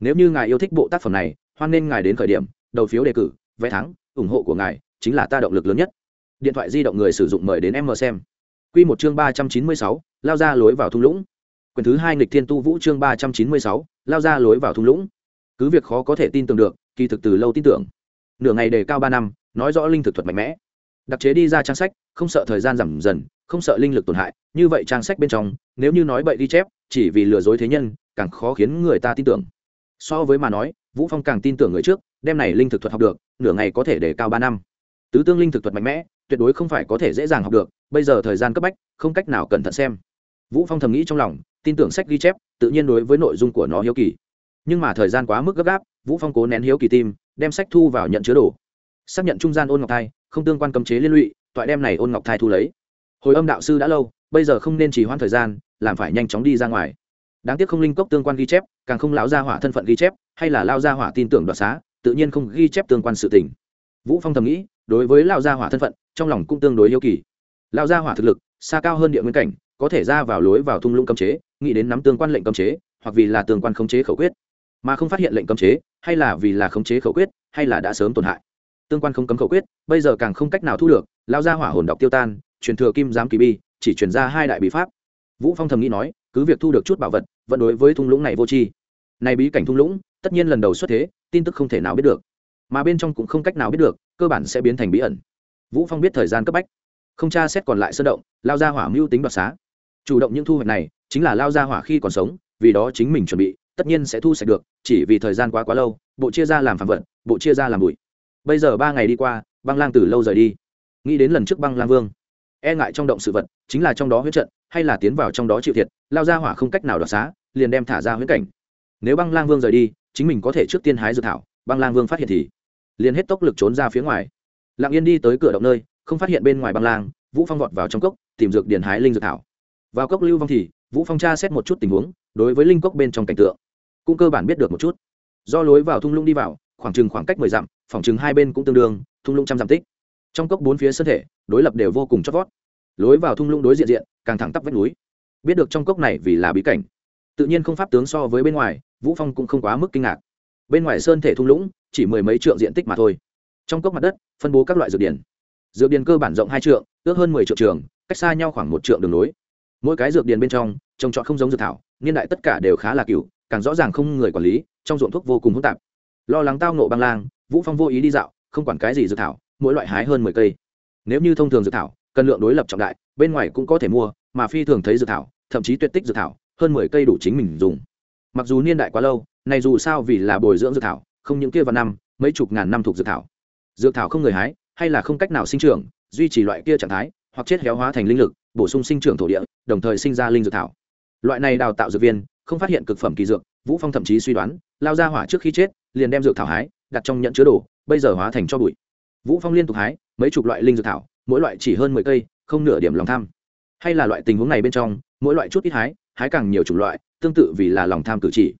Nếu như ngài yêu thích bộ tác phẩm này, hoan nên ngài đến khởi điểm, đầu phiếu đề cử, vé thắng, ủng hộ của ngài chính là ta động lực lớn nhất. Điện thoại di động người sử dụng mời đến em mờ xem. Quy một chương ba trăm chín mươi sáu, lao ra lối vào thung lũng. Quyển thứ hai nghịch thiên tu vũ chương ba trăm chín mươi sáu, lao ra lối vào thung lũng cứ việc khó có thể tin tưởng được, kỳ thực từ lâu tin tưởng. Nửa ngày đề cao ba năm, nói rõ linh thực thuật mạnh mẽ. Đặc chế đi ra trang sách, không sợ thời gian giảm dần, không sợ linh lực tổn hại, như vậy trang sách bên trong, nếu như nói bậy đi chép, chỉ vì lừa dối thế nhân, càng khó khiến người ta tin tưởng. So với mà nói, vũ phong càng tin tưởng người trước, đem này linh thực thuật học được, nửa ngày có thể để cao ba năm. Tứ tương linh thực thuật mạnh mẽ, tuyệt đối không phải có thể dễ dàng học được, bây giờ thời gian cấp bách, không cách nào cẩn thận xem. Vũ phong thầm nghĩ trong lòng, tin tưởng sách ghi chép, tự nhiên đối với nội dung của nó hiếu kỳ nhưng mà thời gian quá mức gấp gáp, vũ phong cố nén hiếu kỳ tim, đem sách thu vào nhận chứa đồ. Xác nhận trung gian ôn ngọc thai, không tương quan cấm chế liên lụy, toại đem này ôn ngọc thai thu lấy. Hồi âm đạo sư đã lâu, bây giờ không nên chỉ hoãn thời gian, làm phải nhanh chóng đi ra ngoài. Đáng tiếc không linh cốc tương quan ghi chép, càng không lão gia hỏa thân phận ghi chép, hay là lao gia hỏa tin tưởng đoạt xá, tự nhiên không ghi chép tương quan sự tình. Vũ phong thầm nghĩ, đối với lao gia hỏa thân phận, trong lòng cũng tương đối yêu kỳ. Lao gia hỏa thực lực, xa cao hơn địa nguyên cảnh, có thể ra vào lối vào thung lũng cấm chế, nghĩ đến nắm tương quan lệnh cấm chế, hoặc vì là tương quan khống chế khẩu quyết mà không phát hiện lệnh cấm chế, hay là vì là khống chế khẩu quyết, hay là đã sớm tổn hại. Tương quan không cấm khẩu quyết, bây giờ càng không cách nào thu được lao ra hỏa hồn đọc tiêu tan, truyền thừa kim giám kỳ bi, chỉ truyền ra hai đại bí pháp. Vũ phong thầm nghĩ nói, cứ việc thu được chút bảo vật, vẫn đối với thung lũng này vô tri. Này bí cảnh thung lũng, tất nhiên lần đầu xuất thế, tin tức không thể nào biết được. Mà bên trong cũng không cách nào biết được, cơ bản sẽ biến thành bí ẩn. Vũ phong biết thời gian cấp bách. Không tra xét còn lại sơn động lao ra hỏa mưu tính đoạt xá. Chủ động những thu hoạch này, chính là lao ra hỏa khi còn sống, vì đó chính mình chuẩn bị tất nhiên sẽ thu sạch được, chỉ vì thời gian quá quá lâu, bộ chia ra làm phản vận bộ chia ra làm bụi. Bây giờ ba ngày đi qua, băng lang từ lâu rời đi. Nghĩ đến lần trước băng lang vương e ngại trong động sự vật, chính là trong đó huyết trận, hay là tiến vào trong đó chịu thiệt, lao ra hỏa không cách nào đoạt xá, liền đem thả ra huyết cảnh. Nếu băng lang vương rời đi, chính mình có thể trước tiên hái dược thảo, băng lang vương phát hiện thì, liền hết tốc lực trốn ra phía ngoài. Lặng yên đi tới cửa động nơi, không phát hiện bên ngoài băng lang, vũ phong vọt vào trong cốc, tìm dược điền hái linh dược thảo. Vào cốc lưu vong thì vũ phong tra xét một chút tình huống, đối với linh cốc bên trong cảnh tượng, cũng cơ bản biết được một chút. Do lối vào thung lũng đi vào, khoảng chừng khoảng cách mười dặm, phòng chừng hai bên cũng tương đương, thung lũng trăm dặm tích. Trong cốc bốn phía sân thể, đối lập đều vô cùng chót vót. Lối vào thung lũng đối diện diện, càng thẳng tắp vách núi. Biết được trong cốc này vì là bí cảnh. Tự nhiên không pháp tướng so với bên ngoài, vũ phong cũng không quá mức kinh ngạc. Bên ngoài sơn thể thung lũng, chỉ mười mấy trượng diện tích mà thôi. Trong cốc mặt đất, phân bố các loại dược điển dược điển cơ bản rộng hai trượng, ước hơn mười triệu trường, cách xa nhau khoảng một trượng đường núi mỗi cái dược điển bên trong, trồng trọt không giống dược thảo, niên đại tất cả đều khá là cựu, càng rõ ràng không người quản lý, trong ruộng thuốc vô cùng hỗn tạp. Lo lắng tao nộ băng lang, vũ phong vô ý đi dạo, không quản cái gì dược thảo, mỗi loại hái hơn mười cây. Nếu như thông thường dược thảo, cần lượng đối lập trọng đại, bên ngoài cũng có thể mua, mà phi thường thấy dược thảo, thậm chí tuyệt tích dược thảo, hơn mười cây đủ chính mình dùng. Mặc dù niên đại quá lâu, này dù sao vì là bồi dưỡng dược thảo, không những kia vào năm, mấy chục ngàn năm thuộc dược thảo. Dược thảo không người hái, hay là không cách nào sinh trưởng, duy trì loại kia trạng thái, hoặc chết héo hóa thành linh lực bổ sung sinh trưởng thổ địa, đồng thời sinh ra linh dược thảo. Loại này đào tạo dược viên, không phát hiện cực phẩm kỳ dược, vũ phong thậm chí suy đoán, lao ra hỏa trước khi chết, liền đem dược thảo hái, đặt trong nhận chứa đồ, bây giờ hóa thành cho bụi. Vũ phong liên tục hái, mấy chục loại linh dược thảo, mỗi loại chỉ hơn mười cây, không nửa điểm lòng tham. Hay là loại tình huống này bên trong, mỗi loại chút ít hái hái càng nhiều chủng loại, tương tự vì là lòng tham cử chỉ.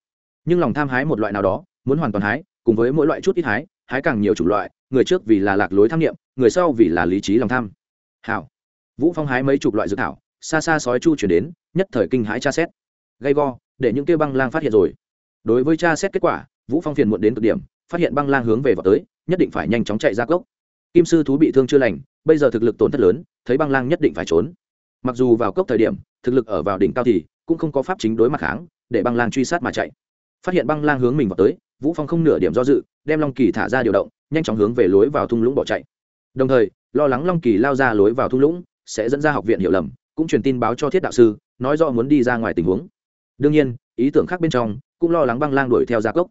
Nhưng lòng tham hái một loại nào đó, muốn hoàn toàn hái, cùng với mỗi loại chút ít hái hái càng nhiều chủng loại, người trước vì là lạc lối tham nghiệm người sau vì là lý trí lòng tham. Hảo vũ phong hái mấy chục loại dược thảo, xa xa sói chu chuyển đến, nhất thời kinh hãi tra xét. Gay go, để những kêu băng lang phát hiện rồi. Đối với tra xét kết quả, vũ phong phiền muộn đến cực điểm, phát hiện băng lang hướng về vào tới, nhất định phải nhanh chóng chạy ra cốc. Kim sư thú bị thương chưa lành, bây giờ thực lực tổn thất lớn, thấy băng lang nhất định phải trốn. Mặc dù vào cốc thời điểm, thực lực ở vào đỉnh cao thì cũng không có pháp chính đối mặt kháng, để băng lang truy sát mà chạy. Phát hiện băng lang hướng mình vào tới, vũ phong không nửa điểm do dự, đem long kỳ thả ra điều động, nhanh chóng hướng về lối vào thung lũng bỏ chạy. Đồng thời, lo lắng long kỳ lao ra lối vào thung lũng sẽ dẫn ra học viện hiểu lầm, cũng truyền tin báo cho thiết đạo sư, nói rõ muốn đi ra ngoài tình huống. Đương nhiên, ý tưởng khác bên trong, cũng lo lắng băng lang đuổi theo gia cốc.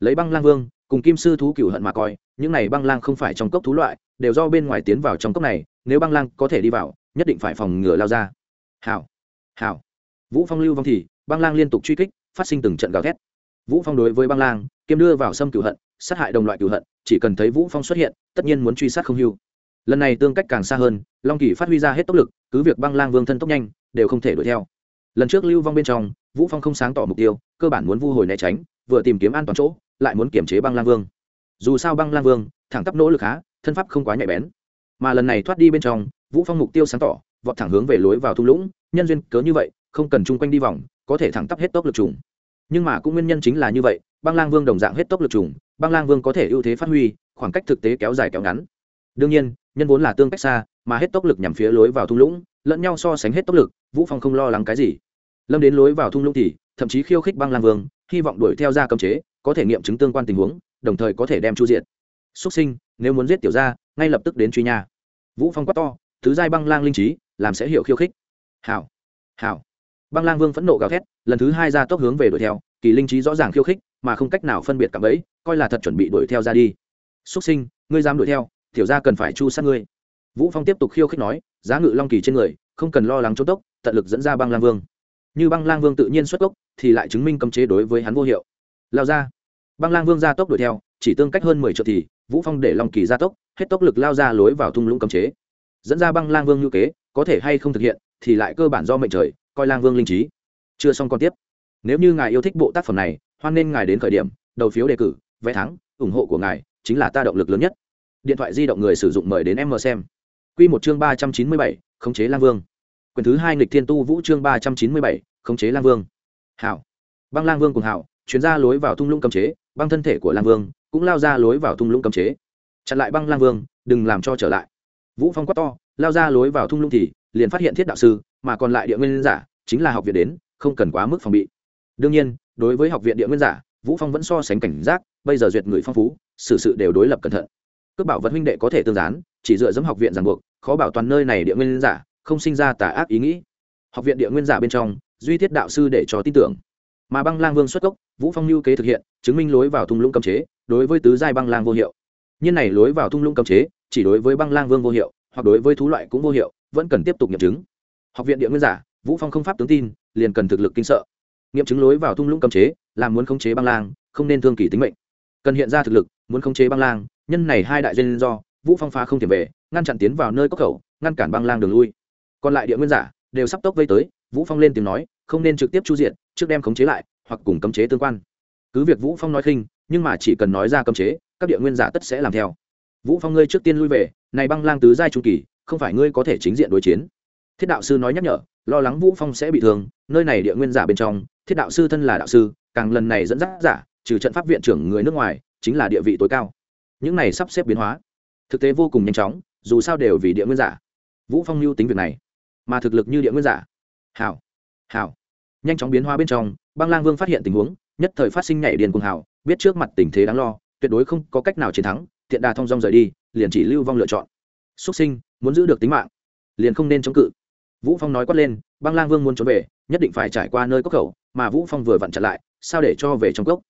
Lấy băng lang vương, cùng kim sư thú cửu hận mà coi, những này băng lang không phải trong cốc thú loại, đều do bên ngoài tiến vào trong cốc này, nếu băng lang có thể đi vào, nhất định phải phòng ngừa lao ra. Hảo hảo. Vũ phong lưu vong thì, băng lang liên tục truy kích, phát sinh từng trận gào thét. Vũ phong đối với băng lang, kiêm đưa vào xâm cửu hận, sát hại đồng loại cửu hận, chỉ cần thấy vũ phong xuất hiện, tất nhiên muốn truy sát không hưu lần này tương cách càng xa hơn, long kỳ phát huy ra hết tốc lực, cứ việc băng lang vương thân tốc nhanh, đều không thể đuổi theo. Lần trước lưu vong bên trong, vũ phong không sáng tỏ mục tiêu, cơ bản muốn vu hồi né tránh, vừa tìm kiếm an toàn chỗ, lại muốn kiểm chế băng lang vương. Dù sao băng lang vương, thẳng tắp nỗ lực khá, thân pháp không quá nhạy bén. Mà lần này thoát đi bên trong, vũ phong mục tiêu sáng tỏ, vọt thẳng hướng về lối vào thung lũng, nhân duyên cớ như vậy, không cần chung quanh đi vòng, có thể thẳng tắp hết tốc lực trùng. Nhưng mà cũng nguyên nhân chính là như vậy, băng lang vương đồng dạng hết tốc lực trùng, băng lang vương có thể ưu thế phát huy, khoảng cách thực tế kéo dài kéo ngắn. Đương nhiên nhân vốn là tương cách xa, mà hết tốc lực nhằm phía lối vào thung lũng, lẫn nhau so sánh hết tốc lực, vũ phong không lo lắng cái gì. Lâm đến lối vào thung lũng thì, thậm chí khiêu khích băng lang vương, hy vọng đuổi theo ra cấm chế, có thể nghiệm chứng tương quan tình huống, đồng thời có thể đem chu diệt. Xuất sinh, nếu muốn giết tiểu gia, ngay lập tức đến truy nha. Vũ phong quát to, thứ giai băng lang linh trí, làm sẽ hiểu khiêu khích. Hảo hảo. Băng lang vương phẫn nộ gào thét, lần thứ hai ra tốc hướng về đuổi theo, kỳ linh trí rõ ràng khiêu khích, mà không cách nào phân biệt cảm ấy coi là thật chuẩn bị đuổi theo ra đi. Xuất sinh, ngươi dám đuổi theo tiểu gia cần phải chu sát ngươi. Vũ phong tiếp tục khiêu khích nói, giá ngự long kỳ trên người, không cần lo lắng trốn tốc tận lực dẫn ra băng lang vương. Như băng lang vương tự nhiên xuất gốc thì lại chứng minh cấm chế đối với hắn vô hiệu. Lao ra. Băng lang vương ra tốc đuổi theo, chỉ tương cách hơn mười triệu thì, vũ phong để long kỳ ra tốc, hết tốc lực lao ra lối vào thung lũng cấm chế. Dẫn ra băng lang vương như kế, có thể hay không thực hiện, thì lại cơ bản do mệnh trời, coi lang vương linh trí. Chưa xong còn tiếp. Nếu như ngài yêu thích bộ tác phẩm này, hoan nên ngài đến khởi điểm, đầu phiếu đề cử, vé thắng, ủng hộ của ngài, chính là ta động lực lớn nhất điện thoại di động người sử dụng mời đến em mờ xem. Q một chương ba trăm chín mươi bảy khống chế lang vương. Quyền thứ hai nghịch thiên tu vũ chương ba trăm chín mươi bảy khống chế lang vương. Hảo. Băng lang vương cùng hảo chuyến ra lối vào thung lũng cấm chế băng thân thể của lang vương cũng lao ra lối vào thung lũng cấm chế. Chặn lại băng lang vương đừng làm cho trở lại. Vũ phong quát to lao ra lối vào thung lũng thì liền phát hiện thiết đạo sư mà còn lại địa nguyên giả chính là học viện đến không cần quá mức phòng bị. Đương nhiên đối với học viện địa nguyên giả vũ phong vẫn so sánh cảnh giác bây giờ duyệt người phong phú xử sự, sự đều đối lập cẩn thận cướp bảo vật huynh đệ có thể tương gián, chỉ dựa dẫm học viện ràng buộc, khó bảo toàn nơi này địa nguyên giả, không sinh ra tà ác ý nghĩ. Học viện địa nguyên giả bên trong, duy thiết đạo sư để cho tin tưởng. Mà băng lang vương xuất gốc vũ phong lưu kế thực hiện, chứng minh lối vào thung lũng cấm chế, đối với tứ giai băng lang vô hiệu. Nhân này lối vào thung lũng cấm chế, chỉ đối với băng lang vương vô hiệu, hoặc đối với thú loại cũng vô hiệu, vẫn cần tiếp tục nghiệm chứng. Học viện địa nguyên giả, vũ phong không pháp tướng tin, liền cần thực lực kinh sợ. Nghiệm chứng lối vào thung lũng cấm chế làm muốn khống chế băng lang, không nên thương kỳ tính mệnh cần hiện ra thực lực, muốn khống chế băng lang, nhân này hai đại duyên do, vũ phong phá không thể về, ngăn chặn tiến vào nơi cốc khẩu, ngăn cản băng lang đường lui. Còn lại địa nguyên giả, đều sắp tốc vây tới, vũ phong lên tiếng nói, không nên trực tiếp chu diện trước đem khống chế lại, hoặc cùng cấm chế tương quan. Cứ việc vũ phong nói khinh, nhưng mà chỉ cần nói ra cấm chế, các địa nguyên giả tất sẽ làm theo. Vũ phong ngươi trước tiên lui về, này băng lang tứ giai trung kỳ, không phải ngươi có thể chính diện đối chiến. Thiết đạo sư nói nhắc nhở, lo lắng vũ phong sẽ bị thương, nơi này địa nguyên giả bên trong, thiết đạo sư thân là đạo sư, càng lần này dẫn dắt giả trừ trận pháp viện trưởng người nước ngoài, chính là địa vị tối cao. Những này sắp xếp biến hóa, thực tế vô cùng nhanh chóng, dù sao đều vì địa nguyên giả. Vũ phong lưu tính việc này, mà thực lực như địa nguyên giả. Hảo hảo. Nhanh chóng biến hóa bên trong, băng lang vương phát hiện tình huống, nhất thời phát sinh nhảy điền cùng hảo biết trước mặt tình thế đáng lo, tuyệt đối không có cách nào chiến thắng tiện đà thông dong rời đi, liền chỉ lưu vong lựa chọn. Xuất sinh, muốn giữ được tính mạng, liền không nên chống cự. Vũ phong nói quát lên, băng lang vương muốn trốn về, nhất định phải trải qua nơi cốc khẩu, mà vũ phong vừa vặn chặn lại, sao để cho về trong cốc?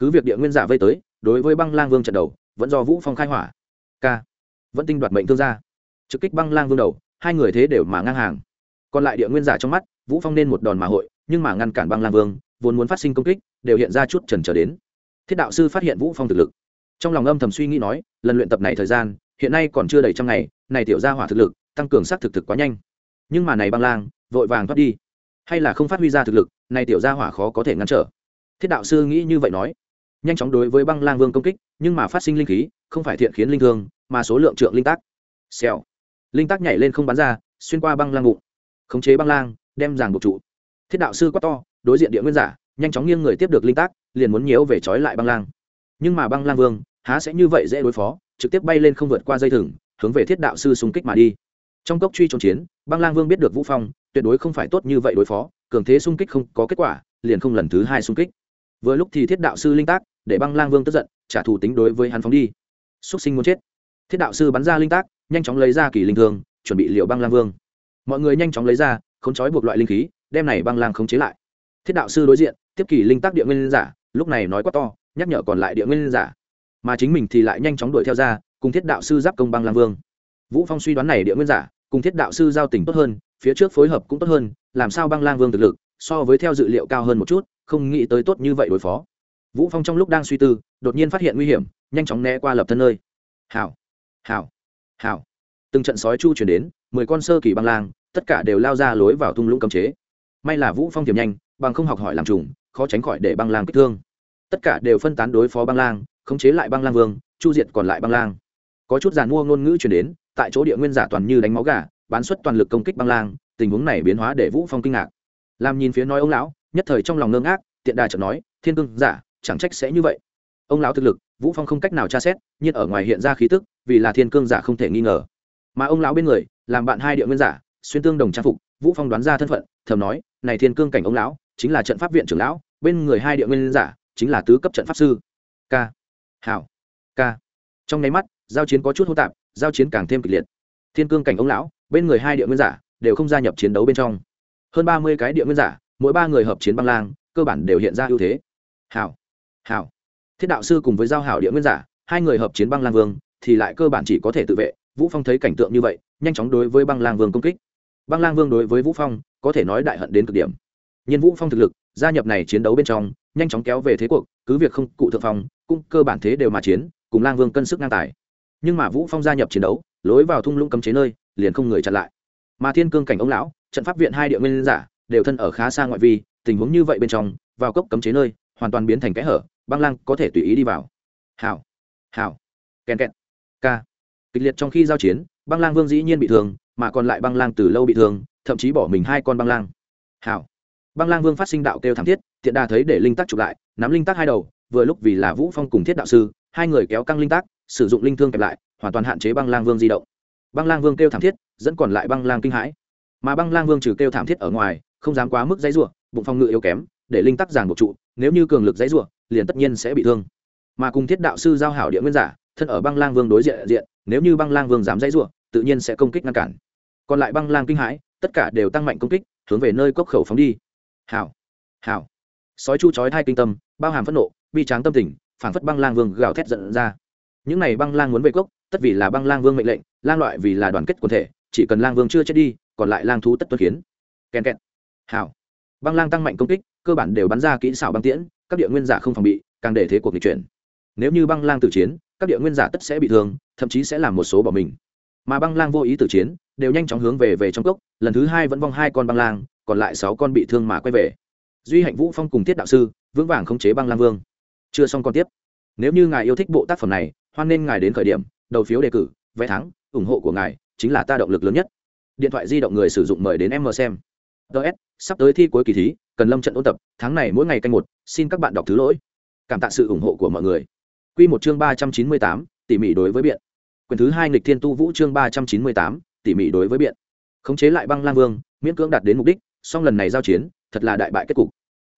Cứ việc địa nguyên giả vây tới, đối với băng lang vương trận đầu, vẫn do vũ phong khai hỏa. K. Vẫn tinh đoạt mệnh thương gia. Trực kích băng lang vương đầu, hai người thế đều mà ngang hàng. Còn lại địa nguyên giả trong mắt, vũ phong nên một đòn mà hội, nhưng mà ngăn cản băng lang vương, vốn muốn phát sinh công kích, đều hiện ra chút trần trở đến. Thiết đạo sư phát hiện vũ phong thực lực. Trong lòng âm thầm suy nghĩ nói, lần luyện tập này thời gian, hiện nay còn chưa đầy trăm ngày, này tiểu gia hỏa thực lực, tăng cường sát thực thực quá nhanh. Nhưng mà này băng lang, vội vàng thoát đi. Hay là không phát huy ra thực lực, này tiểu gia hỏa khó có thể ngăn trở. Thiết đạo sư nghĩ như vậy nói nhanh chóng đối với băng lang vương công kích, nhưng mà phát sinh linh khí, không phải thiện khiến linh thương, mà số lượng trượng linh tác. Xèo. Linh tác nhảy lên không bắn ra, xuyên qua băng lang bụng. Khống chế băng lang, đem giảng buộc trụ. Thiết đạo sư quát to, đối diện địa nguyên giả, nhanh chóng nghiêng người tiếp được linh tác, liền muốn nhiễu về trói lại băng lang. Nhưng mà băng lang vương, há sẽ như vậy dễ đối phó, trực tiếp bay lên không vượt qua dây thừng, hướng về thiết đạo sư xung kích mà đi. Trong cốc truy trốn chiến, băng lang vương biết được vũ phong, tuyệt đối không phải tốt như vậy đối phó, cường thế xung kích không có kết quả, liền không lần thứ hai xung kích vừa lúc thì thiết đạo sư linh tác, để băng lang vương tức giận, trả thù tính đối với hắn phóng đi. Xuất sinh muốn chết. Thiết đạo sư bắn ra linh tác, nhanh chóng lấy ra kỳ linh thương, chuẩn bị liệu băng lang vương. Mọi người nhanh chóng lấy ra, không trói buộc loại linh khí, đem này băng lang không chế lại. Thiết đạo sư đối diện, tiếp kỳ linh tác địa nguyên giả, lúc này nói quá to, nhắc nhở còn lại địa nguyên giả. Mà chính mình thì lại nhanh chóng đuổi theo ra, cùng thiết đạo sư giáp công băng lang vương. Vũ phong suy đoán này địa nguyên giả, cùng thiết đạo sư giao tình tốt hơn, phía trước phối hợp cũng tốt hơn, làm sao băng lang vương thực lực, so với theo dự liệu cao hơn một chút không nghĩ tới tốt như vậy đối phó. Vũ phong trong lúc đang suy tư, đột nhiên phát hiện nguy hiểm, nhanh chóng né qua lập thân nơi. Hảo hảo hảo. Từng trận sói chu chuyển đến, mười con sơ kỳ băng lang, tất cả đều lao ra lối vào thung lũng cấm chế. May là vũ phong tiềm nhanh, bằng không học hỏi làm trùng, khó tránh khỏi để băng lang kích thương. Tất cả đều phân tán đối phó băng lang, khống chế lại băng lang vương, chu diệt còn lại băng lang. Có chút giàn mua ngôn ngữ chuyển đến, tại chỗ địa nguyên giả toàn như đánh máu gà, bán xuất toàn lực công kích băng lang, tình huống này biến hóa để vũ phong kinh ngạc làm nhìn phía nói ông lão, nhất thời trong lòng ngưng ngác, tiện đà chợt nói, thiên cương, giả, chẳng trách sẽ như vậy. Ông lão thực lực, vũ phong không cách nào tra xét, nhưng ở ngoài hiện ra khí tức, vì là thiên cương giả không thể nghi ngờ. Mà ông lão bên người, làm bạn hai địa nguyên giả, xuyên tương đồng trang phục, vũ phong đoán ra thân phận, thầm nói, này thiên cương cảnh ông lão, chính là trận pháp viện trưởng lão, bên người hai địa nguyên giả, chính là tứ cấp trận pháp sư. K. Hảo. K. Trong nháy mắt, giao chiến có chút hô tạp, giao chiến càng thêm kịch liệt. Thiên cương cảnh ông lão, bên người hai địa nguyên giả, đều không gia nhập chiến đấu bên trong hơn ba mươi cái địa nguyên giả, mỗi ba người hợp chiến băng lang, cơ bản đều hiện ra ưu thế. Hảo hảo. Thiết đạo sư cùng với giao hảo địa nguyên giả, hai người hợp chiến băng lang vương, thì lại cơ bản chỉ có thể tự vệ. Vũ phong thấy cảnh tượng như vậy, nhanh chóng đối với băng lang vương công kích. Băng lang vương đối với vũ phong, có thể nói đại hận đến cực điểm. Nhiên vũ phong thực lực, gia nhập này chiến đấu bên trong, nhanh chóng kéo về thế cuộc, cứ việc không cụ thượng phong, cũng cơ bản thế đều mà chiến, cùng lang vương cân sức ngang tài. Nhưng mà vũ phong gia nhập chiến đấu, lối vào thung lũng cấm chế nơi, liền không người chặn lại mà thiên cương cảnh ông lão, trận pháp viện hai địa nguyên giả, đều thân ở khá xa ngoại vi, tình huống như vậy bên trong, vào cốc cấm chế nơi, hoàn toàn biến thành kẽ hở, băng lang có thể tùy ý đi vào. Hảo hảo, kèn kẹt, ca. Kịch liệt trong khi giao chiến, băng lang vương dĩ nhiên bị thương, mà còn lại băng lang từ lâu bị thương, thậm chí bỏ mình hai con băng lang hảo, băng lang vương phát sinh đạo kêu thảm thiết tiện đà thấy để linh tắc chụp lại, nắm linh tắc hai đầu, vừa lúc vì là vũ phong cùng thiết đạo sư, hai người kéo căng linh tắc sử dụng linh thương kẹp lại, hoàn toàn hạn chế băng lang vương di động băng lang vương kêu thảm thiết, dẫn còn lại băng lang kinh hãi. Mà băng lang vương trừ kêu thảm thiết ở ngoài, không dám quá mức dãy rủa, bụng phong ngự yếu kém, để linh tắc giảng buộc trụ, nếu như cường lực dãy rủa, liền tất nhiên sẽ bị thương. Mà cùng thiết đạo sư giao hảo địa nguyên giả, thân ở băng lang vương đối diện diện, nếu như băng lang vương dám dãy rủa, tự nhiên sẽ công kích ngăn cản. Còn lại băng lang kinh hãi, tất cả đều tăng mạnh công kích, hướng về nơi cốc khẩu phóng đi. Hảo hảo. Sói chu chói hai kinh tâm, bao hàm phẫn nộ, bi tráng tâm tình, phảng phất băng lang vương gào thét giận ra. Những này băng lang muốn về cốc tất vì là băng lang vương mệnh lệnh, lang loại vì là đoàn kết quần thể, chỉ cần lang vương chưa chết đi, còn lại lang thú tất tuân kiến. Kèn kẹt. Hảo băng lang tăng mạnh công kích, cơ bản đều bắn ra kỹ xảo băng tiễn, các địa nguyên giả không phòng bị, càng để thế cuộc nghịch chuyển. Nếu như băng lang tử chiến, các địa nguyên giả tất sẽ bị thương, thậm chí sẽ làm một số bỏ mình. Mà băng lang vô ý tử chiến, đều nhanh chóng hướng về về trong cốc, lần thứ hai vẫn vong hai con băng lang, còn lại sáu con bị thương mà quay về. Duy hạnh vũ phong cùng tiết đạo sư, vững vàng khống chế băng lang vương. Chưa xong con tiếp. Nếu như ngài yêu thích bộ tác phẩm này, hoan nên ngài đến khởi điểm đầu phiếu đề cử, vé thắng, ủng hộ của ngài, chính là ta động lực lớn nhất. Điện thoại di động người sử dụng mời đến em mờ xem. Ts sắp tới thi cuối kỳ thí, cần lâm trận ôn tập, tháng này mỗi ngày canh một, xin các bạn đọc thứ lỗi. Cảm tạ sự ủng hộ của mọi người. Q một chương ba trăm chín mươi tám, tỉ mỉ đối với biện. Quyền thứ hai nghịch thiên tu vũ chương ba trăm chín mươi tám, tỉ mỉ đối với biện. Khống chế lại băng lang vương, miễn cưỡng đạt đến mục đích, song lần này giao chiến, thật là đại bại kết cục.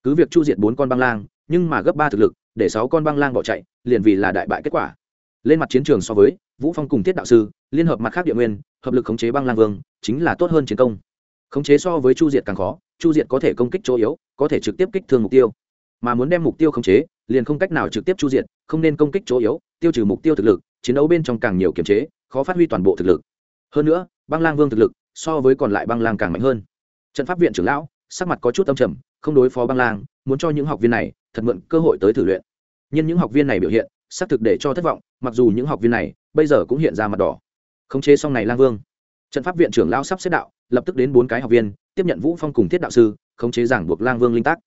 Cứ việc chu diệt bốn con băng lang, nhưng mà gấp ba thực lực, để sáu con băng lang bỏ chạy, liền vì là đại bại kết quả lên mặt chiến trường so với vũ phong cùng thiết đạo sư, liên hợp mặt khác địa nguyên, hợp lực khống chế băng lang vương, chính là tốt hơn chiến công. Khống chế so với chu diệt càng khó, chu diệt có thể công kích chỗ yếu, có thể trực tiếp kích thương mục tiêu. Mà muốn đem mục tiêu khống chế, liền không cách nào trực tiếp chu diệt, không nên công kích chỗ yếu, tiêu trừ mục tiêu thực lực, chiến đấu bên trong càng nhiều kiềm chế, khó phát huy toàn bộ thực lực. Hơn nữa, băng lang vương thực lực so với còn lại băng lang càng mạnh hơn. Trận pháp viện trưởng lão, sắc mặt có chút âm trầm, không đối phó băng lang, muốn cho những học viên này thật mượn cơ hội tới thử luyện. Nhưng những học viên này biểu hiện xác thực để cho thất vọng, mặc dù những học viên này bây giờ cũng hiện ra mặt đỏ. Khống chế xong này lang vương, trận pháp viện trưởng lão sắp xếp đạo, lập tức đến bốn cái học viên, tiếp nhận vũ phong cùng thiết đạo sư, khống chế giảng buộc lang vương linh tác.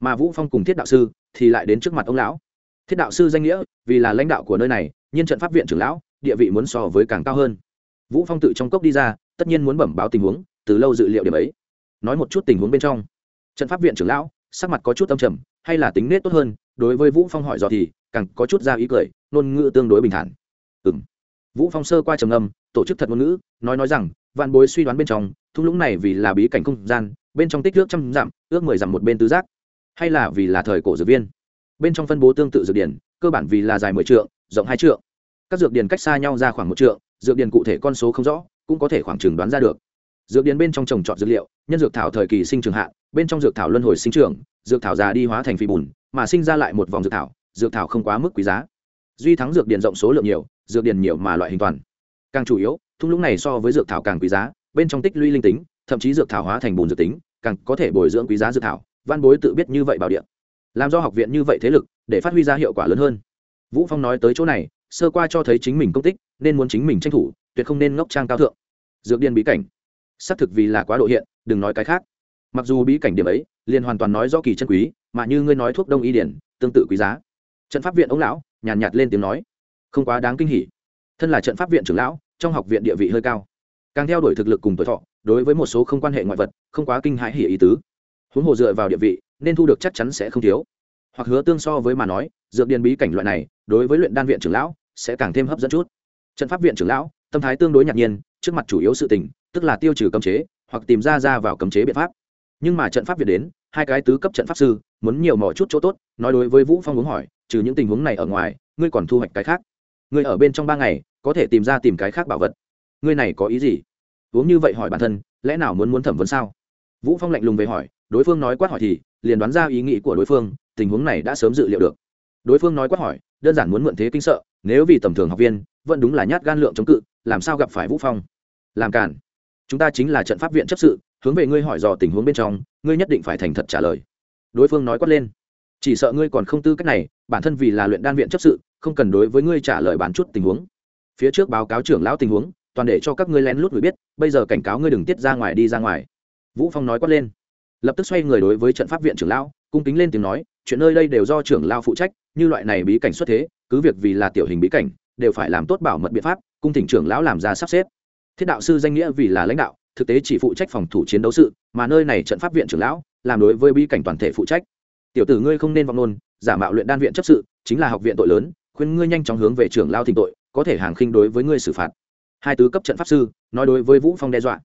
Mà vũ phong cùng thiết đạo sư thì lại đến trước mặt ông lão. Thiết đạo sư danh nghĩa, vì là lãnh đạo của nơi này, nhưng trận pháp viện trưởng lão, địa vị muốn so với càng cao hơn. Vũ phong tự trong cốc đi ra, tất nhiên muốn bẩm báo tình huống, từ lâu dự liệu điểm ấy. Nói một chút tình huống bên trong. Trận pháp viện trưởng lão, sắc mặt có chút âm trầm, hay là tính nết tốt hơn, đối với vũ phong hỏi dò thì càng có chút ra ý cười, ngôn ngữ tương đối bình thản. Ừm. Vũ phong sơ qua trầm âm tổ chức thật ngôn ngữ, nói nói rằng, vạn bối suy đoán bên trong, thung lũng này vì là bí cảnh không gian, bên trong tích nước trăm dặm, ước mười dặm một bên tứ giác, hay là vì là thời cổ dược viên. Bên trong phân bố tương tự dược điển, cơ bản vì là dài mười trượng, rộng hai trượng. Các dược điển cách xa nhau ra khoảng một trượng, dược điển cụ thể con số không rõ, cũng có thể khoảng chừng đoán ra được. Dược điển bên trong trồng trọt dược liệu, nhân dược thảo thời kỳ sinh trường hạ, bên trong dược thảo luân hồi sinh trưởng dược thảo già đi hóa thành phi bùn, mà sinh ra lại một vòng dược thảo dược thảo không quá mức quý giá. Duy thắng dược điển rộng số lượng nhiều, dược điển nhiều mà loại hình toàn. Càng chủ yếu, thung lũng này so với dược thảo càng quý giá, bên trong tích lũy linh tính, thậm chí dược thảo hóa thành bùn dược tính, càng có thể bồi dưỡng quý giá dược thảo, văn bối tự biết như vậy bảo điện làm do học viện như vậy thế lực, để phát huy ra hiệu quả lớn hơn. Vũ phong nói tới chỗ này, sơ qua cho thấy chính mình công tích, nên muốn chính mình tranh thủ, tuyệt không nên ngốc trang cao thượng. Dược điên bí cảnh. Xác thực vì là quá độ hiện, đừng nói cái khác. Mặc dù bí cảnh điểm ấy, liền hoàn toàn nói do kỳ chân quý, mà như ngươi nói thuốc đông y điển, tương tự quý giá trận pháp viện ông lão nhàn nhạt, nhạt lên tiếng nói. Không quá đáng kinh hỉ. Thân là trận pháp viện trưởng lão trong học viện địa vị hơi cao. Càng theo đuổi thực lực cùng tuổi thọ đối với một số không quan hệ ngoại vật không quá kinh hãi hỉ ý tứ. Huống hồ dựa vào địa vị nên thu được chắc chắn sẽ không thiếu. Hoặc hứa tương so với mà nói dược điền bí cảnh loại này đối với luyện đan viện trưởng lão sẽ càng thêm hấp dẫn chút. Trận pháp viện trưởng lão tâm thái tương đối ngạc nhiên trước mặt chủ yếu sự tình tức là tiêu trừ cấm chế hoặc tìm ra ra vào cấm chế biện pháp. Nhưng mà trận pháp viện đến hai cái tứ cấp trận pháp sư, muốn nhiều mỏ chút chỗ tốt, nói đối với vũ phong muốn hỏi, trừ những tình huống này ở ngoài, ngươi còn thu hoạch cái khác. Ngươi ở bên trong ba ngày, có thể tìm ra tìm cái khác bảo vật. Ngươi này có ý gì? Uống như vậy hỏi bản thân, lẽ nào muốn muốn thẩm vấn sao? Vũ phong lạnh lùng về hỏi, đối phương nói quát hỏi thì, liền đoán ra ý nghĩ của đối phương, tình huống này đã sớm dự liệu được. Đối phương nói quát hỏi, đơn giản muốn mượn thế kinh sợ, nếu vì tầm thường học viên, vẫn đúng là nhát gan lượng chống cự, làm sao gặp phải vũ phong? Làm cản chúng ta chính là trận pháp viện chấp sự hướng về ngươi hỏi dò tình huống bên trong, ngươi nhất định phải thành thật trả lời. Đối phương nói quát lên. Chỉ sợ ngươi còn không tư cách này, bản thân vì là luyện đan viện chấp sự, không cần đối với ngươi trả lời bán chút tình huống. Phía trước báo cáo trưởng lão tình huống, toàn để cho các ngươi lén lút người biết, bây giờ cảnh cáo ngươi đừng tiết ra ngoài đi ra ngoài. Vũ phong nói quát lên. Lập tức xoay người đối với trận pháp viện trưởng lão, cung kính lên tiếng nói, chuyện nơi đây đều do trưởng lão phụ trách, như loại này bí cảnh xuất thế, cứ việc vì là tiểu hình bí cảnh, đều phải làm tốt bảo mật biện pháp, cung thỉnh trưởng lão làm ra sắp xếp. Thiết đạo sư danh nghĩa vì là lãnh đạo thực tế chỉ phụ trách phòng thủ chiến đấu sự, mà nơi này trận pháp viện trưởng lão, làm đối với bi cảnh toàn thể phụ trách. Tiểu tử ngươi không nên vọng nôn, giả mạo luyện đan viện chấp sự, chính là học viện tội lớn, khuyên ngươi nhanh chóng hướng về trưởng lao thỉnh tội, có thể hàng khinh đối với ngươi xử phạt. Hai tứ cấp trận pháp sư, nói đối với vũ phong đe dọa.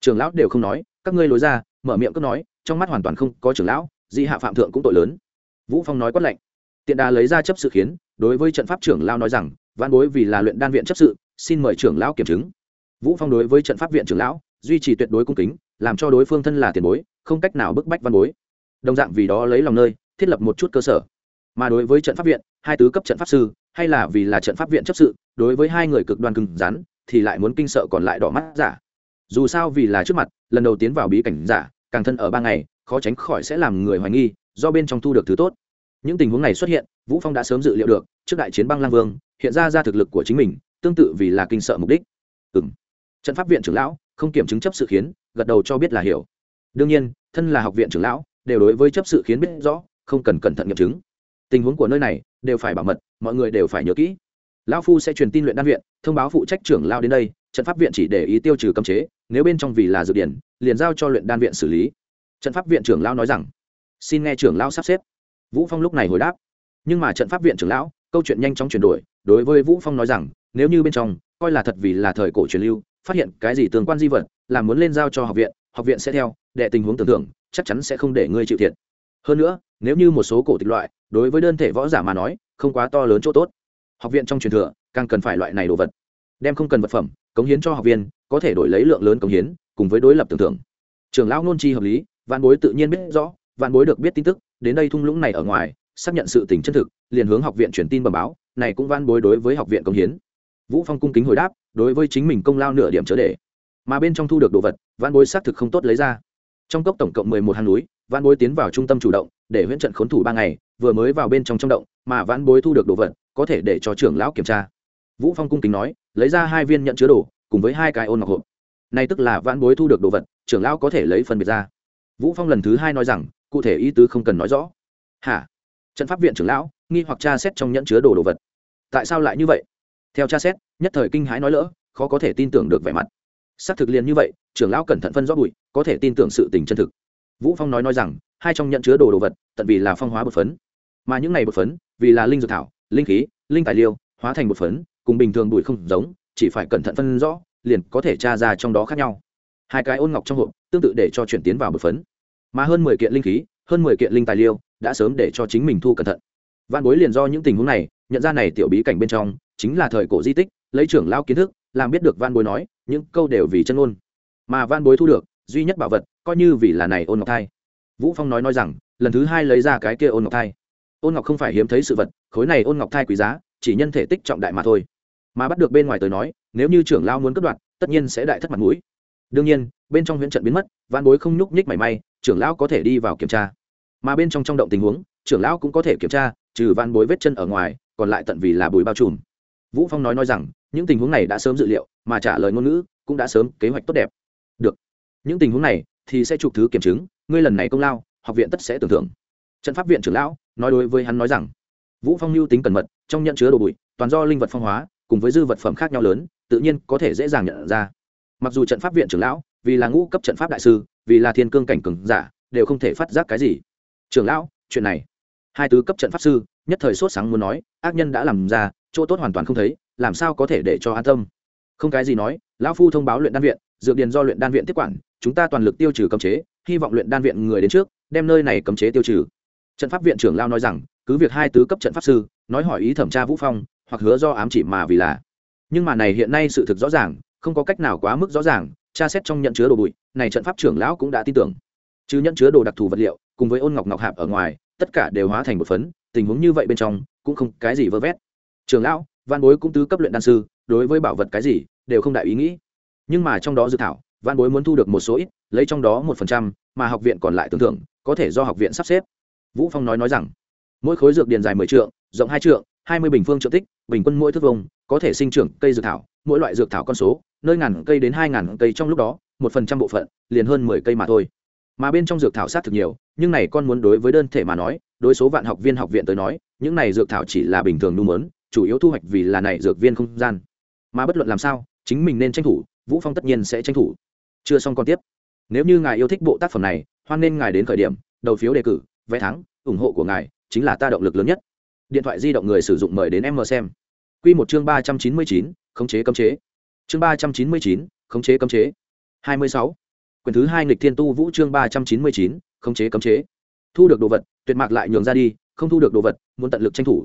Trưởng lão đều không nói, các ngươi lối ra, mở miệng cứ nói, trong mắt hoàn toàn không có trưởng lão di hạ phạm thượng cũng tội lớn. Vũ phong nói quát lệnh tiện đà lấy ra chấp sự khiến, đối với trận pháp trưởng lao nói rằng văn bối vì là luyện đan viện chấp sự, xin mời trưởng lão kiểm chứng. Vũ phong đối với trận pháp viện trưởng lão duy trì tuyệt đối cung kính, làm cho đối phương thân là tiền bối, không cách nào bức bách văn bối. Đồng dạng vì đó lấy lòng nơi, thiết lập một chút cơ sở. Mà đối với trận pháp viện, hai tứ cấp trận pháp sư, hay là vì là trận pháp viện chấp sự, đối với hai người cực đoan cứng rắn, thì lại muốn kinh sợ còn lại đỏ mắt giả. Dù sao vì là trước mặt, lần đầu tiến vào bí cảnh giả, càng thân ở ba ngày, khó tránh khỏi sẽ làm người hoài nghi, do bên trong thu được thứ tốt. Những tình huống này xuất hiện, vũ phong đã sớm dự liệu được, trước đại chiến băng lang vương, hiện ra ra thực lực của chính mình, tương tự vì là kinh sợ mục đích. Ừ. trận pháp viện trưởng lão không kiểm chứng chấp sự khiến, gật đầu cho biết là hiểu. Đương nhiên, thân là học viện trưởng lão, đều đối với chấp sự khiến biết rõ, không cần cẩn thận nghiệm chứng. Tình huống của nơi này đều phải bảo mật, mọi người đều phải nhớ kỹ. Lão phu sẽ truyền tin luyện đan viện, thông báo phụ trách trưởng lao đến đây, trận pháp viện chỉ để ý tiêu trừ cấm chế, nếu bên trong vì là dược điển, liền giao cho luyện đan viện xử lý. Trận pháp viện trưởng lao nói rằng, xin nghe trưởng lao sắp xếp. Vũ phong lúc này hồi đáp, nhưng mà trận pháp viện trưởng lão, câu chuyện nhanh chóng chuyển đổi, đối với vũ phong nói rằng, nếu như bên trong, coi là thật vì là thời cổ truyền lưu phát hiện cái gì tương quan di vật, là muốn lên giao cho học viện học viện sẽ theo đệ tình huống tưởng tượng, chắc chắn sẽ không để ngươi chịu thiệt. Hơn nữa, nếu như một số cổ tịch loại, đối với đơn thể võ giả mà nói, không quá to lớn chỗ tốt. Học viện trong truyền thừa, càng cần phải loại này đồ vật. Đem không cần vật phẩm, cống hiến cho học viên, có thể đổi lấy lượng lớn cống hiến, cùng với đối lập tưởng tượng. Trường lão nôn chi hợp lý, vạn bối tự nhiên biết rõ, vạn bối được biết tin tức, đến đây thung lũng này ở ngoài, xác nhận sự tình chân thực, liền hướng học viện truyền tin bẩm báo, này cũng văn bối đối với học viện cống hiến. Vũ phong cung kính hồi đáp đối với chính mình công lao nửa điểm chớ để. Mà bên trong thu được đồ vật văn bối xác thực không tốt lấy ra. Trong cốc tổng cộng mười một hang núi văn bối tiến vào trung tâm chủ động, để huyễn trận khốn thủ ba ngày, vừa mới vào bên trong trong động, mà văn bối thu được đồ vật, có thể để cho trưởng lão kiểm tra. Vũ phong cung kính nói, lấy ra hai viên nhận chứa đồ, cùng với hai cái ôn ngọc hộp. Này tức là văn bối thu được đồ vật, trưởng lão có thể lấy phân biệt ra. Vũ phong lần thứ hai nói rằng, cụ thể ý tứ không cần nói rõ. Hả? Trận pháp viện trưởng lão, nghi hoặc tra xét trong nhẫn chứa đồ đồ vật. Tại sao lại như vậy? Theo tra xét, nhất thời kinh hãi nói lỡ, khó có thể tin tưởng được vẻ mặt. Xác thực liền như vậy, trưởng lão cẩn thận phân rõ bụi, có thể tin tưởng sự tình chân thực. Vũ phong nói nói rằng, hai trong nhận chứa đồ đồ vật, tận vì là phong hóa bột phấn. Mà những này bột phấn, vì là linh dược thảo, linh khí, linh tài liêu hóa thành bột phấn, cùng bình thường bụi không giống, chỉ phải cẩn thận phân rõ, liền có thể tra ra trong đó khác nhau. Hai cái ôn ngọc trong hộp, tương tự để cho chuyển tiến vào bột phấn. Mà hơn mười kiện linh khí, hơn mười kiện linh tài liêu đã sớm để cho chính mình thu cẩn thận. Vạn bối liền do những tình huống này nhận ra này tiểu bí cảnh bên trong chính là thời cổ di tích, lấy trưởng lao kiến thức, làm biết được van bối nói, những câu đều vì chân ôn mà van bối thu được, duy nhất bảo vật, coi như vì là này ôn ngọc thai. Vũ phong nói nói rằng, lần thứ hai lấy ra cái kia ôn ngọc thai. Ôn ngọc không phải hiếm thấy sự vật, khối này ôn ngọc thai quý giá, chỉ nhân thể tích trọng đại mà thôi. Mà bắt được bên ngoài tới nói, nếu như trưởng lao muốn cất đoạn, tất nhiên sẽ đại thất mặt mũi. Đương nhiên, bên trong huyện trận biến mất, van bối không nhúc nhích mảy may, trưởng lão có thể đi vào kiểm tra. Mà bên trong trong động tình huống, trưởng lão cũng có thể kiểm tra, trừ van bối vết chân ở ngoài còn lại tận vì là bùi bao trùm. Vũ phong nói nói rằng, những tình huống này đã sớm dự liệu, mà trả lời ngôn ngữ cũng đã sớm kế hoạch tốt đẹp. Được. Những tình huống này thì sẽ chụp thứ kiểm chứng, ngươi lần này công lao, học viện tất sẽ tưởng thưởng. Trận pháp viện trưởng lão nói đối với hắn nói rằng, vũ phong lưu tính cẩn mật, trong nhận chứa đồ bụi, toàn do linh vật phong hóa, cùng với dư vật phẩm khác nhau lớn, tự nhiên có thể dễ dàng nhận ra. Mặc dù trận pháp viện trưởng lão, vì là ngũ cấp trận pháp đại sư, vì là thiên cương cảnh cường giả, đều không thể phát giác cái gì. Trưởng lão, chuyện này, hai tứ cấp trận pháp sư nhất thời sốt sáng muốn nói, ác nhân đã làm ra, chỗ tốt hoàn toàn không thấy, làm sao có thể để cho an tâm? Không cái gì nói, lão phu thông báo luyện đan viện, dược điền do luyện đan viện tiếp quản, chúng ta toàn lực tiêu trừ cấm chế, hy vọng luyện đan viện người đến trước, đem nơi này cấm chế tiêu trừ. Trận pháp viện trưởng lao nói rằng, cứ việc hai tứ cấp trận pháp sư, nói hỏi ý thẩm tra vũ phong, hoặc hứa do ám chỉ mà vì là. Nhưng mà này hiện nay sự thực rõ ràng, không có cách nào quá mức rõ ràng, tra xét trong nhận chứa đồ bụi, này trận pháp trưởng lão cũng đã tin tưởng. Chứ nhận chứa đồ đặc thù vật liệu, cùng với ôn ngọc ngọc hạp ở ngoài, tất cả đều hóa thành một phấn tình huống như vậy bên trong, cũng không cái gì vơ vét. Trường lão, văn bối cũng tứ cấp luyện đan sư, đối với bảo vật cái gì đều không đại ý nghĩ. Nhưng mà trong đó dự thảo, văn bối muốn thu được một số ít, lấy trong đó một phần trăm, mà học viện còn lại tưởng thưởng, có thể do học viện sắp xếp. Vũ phong nói nói rằng, mỗi khối dược điền dài mười trượng, rộng hai trượng, hai mươi bình phương trượng tích, bình quân mỗi thước vùng có thể sinh trưởng cây dược thảo, mỗi loại dược thảo con số, nơi ngàn cây đến hai ngàn cây trong lúc đó, một phần trăm bộ phận, liền hơn mười cây mà thôi. Mà bên trong dược thảo sát thực nhiều, nhưng này con muốn đối với đơn thể mà nói đối số vạn học viên học viện tới nói, những này dược thảo chỉ là bình thường nu mớn, chủ yếu thu hoạch vì là này dược viên không gian. Mà bất luận làm sao, chính mình nên tranh thủ, vũ phong tất nhiên sẽ tranh thủ. Chưa xong còn tiếp. Nếu như ngài yêu thích bộ tác phẩm này, hoan nên ngài đến khởi điểm, đầu phiếu đề cử, vé thắng, ủng hộ của ngài chính là ta động lực lớn nhất. Điện thoại di động người sử dụng mời đến em mờ xem. Quy một chương ba trăm chín mươi chín, khống chế cấm chế. Chương ba trăm chín mươi chín, khống chế cấm chế. Hai mươi sáu. Quyển thứ hai nghịch thiên tu vũ chương ba trăm chín mươi chín, khống chế cấm chế thu được đồ vật, tuyệt mạc lại nhường ra đi, không thu được đồ vật, muốn tận lực tranh thủ.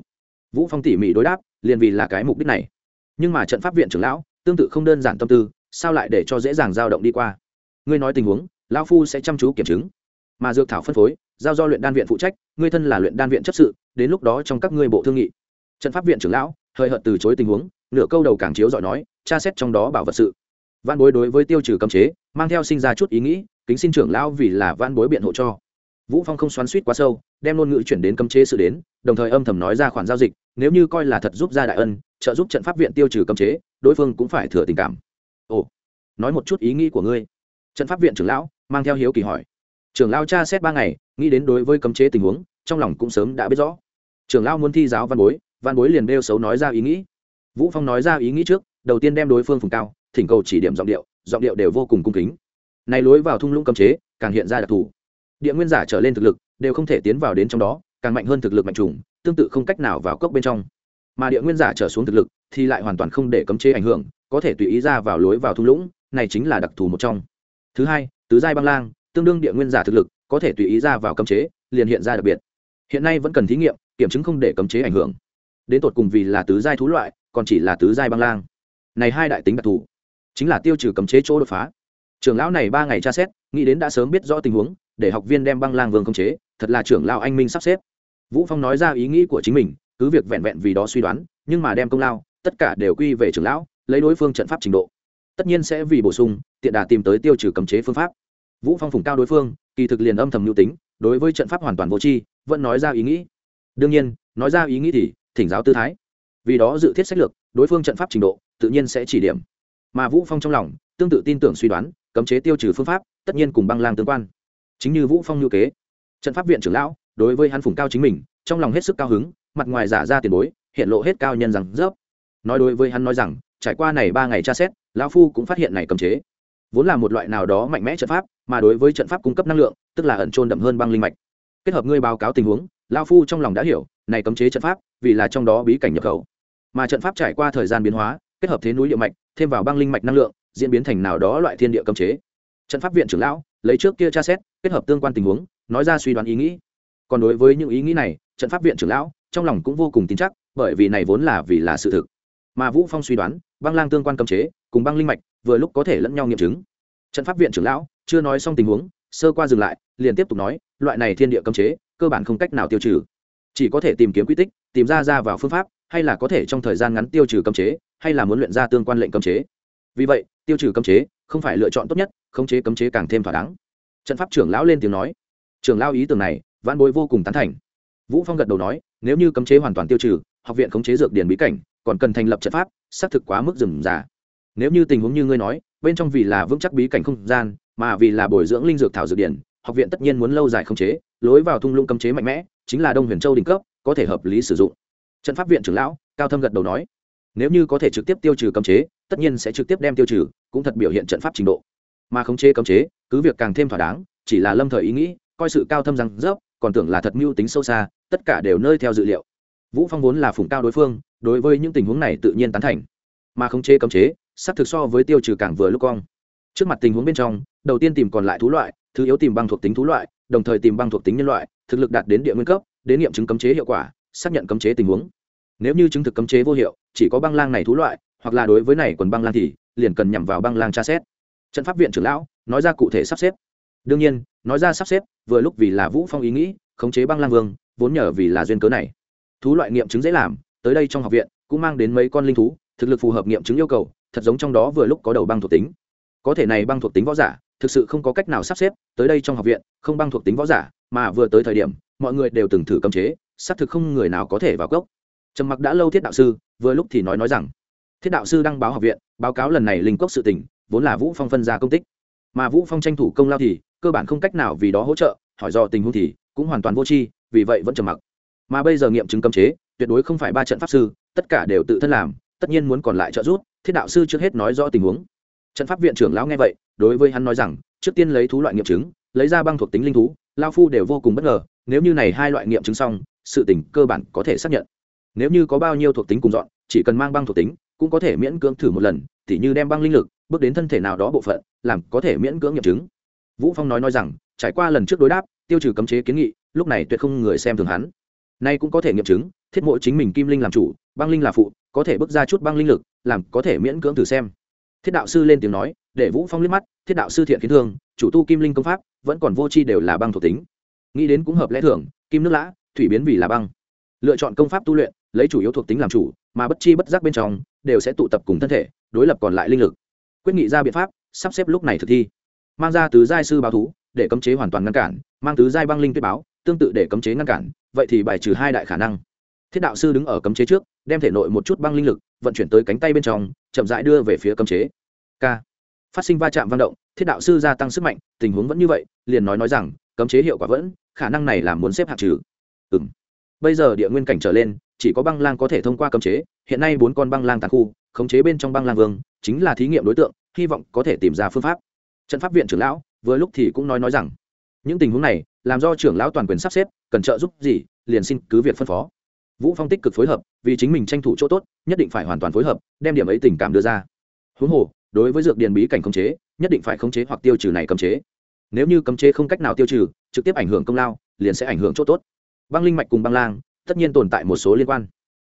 Vũ phong tỉ mỉ đối đáp, liền vì là cái mục đích này. Nhưng mà trận pháp viện trưởng lão, tương tự không đơn giản tâm tư, sao lại để cho dễ dàng dao động đi qua? Ngươi nói tình huống, lão phu sẽ chăm chú kiểm chứng. Mà dược thảo phân phối, giao do luyện đan viện phụ trách, ngươi thân là luyện đan viện chấp sự, đến lúc đó trong các ngươi bộ thương nghị. Trận pháp viện trưởng lão, hơi hợt từ chối tình huống, nửa câu đầu càng chiếu giỏi nói, tra xét trong đó bảo vật sự. Văn bối đối với tiêu trừ cấm chế, mang theo sinh ra chút ý nghĩ, kính xin trưởng lão vì là văn bối biện hộ cho vũ phong không xoắn suýt quá sâu, đem ngôn ngữ chuyển đến cấm chế sự đến, đồng thời âm thầm nói ra khoản giao dịch, nếu như coi là thật giúp gia đại ân, trợ giúp trận pháp viện tiêu trừ cấm chế, đối phương cũng phải thừa tình cảm. Ồ, nói một chút ý nghĩ của ngươi. Trận pháp viện trưởng lão, mang theo hiếu kỳ hỏi. Trưởng lão tra xét ba ngày, nghĩ đến đối với cấm chế tình huống, trong lòng cũng sớm đã biết rõ. Trưởng lão muốn thi giáo văn bối văn bối liền đeo xấu nói ra ý nghĩ. Vũ phong nói ra ý nghĩ trước, đầu tiên đem đối phương phùng cao, thỉnh cầu chỉ điểm giọng điệu giọng điệu đều vô cùng cung kính. Này lối vào thung lũng cấm chế, càng hiện ra đặc thù địa nguyên giả trở lên thực lực đều không thể tiến vào đến trong đó, càng mạnh hơn thực lực mạnh trùng, tương tự không cách nào vào cốc bên trong. Mà địa nguyên giả trở xuống thực lực thì lại hoàn toàn không để cấm chế ảnh hưởng, có thể tùy ý ra vào lối vào thung lũng, này chính là đặc thù một trong. Thứ hai, tứ giai băng lang, tương đương địa nguyên giả thực lực, có thể tùy ý ra vào cấm chế, liền hiện ra đặc biệt. Hiện nay vẫn cần thí nghiệm, kiểm chứng không để cấm chế ảnh hưởng. Đến tột cùng vì là tứ giai thú loại, còn chỉ là tứ giai băng lang. Này hai đại tính đặc thù, chính là tiêu trừ cấm chế chỗ đột phá. Trưởng lão này ba ngày tra xét, nghĩ đến đã sớm biết rõ tình huống để học viên đem băng lang vương khống chế, thật là trưởng lão anh minh sắp xếp. Vũ phong nói ra ý nghĩ của chính mình, cứ việc vẹn vẹn vì đó suy đoán, nhưng mà đem công lao, tất cả đều quy về trưởng lão, lấy đối phương trận pháp trình độ. Tất nhiên sẽ vì bổ sung, tiện đà tìm tới tiêu trừ cấm chế phương pháp. Vũ phong phủng cao đối phương, kỳ thực liền âm thầm lưu tính, đối với trận pháp hoàn toàn vô tri, vẫn nói ra ý nghĩ. Đương nhiên, nói ra ý nghĩ thì, thỉnh giáo tư thái. Vì đó dự thiết sách lược, đối phương trận pháp trình độ, tự nhiên sẽ chỉ điểm. Mà vũ phong trong lòng, tương tự tin tưởng suy đoán, cấm chế tiêu trừ phương pháp, tất nhiên cùng băng lang tương quan chính như vũ phong như kế. Trận pháp viện trưởng lão, đối với hắn phủng cao chính mình, trong lòng hết sức cao hứng, mặt ngoài giả ra tiền bối, hiện lộ hết cao nhân rằng dốc nói đối với hắn nói rằng, trải qua này ba ngày tra xét, lão phu cũng phát hiện này cấm chế. Vốn là một loại nào đó mạnh mẽ trận pháp, mà đối với trận pháp cung cấp năng lượng, tức là ẩn trôn đậm hơn băng linh mạch. Kết hợp ngươi báo cáo tình huống, lão phu trong lòng đã hiểu, này cấm chế trận pháp, vì là trong đó bí cảnh nhập khẩu. Mà trận pháp trải qua thời gian biến hóa, kết hợp thế núi địa mạch, thêm vào băng linh mạch năng lượng, diễn biến thành nào đó loại thiên địa cấm chế. Trận pháp viện trưởng lão lấy trước kia tra xét, kết hợp tương quan tình huống, nói ra suy đoán ý nghĩ. Còn đối với những ý nghĩ này, trận pháp viện trưởng lão, trong lòng cũng vô cùng tin chắc, bởi vì này vốn là vì là sự thực. Mà vũ phong suy đoán, băng lang tương quan cấm chế, cùng băng linh mạch, vừa lúc có thể lẫn nhau nghiệm chứng. Trận pháp viện trưởng lão, chưa nói xong tình huống, sơ qua dừng lại, liền tiếp tục nói, loại này thiên địa cấm chế, cơ bản không cách nào tiêu trừ. Chỉ có thể tìm kiếm quy tích, tìm ra ra vào phương pháp, hay là có thể trong thời gian ngắn tiêu trừ cấm chế, hay là muốn luyện ra tương quan lệnh cấm chế. Vì vậy, tiêu trừ cấm chế không phải lựa chọn tốt nhất, khống chế cấm chế càng thêm thỏa đáng. Trận pháp trưởng lão lên tiếng nói. Trưởng lão ý tưởng này văn bối vô cùng tán thành. Vũ phong gật đầu nói, nếu như cấm chế hoàn toàn tiêu trừ, học viện khống chế dược điển bí cảnh, còn cần thành lập trận pháp, xác thực quá mức rừng già. Nếu như tình huống như ngươi nói, bên trong vì là vững chắc bí cảnh không gian, mà vì là bồi dưỡng linh dược thảo dược điển, học viện tất nhiên muốn lâu dài khống chế, lối vào thung lũng cấm chế mạnh mẽ, chính là đông huyền châu đỉnh cấp, có thể hợp lý sử dụng. Trận pháp viện trưởng lão, cao thâm gật đầu nói, nếu như có thể trực tiếp tiêu trừ cấm chế tất nhiên sẽ trực tiếp đem tiêu trừ, cũng thật biểu hiện trận pháp trình độ. Mà khống chế cấm chế, cứ việc càng thêm thỏa đáng, chỉ là lâm thời ý nghĩ, coi sự cao thâm rằng dốc còn tưởng là thật mưu tính sâu xa, tất cả đều nơi theo dự liệu. Vũ phong vốn là phủng cao đối phương, đối với những tình huống này tự nhiên tán thành. Mà khống chế cấm chế, sắp thực so với tiêu trừ càng vừa lúc cong. Trước mặt tình huống bên trong, đầu tiên tìm còn lại thú loại, thứ yếu tìm băng thuộc tính thú loại, đồng thời tìm băng thuộc tính nhân loại, thực lực đạt đến địa nguyên cấp, đến nghiệm chứng cấm chế hiệu quả, xác nhận cấm chế tình huống. Nếu như chứng thực cấm chế vô hiệu, chỉ có băng lang này thú loại hoặc là đối với này quần băng lang thì, liền cần nhằm vào băng lang tra xét. Trận pháp viện trưởng lão, nói ra cụ thể sắp xếp. Đương nhiên, nói ra sắp xếp, vừa lúc vì là vũ phong ý nghĩ, khống chế băng lang vương, vốn nhờ vì là duyên cớ này. Thú loại nghiệm chứng dễ làm, tới đây trong học viện, cũng mang đến mấy con linh thú, thực lực phù hợp nghiệm chứng yêu cầu, thật giống trong đó vừa lúc có đầu băng thuộc tính. Có thể này băng thuộc tính võ giả, thực sự không có cách nào sắp xếp, tới đây trong học viện, không băng thuộc tính võ giả, mà vừa tới thời điểm, mọi người đều từng thử cấm chế, xác thực không người nào có thể vào gốc trầm mặc đã lâu thiết đạo sư, vừa lúc thì nói nói rằng thiết đạo sư đăng báo học viện, báo cáo lần này linh cốc sự tỉnh vốn là vũ phong phân ra công tích. Mà vũ phong tranh thủ công lao thì, cơ bản không cách nào vì đó hỗ trợ, hỏi do tình huống thì, cũng hoàn toàn vô tri, vì vậy vẫn trầm mặc. Mà bây giờ nghiệm chứng cấm chế, tuyệt đối không phải ba trận pháp sư, tất cả đều tự thân làm, tất nhiên muốn còn lại trợ giúp, thiết đạo sư trước hết nói rõ tình huống. Trận pháp viện trưởng lão nghe vậy, đối với hắn nói rằng, trước tiên lấy thú loại nghiệm chứng, lấy ra băng thuộc tính linh thú, lao phu đều vô cùng bất ngờ, nếu như này hai loại nghiệm chứng xong, sự tình cơ bản có thể xác nhận. Nếu như có bao nhiêu thuộc tính cùng dọn, chỉ cần mang băng thuộc tính cũng có thể miễn cưỡng thử một lần, tỉ như đem băng linh lực bước đến thân thể nào đó bộ phận, làm có thể miễn cưỡng nghiệm chứng. Vũ phong nói nói rằng, trải qua lần trước đối đáp, tiêu trừ cấm chế kiến nghị, lúc này tuyệt không người xem thường hắn. Nay cũng có thể nghiệm chứng, thiết mộ chính mình kim linh làm chủ, băng linh là phụ, có thể bước ra chút băng linh lực, làm có thể miễn cưỡng thử xem. Thiết đạo sư lên tiếng nói, để vũ phong liếc mắt, thiết đạo sư thiện kiến thương, chủ tu kim linh công pháp, vẫn còn vô chi đều là băng thuộc tính. Nghĩ đến cũng hợp lẽ thường, kim nước lã, thủy biến vì là băng. Lựa chọn công pháp tu luyện, lấy chủ yếu thuộc tính làm chủ mà bất chi bất giác bên trong, đều sẽ tụ tập cùng thân thể, đối lập còn lại linh lực. Quyết nghị ra biện pháp, sắp xếp lúc này thực thi. Mang ra tứ giai sư báo thú, để cấm chế hoàn toàn ngăn cản, mang tứ giai băng linh tuyết báo, tương tự để cấm chế ngăn cản, vậy thì bài trừ hai đại khả năng. Thiết đạo sư đứng ở cấm chế trước, đem thể nội một chút băng linh lực, vận chuyển tới cánh tay bên trong, chậm rãi đưa về phía cấm chế. K. Phát sinh va chạm vang động, thiết đạo sư gia tăng sức mạnh, tình huống vẫn như vậy, liền nói nói rằng, cấm chế hiệu quả vẫn, khả năng này là muốn xếp hạng trừ. Ừ m bây giờ địa nguyên cảnh trở lên chỉ có băng lang có thể thông qua cấm chế, hiện nay bốn con băng lang tàn khu, khống chế bên trong băng lang vương, chính là thí nghiệm đối tượng, hy vọng có thể tìm ra phương pháp. Trận pháp viện trưởng lão, vừa lúc thì cũng nói nói rằng, những tình huống này, làm do trưởng lão toàn quyền sắp xếp, cần trợ giúp gì, liền xin cứ việc phân phó. Vũ phong tích cực phối hợp, vì chính mình tranh thủ chỗ tốt, nhất định phải hoàn toàn phối hợp, đem điểm ấy tình cảm đưa ra. Huống hồ, đối với dược điền bí cảnh khống chế, nhất định phải khống chế hoặc tiêu trừ này cấm chế. Nếu như cấm chế không cách nào tiêu trừ, trực tiếp ảnh hưởng công lao, liền sẽ ảnh hưởng chỗ tốt. Băng linh mạch cùng băng lang tất nhiên tồn tại một số liên quan.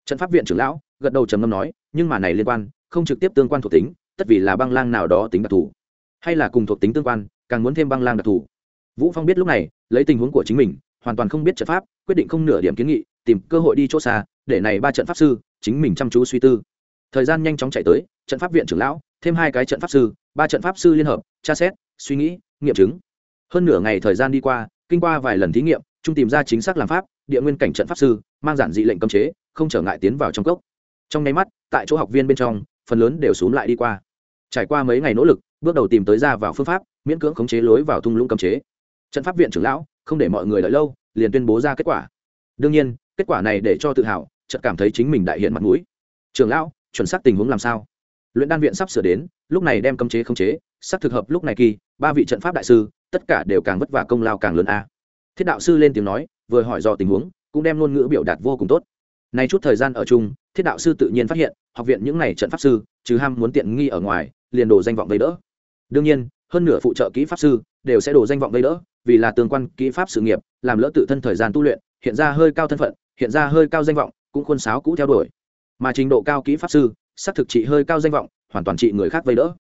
Trận pháp viện trưởng lão gật đầu trầm ngâm nói, nhưng mà này liên quan không trực tiếp tương quan thuộc tính, tất vì là băng lang nào đó tính đặc thù. Hay là cùng thuộc tính tương quan, càng muốn thêm băng lang đặc thù. Vũ phong biết lúc này, lấy tình huống của chính mình, hoàn toàn không biết trận pháp, quyết định không nửa điểm kiến nghị, tìm cơ hội đi chỗ xa, để này ba trận pháp sư, chính mình chăm chú suy tư. Thời gian nhanh chóng chạy tới, trận pháp viện trưởng lão, thêm hai cái trận pháp sư, ba trận pháp sư liên hợp, tra xét, suy nghĩ, nghiệm chứng. Hơn nửa ngày thời gian đi qua, kinh qua vài lần thí nghiệm trung tìm ra chính xác làm pháp địa nguyên cảnh trận pháp sư, mang giản dị lệnh cấm chế, không trở ngại tiến vào trong cốc. Trong nháy mắt, tại chỗ học viên bên trong, phần lớn đều xuống lại đi qua. Trải qua mấy ngày nỗ lực, bước đầu tìm tới ra vào phương pháp, miễn cưỡng khống chế lối vào thung lũng cấm chế. Trận pháp viện trưởng lão, không để mọi người đợi lâu, liền tuyên bố ra kết quả. Đương nhiên, kết quả này để cho tự hào, chợt cảm thấy chính mình đại hiện mặt mũi. Trưởng lão, chuẩn xác tình huống làm sao? Luyện đan viện sắp sửa đến, lúc này đem cấm chế khống chế, sắp thực hợp lúc này kỳ, ba vị trận pháp đại sư, tất cả đều càng vất vả công lao càng lớn a thiết đạo sư lên tiếng nói, vừa hỏi dò tình huống, cũng đem ngôn ngữ biểu đạt vô cùng tốt. Nay chút thời gian ở chung, thiết đạo sư tự nhiên phát hiện, học viện những n à y trận pháp sư, trừ ham muốn tiện nghi ở ngoài, liền đồ danh vọng vây đỡ. Đương nhiên, hơn nửa phụ trợ kỹ pháp sư đều sẽ đồ danh vọng vây đỡ, vì là tương quan kỹ pháp sự nghiệp, làm lỡ tự thân thời gian tu luyện, hiện ra hơi cao thân phận, hiện ra hơi cao danh vọng, cũng khuôn sáo cũ theo đuổi. Mà trình độ cao kỹ pháp sư, xác thực trị hơi cao danh vọng, hoàn toàn trị người khác vây đỡ.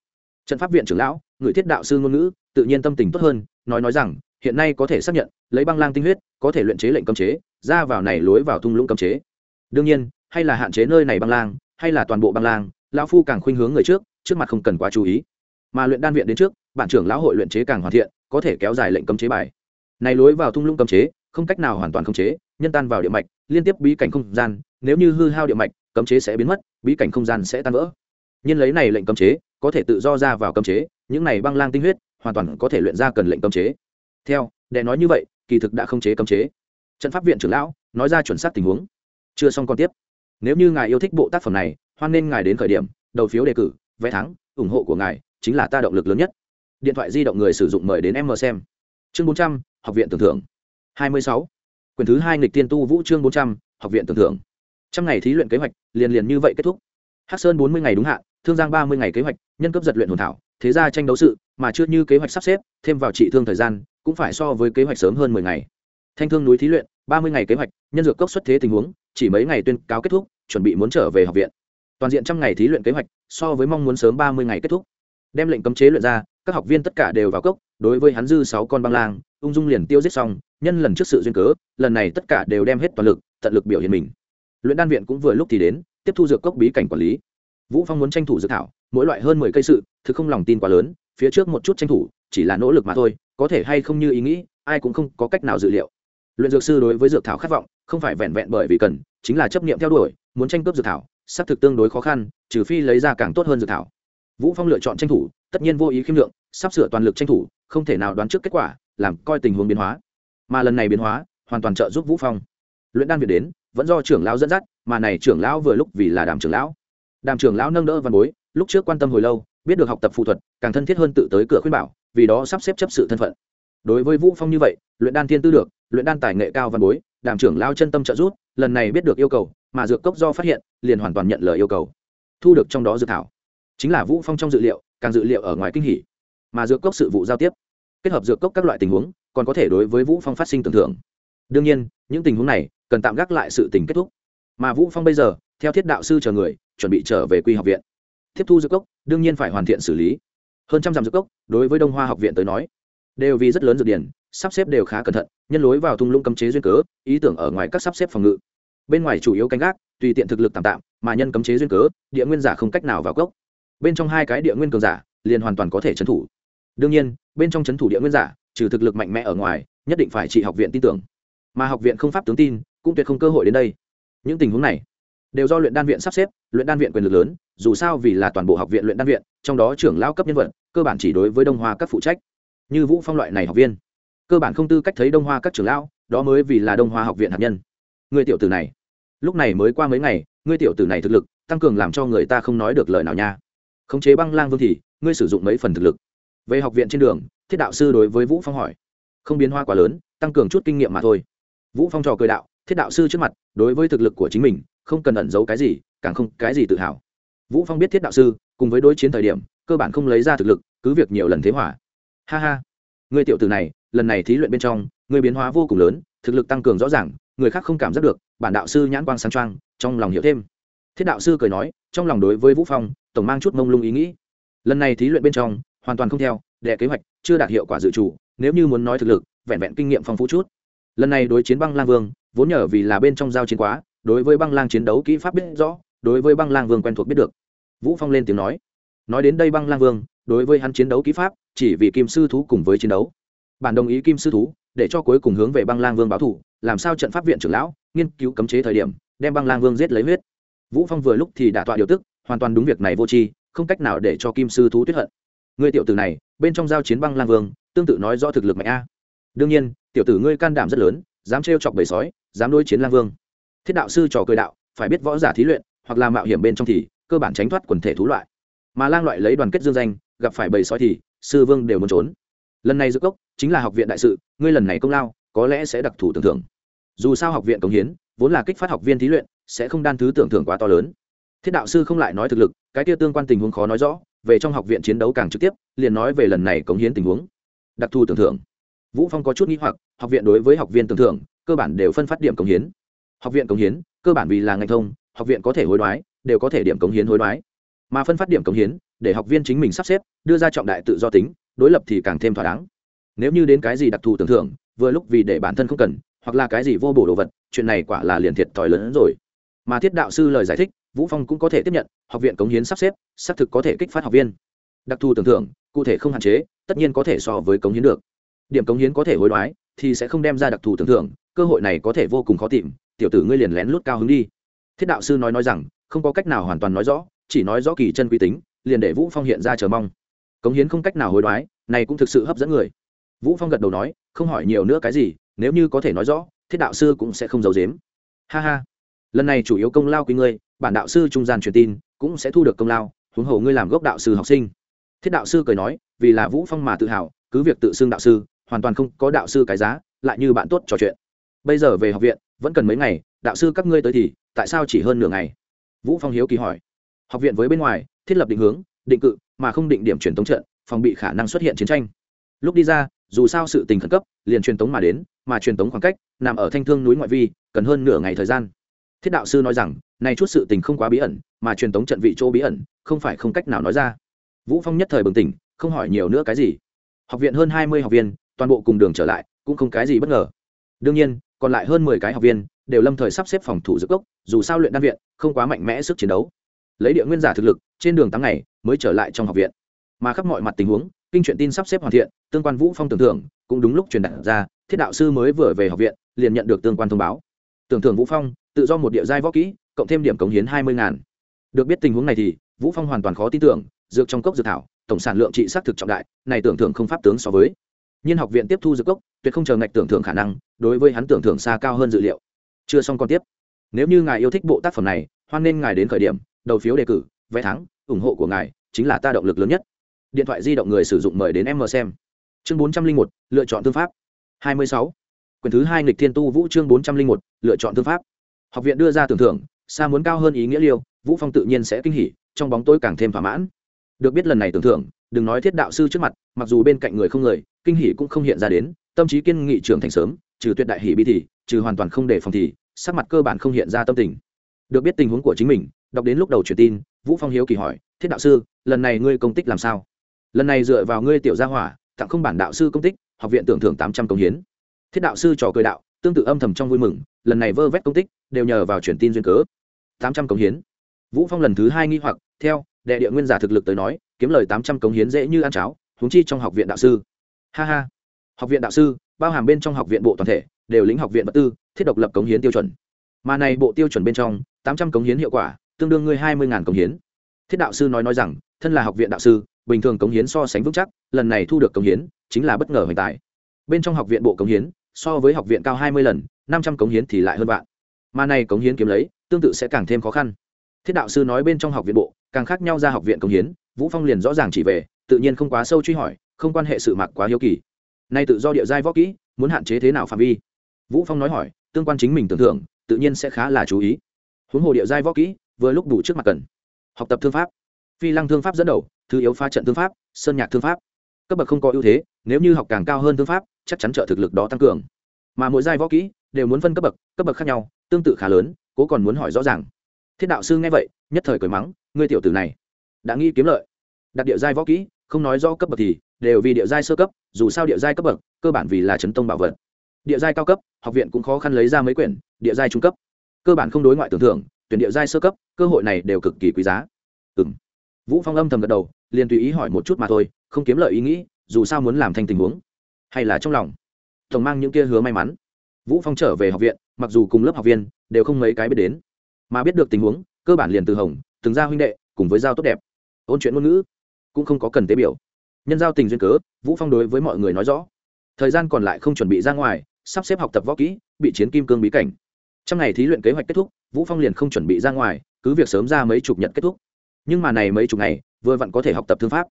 Trận pháp viện trưởng lão, người thiết đạo sư ngôn ngữ, tự nhiên tâm tình tốt hơn, nói nói rằng hiện nay có thể xác nhận, lấy băng lang tinh huyết, có thể luyện chế lệnh cấm chế, ra vào này lối vào thung lũng cấm chế. Đương nhiên, hay là hạn chế nơi này băng lang, hay là toàn bộ băng lang, lão phu càng khuynh hướng người trước trước mặt không cần quá chú ý. Mà luyện đan viện đến trước bản trưởng lão hội luyện chế càng hoàn thiện, có thể kéo dài lệnh cấm chế bài. Này lối vào thung lũng cấm chế, không cách nào hoàn toàn khống chế, nhân tan vào địa mạch, liên tiếp bí cảnh không gian, nếu như hư hao địa mạch, cấm chế sẽ biến mất, bí cảnh không gian sẽ tan vỡ. Nhân lấy này lệnh cấm chế, có thể tự do ra vào cấm chế, những này băng lang tinh huyết, hoàn toàn có thể luyện ra cần lệnh cấm chế theo, để nói như vậy, kỳ thực đã không chế cấm chế. Trận pháp viện trưởng lão, nói ra chuẩn xác tình huống. Chưa xong còn tiếp. Nếu như ngài yêu thích bộ tác phẩm này, hoan nên ngài đến khởi điểm, đầu phiếu đề cử, vé thắng, ủng hộ của ngài chính là ta động lực lớn nhất. Điện thoại di động người sử dụng mời đến em mờ xem. Chương bốn trăm, học viện tưởng thưởng. Hai mươi sáu. Quyển thứ hai nghịch tiên tu vũ chương bốn trăm, học viện tưởng thưởng. Trăm ngày thí luyện kế hoạch, liền liền như vậy kết thúc. Hắc sơn bốn mươi ngày đúng hạn thương giang ba mươi ngày kế hoạch, nhân cấp giật luyện hồn thảo, thế ra tranh đấu sự, mà chưa như kế hoạch sắp xếp, thêm vào trị thương thời gian, cũng phải so với kế hoạch sớm hơn mười ngày. Thanh thương núi thí luyện, ba mươi ngày kế hoạch, nhân dược cốc xuất thế tình huống, chỉ mấy ngày tuyên cáo kết thúc, chuẩn bị muốn trở về học viện. Toàn diện trăm ngày thí luyện kế hoạch, so với mong muốn sớm ba mươi ngày kết thúc. Đem lệnh cấm chế luyện ra, các học viên tất cả đều vào cốc, đối với hắn dư sáu con băng lang, ung dung liền tiêu giết xong, nhân lần trước sự duyên cớ, lần này tất cả đều đem hết toàn lực, tận lực biểu hiện mình. Luyện đan viện cũng vừa lúc thì đến, tiếp thu dược cốc bí cảnh quản lý vũ phong muốn tranh thủ dược thảo, mỗi loại hơn mười cây sự, thực không lòng tin quá lớn, phía trước một chút tranh thủ, chỉ là nỗ lực mà thôi, có thể hay không như ý nghĩ, ai cũng không có cách nào dự liệu. Luyện dược sư đối với dược thảo khát vọng, không phải vẹn vẹn bởi vì cần, chính là chấp niệm theo đuổi, muốn tranh cướp dược thảo, xác thực tương đối khó khăn, trừ phi lấy ra càng tốt hơn dược thảo. Vũ phong lựa chọn tranh thủ, tất nhiên vô ý khiêm lượng, sắp sửa toàn lực tranh thủ, không thể nào đoán trước kết quả, làm coi tình huống biến hóa. Mà lần này biến hóa, hoàn toàn trợ giúp vũ phong. Luyện đan việc đến, vẫn do trưởng lão dẫn dắt, mà này trưởng lão vừa lúc vì là đàm trưởng lão đàm trưởng lão nâng đỡ văn bối, lúc trước quan tâm hồi lâu, biết được học tập phụ thuật, càng thân thiết hơn tự tới cửa khuyên bảo, vì đó sắp xếp chấp sự thân phận. Đối với vũ phong như vậy, luyện đan thiên tư được, luyện đan tài nghệ cao văn bối, đàm trưởng lao chân tâm trợ giúp, lần này biết được yêu cầu, mà dược cốc do phát hiện, liền hoàn toàn nhận lời yêu cầu. Thu được trong đó dược thảo. Chính là vũ phong trong dự liệu, càng dự liệu ở ngoài kinh hỉ. Mà dược cốc sự vụ giao tiếp, kết hợp dược cốc các loại tình huống, còn có thể đối với vũ phong phát sinh tưởng thưởng đương nhiên, những tình huống này cần tạm gác lại sự tình kết thúc. Mà vũ phong bây giờ theo thiết đạo sư chờ người, chuẩn bị trở về quy học viện. Tiếp thu dược cốc, đương nhiên phải hoàn thiện xử lý. Hơn trăm dặm dược cốc, đối với đông hoa học viện tới nói, đều vì rất lớn dược điển, sắp xếp đều khá cẩn thận, nhân lối vào thung lũng cấm chế duyên cớ, ý tưởng ở ngoài các sắp xếp phòng ngự. Bên ngoài chủ yếu canh gác, tùy tiện thực lực tạm tạm, mà nhân cấm chế duyên cớ, địa nguyên giả không cách nào vào cốc. Bên trong hai cái địa nguyên cường giả, liền hoàn toàn có thể trấn thủ. Đương nhiên, bên trong trấn thủ địa nguyên giả, trừ thực lực mạnh mẽ ở ngoài, nhất định phải trị học viện tin tưởng. Mà học viện không pháp tướng tin, cũng tuyệt không cơ hội đến đây. Những tình huống này đều do luyện đan viện sắp xếp, luyện đan viện quyền lực lớn, dù sao vì là toàn bộ học viện luyện đan viện, trong đó trưởng lao cấp nhân vật, cơ bản chỉ đối với đông hoa các phụ trách. Như vũ phong loại này học viên, cơ bản không tư cách thấy đông hoa các trưởng lão, đó mới vì là đông hoa học viện hạt nhân. Người tiểu tử này, lúc này mới qua mấy ngày ngươi tiểu tử này thực lực, tăng cường làm cho người ta không nói được lời nào nha. Khống chế băng lang vương thì, ngươi sử dụng mấy phần thực lực. Về học viện trên đường, thiết đạo sư đối với vũ phong hỏi. Không biến hoa quá lớn, tăng cường chút kinh nghiệm mà thôi. Vũ phong trò cười đạo, thiết đạo sư trước mặt, đối với thực lực của chính mình không cần ẩn giấu cái gì, càng không cái gì tự hào. Vũ phong biết thiết đạo sư, cùng với đối chiến thời điểm, cơ bản không lấy ra thực lực, cứ việc nhiều lần thế hỏa ha ha. Người tiểu tử này, lần này thí luyện bên trong, người biến hóa vô cùng lớn, thực lực tăng cường rõ ràng, người khác không cảm giác được, bản đạo sư nhãn quang sáng trang trong lòng hiểu thêm. Thiết đạo sư cười nói, trong lòng đối với vũ phong, tổng mang chút mông lung ý nghĩ. Lần này thí luyện bên trong, hoàn toàn không theo, đệ kế hoạch, chưa đạt hiệu quả dự chủ nếu như muốn nói thực lực, vẹn vẹn kinh nghiệm phong phú chút. Lần này đối chiến băng lang vương, vốn nhờ vì là bên trong giao chiến quá đối với băng lang chiến đấu kỹ pháp biết rõ, đối với băng lang vương quen thuộc biết được. Vũ phong lên tiếng nói nói đến đây băng lang vương, đối với hắn chiến đấu kỹ pháp, chỉ vì kim sư thú cùng với chiến đấu. Bản đồng ý kim sư thú, để cho cuối cùng hướng về băng lang vương báo thủ, làm sao trận pháp viện trưởng lão, nghiên cứu cấm chế thời điểm, đem băng lang vương giết lấy huyết. Vũ phong vừa lúc thì đả tọa điều tức, hoàn toàn đúng việc này vô tri, không cách nào để cho kim sư thú tuyết hận. Người tiểu tử này, bên trong giao chiến băng lang vương, tương tự nói rõ thực lực mạnh a. Đương nhiên, tiểu tử ngươi can đảm rất lớn, dám trêu chọc bầy sói, dám đối chiến lang vương thiết đạo sư trò cười đạo, phải biết võ giả thí luyện, hoặc là mạo hiểm bên trong thì, cơ bản tránh thoát quần thể thú loại. Mà lang loại lấy đoàn kết dương danh, gặp phải bầy sói thì, sư vương đều muốn trốn. Lần này giữa cốc, chính là học viện đại sự, ngươi lần này công lao, có lẽ sẽ đặc thù tưởng thưởng. Dù sao học viện cống hiến, vốn là kích phát học viên thí luyện, sẽ không đan thứ tưởng thưởng quá to lớn. Thiết đạo sư không lại nói thực lực, cái kia tương quan tình huống khó nói rõ, về trong học viện chiến đấu càng trực tiếp, liền nói về lần này cống hiến tình huống. Đặc thù tưởng thưởng. Vũ phong có chút nghĩ hoặc, học viện đối với học viên tưởng thưởng, cơ bản đều phân phát điểm cống hiến học viện cống hiến, cơ bản vì là ngành thông, học viện có thể hối đoái, đều có thể điểm cống hiến hối đoái. Mà phân phát điểm cống hiến, để học viên chính mình sắp xếp, đưa ra trọng đại tự do tính, đối lập thì càng thêm thỏa đáng. Nếu như đến cái gì đặc thù tưởng thưởng, vừa lúc vì để bản thân không cần, hoặc là cái gì vô bổ đồ vật, chuyện này quả là liền thiệt thòi lớn hơn rồi. Mà thiết đạo sư lời giải thích, vũ phong cũng có thể tiếp nhận, học viện cống hiến sắp xếp, xác thực có thể kích phát học viên. Đặc thù tưởng thưởng, cụ thể không hạn chế, tất nhiên có thể so với cống hiến được. Điểm cống hiến có thể hối đoái, thì sẽ không đem ra đặc thù tưởng thưởng, cơ hội này có thể vô cùng khó tìm tiểu tử ngươi liền lén lút cao hứng đi. Thiết đạo sư nói nói rằng, không có cách nào hoàn toàn nói rõ, chỉ nói rõ kỳ chân quy tính, liền để vũ phong hiện ra chờ mong. Cống hiến không cách nào hối đoái, này cũng thực sự hấp dẫn người. Vũ phong gật đầu nói, không hỏi nhiều nữa cái gì, nếu như có thể nói rõ, thiết đạo sư cũng sẽ không giấu giếm. Ha ha. Lần này chủ yếu công lao quý ngươi, bản đạo sư trung gian truyền tin, cũng sẽ thu được công lao, huống hồ ngươi làm gốc đạo sư học sinh. Thiết đạo sư cười nói, vì là vũ phong mà tự hào, cứ việc tự xưng đạo sư, hoàn toàn không có đạo sư cái giá, lại như bạn tốt trò chuyện. Bây giờ về học viện vẫn cần mấy ngày, đạo sư các ngươi tới thì, tại sao chỉ hơn nửa ngày? Vũ phong hiếu kỳ hỏi. Học viện với bên ngoài, thiết lập định hướng, định cự, mà không định điểm truyền tống trận, phòng bị khả năng xuất hiện chiến tranh. Lúc đi ra, dù sao sự tình khẩn cấp, liền truyền tống mà đến, mà truyền tống khoảng cách, nằm ở thanh thương núi ngoại vi, cần hơn nửa ngày thời gian. Thiết đạo sư nói rằng này chút sự tình không quá bí ẩn, mà truyền tống trận vị chỗ bí ẩn, không phải không cách nào nói ra. Vũ phong nhất thời bừng tỉnh, không hỏi nhiều nữa cái gì. Học viện hơn hai mươi học viên, toàn bộ cùng đường trở lại, cũng không cái gì bất ngờ. Đương nhiên còn lại hơn mười cái học viên đều lâm thời sắp xếp phòng thủ dược cốc, dù sao luyện đan viện không quá mạnh mẽ sức chiến đấu. Lấy địa nguyên giả thực lực, trên đường tám ngày mới trở lại trong học viện. Mà khắp mọi mặt tình huống, kinh truyện tin sắp xếp hoàn thiện, tương quan vũ phong tưởng thưởng cũng đúng lúc truyền đạt ra, thiết đạo sư mới vừa về học viện, liền nhận được tương quan thông báo. Tưởng thưởng vũ phong, tự do một địa giai võ kỹ, cộng thêm điểm cống hiến hai mươi ngàn. Được biết tình huống này thì, vũ phong hoàn toàn khó tin tưởng, dược trong cốc dược thảo, tổng sản lượng trị xác thực trọng đại, này tưởng thưởng không pháp tướng so với. Nhiên học viện tiếp thu dược cốc, tuyệt không chờ ngạch tưởng thưởng khả năng đối với hắn tưởng thưởng xa cao hơn dự liệu. Chưa xong còn tiếp. Nếu như ngài yêu thích bộ tác phẩm này, hoan nên ngài đến khởi điểm, đầu phiếu đề cử, vé thắng, ủng hộ của ngài chính là ta động lực lớn nhất. Điện thoại di động người sử dụng mời đến em mở xem. Chương bốn trăm linh một, lựa chọn tư pháp. hai mươi sáu. Quyển thứ hai nghịch thiên tu vũ chương bốn trăm linh một, lựa chọn tư pháp. Học viện đưa ra tưởng thưởng, xa muốn cao hơn ý nghĩa liêu, vũ phong tự nhiên sẽ kinh hỉ, trong bóng tối càng thêm thỏa mãn. Được biết lần này tưởng thưởng, đừng nói thiết đạo sư trước mặt, mặc dù bên cạnh người không người, kinh hỉ cũng không hiện ra đến, tâm trí kiên nghị trưởng thành sớm trừ tuyệt đại hỉ bi thì, trừ hoàn toàn không để phòng thì, sắc mặt cơ bản không hiện ra tâm tình. Được biết tình huống của chính mình, đọc đến lúc đầu truyền tin, vũ phong hiếu kỳ hỏi, thiết đạo sư, lần này ngươi công tích làm sao? Lần này dựa vào ngươi tiểu gia hỏa, tặng không bản đạo sư công tích, học viện tưởng thưởng tám trăm công hiến. Thiết đạo sư trò cười đạo, tương tự âm thầm trong vui mừng, lần này vơ vét công tích, đều nhờ vào truyền tin duyên cớ. Tám trăm công hiến. Vũ phong lần thứ hai nghi hoặc, theo, đệ địa nguyên giả thực lực tới nói, kiếm lời tám trăm công hiến dễ như ăn cháo, huống chi trong học viện đạo sư. Ha ha. Học viện đạo sư bao hàm bên trong học viện bộ toàn thể, đều lĩnh học viện vật tư, thiết độc lập cống hiến tiêu chuẩn. Mà này bộ tiêu chuẩn bên trong, tám trăm cống hiến hiệu quả, tương đương ngươi hai mươi cống hiến. Thiết đạo sư nói nói rằng, thân là học viện đạo sư, bình thường cống hiến so sánh vững chắc, lần này thu được cống hiến, chính là bất ngờ hoành tài. Bên trong học viện bộ cống hiến, so với học viện cao hai mươi lần, năm trăm cống hiến thì lại hơn bạn mà này cống hiến kiếm lấy, tương tự sẽ càng thêm khó khăn. Thiết đạo sư nói bên trong học viện bộ, càng khác nhau ra học viện cống hiến, vũ phong liền rõ ràng chỉ về, tự nhiên không quá sâu truy hỏi, không quan hệ sự mặc quá hiếu kỳ nay tự do địa giai võ kỹ, muốn hạn chế thế nào phạm vi? Vũ phong nói hỏi, tương quan chính mình tưởng tượng, tự nhiên sẽ khá là chú ý. Huống hồ địa giai võ kỹ, vừa lúc đủ trước mặt cần. Học tập thương pháp. Phi lăng thương pháp dẫn đầu, thứ yếu pha trận thương pháp, sơn nhạc thương pháp. Cấp bậc không có ưu thế, nếu như học càng cao hơn thương pháp, chắc chắn trợ thực lực đó tăng cường. Mà mỗi giai võ kỹ đều muốn phân cấp bậc cấp bậc khác nhau, tương tự khá lớn, cố còn muốn hỏi rõ ràng. Thiết đạo sư nghe vậy, nhất thời cười mắng, ngươi tiểu tử này, đã nghĩ kiếm lợi. Đặt địa giai võ kỹ, không nói rõ cấp bậc thì đều vì địa giai sơ cấp, dù sao địa giai cấp bậc, cơ bản vì là chấn tông bảo vật. Địa giai cao cấp, học viện cũng khó khăn lấy ra mấy quyển, địa giai trung cấp. Cơ bản không đối ngoại tưởng thưởng, tuyển địa giai sơ cấp, cơ hội này đều cực kỳ quý giá. Ừ m vũ phong âm thầm gật đầu, liền tùy ý hỏi một chút mà thôi, không kiếm lợi ý nghĩ, dù sao muốn làm thành tình huống, hay là trong lòng. Tổng mang những kia hứa may mắn. Vũ phong trở về học viện, mặc dù cùng lớp học viên, đều không mấy cái biết đến. Mà biết được tình huống, cơ bản liền từ hồng, từng ra huynh đệ, cùng với giao tốt đẹp. Ôn chuyện ngôn ngữ, cũng không có cần tế biểu nhân giao tình duyên cớ, vũ phong đối với mọi người nói rõ. Thời gian còn lại không chuẩn bị ra ngoài, sắp xếp học tập võ kỹ, bị chiến kim cương bí cảnh. Trong ngày thí luyện kế hoạch kết thúc, vũ phong liền không chuẩn bị ra ngoài, cứ việc sớm ra mấy chục nhật kết thúc. Nhưng mà này mấy chục ngày, vừa vặn có thể học tập thương pháp.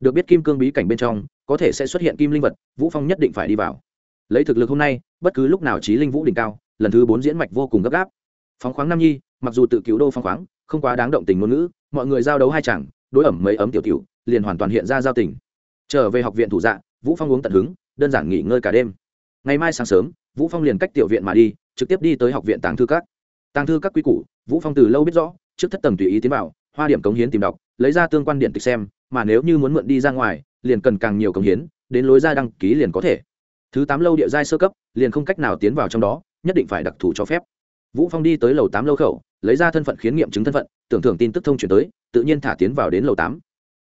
Được biết kim cương bí cảnh bên trong, có thể sẽ xuất hiện kim linh vật, vũ phong nhất định phải đi vào. Lấy thực lực hôm nay, bất cứ lúc nào trí linh vũ đỉnh cao, lần thứ bốn diễn mạch vô cùng gấp gáp. Phóng khoáng nam nhi, mặc dù tự cứu đô phóng khoáng, không quá đáng động tình ngôn ngữ, mọi người giao đấu hai chẳng đối ẩm mấy ấm tiểu tiểu, liền hoàn toàn hiện ra giao tình trở về học viện thủ dạ vũ phong uống tận hứng, đơn giản nghỉ ngơi cả đêm. Ngày mai sáng sớm, vũ phong liền cách tiểu viện mà đi, trực tiếp đi tới học viện tàng thư các. Tàng thư các quy củ, vũ phong từ lâu biết rõ, trước thất tầng tùy ý tiến vào, hoa điểm cống hiến tìm đọc, lấy ra tương quan điện tịch xem, mà nếu như muốn mượn đi ra ngoài, liền cần càng nhiều cống hiến, đến lối ra đăng ký liền có thể. Thứ tám lâu địa giai sơ cấp, liền không cách nào tiến vào trong đó, nhất định phải đặc thù cho phép. Vũ phong đi tới lầu tám lâu khẩu, lấy ra thân phận khiến nghiệm chứng thân phận, tưởng thưởng tin tức thông chuyển tới, tự nhiên thả tiến vào đến lầu tám.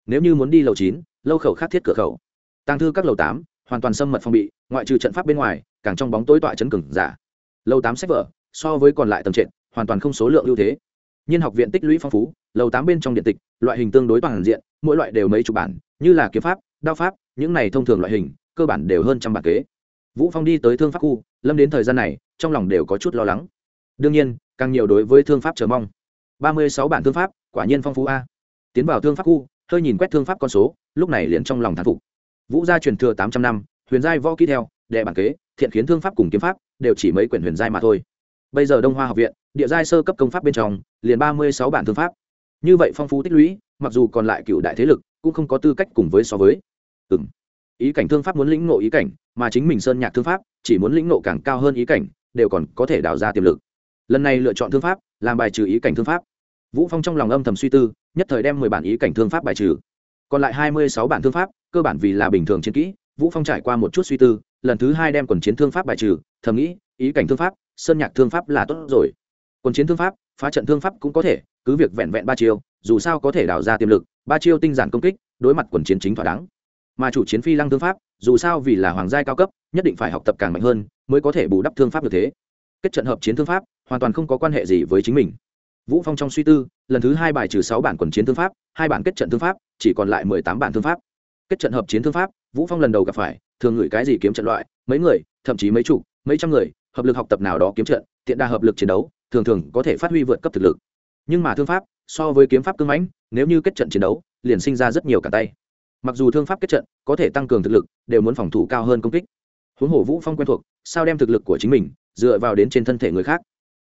Nếu như muốn đi lầu chín lâu khẩu khác thiết cửa khẩu. Tàng thư các lầu tám, hoàn toàn xâm mật phong bị, ngoại trừ trận pháp bên ngoài, càng trong bóng tối tọa chấn cừng giả. Lầu tám sách vở, so với còn lại tầng trệt, hoàn toàn không số lượng ưu thế. Nhiên học viện tích lũy phong phú, lầu tám bên trong điện tịch, loại hình tương đối toàn diện, mỗi loại đều mấy chục bản, như là kiếm pháp, đao pháp, những này thông thường loại hình, cơ bản đều hơn trăm bản kế. Vũ phong đi tới thương pháp khu, lâm đến thời gian này, trong lòng đều có chút lo lắng. Đương nhiên, càng nhiều đối với thương pháp chờ mong. Ba mươi sáu bản thương pháp, quả nhiên phong phú a. Tiến vào thương pháp khu hơi nhìn quét thương pháp con số, lúc này liền trong lòng thán phục. Vũ gia truyền thừa tám trăm năm, huyền giai võ kỹ theo, đệ bản kế, thiện khiến thương pháp cùng kiếm pháp, đều chỉ mấy quyển huyền giai mà thôi. Bây giờ đông hoa học viện, địa giai sơ cấp công pháp bên trong, liền ba mươi sáu bản thương pháp. Như vậy phong phú tích lũy, mặc dù còn lại cựu đại thế lực, cũng không có tư cách cùng với so với. Ừ ý cảnh thương pháp muốn lĩnh ngộ ý cảnh, mà chính mình sơn nhạc thương pháp, chỉ muốn lĩnh ngộ càng cao hơn ý cảnh, đều còn có thể đào ra tiềm lực. Lần này lựa chọn thương pháp, làm bài trừ ý cảnh thương pháp vũ phong trong lòng âm thầm suy tư, nhất thời đem mười bản ý cảnh thương pháp bài trừ. Còn lại hai mươi sáu bản thương pháp, cơ bản vì là bình thường chiến kỹ, vũ phong trải qua một chút suy tư, lần thứ hai đem quần chiến thương pháp bài trừ, thầm nghĩ, ý cảnh thương pháp, sơn nhạc thương pháp là tốt rồi. Quần chiến thương pháp, phá trận thương pháp cũng có thể, cứ việc vẹn vẹn ba chiêu, dù sao có thể đào ra tiềm lực, ba chiêu tinh giản công kích, đối mặt quần chiến chính thỏa đáng. Mà chủ chiến phi lăng thương pháp, dù sao vì là hoàng giai cao cấp, nhất định phải học tập càng mạnh hơn, mới có thể bù đắp thương pháp được thế. Kết trận hợp chiến thương pháp, hoàn toàn không có quan hệ gì với chính mình vũ phong trong suy tư, lần thứ hai bài trừ sáu bản quần chiến thương pháp, hai bản kết trận thương pháp, chỉ còn lại mười tám bản thương pháp. Kết trận hợp chiến thương pháp, vũ phong lần đầu gặp phải, thường ngửi cái gì kiếm trận loại, mấy người, thậm chí mấy chục mấy trăm người, hợp lực học tập nào đó kiếm trận, tiện đa hợp lực chiến đấu, thường thường có thể phát huy vượt cấp thực lực. Nhưng mà thương pháp, so với kiếm pháp cương mãnh, nếu như kết trận chiến đấu, liền sinh ra rất nhiều cả tay. Mặc dù thương pháp kết trận có thể tăng cường thực lực, đều muốn phòng thủ cao hơn công kích. Huống hồ vũ phong quen thuộc, sao đem thực lực của chính mình dựa vào đến trên thân thể người khác?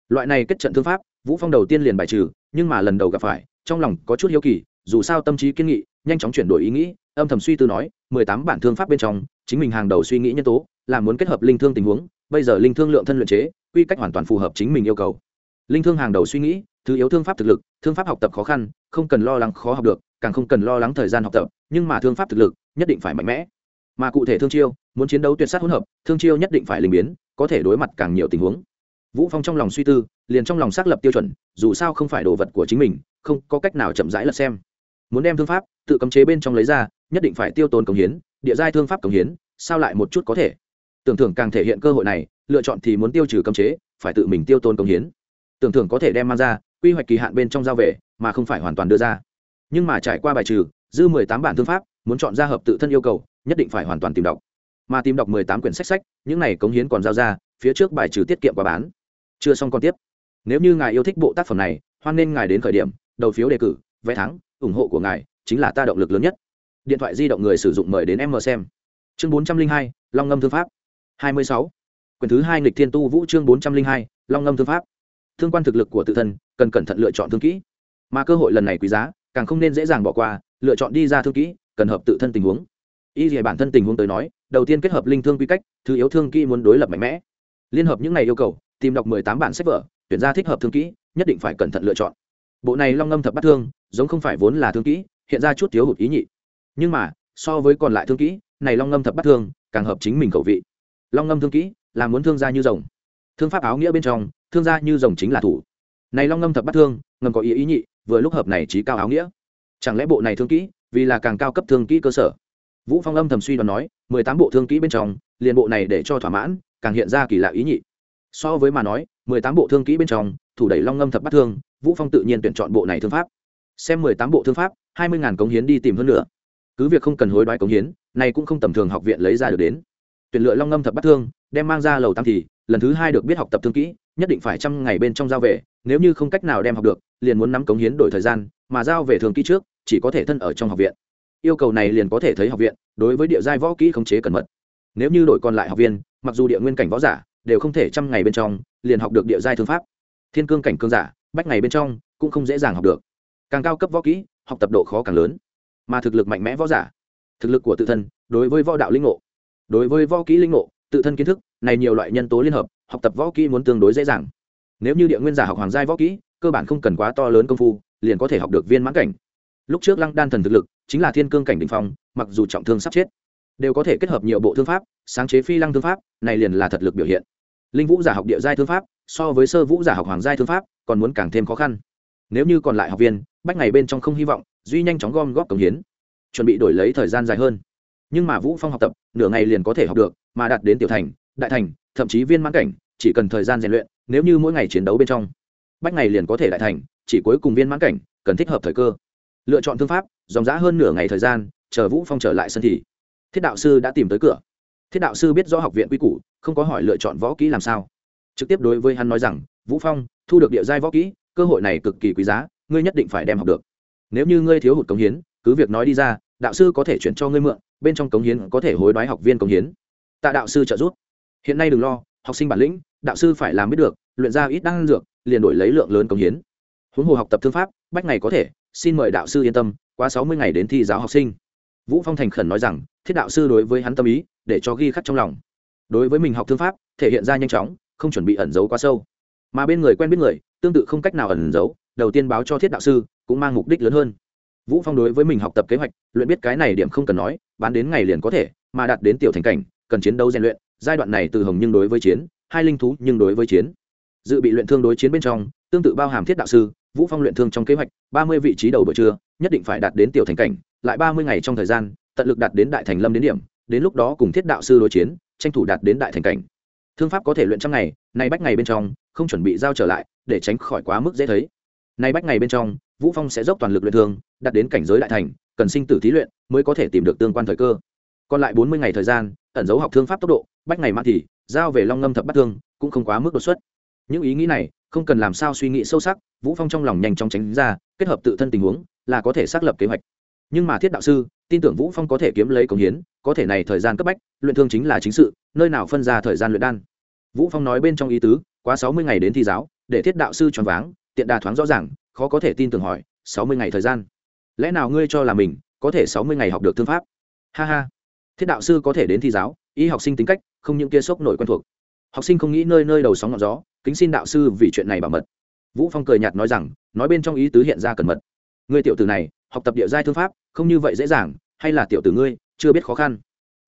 Loại này kết trận thương pháp vũ phong đầu tiên liền bài trừ, nhưng mà lần đầu gặp phải, trong lòng có chút hiếu kỳ, dù sao tâm trí kiên nghị, nhanh chóng chuyển đổi ý nghĩ, âm thầm suy tư nói, mười tám bản thương pháp bên trong, chính mình hàng đầu suy nghĩ nhân tố, là muốn kết hợp linh thương tình huống, bây giờ linh thương lượng thân luyện chế, quy cách hoàn toàn phù hợp chính mình yêu cầu. Linh thương hàng đầu suy nghĩ, thứ yếu thương pháp thực lực, thương pháp học tập khó khăn, không cần lo lắng khó học được, càng không cần lo lắng thời gian học tập, nhưng mà thương pháp thực lực, nhất định phải mạnh mẽ. Mà cụ thể thương chiêu, muốn chiến đấu tuyệt sát hỗn hợp, thương chiêu nhất định phải linh biến, có thể đối mặt càng nhiều tình huống. Vũ phong trong lòng suy tư liền trong lòng xác lập tiêu chuẩn, dù sao không phải đồ vật của chính mình, không có cách nào chậm rãi lật xem. Muốn đem thương pháp, tự cấm chế bên trong lấy ra, nhất định phải tiêu tốn công hiến, địa giai thương pháp công hiến, sao lại một chút có thể? Tưởng thưởng càng thể hiện cơ hội này, lựa chọn thì muốn tiêu trừ cấm chế, phải tự mình tiêu tốn công hiến. Tưởng thưởng có thể đem mang ra, quy hoạch kỳ hạn bên trong giao về, mà không phải hoàn toàn đưa ra. Nhưng mà trải qua bài trừ, dư mười tám bản thương pháp, muốn chọn ra hợp tự thân yêu cầu, nhất định phải hoàn toàn tìm đọc. Mà tìm đọc mười tám quyển sách sách, những này cống hiến còn giao ra, phía trước bài trừ tiết kiệm qua bán. Chưa xong còn tiếp nếu như ngài yêu thích bộ tác phẩm này, hoan nên ngài đến khởi điểm, đầu phiếu đề cử, vé thắng, ủng hộ của ngài chính là ta động lực lớn nhất. Điện thoại di động người sử dụng mời đến em mờ xem. Chương bốn trăm linh hai, long ngâm thư pháp. hai mươi sáu. Quyển thứ hai nghịch thiên tu vũ chương bốn trăm linh hai, long ngâm thư pháp. Thương quan thực lực của tự thân, cần cẩn thận lựa chọn thương kỹ. Mà cơ hội lần này quý giá, càng không nên dễ dàng bỏ qua, lựa chọn đi ra thương kỹ, cần hợp tự thân tình huống. Y về bản thân tình huống tới nói, đầu tiên kết hợp linh thương quy cách, thứ yếu thương kỹ muốn đối lập mạnh mẽ. Liên hợp những này yêu cầu, tìm đọc mười tám bản sách vở tuyển ra thích hợp thương kỹ, nhất định phải cẩn thận lựa chọn. Bộ này long ngâm thập bắt thương, giống không phải vốn là thương kỹ, hiện ra chút thiếu hụt ý nhị. Nhưng mà, so với còn lại thương kỹ, này long ngâm thập bắt thương, càng hợp chính mình khẩu vị. Long ngâm thương kỹ, là muốn thương gia như rồng. Thương pháp áo nghĩa bên trong, thương gia như rồng chính là thủ. Này long ngâm thập bắt thương, ngầm có ý ý nhị, vừa lúc hợp này trí cao áo nghĩa. Chẳng lẽ bộ này thương kỹ, vì là càng cao cấp thương kỹ cơ sở? Vũ phong âm thầm suy đoán nói, mười tám bộ thương kỹ bên trong, liền bộ này để cho thỏa mãn, càng hiện ra kỳ lạ ý nhị. So với mà nói mười tám bộ thương kỹ bên trong, thủ đẩy long ngâm thập Bát thương, vũ phong tự nhiên tuyển chọn bộ này thương pháp. Xem mười tám bộ thương pháp, hai mươi ngàn cống hiến đi tìm hơn nữa. Cứ việc không cần hối đoái cống hiến, này cũng không tầm thường học viện lấy ra được đến. Tuyển lựa long ngâm thập Bát thương, đem mang ra lầu tam thì, lần thứ hai được biết học tập thương kỹ, nhất định phải trăm ngày bên trong giao về, nếu như không cách nào đem học được, liền muốn nắm cống hiến đổi thời gian, mà giao về thường kỹ trước, chỉ có thể thân ở trong học viện. Yêu cầu này liền có thể thấy học viện, đối với địa giai võ kỹ khống chế cẩn mật. Nếu như đổi còn lại học viên, mặc dù địa nguyên cảnh võ giả đều không thể trăm ngày bên trong liền học được địa giai thương pháp. Thiên cương cảnh cương giả, bách ngày bên trong cũng không dễ dàng học được. Càng cao cấp võ kỹ, học tập độ khó càng lớn. Mà thực lực mạnh mẽ võ giả, thực lực của tự thân đối với võ đạo linh ngộ, đối với võ kỹ linh ngộ, tự thân kiến thức này nhiều loại nhân tố liên hợp, học tập võ kỹ muốn tương đối dễ dàng. Nếu như địa nguyên giả học hoàng giai võ kỹ, cơ bản không cần quá to lớn công phu, liền có thể học được viên mãn cảnh. Lúc trước lăng đan thần thực lực chính là thiên cương cảnh đ ỉ n h phong, mặc dù trọng thương sắp chết, đều có thể kết hợp nhiều bộ thương pháp, sáng chế phi lăng thương pháp, này liền là thật lực biểu hiện linh vũ giả học địa giai thương pháp, so với sơ vũ giả học hoàng giai thương pháp, còn muốn càng thêm khó khăn. Nếu như còn lại học viên, bách ngày bên trong không hy vọng, duy nhanh chóng gom góp cống hiến, chuẩn bị đổi lấy thời gian dài hơn. Nhưng mà vũ phong học tập, nửa ngày liền có thể học được, mà đạt đến tiểu thành, đại thành, thậm chí viên mãn cảnh, chỉ cần thời gian rèn luyện, nếu như mỗi ngày chiến đấu bên trong, bách ngày liền có thể đại thành, chỉ cuối cùng viên mãn cảnh, cần thích hợp thời cơ. Lựa chọn thương pháp, dòng dã hơn nửa ngày thời gian, chờ vũ phong trở lại sân thì, thiết đạo sư đã tìm tới cửa thiết đạo sư biết rõ học viện quy củ, không có hỏi lựa chọn võ kỹ làm sao. Trực tiếp đối với hắn nói rằng, vũ phong, thu được địa giai võ kỹ, cơ hội này cực kỳ quý giá, ngươi nhất định phải đem học được. Nếu như ngươi thiếu hụt cống hiến, cứ việc nói đi ra, đạo sư có thể chuyển cho ngươi mượn, bên trong cống hiến có thể hối đoái học viên cống hiến. Tạ đạo sư trợ giúp. Hiện nay đừng lo, học sinh bản lĩnh, đạo sư phải làm biết được, luyện ra ít đan dược, liền đổi lấy lượng lớn cống hiến. Huống hồ học tập thương pháp, bách ngày có thể, xin mời đạo sư yên tâm qua sáu mươi ngày đến thi giáo học sinh vũ phong thành khẩn nói rằng, thiết đạo sư đối với hắn tâm ý, để cho ghi khắc trong lòng. Đối với mình học thương pháp, thể hiện ra nhanh chóng, không chuẩn bị ẩn giấu quá sâu. Mà bên người quen biết người, tương tự không cách nào ẩn giấu, đầu tiên báo cho thiết đạo sư, cũng mang mục đích lớn hơn. Vũ phong đối với mình học tập kế hoạch, luyện biết cái này điểm không cần nói, bán đến ngày liền có thể, mà đạt đến tiểu thành cảnh, cần chiến đấu rèn luyện, giai đoạn này từ hồng nhưng đối với chiến, hai linh thú nhưng đối với chiến. Dự bị luyện thương đối chiến bên trong, tương tự bao hàm thiết đạo sư vũ phong luyện thương trong kế hoạch, ba mươi vị trí đầu buổi trưa, nhất định phải đạt đến tiểu thành cảnh, lại ba mươi ngày trong thời gian, tận lực đạt đến đại thành lâm đến điểm, đến lúc đó cùng thiết đạo sư đối chiến, tranh thủ đạt đến đại thành cảnh. Thương pháp có thể luyện trăm ngày, nay bách ngày bên trong, không chuẩn bị giao trở lại, để tránh khỏi quá mức dễ thấy. Nay bách ngày bên trong, vũ phong sẽ dốc toàn lực luyện thương, đạt đến cảnh giới đại thành, cần sinh tử thí luyện mới có thể tìm được tương quan thời cơ. Còn lại bốn mươi ngày thời gian, ẩn dấu học thương pháp tốc độ, bách ngày mà thì giao về long ngâm thập bắt thương, cũng không quá mức đột xuất. Những ý nghĩ này không cần làm sao suy nghĩ sâu sắc, vũ phong trong lòng nhanh chóng tránh ra, kết hợp tự thân tình huống, là có thể xác lập kế hoạch. Nhưng mà thiết đạo sư, tin tưởng vũ phong có thể kiếm lấy công hiến, có thể này thời gian cấp bách, luyện thương chính là chính sự, nơi nào phân ra thời gian luyện đan. Vũ phong nói bên trong ý tứ, quá 60 ngày đến thi giáo, để thiết đạo sư choáng váng, tiện đà thoáng rõ ràng, khó có thể tin tưởng hỏi 60 ngày thời gian? Lẽ nào ngươi cho là mình có thể 60 ngày học được thương pháp? Ha ha. Thiết đạo sư có thể đến thi giáo, y học sinh tính cách, không những kia sốc nổi quen thuộc. Học sinh không nghĩ nơi nơi đầu sóng ngọn gió kính xin đạo sư vì chuyện này bảo mật. Vũ phong cười nhạt nói rằng, nói bên trong ý tứ hiện ra cẩn mật. Ngươi tiểu tử này, học tập địa giai thương pháp, không như vậy dễ dàng, hay là tiểu tử ngươi, chưa biết khó khăn.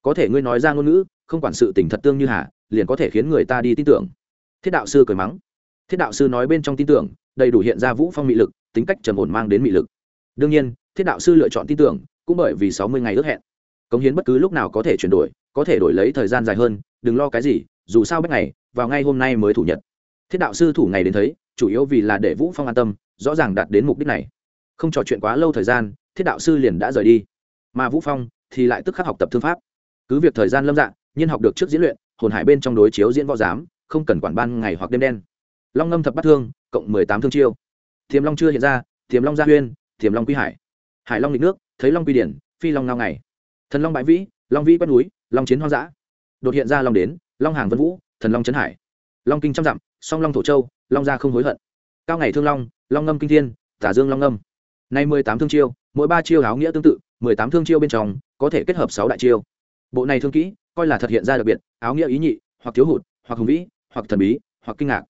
Có thể ngươi nói ra ngôn ngữ, không quản sự tình thật tương như hà, liền có thể khiến người ta đi tin tưởng. Thiết đạo sư cười mắng. Thiết đạo sư nói bên trong tin tưởng, đầy đủ hiện ra vũ phong mị lực, tính cách trầm ổn mang đến mị lực. Đương nhiên, thiết đạo sư lựa chọn tin tưởng, cũng bởi vì sáu mươi ngày ước hẹn. Cống hiến bất cứ lúc nào có thể chuyển đổi, có thể đổi lấy thời gian dài hơn, đừng lo cái gì, dù sao bách ngày, vào ngay hôm nay mới thủ nhật thiết đạo sư thủ ngày đến thấy, chủ yếu vì là để vũ phong an tâm, rõ ràng đạt đến mục đích này. Không trò chuyện quá lâu thời gian, thiết đạo sư liền đã rời đi. Mà vũ phong thì lại tức khắc học tập thương pháp. Cứ việc thời gian lâm dạng nhiên học được trước diễn luyện, hồn hải bên trong đối chiếu diễn võ giám, không cần quản ban ngày hoặc đêm đen. Long ngâm thập bát thương, cộng mười tám thương chiêu. Thiềm long chưa hiện ra thiềm long gia huyên thiềm long quy hải. Hải long lịch nước, thấy long quy điển, phi long ngao ngày. Thần long bãi vĩ, long vĩ quét núi, long chiến hoang dã. Đột hiện ra long đến, long hàng vân vũ, thần long trấn hải. Long kinh trăm dặm song long thổ châu, long gia không hối hận. Cao ngày thương long long ngâm kinh thiên, tả dương long ngâm. Nay mười tám thương chiêu, mỗi ba chiêu áo nghĩa tương tự, mười tám thương chiêu bên trong, có thể kết hợp sáu đại chiêu. Bộ này thương kỹ, coi là thật hiện ra đặc biệt, áo nghĩa ý nhị, hoặc thiếu hụt, hoặc hùng vĩ, hoặc thần bí, hoặc kinh ngạc.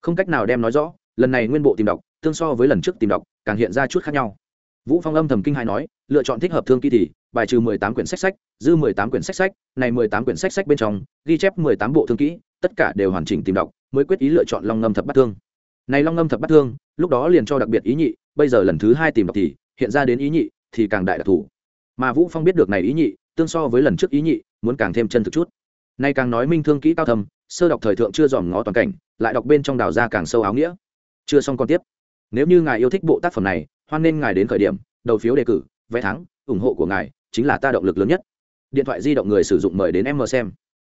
Không cách nào đem nói rõ, lần này nguyên bộ tìm đọc, tương so với lần trước tìm đọc, càng hiện ra chút khác nhau vũ phong âm thầm kinh hai nói, lựa chọn thích hợp thương kỳ thì, bài trừ mười tám quyển sách sách dư mười tám quyển sách sách, này mười tám quyển sách sách bên trong, ghi chép mười tám bộ thương kỹ, tất cả đều hoàn chỉnh tìm đọc, mới quyết ý lựa chọn long ngâm thập bát thương. Này long ngâm thập bát thương, lúc đó liền cho đặc biệt ý nhị, bây giờ lần thứ hai tìm đọc thì, hiện ra đến ý nhị, thì càng đại đặc thù. Mà vũ phong biết được này ý nhị, tương so với lần trước ý nhị, muốn càng thêm chân thực chút. Nay càng nói minh thương kỹ cao thầm sơ đọc thời thượng chưa dòm ngó toàn cảnh, lại đọc bên trong đào ra càng sâu áo nghĩa. Chưa xong còn tiếp. Nếu như ngài yêu thích bộ tác phẩm này hoan nên ngài đến khởi điểm, đầu phiếu đề cử, vé thắng, ủng hộ của ngài chính là ta động lực lớn nhất. Điện thoại di động người sử dụng mời đến em mờ xem.